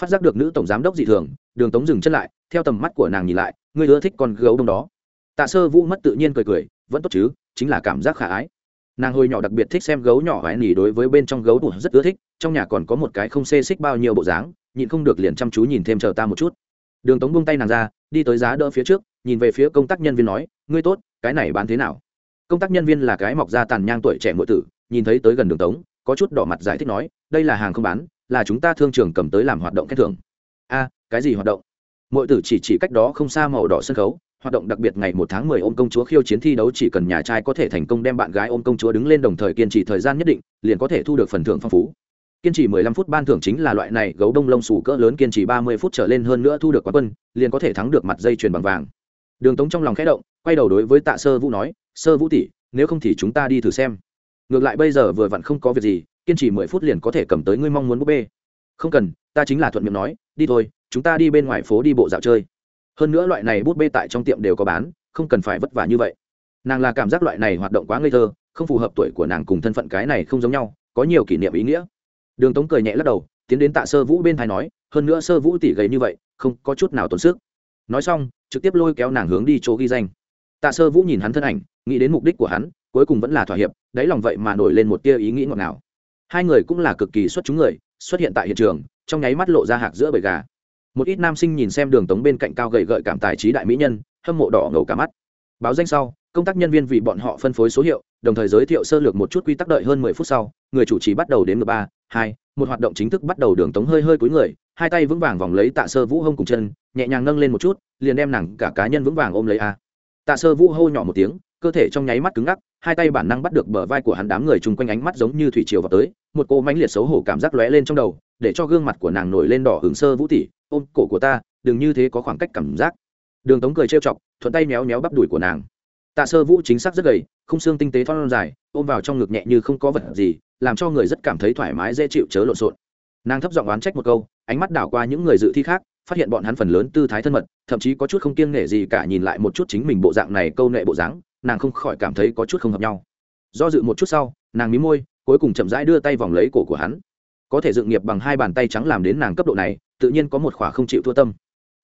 Phát giác được nữ tổng giám đốc dị thường, đường tống dừng chân lại, theo tầm mắt của nàng nhìn lại, ngươi ưa thích con gấu đông đó. Tạ sơ vũ mất tự nhiên cười cười, vẫn tốt chứ, chính là cảm giác khả ái. Nàng hồi nhỏ đặc biệt thích xem gấu nhỏ ái nỉ đối với bên trong gấu đủ rất ưa thích, trong nhà còn có một cái không xê xích bao nhiêu bộ dáng, nhịn không được liền chăm chú nhìn thêm chờ ta một chút đường tống buông tay nàng ra, đi tới giá đỡ phía trước, nhìn về phía công tác nhân viên nói, ngươi tốt, cái này bán thế nào? Công tác nhân viên là cái mọc da tàn nhang tuổi trẻ ngụy tử, nhìn thấy tới gần đường tống, có chút đỏ mặt giải thích nói, đây là hàng không bán, là chúng ta thương trường cầm tới làm hoạt động khen thưởng. A, cái gì hoạt động? Ngụy tử chỉ chỉ cách đó không xa màu đỏ sân khấu, hoạt động đặc biệt ngày một tháng mười ôm công chúa khiêu chiến thi đấu chỉ cần nhà trai có thể thành công đem bạn gái ôm công chúa đứng lên đồng thời kiên trì thời gian nhất định, liền có thể thu được phần thưởng phong phú kiên trì 15 phút ban thưởng chính là loại này gấu đông lông xù cỡ lớn kiên trì 30 phút trở lên hơn nữa thu được quán quân, liền có thể thắng được mặt dây chuyền bằng vàng. Đường tống trong lòng khẽ động, quay đầu đối với tạ sơ vũ nói, sơ vũ tỷ, nếu không thì chúng ta đi thử xem. Ngược lại bây giờ vừa vặn không có việc gì, kiên trì 10 phút liền có thể cầm tới ngươi mong muốn búp bê. Không cần, ta chính là thuận miệng nói, đi thôi, chúng ta đi bên ngoài phố đi bộ dạo chơi. Hơn nữa loại này bút bê tại trong tiệm đều có bán, không cần phải vất vả như vậy. Nàng là cảm giác loại này hoạt động quá ngây thơ, không phù hợp tuổi của nàng cùng thân phận cái này không giống nhau, có nhiều kỷ niệm ý nghĩa đường tống cười nhẹ lắc đầu, tiến đến tạ sơ vũ bên thái nói, hơn nữa sơ vũ tỉ gầy như vậy, không có chút nào tốn sức. Nói xong, trực tiếp lôi kéo nàng hướng đi chỗ ghi danh. Tạ sơ vũ nhìn hắn thân ảnh, nghĩ đến mục đích của hắn, cuối cùng vẫn là thỏa hiệp, đáy lòng vậy mà nổi lên một tia ý nghĩ ngọt ngào. Hai người cũng là cực kỳ xuất chúng người, xuất hiện tại hiện trường, trong nháy mắt lộ ra hạc giữa bầy gà. Một ít nam sinh nhìn xem đường tống bên cạnh cao gầy gợi cảm tài trí đại mỹ nhân, hâm mộ đỏ ngầu cả mắt. Báo danh sau, công tác nhân viên vì bọn họ phân phối số hiệu, đồng thời giới thiệu sơ lược một chút quy tắc đợi hơn mười phút sau, người chủ trì bắt đầu đến ba hai, một hoạt động chính thức bắt đầu đường tống hơi hơi cúi người, hai tay vững vàng vòng lấy tạ sơ vũ hông cùng chân, nhẹ nhàng nâng lên một chút, liền đem nàng cả cá nhân vững vàng ôm lấy a. Tạ sơ vũ hô nhỏ một tiếng, cơ thể trong nháy mắt cứng ngắc, hai tay bản năng bắt được bờ vai của hắn đám người chung quanh ánh mắt giống như thủy triều vào tới, một cô mãnh liệt xấu hổ cảm giác lóe lên trong đầu, để cho gương mặt của nàng nổi lên đỏ hứng sơ vũ tỉ, ôm cổ của ta, đừng như thế có khoảng cách cảm giác. Đường tống cười trêu chọc, thuận tay méo méo bắp đùi của nàng tạ sơ vũ chính xác rất gầy không xương tinh tế thon dài, ôm vào trong ngực nhẹ như không có vật gì, làm cho người rất cảm thấy thoải mái, dễ chịu, chớ lộn xộn. Nàng thấp giọng oán trách một câu, ánh mắt đảo qua những người dự thi khác, phát hiện bọn hắn phần lớn tư thái thân mật, thậm chí có chút không kiêng nể gì cả nhìn lại một chút chính mình bộ dạng này câu nệ bộ dáng, nàng không khỏi cảm thấy có chút không hợp nhau. Do dự một chút sau, nàng mí môi, cuối cùng chậm rãi đưa tay vòng lấy cổ của hắn. Có thể dựng nghiệp bằng hai bàn tay trắng làm đến nàng cấp độ này, tự nhiên có một khỏa không chịu thua tâm.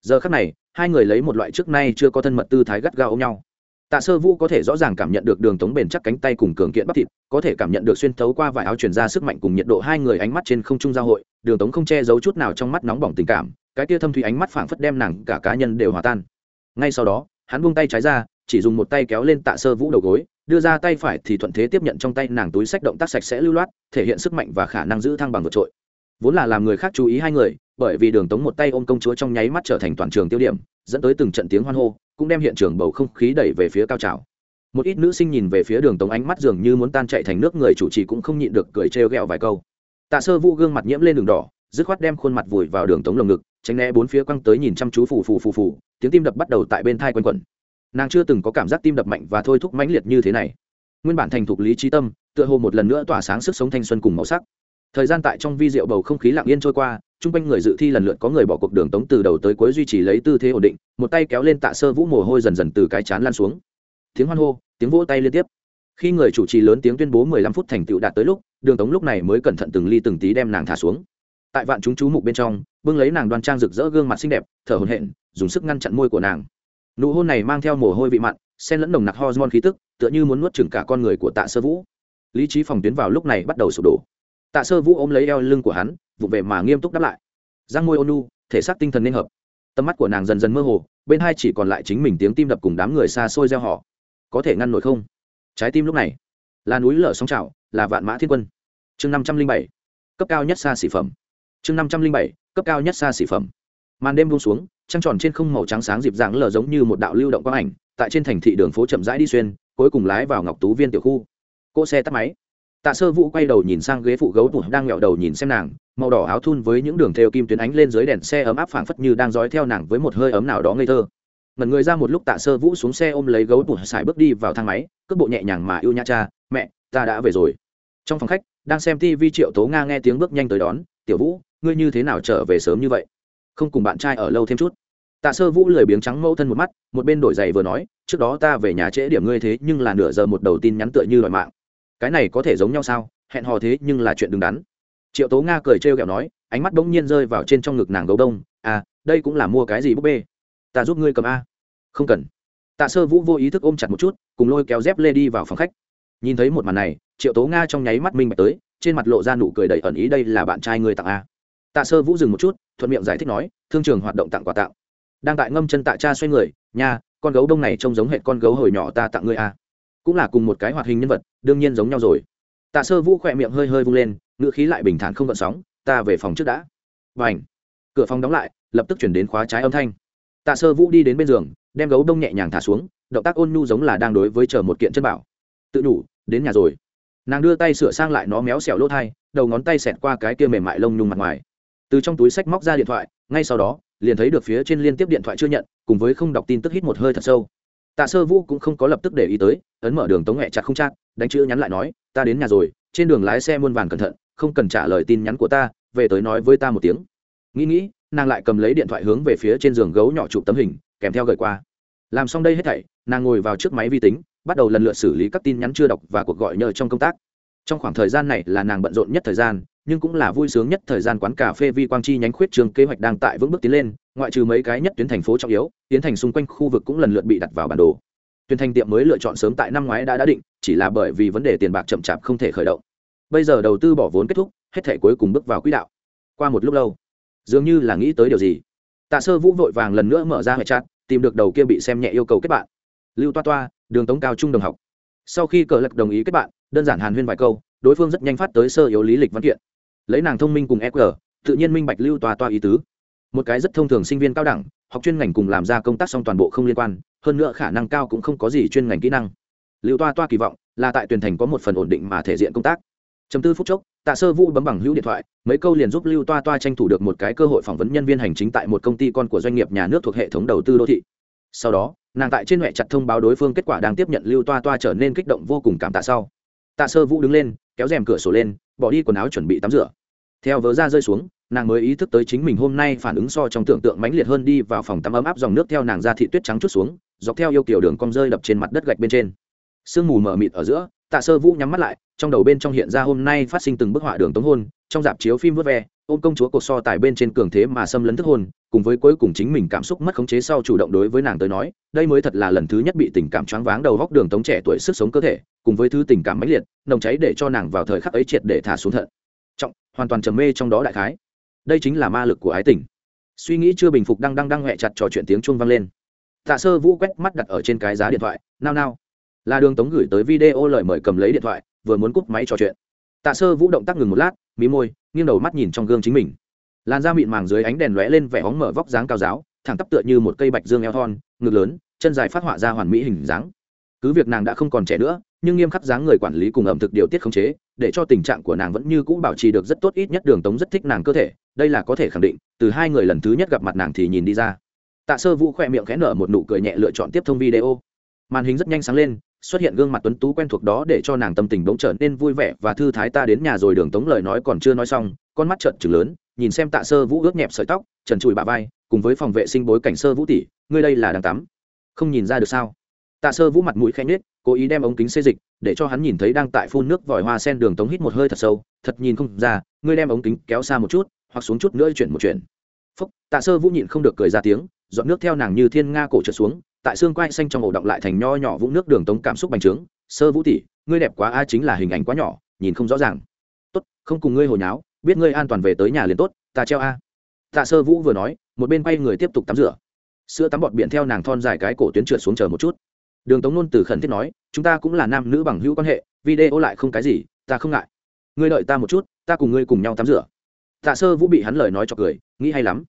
Giờ khắc này, hai người lấy một loại trước nay chưa có thân mật tư thái gắt gao ôm nhau tạ sơ vũ có thể rõ ràng cảm nhận được đường tống bền chắc cánh tay cùng cường kiện bắp thịt, có thể cảm nhận được xuyên thấu qua vải áo truyền ra sức mạnh cùng nhiệt độ hai người ánh mắt trên không trung giao hội, đường tống không che giấu chút nào trong mắt nóng bỏng tình cảm, cái tia thâm thủy ánh mắt phảng phất đem nàng cả cá nhân đều hòa tan. Ngay sau đó, hắn buông tay trái ra, chỉ dùng một tay kéo lên tạ sơ vũ đầu gối, đưa ra tay phải thì thuận thế tiếp nhận trong tay nàng túi sách động tác sạch sẽ lưu loát, thể hiện sức mạnh và khả năng giữ thăng bằng vượt trội. Vốn là làm người khác chú ý hai người, bởi vì đường tống một tay ôm công chúa trong nháy mắt trở thành toàn trường tiêu điểm, dẫn tới từng trận tiếng hoan hô cũng đem hiện trường bầu không khí đẩy về phía cao trào. Một ít nữ sinh nhìn về phía đường tống ánh mắt dường như muốn tan chạy thành nước, người chủ trì cũng không nhịn được cười trêu ghẹo vài câu. Tạ sơ vũ gương mặt nhiễm lên đường đỏ, dứt khoát đem khuôn mặt vùi vào đường tống lồng ngực, tránh né bốn phía quăng tới nhìn chăm chú phù phù phù phù, tiếng tim đập bắt đầu tại bên thai quanh quẩn. Nàng chưa từng có cảm giác tim đập mạnh và thôi thúc mãnh liệt như thế này. Nguyên bản thành thục lý trí tâm, tựa hồ một lần nữa tỏa sáng sức sống thanh xuân cùng màu sắc. Thời gian tại trong vi rượu bầu không khí lặng yên trôi qua chung quanh người dự thi lần lượt có người bỏ cuộc đường tống từ đầu tới cuối duy trì lấy tư thế ổn định, một tay kéo lên tạ sơ vũ mồ hôi dần dần từ cái chán lan xuống. Tiếng hoan hô, tiếng vỗ tay liên tiếp. Khi người chủ trì lớn tiếng tuyên bố mười lăm phút thành tựu đạt tới lúc, đường tống lúc này mới cẩn thận từng ly từng tí đem nàng thả xuống. Tại vạn chúng chú mục bên trong, bưng lấy nàng đoan trang rực rỡ gương mặt xinh đẹp, thở hồn hện dùng sức ngăn chặn môi của nàng. Nụ hôn này mang theo mồ hôi vị mặn, xen lẫn nồng nặc hormone khí tức, tựa như muốn nuốt chửng cả con người của tạ sơ vũ. Lý trí phòng tuyến vào lúc này bắt đầu sụp đổ tạ sơ vũ ôm lấy eo lưng của hắn vụ về mà nghiêm túc đáp lại. Giang môi ônu thể xác tinh thần nên hợp. Tầm mắt của nàng dần dần mơ hồ, bên hai chỉ còn lại chính mình tiếng tim đập cùng đám người xa xôi gieo họ. Có thể ngăn nổi không? Trái tim lúc này là núi lở sóng trào, là vạn mã thiên quân. Chương năm trăm linh bảy, cấp cao nhất xa xỉ phẩm. Chương năm trăm linh bảy, cấp cao nhất xa xỉ phẩm. Màn đêm buông xuống, trăng tròn trên không màu trắng sáng dịp dạng lờ giống như một đạo lưu động quang ảnh, tại trên thành thị đường phố chậm rãi đi xuyên, cuối cùng lái vào ngọc tú viên tiểu khu. Cỗ xe tắt máy tạ sơ vũ quay đầu nhìn sang ghế phụ gấu tủ đang nghẹo đầu nhìn xem nàng, màu đỏ áo thun với những đường theo kim tuyến ánh lên dưới đèn xe ấm áp phảng phất như đang dõi theo nàng với một hơi ấm nào đó ngây thơ. Ngần người ra một lúc tạ sơ vũ xuống xe ôm lấy gấu tủ xài bước đi vào thang máy, cước bộ nhẹ nhàng mà yêu nhã cha, mẹ, ta đã về rồi. Trong phòng khách, đang xem tv triệu tố nga nghe tiếng bước nhanh tới đón, tiểu vũ, ngươi như thế nào trở về sớm như vậy? Không cùng bạn trai ở lâu thêm chút. Tạ sơ vũ lười biếng trắng mâu thân một mắt, một bên đổi giày vừa nói, trước đó ta về nhà trễ điểm ngươi thế nhưng là nửa giờ một đầu tin nhắn tựa như đòi mạng cái này có thể giống nhau sao? Hẹn hò thế nhưng là chuyện đứng đắn. Triệu tố nga cười trêu ghẹo nói ánh mắt bỗng nhiên rơi vào trên trong ngực nàng gấu đông. À đây cũng là mua cái gì búp bê? Ta giúp ngươi cầm a. Không cần. Tạ sơ vũ vô ý thức ôm chặt một chút cùng lôi kéo dép lê đi vào phòng khách. Nhìn thấy một màn này triệu tố nga trong nháy mắt minh bạch tới trên mặt lộ ra nụ cười đầy ẩn ý đây là bạn trai người tặng a. Tạ sơ vũ dừng một chút thuận miệng giải thích nói thương trường hoạt động tặng quà tặng. Đang tại ngâm chân tạ cha xoay người nhà, con gấu đông này trông giống hệ con gấu hồi nhỏ ta tặng ngươi a cũng là cùng một cái hoạt hình nhân vật, đương nhiên giống nhau rồi. Tạ sơ vũ khỏe miệng hơi hơi vung lên ngựa khí lại bình thản không gợn sóng, ta về phòng trước đã. Và ảnh cửa phòng đóng lại, lập tức chuyển đến khóa trái âm thanh. Tạ sơ vũ đi đến bên giường, đem gấu đông nhẹ nhàng thả xuống, động tác ôn nhu giống là đang đối với chờ một kiện chân bảo. Tự đủ đến nhà rồi. Nàng đưa tay sửa sang lại nó méo xẻo lỗ thai, đầu ngón tay xẹt qua cái kia mềm mại lông nhung mặt ngoài. Từ trong túi sách móc ra điện thoại, ngay sau đó, liền thấy được phía trên liên tiếp điện thoại chưa nhận, cùng với không đọc tin tức hít một hơi thật sâu tạ sơ vũ cũng không có lập tức để ý tới, ấn mở đường tống hẹ chặt không chát đánh chữ nhắn lại nói, ta đến nhà rồi, trên đường lái xe muôn vàn cẩn thận, không cần trả lời tin nhắn của ta, về tới nói với ta một tiếng. Nghĩ nghĩ, nàng lại cầm lấy điện thoại hướng về phía trên giường gấu nhỏ chụp tấm hình, kèm theo gửi qua. Làm xong đây hết thảy, nàng ngồi vào trước máy vi tính, bắt đầu lần lượt xử lý các tin nhắn chưa đọc và cuộc gọi nhờ trong công tác. Trong khoảng thời gian này là nàng bận rộn nhất thời gian, nhưng cũng là vui sướng nhất thời gian quán cà phê vi quang chi nhánh khuyết trường kế hoạch đang tại vững bước tiến lên ngoại trừ mấy cái nhất tuyến thành phố trọng yếu, tiến thành xung quanh khu vực cũng lần lượt bị đặt vào bản đồ. Tuyến thành tiệm mới lựa chọn sớm tại năm ngoái đã đã định, chỉ là bởi vì vấn đề tiền bạc chậm chạp không thể khởi động. Bây giờ đầu tư bỏ vốn kết thúc, hết thể cuối cùng bước vào quỹ đạo. Qua một lúc lâu, dường như là nghĩ tới điều gì. Tạ sơ vũ vội vàng lần nữa mở ra hệ chat, tìm được đầu kia bị xem nhẹ yêu cầu kết bạn. Lưu toa toa, đường tống cao trung đồng học. Sau khi cờ lật đồng ý kết bạn, đơn giản hàn huyên vài câu, đối phương rất nhanh phát tới sơ yếu lý lịch văn kiện. Lấy nàng thông minh cùng eq tự nhiên minh bạch lưu toa toa ý tứ một cái rất thông thường sinh viên cao đẳng, học chuyên ngành cùng làm ra công tác xong toàn bộ không liên quan, hơn nữa khả năng cao cũng không có gì chuyên ngành kỹ năng. Lưu toa toa kỳ vọng là tại tuyển thành có một phần ổn định mà thể diện công tác. Chấm tư phút chốc, tạ sơ vũ bấm bằng hữu điện thoại, mấy câu liền giúp lưu toa toa tranh thủ được một cái cơ hội phỏng vấn nhân viên hành chính tại một công ty con của doanh nghiệp nhà nước thuộc hệ thống đầu tư đô thị. Sau đó, nàng tại trên huệ chặt thông báo đối phương kết quả đang tiếp nhận lưu toa toa trở nên kích động vô cùng cảm tạ sau. Tạ sơ vũ đứng lên, kéo rèm cửa sổ lên, bỏ đi quần áo chuẩn bị tắm rửa. Theo vớ ra rơi xuống nàng mới ý thức tới chính mình hôm nay phản ứng so trong tưởng tượng mãnh liệt hơn đi vào phòng tắm ấm áp dòng nước theo nàng ra thị tuyết trắng chút xuống, dọc theo yêu kiểu đường cong rơi đập trên mặt đất gạch bên trên. Sương mù mờ mịt ở giữa, tạ sơ vũ nhắm mắt lại, trong đầu bên trong hiện ra hôm nay phát sinh từng bức họa đường tống hôn, trong dạp chiếu phim vớt ve, ôm công chúa cuộc so tài bên trên cường thế mà xâm lấn thức hôn cùng với cuối cùng chính mình cảm xúc mất khống chế sau chủ động đối với nàng tới nói, đây mới thật là lần thứ nhất bị tình cảm choáng váng đầu góc đường tống trẻ tuổi sức sống cơ thể, cùng với thứ tình cảm mãnh liệt, nồng cháy để cho nàng vào thời khắc ấy triệt để thả xuống thận. Trọng, hoàn toàn trầm mê trong đó đại khái đây chính là ma lực của ái tình. Suy nghĩ chưa bình phục đang đang đang hẹ chặt trò chuyện tiếng chuông vang lên. Tạ sơ vũ quét mắt đặt ở trên cái giá điện thoại, nao nao. Là đường tống gửi tới video lời mời cầm lấy điện thoại, vừa muốn cúp máy trò chuyện. Tạ sơ vũ động tác ngừng một lát, mí môi, nghiêng đầu mắt nhìn trong gương chính mình. Làn da mịn màng dưới ánh đèn lóe lên vẻ hóng mở vóc dáng cao giáo, thẳng tắp tựa như một cây bạch dương eo thon, ngực lớn, chân dài phát họa ra hoàn mỹ hình dáng. Cứ việc nàng đã không còn trẻ nữa, nhưng nghiêm khắc dáng người quản lý cùng ẩm thực điều tiết khống chế, để cho tình trạng của nàng vẫn như cũ bảo trì được rất tốt, ít nhất đường tống rất thích nàng cơ thể đây là có thể khẳng định, từ hai người lần thứ nhất gặp mặt nàng thì nhìn đi ra. Tạ sơ vũ khỏe miệng khẽ nở một nụ cười nhẹ lựa chọn tiếp thông video. Màn hình rất nhanh sáng lên, xuất hiện gương mặt tuấn tú quen thuộc đó để cho nàng tâm tình bỗng trở nên vui vẻ và thư thái. Ta đến nhà rồi, đường tống lời nói còn chưa nói xong, con mắt trợn trừng lớn, nhìn xem tạ sơ vũ ướt nhẹp sợi tóc, trần trụi bà vai, cùng với phòng vệ sinh bối cảnh sơ vũ tỷ, ngươi đây là đang tắm. Không nhìn ra được sao? Tạ sơ vũ mặt mũi khẽ nhếch, cố ý đem ống kính xê dịch, để cho hắn nhìn thấy đang tại phun nước vòi hoa sen đường tống hít một hơi thật sâu, thật nhìn không ra, ngươi đem ống kính kéo xa một chút hoặc xuống chút nữa chuyển một chuyển. Phúc, tạ sơ vũ nhịn không được cười ra tiếng dọn nước theo nàng như thiên nga cổ trượt xuống, tại xương quai xanh trong ổ động lại thành nho nhỏ vũng nước đường tống cảm xúc bành trướng. Sơ vũ tỷ, ngươi đẹp quá a, chính là hình ảnh quá nhỏ, nhìn không rõ ràng. Tốt, không cùng ngươi hồi nháo, biết ngươi an toàn về tới nhà liền tốt, ta treo a. Tạ sơ vũ vừa nói, một bên quay người tiếp tục tắm rửa. Sữa tắm bọt biển theo nàng thon dài cái cổ tuyến trượt xuống chờ một chút. Đường tống nôn từ khẩn thiết nói, chúng ta cũng là nam nữ bằng hữu quan hệ, video lại không cái gì, ta không ngại. Ngươi đợi ta một chút, ta cùng ngươi cùng nhau tắm rửa tạ sơ vũ bị hắn lời nói cho cười, nghĩ hay lắm.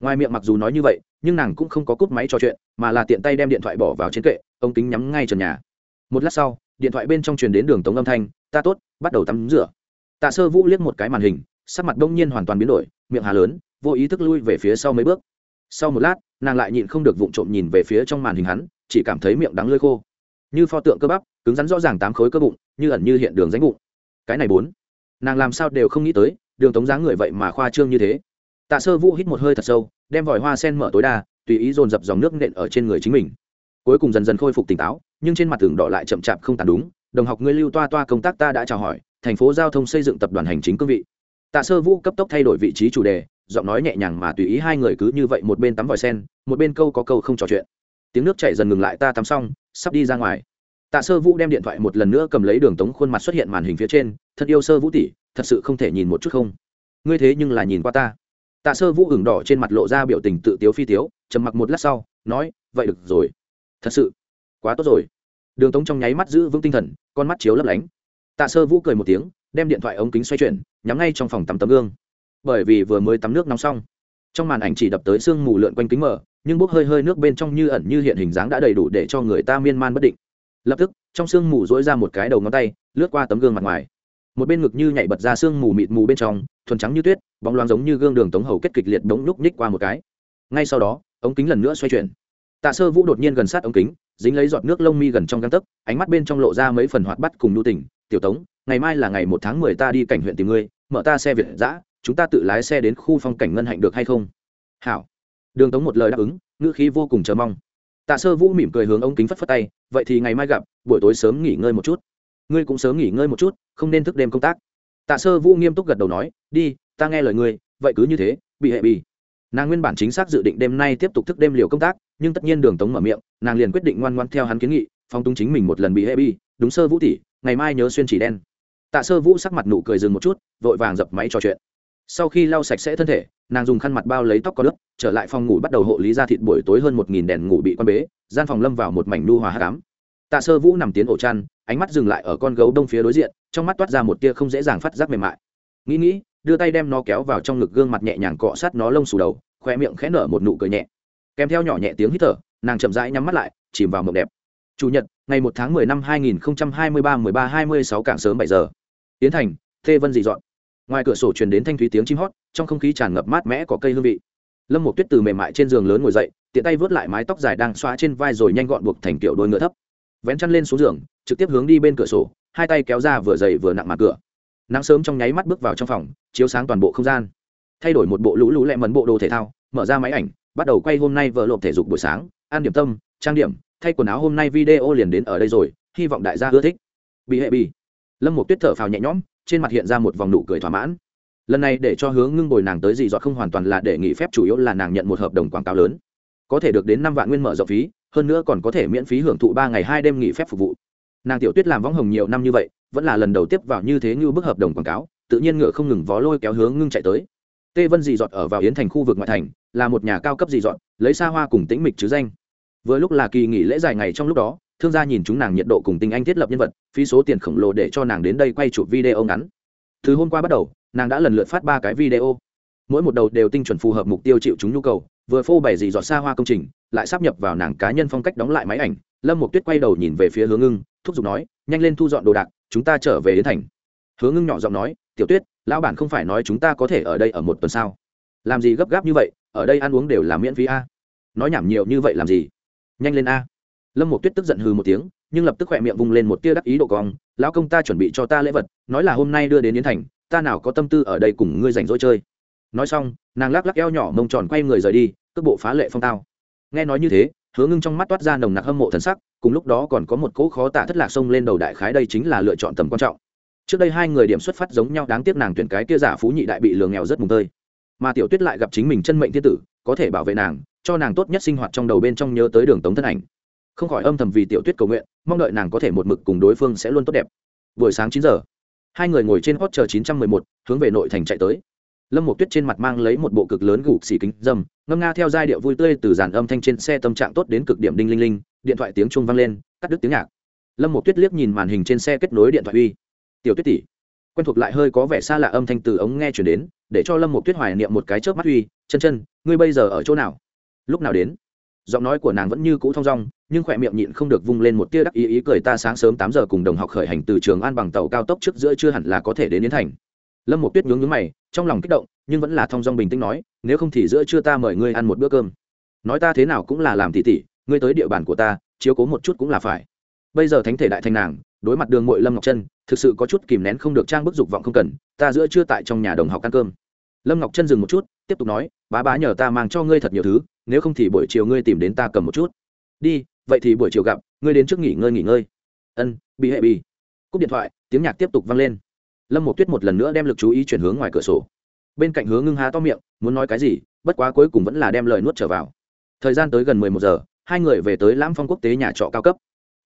Ngoài miệng mặc dù nói như vậy, nhưng nàng cũng không có cúp máy trò chuyện, mà là tiện tay đem điện thoại bỏ vào trên kệ ông kính nhắm ngay trần nhà. Một lát sau, điện thoại bên trong truyền đến đường tống âm thanh, ta tốt, bắt đầu tắm rửa. Tạ sơ vũ liếc một cái màn hình, sắc mặt đông nhiên hoàn toàn biến đổi, miệng hà lớn, vô ý thức lui về phía sau mấy bước. Sau một lát, nàng lại nhịn không được vụng trộm nhìn về phía trong màn hình hắn, chỉ cảm thấy miệng đắng lơi khô. Như pho tượng cơ bắp, cứng rắn rõ ràng tám khối cơ bụng, như ẩn như hiện đường ránh bụng cái này bốn, nàng làm sao đều không nghĩ tới đường tống dáng người vậy mà khoa trương như thế. Tạ sơ vũ hít một hơi thật sâu, đem vòi hoa sen mở tối đa, tùy ý dồn dập dòng nước nện ở trên người chính mình. Cuối cùng dần dần khôi phục tỉnh táo, nhưng trên mặt tường đỏ lại chậm chạp không tàn đúng, đồng học ngươi lưu toa toa công tác ta đã chào hỏi, thành phố giao thông xây dựng tập đoàn hành chính cương vị. Tạ sơ vũ cấp tốc thay đổi vị trí chủ đề, giọng nói nhẹ nhàng mà tùy ý hai người cứ như vậy một bên tắm vòi sen, một bên câu có câu không trò chuyện. Tiếng nước chảy dần ngừng lại ta tắm xong, sắp đi ra ngoài. Tạ sơ vũ đem điện thoại một lần nữa cầm lấy đường tống khuôn mặt xuất hiện màn hình phía trên, thật yêu sơ vũ tỷ thật sự không thể nhìn một chút không? Ngươi thế nhưng là nhìn qua ta. Tạ sơ vũ ửng đỏ trên mặt lộ ra biểu tình tự tiếu phi tiếu, trầm mặc một lát sau, nói, vậy được rồi. Thật sự, quá tốt rồi. Đường tống trong nháy mắt giữ vững tinh thần, con mắt chiếu lấp lánh. Tạ sơ vũ cười một tiếng, đem điện thoại ống kính xoay chuyển, nhắm ngay trong phòng tắm tấm gương. Bởi vì vừa mới tắm nước nóng xong, trong màn ảnh chỉ đập tới sương mù lượn quanh kính mở, nhưng bốc hơi hơi nước bên trong như ẩn như hiện hình dáng đã đầy đủ để cho người ta miên man bất định. Lập tức, trong sương mù dỗi ra một cái đầu ngón tay, lướt qua tấm gương mặt ngoài một bên ngực như nhảy bật ra sương mù mịt mù bên trong, thuần trắng như tuyết, bóng loáng giống như gương đường tống hầu kết kịch liệt đống lúc nhích qua một cái. Ngay sau đó, ống kính lần nữa xoay chuyển. Tạ sơ vũ đột nhiên gần sát ống kính, dính lấy giọt nước lông mi gần trong găng tấc, ánh mắt bên trong lộ ra mấy phần hoạt bắt cùng nhu tình. Tiểu tống, ngày mai là ngày một tháng mười ta đi cảnh huyện tìm ngươi, mở ta xe việt giã chúng ta tự lái xe đến khu phong cảnh ngân hạnh được hay không? Hảo. Đường tống một lời đáp ứng, ngữ khí vô cùng chờ mong. Tạ sơ vũ mỉm cười hướng ống kính phất phất tay, vậy thì ngày mai gặp, buổi tối sớm nghỉ ngơi một chút. Ngươi cũng sớm nghỉ ngơi một chút không nên thức đêm công tác. Tạ sơ vũ nghiêm túc gật đầu nói, đi, ta nghe lời ngươi, vậy cứ như thế, bị hệ bị. Nàng nguyên bản chính xác dự định đêm nay tiếp tục thức đêm liều công tác, nhưng tất nhiên đường tống mở miệng, nàng liền quyết định ngoan ngoan theo hắn kiến nghị phong túng chính mình một lần bị hệ bì. đúng sơ vũ tỷ, ngày mai nhớ xuyên chỉ đen. Tạ sơ vũ sắc mặt nụ cười dừng một chút, vội vàng dập máy trò chuyện. Sau khi lau sạch sẽ thân thể, nàng dùng khăn mặt bao lấy tóc có lớp, trở lại phòng ngủ bắt đầu hộ lý ra thịt buổi tối hơn một nghìn đèn ngủ bị quan bế, gian phòng lâm vào một mảnh nu hòa hát cám tạ sơ vũ nằm tiến ổ chăn, ánh mắt dừng lại ở con gấu đông phía đối diện trong mắt toát ra một tia không dễ dàng phát giác mềm mại. Nghĩ nghĩ, đưa tay đem nó kéo vào trong ngực gương mặt nhẹ nhàng cọ sát nó lông xù đầu khoe miệng khẽ nở một nụ cười nhẹ. Kèm theo nhỏ nhẹ tiếng hít thở, nàng chậm rãi nhắm mắt lại, chìm vào mộng đẹp. Chủ nhật, ngày một tháng mười năm hai nghìn hai mươi ba, mười ba hai mươi sáu cảng sớm bảy giờ. Tiến thành, thê vân dị dọn. Ngoài cửa sổ truyền đến thanh thúy tiếng chim hót, trong không khí tràn ngập mát mẽ có cây hương vị. Lâm một tuyết từ mềm mại trên giường lớn ngồi dậy, tiện tay vớt lại mái tóc dài đang xóa trên vai rồi nhanh gọn buộc thành kiểu đôi ngựa thấp vén chăn lên xuống giường, trực tiếp hướng đi bên cửa sổ, hai tay kéo ra vừa dày vừa nặng mặt cửa. Nắng sớm trong nháy mắt bước vào trong phòng, chiếu sáng toàn bộ không gian. Thay đổi một bộ lũ lũ lẹ mần bộ đồ thể thao, mở ra máy ảnh, bắt đầu quay hôm nay vợ lộp thể dục buổi sáng, ăn điểm tâm, trang điểm, thay quần áo hôm nay video liền đến ở đây rồi, hy vọng đại gia ưa thích. Bị hệ bị lâm một tuyết thở phào nhẹ nhõm, trên mặt hiện ra một vòng nụ cười thỏa mãn. Lần này để cho hướng ngưng bồi nàng tới gì dọa không hoàn toàn là để nghỉ phép, chủ yếu là nàng nhận một hợp đồng quảng cáo lớn. Có thể được đến năm vạn nguyên mở rộng phí hơn nữa còn có thể miễn phí hưởng thụ ba ngày hai đêm nghỉ phép phục vụ. Nàng tiểu tuyết làm võng hồng nhiều năm như vậy, vẫn là lần đầu tiếp vào như thế như bức hợp đồng quảng cáo, tự nhiên ngựa không ngừng vó lôi kéo hướng ngưng chạy tới. Tê vân dị dọt ở vào yến thành khu vực ngoại thành, là một nhà cao cấp dị dọt, lấy xa hoa cùng tĩnh mịch chứ danh. Vừa lúc là kỳ nghỉ lễ dài ngày trong lúc đó, thương gia nhìn chúng nàng nhiệt độ cùng tình anh thiết lập nhân vật, phí số tiền khổng lồ để cho nàng đến đây quay chụp video ngắn. Từ hôm qua bắt đầu, nàng đã lần lượt phát ba cái video. Mỗi một đầu đều tinh chuẩn phù hợp mục tiêu chịu chúng nhu cầu vừa phô bày dị dọn xa hoa công trình, lại sắp nhập vào nàng cá nhân phong cách đóng lại máy ảnh, lâm một tuyết quay đầu nhìn về phía hướng ngưng, thúc giục nói, nhanh lên thu dọn đồ đạc, chúng ta trở về đến thành. Hướng ngưng nhỏ giọng nói, tiểu tuyết, lão bản không phải nói chúng ta có thể ở đây ở một tuần sao? Làm gì gấp gáp như vậy, ở đây ăn uống đều là miễn phí a. Nói nhảm nhiều như vậy làm gì? Nhanh lên a. Lâm một tuyết tức giận hừ một tiếng, nhưng lập tức khỏe miệng vung lên một tia đắc ý độ cong, lão công ta chuẩn bị cho ta lễ vật, nói là hôm nay đưa đến yến thành, ta nào có tâm tư ở đây cùng ngươi rảnh rỗi chơi. Nói xong, nàng lắc lắc eo nhỏ mông tròn quay người rời đi cước bộ phá lệ phong tao. Nghe nói như thế, hứa ngưng trong mắt toát ra nồng nặc hâm mộ thần sắc, cùng lúc đó còn có một cỗ khó tả thất lạc sông lên đầu đại khái đây chính là lựa chọn tầm quan trọng. Trước đây hai người điểm xuất phát giống nhau đáng tiếc nàng tuyển cái kia giả phú nhị đại bị lừa nghèo rất mùng tơi. Mà tiểu tuyết lại gặp chính mình chân mệnh thiên tử, có thể bảo vệ nàng, cho nàng tốt nhất sinh hoạt trong đầu bên trong nhớ tới đường tống thân ảnh. Không khỏi âm thầm vì tiểu tuyết cầu nguyện, mong đợi nàng có thể một mực cùng đối phương sẽ luôn tốt đẹp. Buổi sáng chín giờ, hai người ngồi trên hot chờ chín trăm mười một, hướng về nội thành chạy tới. Lâm một tuyết trên mặt mang lấy một bộ cực lớn gục xì kính dâm ngâm nga theo giai điệu vui tươi từ dàn âm thanh trên xe tâm trạng tốt đến cực điểm đinh linh linh, điện thoại tiếng chuông vang lên, cắt đứt tiếng nhạc. Lâm một tuyết liếc nhìn màn hình trên xe kết nối điện thoại uy. Tiểu tuyết tỷ. Quen thuộc lại hơi có vẻ xa lạ âm thanh từ ống nghe chuyển đến, để cho lâm một tuyết hoài niệm một cái chớp mắt uy, chân chân, ngươi bây giờ ở chỗ nào? Lúc nào đến? Giọng nói của nàng vẫn như cũ thong dong, nhưng khỏe miệng nhịn không được vung lên một tia đắc ý ý cười ta sáng sớm tám giờ cùng đồng học khởi hành từ trường an bằng tàu cao tốc trước giữa chưa hẳn là có thể đến yến thành lâm một tuyết nhướng nhướng mày, trong lòng kích động, nhưng vẫn là thong dong bình tĩnh nói, nếu không thì giữa trưa ta mời ngươi ăn một bữa cơm. Nói ta thế nào cũng là làm tỉ tỉ, ngươi tới địa bàn của ta, chiếu cố một chút cũng là phải. Bây giờ thánh thể đại thành nàng, đối mặt đường mội lâm ngọc trân, thực sự có chút kìm nén không được trang bức dục vọng không cần, ta giữa trưa tại trong nhà đồng học ăn cơm. Lâm ngọc trân dừng một chút, tiếp tục nói, bá bá nhờ ta mang cho ngươi thật nhiều thứ, nếu không thì buổi chiều ngươi tìm đến ta cầm một chút. Đi, vậy thì buổi chiều gặp, ngươi đến trước nghỉ ngơi nghỉ ngơi. Ân, bị hệ bị. Cúp điện thoại, tiếng nhạc tiếp tục vang lên lâm một tuyết một lần nữa đem lực chú ý chuyển hướng ngoài cửa sổ. Bên cạnh hướng ngưng há to miệng, muốn nói cái gì, bất quá cuối cùng vẫn là đem lời nuốt trở vào. Thời gian tới gần mười một giờ, hai người về tới lãm phong quốc tế nhà trọ cao cấp.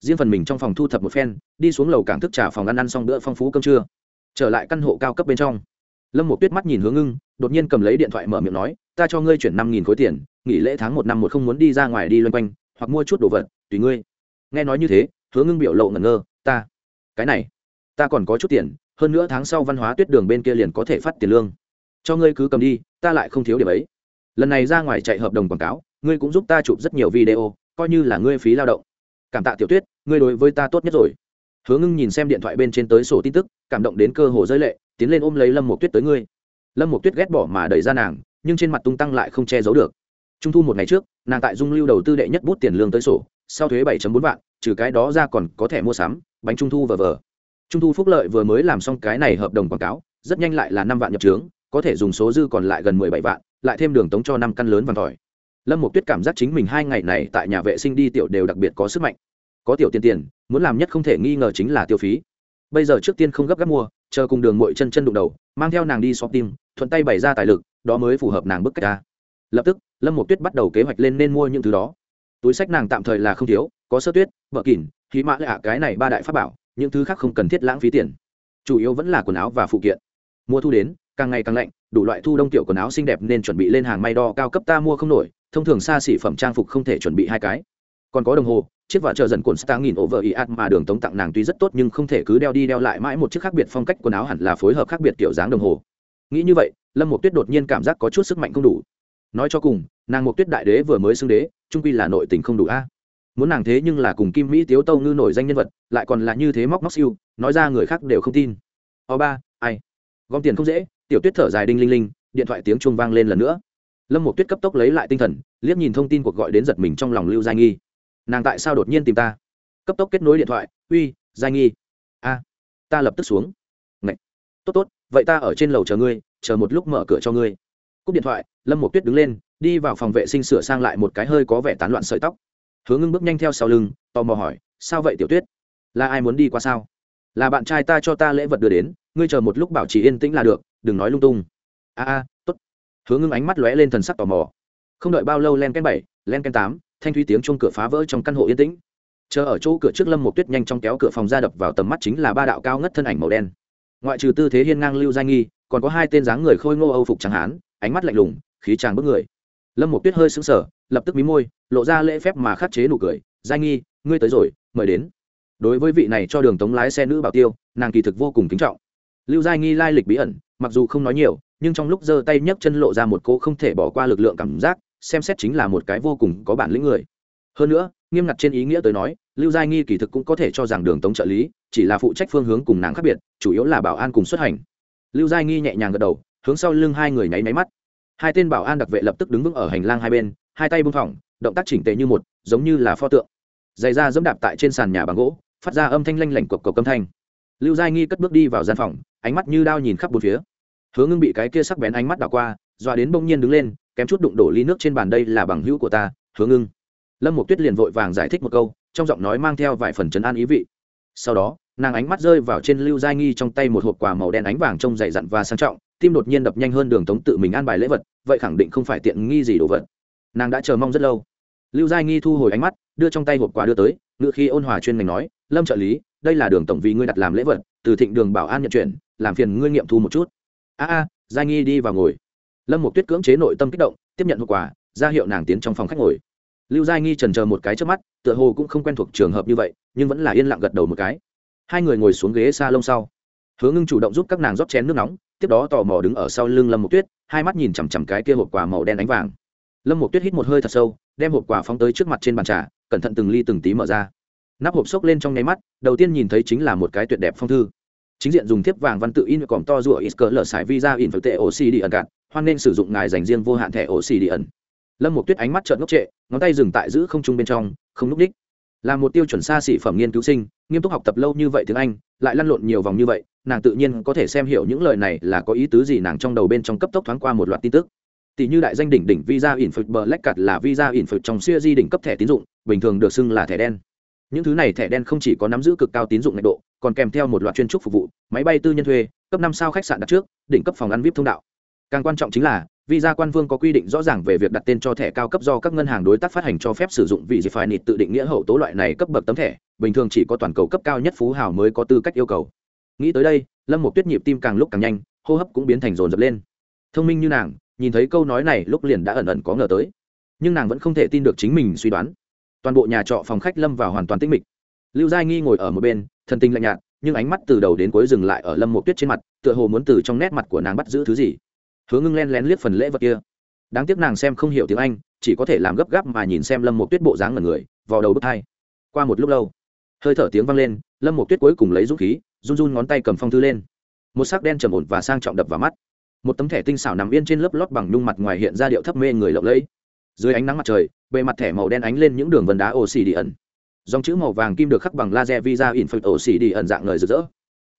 Riêng phần mình trong phòng thu thập một phen, đi xuống lầu cảng thức trà phòng ăn ăn xong bữa phong phú cơm trưa. Trở lại căn hộ cao cấp bên trong. Lâm một tuyết mắt nhìn hướng ngưng, đột nhiên cầm lấy điện thoại mở miệng nói, ta cho ngươi chuyển năm nghìn khối tiền, nghỉ lễ tháng một năm một không muốn đi ra ngoài đi loanh quanh, hoặc mua chút đồ vật, tùy ngươi. Nghe nói như thế hướng ngưng biểu lộ ngẩn ngơ, ta, cái này, ta còn có chút tiền hơn nữa tháng sau văn hóa tuyết đường bên kia liền có thể phát tiền lương. Cho ngươi cứ cầm đi, ta lại không thiếu điểm ấy. Lần này ra ngoài chạy hợp đồng quảng cáo, ngươi cũng giúp ta chụp rất nhiều video, coi như là ngươi phí lao động. Cảm tạ tiểu tuyết, ngươi đối với ta tốt nhất rồi. Hứa ngưng nhìn xem điện thoại bên trên tới sổ tin tức, cảm động đến cơ hồ rơi lệ, tiến lên ôm lấy lâm một tuyết tới ngươi. Lâm một tuyết ghét bỏ mà đẩy ra nàng, nhưng trên mặt tung tăng lại không che giấu được. Trung thu một ngày trước, nàng tại dung lưu đầu tư đệ nhất bút tiền lương tới sổ, sau thuế bảy bốn vạn, trừ cái đó ra còn có thẻ mua sắm, bánh trung thu vờ vờ trung thu phúc lợi vừa mới làm xong cái này hợp đồng quảng cáo, rất nhanh lại là năm vạn nhập trướng, có thể dùng số dư còn lại gần mười bảy vạn, lại thêm đường tống cho năm căn lớn vàng tỏi. Lâm một tuyết cảm giác chính mình hai ngày này tại nhà vệ sinh đi tiểu đều đặc biệt có sức mạnh. Có tiểu tiền tiền, muốn làm nhất không thể nghi ngờ chính là tiêu phí. Bây giờ trước tiên không gấp gáp mua, chờ cùng đường mội chân chân đụng đầu, mang theo nàng đi shopping thuận tay bày ra tài lực, đó mới phù hợp nàng bức cách ra lập tức, lâm một tuyết bắt đầu kế hoạch lên nên mua những thứ đó. Túi sách nàng tạm thời là không thiếu, có sơ tuyết, vợ kỉn khí mã lạ, cái này ba đại pháp bảo những thứ khác không cần thiết lãng phí tiền. Chủ yếu vẫn là quần áo và phụ kiện. Mùa thu đến, càng ngày càng lạnh, đủ loại thu đông tiểu quần áo xinh đẹp nên chuẩn bị lên hàng may đo cao cấp ta mua không nổi, thông thường xa xỉ phẩm trang phục không thể chuẩn bị hai cái. Còn có đồng hồ, chiếc vợ chờ dần cuộn star nghìn over ý ạt mà đường tống tặng nàng tuy rất tốt nhưng không thể cứ đeo đi đeo lại mãi một chiếc khác biệt phong cách quần áo hẳn là phối hợp khác biệt kiểu dáng đồng hồ. Nghĩ như vậy, lâm một tuyết đột nhiên cảm giác có chút sức mạnh không đủ. Nói cho cùng, nàng một tuyết đại đế vừa mới xưng đế, trung quy là nội tình không đủ a muốn nàng thế nhưng là cùng kim mỹ tiếu tâu ngư nổi danh nhân vật, lại còn là như thế móc móc siêu, nói ra người khác đều không tin. O ba, ai? Gom tiền không dễ, tiểu tuyết thở dài đinh linh linh, điện thoại tiếng chuông vang lên lần nữa. Lâm một tuyết cấp tốc lấy lại tinh thần, liếc nhìn thông tin cuộc gọi đến giật mình trong lòng lưu giai nghi. Nàng tại sao đột nhiên tìm ta? Cấp tốc kết nối điện thoại, uy, giai nghi. A, ta lập tức xuống. Ngậy. tốt tốt, vậy ta ở trên lầu chờ ngươi, chờ một lúc mở cửa cho ngươi. Cúp điện thoại, lâm một tuyết đứng lên, đi vào phòng vệ sinh sửa sang lại một cái hơi có vẻ tán loạn sợi tóc hứa ngưng bước nhanh theo sau lưng, tò mò hỏi, sao vậy, tiểu tuyết? Là ai muốn đi qua sao? Là bạn trai ta cho ta lễ vật đưa đến, ngươi chờ một lúc bảo trì yên tĩnh là được, đừng nói lung tung. A a t ố t hứa ngưng ánh mắt lóe lên thần sắc tò mò. Không đợi bao lâu len ken bảy, len ken tám, thanh thúy tiếng chung cửa phá vỡ trong căn hộ yên tĩnh. Chờ ở chỗ cửa trước lâm một tuyết nhanh trong kéo cửa phòng ra đập vào tầm mắt chính là ba đạo cao ngất thân ảnh màu đen. Ngoại trừ tư thế hiên ngang lưu giai nghi, còn có hai tên dáng người khôi ngô âu phục trắng hán, ánh mắt lạnh lùng, khí tràng bức người. Lâm một tuyết hơi sững sờ, lập tức mí môi lộ ra lễ phép mà khắc chế nụ cười, giai nghi, ngươi tới rồi, mời đến. Đối với vị này cho đường tống lái xe nữ bảo tiêu, nàng kỳ thực vô cùng kính trọng. Lưu giai nghi lai lịch bí ẩn, mặc dù không nói nhiều, nhưng trong lúc giơ tay nhấc chân lộ ra một cô không thể bỏ qua lực lượng cảm giác, xem xét chính là một cái vô cùng có bản lĩnh người. Hơn nữa, nghiêm ngặt trên ý nghĩa tới nói, lưu giai nghi kỳ thực cũng có thể cho rằng đường tống trợ lý chỉ là phụ trách phương hướng cùng nàng khác biệt, chủ yếu là bảo an cùng xuất hành. Lưu giai nghi nhẹ nhàng gật đầu, hướng sau lưng hai người nháy máy mắt. Hai tên bảo an đặc vệ lập tức đứng vững ở hành lang hai bên, hai tay bưng thỏng động tác chỉnh tề như một, giống như là pho tượng. Giày da dẫm đạp tại trên sàn nhà bằng gỗ, phát ra âm thanh lanh lảnh cộc cộc âm thanh. Lưu giai nghi cất bước đi vào gian phòng, ánh mắt như đao nhìn khắp bốn phía. Hứa ngưng bị cái kia sắc bén ánh mắt đảo qua, dọa đến bỗng nhiên đứng lên, kém chút đụng đổ ly nước trên bàn, đây là bằng hữu của ta, hứa ngưng. Lâm một tuyết liền vội vàng giải thích một câu, trong giọng nói mang theo vài phần chấn an ý vị. Sau đó, nàng ánh mắt rơi vào trên lưu giai nghi trong tay một hộp quà màu đen ánh vàng trông dày dặn và sang trọng, tim đột nhiên đập nhanh hơn đường tống tự mình an bài lễ vật, vậy khẳng định không phải tiện nghi gì đồ vật. Nàng đã chờ mong rất lâu lưu giai nghi thu hồi ánh mắt, đưa trong tay hộp quà đưa tới ngự khi ôn hòa chuyên ngành nói, lâm trợ lý, đây là đường tổng vì ngươi đặt làm lễ vật, từ thịnh đường bảo an nhận chuyển, làm phiền ngươi nghiệm thu một chút. A a, giai nghi đi vào ngồi. Lâm một tuyết cưỡng chế nội tâm kích động, tiếp nhận hộp quà, ra hiệu nàng tiến trong phòng khách ngồi. Lưu giai nghi trần chờ một cái trước mắt, tựa hồ cũng không quen thuộc trường hợp như vậy, nhưng vẫn là yên lặng gật đầu một cái. Hai người ngồi xuống ghế s a lông sau. Hứa ngưng chủ động giúp các nàng rót chén nước nóng, tiếp đó tò mò đứng ở sau lưng lâm một tuyết, hai mắt nhìn chằm chằm cái kia hộp quà màu đen đánh vàng lâm một tuyết hít một hơi thật sâu, đem hộp quà phóng tới trước mặt trên bàn trà, cẩn thận từng ly từng tí mở ra. Nắp hộp xốc lên trong nháy mắt, đầu tiên nhìn thấy chính là một cái tuyệt đẹp phong thư. Chính diện dùng thiếp vàng văn tự in còm to rủa ít cỡ lở sải visa in phật tệ oxy đi ẩn cạn hoan nên sử dụng ngài dành riêng vô hạn thẻ oxy đi ẩn. Lâm một tuyết ánh mắt trợn ngốc trệ, ngón tay dừng tại giữ không trung bên trong, không núp đích. Là một tiêu chuẩn xa xỉ phẩm nghiên cứu sinh, nghiêm túc học tập lâu như vậy tiếng anh, lại lăn lộn nhiều vòng như vậy, nàng tự nhiên có thể xem hiểu những lời này là có ý tứ gì nàng trong đầu bên trong cấp tốc thoáng qua một loạt tin tức tỷ như đại danh đỉnh đỉnh visa Infinite black card là visa Infinite trong siêu đỉnh cấp thẻ tín dụng, bình thường được xưng là thẻ đen. Những thứ này thẻ đen không chỉ có nắm giữ cực cao tín dụng ngạch độ, còn kèm theo một loạt chuyên trúc phục vụ, máy bay tư nhân thuê, cấp năm sao khách sạn đặt trước, đỉnh cấp phòng ăn vip thông đạo. Càng quan trọng chính là, visa quan vương có quy định rõ ràng về việc đặt tên cho thẻ cao cấp do các ngân hàng đối tác phát hành cho phép sử dụng vị gì phải nịt tự định nghĩa hậu tố loại này cấp bậc tấm thẻ, bình thường chỉ có toàn cầu cấp cao nhất phú hào mới có tư cách yêu cầu. Nghĩ tới đây, lâm một tuyết nhịp tim càng lúc càng nhanh, hô hấp cũng biến thành rồn rập lên. Thông minh như nàng nhìn thấy câu nói này lúc liền đã ẩn ẩn có ngờ tới. Nhưng nàng vẫn không thể tin được chính mình suy đoán. Toàn bộ nhà trọ phòng khách lâm vào hoàn toàn tĩnh mịch. Lưu giai nghi ngồi ở một bên, thần tình lạnh nhạt, nhưng ánh mắt từ đầu đến cuối dừng lại ở lâm một tuyết trên mặt, tựa hồ muốn từ trong nét mặt của nàng bắt giữ thứ gì. Hứa ngưng len lén liếc phần lễ vật kia. Đáng tiếc nàng xem không hiểu tiếng anh, chỉ có thể làm gấp gáp mà nhìn xem lâm một tuyết bộ dáng ngần người vào đầu bước hai. Qua một lúc lâu, hơi thở tiếng vang lên, lâm một tuyết cuối cùng lấy dũng khí, run run ngón tay cầm phong thư lên. Một sắc đen trầm ổn và sang trọng đập vào mắt một tấm thẻ tinh xảo nằm yên trên lớp lót bằng nhung mặt ngoài hiện ra điệu thấp mê người lộng lẫy. Dưới ánh nắng mặt trời, bề mặt thẻ màu đen ánh lên những đường vân đá ổ xì đi ẩn dòng chữ màu vàng kim được khắc bằng laser visa in phật ổ xì đi ẩn dạng lời rực rỡ.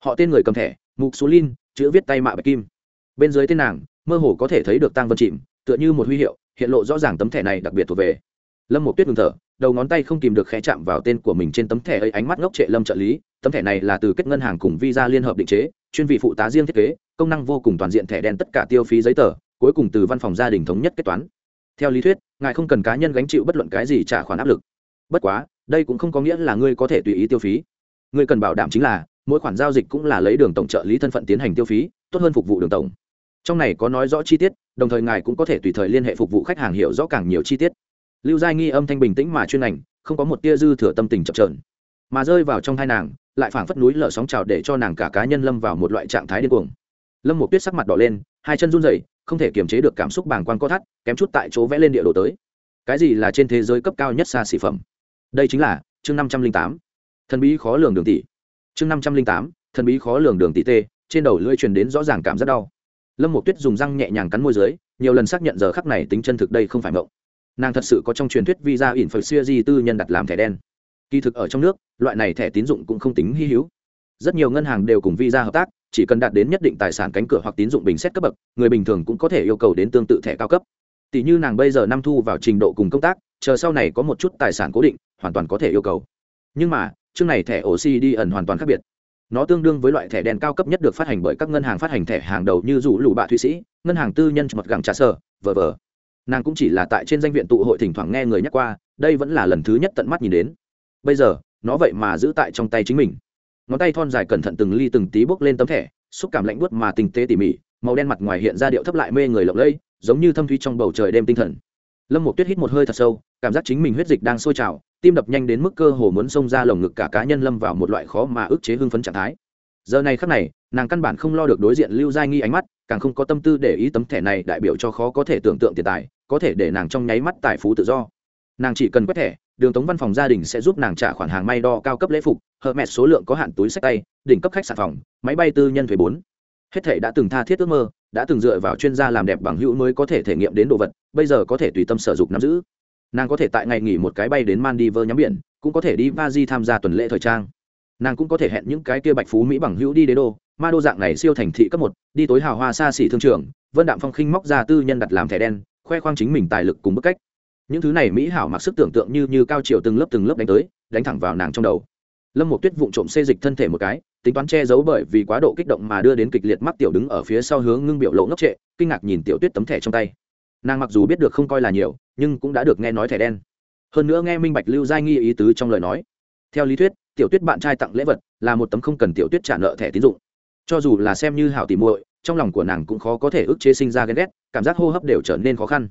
Họ tên người cầm thẻ mục số lin chữ viết tay mạ bạch kim. Bên dưới tên nàng, mơ hồ có thể thấy được tăng vân chìm, tựa như một huy hiệu, hiện lộ rõ ràng tấm thẻ này đặc biệt thuộc về. Lâm một tuyết ngừng thở, đầu ngón tay không kìm được khẽ chạm vào tên của mình trên tấm thẻ ấy ánh mắt ngốc trệ lâm trợ lý, tấm thẻ này là từ kết ngân hàng cùng visa liên hợp định chế, chuyên vị phụ tá riêng thiết kế công năng vô cùng toàn diện thẻ đen tất cả tiêu phí giấy tờ, cuối cùng từ văn phòng gia đình thống nhất kết toán. Theo lý thuyết, ngài không cần cá nhân gánh chịu bất luận cái gì trả khoản áp lực. Bất quá, đây cũng không có nghĩa là ngươi có thể tùy ý tiêu phí. Ngươi cần bảo đảm chính là, mỗi khoản giao dịch cũng là lấy đường tổng trợ lý thân phận tiến hành tiêu phí, tốt hơn phục vụ đường tổng. Trong này có nói rõ chi tiết, đồng thời ngài cũng có thể tùy thời liên hệ phục vụ khách hàng hiểu rõ càng nhiều chi tiết. Lưu giai nghi âm thanh bình tĩnh mà chuyên ngành không có một tia dư thừa tâm tình chập trợn mà rơi vào trong hai nàng, lại phảng phất núi lở sóng trào để cho nàng cả cá nhân lâm vào một loại trạng thái điên cuồng lâm một tuyết sắc mặt đỏ lên, hai chân run rẩy, không thể kiềm chế được cảm xúc bàng quan co thắt, kém chút tại chỗ vẽ lên địa đồ tới. Cái gì là trên thế giới cấp cao nhất xa xỉ phẩm? Đây chính là chương năm trăm linh tám. Thần bí khó lường đường tỷ chương năm trăm linh tám, thần bí khó lường đường tỷ tê, trên đầu lưỡi truyền đến rõ ràng cảm rất đau. Lâm một tuyết dùng răng nhẹ nhàng cắn môi dưới, nhiều lần xác nhận giờ khắc này tính chân thực đây không phải mộng. Nàng thật sự có trong truyền thuyết visa in phật siêu di tư nhân đặt làm thẻ đen. Kỳ thực ở trong nước, loại này thẻ tín dụng cũng không tính hy hữu. Rất nhiều ngân hàng đều cùng visa hợp tác chỉ cần đạt đến nhất định tài sản cánh cửa hoặc tín dụng bình xét cấp bậc, người bình thường cũng có thể yêu cầu đến tương tự thẻ cao cấp. Tỷ như nàng bây giờ năm thu vào trình độ cùng công tác, chờ sau này có một chút tài sản cố định, hoàn toàn có thể yêu cầu. Nhưng mà, chương này thẻ ocd ẩn hoàn toàn khác biệt. Nó tương đương với loại thẻ đen cao cấp nhất được phát hành bởi các ngân hàng phát hành thẻ hàng đầu như rủ lù bạ thụy sĩ, ngân hàng tư nhân mật gẳng trà sở vờ vờ nàng cũng chỉ là tại trên danh viện tụ hội thỉnh thoảng nghe người nhắc qua, đây vẫn là lần thứ nhất tận mắt nhìn đến. Bây giờ, nó vậy mà giữ tại trong tay chính mình ngón tay thon dài cẩn thận từng ly từng tí bốc lên tấm thẻ, xúc cảm lạnh buốt mà tinh tế tỉ mỉ, màu đen mặt ngoài hiện ra điệu thấp lại mê người lộng lẫy, giống như thâm thuy trong bầu trời đêm tinh thần. Lâm một tuyết hít một hơi thật sâu, cảm giác chính mình huyết dịch đang sôi trào, tim đập nhanh đến mức cơ hồ muốn xông ra lồng ngực cả cá nhân lâm vào một loại khó mà ức chế hưng phấn trạng thái. Giờ này khắc này, nàng căn bản không lo được đối diện lưu giai nghi ánh mắt, càng không có tâm tư để ý tấm thẻ này đại biểu cho khó có thể tưởng tượng tiền tài, có thể để nàng trong nháy mắt tài phú tự do. Nàng chỉ cần quét thẻ đường tống văn phòng gia đình sẽ giúp nàng trả khoản hàng may đo cao cấp lễ phục, hợp mẹ số lượng có hạn túi sách tay, đỉnh cấp khách sạn phòng, máy bay tư nhân thuế bốn. Hết thể đã từng tha thiết ước mơ, đã từng dựa vào chuyên gia làm đẹp bằng hữu mới có thể thể nghiệm đến đồ vật, bây giờ có thể tùy tâm sở dục nắm giữ. Nàng có thể tại ngày nghỉ một cái bay đến maldives nhắm biển, cũng có thể đi va di tham gia tuần lễ thời trang. Nàng cũng có thể hẹn những cái kia bạch phú mỹ bằng hữu đi đế đô, ma đô dạng này siêu thành thị cấp một, đi tối hào hoa xa xỉ thương trường, vân đạm phong khinh móc ra tư nhân đặt làm thẻ đen, khoe khoang chính mình tài lực cùng bức cách những thứ này mỹ hảo mặc sức tưởng tượng như như cao chiều từng lớp từng lớp đánh tới, đánh thẳng vào nàng trong đầu. Lâm một tuyết vụng trộm xê dịch thân thể một cái, tính toán che giấu bởi vì quá độ kích động mà đưa đến kịch liệt mắt tiểu đứng ở phía sau hướng ngưng biểu lộ ngốc trệ, kinh ngạc nhìn tiểu tuyết tấm thẻ trong tay. Nàng mặc dù biết được không coi là nhiều, nhưng cũng đã được nghe nói thẻ đen. Hơn nữa nghe minh bạch lưu giai nghi ý tứ trong lời nói. Theo lý thuyết, tiểu tuyết bạn trai tặng lễ vật là một tấm không cần tiểu tuyết trả nợ thẻ tín dụng. Cho dù là xem như hảo tỉ muội, trong lòng của nàng cũng khó có thể ức chế sinh ra ghen ghét, cảm giác hô hấp đều trở nên khó khăn.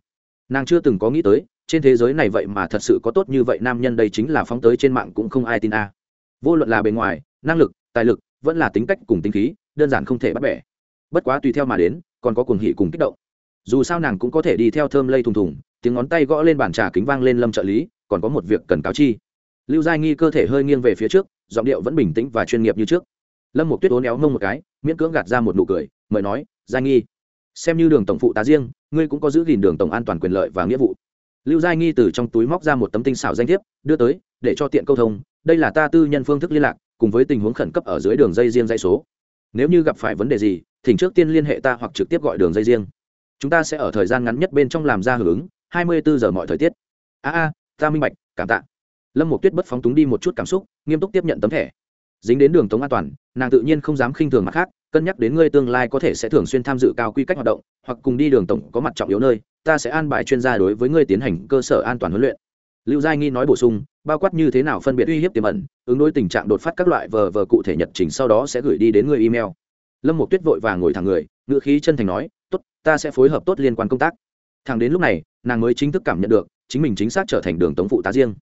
Nàng chưa từng có nghĩ tới trên thế giới này vậy mà thật sự có tốt như vậy, nam nhân đây chính là phóng tới trên mạng cũng không ai tin a. Vô luận là bề ngoài, năng lực, tài lực, vẫn là tính cách cùng tính khí, đơn giản không thể bắt bẻ. Bất quá tùy theo mà đến, còn có cuồng hỉ cùng kích động. Dù sao nàng cũng có thể đi theo thơm lây thùng thùng, tiếng ngón tay gõ lên bàn trà kính vang lên lâm trợ lý, còn có một việc cần cáo chi. Lưu giai nghi cơ thể hơi nghiêng về phía trước, giọng điệu vẫn bình tĩnh và chuyên nghiệp như trước. Lâm một tuyết ố néo mông một cái, miễn cưỡng gạt ra một nụ cười, mời nói, giai nghi, xem như đường tổng phụ tá riêng, ngươi cũng có giữ gìn đường tổng an toàn quyền lợi và nghĩa vụ lưu giai nghi từ trong túi móc ra một tấm tinh xảo danh thiếp, đưa tới, để cho tiện câu thông, đây là ta tư nhân phương thức liên lạc, cùng với tình huống khẩn cấp ở dưới đường dây riêng dây số. Nếu như gặp phải vấn đề gì, thỉnh trước tiên liên hệ ta hoặc trực tiếp gọi đường dây riêng. Chúng ta sẽ ở thời gian ngắn nhất bên trong làm ra hưởng ứng, hai mươi bốn giờ mọi thời tiết. A a, ta minh bạch, cảm tạ. Lâm một tuyết bất phóng túng đi một chút cảm xúc, nghiêm túc tiếp nhận tấm thẻ. Dính đến đường tống an toàn, nàng tự nhiên không dám khinh thường mặt khác cân nhắc đến ngươi tương lai có thể sẽ thường xuyên tham dự cao quy cách hoạt động, hoặc cùng đi đường tổng có mặt trọng yếu nơi, ta sẽ an bài chuyên gia đối với ngươi tiến hành cơ sở an toàn huấn luyện. Lưu giai nghi nói bổ sung, bao quát như thế nào phân biệt uy hiếp tiềm ẩn, ứng đối tình trạng đột phát các loại vờ vờ cụ thể nhật trình sau đó sẽ gửi đi đến người email. Lâm một tuyết vội và ngồi thẳng người ngựa khí chân thành nói, tốt, ta sẽ phối hợp tốt liên quan công tác. Thẳng đến lúc này, nàng mới chính thức cảm nhận được, chính mình chính xác trở thành đường tống phụ tá riêng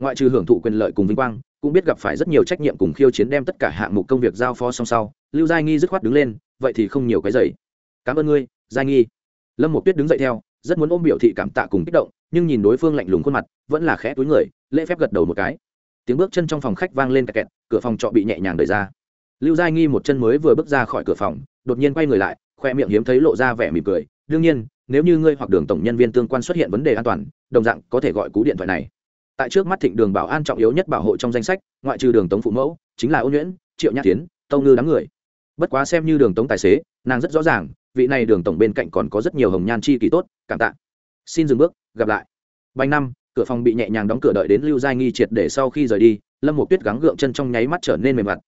ngoại trừ hưởng thụ quyền lợi cùng vinh quang, cũng biết gặp phải rất nhiều trách nhiệm cùng khiêu chiến đem tất cả hạng mục công việc giao phó song sau, lưu giai nghi dứt khoát đứng lên, vậy thì không nhiều cái dày cảm ơn ngươi, giai nghi. Lâm một tuyết đứng dậy theo, rất muốn ôm biểu thị cảm tạ cùng kích động, nhưng nhìn đối phương lạnh lùng khuôn mặt, vẫn là khẽ túi người, lễ phép gật đầu một cái. Tiếng bước chân trong phòng khách vang lên kẹt kẹt, cửa phòng trọ bị nhẹ nhàng đẩy ra. Lưu giai nghi một chân mới vừa bước ra khỏi cửa phòng, đột nhiên quay người lại, khoe miệng hiếm thấy lộ ra vẻ mỉm cười. Đương nhiên, nếu như ngươi hoặc đường tổng nhân viên tương quan xuất hiện vấn đề an toàn, đồng dạng có thể gọi cú điện thoại này tại trước mắt thịnh đường bảo an trọng yếu nhất bảo hộ trong danh sách, ngoại trừ đường tống phụ mẫu, chính là ô nhuyễn, triệu nhã tiến, tâu ngư đám người. Bất quá xem như đường tống tài xế, nàng rất rõ ràng, vị này đường tổng bên cạnh còn có rất nhiều hồng nhan chi kỳ tốt, cảm tạ. Xin dừng bước, gặp lại. Bánh năm, cửa phòng bị nhẹ nhàng đóng cửa đợi đến lưu giai nghi triệt để sau khi rời đi, lâm một tuyết gắng gượng chân trong nháy mắt trở nên mềm mặt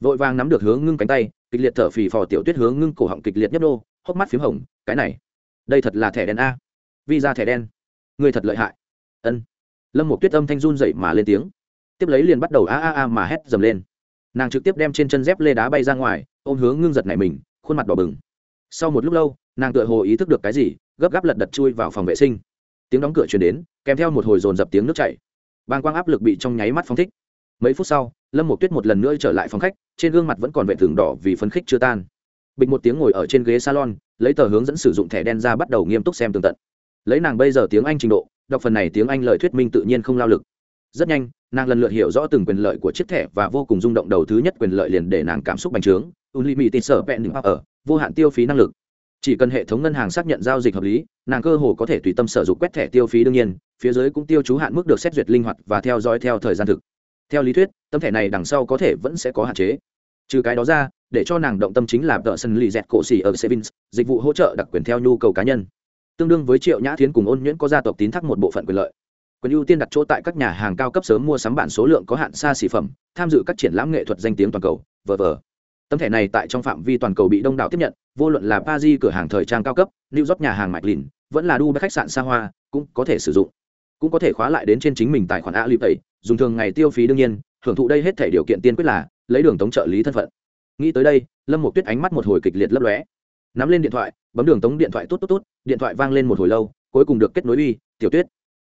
vội vàng nắm được hướng ngưng cánh tay, kịch liệt thở phì phò tiểu tuyết hướng ngưng cổ họng kịch liệt nhất đô hốc mắt p h í m hồng, cái này, đây thật là thẻ đen a. Visa thẻ đen. Người thật lợi hại. Ân lâm một tuyết âm thanh run dậy mà lên tiếng tiếp lấy liền bắt đầu a a a mà hét dầm lên nàng trực tiếp đem trên chân dép lê đá bay ra ngoài ôm hướng ngưng giật này mình khuôn mặt đỏ bừng sau một lúc lâu nàng tựa hồ ý thức được cái gì gấp gáp lật đật chui vào phòng vệ sinh tiếng đóng cửa chuyển đến kèm theo một hồi dồn dập tiếng nước chảy bàng quang áp lực bị trong nháy mắt phóng thích mấy phút sau lâm một tuyết một lần nữa trở lại phòng khách trên gương mặt vẫn còn vệ thường đỏ vì phấn khích chưa tan bịch một tiếng ngồi ở trên ghế salon lấy tờ hướng dẫn sử dụng thẻ đen ra bắt đầu nghiêm túc xem tường tận lấy nàng bây giờ tiếng anh trình độ đọc phần này tiếng anh lời thuyết minh tự nhiên không lao lực. Rất nhanh, nàng lần lượt hiểu rõ từng quyền lợi của chiếc thẻ và vô cùng rung động đầu thứ nhất quyền lợi liền để nàng cảm xúc bành trướng. Unlimited sở vẹn đỉnh ở vô hạn tiêu phí năng lực. Chỉ cần hệ thống ngân hàng xác nhận giao dịch hợp lý, nàng cơ hồ có thể tùy tâm sử dụng quét thẻ tiêu phí đương nhiên, phía dưới cũng tiêu chú hạn mức được xét duyệt linh hoạt và theo dõi theo thời gian thực. Theo lý thuyết, tấm thẻ này đằng sau có thể vẫn sẽ có hạn chế. Trừ cái đó ra, để cho nàng động tâm chính là tợ sân lì dẹt cổ xỉ ở sevins dịch vụ hỗ trợ đặc quyền theo nhu cầu cá nhân tương đương với triệu nhã thiến cùng ôn nhuyễn có gia tộc tín thác một bộ phận quyền lợi. Quyền ưu tiên đặt chỗ tại các nhà hàng cao cấp sớm mua sắm bản số lượng có hạn xa xỉ phẩm, tham dự các triển lãm nghệ thuật danh tiếng toàn cầu, v v. Tấm thẻ này tại trong phạm vi toàn cầu bị đông đảo tiếp nhận, vô luận là paris cửa hàng thời trang cao cấp, new york nhà hàng mạch lìn vẫn là dubai khách sạn xa hoa, cũng có thể sử dụng. Cũng có thể khóa lại đến trên chính mình tài khoản a lip tẩy dùng thường ngày tiêu phí đương nhiên, hưởng thụ đây hết thể điều kiện tiên quyết là lấy đường tống trợ lý thân phận. Nghĩ tới đây, lâm một tuyết ánh mắt một hồi kịch liệt lấp lóe. Nắm lên điện thoại, bấm đường tống điện thoại tốt tốt tốt điện thoại vang lên một hồi lâu, cuối cùng được kết nối uy, tiểu tuyết.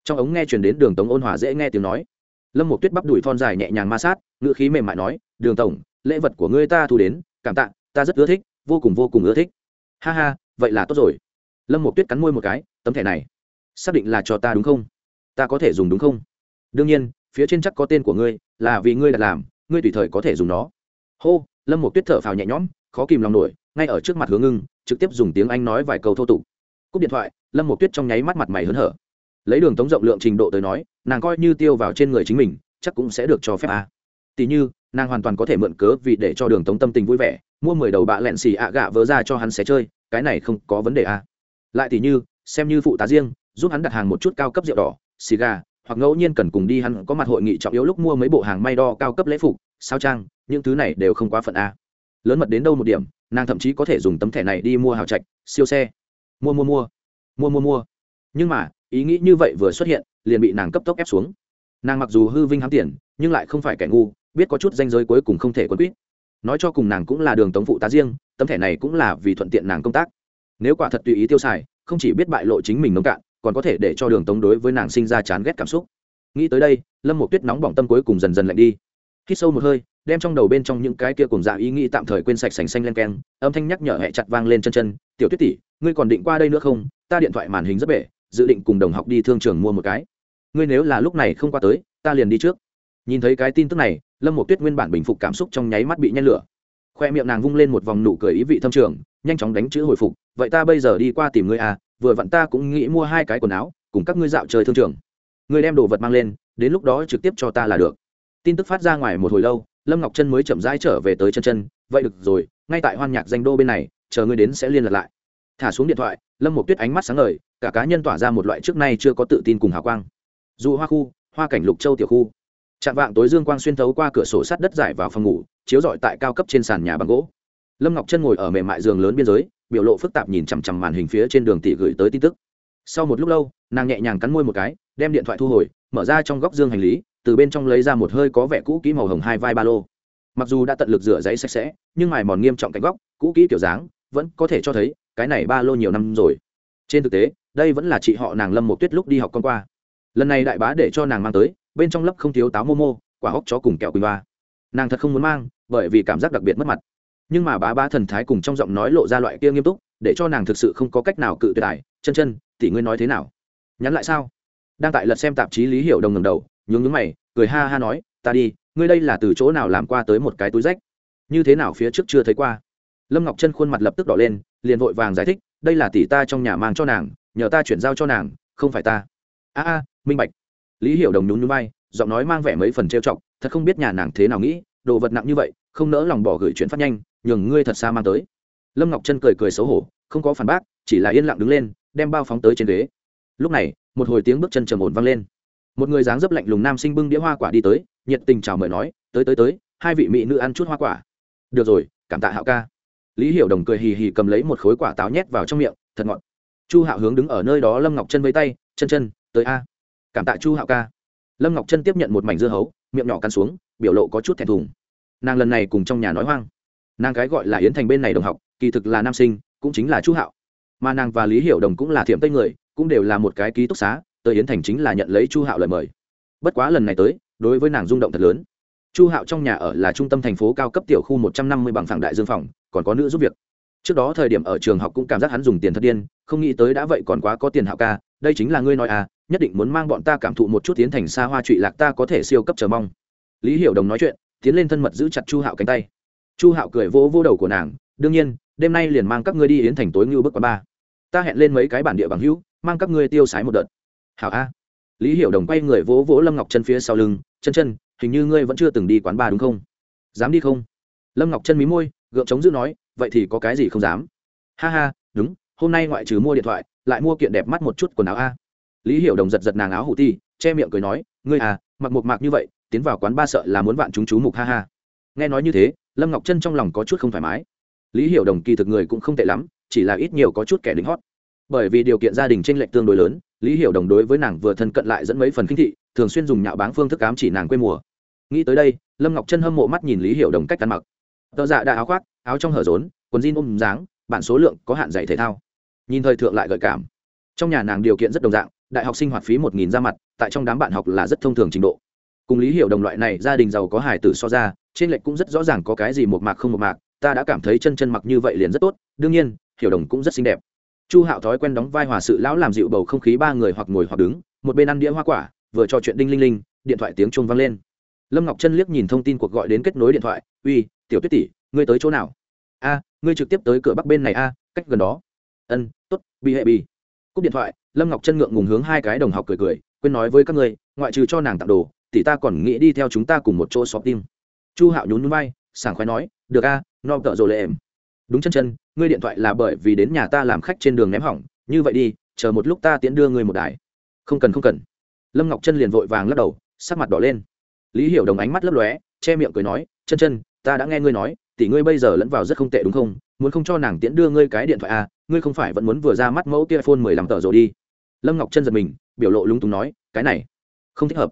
Trong ống nghe chuyển đến đường tống ôn hòa dễ nghe tiếng nói. Lâm một tuyết bắp đùi thon dài nhẹ nhàng ma sát, ngữ khí mềm mại nói, đường tổng, lễ vật của ngươi ta thu đến, cảm tạ, ta rất ưa thích, vô cùng vô cùng ưa thích. Ha ha, vậy là tốt rồi. Lâm một tuyết cắn môi một cái, tấm thẻ này, xác định là cho ta đúng không? Ta có thể dùng đúng không? Đương nhiên, phía trên chắc có tên của ngươi, là vì ngươi đặt làm, ngươi tùy thời có thể dùng nó. Hô, lâm một tuyết thở phào nhẹ nhõm, khó kìm lòng nổi, ngay ở trước mặt hướng ngưng, trực tiếp dùng tiếng anh nói vài câu thô tục cúp điện thoại, lâm một tuyết trong nháy mắt mặt mày hớn hở lấy đường tống rộng lượng trình độ tới nói, nàng coi như tiêu vào trên người chính mình, chắc cũng sẽ được cho phép à. tỷ như, nàng hoàn toàn có thể mượn cớ vì để cho đường tống tâm tình vui vẻ, mua mười đầu bạ lẹn xì ạ gạ vớ ra cho hắn xé chơi, cái này không có vấn đề à. lại tỷ như, xem như phụ tá riêng, giúp hắn đặt hàng một chút cao cấp rượu đỏ, xì gà, hoặc ngẫu nhiên cần cùng đi hắn có mặt hội nghị trọng yếu lúc mua mấy bộ hàng may đo cao cấp lễ phục, sao trang, những thứ này đều không quá phận a lớn mật đến đâu một điểm, nàng thậm chí có thể dùng tấm thẻ này đi mua hào trạch, siêu xe mua mua mua mua mua mua. Nhưng mà, ý nghĩ như vậy vừa xuất hiện, liền bị nàng cấp tốc ép xuống. Nàng mặc dù hư vinh hám tiền, nhưng lại không phải kẻ ngu, biết có chút danh giới cuối cùng không thể quân quýt. Nói cho cùng nàng cũng là đường tống phụ tá riêng, tấm thẻ này cũng là vì thuận tiện nàng công tác. Nếu quả thật tùy ý tiêu xài, không chỉ biết bại lộ chính mình nông cạn, còn có thể để cho đường tống đối với nàng sinh ra chán ghét cảm xúc. Nghĩ tới đây, lâm một tuyết nóng bỏng tâm cuối cùng dần dần lạnh đi. Khi sâu một hơi, đem trong đầu bên trong những cái kia cùng dạ ý nghĩ tạm thời quên sạch sành xanh len keng, âm thanh nhắc nhở hẹ chặt vang lên chân chân, tiểu tuyết tỷ ngươi còn định qua đây nữa không? Ta điện thoại màn hình rất bể, dự định cùng đồng học đi thương trường mua một cái. Ngươi nếu là lúc này không qua tới, ta liền đi trước. Nhìn thấy cái tin tức này, lâm một tuyết nguyên bản bình phục cảm xúc trong nháy mắt bị nhen lửa. Khoe miệng nàng vung lên một vòng nụ cười ý vị thâm trường, nhanh chóng đánh chữ hồi phục, vậy ta bây giờ đi qua tìm ngươi à vừa vặn ta cũng nghĩ mua hai cái quần áo, cùng các ngươi dạo chơi thương trường. Ngươi đem đồ vật mang lên, đến lúc đó trực tiếp cho ta là được. Tin tức phát ra ngoài một hồi lâu, lâm ngọc chân mới chậm rãi trở về tới chân chân, vậy được rồi, ngay tại hoan nhạc danh đô bên này, chờ ngươi đến sẽ liên lạc lại thả xuống điện thoại, lâm một tuyết ánh mắt sáng ngời, cả cá nhân tỏa ra một loại trước nay chưa có tự tin cùng hào quang. Dù hoa khu, hoa cảnh lục châu tiểu khu. Chạm vạng tối dương quang xuyên thấu qua cửa sổ sắt đất giải vào phòng ngủ, chiếu rọi tại cao cấp trên sàn nhà bằng gỗ. Lâm ngọc chân ngồi ở mềm mại giường lớn biên giới, biểu lộ phức tạp nhìn chằm chằm màn hình phía trên đường tỷ gửi tới tin tức. Sau một lúc lâu, nàng nhẹ nhàng cắn môi một cái, đem điện thoại thu hồi, mở ra trong góc dương hành lý, từ bên trong lấy ra một hơi có vẻ cũ kỹ màu hồng hai vai ba lô. Mặc dù đã tận lực rửa giấy sạch sẽ, nhưng mài mòn nghiêm trọng cánh góc, cũ kỹ kiểu dáng, vẫn có thể cho thấy cái này ba lô nhiều năm rồi. Trên thực tế, đây vẫn là chị họ nàng lâm một tuyết lúc đi học con qua. Lần này đại bá để cho nàng mang tới, bên trong lớp không thiếu táo momo, quả hóc chó cùng kẹo quỳnh ba. Nàng thật không muốn mang, bởi vì cảm giác đặc biệt mất mặt. Nhưng mà bá bá thần thái cùng trong giọng nói lộ ra loại kia nghiêm túc, để cho nàng thực sự không có cách nào cự tuyệt tài chân chân, tỷ ngươi nói thế nào? Nhắn lại sao? Đang tại lật xem tạp chí lý hiểu đồng ngầm đầu, nhướng nhướng mày, cười ha ha nói, ta đi, ngươi đây là từ chỗ nào làm qua tới một cái túi rách? Như thế nào phía trước chưa thấy qua? Lâm ngọc chân khuôn mặt lập tức đỏ lên liền vội vàng giải thích, đây là tỷ ta trong nhà mang cho nàng, nhờ ta chuyển giao cho nàng, không phải ta. A a, minh bạch. Lý hiểu đồng nhún nhún bay giọng nói mang vẻ mấy phần trêu chọc, thật không biết nhà nàng thế nào nghĩ, đồ vật nặng như vậy, không nỡ lòng bỏ gửi chuyển phát nhanh, nhường ngươi thật xa mang tới. Lâm ngọc chân cười cười xấu hổ, không có phản bác, chỉ là yên lặng đứng lên, đem bao phóng tới trên ghế. Lúc này, một hồi tiếng bước chân trầm ổn vang lên. Một người dáng dấp lạnh lùng nam sinh bưng đĩa hoa quả đi tới, nhiệt tình chào mời nói, tới tới tới, hai vị mỹ nữ ăn chút hoa quả. Được rồi, cảm tạ hạo ca lý hiểu đồng cười hì hì cầm lấy một khối quả táo nhét vào trong miệng, thật ngọt. Chu hạo hướng đứng ở nơi đó lâm ngọc chân với tay, chân chân, tới a. Cảm tạ chu hạo ca. Lâm ngọc chân tiếp nhận một mảnh dưa hấu, miệng nhỏ cắn xuống, biểu lộ có chút thẹn thùng. Nàng lần này cùng trong nhà nói hoang. Nàng cái gọi là yến thành bên này đồng học, kỳ thực là nam sinh, cũng chính là chu hạo. Mà nàng và lý hiểu đồng cũng là thiểm tây người, cũng đều là một cái ký túc xá, tới yến thành chính là nhận lấy chu hạo lời mời. Bất quá lần này tới, đối với nàng rung động thật lớn chu hạo trong nhà ở là trung tâm thành phố cao cấp tiểu khu một trăm năm mươi bằng phẳng đại dương phòng, còn có nữ giúp việc. Trước đó thời điểm ở trường học cũng cảm giác hắn dùng tiền thật điên, không nghĩ tới đã vậy còn quá có tiền hạo ca, đây chính là ngươi nói à nhất định muốn mang bọn ta cảm thụ một chút tiến thành xa hoa trụy lạc ta có thể siêu cấp chờ mong. Lý hiểu đồng nói chuyện, tiến lên thân mật giữ chặt chu hạo cánh tay. Chu hạo cười vỗ vỗ đầu của nàng, đương nhiên, đêm nay liền mang các ngươi đi yến thành tối ngưu bức quá ba. Ta hẹn lên mấy cái bản địa bằng hữu, mang các ngươi tiêu sái một đợt. Hảo a. Lý hiểu đồng quay người vỗ vỗ lâm ngọc chân phía sau lưng, chân chân hình như ngươi vẫn chưa từng đi quán bar đúng không? Dám đi không? Lâm ngọc chân mí môi, gượng chống giữ nói, vậy thì có cái gì không dám? Ha ha, đúng, hôm nay ngoại trừ mua điện thoại, lại mua kiện đẹp mắt một chút quần áo a. Lý hiểu đồng giật giật nàng áo hủ ti, che miệng cười nói, ngươi à mặc một mạc như vậy, tiến vào quán ba sợ là muốn vạn chúng chú mục, ha ha. Nghe nói như thế, lâm ngọc chân trong lòng có chút không thoải mái. Lý hiểu đồng kỳ thực người cũng không tệ lắm, chỉ là ít nhiều có chút kẻ lính hót. Bởi vì điều kiện gia đình tranh lệch tương đối lớn, lý hiểu đồng đối với nàng vừa thân cận lại dẫn mấy phần kinh thị thường xuyên dùng nhạo báng phương thức cám chỉ nàng quê mùa. Nghĩ tới đây, lâm ngọc chân hâm mộ mắt nhìn lý hiểu đồng cách ăn mặc. Tờ dạ đã áo khoác, áo trong hở rốn, quần jean ôm dáng, bản số lượng có hạn dạy thể thao. Nhìn thời thượng lại gợi cảm. Trong nhà nàng điều kiện rất đồng dạng, đại học sinh hoạt phí một nghìn ra mặt, tại trong đám bạn học là rất thông thường trình độ. Cùng lý hiểu đồng loại này, gia đình giàu có hài tử so ra, trên lệch cũng rất rõ ràng có cái gì một mạc không một mạc, ta đã cảm thấy chân chân mặc như vậy liền rất tốt, đương nhiên, hiểu đồng cũng rất xinh đẹp. Chu hạo thói quen đóng vai hòa sự lão làm dịu bầu không khí ba người hoặc ngồi hoặc đứng, một bên ăn đĩa hoa quả vừa trò chuyện đinh linh linh, điện thoại tiếng chuông vang lên. Lâm ngọc chân liếc nhìn thông tin cuộc gọi đến kết nối điện thoại, uy, tiểu tuyết tỷ, ngươi tới chỗ nào? A, ngươi trực tiếp tới cửa bắc bên này a, cách gần đó. Ân t ố t bị hệ bị. Cúp điện thoại, lâm ngọc chân ngượng ngùng hướng hai cái đồng học cười cười, quên nói với các ngươi, ngoại trừ cho nàng tặng đồ, tỷ ta còn nghĩ đi theo chúng ta cùng một chỗ xóp tim chu hạo nhún núi bay sảng khoái nói, được a, no tợ rồi lệ em. Đúng chân chân, ngươi điện thoại là bởi vì đến nhà ta làm khách trên đường ném hỏng, như vậy đi, chờ một lúc ta tiễn đưa ngươi một đài. Không cần không cần lâm ngọc chân liền vội vàng lắc đầu, sắc mặt đỏ lên. Lý hiểu đồng ánh mắt lấp lóe, che miệng cười nói chân chân ta đã nghe ngươi nói, tỷ ngươi bây giờ lẫn vào rất không tệ đúng không? Muốn không cho nàng tiễn đưa ngươi cái điện thoại à ngươi không phải vẫn muốn vừa ra mắt mẫu kia phone mười lăm tờ rồi đi. Lâm ngọc chân giật mình, biểu lộ lúng túng nói, cái này, không thích hợp.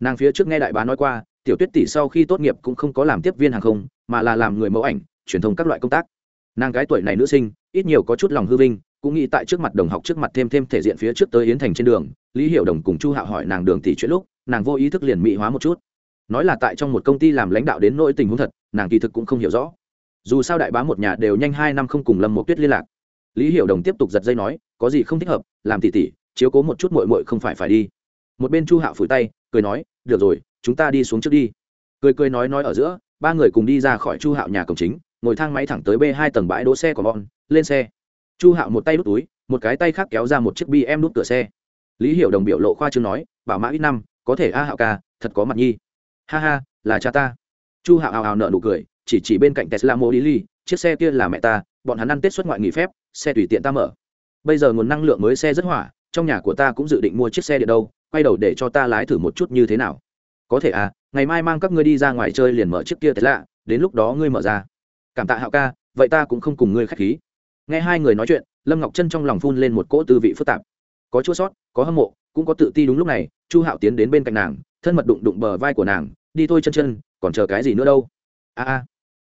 Nàng phía trước nghe đại bá nói qua, tiểu tuyết tỷ sau khi tốt nghiệp cũng không có làm tiếp viên hàng không, mà là làm người mẫu ảnh, truyền thông các loại công tác. Nàng cái tuổi này nữ sinh, ít nhiều có chút lòng hư vinh cũng nghĩ tại trước mặt đồng học trước mặt thêm thêm thể diện phía trước tới yến thành trên đường, lý hiểu đồng cùng chu hạo hỏi nàng đường tỷ chuyện lúc, nàng vô ý thức liền mỹ hóa một chút. Nói là tại trong một công ty làm lãnh đạo đến nỗi tình huống thật, nàng kỳ thực cũng không hiểu rõ. Dù sao đại bá một nhà đều nhanh hai năm không cùng lâm một tuyết liên lạc. Lý hiểu đồng tiếp tục giật dây nói, có gì không thích hợp, làm tỉ tỉ, chiếu cố một chút mội mội không phải phải đi. Một bên chu hạo phủi tay, cười nói, được rồi, chúng ta đi xuống trước đi. Cười cười nói nói ở giữa, ba người cùng đi ra khỏi chu hạo nhà cổng chính, ngồi thang máy thẳng tới b hai tầng bãi đỗ xe của bọn, lên xe chu hạo một tay đút túi một cái tay khác kéo ra một chiếc bi em đút cửa xe. Lý hiểu đồng biểu lộ khoa chương nói bảo mã ít năm có thể a hạo ca thật có mặt nhi. Ha ha là cha ta. Chu hạo hào hào nợ nụ cười chỉ chỉ bên cạnh tesla ly, chiếc xe kia là mẹ ta bọn hắn ăn tết xuất ngoại nghỉ phép xe tùy tiện ta mở. Bây giờ nguồn năng lượng mới xe rất hỏa trong nhà của ta cũng dự định mua chiếc xe điện đâu quay đầu để cho ta lái thử một chút như thế nào. Có thể à ngày mai mang các ngươi đi ra ngoài chơi liền mở chiếc kia thế lạ đến lúc đó ngươi mở ra. Cảm tạ hạo ca vậy ta cũng không cùng ngươi k h á c h khí nghe hai người nói chuyện, lâm ngọc chân trong lòng phun lên một cỗ tư vị phức tạp. Có chua sót, có hâm mộ, cũng có tự ti đúng lúc này, chu hạo tiến đến bên cạnh nàng, thân mật đụng đụng bờ vai của nàng, đi thôi chân chân, còn chờ cái gì nữa đâu? A a.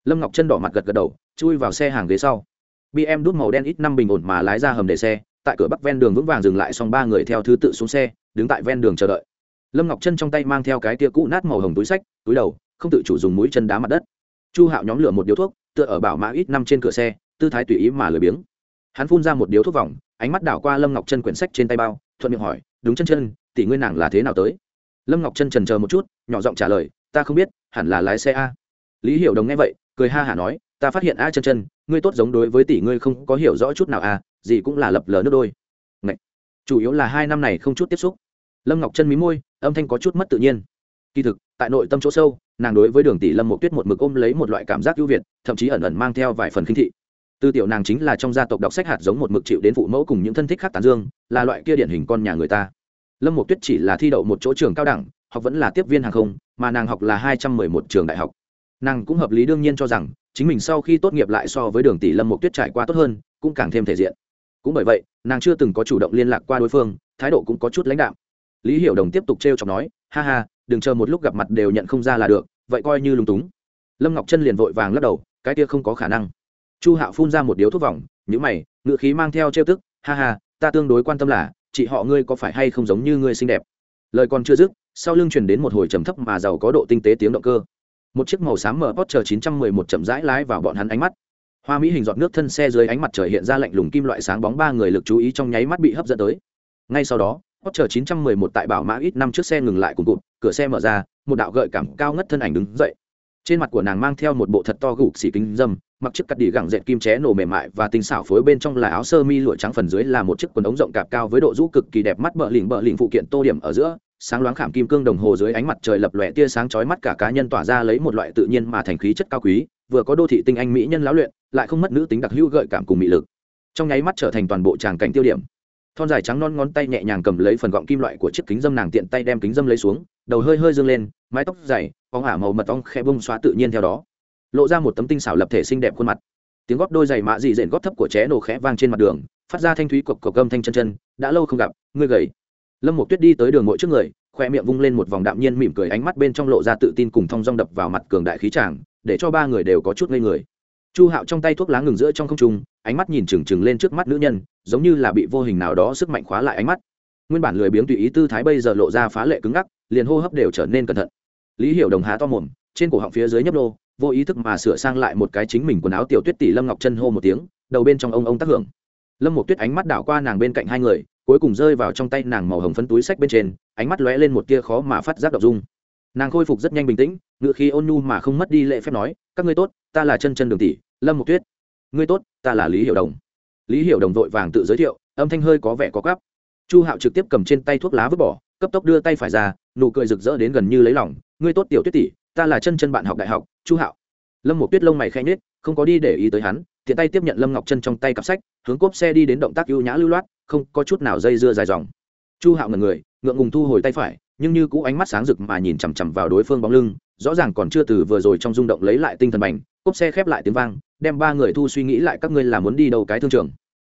Lâm ngọc chân đỏ mặt gật gật đầu, chui vào xe hàng ghế sau. Bm đút màu đen ít năm bình ổn mà lái ra hầm để xe, tại cửa bắc ven đường vững vàng dừng lại xong ba người theo thứ tự xuống xe, đứng tại ven đường chờ đợi. Lâm ngọc chân trong tay mang theo cái tia cũ nát màu hồng túi sách, túi đầu, không tự chủ dùng mũi chân đá mặt đất. Chu hạo nhóm lửa một điếu thuốc, tựa ở bảo mã ít năm trên cửa xe tư thái tùy ý mà lười biếng. Hắn phun ra một điếu thuốc vòng, ánh mắt đảo qua lâm ngọc chân quyển sách trên tay bao, thuận miệng hỏi, đúng chân chân, tỷ ngươi nàng là thế nào tới? Lâm ngọc chân trần chờ một chút, nhỏ giọng trả lời, ta không biết, hẳn là lái xe a. Lý hiểu đồng nghe vậy, cười ha hả nói, ta phát hiện a chân chân, ngươi tốt giống đối với tỷ ngươi không có hiểu rõ chút nào a, gì cũng là lập lờ nước đôi. Ngậy. chủ yếu là hai năm này không chút tiếp xúc. Lâm ngọc chân mí môi, âm thanh có chút mất tự nhiên. Kỳ thực, tại nội tâm chỗ sâu, nàng đối với đường tỷ lâm một tuyết một mực ôm lấy một loại cảm giác ưu việt, thậm chí ẩn ẩn mang theo vài phần khinh thị tư tiểu nàng chính là trong gia tộc đọc sách hạt giống một mực chịu đến phụ mẫu cùng những thân thích khác tán dương, là loại kia điển hình con nhà người ta. Lâm một tuyết chỉ là thi đậu một chỗ trường cao đẳng, học vẫn là tiếp viên hàng không, mà nàng học là hai trăm mười một trường đại học. Nàng cũng hợp lý đương nhiên cho rằng, chính mình sau khi tốt nghiệp lại so với đường tỷ lâm một tuyết trải qua tốt hơn, cũng càng thêm thể diện. Cũng bởi vậy, nàng chưa từng có chủ động liên lạc qua đối phương, thái độ cũng có chút lãnh đạm. Lý hiểu đồng tiếp tục t r e o chọc nói, ha ha, đừng chờ một lúc gặp mặt đều nhận không ra là được, vậy coi như lúng túng. Lâm ngọc chân liền vội vàng lắc đầu, cái kia không có khả năng chu hạo phun ra một điếu thuốc vòng nhữ mày ngự khí mang theo trêu tức, ha ha, ta tương đối quan tâm là, chị họ ngươi có phải hay không giống như ngươi xinh đẹp? Lời còn chưa dứt, sau lưng truyền đến một hồi trầm thấp mà giàu có độ tinh tế tiếng động cơ. Một chiếc màu xám mở Porsche 911 chậm rãi lái vào bọn hắn ánh mắt. Hoa mỹ hình giọt nước thân xe dưới ánh mặt trời hiện ra lạnh lùng kim loại sáng bóng ba người lực chú ý trong nháy mắt bị hấp dẫn tới. Ngay sau đó, Porsche 911 tại bảo mã ít năm trước xe ngừng lại cùng cụt, cửa xe mở ra, một đạo gợi cảm cao ngất thân ảnh đứng dậy trên mặt của nàng mang theo một bộ thật to gục xỉ kính dâm, mặc chiếc cắt đỉ gẳng dệt kim ché nổ mềm mại và tinh xảo phối bên trong là áo sơ mi lụa trắng phần dưới là một chiếc quần ống rộng cạp cao với độ rũ cực kỳ đẹp mắt bờ lỉnh bờ lỉnh phụ kiện tô điểm ở giữa. Sáng loáng khảm kim cương đồng hồ dưới ánh mặt trời lập lòe tia sáng chói mắt cả cá nhân tỏa ra lấy một loại tự nhiên mà thành khí chất cao quý, vừa có đô thị tinh anh mỹ nhân lão luyện, lại không mất nữ tính đặc hữu gợi cảm cùng mỹ lực. Trong nháy mắt trở thành toàn bộ tràng cảnh tiêu điểm thon dài trắng non ngón tay nhẹ nhàng cầm lấy phần gọng kim loại của chiếc kính dâm nàng tiện tay đem kính dâm lấy xuống, đầu hơi hơi dương lên, mái tóc dày, óng ả màu mật ong khe bông xóa tự nhiên theo đó. Lộ ra một tấm tinh xảo lập thể xinh đẹp khuôn mặt. Tiếng góp đôi giày mạ dị dện góp thấp của ché nổ khẽ vang trên mặt đường, phát ra thanh thúy cộc cộc gâm thanh chân chân, đã lâu không gặp, ngươi gầy. Lâm một tuyết đi tới đường mỗi trước người, khoe miệng vung lên một vòng đạm nhiên mỉm cười, ánh mắt bên trong lộ ra tự tin cùng thong dong đập vào mặt cường đại khí tràng để cho ba người đều có chút ngây người. Chu hạo trong tay thuốc lá ngừng giữa trong không trung ánh mắt nhìn trừng trừng lên trước mắt nữ nhân, giống như là bị vô hình nào đó sức mạnh khóa lại ánh mắt. Nguyên bản lười biếng tùy ý tư thái bây giờ lộ ra phá lệ cứng ngắc, liền hô hấp đều trở nên cẩn thận. Lý hiểu đồng há to mồm, trên cổ họng phía dưới nhấp đô vô ý thức mà sửa sang lại một cái chính mình quần áo tiểu tuyết tỷ lâm ngọc chân hô một tiếng, đầu bên trong ông ông tác hưởng. Lâm một tuyết ánh mắt đảo qua nàng bên cạnh hai người, cuối cùng rơi vào trong tay nàng màu hồng phấn túi sách bên trên, ánh mắt lóe lên một tia khó mà phát giác đ dung. Nàng khôi phục rất nhanh bình tĩnh ngựa khi ôn nhu mà không mất đi lệ phép nói, các ngươi tốt, ta là chân chân đường tỷ, lâm một tuyết ngươi tốt ta là lý hiểu đồng. Lý hiểu đồng vội vàng tự giới thiệu âm thanh hơi có vẻ có gắp chu hạo trực tiếp cầm trên tay thuốc lá vứt bỏ cấp tốc đưa tay phải ra nụ cười rực rỡ đến gần như lấy lỏng ngươi tốt tiểu tuyết tỷ ta là chân chân bạn học đại học chu hạo. Lâm một tuyết lông mày khẽ nhếch, không có đi để ý tới hắn tiện tay tiếp nhận lâm ngọc chân trong tay cặp sách hướng cốp xe đi đến động tác ưu nhã lưu loát không có chút nào dây dưa dài dòng. Chu hạo ngần người ngượng ngùng thu hồi tay phải nhưng như cũ ánh mắt sáng rực mà nhìn chằm chằm vào đối phương bóng lưng rõ ràng còn chưa từ vừa rồi trong rung động lấy lại tinh thần bành cốp xe khép lại tiếng vang đem ba người thu suy nghĩ lại các ngươi là muốn đi đâu cái thương trường.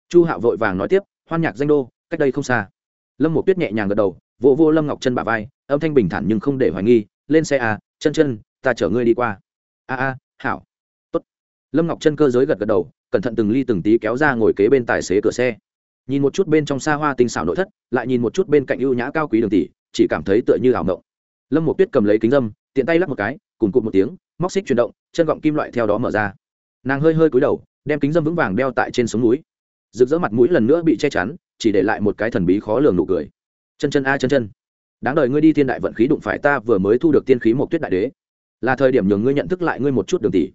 Chu hạo vội vàng nói tiếp hoan nhạc danh đô cách đây không xa. Lâm một tuyết nhẹ nhàng gật đầu vỗ vô, vô lâm ngọc chân bả vai âm thanh bình thản nhưng không để hoài nghi lên xe à chân chân ta chở ngươi đi qua. A a hảo. Tốt. Lâm ngọc chân cơ giới gật gật đầu cẩn thận từng ly từng tí kéo ra ngồi kế bên tài xế cửa xe. Nhìn một chút bên trong xa hoa tinh xảo nội thất lại nhìn một chút bên cạnh ưu nhã cao quý đường tỷ chỉ cảm thấy tựa như ảo mộng lâm một tuyết cầm lấy kính dâm, tiện tay lắc một cái, cùng cụt một tiếng, móc xích chuyển động, chân gọng kim loại theo đó mở ra. Nàng hơi hơi cúi đầu, đem kính dâm vững vàng đeo tại trên sống núi. Rực rỡ mặt mũi lần nữa bị che chắn, chỉ để lại một cái thần bí khó lường nụ cười. Chân chân a, chân chân. Đáng đời ngươi đi thiên đại vận khí đụng phải ta vừa mới thu được tiên khí một tuyết đại đế. Là thời điểm nhường ngươi nhận thức lại ngươi một chút đường tỷ.